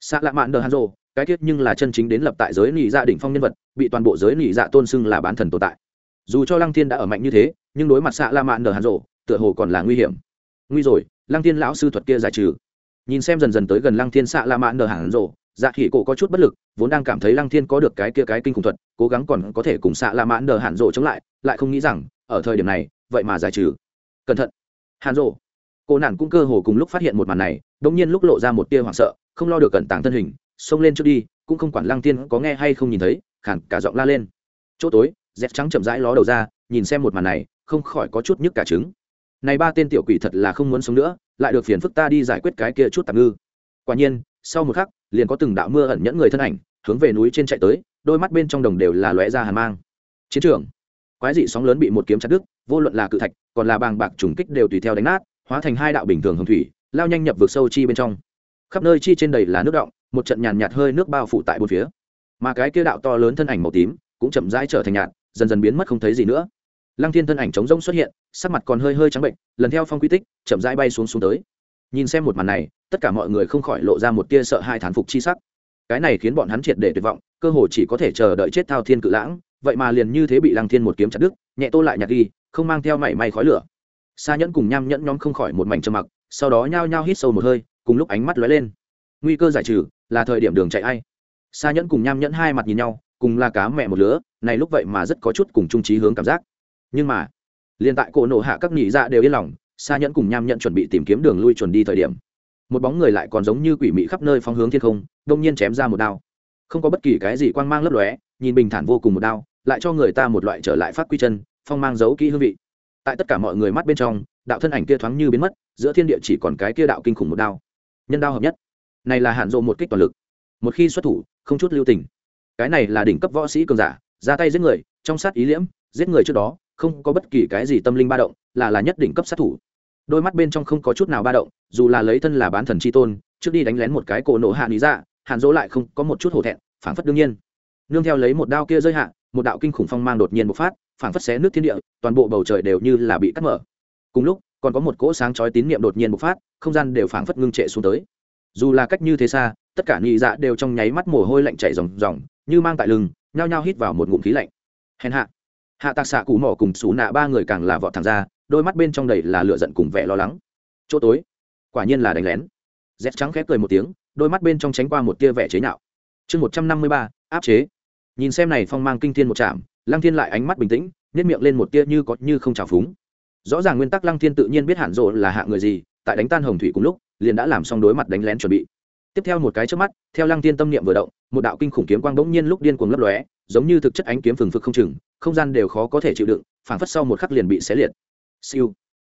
Xạ lạ mạn đờ hạn rộ, cái tiết nhưng là chân chính đến lập tại giới nỉ dạ đỉnh phong nhân vật, bị toàn bộ giới nỉ dạ tôn xưng là bán thần tồn tại. Dù cho lăng thiên đã ở mạnh như thế, nhưng đối mặt xạ lạ mạn đờ hạn rộ, tựa hồ còn là nguy hiểm. Nguy rồi, lăng thiên lão sư thuật kia giải trừ. Nhìn xem dần dần tới gần lăng thiên xạ lạ mạn đờ hạn rộ dạ khỉ cổ có chút bất lực, vốn đang cảm thấy lăng thiên có được cái kia cái kinh khủng thuật, cố gắng còn có thể cùng xạ la mãn đờ hạn rộ chống lại lại không nghĩ rằng, ở thời điểm này, vậy mà giải trừ. Cẩn thận! Hạn rộ! Cô nản cũng cơ hồ cùng lúc phát hiện một màn này đống nhiên lúc lộ ra một tia hoảng sợ, không lo được cẩn tàng thân hình, xông lên trước đi, cũng không quản lăng thiên có nghe hay không nhìn thấy khản cả giọng la lên. Chỗ tối, dép trắng chậm rãi ló đầu ra, nhìn xem một màn này, không khỏi có chút nhức cả trứng. Này ba tên tiểu quỷ thật là không muốn sống nữa, lại được phiền phức ta đi giải quyết cái kia chút tạm ngư. Quả nhiên, sau một khắc liền có từng đạo mưa ẩn nhẫn người thân ảnh, hướng về núi trên chạy tới, đôi mắt bên trong đồng đều là lóe ra hàn mang. Chiến trường. Quái dị sóng lớn bị một kiếm chặt đứt, vô luận là cự thạch, còn là bàng bạc trùng kích đều tùy theo đánh nát, hóa thành hai đạo bình thường hồng thủy, lao nhanh nhập vực sâu chi bên trong. Khắp nơi chi trên đầy là nước động, một trận nhàn nhạt hơi nước bao phủ tại bốn phía. Mà cái kia đạo to lớn thân ảnh màu tím, cũng chậm rãi trở thành nhạt, dần dần biến mất không thấy gì nữa. Lăng thiên thân ảnh trống rỗng xuất hiện, sắc mặt còn hơi hơi trắng bệnh, lần theo phong quy tích, chậm rãi bay xuống xuống tới nhìn xem một màn này, tất cả mọi người không khỏi lộ ra một tia sợ hai thán phục chi sắc. Cái này khiến bọn hắn triệt để tuyệt vọng, cơ hồ chỉ có thể chờ đợi chết thao thiên cự lãng, vậy mà liền như thế bị lăng thiên một kiếm chặt đứt, nhẹ tô lại nhặt đi không mang theo mảy may khói lửa. Xa nhẫn cùng nham nhẫn nhóm không khỏi một mảnh trầm mặc, sau đó nhao nhao hít sâu một hơi, cùng lúc ánh mắt lóe lên. Nguy cơ giải trừ, là thời điểm đường chạy ai? Xa nhẫn cùng nham nhẫn hai mặt nhìn nhau, cùng là cá mẹ một lứa, này lúc vậy mà rất có chút cùng trung trí hướng cảm giác. Nhưng mà, liền tại cổ nổ hạ các nhị dạ đều yên lòng xa nhẫn cùng nham nhẫn chuẩn bị tìm kiếm đường lui chuẩn đi thời điểm, một bóng người lại còn giống như quỷ mị khắp nơi phóng hướng thiên không, đông nhiên chém ra một đao. Không có bất kỳ cái gì quang mang lấp lóe, nhìn bình thản vô cùng một đao, lại cho người ta một loại trở lại phát quy chân, phong mang giấu kỹ hương vị. Tại tất cả mọi người mắt bên trong, đạo thân ảnh kia thoáng như biến mất, giữa thiên địa chỉ còn cái kia đạo kinh khủng một đao. Nhân đao hợp nhất. Này là hạn dộ một kích toàn lực. Một khi xuất thủ, không chút lưu tình. Cái này là đỉnh cấp võ sĩ cường giả, ra tay giết người, trong sát ý liễm, giết người trước đó, không có bất kỳ cái gì tâm linh ba động, là là nhất đỉnh cấp sát thủ đôi mắt bên trong không có chút nào ba động, dù là lấy thân là bán thần c h i tôn, trước đi đánh lén một cái cổ nổ hạ lý dạ hạn dỗ lại không có một chút hổ thẹn, phảng phất đương nhiên. Nương theo lấy một đao kia rơi hạ, một đạo kinh khủng phong mang đột nhiên bộc phát, phảng phất xé nước thiên địa, toàn bộ bầu trời đều như là bị cắt mở. Cùng lúc, còn có một cỗ sáng chói tín niệm đột nhiên bộc phát, không gian đều phảng phất ngưng trệ xuống tới. Dù là cách như thế xa, tất cả nhị dạ đều trong nháy mắt mồ hôi lạnh chảy ròng ròng, như mang tại lưng, nhao nhao hít vào một ngụm khí lạnh. Hèn hạ hạ tạc xạ cụ mỏ cùng xù nạ ba người càng là vọt thẳng ra, đôi mắt bên trong đầy là lửa giận cùng vẻ lo lắng. Chỗ tối, quả nhiên là đánh lén. Dép trắng khép cười một tiếng, đôi mắt bên trong tránh qua một tia vẻ chế nhạo. Chương một trăm năm mươi ba, áp chế. Nhìn xem này phong mang kinh thiên một chạm lăng thiên lại ánh mắt bình tĩnh nhét miệng lên một tia như có như không trào phúng. Rõ ràng nguyên tắc lăng thiên tự nhiên biết hạn rộ là hạ người gì, tại đánh tan hồng thủy cùng lúc, liền đã làm xong đối mặt đánh lén chuẩn bị tiếp theo một cái trước mắt, theo lăng tiên tâm niệm vừa động, một đạo kinh khủng kiếm quang bỗng nhiên lúc điên cuồng lấp lóe, giống như thực chất ánh kiếm phừng phực không chừng, không gian đều khó có thể chịu đựng, phảng phất sau một khắc liền bị xé liệt. Siêu.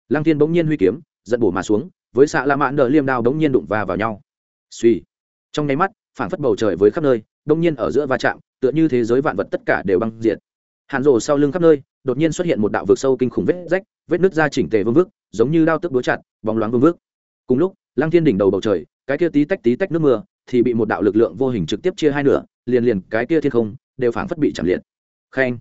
Lăng tiên bỗng nhiên huy kiếm, giận bổ mà xuống, với xạ la mãn đờ liêm đao bỗng nhiên đụng va vào nhau. Suy. Trong nháy mắt, phảng phất bầu trời với khắp nơi, bỗng nhiên ở giữa va chạm, tựa như thế giới vạn vật tất cả đều băng diệt. Hàn rồ sau lưng khắp nơi, đột nhiên xuất hiện một đạo vực sâu kinh khủng vết rách, vết nứt ra chỉnh tề vương vước giống như đao tức đúa chặt, bóng loáng vương vước cùng lúc, lăng thiên đỉnh đầu bầu trời cái kia tí tách tí tách nước mưa, thì bị một đạo lực lượng vô hình trực tiếp chia hai nửa, liền liền cái kia thiên không, đều phảng phất bị chạm liệt. Khen.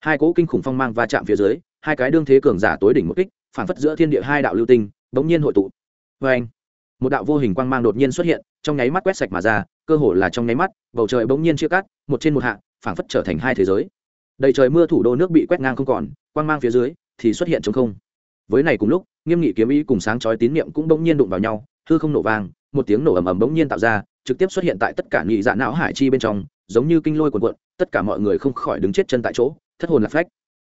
Hai cỗ kinh khủng phong mang va chạm phía dưới, hai cái đương thế cường giả tối đỉnh một kích, phảng phất giữa thiên địa hai đạo lưu tinh, bỗng nhiên hội tụ. Vê anh một đạo vô hình quang mang đột nhiên xuất hiện, trong nháy mắt quét sạch mà ra, cơ hồ là trong nháy mắt, bầu trời bỗng nhiên chia cắt, một trên một hạ, phảng phất trở thành hai thế giới. Đầy trời mưa thủ đô nước bị quét ngang không còn, quang mang phía dưới thì xuất hiện trong không. Với này cùng lúc, nghiêm nghị kiếm ý cùng sáng chói tín niệm cũng bỗng nhiên đụng vào nhau, hư không nổ vang một tiếng nổ ầm ầm bỗng nhiên tạo ra, trực tiếp xuất hiện tại tất cả nhị dạ não hải chi bên trong, giống như kinh lôi cuồn cuộn, tất cả mọi người không khỏi đứng chết chân tại chỗ, thất hồn lạc phách.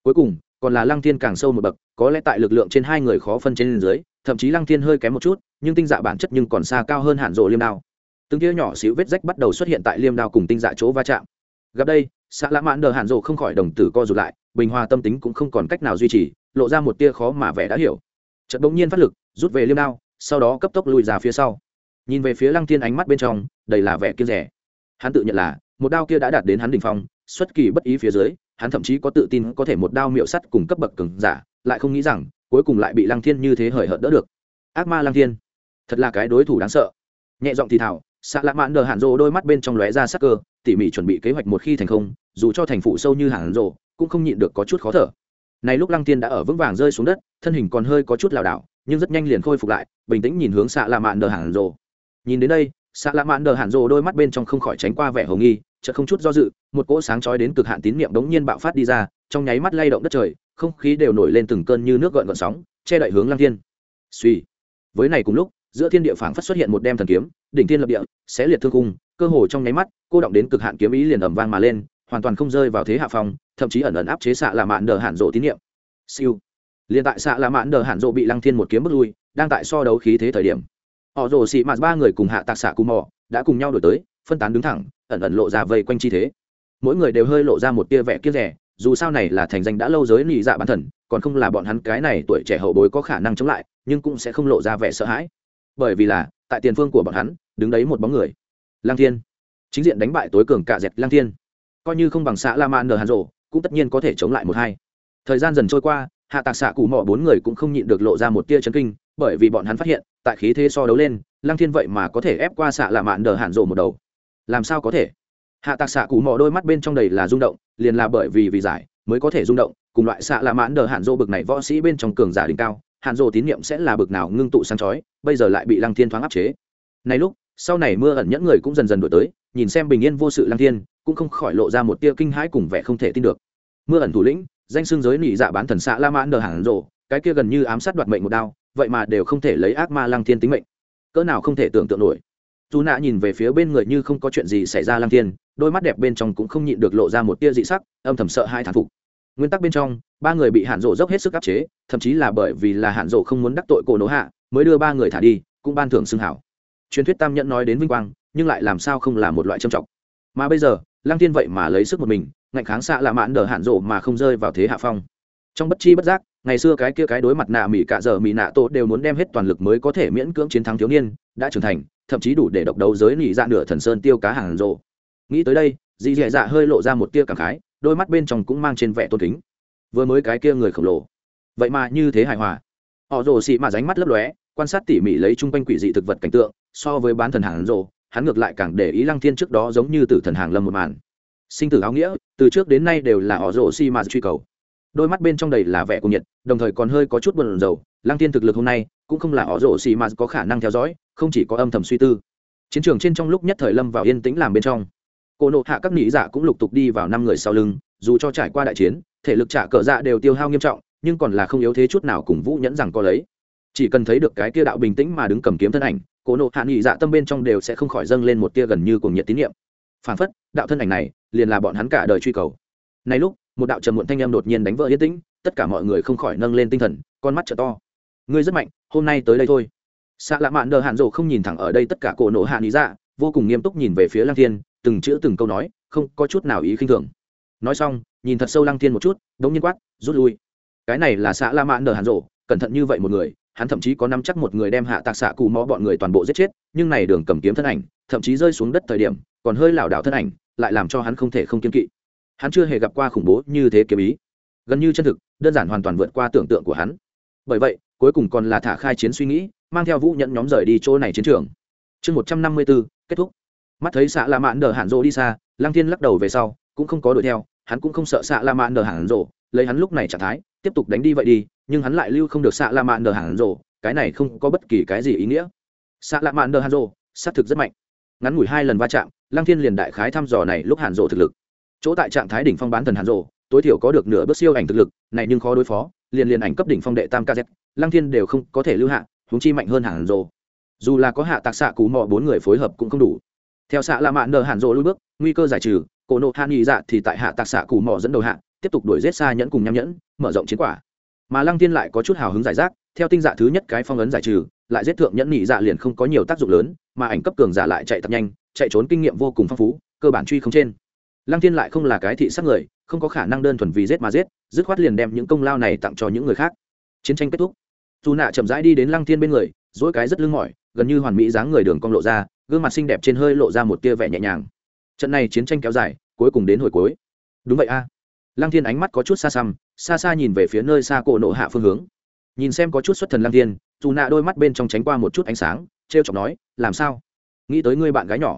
Cuối cùng, còn là lăng thiên càng sâu một bậc, có lẽ tại lực lượng trên hai người khó phân trên dưới, thậm chí lăng thiên hơi kém một chút, nhưng tinh dạ bản chất nhưng còn xa cao hơn hạn rộ liêm đao. Từng tia nhỏ xíu vết rách bắt đầu xuất hiện tại liêm đao cùng tinh dạ chỗ va chạm. Gặp đây xã lã mãn đờ hạn rộ không khỏi đồng tử co rụt lại, bình hòa tâm tính cũng không còn cách nào duy trì, lộ ra một tia khó mà vẻ đã hiểu. Chợt bỗng nhiên phát lực, rút về liêm đao, sau đó cấp tốc lùi ra phía sau nhìn về phía lăng thiên ánh mắt bên trong, đầy là vẻ kiên rẻ hắn tự nhận là, một đao kia đã đạt đến hắn đỉnh phong, xuất kỳ bất ý phía dưới, hắn thậm chí có tự tin có thể một đao miệu sắt cùng cấp bậc cường giả, lại không nghĩ rằng, cuối cùng lại bị lăng thiên như thế hời hợt đỡ được. Ác ma lăng thiên, thật là cái đối thủ đáng sợ. Nhẹ giọng thì thảo xạ lạ mãn đờ hạn rộ đôi mắt bên trong lóe ra sắc cơ, tỉ mỉ chuẩn bị kế hoạch một khi thành không, dù cho thành phụ sâu như hạn rộ cũng không nhịn được có chút khó thở. Này lúc lăng tiên đã ở vững vàng rơi xuống đất, thân hình còn hơi có chút lảo đảo, nhưng rất nhanh liền khôi phục lại, bình tĩnh nhìn hướng xạ lạ mạn đờ hạn rộ nhìn đến đây xạ lạ mạn đờ hạn rộ đôi mắt bên trong không khỏi tránh qua vẻ hồng nghi, chợt không chút do dự, một cỗ sáng chói đến cực hạn tín niệm đống nhiên bạo phát đi ra, trong nháy mắt lay động đất trời, không khí đều nổi lên từng cơn như nước gợn gợn sóng, che đậy hướng lăng thiên. Suy với này cùng lúc, giữa thiên địa phảng phất xuất hiện một đem thần kiếm, đỉnh thiên lập địa, xé liệt thương cung cơ hồ trong nháy mắt, cô động đến cực hạn kiếm ý liền ầm vang mà lên, hoàn toàn không rơi vào thế hạ phong, thậm chí ẩn ẩn áp chế xạ lạ mạn đờ hạn rộ tín niệm. Siêu. Liền tại xạ lạ mạn đờ hạn rộ bị lăng thiên một kiếm bước lui, đang tại so đấu khí thế thời điểm họ rồ xị mạt ba người cùng hạ tạc xạ cù mò đã cùng nhau đổi tới, phân tán đứng thẳng, ẩn ẩn lộ ra vây quanh chi thế. Mỗi người đều hơi lộ ra một tia vẻ kiếp rẻ dù sao này là thành danh đã lâu giới lì dạ bản thần, còn không là bọn hắn cái này tuổi trẻ hậu bối có khả năng chống lại, nhưng cũng sẽ không lộ ra vẻ sợ hãi. Bởi vì là, tại tiền phương của bọn hắn, đứng đấy một bóng người. Lang thiên. Chính diện đánh bại tối cường cả dẹt lang thiên. Coi như không bằng xã la man nờ hàn rộ cũng tất nhiên có thể chống lại một hai. Thời gian dần trôi qua, hạ tạc xạ cụ mỏ bốn người cũng không nhịn được lộ ra một tia chấn kinh bởi vì bọn hắn phát hiện, tại khí thế so đấu lên, lăng thiên vậy mà có thể ép qua xạ là mạn đờ hạn rộ một đầu. Làm sao có thể? Hạ tạc xạ cụ mỏ đôi mắt bên trong đầy là rung động, liền là bởi vì vì giải mới có thể rung động, cùng loại xạ là mãn đờ hạn rộ bực này võ sĩ bên trong cường giả đỉnh cao hạn rộ tín nhiệm sẽ là bực nào ngưng tụ sáng chói, bây giờ lại bị lăng thiên thoáng áp chế. Này lúc, sau này mưa ẩn nhẫn người cũng dần dần đổi tới, nhìn xem bình yên vô sự lăng thiên, cũng không khỏi lộ ra một tia kinh hãi cùng vẻ không thể tin được. Mưa ẩn thủ lĩnh, danh xưng giới nị dạ bán thần xạ la mãn đờ hạn rộ cái kia gần như ám sát đoạt mệnh một đao vậy mà đều không thể lấy ác ma lăng thiên tính mệnh. Cỡ nào không thể tưởng tượng nổi. Dù nạ nhìn về phía bên người như không có chuyện gì xảy ra lăng thiên, đôi mắt đẹp bên trong cũng không nhịn được lộ ra một tia dị sắc, âm thầm sợ hai thản phục. Nguyên tắc bên trong, ba người bị hạn rộ dốc hết sức áp chế, thậm chí là bởi vì là hạn rộ không muốn đắc tội cổ nổ hạ, mới đưa ba người thả đi, cũng ban thưởng xưng hảo. Truyền thuyết tam nhẫn nói đến vinh quang, nhưng lại làm sao không là một loại trầm trọng. Mà bây giờ, lăng thiên vậy mà lấy sức một mình, ngạnh kháng xạ là mãn đờ hạn rộ mà không rơi vào thế hạ phong. Trong bất chi bất giác ngày xưa cái kia cái đối mặt nạ mỹ cả giờ mỹ nạ tổ đều muốn đem hết toàn lực mới có thể miễn cưỡng chiến thắng thiếu niên, đã trưởng thành, thậm chí đủ để độc đấu giới nỉ dạ nửa thần sơn tiêu cá hàng rộ. Nghĩ tới đây, dì dì dạ hơi lộ ra một tia cảm khái, đôi mắt bên trong cũng mang trên vẻ tôn kính. Vừa mới cái kia người khổng lồ. Vậy mà như thế hài hòa. Họ rồ xị mà ránh mắt lấp lóe, quan sát tỉ mỉ lấy chung quanh quỷ dị thực vật cảnh tượng, so với bán thần hàng rộ, hắn ngược lại càng để ý lăng thiên trước đó giống như tử thần hàng lâm một màn. Sinh tử áo nghĩa, từ trước đến nay đều là họ rồ xị mà truy cầu đôi mắt bên trong đầy là vẻ cuồng nhiệt, đồng thời còn hơi có chút buồn rầu. Lăng tiên thực lực hôm nay cũng không là họ rổ xì mà có khả năng theo dõi, không chỉ có âm thầm suy tư. Chiến trường trên trong lúc nhất thời lâm vào yên tĩnh làm bên trong. Cổ nộ hạ các nỉ dạ cũng lục tục đi vào năm người sau lưng, dù cho trải qua đại chiến, thể lực trả cờ dạ đều tiêu hao nghiêm trọng, nhưng còn là không yếu thế chút nào cùng vũ nhẫn rằng có lấy. Chỉ cần thấy được cái kia đạo bình tĩnh mà đứng cầm kiếm thân ảnh cổ nộ hạ nỉ dạ tâm bên trong đều sẽ không khỏi dâng lên một tia gần như cùng nhiệt tín nhiệm phản phất, đạo thân ảnh này liền là bọn hắn cả đời truy cầu. Này lúc một đạo trầm muộn thanh âm đột nhiên đánh vỡ yên tĩnh, tất cả mọi người không khỏi nâng lên tinh thần, con mắt t to. Ngươi rất mạnh, hôm nay tới đây thôi. Xạ lạ mạn đờ hạn rộ không nhìn thẳng ở đây tất cả cổ nổ hạ lý dạ vô cùng nghiêm túc nhìn về phía lăng thiên, từng chữ từng câu nói, không có chút nào ý khinh thường. Nói xong, nhìn thật sâu lăng thiên một chút, đống nhiên quát, rút lui. Cái này là xạ la mạn đờ hạn rộ cẩn thận như vậy một người, hắn thậm chí có nắm chắc một người đem hạ tạc xạ cù mò bọn người toàn bộ giết chết, nhưng này đường cầm kiếm thân ảnh, thậm chí rơi xuống đất thời điểm, còn hơi lảo đảo thân ảnh, lại làm cho hắn không thể không kiên kỵ hắn chưa hề gặp qua khủng bố như thế kiếm ý. Gần như chân thực, đơn giản hoàn toàn vượt qua tưởng tượng của hắn. Bởi vậy, cuối cùng còn là thả khai chiến suy nghĩ, mang theo vũ nhẫn nhóm rời đi chỗ này chiến trường. Chương một trăm năm mươi b ố kết thúc. Mắt thấy xạ la mãn đờ hạn rộ đi xa lang thiên lắc đầu về sau, cũng không có đuổi theo, hắn cũng không sợ xạ la mãn đờ hạn rộ lấy hắn lúc này trạng thái, tiếp tục đánh đi vậy đi, nhưng hắn lại lưu không được xạ la mãn đờ hạn rộ cái này không có bất kỳ cái gì ý nghĩa. Xạ la mãn đờ hạn rộ xác thực rất mạnh. Ngắn ngủi hai lần va chạm lang thiên liền đại khái thăm dò này lúc hạn rộ thực lực chỗ tại trạng thái đỉnh phong bán thần hàn rộ tối thiểu có được nửa bước siêu ảnh thực lực, này nhưng khó đối phó, liền liền ảnh cấp đỉnh phong đệ tam kz lăng thiên đều không có thể lưu hạ húng chi mạnh hơn hàn rộ dù là có hạ tạc xạ cú mò bốn người phối hợp cũng không đủ. Theo xạ la mạn nờ hàn rộ lui bước, nguy cơ giải trừ, cổ nộ hàn nghị dạ thì tại hạ tạc xạ cú mò dẫn đầu hạ, tiếp tục đuổi giết xa nhẫn cùng nham nhẫn, mở rộng chiến quả. Mà lăng thiên lại có chút hào hứng giải rác, theo tinh dạ thứ nhất cái phong ấn giải trừ, lại giết thượng nhẫn nhị dạ liền không có nhiều tác dụng lớn, mà ảnh cấp cường giả lại chạy thật nhanh, chạy trốn kinh nghiệm vô cùng phong phú, cơ bản truy không trên lăng Thiên lại không là cái thị sát người, không có khả năng đơn thuần vì giết mà giết, dứt khoát liền đem những công lao này tặng cho những người khác. Chiến tranh kết thúc. Dù nạ chậm rãi đi đến lăng Thiên bên người, dỗi cái rất lưng mỏi, gần như hoàn mỹ dáng người đường cong lộ ra, gương mặt xinh đẹp trên hơi lộ ra một tia vẻ nhẹ nhàng. Trận này chiến tranh kéo dài, cuối cùng đến hồi cuối. Đúng vậy a. Lăng thiên ánh mắt có chút xa xăm, xa xa nhìn về phía nơi xa cổ nộ hạ phương hướng. Nhìn xem có chút xuất thần lăng thiên, dù nạ đôi mắt bên trong tránh qua một chút ánh sáng t r e o chọc nói, làm sao? Nghĩ tới ngươi bạn gái nhỏ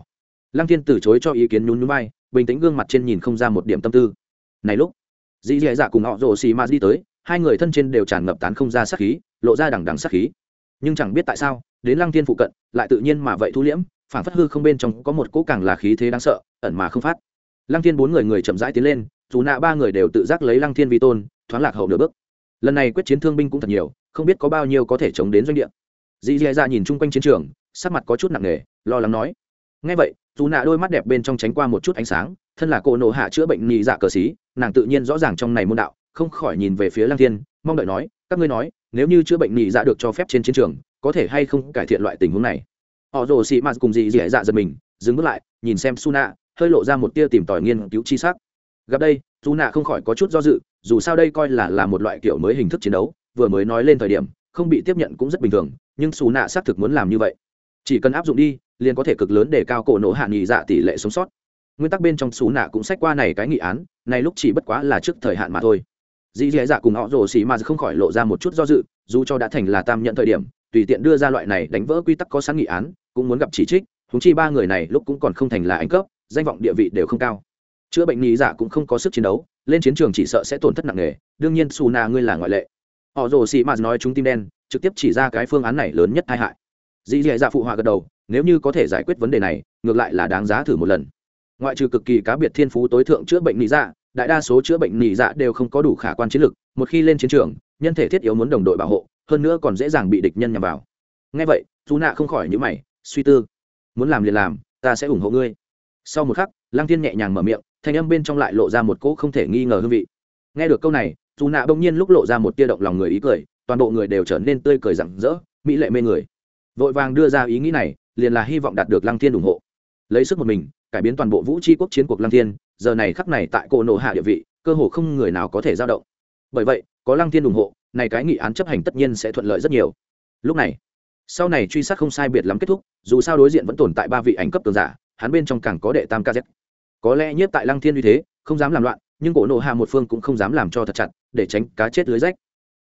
lăng thiên từ chối cho ý kiến nhún nhún bay bình tĩnh gương mặt trên nhìn không ra một điểm tâm tư. Này lúc dì dì dạ cùng họ rồ xì ma đi tới, hai người thân trên đều tràn ngập tán không ra sát khí, lộ ra đằng đằng sát khí. Nhưng chẳng biết tại sao, đến lăng thiên phụ cận, lại tự nhiên mà vậy thu liễm phản phất hư không bên trong có một cỗ càng là khí thế đáng sợ, ẩn mà không phát. Lăng thiên bốn người người chậm rãi tiến lên, dù nạ ba người đều tự giác lấy lăng thiên vi tôn, thoáng lạc hậu nửa bước. Lần này quyết chiến thương binh cũng thật nhiều, không biết có bao nhiêu có thể chống đến doanh địa. Dì dì Dạ nhìn chung quanh chiến trường, sắc mặt có chút nặng nề, lo lắng nói. Ngay vậy dù nạ đôi mắt đẹp bên trong tránh qua một chút ánh sáng, thân là cô nộ hạ chữa bệnh nhị dạ cờ xí nàng tự nhiên rõ ràng trong này môn đạo, không khỏi nhìn về phía lăng thiên, mong đợi nói, các ngươi nói, nếu như chữa bệnh nhị dạ được cho phép trên chiến trường, có thể hay không cải thiện loại tình huống này? Họ rồ xị mạt cùng dị dị dạ giật mình, dừng bước lại, nhìn xem su nạ hơi lộ ra một tia tìm tòi nghiên cứu chi sắc. Gặp đây dù nạ không khỏi có chút do dự, dù sao đây coi là là một loại kiểu mới hình thức chiến đấu, vừa mới nói lên thời điểm, không bị tiếp nhận cũng rất bình thường, nhưng su nạ xác thực muốn làm như vậy. Chỉ cần áp dụng đi liền có thể cực lớn để cao cổ nổ hạ nghị dạ tỷ lệ sống sót. Nguyên tắc bên trong xú nạ cũng sách qua này cái nghị án, này lúc chỉ bất quá là trước thời hạn mà thôi. Dì dì dạ cùng họ rồ xì mà không khỏi lộ ra một chút do dự, dù cho đã thành là tam nhận thời điểm, tùy tiện đưa ra loại này đánh vỡ quy tắc có sẵn nghị án, cũng muốn gặp chỉ trích húng chi ba người này lúc cũng còn không thành là anh cấp, danh vọng địa vị đều không cao. Chữa bệnh lý dạ cũng không có sức chiến đấu, lên chiến trường chỉ sợ sẽ tổn thất nặng nề, đương nhiên xú nạ ngươi là ngoại lệ. Họ rồ xì mà nói chúng tim đen, trực tiếp chỉ ra cái phương án này lớn nhất tai hại. Dĩ dì dạ phụ họa gật đầu nếu như có thể giải quyết vấn đề này, ngược lại là đáng giá thử một lần. Ngoại trừ cực kỳ cá biệt thiên phú tối thượng chữa bệnh nị dạ đại đa số chữa bệnh nị dạ đều không có đủ khả quan chiến lực một khi lên chiến trường, nhân thể thiết yếu muốn đồng đội bảo hộ, hơn nữa còn dễ dàng bị địch nhân nhằm vào. Ngay vậy dù nạ không khỏi những mày, suy tư. Muốn làm liền làm, ta sẽ ủng hộ ngươi. Sau một khắc, lăng thiên nhẹ nhàng mở miệng, thanh âm bên trong lại lộ ra một cỗ không thể nghi ngờ hương vị. Nghe được câu này dù nạ bỗng nhiên lúc lộ ra một tia động lòng người ý cười, toàn bộ người đều trở nên tươi cười rặng rỡ, mỹ lệ mê người. Vội vàng đưa ra ý nghĩ này liền là hy vọng đạt được lăng thiên ủng hộ. Lấy sức một mình, cải biến toàn bộ vũ tri quốc chiến cuộc lăng thiên, giờ này khắc này tại cổ nộ hạ địa vị, cơ hồ không người nào có thể giao động. Bởi vậy, có lăng thiên ủng hộ, này cái nghị án chấp hành tất nhiên sẽ thuận lợi rất nhiều. Lúc này, sau này truy sát không sai biệt lắm kết thúc, dù sao đối diện vẫn tồn tại ba vị ảnh cấp tường giả, hắn bên trong càng có đệ tam kz có lẽ nhiếp tại lăng thiên uy thế, không dám làm loạn, nhưng cổ nộ hạ một phương cũng không dám làm cho thật chặt, để tránh cá chết lưới rách.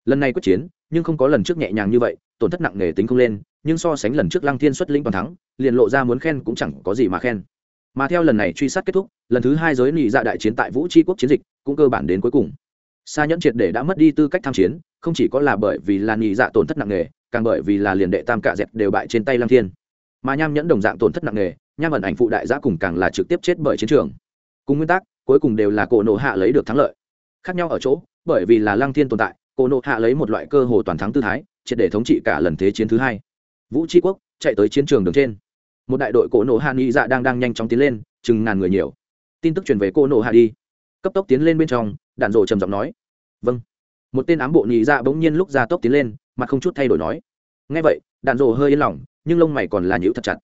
Lần này quyết chiến, nhưng không có lần trước nhẹ nhàng như vậy tổn thất nặng nề tính không lên, nhưng so sánh lần trước lăng thiên xuất lĩnh toàn thắng, liền lộ ra muốn khen cũng chẳng có gì mà khen. Mà theo lần này truy sát kết thúc, lần thứ hai giới nị dạ đại chiến tại vũ tri quốc chiến dịch cũng cơ bản đến cuối cùng. Sa nhẫn triệt để đã mất đi tư cách tham chiến, không chỉ có là bởi vì là nị dạ tổn thất nặng nề, càng bởi vì là liền đệ tam cạ dẹt đều bại trên tay lăng thiên. Mà nham nhẫn đồng dạng tổn thất nặng nề, nham ẩn ảnh phụ đại giã cùng càng là trực tiếp chết bởi chiến trường. Cùng nguyên tắc, cuối cùng đều là cổ nộ hạ lấy được thắng lợi. Khác nhau ở chỗ, bởi vì là lăng thiên tồn tại, cổ nộ hạ lấy một loại cơ hồ toàn thắng tư thái triệt để thống trị cả lần thế chiến thứ hai. Vũ tri quốc chạy tới chiến trường đường trên. Một đại đội cổ nộ hạ nghĩ dạ đang đang nhanh chóng tiến lên, chừng ngàn người nhiều. Tin tức truyền về cô nộ hạ đi. Cấp tốc tiến lên bên trong, đạn rộ trầm giọng nói. Vâng. Một tên ám bộ nhị dạ bỗng nhiên lúc ra tốc tiến lên mà không chút thay đổi nói. Ngay vậy, đạn rộ hơi yên lòng, nhưng lông mày còn là nhữ thật chặt.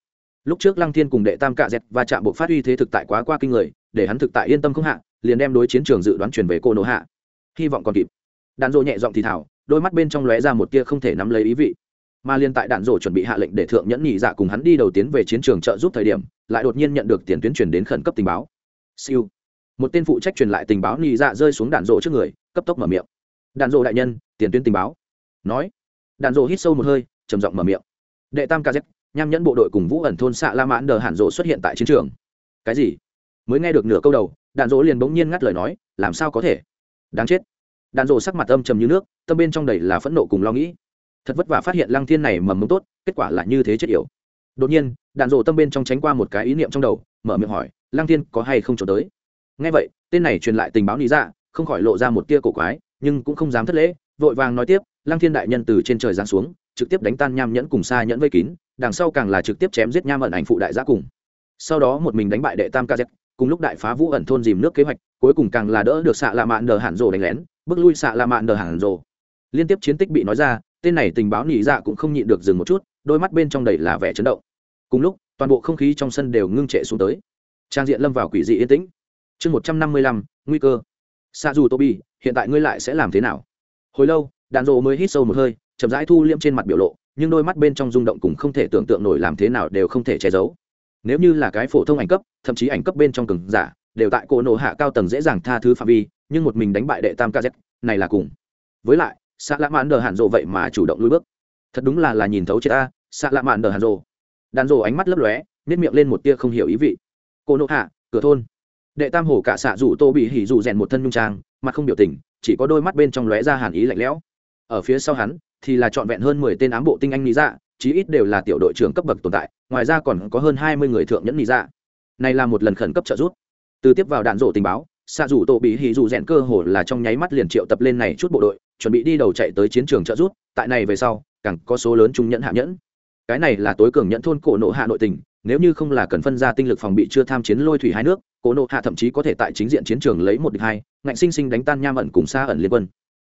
Lúc trước lăng thiên cùng đệ tam cạ dẹt và chạm bộ phát uy thế thực tại quá qua kinh người, để hắn thực tại yên tâm không hạ, liền đem đối chiến trường dự đoán chuyển về cô nổ hạ. Hy vọng còn kịp. Đạn dộ nhẹ giọng thì thảo đôi mắt bên trong lóe ra một tia không thể nắm lấy ý vị. Mà liên tại đạn rổ chuẩn bị hạ lệnh để thượng nhẫn nhị dạ cùng hắn đi đầu tiến về chiến trường trợ giúp thời điểm, lại đột nhiên nhận được tiền tuyến truyền đến khẩn cấp tình báo. Siêu. Một tên phụ trách truyền lại tình báo nhị dạ rơi xuống đạn rổ trước người, cấp tốc mở miệng. Đạn rổ đại nhân, tiền tuyến tình báo. Nói. Đạn rổ hít sâu một hơi, trầm giọng mở miệng. Đệ tam kz nham nhẫn bộ đội cùng vũ ẩn thôn xạ la mãn đờ hạn rộ xuất hiện tại chiến trường. Cái gì? Mới nghe được nửa câu đầu, đạn dỗ liền bỗng nhiên ngắt lời nói, làm sao có thể? Đáng chết đạn rồ sắc mặt âm trầm như nước, tâm bên trong đầy là phẫn nộ cùng lo nghĩ. Thật vất vả phát hiện lăng thiên này mầm mống tốt, kết quả là như thế chết yểu. Đột nhiên, đạn rồ tâm bên trong tránh qua một cái ý niệm trong đầu, mở miệng hỏi, lăng thiên có hay không trốn tới? Ngay vậy, tên này truyền lại tình báo lý dạ không khỏi lộ ra một tia cổ quái, nhưng cũng không dám thất lễ, vội vàng nói tiếp, lăng thiên đại nhân từ trên trời giáng xuống, trực tiếp đánh tan nham nhẫn cùng xa nhẫn vây kín, đằng sau càng là trực tiếp chém giết nham ẩn ảnh phụ đại giã cùng. Sau đó một mình đánh bại đệ tam kz cùng lúc đại phá vũ ẩn thôn dìm nước kế hoạch, cuối cùng càng là đỡ được xạ lạ mạn nờ hẳn rồ đánh lén bước lui xạ lạ mạn đờ hẳn rồ. Liên tiếp chiến tích bị nói ra, tên này tình báo nỉ dạ cũng không nhịn được dừng một chút, đôi mắt bên trong đầy là vẻ chấn động. Cùng lúc, toàn bộ không khí trong sân đều ngưng trệ xuống tới. Trang diện lâm vào quỷ dị yên tĩnh. Chương một trăm năm mươi lăm, nguy cơ. Xa dù tobi, hiện tại ngươi lại sẽ làm thế nào? Hồi lâu đàn rộ mới hít sâu một hơi, chậm rãi thu liễm trên mặt biểu lộ, nhưng đôi mắt bên trong rung động cùng không thể tưởng tượng nổi làm thế nào đều không thể che giấu. Nếu như là cái phổ thông ảnh cấp, thậm chí ảnh cấp bên trong cường giả đều tại cổ nổ hạ cao tầng dễ dàng tha thứ phạm vi, nhưng một mình đánh bại đệ tam kz này là cùng. Với lại xạ lạ mạn đờ hàn rộ vậy mà chủ động lui bước. Thật đúng là là nhìn thấu chết ta xạ lạ mạn đờ hàn rộ đàn rộ ánh mắt lấp lóe nếp miệng lên một tia không hiểu ý vị. Cô nộ hạ, cửa thôn. Đệ tam hổ cả xạ rủ tô bị hỉ rủ rèn một thân nhung trang, mặt không biểu tình, chỉ có đôi mắt bên trong lóe ra hàn ý lạnh lẽo. Ở phía sau hắn, thì là trọn vẹn hơn mười tên ám bộ tinh anh lý dạ chí ít đều là tiểu đội trưởng cấp bậc tồn tại, ngoài ra còn có hơn hai mươi người thượng nhẫn lý dạ. Này là một lần khẩn cấp trợ giúp từ tiếp vào đạn rổ tình báo xạ rủ tổ bị hì rủ rèn cơ hồ là trong nháy mắt liền triệu tập lên này chút bộ đội, chuẩn bị đi đầu chạy tới chiến trường trợ rút. tại này về sau, càng có số lớn trung nhẫn hạ nhẫn. Cái này là tối cường nhẫn thôn cổ nộ hạ nội tình, nếu như không là cần phân ra tinh lực phòng bị chưa tham chiến lôi thủy hai nước, cổ nộ hạ thậm chí có thể tại chính diện chiến trường lấy một địch hai, ngạnh sinh sinh đánh tan nham ẩn cùng xa ẩn liên quân.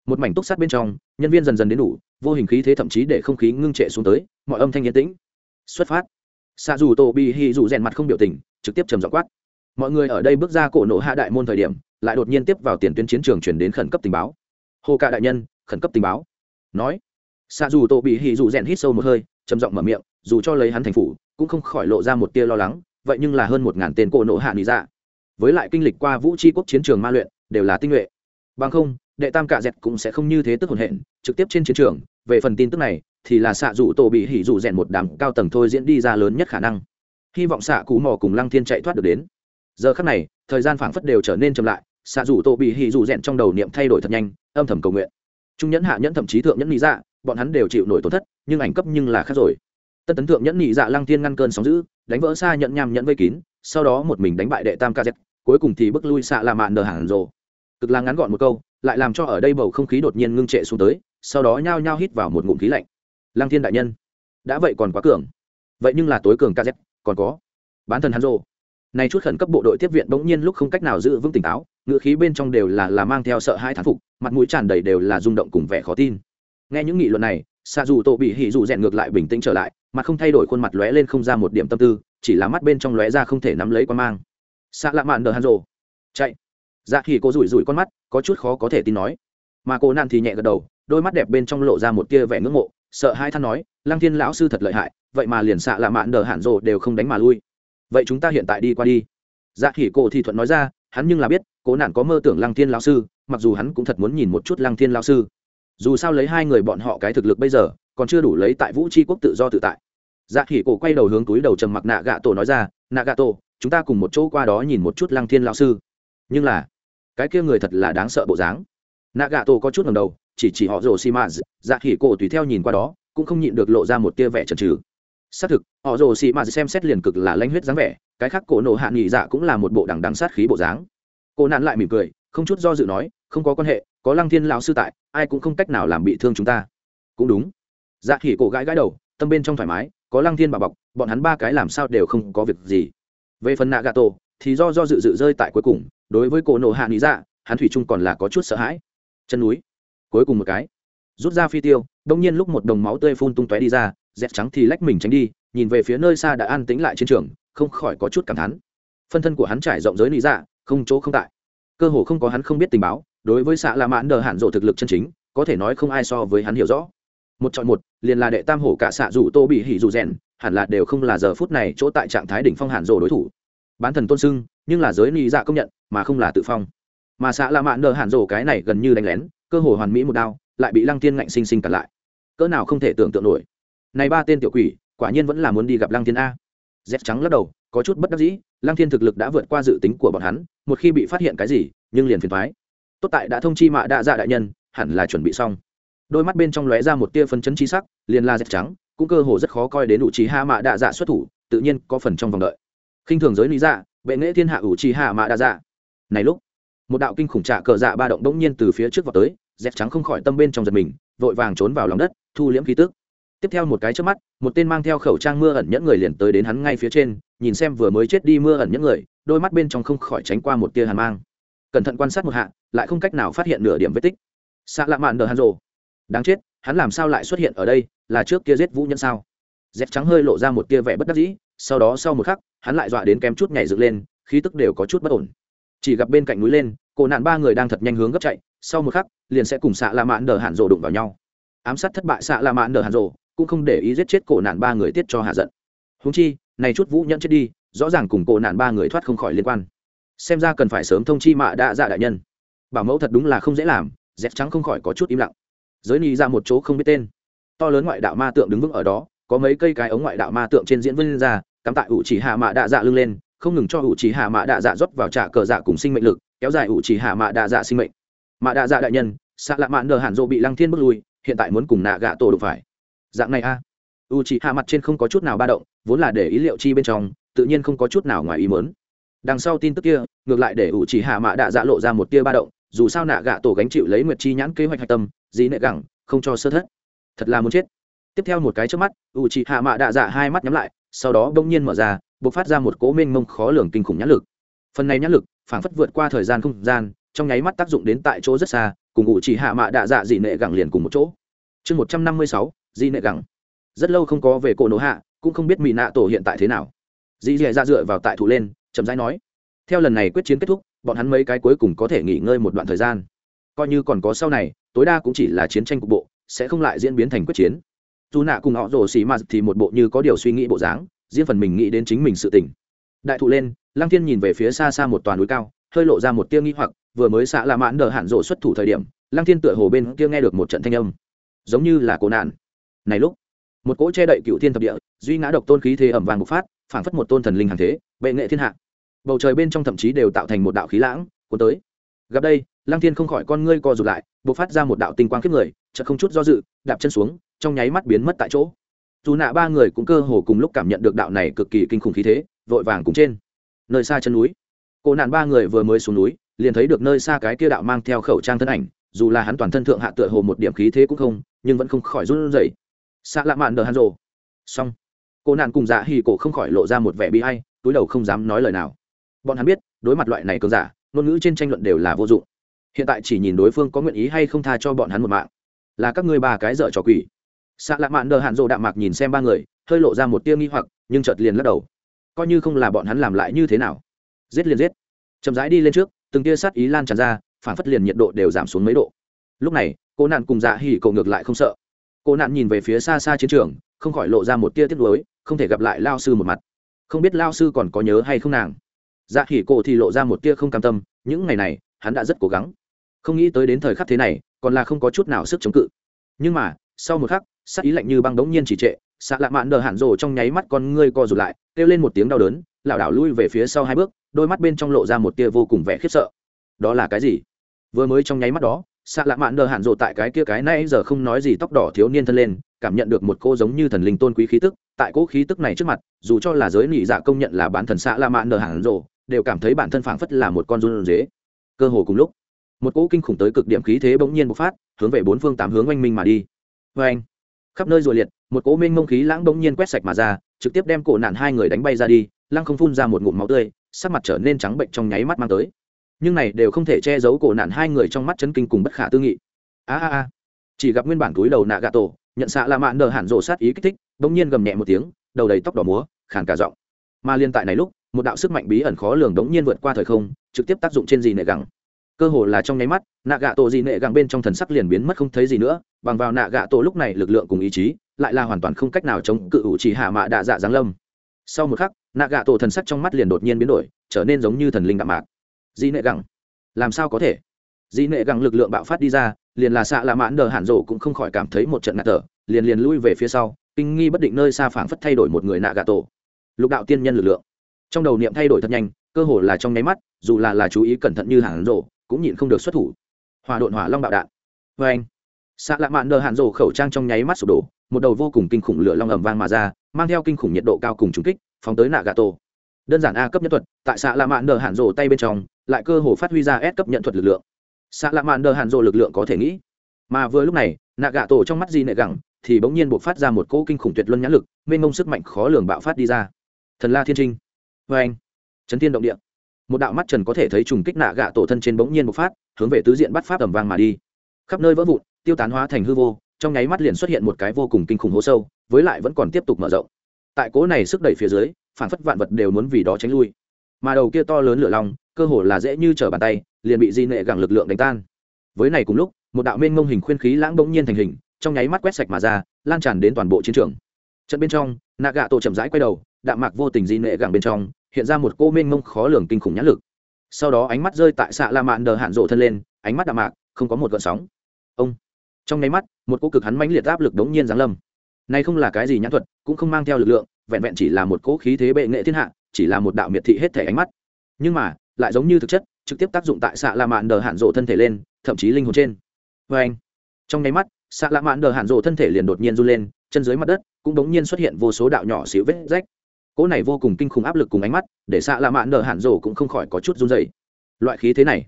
Một mảnh túc sát bên trong, nhân viên dần dần đến đủ, vô hình khí thế thậm chí để không khí ngưng trệ xuống tới, mọi âm thanh yên tĩnh. Xuất phát. Xa dù tổ bị hì dù rèn mặt không biểu tình, trực tiếp trầm dọ quát mọi người ở đây bước ra cổ nộ hạ đại môn thời điểm, lại đột nhiên tiếp vào tiền tuyến chiến trường chuyển đến khẩn cấp tình báo. Hồ ca đại nhân, khẩn cấp tình báo. Nói xa dù Tô bị hì dù rèn hít sâu một hơi, trầm giọng mở miệng, dù cho lấy hắn thành phủ, cũng không khỏi lộ ra một tia lo lắng, vậy nhưng là hơn một ngàn tên cổ nộ hạ nị dạ. Với lại kinh lịch qua vũ tri quốc chiến trường ma luyện, đều là tinh nhuệ. Bằng không, đệ tam cạ dẹt cũng sẽ không như thế tức hồn hện trực tiếp trên chiến trường. Về phần tin tức này, thì là xạ dù tổ bị hỉ dù rèn một đám cao tầng thôi diễn đi ra lớn nhất khả năng. Hy vọng xạ cú mò cùng lăng thiên chạy thoát được đến giờ khắc này, thời gian phảng phất đều trở nên chậm lại xạ rủ tổ bị hỉ rủ rèn trong đầu niệm thay đổi thật nhanh, âm thầm cầu nguyện. Trung nhẫn hạ nhẫn thậm chí thượng nhẫn lý dạ bọn hắn đều chịu nổi tổn thất, nhưng ảnh cấp nhưng là khác rồi. Tân tấn thượng nhẫn nhị dạ lăng thiên ngăn cơn sóng giữ đánh vỡ xa nhẫn nham nhẫn vây kín, sau đó một mình đánh bại đệ tam kz cuối cùng thì bước lui xạ là mạn nờ hẳn rồ. Cực là ngắn gọn một câu, lại làm cho ở đây bầu không khí đột nhiên ngưng trệ xuống tới, sau đó nhao nhao hít vào một ngụm khí lạnh. Lăng thiên đại nhân, đã vậy còn quá cường. Vậy nhưng là tối cường kz còn có bán thần hắn rồ này chút khẩn cấp bộ đội tiếp viện bỗng nhiên lúc không cách nào giữ vững tỉnh táo, ngựa khí bên trong đều là là mang theo sợ hãi thán phục, mặt mũi tràn đầy đều là rung động cùng vẻ khó tin. Nghe những nghị luận này xa dù tổ bị hỉ dù rèn ngược lại bình tĩnh trở lại mặt không thay đổi khuôn mặt lóe lên không ra một điểm tâm tư, chỉ là mắt bên trong lóe ra không thể nắm lấy quan mang. Xa lạ mạn đờ hàn rồ. Chạy. Dạ khi cô rủi rủi con mắt, có chút khó có thể tin nói. Mà cô nan thì nhẹ gật đầu, đôi mắt đẹp bên trong lộ ra một tia vẻ ngưỡng mộ, sợ hai than nói, lăng thiên lão sư thật lợi hại, vậy mà liền xạ lạ mạn đờ hàn rồ đều không đánh mà lui vậy chúng ta hiện tại đi qua đi. Dạ khỉ cô thì thuận nói ra, hắn nhưng là biết, cố nạn có mơ tưởng lăng thiên lão sư, mặc dù hắn cũng thật muốn nhìn một chút lăng thiên lão sư. Dù sao lấy hai người bọn họ cái thực lực bây giờ, còn chưa đủ lấy tại vũ tri quốc tự do tự tại. Dạ khỉ cổ quay đầu hướng túi đầu trầm mặc nạ gạ tổ nói ra, nạ gạ tổ, chúng ta cùng một chỗ qua đó nhìn một chút lăng thiên lão sư. Nhưng là, cái kia người thật là đáng sợ bộ dáng. Nạ gạ tổ có chút ngầm đầu, chỉ chỉ họ rồ xi mã dạ khỉ cổ tùy theo nhìn qua đó, cũng không nhịn được lộ ra một tia vẻ trần trừ xác thực, họ rồ xị mã xem xét liền cực là lanh huyết dáng vẻ, cái khác cổ nộ hạ nghỉ dạ cũng là một bộ đằng đằng sát khí bộ dáng. Cô nạn lại mỉm cười, không chút do dự nói, không có quan hệ, có lăng thiên lão sư tại, ai cũng không cách nào làm bị thương chúng ta. Cũng đúng. Dạ khỉ cổ gãi gãi đầu, tâm bên trong thoải mái, có lăng thiên bà bọc, bọn hắn ba cái làm sao đều không có việc gì. Về phần nạ gà tổ thì do do dự dự rơi tại cuối cùng, đối với cổ nộ hạ lý dạ hắn thủy trung còn là có chút sợ hãi. Chân núi, cuối cùng một cái. Rút ra phi tiêu, đông nhiên lúc một đồng máu tươi phun tung tóe đi ra dẹt trắng thì lách mình tránh đi, nhìn về phía nơi xa đã an tĩnh lại chiến trường, không khỏi có chút cảm thán. Phân thân của hắn trải rộng giới lý dạ không chỗ không tại. Cơ hồ không có hắn không biết tình báo, đối với xạ la mãn đờ hạn rộ thực lực chân chính, có thể nói không ai so với hắn hiểu rõ. Một chọn một, liền là đệ tam hổ cả xạ rủ tô bị hỉ dù rèn, hẳn là đều không là giờ phút này chỗ tại trạng thái đỉnh phong hạn rộ đối thủ. Bán thần tôn sưng nhưng là giới lý dạ công nhận, mà không là tự phong. Mà xạ la mãn đờ hạn rộ cái này gần như đánh lén, cơ hồ hoàn mỹ một đao, lại bị lăng tiên ngạnh sinh sinh cản lại. Cỡ nào không thể tưởng tượng nổi này ba tên tiểu quỷ, quả nhiên vẫn là muốn đi gặp lăng thiên a. Z trắng lắc đầu, có chút bất đắc dĩ, lăng thiên thực lực đã vượt qua dự tính của bọn hắn, một khi bị phát hiện cái gì, nhưng liền phiền thoái tốt tại đã thông chi mạ đa dạ đại nhân, hẳn là chuẩn bị xong. Đôi mắt bên trong lóe ra một tia phân chấn trí sắc, liền la dẹp trắng, cũng cơ hồ rất khó coi đến ủ trí hạ mạ đa dạ xuất thủ, tự nhiên có phần trong vòng đợi. Khinh thường giới lý dạ bệ nghệ thiên hạ ủ trí hạ mạ đa dạ. Này lúc, một đạo kinh khủng trạ cờ dạ ba động đ ỗ n g nhiên từ phía trước vào tới dép trắng không khỏi tâm bên trong giật mình, vội vàng trốn vào lòng đất, thu liễm khí tức tiếp theo một cái trước mắt, một tên mang theo khẩu trang mưa ẩn nhẫn người liền tới đến hắn ngay phía trên, nhìn xem vừa mới chết đi mưa ẩn nhẫn người, đôi mắt bên trong không khỏi tránh qua một tia hàn mang. Cẩn thận quan sát một hạ, lại không cách nào phát hiện nửa điểm vết tích. Xạ lạ mạn đờ hàn rồ. Đáng chết, hắn làm sao lại xuất hiện ở đây, là trước kia giết vũ nhẫn sao? Dép trắng hơi lộ ra một tia vẻ bất đắc dĩ, sau đó sau một khắc, hắn lại dọa đến kém chút nhảy dựng lên, khí tức đều có chút bất ổn. Chỉ gặp bên cạnh núi lên, cổ nạn ba người đang thật nhanh hướng gấp chạy, sau một khắc, liền sẽ cùng xạ la mạn đờ hàn rồ đụng vào nhau. Ám sát thất bại xạ la mạn đờ hàn rồ cũng không để ý giết chết cổ nạn ba người tiết cho hạ giận. Húng chi, này chút vũ nhẫn chết đi, rõ ràng cùng cổ nạn ba người thoát không khỏi liên quan. Xem ra cần phải sớm thông chi mạ đã dạ đại nhân. Bảo mẫu thật đúng là không dễ làm dép trắng không khỏi có chút im lặng. Giới ni ra dạ một chỗ không biết tên. To lớn ngoại đạo ma tượng đứng vững ở đó, có mấy cây cái ống ngoại đạo ma tượng trên diễn vân ra, cắm tại ủ chỉ hạ mạ đạ dạ lưng lên, không ngừng cho ủ chỉ hạ mạ đạ dạ rót vào trả cờ dạ cùng sinh mệnh lực, kéo dài ủ chỉ hạ mạ đạ dạ sinh mệnh. Mạ đạ dạ đại nhân xạ lạ mạn nờ hẳn dộ bị lăng thiên bước lui, hiện tại muốn cùng nạ gạ tổ đục phải dạng này a. À. u chị hạ mặt trên không có chút nào ba động, vốn là để ý liệu chi bên trong, tự nhiên không có chút nào ngoài ý mớn đằng sau tin tức kia, ngược lại để u chị hạ mạ đã dạ lộ ra một tia ba động, dù sao nạ gạ tổ gánh chịu lấy nguyệt chi nhãn kế hoạch hạch tâm, dĩ nệ gẳng, không cho sơ thất. Thật là muốn chết. Tiếp theo một cái trước mắt u chị hạ mạ đạ dạ hai mắt nhắm lại, sau đó bỗng nhiên mở ra b ộ c phát ra một cố mênh mông khó lường kinh khủng nhãn lực. Phần này nhãn lực, phảng phất vượt qua thời gian không gian, trong nháy mắt tác dụng đến tại chỗ rất xa, cùng u chị hạ mạ đạ dạ dị nệ gẳng liền cùng một chỗ. Chương một trăm năm mươi sáu Di nệ gẳng. Rất lâu không có về cổ nổ hạ, cũng không biết mỹ nạ tổ hiện tại thế nào. Di dì ra dựa vào tại thủ lên, chậm rãi nói, theo lần này quyết chiến kết thúc, bọn hắn mấy cái cuối cùng có thể nghỉ ngơi một đoạn thời gian. Coi như còn có sau này, tối đa cũng chỉ là chiến tranh cục bộ, sẽ không lại diễn biến thành quyết chiến. Dù nạ cùng họ rồ xì m thì một bộ như có điều suy nghĩ bộ dáng, riêng phần mình nghĩ đến chính mình sự tỉnh đại thụ lên, lăng thiên nhìn về phía xa xa một toàn núi cao, hơi lộ ra một tia nghĩ hoặc, vừa mới xạ la mãn đờ hạn rộ xuất thủ thời điểm, lăng thiên tựa hồ bên kia nghe được một trận thanh âm. Giống như là cố nạn này lúc, một cỗ che đậy cựu thiên thập địa, duy ngã độc tôn khí thế ẩm vàng bộc phát, phảng phất một tôn thần linh hàng thế, bệ nghệ thiên hạ. Bầu trời bên trong thậm chí đều tạo thành một đạo khí lãng, cuốn tới. Gặp đây, lăng thiên không khỏi con ngươi co rụt lại, bộc phát ra một đạo tinh quang kiếp người, chợt không chút do dự, đạp chân xuống, trong nháy mắt biến mất tại chỗ. Dù nạ ba người cũng cơ hồ cùng lúc cảm nhận được đạo này cực kỳ kinh khủng khí thế, vội vàng cùng trên. Nơi xa chân núi. Cô nạn ba người vừa mới xuống núi, liền thấy được nơi xa cái kia đạo mang theo khẩu trang thân ảnh, dù là hắn toàn thân thượng hạ tựa hồ một điểm khí thế cũng không, nhưng vẫn không khỏi run rẩy xạ lạ mạn đờ hàn rồ xong. Cô nạn cùng dạ hì cổ không khỏi lộ ra một vẻ bi hay túi đầu không dám nói lời nào. Bọn hắn biết, đối mặt loại này cường giả, ngôn ngữ trên tranh luận đều là vô dụng. Hiện tại chỉ nhìn đối phương có nguyện ý hay không tha cho bọn hắn một mạng. Là các ngươi ba cái dợ trò quỷ. Xạ lạ mạn đờ hàn rồ đạm mạc nhìn xem ba người, hơi lộ ra một tia nghi hoặc, nhưng chợt liền lắc đầu. Coi như không là bọn hắn làm lại như thế nào. Giết liền giết. Chậm rãi đi lên trước, từng tia sát ý lan tràn ra, phản phất liền nhiệt độ đều giảm xuống mấy độ. Lúc này, cô nạn cùng dạ hỉ cổ ngược lại không sợ cô nạn nhìn về phía xa xa chiến trường, không khỏi lộ ra một tia tiếc nuối, không thể gặp lại lao sư một mặt. Không biết lao sư còn có nhớ hay không nàng? Dạ khỉ cổ thì lộ ra một tia không cam tâm, những ngày này, hắn đã rất cố gắng. Không nghĩ tới đến thời khắc thế này, còn là không có chút nào sức chống cự. Nhưng mà, sau một khắc sắc ý lạnh như băng đống nhiên chỉ trệ xạ lạ mạn đờ hạn rồ trong nháy mắt con ngươi co rụt lại, kêu lên một tiếng đau đớn, lảo đảo lui về phía sau hai bước, đôi mắt bên trong lộ ra một tia vô cùng vẻ khiếp sợ. Đó là cái gì? Vừa mới trong nháy mắt đó xạ lạ mạn đờ hạn rồ tại cái kia cái nãy giờ không nói gì tóc đỏ thiếu niên thân lên, cảm nhận được một cô giống như thần linh tôn quý khí tức, tại cỗ khí tức này trước mặt, dù cho là giới nị dạ công nhận là bản thần xạ lạ mạn đờ hạn rồ đều cảm thấy bản thân phảng phất là một con run dế. Cơ hồ cùng lúc, một cỗ kinh khủng tới cực điểm khí thế bỗng nhiên bộc phát, hướng về bốn phương tám hướng oanh minh mà đi. Vê anh khắp nơi rùa liệt, một cỗ minh mông khí lãng bỗng nhiên quét sạch mà ra, trực tiếp đem cổ nạn hai người đánh bay ra đi, lăng không phun ra một ngụm máu tươi, sắc mặt trở nên trắng bệnh trong nháy mắt mang tới nhưng này đều không thể che giấu cổ nạn hai người trong mắt chấn kinh cùng bất khả tư nghị. A a a. Chỉ gặp nguyên bản túi đầu nạ gà tổ, nhận xạ là mạn nở hẳn rộ sát ý kích thích, bỗng nhiên gầm nhẹ một tiếng, đầu đầy tóc đỏ múa, khàn cả giọng. Mà liên tại này lúc, một đạo sức mạnh bí ẩn khó lường đống nhiên vượt qua thời không, trực tiếp tác dụng trên gì nệ gẳng. Cơ hồ là trong nháy mắt, nạ gạ tổ gì nệ gẳng bên trong thần sắc liền biến mất không thấy gì nữa, bằng vào nạ gạ tổ lúc này lực lượng cùng ý chí, lại là hoàn toàn không cách nào chống cự ủ chỉ hạ mạ đạ dạ giáng lâm. Sau một khắc, nạ gạ tổ thần sắc trong mắt liền đột nhiên biến đổi, trở nên giống như thần linh đạm mạc. Dị nệ gẳng. Làm sao có thể? Dị nệ gẳng lực lượng bạo phát đi ra, liền là xạ lạ mãn đờ hạn rổ cũng không khỏi cảm thấy một trận ngạt thở, liền liền lui về phía sau, kinh nghi bất định nơi xa phảng phất thay đổi một người nạ gà tổ. Lục đạo tiên nhân lực lượng. Trong đầu niệm thay đổi thật nhanh, cơ hồ là trong nháy mắt, dù là là chú ý cẩn thận như hàn rổ cũng nhịn không được xuất thủ. Hòa độn hỏa long bạo đạn. Vê anh xạ lạ mạn đờ hàn rổ khẩu trang trong nháy mắt sụp đổ, một đầu vô cùng kinh khủng lửa long ẩm vang mà ra, mang theo kinh khủng nhiệt độ cao cùng trúng kích, phóng tới nạ gà tổ đơn giản a cấp nhân thuật, tại xạ lạ mạn đờ hạn rộ tay bên trong, lại cơ hồ phát huy ra S cấp nhận thuật lực lượng. Xạ lạ mạn đờ hạn rộ lực lượng có thể nghĩ. Mà vừa lúc này, nạ gạ tổ trong mắt di nệ gẳng thì bỗng nhiên buộc phát ra một cỗ kinh khủng tuyệt luân nhãn lực, mênh mông sức mạnh khó lường bạo phát đi ra. Thần la thiên trinh. Vê anh trấn thiên động địa. Một đạo mắt trần có thể thấy trùng kích nạ gạ tổ thân trên bỗng nhiên bộc phát, hướng về tứ diện bắt pháp tầm vang mà đi. Khắp nơi vỡ vụn, tiêu tán hóa thành hư vô, trong nháy mắt liền xuất hiện một cái vô cùng kinh khủng hố sâu, với lại vẫn còn tiếp tục mở rộng. Tại cố này sức đẩy phía dưới phản phất vạn vật đều muốn vì đó tránh lui. Mà đầu kia to lớn lửa long cơ hồ là dễ như trở bàn tay, liền bị di nệ gẳng lực lượng đánh tan. Với này cùng lúc, một đạo mênh mông hình khuyên khí lãng bỗng nhiên thành hình, trong nháy mắt quét sạch mà ra, lan tràn đến toàn bộ chiến trường. Trận bên trong nạ gạ tổ chậm rãi quay đầu, đạm mạc vô tình di nệ gẳng bên trong, hiện ra một cô mênh mông khó lường kinh khủng nhãn lực. Sau đó ánh mắt rơi tại xạ la mạn đờ hạn rộ thân lên, ánh mắt đạm mạc, không có một gợn sóng. Ông! Trong nháy mắt, một cô cực hắn mãnh liệt áp lực đống nhiên giáng lâm. Này không là cái gì nhãn thuật, cũng không mang theo lực lượng vẹn vẹn chỉ là một cỗ khí thế bệ nghệ thiên hạ, chỉ là một đạo miệt thị hết thể ánh mắt. Nhưng mà, lại giống như thực chất, trực tiếp tác dụng tại xạ la mạn đờ hạn rộ thân thể lên, thậm chí linh hồn trên. Vê anh, trong nháy mắt xạ la mạn đờ hạn rộ thân thể liền đột nhiên run lên, chân dưới mặt đất cũng đống nhiên xuất hiện vô số đạo nhỏ xíu vết rách. Cỗ này vô cùng kinh khủng áp lực cùng ánh mắt, để xạ la mạn đờ hạn rộ cũng không khỏi có chút run dày loại khí thế này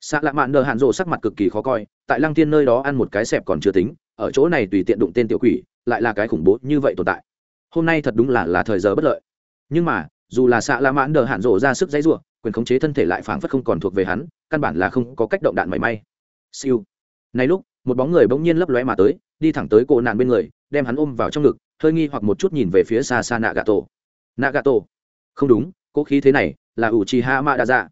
xạ lạ mạn đờ hạn rộ sắc mặt cực kỳ khó coi, tại lăng tiên nơi đó ăn một cái xẹp còn chưa tính, ở chỗ này tùy tiện đụng tên tiểu quỷ, lại là cái khủng bố như vậy tồn tại hôm nay thật đúng là là thời giờ bất lợi. Nhưng mà, dù là xạ la mạn đờ hạn rộ ra sức dãy ruộng quyền khống chế thân thể lại phảng phất không còn thuộc về hắn, căn bản là không có cách động đạn mảy may. Siêu. Này lúc, một bóng người bỗng nhiên lấp lóe mà tới, đi thẳng tới cổ nạn bên người, đem hắn ôm vào trong ngực, hơi nghi hoặc một chút nhìn về phía xa xa nạ gà tổ nạ gà tổ không đúng cố khí thế này là ủ trì ha ma đa dạ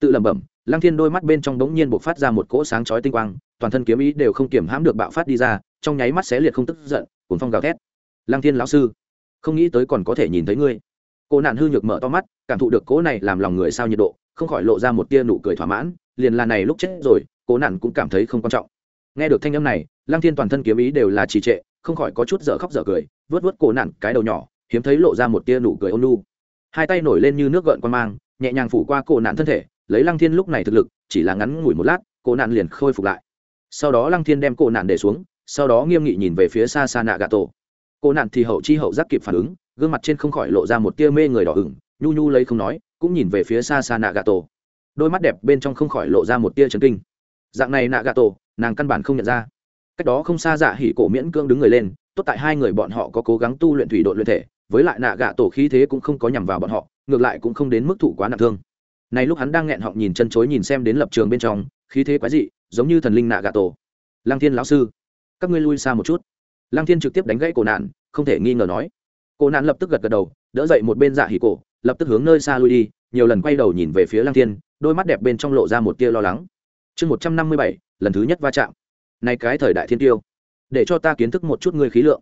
tự lẩm bẩm, lăng thiên đôi mắt bên trong bỗng nhiên bộc phát ra một cỗ sáng chói tinh quang, toàn thân kiếm ý đều không kiểm hãm được bạo phát đi ra, trong nháy mắt xé liệt không tức giận cuốn phong gào thét. Lăng thiên lão sư không nghĩ tới còn có thể nhìn thấy ngươi. Cô nạn hư nhược mở to mắt, cảm thụ được cố này làm lòng người sao nhiệt độ, không khỏi lộ ra một tia nụ cười thỏa mãn, liền là này lúc chết rồi, cố nạn cũng cảm thấy không quan trọng. Nghe được thanh âm này, lăng thiên toàn thân kiếm ý đều là trì trệ, không khỏi có chút dở khóc dở cười vớt vớt cổ nạn cái đầu nhỏ, hiếm thấy lộ ra một tia nụ cười ôn lu hai tay nổi lên như nước gợn quan mang, nhẹ nhàng phủ qua cổ nạn thân thể, lấy lăng thiên lúc này thực lực, chỉ là ngắn ngủi một lát cổ nạn liền khôi phục lại. Sau đó lăng thiên đem cổ nạn để xuống, sau đó nghiêm nghị nhìn về phía xa xa nạ gà tổ cô nạn thì hậu chi hậu giác kịp phản ứng, gương mặt trên không khỏi lộ ra một tia mê người đỏ ửng, nhu nhu lấy không nói, cũng nhìn về phía xa xa nạ gà tổ đôi mắt đẹp bên trong không khỏi lộ ra một tia trấn kinh. Dạng này nạ gà tổ nàng căn bản không nhận ra. Cách đó không xa dạ hỉ cổ miễn cưỡng đứng người lên, tốt tại hai người bọn họ có cố gắng tu luyện thủy đội luyện thể, với lại nạ gà tổ khí thế cũng không có nhằm vào bọn họ, ngược lại cũng không đến mức thụ quá nặng thương. Này lúc hắn đang nghẹn họng nhìn chân chối nhìn xem đến lập trường bên trong, khí thế quái dị, giống như thần linh nạ gà tổ lang thiên lão sư, các ngươi lui xa một chút lăng thiên trực tiếp đánh gãy cổ nạn, không thể nghi ngờ nói. Cổ nạn lập tức gật gật đầu, đỡ dậy một bên dạ hỉ cổ, lập tức hướng nơi xa lui đi, nhiều lần quay đầu nhìn về phía lăng thiên, đôi mắt đẹp bên trong lộ ra một tia lo lắng. Chương một trăm năm mươi bảy, lần thứ nhất va chạm. Nay cái thời đại thiên tiêu. Để cho ta kiến thức một chút ngươi khí lượng.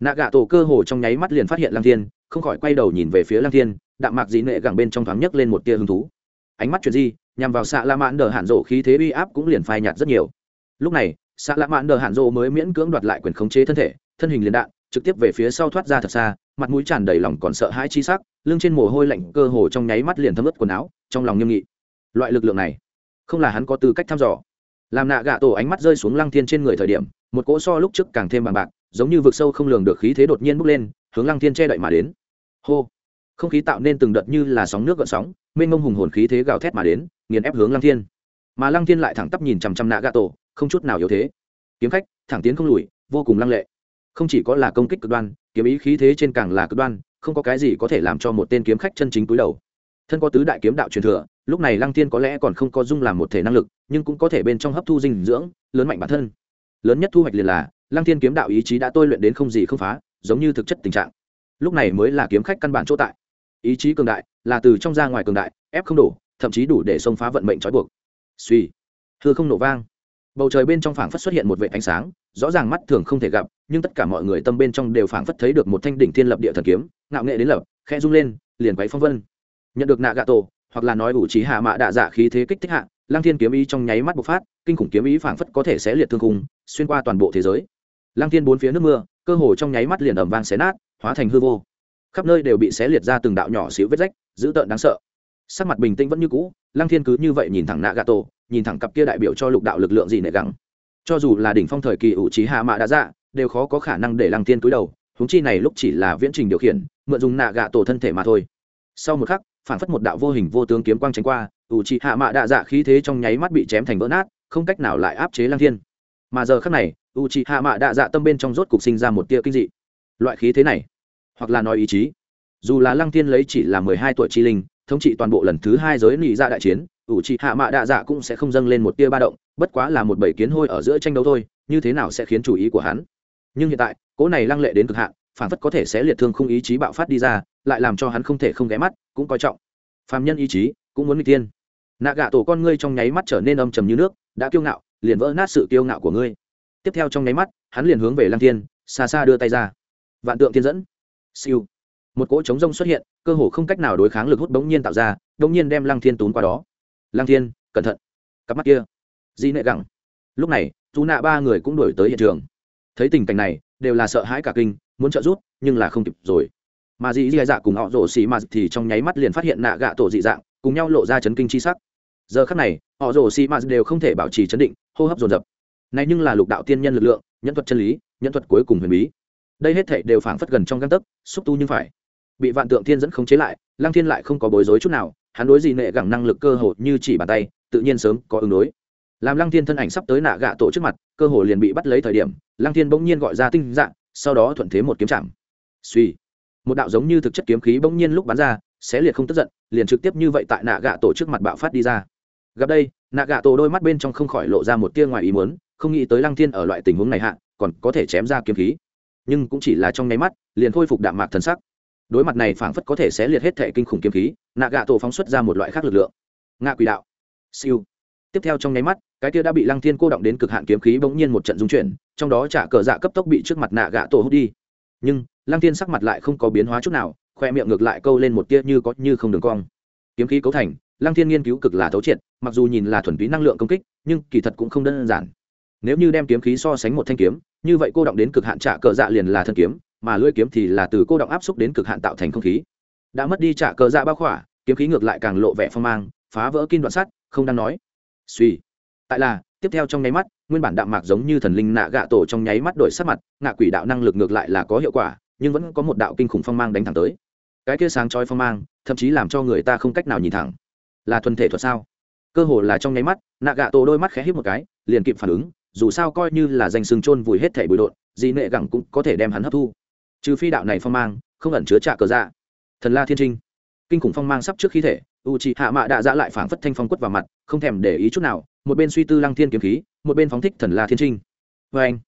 Nạ gạ tổ cơ hồ trong nháy mắt liền phát hiện lăng thiên, không khỏi quay đầu nhìn về phía lăng thiên, đạm mạc dị nệ gẳng bên trong thoáng nhấc lên một tia hứng thú. Ánh mắt chuyện gì nhằm vào xạ la mãn đờ hạn rộ khí thế uy áp cũng liền phai nhạt rất nhiều. Lúc này xạ lạ mạn đờ hạn rộ mới miễn cưỡng đoạt lại quyền khống chế thân thể, thân hình liền đạn, trực tiếp về phía sau thoát ra thật xa, mặt mũi tràn đầy lòng còn sợ hãi chi sắc, lưng trên mồ hôi lạnh cơ hồ trong nháy mắt liền thấm ướt quần áo, trong lòng nghiêm nghị. Loại lực lượng này, không là hắn có tư cách thăm dò. Làm nạ gạ tổ ánh mắt rơi xuống lăng thiên trên người thời điểm, một cỗ so lúc trước càng thêm bằng bạc, giống như vực sâu không lường được khí thế đột nhiên bốc lên, hướng lăng thiên che đậy mà đến. Hô! Không khí tạo nên từng đợt như là sóng nước gợn sóng, mênh mông hùng hồn khí thế gào thét mà đến, nghiền ép hướng lăng thiên. Mà lăng thiên lại thẳng tắp nhìn chằm chằm nạ gạ tổ không chút nào yếu thế. Kiếm khách, thẳng tiến không lùi, vô cùng lăng lệ. Không chỉ có là công kích cực đoan, kiếm ý khí thế trên càng là cực đoan, không có cái gì có thể làm cho một tên kiếm khách chân chính túi đầu. Thân có tứ đại kiếm đạo truyền thừa, lúc này lăng tiên có lẽ còn không có dung làm một thể năng lực, nhưng cũng có thể bên trong hấp thu dinh dưỡng, lớn mạnh bản thân. Lớn nhất thu hoạch liền là, lăng tiên kiếm đạo ý chí đã tôi luyện đến không gì không phá, giống như thực chất tình trạng. Lúc này mới là kiếm khách căn bản chỗ tại. Ý chí cường đại, là từ trong ra ngoài cường đại, ép không đủ thậm chí đủ để xông phá vận mệnh trói buộc. Suy hư không nổ vang bầu trời bên trong phảng phất xuất hiện một vệ ánh sáng, rõ ràng mắt thường không thể gặp, nhưng tất cả mọi người tâm bên trong đều phảng phất thấy được một thanh đỉnh thiên lập địa thần kiếm, ngạo nghệ đến lập khe rung lên, liền quấy phong vân. Nhận được nạ gạ tổ, hoặc là nói ủ trí hạ mạ đạ dạ khí thế kích thích hạ, lăng thiên kiếm ý trong nháy mắt bộc phát, kinh khủng kiếm ý phảng phất có thể sẽ liệt thương khung, xuyên qua toàn bộ thế giới. Lăng thiên bốn phía nước mưa, cơ hồ trong nháy mắt liền ẩm vang xé nát, hóa thành hư vô. Khắp nơi đều bị xé liệt ra từng đạo nhỏ xíu vết rách, dữ tợn đáng sợ sắc mặt bình tĩnh vẫn như cũ, lăng thiên cứ như vậy nhìn thẳng nạ gà tổ nhìn thẳng cặp kia đại biểu cho lục đạo lực lượng gì nệ gắng. Cho dù là đỉnh phong thời kỳ ủ trí hạ mạ đã dạ đều khó có khả năng để lăng thiên cúi đầu húng chi này lúc chỉ là viễn trình điều khiển, mượn dùng nạ gà tổ thân thể mà thôi. Sau một khắc, phản phất một đạo vô hình vô tướng kiếm quang tránh qua, ủ trí hạ mạ đã dạ khí thế trong nháy mắt bị chém thành vỡ nát, không cách nào lại áp chế lăng thiên. Mà giờ khắc này u trị hạ mạ đạ dạ tâm bên trong rốt cục sinh ra một tia kinh dị. Loại khí thế này, hoặc là nói ý chí, dù là lăng thiên lấy chỉ là mười hai tuổi chi linh thống trị toàn bộ lần thứ hai giới nị dạ đại chiến, ủ trị hạ mạ đạ dạ cũng sẽ không dâng lên một tia ba động, bất quá là một bầy kiến hôi ở giữa tranh đấu thôi, như thế nào sẽ khiến chủ ý của hắn? Nhưng hiện tại cỗ này lăng lệ đến cực hạn, phản phất có thể sẽ liệt thương không ý chí bạo phát đi ra, lại làm cho hắn không thể không ghé mắt, cũng coi trọng. Phàm nhân ý chí, cũng muốn n g tiên nạ gạ tổ con ngươi trong nháy mắt trở nên âm trầm như nước, đã kiêu ngạo, liền vỡ nát sự kiêu ngạo của ngươi. Tiếp theo trong nháy mắt, hắn liền hướng về lăng thiên, xa xa đưa tay ra. Vạn tượng thiên dẫn. Siêu. Một cỗ trống rông xuất hiện cơ hồ không cách nào đối kháng lực hút bỗng nhiên tạo ra, bỗng nhiên đem lăng thiên tốn qua đó. Lăng thiên, cẩn thận. Cặp mắt kia. Di nệ gẳng lúc này chú nạ ba người cũng đổi tới hiện trường. Thấy tình cảnh này, đều là sợ hãi cả kinh, muốn trợ giúp, nhưng là không kịp rồi. Mà dì dì dạ cùng họ rổ xì mà thì trong nháy mắt liền phát hiện nạ gạ tổ dị dạng, cùng nhau lộ ra chấn kinh chi sắc. Giờ khắc này, họ rổ xì mà đều không thể bảo trì chấn định, hô hấp dồn dập. Này nhưng là lục đạo tiên nhân lực lượng, nhân thuật chân lý, nhân thuật cuối cùng huyền bí. Đây hết thảy đều phảng phất gần trong găng tấc, xúc tu nhưng phải bị vạn tượng thiên dẫn không chế lại, lăng thiên lại không có bối rối chút nào, hắn đối gì nệ gẳng năng lực cơ hồ như chỉ bàn tay, tự nhiên sớm có ứng đối. Làm lăng thiên thân ảnh sắp tới nạ gạ tổ trước mặt, cơ hồ liền bị bắt lấy thời điểm, lăng thiên bỗng nhiên gọi ra tinh dạng, sau đó thuận thế một kiếm chạm. Suy một đạo giống như thực chất kiếm khí bỗng nhiên lúc bắn ra, xé liệt không tức giận, liền trực tiếp như vậy tại nạ gạ tổ trước mặt bạo phát đi ra. Gặp đây, nạ gạ tổ đôi mắt bên trong không khỏi lộ ra một tia ngoài ý muốn, không nghĩ tới lăng thiên ở loại tình huống này hạ, còn có thể chém ra kiếm khí. Nhưng cũng chỉ là trong nháy mắt, liền khôi phục đạm mạc thần sắc đối mặt này phảng phất có thể xé liệt hết thể kinh khủng kiếm khí, nạ gạ tổ phóng xuất ra một loại khác lực lượng. Ngạ quỷ đạo. Siêu. Tiếp theo trong nháy mắt, cái kia đã bị lăng thiên cô động đến cực hạn kiếm khí bỗng nhiên một trận dung chuyển, trong đó trả cờ dạ cấp tốc bị trước mặt nạ gạ tổ hút đi. Nhưng, lăng thiên sắc mặt lại không có biến hóa chút nào, khoe miệng ngược lại câu lên một tia như có như không đường cong. Kiếm khí cấu thành, lăng thiên nghiên cứu cực là thấu triệt, mặc dù nhìn là thuần túy năng lượng công kích, nhưng kỳ thật cũng không đơn giản. Nếu như đem kiếm khí so sánh một thanh kiếm, như vậy cô động đến cực hạn trả cờ dạ liền là thân kiếm mà lưỡi kiếm thì là từ cô động áp xúc đến cực hạn tạo thành không khí. Đã mất đi trả cờ dạ bao khỏa, kiếm khí ngược lại càng lộ vẻ phong mang, phá vỡ kim đoạn sắt, không đang nói. Suy. Tại là, tiếp theo trong nháy mắt, nguyên bản đạm mạc giống như thần linh nạ gạ tổ trong nháy mắt đổi sắc mặt, ngạ quỷ đạo năng lực ngược lại là có hiệu quả, nhưng vẫn có một đạo kinh khủng phong mang đánh thẳng tới. Cái kia sáng chói phong mang, thậm chí làm cho người ta không cách nào nhìn thẳng. Là thuần thể thuật sao? Cơ hồ là trong nháy mắt, nạ gạ tổ đôi mắt khẽ hít một cái, liền kịp phản ứng, dù sao coi như là danh sừng trôn vùi hết thể bụi độn gì nệ gẳng cũng có thể đem hắn hấp thu trừ phi đạo này phong mang, không ẩn chứa trả cờ dạ. Thần la thiên trinh. Kinh khủng phong mang sắp trước khí thể u c hạ mạ đạ dạ lại phảng phất thanh phong quất vào mặt, không thèm để ý chút nào, một bên suy tư lăng thiên kiếm khí, một bên phóng thích thần la thiên trinh. Vê anh,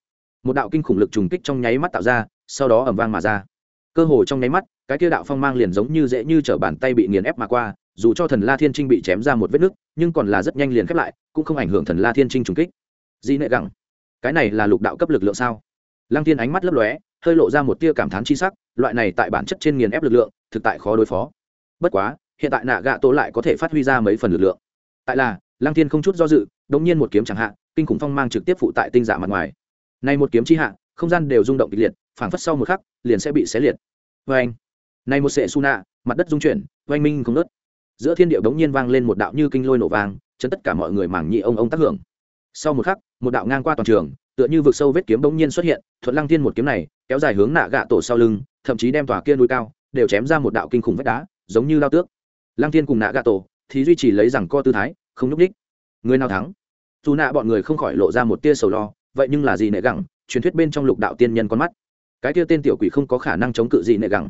một đạo kinh khủng lực trùng kích trong nháy mắt tạo ra, sau đó ẩm vang mà ra. Cơ hồ trong nháy mắt, cái kia đạo phong mang liền giống như dễ như t bàn tay bị nghiền ép mà qua, dù cho thần la thiên trinh bị chém ra một vết nứt, nhưng còn là rất nhanh liền khép lại, cũng không ảnh hưởng thần la thiên trinh trùng kích. Di nệ gẳng cái này là lục đạo cấp lực lượng sao? Lăng thiên ánh mắt lấp lóe hơi lộ ra một tia cảm thán chi sắc, loại này tại bản chất trên nghiền ép lực lượng, thực tại khó đối phó. Bất quá, hiện tại nạ gạ tổ lại có thể phát huy ra mấy phần lực lượng. Tại là, lăng thiên không chút do dự, đống nhiên một kiếm chẳng hạn kinh khủng phong mang trực tiếp phụ tại tinh dạ mặt ngoài. Này một kiếm chi hạ, không gian đều rung động kịch liệt, phảng phất sau một khắc, liền sẽ bị xé liệt. Vê anh, này một sệ su nạ, mặt đất rung chuyển, oanh minh không nớt giữa thiên địa đống nhiên vang lên một đạo như kinh lôi nổ vang, chấn tất cả mọi người mảng nhị ông ông tác hưởng. Sau một khắc một đạo ngang qua toàn trường, tựa như vực sâu vết kiếm bỗng nhiên xuất hiện, thuận lăng thiên một kiếm này, kéo dài hướng nạ gạ tổ sau lưng, thậm chí đem tòa kia núi cao, đều chém ra một đạo kinh khủng vách đá, giống như lao tước. Lăng thiên cùng nạ gạ tổ, thì duy trì lấy rằng co tư thái, không nhúc đích người nào thắng? Dù nạ bọn người không khỏi lộ ra một tia sầu lo, vậy nhưng là gì nệ gẳng, truyền thuyết bên trong lục đạo tiên nhân con mắt. Cái tia tên tiểu quỷ không có khả năng chống cự gì nệ gẳng.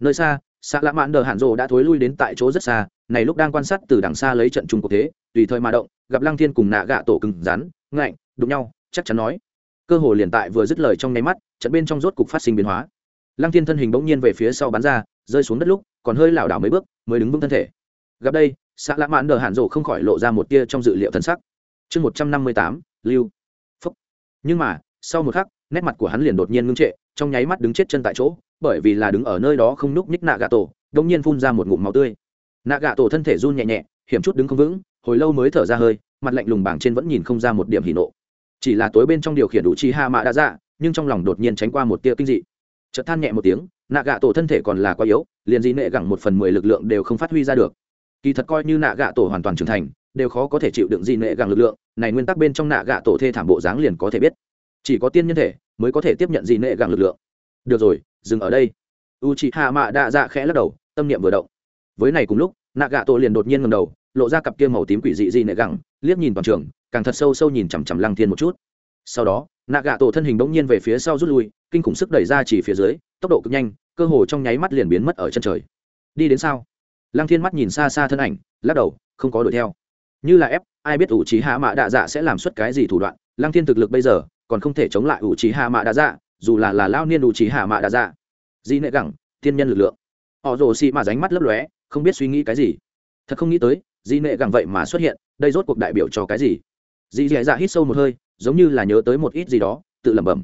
Nơi xa, Sạ Lã mãn đờ hạn rồ đã thối lui đến tại chỗ rất xa, này lúc đang quan sát từ đằng xa lấy trận chung cuộc thế, tùy thời mà động, gặp lăng thiên cùng nạ gạ tổ cứng rắn, ngạnh đụng nhau, chắc chắn nói. Cơ hồ liền tại vừa dứt lời trong nháy mắt, trận bên trong rốt cục phát sinh biến hóa. Lăng thiên thân hình bỗng nhiên về phía sau bắn ra, rơi xuống đất lúc, còn hơi lảo đảo mấy bước, mới đứng vững thân thể. Gặp đây xã lã mãn đờ hạn rộ không khỏi lộ ra một tia trong dự liệu thân sắc. Chương một trăm năm mươi tám, lưu. Phúc. Nhưng mà, sau một khắc, nét mặt của hắn liền đột nhiên ngưng trệ, trong nháy mắt đứng chết chân tại chỗ, bởi vì là đứng ở nơi đó không núc nhích nạ gà tổ đông nhiên phun ra một ngụm máu tươi. Nạ gà tổ thân thể run nhẹ nhẹ, hiểm chút đứng không vững, hồi lâu mới thở ra hơi, mặt lạnh lùng bảng trên vẫn nhìn không ra một điểm hỉ nộ chỉ là tối bên trong điều khiển đủ chi ha mạ đã dạ nhưng trong lòng đột nhiên tránh qua một tia kinh dị. Chợt than nhẹ một tiếng nạ gạ tổ thân thể còn là quá yếu, liền gì nệ gẳng một phần mười lực lượng đều không phát huy ra được. Kỳ thật coi như nạ gạ tổ hoàn toàn trưởng thành, đều khó có thể chịu đựng gì nệ gẳng lực lượng, này nguyên tắc bên trong nạ gạ tổ thê thảm bộ dáng liền có thể biết. Chỉ có tiên nhân thể mới có thể tiếp nhận gì nệ gẳng lực lượng. Được rồi, dừng ở đây. U chị hạ mạ đạ dạ khẽ lắc đầu, tâm niệm vừa động. Với này cùng lúc nạ gạ tổ liền đột nhiên ngầm đầu, lộ ra cặp kia màu tím quỷ dị dị nệ gẳng, liếc nhìn toàn trường càng thật sâu sâu nhìn chằm chằm lăng thiên một chút. Sau đó nạ gạ tổ thân hình bỗng nhiên về phía sau rút lui, kinh khủng sức đẩy ra chỉ phía dưới, tốc độ cực nhanh, cơ hồ trong nháy mắt liền biến mất ở chân trời. Đi đến sao? Lăng thiên mắt nhìn xa xa thân ảnh, lắc đầu, không có đuổi theo. Như là ép, ai biết ủ trí hạ mạ đạ dạ sẽ làm suất cái gì thủ đoạn, lăng thiên thực lực bây giờ còn không thể chống lại ủ trí hạ mạ đạ dạ dù là là lao niên ủ trí hạ mạ đạ dạ. Di nệ gẳng, thiên nhân lực lượng. Họ rồ xị mà ránh mắt lấp lóe, không biết suy nghĩ cái gì. Thật không nghĩ tới di nệ gẳng vậy mà xuất hiện, đây rốt cuộc đại biểu cho cái gì? Dì dì dạ hít sâu một hơi, giống như là nhớ tới một ít gì đó, tự lẩm bẩm.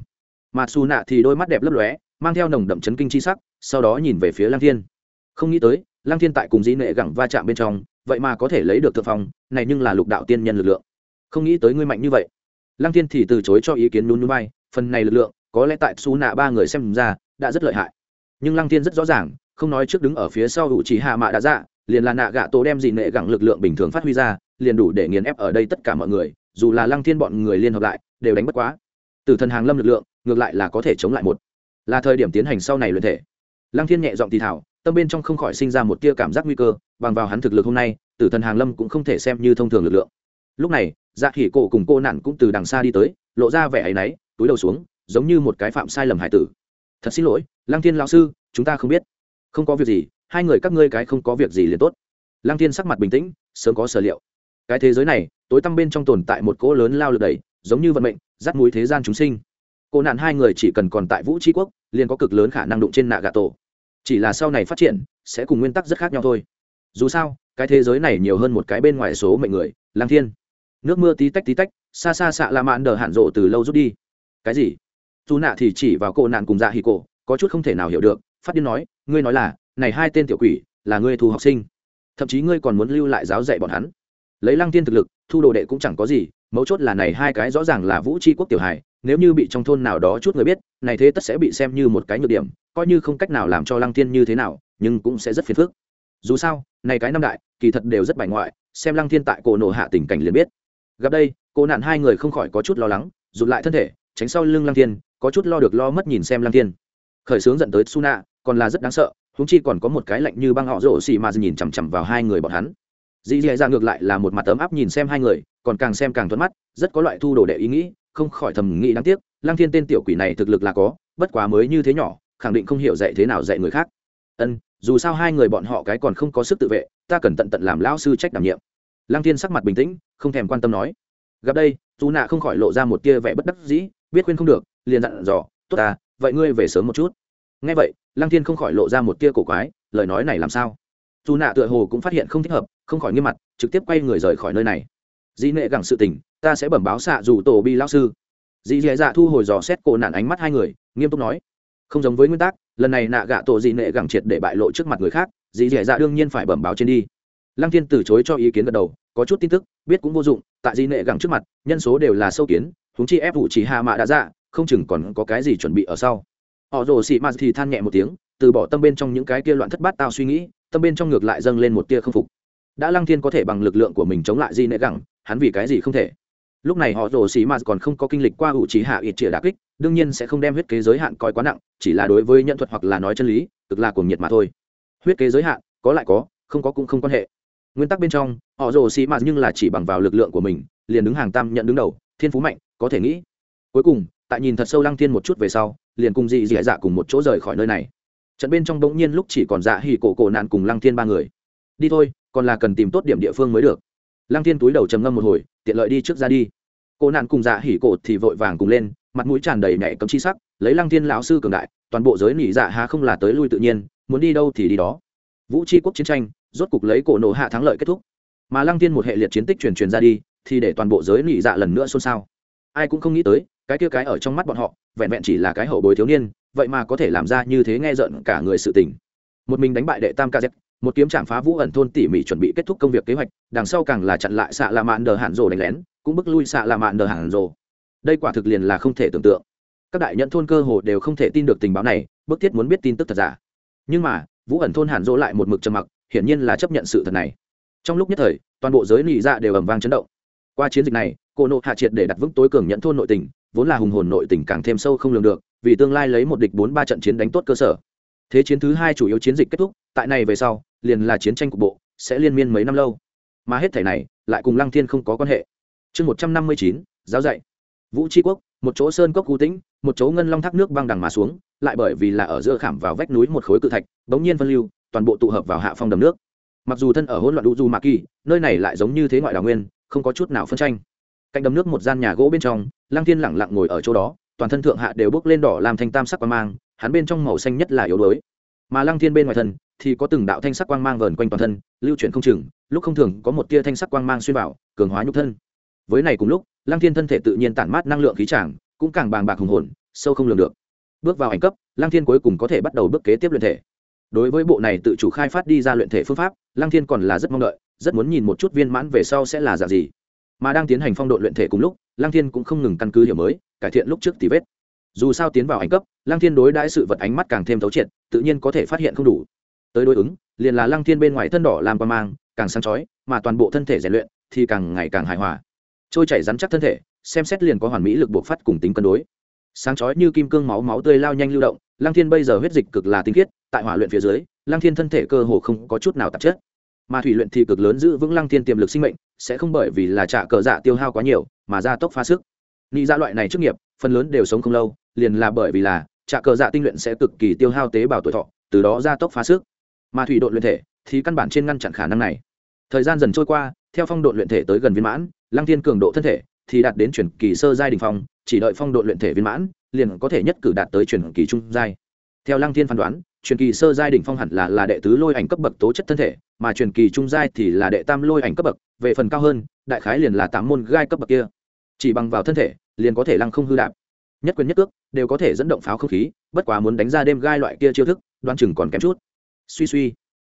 Mà xù nạ thì đôi mắt đẹp lấp lóe, mang theo nồng đậm chấn kinh chi sắc, sau đó nhìn về phía Lang thiên. Không nghĩ tới Lang thiên tại cùng dĩ nệ gẳng va chạm bên trong, vậy mà có thể lấy được thượng phong, này nhưng là lục đạo tiên nhân lực lượng. Không nghĩ tới ngươi mạnh như vậy. Lang thiên thì từ chối cho ý kiến nhún nhún bay phần này lực lượng, có lẽ tại xù nạ ba người xem ra, đã rất lợi hại. Nhưng Lang thiên rất rõ ràng, không nói trước đứng ở phía sau hữu trí hạ mạ đã dạ liền là nạ gạ tổ đem dị nệ gẳng lực lượng bình thường phát huy ra, liền đủ để nghiền ép ở đây tất cả mọi người dù là lăng thiên bọn người liên hợp lại, đều đánh bất quá. Từ thần hàng lâm lực lượng, ngược lại là có thể chống lại một. Là thời điểm tiến hành sau này luyện thể. Lăng thiên nhẹ giọng thì thảo, tâm bên trong không khỏi sinh ra một tia cảm giác nguy cơ, bằng vào hắn thực lực hôm nay tử thần hàng lâm cũng không thể xem như thông thường lực lượng. Lúc này dạ khỉ cổ cùng cô nạn cũng từ đằng xa đi tới, lộ ra vẻ áy náy túi đầu xuống, giống như một cái phạm sai lầm hải tử. Thật xin lỗi, lăng thiên lão sư, chúng ta không biết. Không có việc gì, hai người các ngươi cái không có việc gì liền tốt. Lăng thiên sắc mặt bình tĩnh, sớm có sở liệu cái thế giới này, tối tăm bên trong tồn tại một cỗ lớn lao lực đẩy, giống như vận mệnh, dắt mũi thế gian chúng sinh. Cô nạn hai người chỉ cần còn tại vũ tri quốc, liền có cực lớn khả năng đụng trên nạ gà tổ chỉ là sau này phát triển, sẽ cùng nguyên tắc rất khác nhau thôi. Dù sao, cái thế giới này nhiều hơn một cái bên ngoài số mệnh người, lang thiên. Nước mưa tí tách tí tách, xa xa xạ la mạn đờ hạn rộ từ lâu rút đi. Cái gì? Dù nạ thì chỉ vào cô nạn cùng dạ hì cổ, có chút không thể nào hiểu được, phát điên nói, ngươi nói là, này hai tên tiểu quỷ, là ngươi thu học sinh. Thậm chí ngươi còn muốn lưu lại giáo dạy bọn hắn lấy lăng tiên thực lực, thu đồ đệ cũng chẳng có gì, mấu chốt là này hai cái rõ ràng là vũ tri quốc tiểu hài, nếu như bị trong thôn nào đó chút người biết, này thế tất sẽ bị xem như một cái nhược điểm, coi như không cách nào làm cho lăng tiên như thế nào, nhưng cũng sẽ rất phiền phức. Dù sao, này cái năm đại, kỳ thật đều rất bài ngoại, xem lăng thiên tại cổ nổ hạ tình cảnh liền biết. Gặp đây, cô nạn hai người không khỏi có chút lo lắng, rụt lại thân thể, tránh sau lưng lăng thiên, có chút lo được lo mất nhìn xem lăng thiên. Khởi sướng dẫn tới suna, còn là rất đáng sợ húng chi còn có một cái lạnh như băng họ rổ xì mà nhìn chằm chằm vào hai người bọn hắn dì dì dạ ngược lại là một mặt ấm áp nhìn xem hai người, còn càng xem càng thuận mắt, rất có loại thu đồ đệ ý nghĩ, không khỏi thầm nghĩ đáng tiếc lang thiên tên tiểu quỷ này thực lực là có, bất quá mới như thế nhỏ, khẳng định không hiểu dạy thế nào dạy người khác. Ân, dù sao hai người bọn họ cái còn không có sức tự vệ, ta cần tận tận làm lão sư trách đảm nhiệm. Lang thiên sắc mặt bình tĩnh, không thèm quan tâm nói. Gặp đây dù nạ không khỏi lộ ra một tia vẻ bất đắc dĩ, biết khuyên không được, liền dặn dò, tốt ta, vậy ngươi về sớm một chút. Nghe vậy lang thiên không khỏi lộ ra một tia cổ quái, lời nói này làm sao? Dù nạ tựa hồ cũng phát hiện không thích hợp không khỏi nghiêm mặt, trực tiếp quay người rời khỏi nơi này. Dĩ nệ gẳng sự tình, ta sẽ bẩm báo xạ dù tổ bi lao sư. Dĩ dạ dạ thu hồi dò xét cổ nạn ánh mắt hai người, nghiêm túc nói, không giống với nguyên tắc, lần này nạ gạ tổ dĩ nệ gẳng triệt để bại lộ trước mặt người khác, dĩ dạ dạ đương nhiên phải bẩm báo trên đi. Lăng thiên từ chối cho ý kiến gật đầu, có chút tin tức, biết cũng vô dụng, tại dĩ nệ gẳng trước mặt, nhân số đều là sâu kiến húng chi ép vụ chỉ hạ mạ đã dạ không chừng còn có cái gì chuẩn bị ở sau. Họ rồ xị mạt thì than nhẹ một tiếng, từ bỏ tâm bên trong những cái kia loạn thất bát tao suy nghĩ, tâm bên trong ngược lại dâng lên một tia không phục đã lăng thiên có thể bằng lực lượng của mình chống lại di nệ gẳng, hắn vì cái gì không thể? Lúc này họ rồ xì mạt còn không có kinh lịch qua ủ trí hạ ít chĩa đà kích, đương nhiên sẽ không đem huyết kế giới hạn coi quá nặng, chỉ là đối với nhận thuật hoặc là nói chân lý, cực là cuồng nhiệt mà thôi. Huyết kế giới hạn, có lại có, không có cũng không quan hệ. Nguyên tắc bên trong, họ rồ xì mạt nhưng là chỉ bằng vào lực lượng của mình, liền đứng hàng tam nhận đứng đầu, thiên phú mạnh, có thể nghĩ. Cuối cùng, tại nhìn thật sâu lăng thiên một chút về sau, liền cùng dị dị dạ cùng một chỗ rời khỏi nơi này. Trận bên trong bỗng nhiên lúc chỉ còn dạ hỉ cổ cổ nạn cùng lăng thiên ba người. Đi thôi còn là cần tìm tốt điểm địa phương mới được. Lăng thiên túi đầu trầm ngâm một hồi, tiện lợi đi trước ra đi. Cô nạn cùng dạ hỉ cổ thì vội vàng cùng lên, mặt mũi tràn đầy nhảy cấm chi sắc, lấy lăng thiên lão sư cường đại, toàn bộ giới nỉ dạ há không là tới lui tự nhiên, muốn đi đâu thì đi đó. Vũ tri quốc chiến tranh, rốt cục lấy cổ nổ hạ thắng lợi kết thúc. Mà lăng thiên một hệ liệt chiến tích truyền truyền ra đi, thì để toàn bộ giới nỉ dạ lần nữa xôn xao. Ai cũng không nghĩ tới, cái kia cái ở trong mắt bọn họ, vẹn vẹn chỉ là cái hậu bối thiếu niên, vậy mà có thể làm ra như thế nghe giận cả người sự tình. Một mình đánh bại đệ tam kz một kiếm chạm phá vũ ẩn thôn tỉ mỉ chuẩn bị kết thúc công việc kế hoạch, đằng sau càng là chặn lại xạ la mạn đờ hạn rồ đánh lén, cũng bức lui xạ la mạn đờ hạn rồ. Đây quả thực liền là không thể tưởng tượng. Các đại nhận thôn cơ hồ đều không thể tin được tình báo này, bức thiết muốn biết tin tức thật giả. Nhưng mà, vũ ẩn thôn hạn rồ lại một mực trầm mặc, hiển nhiên là chấp nhận sự thật này. Trong lúc nhất thời, toàn bộ giới lì dạ đều ầm vang chấn động. Qua chiến dịch này, cô nộ hạ triệt để đặt vững tối cường nhận thôn nội tình, vốn là hùng hồn nội tình càng thêm sâu không lường được, vì tương lai lấy một địch bốn ba trận chiến đánh tốt cơ sở thế chiến thứ hai chủ yếu chiến dịch kết thúc, tại này về sau, liền là chiến tranh cục bộ, sẽ liên miên mấy năm lâu. Mà hết thể này, lại cùng lăng thiên không có quan hệ. Chương một trăm năm mươi chín, giáo dạy. Vũ tri quốc, một chỗ sơn cốc cú tĩnh, một chỗ ngân long thác nước băng đằng mà xuống, lại bởi vì là ở giữa khảm vào vách núi một khối cự thạch, bỗng nhiên phân lưu, toàn bộ tụ hợp vào hạ phong đầm nước. Mặc dù thân ở hỗn loạn đu du mạc kỳ, nơi này lại giống như thế ngoại đào nguyên, không có chút nào phân tranh. Cạnh đầm nước một gian nhà gỗ bên trong, lăng thiên lẳng lặng ngồi ở chỗ đó toàn thân thượng hạ đều bước lên đỏ làm thanh tam sắc quang mang, hắn bên trong màu xanh nhất là yếu đuối. Mà lăng thiên bên ngoài thân thì có từng đạo thanh sắc quang mang vờn quanh toàn thân, lưu chuyển không chừng, lúc không thường có một tia thanh sắc quang mang xuyên vào, cường hóa nhục thân. Với này cùng lúc, lăng thiên thân thể tự nhiên tản mát năng lượng khí tràng, cũng càng bàng bạc hùng hồn, sâu không lường được. Bước vào ảnh cấp, lăng thiên cuối cùng có thể bắt đầu bước kế tiếp luyện thể. Đối với bộ này tự chủ khai phát đi ra luyện thể phương pháp, lăng thiên còn là rất mong đợi, rất muốn nhìn một chút viên mãn về sau sẽ là dạng gì. Mà đang tiến hành phong độ luyện thể cùng lúc lăng thiên cũng không ngừng căn cứ hiểu mới, cải thiện lúc trước thì vết. Dù sao tiến vào ảnh cấp, lăng thiên đối đãi sự vật ánh mắt càng thêm thấu triệt, tự nhiên có thể phát hiện không đủ. Tới đối ứng, liền là lăng thiên bên ngoài thân đỏ làm qua mang, càng sáng chói, mà toàn bộ thân thể rèn luyện thì càng ngày càng hài hòa. Trôi chảy rắn chắc thân thể, xem xét liền có hoàn mỹ lực buộc phát cùng tính cân đối. Sáng chói như kim cương máu máu tươi lao nhanh lưu động, lăng thiên bây giờ huyết dịch cực là tinh khiết, tại hỏa luyện phía dưới, lăng thiên thân thể cơ hồ không có chút nào tạp chất mà thủy luyện thì cực lớn giữ vững lăng thiên tiềm lực sinh mệnh, sẽ không bởi vì là trả cờ dạ tiêu hao quá nhiều mà gia tốc phá sức. Nghĩ ra dạ loại này chức nghiệp, phần lớn đều sống không lâu, liền là bởi vì là trả cờ dạ tinh luyện sẽ cực kỳ tiêu hao tế bào tuổi thọ, từ đó gia tốc phá sức. Mà thủy đội luyện thể thì căn bản trên ngăn chặn khả năng này. Thời gian dần trôi qua, theo phong độ luyện thể tới gần viên mãn, lăng thiên cường độ thân thể thì đạt đến chuyển kỳ sơ giai đình phong, chỉ đợi phong độ luyện thể viên mãn, liền có thể nhất cử đạt tới chuyển kỳ trung giai. Theo lăng thiên phán đoán truyền kỳ sơ giai đỉnh phong hẳn là là đệ tứ lôi ảnh cấp bậc tố chất thân thể, mà truyền kỳ trung giai thì là đệ tam lôi ảnh cấp bậc, về phần cao hơn, đại khái liền là tám môn gai cấp bậc kia. Chỉ bằng vào thân thể, liền có thể lăng không hư đạp. Nhất quyền nhất cước đều có thể dẫn động pháo không khí, bất quá muốn đánh ra đêm gai loại kia chiêu thức đoan chừng còn kém chút. Suy suy.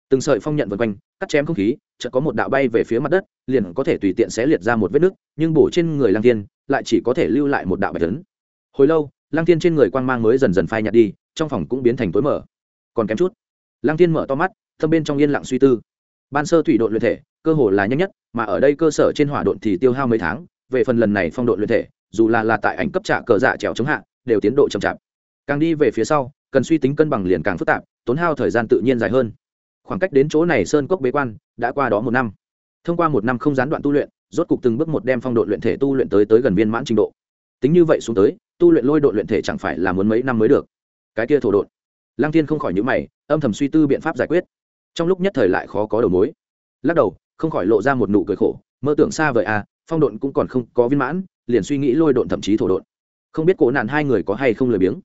Từng sợi phong nhận vân quanh, cắt chém không khí, chợt có một đạo bay về phía mặt đất, liền có thể tùy tiện xé liệt ra một vết nứt nhưng bổ trên người lăng tiên lại chỉ có thể lưu lại một đạo bạch lớn. hồi lâu, lăng tiên trên người quang mang mới dần dần phai nhạt đi, trong phòng cũng biến thành tối mở còn kém chút. Lăng tiên mở to mắt, thâm bên trong yên lặng suy tư. Ban sơ thủy đội luyện thể, cơ hồ là nhanh nhất, mà ở đây cơ sở trên hỏa độn thì tiêu hao mấy tháng, về phần lần này phong độn luyện thể, dù là là tại ảnh cấp trả cờ dạ trèo chống hạ, đều tiến độ chậm chạp. Càng đi về phía sau, cần suy tính cân bằng liền càng phức tạp, tốn hao thời gian tự nhiên dài hơn. Khoảng cách đến chỗ này sơn cốc bế quan, đã qua đó một năm. Thông qua một năm không gián đoạn tu luyện, rốt cục từng bước một đem phong độ luyện thể tu luyện tới tới gần viên mãn trình độ. Tính như vậy xuống tới, tu luyện lôi độ luyện thể chẳng phải là muốn mấy năm mới được. Cái kia thổ độn lăng thiên không khỏi nhữ mày, âm thầm suy tư biện pháp giải quyết. Trong lúc nhất thời lại khó có đầu mối. Lắc đầu, không khỏi lộ ra một nụ cười khổ, mơ tưởng xa vời à phong độn cũng còn không có viên mãn, liền suy nghĩ lôi độn thậm chí thổ độn. Không biết cổ nạn hai người có hay không lười biếng.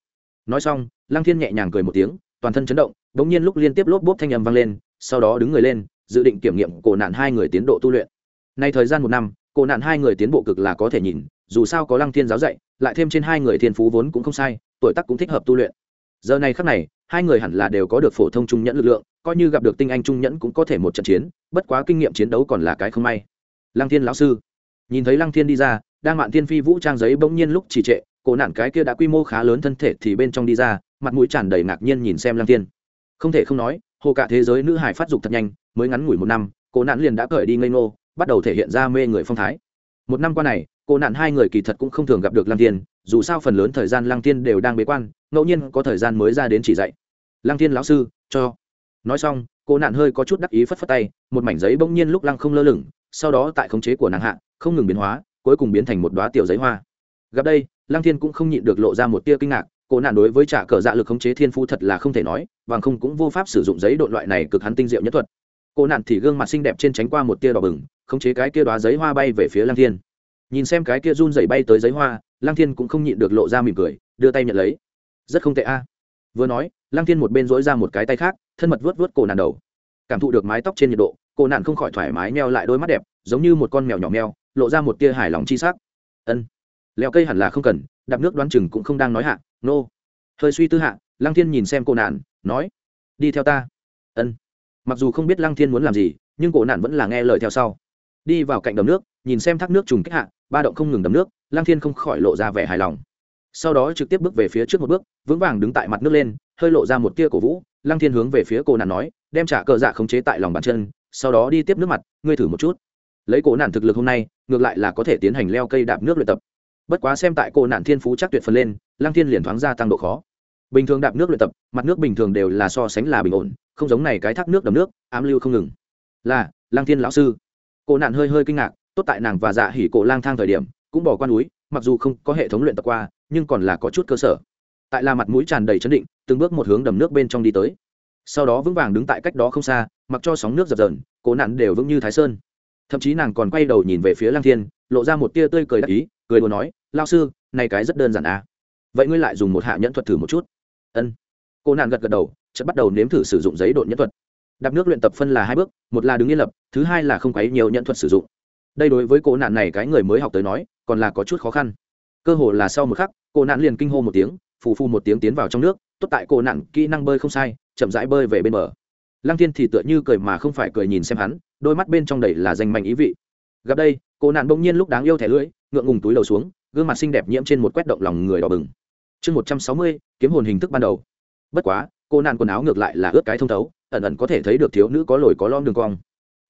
Nói xong, lăng thiên nhẹ nhàng cười một tiếng, toàn thân chấn động đ ỗ n g nhiên lúc liên tiếp lốp bốp thanh âm vang lên, sau đó đứng người lên, dự định kiểm nghiệm cổ nạn hai người tiến độ tu luyện. Nay thời gian một năm, cổ nạn hai người tiến bộ cực là có thể nhìn, dù sao có lăng thiên giáo dạy, lại thêm trên hai người thiên phú vốn cũng không sai, tuổi tắc cũng thích hợp tu luyện. Giờ này khắc này hai người hẳn là đều có được phổ thông trung nhẫn lực lượng, coi như gặp được tinh anh trung nhẫn cũng có thể một trận chiến, bất quá kinh nghiệm chiến đấu còn là cái không may. Lăng thiên lão sư, nhìn thấy lăng thiên đi ra, đang mạn thiên phi vũ trang giấy bỗng nhiên lúc trì trệ, cổ nạn cái kia đã quy mô khá lớn thân thể thì bên trong đi ra, mặt mũi tràn đầy ngạc nhiên nhìn xem lăng thiên. Không thể không nói, hồ cả thế giới nữ hải phát dục thật nhanh, mới ngắn ngủi một năm, cổ nạn liền đã cởi đi ngây ngô, bắt đầu thể hiện ra mê người phong thái. Một năm qua này, cổ nạn hai người kỳ thật cũng không thường gặp được lăng thiên, dù sao phần lớn thời gian lăng thiên đều đang bế quan ngẫu nhiên có thời gian mới ra đến chỉ dạy. Lăng thiên lão sư, cho. Nói xong, cô nạn hơi có chút đắc ý phất phất tay, một mảnh giấy bỗng nhiên lúc lăng không lơ lửng, sau đó tại khống chế của nàng hạ, không ngừng biến hóa, cuối cùng biến thành một đoá tiểu giấy hoa. Gặp đây, lăng thiên cũng không nhịn được lộ ra một tia kinh ngạc, Cô nạn đối với trả cờ dạ lực khống chế thiên phu thật là không thể nói, bằng không cũng vô pháp sử dụng giấy độn loại này cực hắn tinh diệu nhất thuật. Cô nạn thì gương mặt xinh đẹp trên tránh qua một tia đỏ bừng, khống chế cái kia đoá giấy hoa bay về phía lăng thiên. Nhìn xem cái kia run dày bay tới giấy hoa, lăng thiên cũng không nhịn được lộ ra mỉm cười, đưa tay nhận lấy rất không tệ a. Vừa nói, lăng thiên một bên dỗi ra một cái tay khác, thân mật vớt vớt cổ nạn đầu. Cảm thụ được mái tóc trên nhiệt độ, cổ nạn không khỏi thoải mái meo lại đôi mắt đẹp, giống như một con mèo nhỏ mèo, lộ ra một tia hài lòng chi sắc. Ân. Leo cây hẳn là không cần, đạp nước đoán chừng cũng không đang nói hạ, nô、no. hơi suy tư hạ, lăng thiên nhìn xem cô nạn, nói, đi theo ta. Ân. Mặc dù không biết lăng thiên muốn làm gì, nhưng cổ nạn vẫn là nghe lời theo sau. Đi vào cạnh đầm nước, nhìn xem thác nước trùng kích hạ, ba động không ngừng đầm nước, lăng thiên không khỏi lộ ra vẻ hài lòng sau đó trực tiếp bước về phía trước một bước, vững vàng đứng tại mặt nước lên, hơi lộ ra một tia cổ vũ, lăng thiên hướng về phía cổ nạn nói, đem trả cờ dạ khống chế tại lòng bàn chân, sau đó đi tiếp nước mặt, ngươi thử một chút. Lấy cổ nạn thực lực hôm nay, ngược lại là có thể tiến hành leo cây đạp nước luyện tập. Bất quá xem tại cổ nạn thiên phú chắc tuyệt phần lên, lăng thiên liền thoáng gia tăng độ khó. Bình thường đạp nước luyện tập, mặt nước bình thường đều là so sánh là bình ổn, không giống này cái thác nước đầm nước, ám lưu không ngừng. Là lang thiên lão sư. Cô nạn hơi hơi kinh ngạc, tốt tại nàng và dạ hỉ cổ lang thang thời điểm, cũng bỏ qua núi mặc dù không có hệ thống luyện tập qua, nhưng còn là có chút cơ sở. Tại là mặt mũi tràn đầy chấn định, từng bước một hướng đầm nước bên trong đi tới. Sau đó vững vàng đứng tại cách đó không xa, mặc cho sóng nước dập dờn, cố nạn đều vững như thái sơn. Thậm chí nàng còn quay đầu nhìn về phía lang thiên, lộ ra một tia tươi cười đặc ý, cười đùa nói lao sư, này cái rất đơn giản à. Vậy ngươi lại dùng một hạ nhẫn thuật thử một chút. Ân. Cô nạn gật gật đầu chất bắt đầu nếm thử sử dụng giấy độn nhẫn thuật. Đạp nước luyện tập phân là hai bước, một là đứng yên lập, thứ hai là không quấy nhiều nhẫn thuật sử dụng. Đây đối với cô nạn này cái người mới học tới nói còn là có chút khó khăn. Cơ hồ là sau một khắc, cô nạn liền kinh hô một tiếng, phù phù một tiếng tiến vào trong nước, tốt tại cô nạn kỹ năng bơi không sai, chậm rãi bơi về bên bờ. Lăng thiên thì tựa như cười mà không phải cười nhìn xem hắn, đôi mắt bên trong đầy là danh mạnh ý vị. Gặp đây, cô nạn bỗng nhiên lúc đáng yêu thẻ lưỡi, ngượng ngùng túi đầu xuống, gương mặt xinh đẹp nhiễm trên một quét động lòng người đỏ bừng. Chương một trăm sáu mươi, kiếm hồn hình thức ban đầu. Bất quá, cô nạn quần áo ngược lại là ướt cái thông thấu, ẩn ẩn có thể thấy được thiếu nữ có lồi có lom đường cong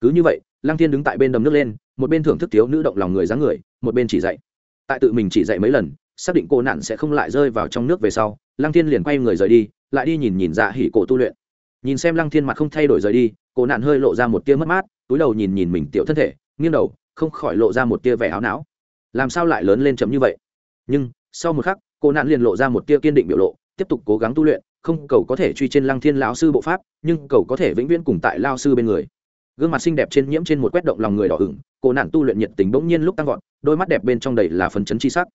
cứ như vậy, lăng thiên đứng tại bên đầm nước lên, một bên thưởng thức thiếu nữ động lòng người dáng người, một bên chỉ dạy. Tại tự mình chỉ dạy mấy lần, xác định cô nạn sẽ không lại rơi vào trong nước về sau, lăng thiên liền quay người rời đi, lại đi nhìn nhìn dạ hỉ cổ tu luyện. Nhìn xem lăng thiên mặt không thay đổi rời đi, cô nạn hơi lộ ra một tia mất mát, túi đầu nhìn nhìn mình tiểu thân thể, nghiêng đầu, không khỏi lộ ra một tia vẻ áo não. Làm sao lại lớn lên chấm như vậy? Nhưng, sau một khắc, cô nạn liền lộ ra một tia kiên định biểu lộ, tiếp tục cố gắng tu luyện, không cầu có thể truy trên lăng thiên lão sư bộ pháp, nhưng cầu có thể vĩnh viễn cùng tại lao sư bên người gương mặt xinh đẹp trên nhiễm trên một quét động lòng người đỏ ửng, cô nạn tu luyện nhiệt tình bỗng nhiên lúc tăng vọt, đôi mắt đẹp bên trong đầy là phấn chấn chi sắc.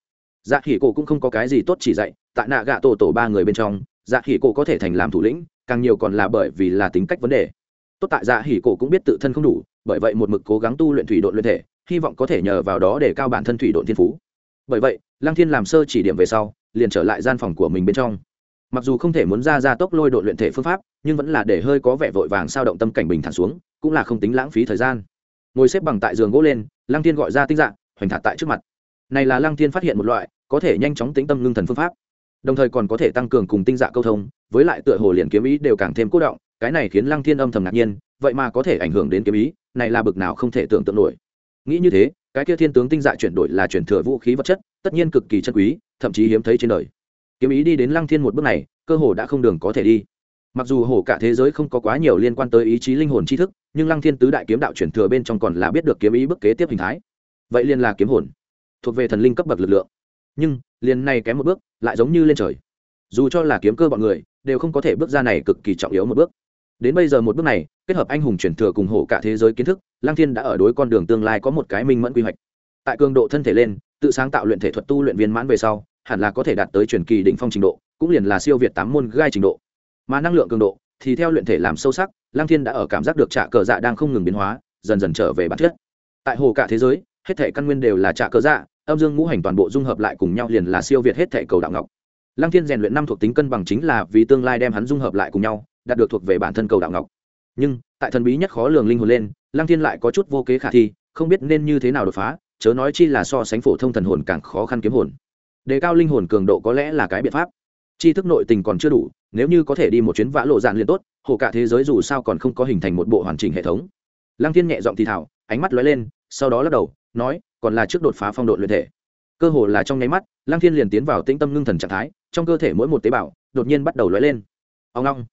Dạ khỉ cổ cũng không có cái gì tốt chỉ dạy, tại nạ gạ tổ tổ ba người bên trong dạ khỉ cổ có thể thành làm thủ lĩnh, càng nhiều còn là bởi vì là tính cách vấn đề. Tốt tại dạ hỉ cổ cũng biết tự thân không đủ, bởi vậy một mực cố gắng tu luyện thủy đội luyện thể, hy vọng có thể nhờ vào đó để cao bản thân thủy đội thiên phú. Bởi vậy, lăng thiên làm sơ chỉ điểm về sau, liền trở lại gian phòng của mình bên trong mặc dù không thể muốn ra ra tốc lôi đội luyện thể phương pháp, nhưng vẫn là để hơi có vẻ vội vàng sao động tâm cảnh bình thản xuống, cũng là không tính lãng phí thời gian. Ngồi xếp bằng tại giường gỗ lên, lăng thiên gọi ra tinh dạng, hoành thả tại trước mặt. Này là lăng thiên phát hiện một loại, có thể nhanh chóng tính tâm ngưng thần phương pháp. Đồng thời còn có thể tăng cường cùng tinh dạ câu thông, với lại tựa hồ liền kiếm ý đều càng thêm cố động, cái này khiến lăng thiên âm thầm ngạc nhiên, vậy mà có thể ảnh hưởng đến kiếm ý, này là bực nào không thể tưởng tượng nổi. Nghĩ như thế, cái kia thiên tướng tinh dạ chuyển đổi là chuyển thừa vũ khí vật chất, tất nhiên cực kỳ chân quý, thậm chí hiếm thấy trên đời kiếm ý đi đến lăng thiên một bước này, cơ hồ đã không đường có thể đi. Mặc dù hồ cả thế giới không có quá nhiều liên quan tới ý chí linh hồn tri thức, nhưng lăng thiên tứ đại kiếm đạo chuyển thừa bên trong còn là biết được kiếm ý bức kế tiếp hình thái. Vậy liền là kiếm hồn, thuộc về thần linh cấp bậc lực lượng. Nhưng, liền này kém một bước, lại giống như lên trời. Dù cho là kiếm cơ bọn người, đều không có thể bước ra này cực kỳ trọng yếu một bước. Đến bây giờ một bước này, kết hợp anh hùng chuyển thừa cùng hổ cả thế giới kiến thức lang thiên đã ở đối con đường tương lai có một cái minh mẫn quy hoạch. Tại cường độ thân thể lên, tự sáng tạo luyện thể thuật tu luyện viên mãn về sau hẳn là có thể đạt tới truyền kỳ đỉnh phong trình độ, cũng liền là siêu việt tám môn gai trình độ. Mà năng lượng cường độ thì theo luyện thể làm sâu sắc lang thiên đã ở cảm giác được trạ cờ dạ đang không ngừng biến hóa, dần dần trở về bản chất. Tại hồ cả thế giới, hết thể căn nguyên đều là trạ cờ dạ âm dương ngũ hành toàn bộ dung hợp lại cùng nhau liền là siêu việt hết thể cầu đạo ngọc. Lăng thiên rèn luyện năm thuộc tính cân bằng chính là vì tương lai đem hắn dung hợp lại cùng nhau, đạt được thuộc về bản thân cầu đạo ngọc. Nhưng, tại thần bí nhất khó lường linh hồn lên, lăng thiên lại có chút vô kế khả thi, không biết nên như thế nào đột phá, chớ nói chi là so sánh phổ thông thần hồn càng khó khăn kiếm hồn đề cao linh hồn cường độ có lẽ là cái biện pháp. Tri thức nội tình còn chưa đủ, nếu như có thể đi một chuyến vã lộ dạn liền tốt, hồ cả thế giới dù sao còn không có hình thành một bộ hoàn chỉnh hệ thống. Lăng thiên nhẹ giọng thì thảo ánh mắt lóe lên, sau đó lắc đầu, nói, còn là trước đột phá phong độ luyện thể. Cơ hồ là trong nháy mắt, lăng thiên liền tiến vào tĩnh tâm ngưng thần trạng thái, trong cơ thể mỗi một tế bào đột nhiên bắt đầu lóe lên. Ông long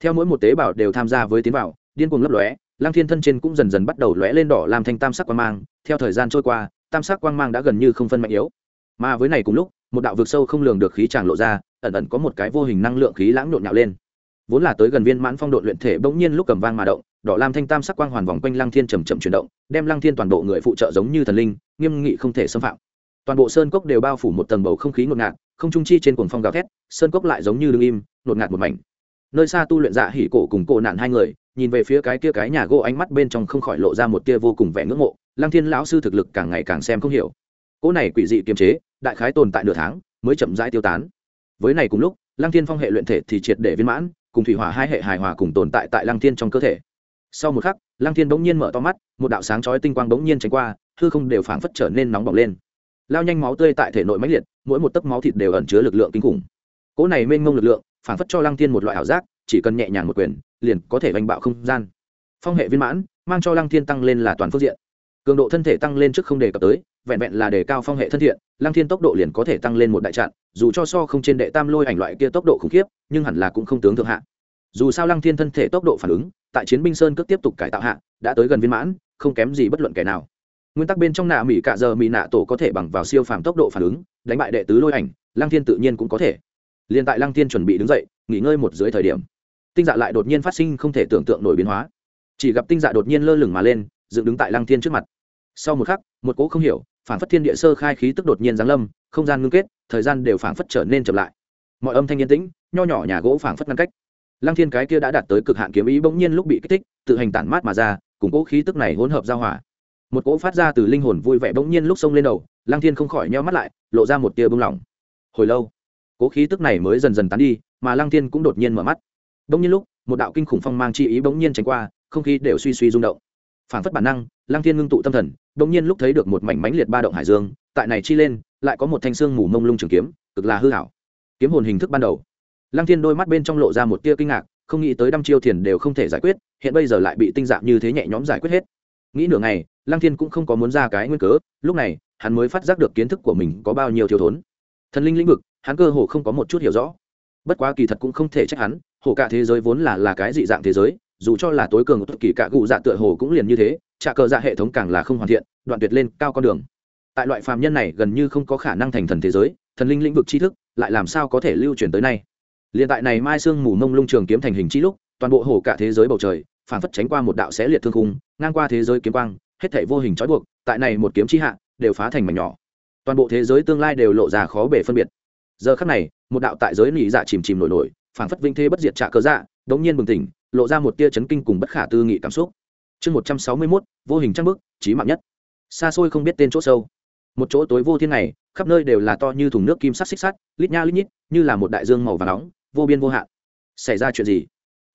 theo mỗi một tế bào đều tham gia với tiến vào, điên cuồng lấp lóe, lăng thiên thân trên cũng dần dần bắt đầu lóe lên đỏ làm thành tam sắc quang mang. Theo thời gian trôi qua, tam sắc quang mang đã gần như không phân mạnh yếu mà với này cùng lúc, một đạo vực sâu không lường được khí tràng lộ ra, ẩn ẩn có một cái vô hình năng lượng khí lãng nhộn nhạo lên. Vốn là tới gần viên mãn phong độ luyện thể bỗng nhiên lúc cầm vang mà động, đỏ lam thanh tam sắc quang hoàn vòng quanh lăng thiên chầm chậm chuyển động, đem lăng thiên toàn bộ người phụ trợ giống như thần linh, nghiêm nghị không thể xâm phạm. Toàn bộ sơn cốc đều bao phủ một tầng bầu không khí ngột ngạt, không trung chi trên cuồng phong gào thét, sơn cốc lại giống như đương im, ngột ngạt một mảnh. Nơi xa tu luyện dạ hỉ cổ cùng cổ nạn hai người, nhìn về phía cái kia cái nhà gỗ ánh mắt bên trong không khỏi lộ ra một tia vô cùng vẻ ngưỡng mộ, lăng thiên lão sư thực lực càng ngày càng xem không hiểu cỗ này quỷ dị kiềm chế, đại khái tồn tại nửa tháng, mới chậm rãi tiêu tán. Với này cùng lúc, lăng thiên phong hệ luyện thể thì triệt để viên mãn, cùng thủy hỏa hai hệ hài hòa cùng tồn tại tại lăng thiên trong cơ thể. Sau một khắc, lăng thiên bỗng nhiên mở to mắt, một đạo sáng chói tinh quang bỗng nhiên tránh qua, hư không đều phảng phất trở nên nóng bỏng lên. Lao nhanh máu tươi tại thể nội mãnh liệt, mỗi một tấc máu thịt đều ẩn chứa lực lượng kinh khủng. Cỗ này mênh mông lực lượng, phảng phất cho lăng thiên một loại ảo giác, chỉ cần nhẹ nhàng một quyền, liền có thể vành bạo không gian. Phong hệ viên mãn, mang cho lăng thiên tăng lên là toàn phương diện. Cường độ thân thể tăng lên trước không đề cập tới vẹn vẹn là đề cao phong hệ thân thiện, lăng thiên tốc độ liền có thể tăng lên một đại trạng, dù cho so không trên đệ tam lôi ảnh loại kia tốc độ khủng khiếp, nhưng hẳn là cũng không tướng thượng hạ. Dù sao lăng thiên thân thể tốc độ phản ứng, tại chiến binh sơn cước tiếp tục cải tạo hạ, đã tới gần viên mãn, không kém gì bất luận kẻ nào. Nguyên tắc bên trong nạ mỹ cả giờ mỹ nạ tổ có thể bằng vào siêu phàm tốc độ phản ứng, đánh bại đệ tứ lôi ảnh, lăng thiên tự nhiên cũng có thể. Liền tại lăng thiên chuẩn bị đứng dậy, nghỉ ngơi một dưới thời điểm, tinh dạ lại đột nhiên phát sinh không thể tưởng tượng nổi biến hóa. Chỉ gặp tinh dạ đột nhiên lơ lửng mà lên, dựng đứng tại lăng thiên trước mặt. Sau một khắc, một cỗ không hiểu phản phất thiên địa sơ khai khí tức đột nhiên giáng lâm, không gian ngưng kết, thời gian đều phản phất trở nên chậm lại. Mọi âm thanh yên tĩnh, nho nhỏ nhà gỗ phản phất ngăn cách. Lăng thiên cái kia đã đạt tới cực hạn kiếm ý bỗng nhiên lúc bị kích thích, tự hành tản mát mà ra, cùng cỗ khí tức này hỗn hợp giao hòa. Một cỗ phát ra từ linh hồn vui vẻ bỗng nhiên lúc xông lên đầu, lăng thiên không khỏi nheo mắt lại, lộ ra một tia bưng lỏng hồi lâu, cỗ khí tức này mới dần dần tán đi, mà lăng thiên cũng đột nhiên mở mắt. Bỗng nhiên lúc, một đạo kinh khủng phong mang chi ý bỗng nhiên tránh qua, không khí đều suy suy rung động. Phản phất bản năng lăng thiên ngưng tụ tâm thần bỗng nhiên lúc thấy được một mảnh mánh liệt ba động hải dương, tại này chi lên, lại có một thanh xương mù mông lung trường kiếm, cực là hư hảo. Kiếm hồn hình thức ban đầu. Lăng thiên đôi mắt bên trong lộ ra một tia kinh ngạc, không nghĩ tới đăm chiêu thiền đều không thể giải quyết, hiện bây giờ lại bị tinh dạng như thế nhẹ nhõm giải quyết hết. Nghĩ nửa ngày, lăng thiên cũng không có muốn ra cái nguyên cớ, lúc này, hắn mới phát giác được kiến thức của mình có bao nhiêu thiếu thốn. Thần linh lĩnh vực, hắn cơ hồ không có một chút hiểu rõ. Bất quá kỳ thật cũng không thể trách hắn hồ cả thế giới vốn là là cái dị dạng thế giới dù cho là tối cường của kỳ cả cụ dạ tựa hồ cũng liền như thế trả cờ dạ hệ thống càng là không hoàn thiện, đoạn tuyệt lên cao con đường. Tại loại phàm nhân này gần như không có khả năng thành thần thế giới, thần linh lĩnh vực tri thức lại làm sao có thể lưu truyền tới nay? Liền tại này mai sương mù mông lung trường kiếm thành hình chi lúc, toàn bộ hồ cả thế giới bầu trời phản phất tránh qua một đạo xé liệt thương khung, ngang qua thế giới kiếm quang, hết thảy vô hình trói buộc, tại này một kiếm chi hạ, đều phá thành mảnh nhỏ. Toàn bộ thế giới tương lai đều lộ ra khó bể phân biệt. Giờ khắc này, một đạo tại giới nỉ dạ chìm chìm nổi nổi phản phất vinh thế bất diệt trả cờ dạ đống nhiên bừng tỉnh lộ ra một tia chấn kinh cùng bất khả tư nghị cảm xúc. Chương một trăm sáu mươi mốt, vô hình trang bức trí mạng nhất. Xa xôi không biết tên chỗ sâu. Một chỗ tối vô thiên này, khắp nơi đều là to như thùng nước kim sắt xích sắt, lít nha lít nhít, như là một đại dương màu và nóng, vô biên vô hạn. Xảy ra chuyện gì?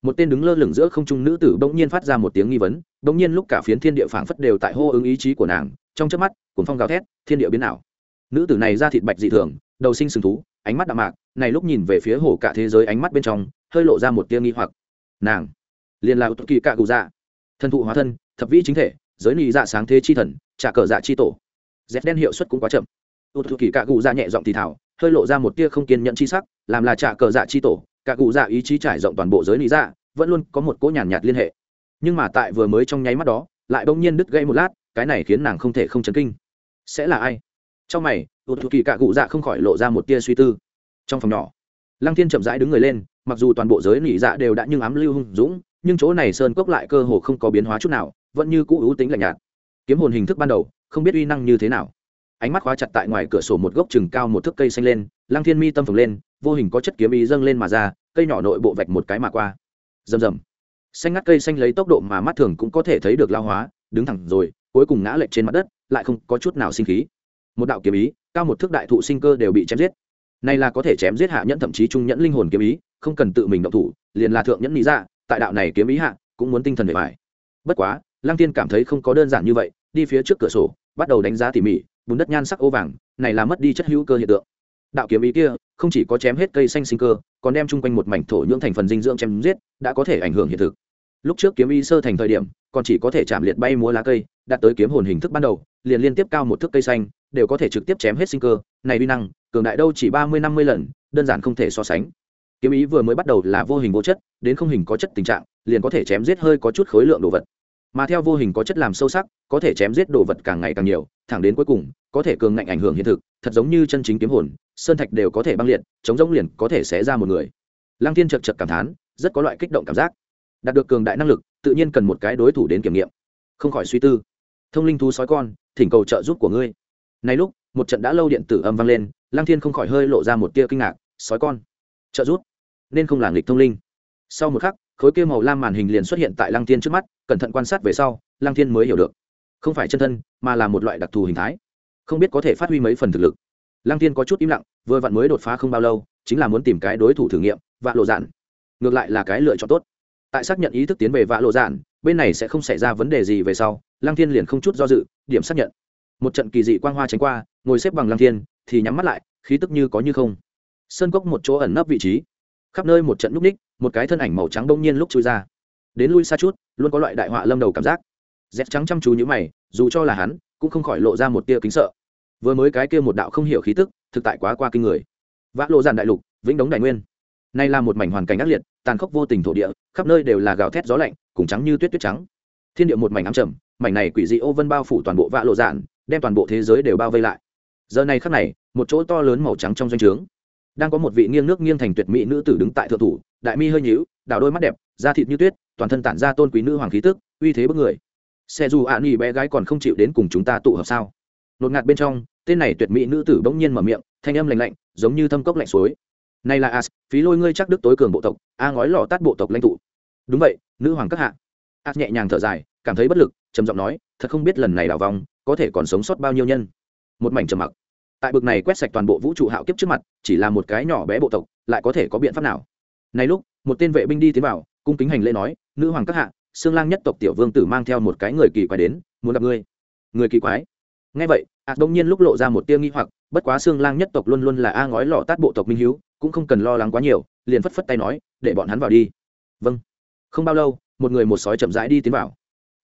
Một tên đứng lơ lửng giữa không trung nữ tử bỗng nhiên phát ra một tiếng nghi vấn, bỗng nhiên lúc cả phiến thiên địa phảng phất đều tại hô ứng ý chí của nàng, trong chớp mắt, cuồng phong gào thét, thiên địa biến ảo. Nữ tử này ra thịt bạch dị thường, đầu sinh sừng thú, ánh mắt đạm mạc, này lúc nhìn về phía hồ cả thế giới ánh mắt bên trong, hơi lộ ra một tia nghi hoặc nàng. Liền là kỳ cạ cụ dạ thần thụ hóa thân thập vĩ chính thể giới nị dạ sáng thế chi thần trả cờ dạ chi tổ. Dép đen hiệu suất cũng quá chậm. Ụt kỳ cạ cụ dạ nhẹ giọng thì thảo hơi lộ ra một tia không kiên nhận chi sắc làm là trả cờ dạ chi tổ. Cạ cụ dạ ý chí trải rộng toàn bộ giới nị dạ vẫn luôn có một cỗ nhàn nhạt, nhạt liên hệ. Nhưng mà tại vừa mới trong nháy mắt đó lại bỗng nhiên đứt gãy một lát cái này khiến nàng không thể không chấn kinh. Sẽ là ai? Trong mày ụt kỳ cạ cụ dạ không khỏi lộ ra một tia suy tư. Trong phòng nhỏ lăng thiên chậm rãi đứng người lên mặc dù toàn bộ giới nỉ dạ đều đã nhưng ám lưu hung dũng, nhưng chỗ này sơn cốc lại cơ hồ không có biến hóa chút nào, vẫn như cũ ưu tính lạnh nhạt. Kiếm hồn hình thức ban đầu, không biết uy năng như thế nào. Ánh mắt khóa chặt tại ngoài cửa sổ một gốc chừng cao một thước cây xanh lên, lăng thiên mi tâm phồng lên, vô hình có chất kiếm ý dâng lên mà ra, cây nhỏ nội bộ vạch một cái mà qua. Rầm rầm. Xanh ngắt cây xanh lấy tốc độ mà mắt thường cũng có thể thấy được lao hóa, đứng thẳng rồi, cuối cùng ngã lệch trên mặt đất, lại không có chút nào sinh khí. Một đạo kiếm ý, cao một thước đại thụ sinh cơ đều bị chém giết này là có thể chém giết hạ nhẫn thậm chí trung nhẫn linh hồn kiếm ý, không cần tự mình động thủ, liền là thượng nhẫn lý ra tại đạo này kiếm ý hạ, cũng muốn tinh thần về bài bất quá, lăng tiên cảm thấy không có đơn giản như vậy, đi phía trước cửa sổ, bắt đầu đánh giá tỉ mỉ, bùn đất nhan sắc ô vàng, này là mất đi chất hữu cơ hiện tượng. Đạo kiếm ý kia, không chỉ có chém hết cây xanh sinh cơ, còn đem chung quanh một mảnh thổ nhưỡng thành phần dinh dưỡng chém giết, đã có thể ảnh hưởng hiện thực. Lúc trước kiếm ý sơ thành thời điểm, còn chỉ có thể chạm liệt bay múa lá cây, đạt tới kiếm hồn hình thức ban đầu, liền liên tiếp cao một thước cây xanh, đều có thể trực tiếp chém hết sinh cơ, này uy năng cường đại đâu chỉ ba mươi, năm mươi lần, đơn giản không thể so sánh. Kiếm ý vừa mới bắt đầu là vô hình vô chất, đến không hình có chất tình trạng, liền có thể chém giết hơi có chút khối lượng đồ vật. Mà theo vô hình có chất làm sâu sắc, có thể chém giết đồ vật càng ngày càng nhiều, thẳng đến cuối cùng, có thể cường ngạnh ảnh hưởng hiện thực, thật giống như chân chính kiếm hồn, sơn thạch đều có thể băng liệt, chống giống liền có thể xé ra một người. Lăng thiên chật chật cảm thán, rất có loại kích động cảm giác. Đạt được cường đại năng lực, tự nhiên cần một cái đối thủ đến kiểm nghiệm. Không khỏi suy tư. Thông linh thú sói con, thỉnh cầu trợ giúp của ngươi. Này lúc, một trận đã lâu điện tử âm vang lên lăng thiên không khỏi hơi lộ ra một tia kinh ngạc, sói con, trợ rút nên không là nghịch thông linh. Sau một khắc, khối kia màu lam màn hình liền xuất hiện tại lăng thiên trước mắt, cẩn thận quan sát về sau, lăng thiên mới hiểu được, không phải chân thân, mà là một loại đặc thù hình thái, không biết có thể phát huy mấy phần thực lực. Lăng thiên có chút im lặng, vừa vặn mới đột phá không bao lâu, chính là muốn tìm cái đối thủ thử nghiệm, vạ lộ dạn. Ngược lại là cái lựa chọn tốt. Tại xác nhận ý thức tiến về vạ lộ dạn, bên này sẽ không xảy ra vấn đề gì về sau, lăng thiên liền không chút do dự, điểm xác nhận. Một trận kỳ dị quang hoa tránh qua, ngồi xếp bằng lăng thiên thì nhắm mắt lại, khí tức như có như không. Sơn cốc một chỗ ẩn nấp vị trí. Khắp nơi một trận núp ních, một cái thân ảnh màu trắng đông nhiên lúc chui ra. Đến lui xa chút, luôn có loại đại họa lâm đầu cảm giác. Dép trắng chăm chú như mày, dù cho là hắn, cũng không khỏi lộ ra một tia kính sợ. Vừa mới cái kia một đạo không hiểu khí tức, thực tại quá qua kinh người. Vã lộ giàn đại lục, vĩnh đống đại nguyên. Nay là một mảnh hoàn cảnh ác liệt, tàn khốc vô tình thổ địa, khắp nơi đều là gào thét gió lạnh, cùng trắng như tuyết tuyết trắng. Thiên địa một mảnh ám trầm, mảnh này quỷ dị ô vân bao phủ toàn bộ vã lộ dạn đem toàn bộ thế giới đều bao vây lại giờ này khắc này, một chỗ to lớn màu trắng trong doanh trướng, đang có một vị nghiêng nước nghiêng thành tuyệt mỹ nữ tử đứng tại thượng thủ, đại mi hơi nhíu, đảo đôi mắt đẹp, da thịt như tuyết, toàn thân tản ra tôn quý nữ hoàng khí tức, uy thế bức người. Xe dù ạ nghỉ bé gái còn không chịu đến cùng chúng ta tụ hợp sao? Nột ngạt bên trong, tên này tuyệt mỹ nữ tử bỗng nhiên mở miệng, thanh âm lạnh lạnh, giống như thâm cốc lạnh suối. Này là as, phí lôi ngươi chắc đức tối cường bộ tộc, a ngói lò tát bộ tộc lãnh tụ. Đúng vậy, nữ hoàng các hạ. As nhẹ nhàng thở dài, cảm thấy bất lực, trầm giọng nói, thật không biết lần này đảo vòng, có thể còn sống sót bao nhiêu nhân một mảnh trầm mặc. Tại bực này quét sạch toàn bộ vũ trụ hạo kiếp trước mặt, chỉ là một cái nhỏ bé bộ tộc, lại có thể có biện pháp nào? Này lúc, một tên vệ binh đi tiến vào, cung kính hành lễ nói, nữ hoàng các hạ xương lang nhất tộc tiểu vương tử mang theo một cái người kỳ quái đến, muốn gặp ngươi. Người kỳ quái? Ngay vậy ạt đông nhiên lúc lộ ra một tia nghi hoặc, bất quá xương lang nhất tộc luôn luôn là a ngói lọ tát bộ tộc minh hiếu, cũng không cần lo lắng quá nhiều, liền phất phất tay nói, để bọn hắn vào đi. Vâng. Không bao lâu, một người một sói chậm rãi đi tiến vào.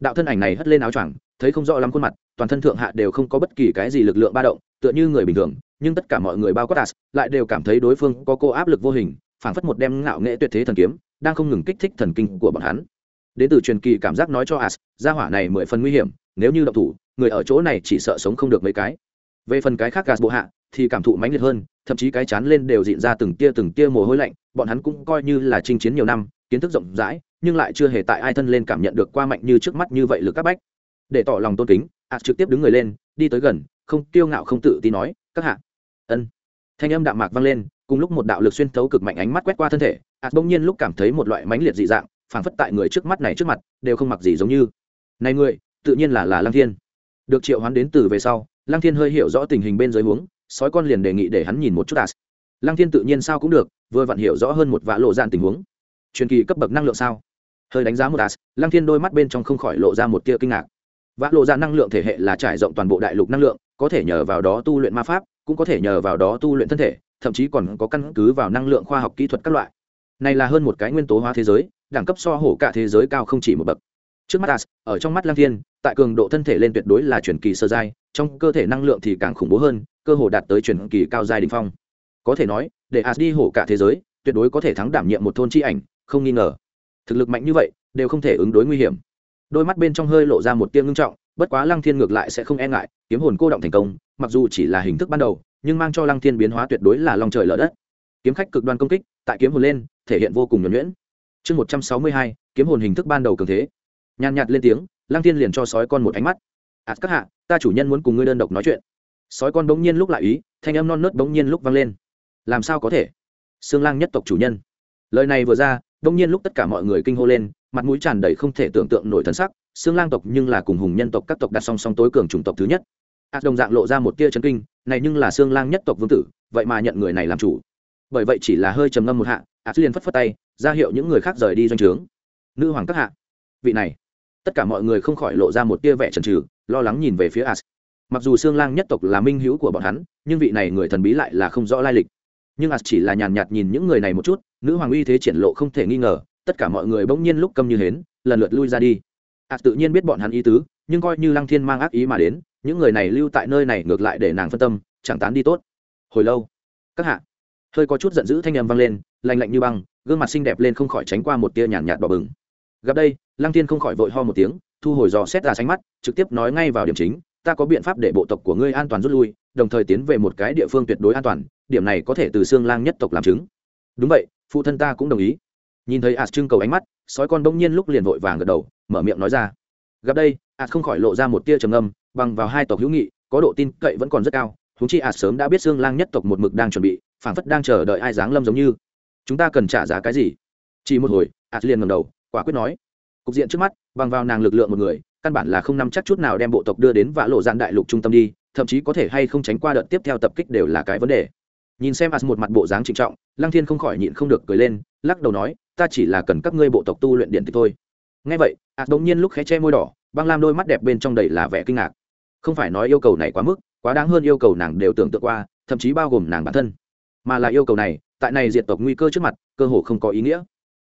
Đạo thân ảnh này hất lên áo choàng thấy không rõ lắm khuôn mặt, toàn thân thượng hạ đều không có bất kỳ cái gì lực lượng ba động, tựa như người bình thường, nhưng tất cả mọi người bao quát as lại đều cảm thấy đối phương có cô áp lực vô hình, phảng phất một đem ngạo nghệ tuyệt thế thần kiếm, đang không ngừng kích thích thần kinh của bọn hắn. Đến từ truyền kỳ cảm giác nói cho as gia hỏa này mười phần nguy hiểm, nếu như động thủ, người ở chỗ này chỉ sợ sống không được mấy cái. Về phần cái khác gas bộ hạ, thì cảm thụ mãnh liệt hơn, thậm chí cái chán lên đều dịn ra từng tia từng tia mồ hôi lạnh, bọn hắn cũng coi như là chinh chiến nhiều năm, kiến thức rộng rãi, nhưng lại chưa hề tại ai thân lên cảm nhận được qua mạnh như trước mắt như vậy lực các bách để tỏ lòng tôn kính ạt trực tiếp đứng người lên, đi tới gần, không tiêu ngạo không tự tin nói, các hạ. Ân. Thanh âm đạm mạc vang lên, cùng lúc một đạo lực xuyên thấu cực mạnh ánh mắt quét qua thân thể ạt bỗng nhiên lúc cảm thấy một loại mãnh liệt dị dạng, phảng phất tại người trước mắt này trước mặt, đều không mặc gì giống như. Này người tự nhiên là là lăng thiên. Được triệu hoán đến từ về sau, lăng thiên hơi hiểu rõ tình hình bên dưới huống, sói con liền đề nghị để hắn nhìn một chút as lăng thiên tự nhiên sao cũng được, vừa vặn hiểu rõ hơn một vã lộ dạn tình huống. Truyền kỳ cấp bậc năng lượng sao? Hơi đánh giá một as lăng thiên đôi mắt bên trong không khỏi lộ ra một tia kinh ngạc vã lộ ra dạ năng lượng thể hệ là trải rộng toàn bộ đại lục năng lượng, có thể nhờ vào đó tu luyện ma pháp, cũng có thể nhờ vào đó tu luyện thân thể, thậm chí còn có căn cứ vào năng lượng khoa học kỹ thuật các loại. Này là hơn một cái nguyên tố hóa thế giới, đẳng cấp so hổ cả thế giới cao không chỉ một bậc. Trước mắt as ở trong mắt lang thiên, tại cường độ thân thể lên tuyệt đối là truyền kỳ sơ giai, trong cơ thể năng lượng thì càng khủng bố hơn, cơ hồ đạt tới truyền kỳ cao giai đình phong. Có thể nói, để as đi hổ cả thế giới, tuyệt đối có thể thắng đảm nhiệm một thôn chi ảnh, không nghi ngờ. Thực lực mạnh như vậy, đều không thể ứng đối nguy hiểm đôi mắt bên trong hơi lộ ra một tiếng ngưng trọng, bất quá lăng thiên ngược lại sẽ không e ngại, kiếm hồn cô động thành công, mặc dù chỉ là hình thức ban đầu, nhưng mang cho lăng thiên biến hóa tuyệt đối là lòng trời lở đất. Kiếm khách cực đoan công kích, tại kiếm hồn lên, thể hiện vô cùng nhuẩn nhuyễn. Chương một trăm sáu mươi hai, kiếm hồn hình thức ban đầu cường thế. Nhàn nhạt lên tiếng, lăng thiên liền cho sói con một ánh mắt. Ạt các hạ, ta chủ nhân muốn cùng ngươi đơn độc nói chuyện. Sói con bỗng nhiên lúc lại ý, thanh âm non nớt bỗng nhiên lúc vang lên. Làm sao có thể? Xương lang nhất tộc chủ nhân. Lời này vừa ra đông nhiên lúc tất cả mọi người kinh hô lên, mặt mũi tràn đầy không thể tưởng tượng nổi thần sắc, xương lang tộc nhưng là cùng hùng nhân tộc các tộc đặt song song tối cường chủng tộc thứ nhất. Ạt đồng dạng lộ ra một tia chấn kinh, này nhưng là xương lang nhất tộc vương tử, vậy mà nhận người này làm chủ. Bởi vậy chỉ là hơi trầm ngâm một hạ ạt liền phất phất tay, ra hiệu những người khác rời đi doanh trướng. Nữ hoàng các hạ, vị này. Tất cả mọi người không khỏi lộ ra một tia vẻ trần trừ lo lắng nhìn về phía as mặc dù xương lang nhất tộc là minh hữu của bọn hắn, nhưng vị này người thần bí lại là không rõ lai lịch. Nhưng as chỉ là nhàn nhạt nhìn những người này một chút nữ hoàng uy thế triển lộ không thể nghi ngờ, tất cả mọi người bỗng nhiên lúc câm như hến, lần lượt lui ra đi. As tự nhiên biết bọn hắn ý tứ, nhưng coi như lăng thiên mang ác ý mà đến, những người này lưu tại nơi này ngược lại để nàng phân tâm, chẳng tán đi tốt. Hồi lâu, các hạ, hơi có chút giận dữ thanh âm vang lên, lạnh lạnh như băng, gương mặt xinh đẹp lên không khỏi tránh qua một tia nhàn nhạt đỏ bừng. Gặp đây, lăng Thiên không khỏi vội ho một tiếng, thu hồi dò xét ra sánh mắt, trực tiếp nói ngay vào điểm chính, ta có biện pháp để bộ tộc của ngươi an toàn rút lui, đồng thời tiến về một cái địa phương tuyệt đối an toàn, điểm này có thể từ xương lang nhất tộc làm chứng đúng vậy, phụ thân ta cũng đồng ý. Nhìn thấy ạt trưng cầu ánh mắt, sói con bỗng nhiên lúc liền vội vàng gật đầu, mở miệng nói ra. Gặp đây ạt không khỏi lộ ra một tia trầm âm bằng vào hai tộc hữu nghị, có độ tin cậy vẫn còn rất cao húng chi ạt sớm đã biết xương lang nhất tộc một mực đang chuẩn bị, phảng phất đang chờ đợi ai giáng lâm giống như. Chúng ta cần trả giá cái gì? Chỉ một hồi ạt liền ngầm đầu, quả quyết nói. Cục diện trước mắt, bằng vào nàng lực lượng một người, căn bản là không nắm chắc chút nào đem bộ tộc đưa đến vã lộ dạn đại lục trung tâm đi, thậm chí có thể hay không tránh qua đợt tiếp theo tập kích đều là cái vấn đề nhìn xem as một mặt bộ dáng trịnh trọng, lăng thiên không khỏi nhịn không được cười lên, lắc đầu nói, ta chỉ là cần các ngươi bộ tộc tu luyện điện tịch thôi. Ngay vậy as đột nhiên lúc khẽ che môi đỏ, băng lam đôi mắt đẹp bên trong đầy là vẻ kinh ngạc. Không phải nói yêu cầu này quá mức, quá đáng hơn yêu cầu nàng đều tưởng tượng qua, thậm chí bao gồm nàng bản thân. Mà là yêu cầu này, tại này diệt tộc nguy cơ trước mặt, cơ hồ không có ý nghĩa.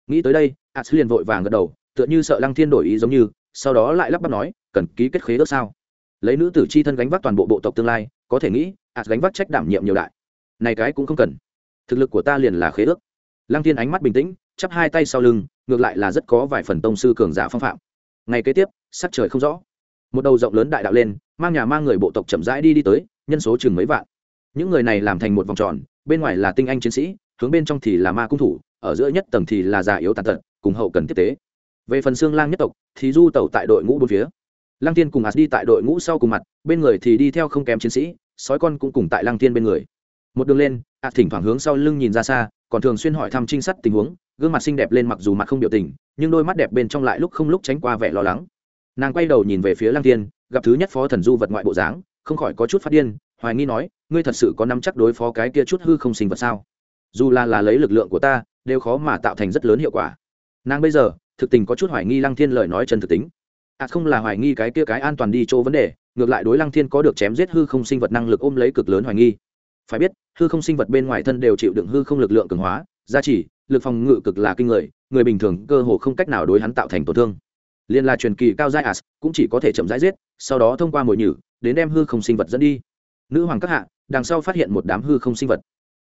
Nghĩ tới đây as liền vội vàng gật đầu, tựa như sợ lăng thiên đổi ý giống như, sau đó lại lắp bắp nói, cần ký kết khế ước sao? Lấy nữ tử c h i thân gánh vác toàn bộ bộ tộc tương lai, có thể nghĩ as gánh vác trách đảm nhiệm nhiều đại này cái cũng không cần. Thực lực của ta liền là khế ước. Lăng thiên ánh mắt bình tĩnh, chắp hai tay sau lưng, ngược lại là rất có vài phần tông sư cường giả phong phạm. Ngày kế tiếp, sắc trời không rõ. Một đầu rộng lớn đại đạo lên, mang nhà mang người bộ tộc chậm rãi đi đi tới, nhân số chừng mấy vạn. Những người này làm thành một vòng tròn, bên ngoài là tinh anh chiến sĩ, hướng bên trong thì là ma cung thủ, ở giữa nhất tầng thì là già yếu tàn tật, cùng hậu cần tiếp tế. Về phần xương lang nhất tộc, thì du tẩu tại đội ngũ bốn phía. Lăng tiên cùng ạt đi tại đội ngũ sau cùng mặt, bên người thì đi theo không kém chiến sĩ, sói con cũng cùng tại lăng tiên bên người một đường lên ạt thỉnh thoảng hướng sau lưng nhìn ra xa, còn thường xuyên hỏi thăm trinh sát tình huống, gương mặt xinh đẹp lên mặc dù mặt không biểu tình, nhưng đôi mắt đẹp bên trong lại lúc không lúc tránh qua vẻ lo lắng. Nàng quay đầu nhìn về phía Lang tiên gặp thứ nhất phó thần du vật ngoại bộ dáng, không khỏi có chút phát điên, hoài nghi nói, ngươi thật sự có nắm chắc đối phó cái kia chút hư không sinh vật sao? Dù là là lấy lực lượng của ta, đều khó mà tạo thành rất lớn hiệu quả. Nàng bây giờ, thực tình có chút hoài nghi lăng thiên lời nói chân thực tính. À không là hoài nghi cái kia cái an toàn đi chỗ vấn đề, ngược lại đối lăng thiên có được chém giết hư không sinh vật năng lực ôm lấy cực lớn hoài nghi phải biết, hư không sinh vật bên ngoài thân đều chịu đựng hư không lực lượng cường hóa, gia trì, lực phòng ngự cực là kinh người người bình thường cơ hồ không cách nào đối hắn tạo thành tổn thương. Liên là truyền kỳ cao giai as cũng chỉ có thể chậm rãi giết, sau đó thông qua mồi nhử, đến đem hư không sinh vật dẫn đi. Nữ hoàng các hạ, đằng sau phát hiện một đám hư không sinh vật.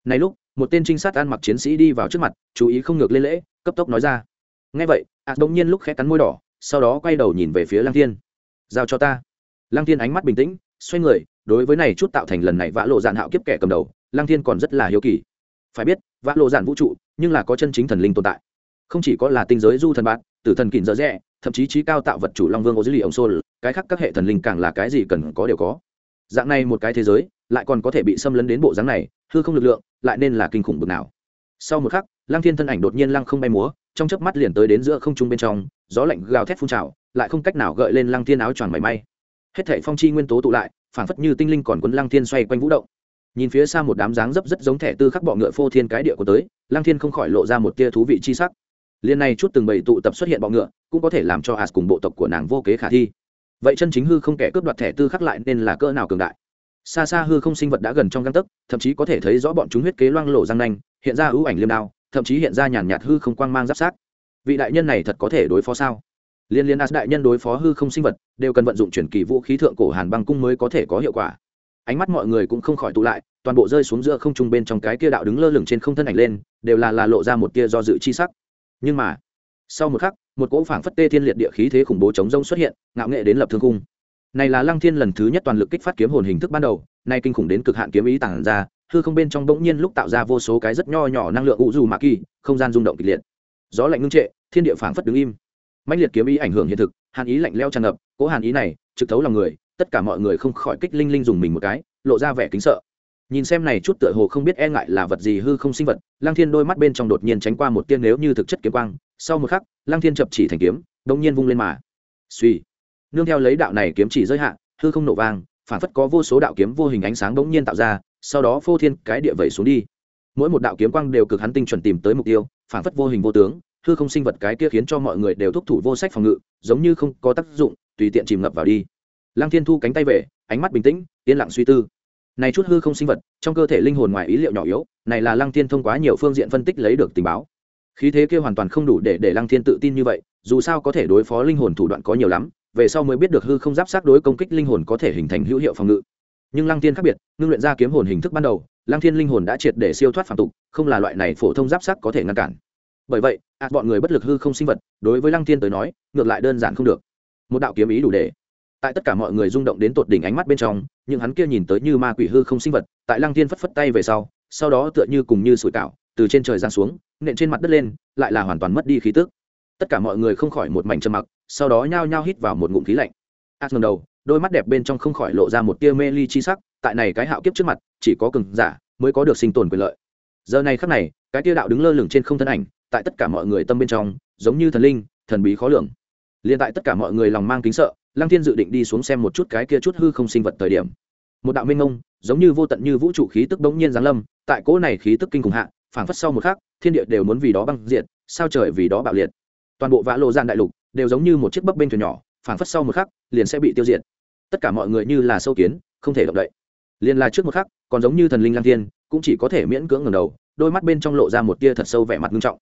Này lúc, một tên trinh sát ăn mặc chiến sĩ đi vào trước mặt, chú ý không ngược lên lễ, cấp tốc nói ra. Ngay vậy as bỗng nhiên lúc khẽ cắn môi đỏ, sau đó quay đầu nhìn về phía Lang thiên. Giao cho ta. Lang thiên ánh mắt bình tĩnh, xoay người đối với này chút tạo thành lần này vã lộ dạn hạo kiếp kẻ cầm đầu, lăng thiên còn rất là hiếu kỳ. Phải biết, vã lộ dạn vũ trụ, nhưng là có chân chính thần linh tồn tại. Không chỉ có là tinh giới du thần bạn, tử thần kỳn dở rẽ thậm chí trí cao tạo vật chủ long vương ô dữ lì ông sô cái khác các hệ thần linh càng là cái gì cần có đều có. Dạng này một cái thế giới, lại còn có thể bị xâm lấn đến bộ dáng này, hư không lực lượng, lại nên là kinh khủng bực nào. Sau một khắc, lăng thiên thân ảnh đột nhiên lăng không bay múa, trong chớp mắt liền tới đến giữa không trung bên trong, gió lạnh gào thét phun trào, lại không cách nào gợi lên lăng thiên áo choàng mảy may. Hết thảy phong chi nguyên tố tụ lại phảng phất như tinh linh còn quấn lăng thiên xoay quanh vũ động. Nhìn phía xa một đám dáng dấp rất giống thẻ tư khắc bọ ngựa phô thiên cái địa của tới, lăng thiên không khỏi lộ ra một tia thú vị chi sắc. Liên này chút từng bầy tụ tập xuất hiện bọ ngựa, cũng có thể làm cho as cùng bộ tộc của nàng vô kế khả thi. Vậy chân chính hư không kẻ cướp đoạt thẻ tư khắc lại nên là cỡ nào cường đại? Xa xa hư không sinh vật đã gần trong găng tấc, thậm chí có thể thấy rõ bọn chúng huyết kế loang lộ răng nanh, hiện ra ưu ảnh liêm đao, thậm chí hiện ra nhàn nhạt hư không quang mang giáp sát. Vị đại nhân này thật có thể đối phó sao? Liên liên as đại nhân đối phó hư không sinh vật, đều cần vận dụng chuyển kỳ vũ khí thượng cổ hàn băng cung mới có thể có hiệu quả. Ánh mắt mọi người cũng không khỏi tụ lại, toàn bộ rơi xuống giữa không trung bên trong cái kia đạo đứng lơ lửng trên không thân ảnh lên, đều là là lộ ra một tia do dự chi sắc. Nhưng mà, sau một khắc, một cỗ phảng phất tê thiên liệt địa khí thế khủng bố chống rông xuất hiện, ngạo nghệ đến lập thương cung này là lăng thiên lần thứ nhất toàn lực kích phát kiếm hồn hình thức ban đầu, nay kinh khủng đến cực hạn kiếm ý tản ra, hư không bên trong bỗng nhiên lúc tạo ra vô số cái rất nho nhỏ năng lượng ụ dù mạ kỳ, không gian rung động kịch liệt. Gió lạnh ngưng trệ, thiên địa phảng phất đứng im mãnh liệt kiếm ý ảnh hưởng hiện thực, hàn ý lạnh leo tràn ngập, Cố hàn ý này, trực thấu lòng người, tất cả mọi người không khỏi kích linh linh dùng mình một cái, lộ ra vẻ kính sợ. Nhìn xem này chút tựa hồ không biết e ngại là vật gì hư không sinh vật Lang thiên đôi mắt bên trong đột nhiên tránh qua một tiên nếu như thực chất kiếm quang, sau một khắc Lang thiên chập chỉ thành kiếm đông nhiên vung lên mà. Suy nương theo lấy đạo này kiếm chỉ giới hạn hư không nổ vang, phản phất có vô số đạo kiếm vô hình ánh sáng bỗng nhiên tạo ra, sau đó phô thiên cái địa vẩy xuống đi. Mỗi một đạo kiếm quang đều cực hắn tinh chuẩn tìm tới mục tiêu, phản phất vô hình vô tướng hư không sinh vật cái kia khiến cho mọi người đều thúc thủ vô sách phòng ngự, giống như không có tác dụng, tùy tiện chìm ngập vào đi. Lăng thiên thu cánh tay về, ánh mắt bình tĩnh, yên lặng suy tư. Này chút hư không sinh vật, trong cơ thể linh hồn ngoài ý liệu nhỏ yếu, này là lăng thiên thông qua nhiều phương diện phân tích lấy được tình báo. Khí thế kia hoàn toàn không đủ để để lăng thiên tự tin như vậy, dù sao có thể đối phó linh hồn thủ đoạn có nhiều lắm, về sau mới biết được hư không giáp sát đối công kích linh hồn có thể hình thành hữu hiệu phòng ngự. Nhưng lăng thiên khác biệt, ngưng luyện ra kiếm hồn hình thức ban đầu, lăng thiên linh hồn đã triệt để siêu thoát phản tục, không là loại này phổ thông giáp sát có thể ngăn cản. Bởi vậy ạt bọn người bất lực hư không sinh vật, đối với lăng thiên tới nói, ngược lại đơn giản không được. Một đạo kiếm ý đủ để. Tại tất cả mọi người rung động đến tột đỉnh ánh mắt bên trong nhưng hắn kia nhìn tới như ma quỷ hư không sinh vật, tại lăng thiên phất phất tay về sau sau đó tựa như cùng như sủi cảo, từ trên trời giang xuống, nện trên mặt đất lên, lại là hoàn toàn mất đi khí tức. Tất cả mọi người không khỏi một mảnh trầm mặc, sau đó nhao nhao hít vào một ngụm khí lạnh. À, Ác ngầm đầu, đôi mắt đẹp bên trong không khỏi lộ ra một tia mê ly chi sắc, tại này cái hạo kiếp trước mặt, chỉ có cường giả mới có được sinh tồn quyền lợi. Giờ này khắc này, cái tia đạo đứng lơ lửng trên không thân ảnh tại tất cả mọi người tâm bên trong, giống như thần linh, thần bí khó lường. Liền tại tất cả mọi người lòng mang kính sợ, lăng thiên dự định đi xuống xem một chút cái kia chút hư không sinh vật thời điểm. Một đạo minh ngông, giống như vô tận như vũ trụ khí tức bỗng nhiên giáng lâm, tại cỗ này khí tức kinh khủng hạ, phảng phất sau một khắc, thiên địa đều muốn vì đó băng diệt, sao trời vì đó bạo liệt. Toàn bộ vã lộ gian đại lục đều giống như một chiếc bấp bên thuyền nhỏ, phảng phất sau một khắc, liền sẽ bị tiêu diệt. Tất cả mọi người như là sâu kiến, không thể động đậy. Liền là trước một khắc, còn giống như thần linh lang thiên, cũng chỉ có thể miễn cưỡng ngẩng đầu, đôi mắt bên trong lộ ra một tia thật sâu vẻ mặt nghiêm trọng.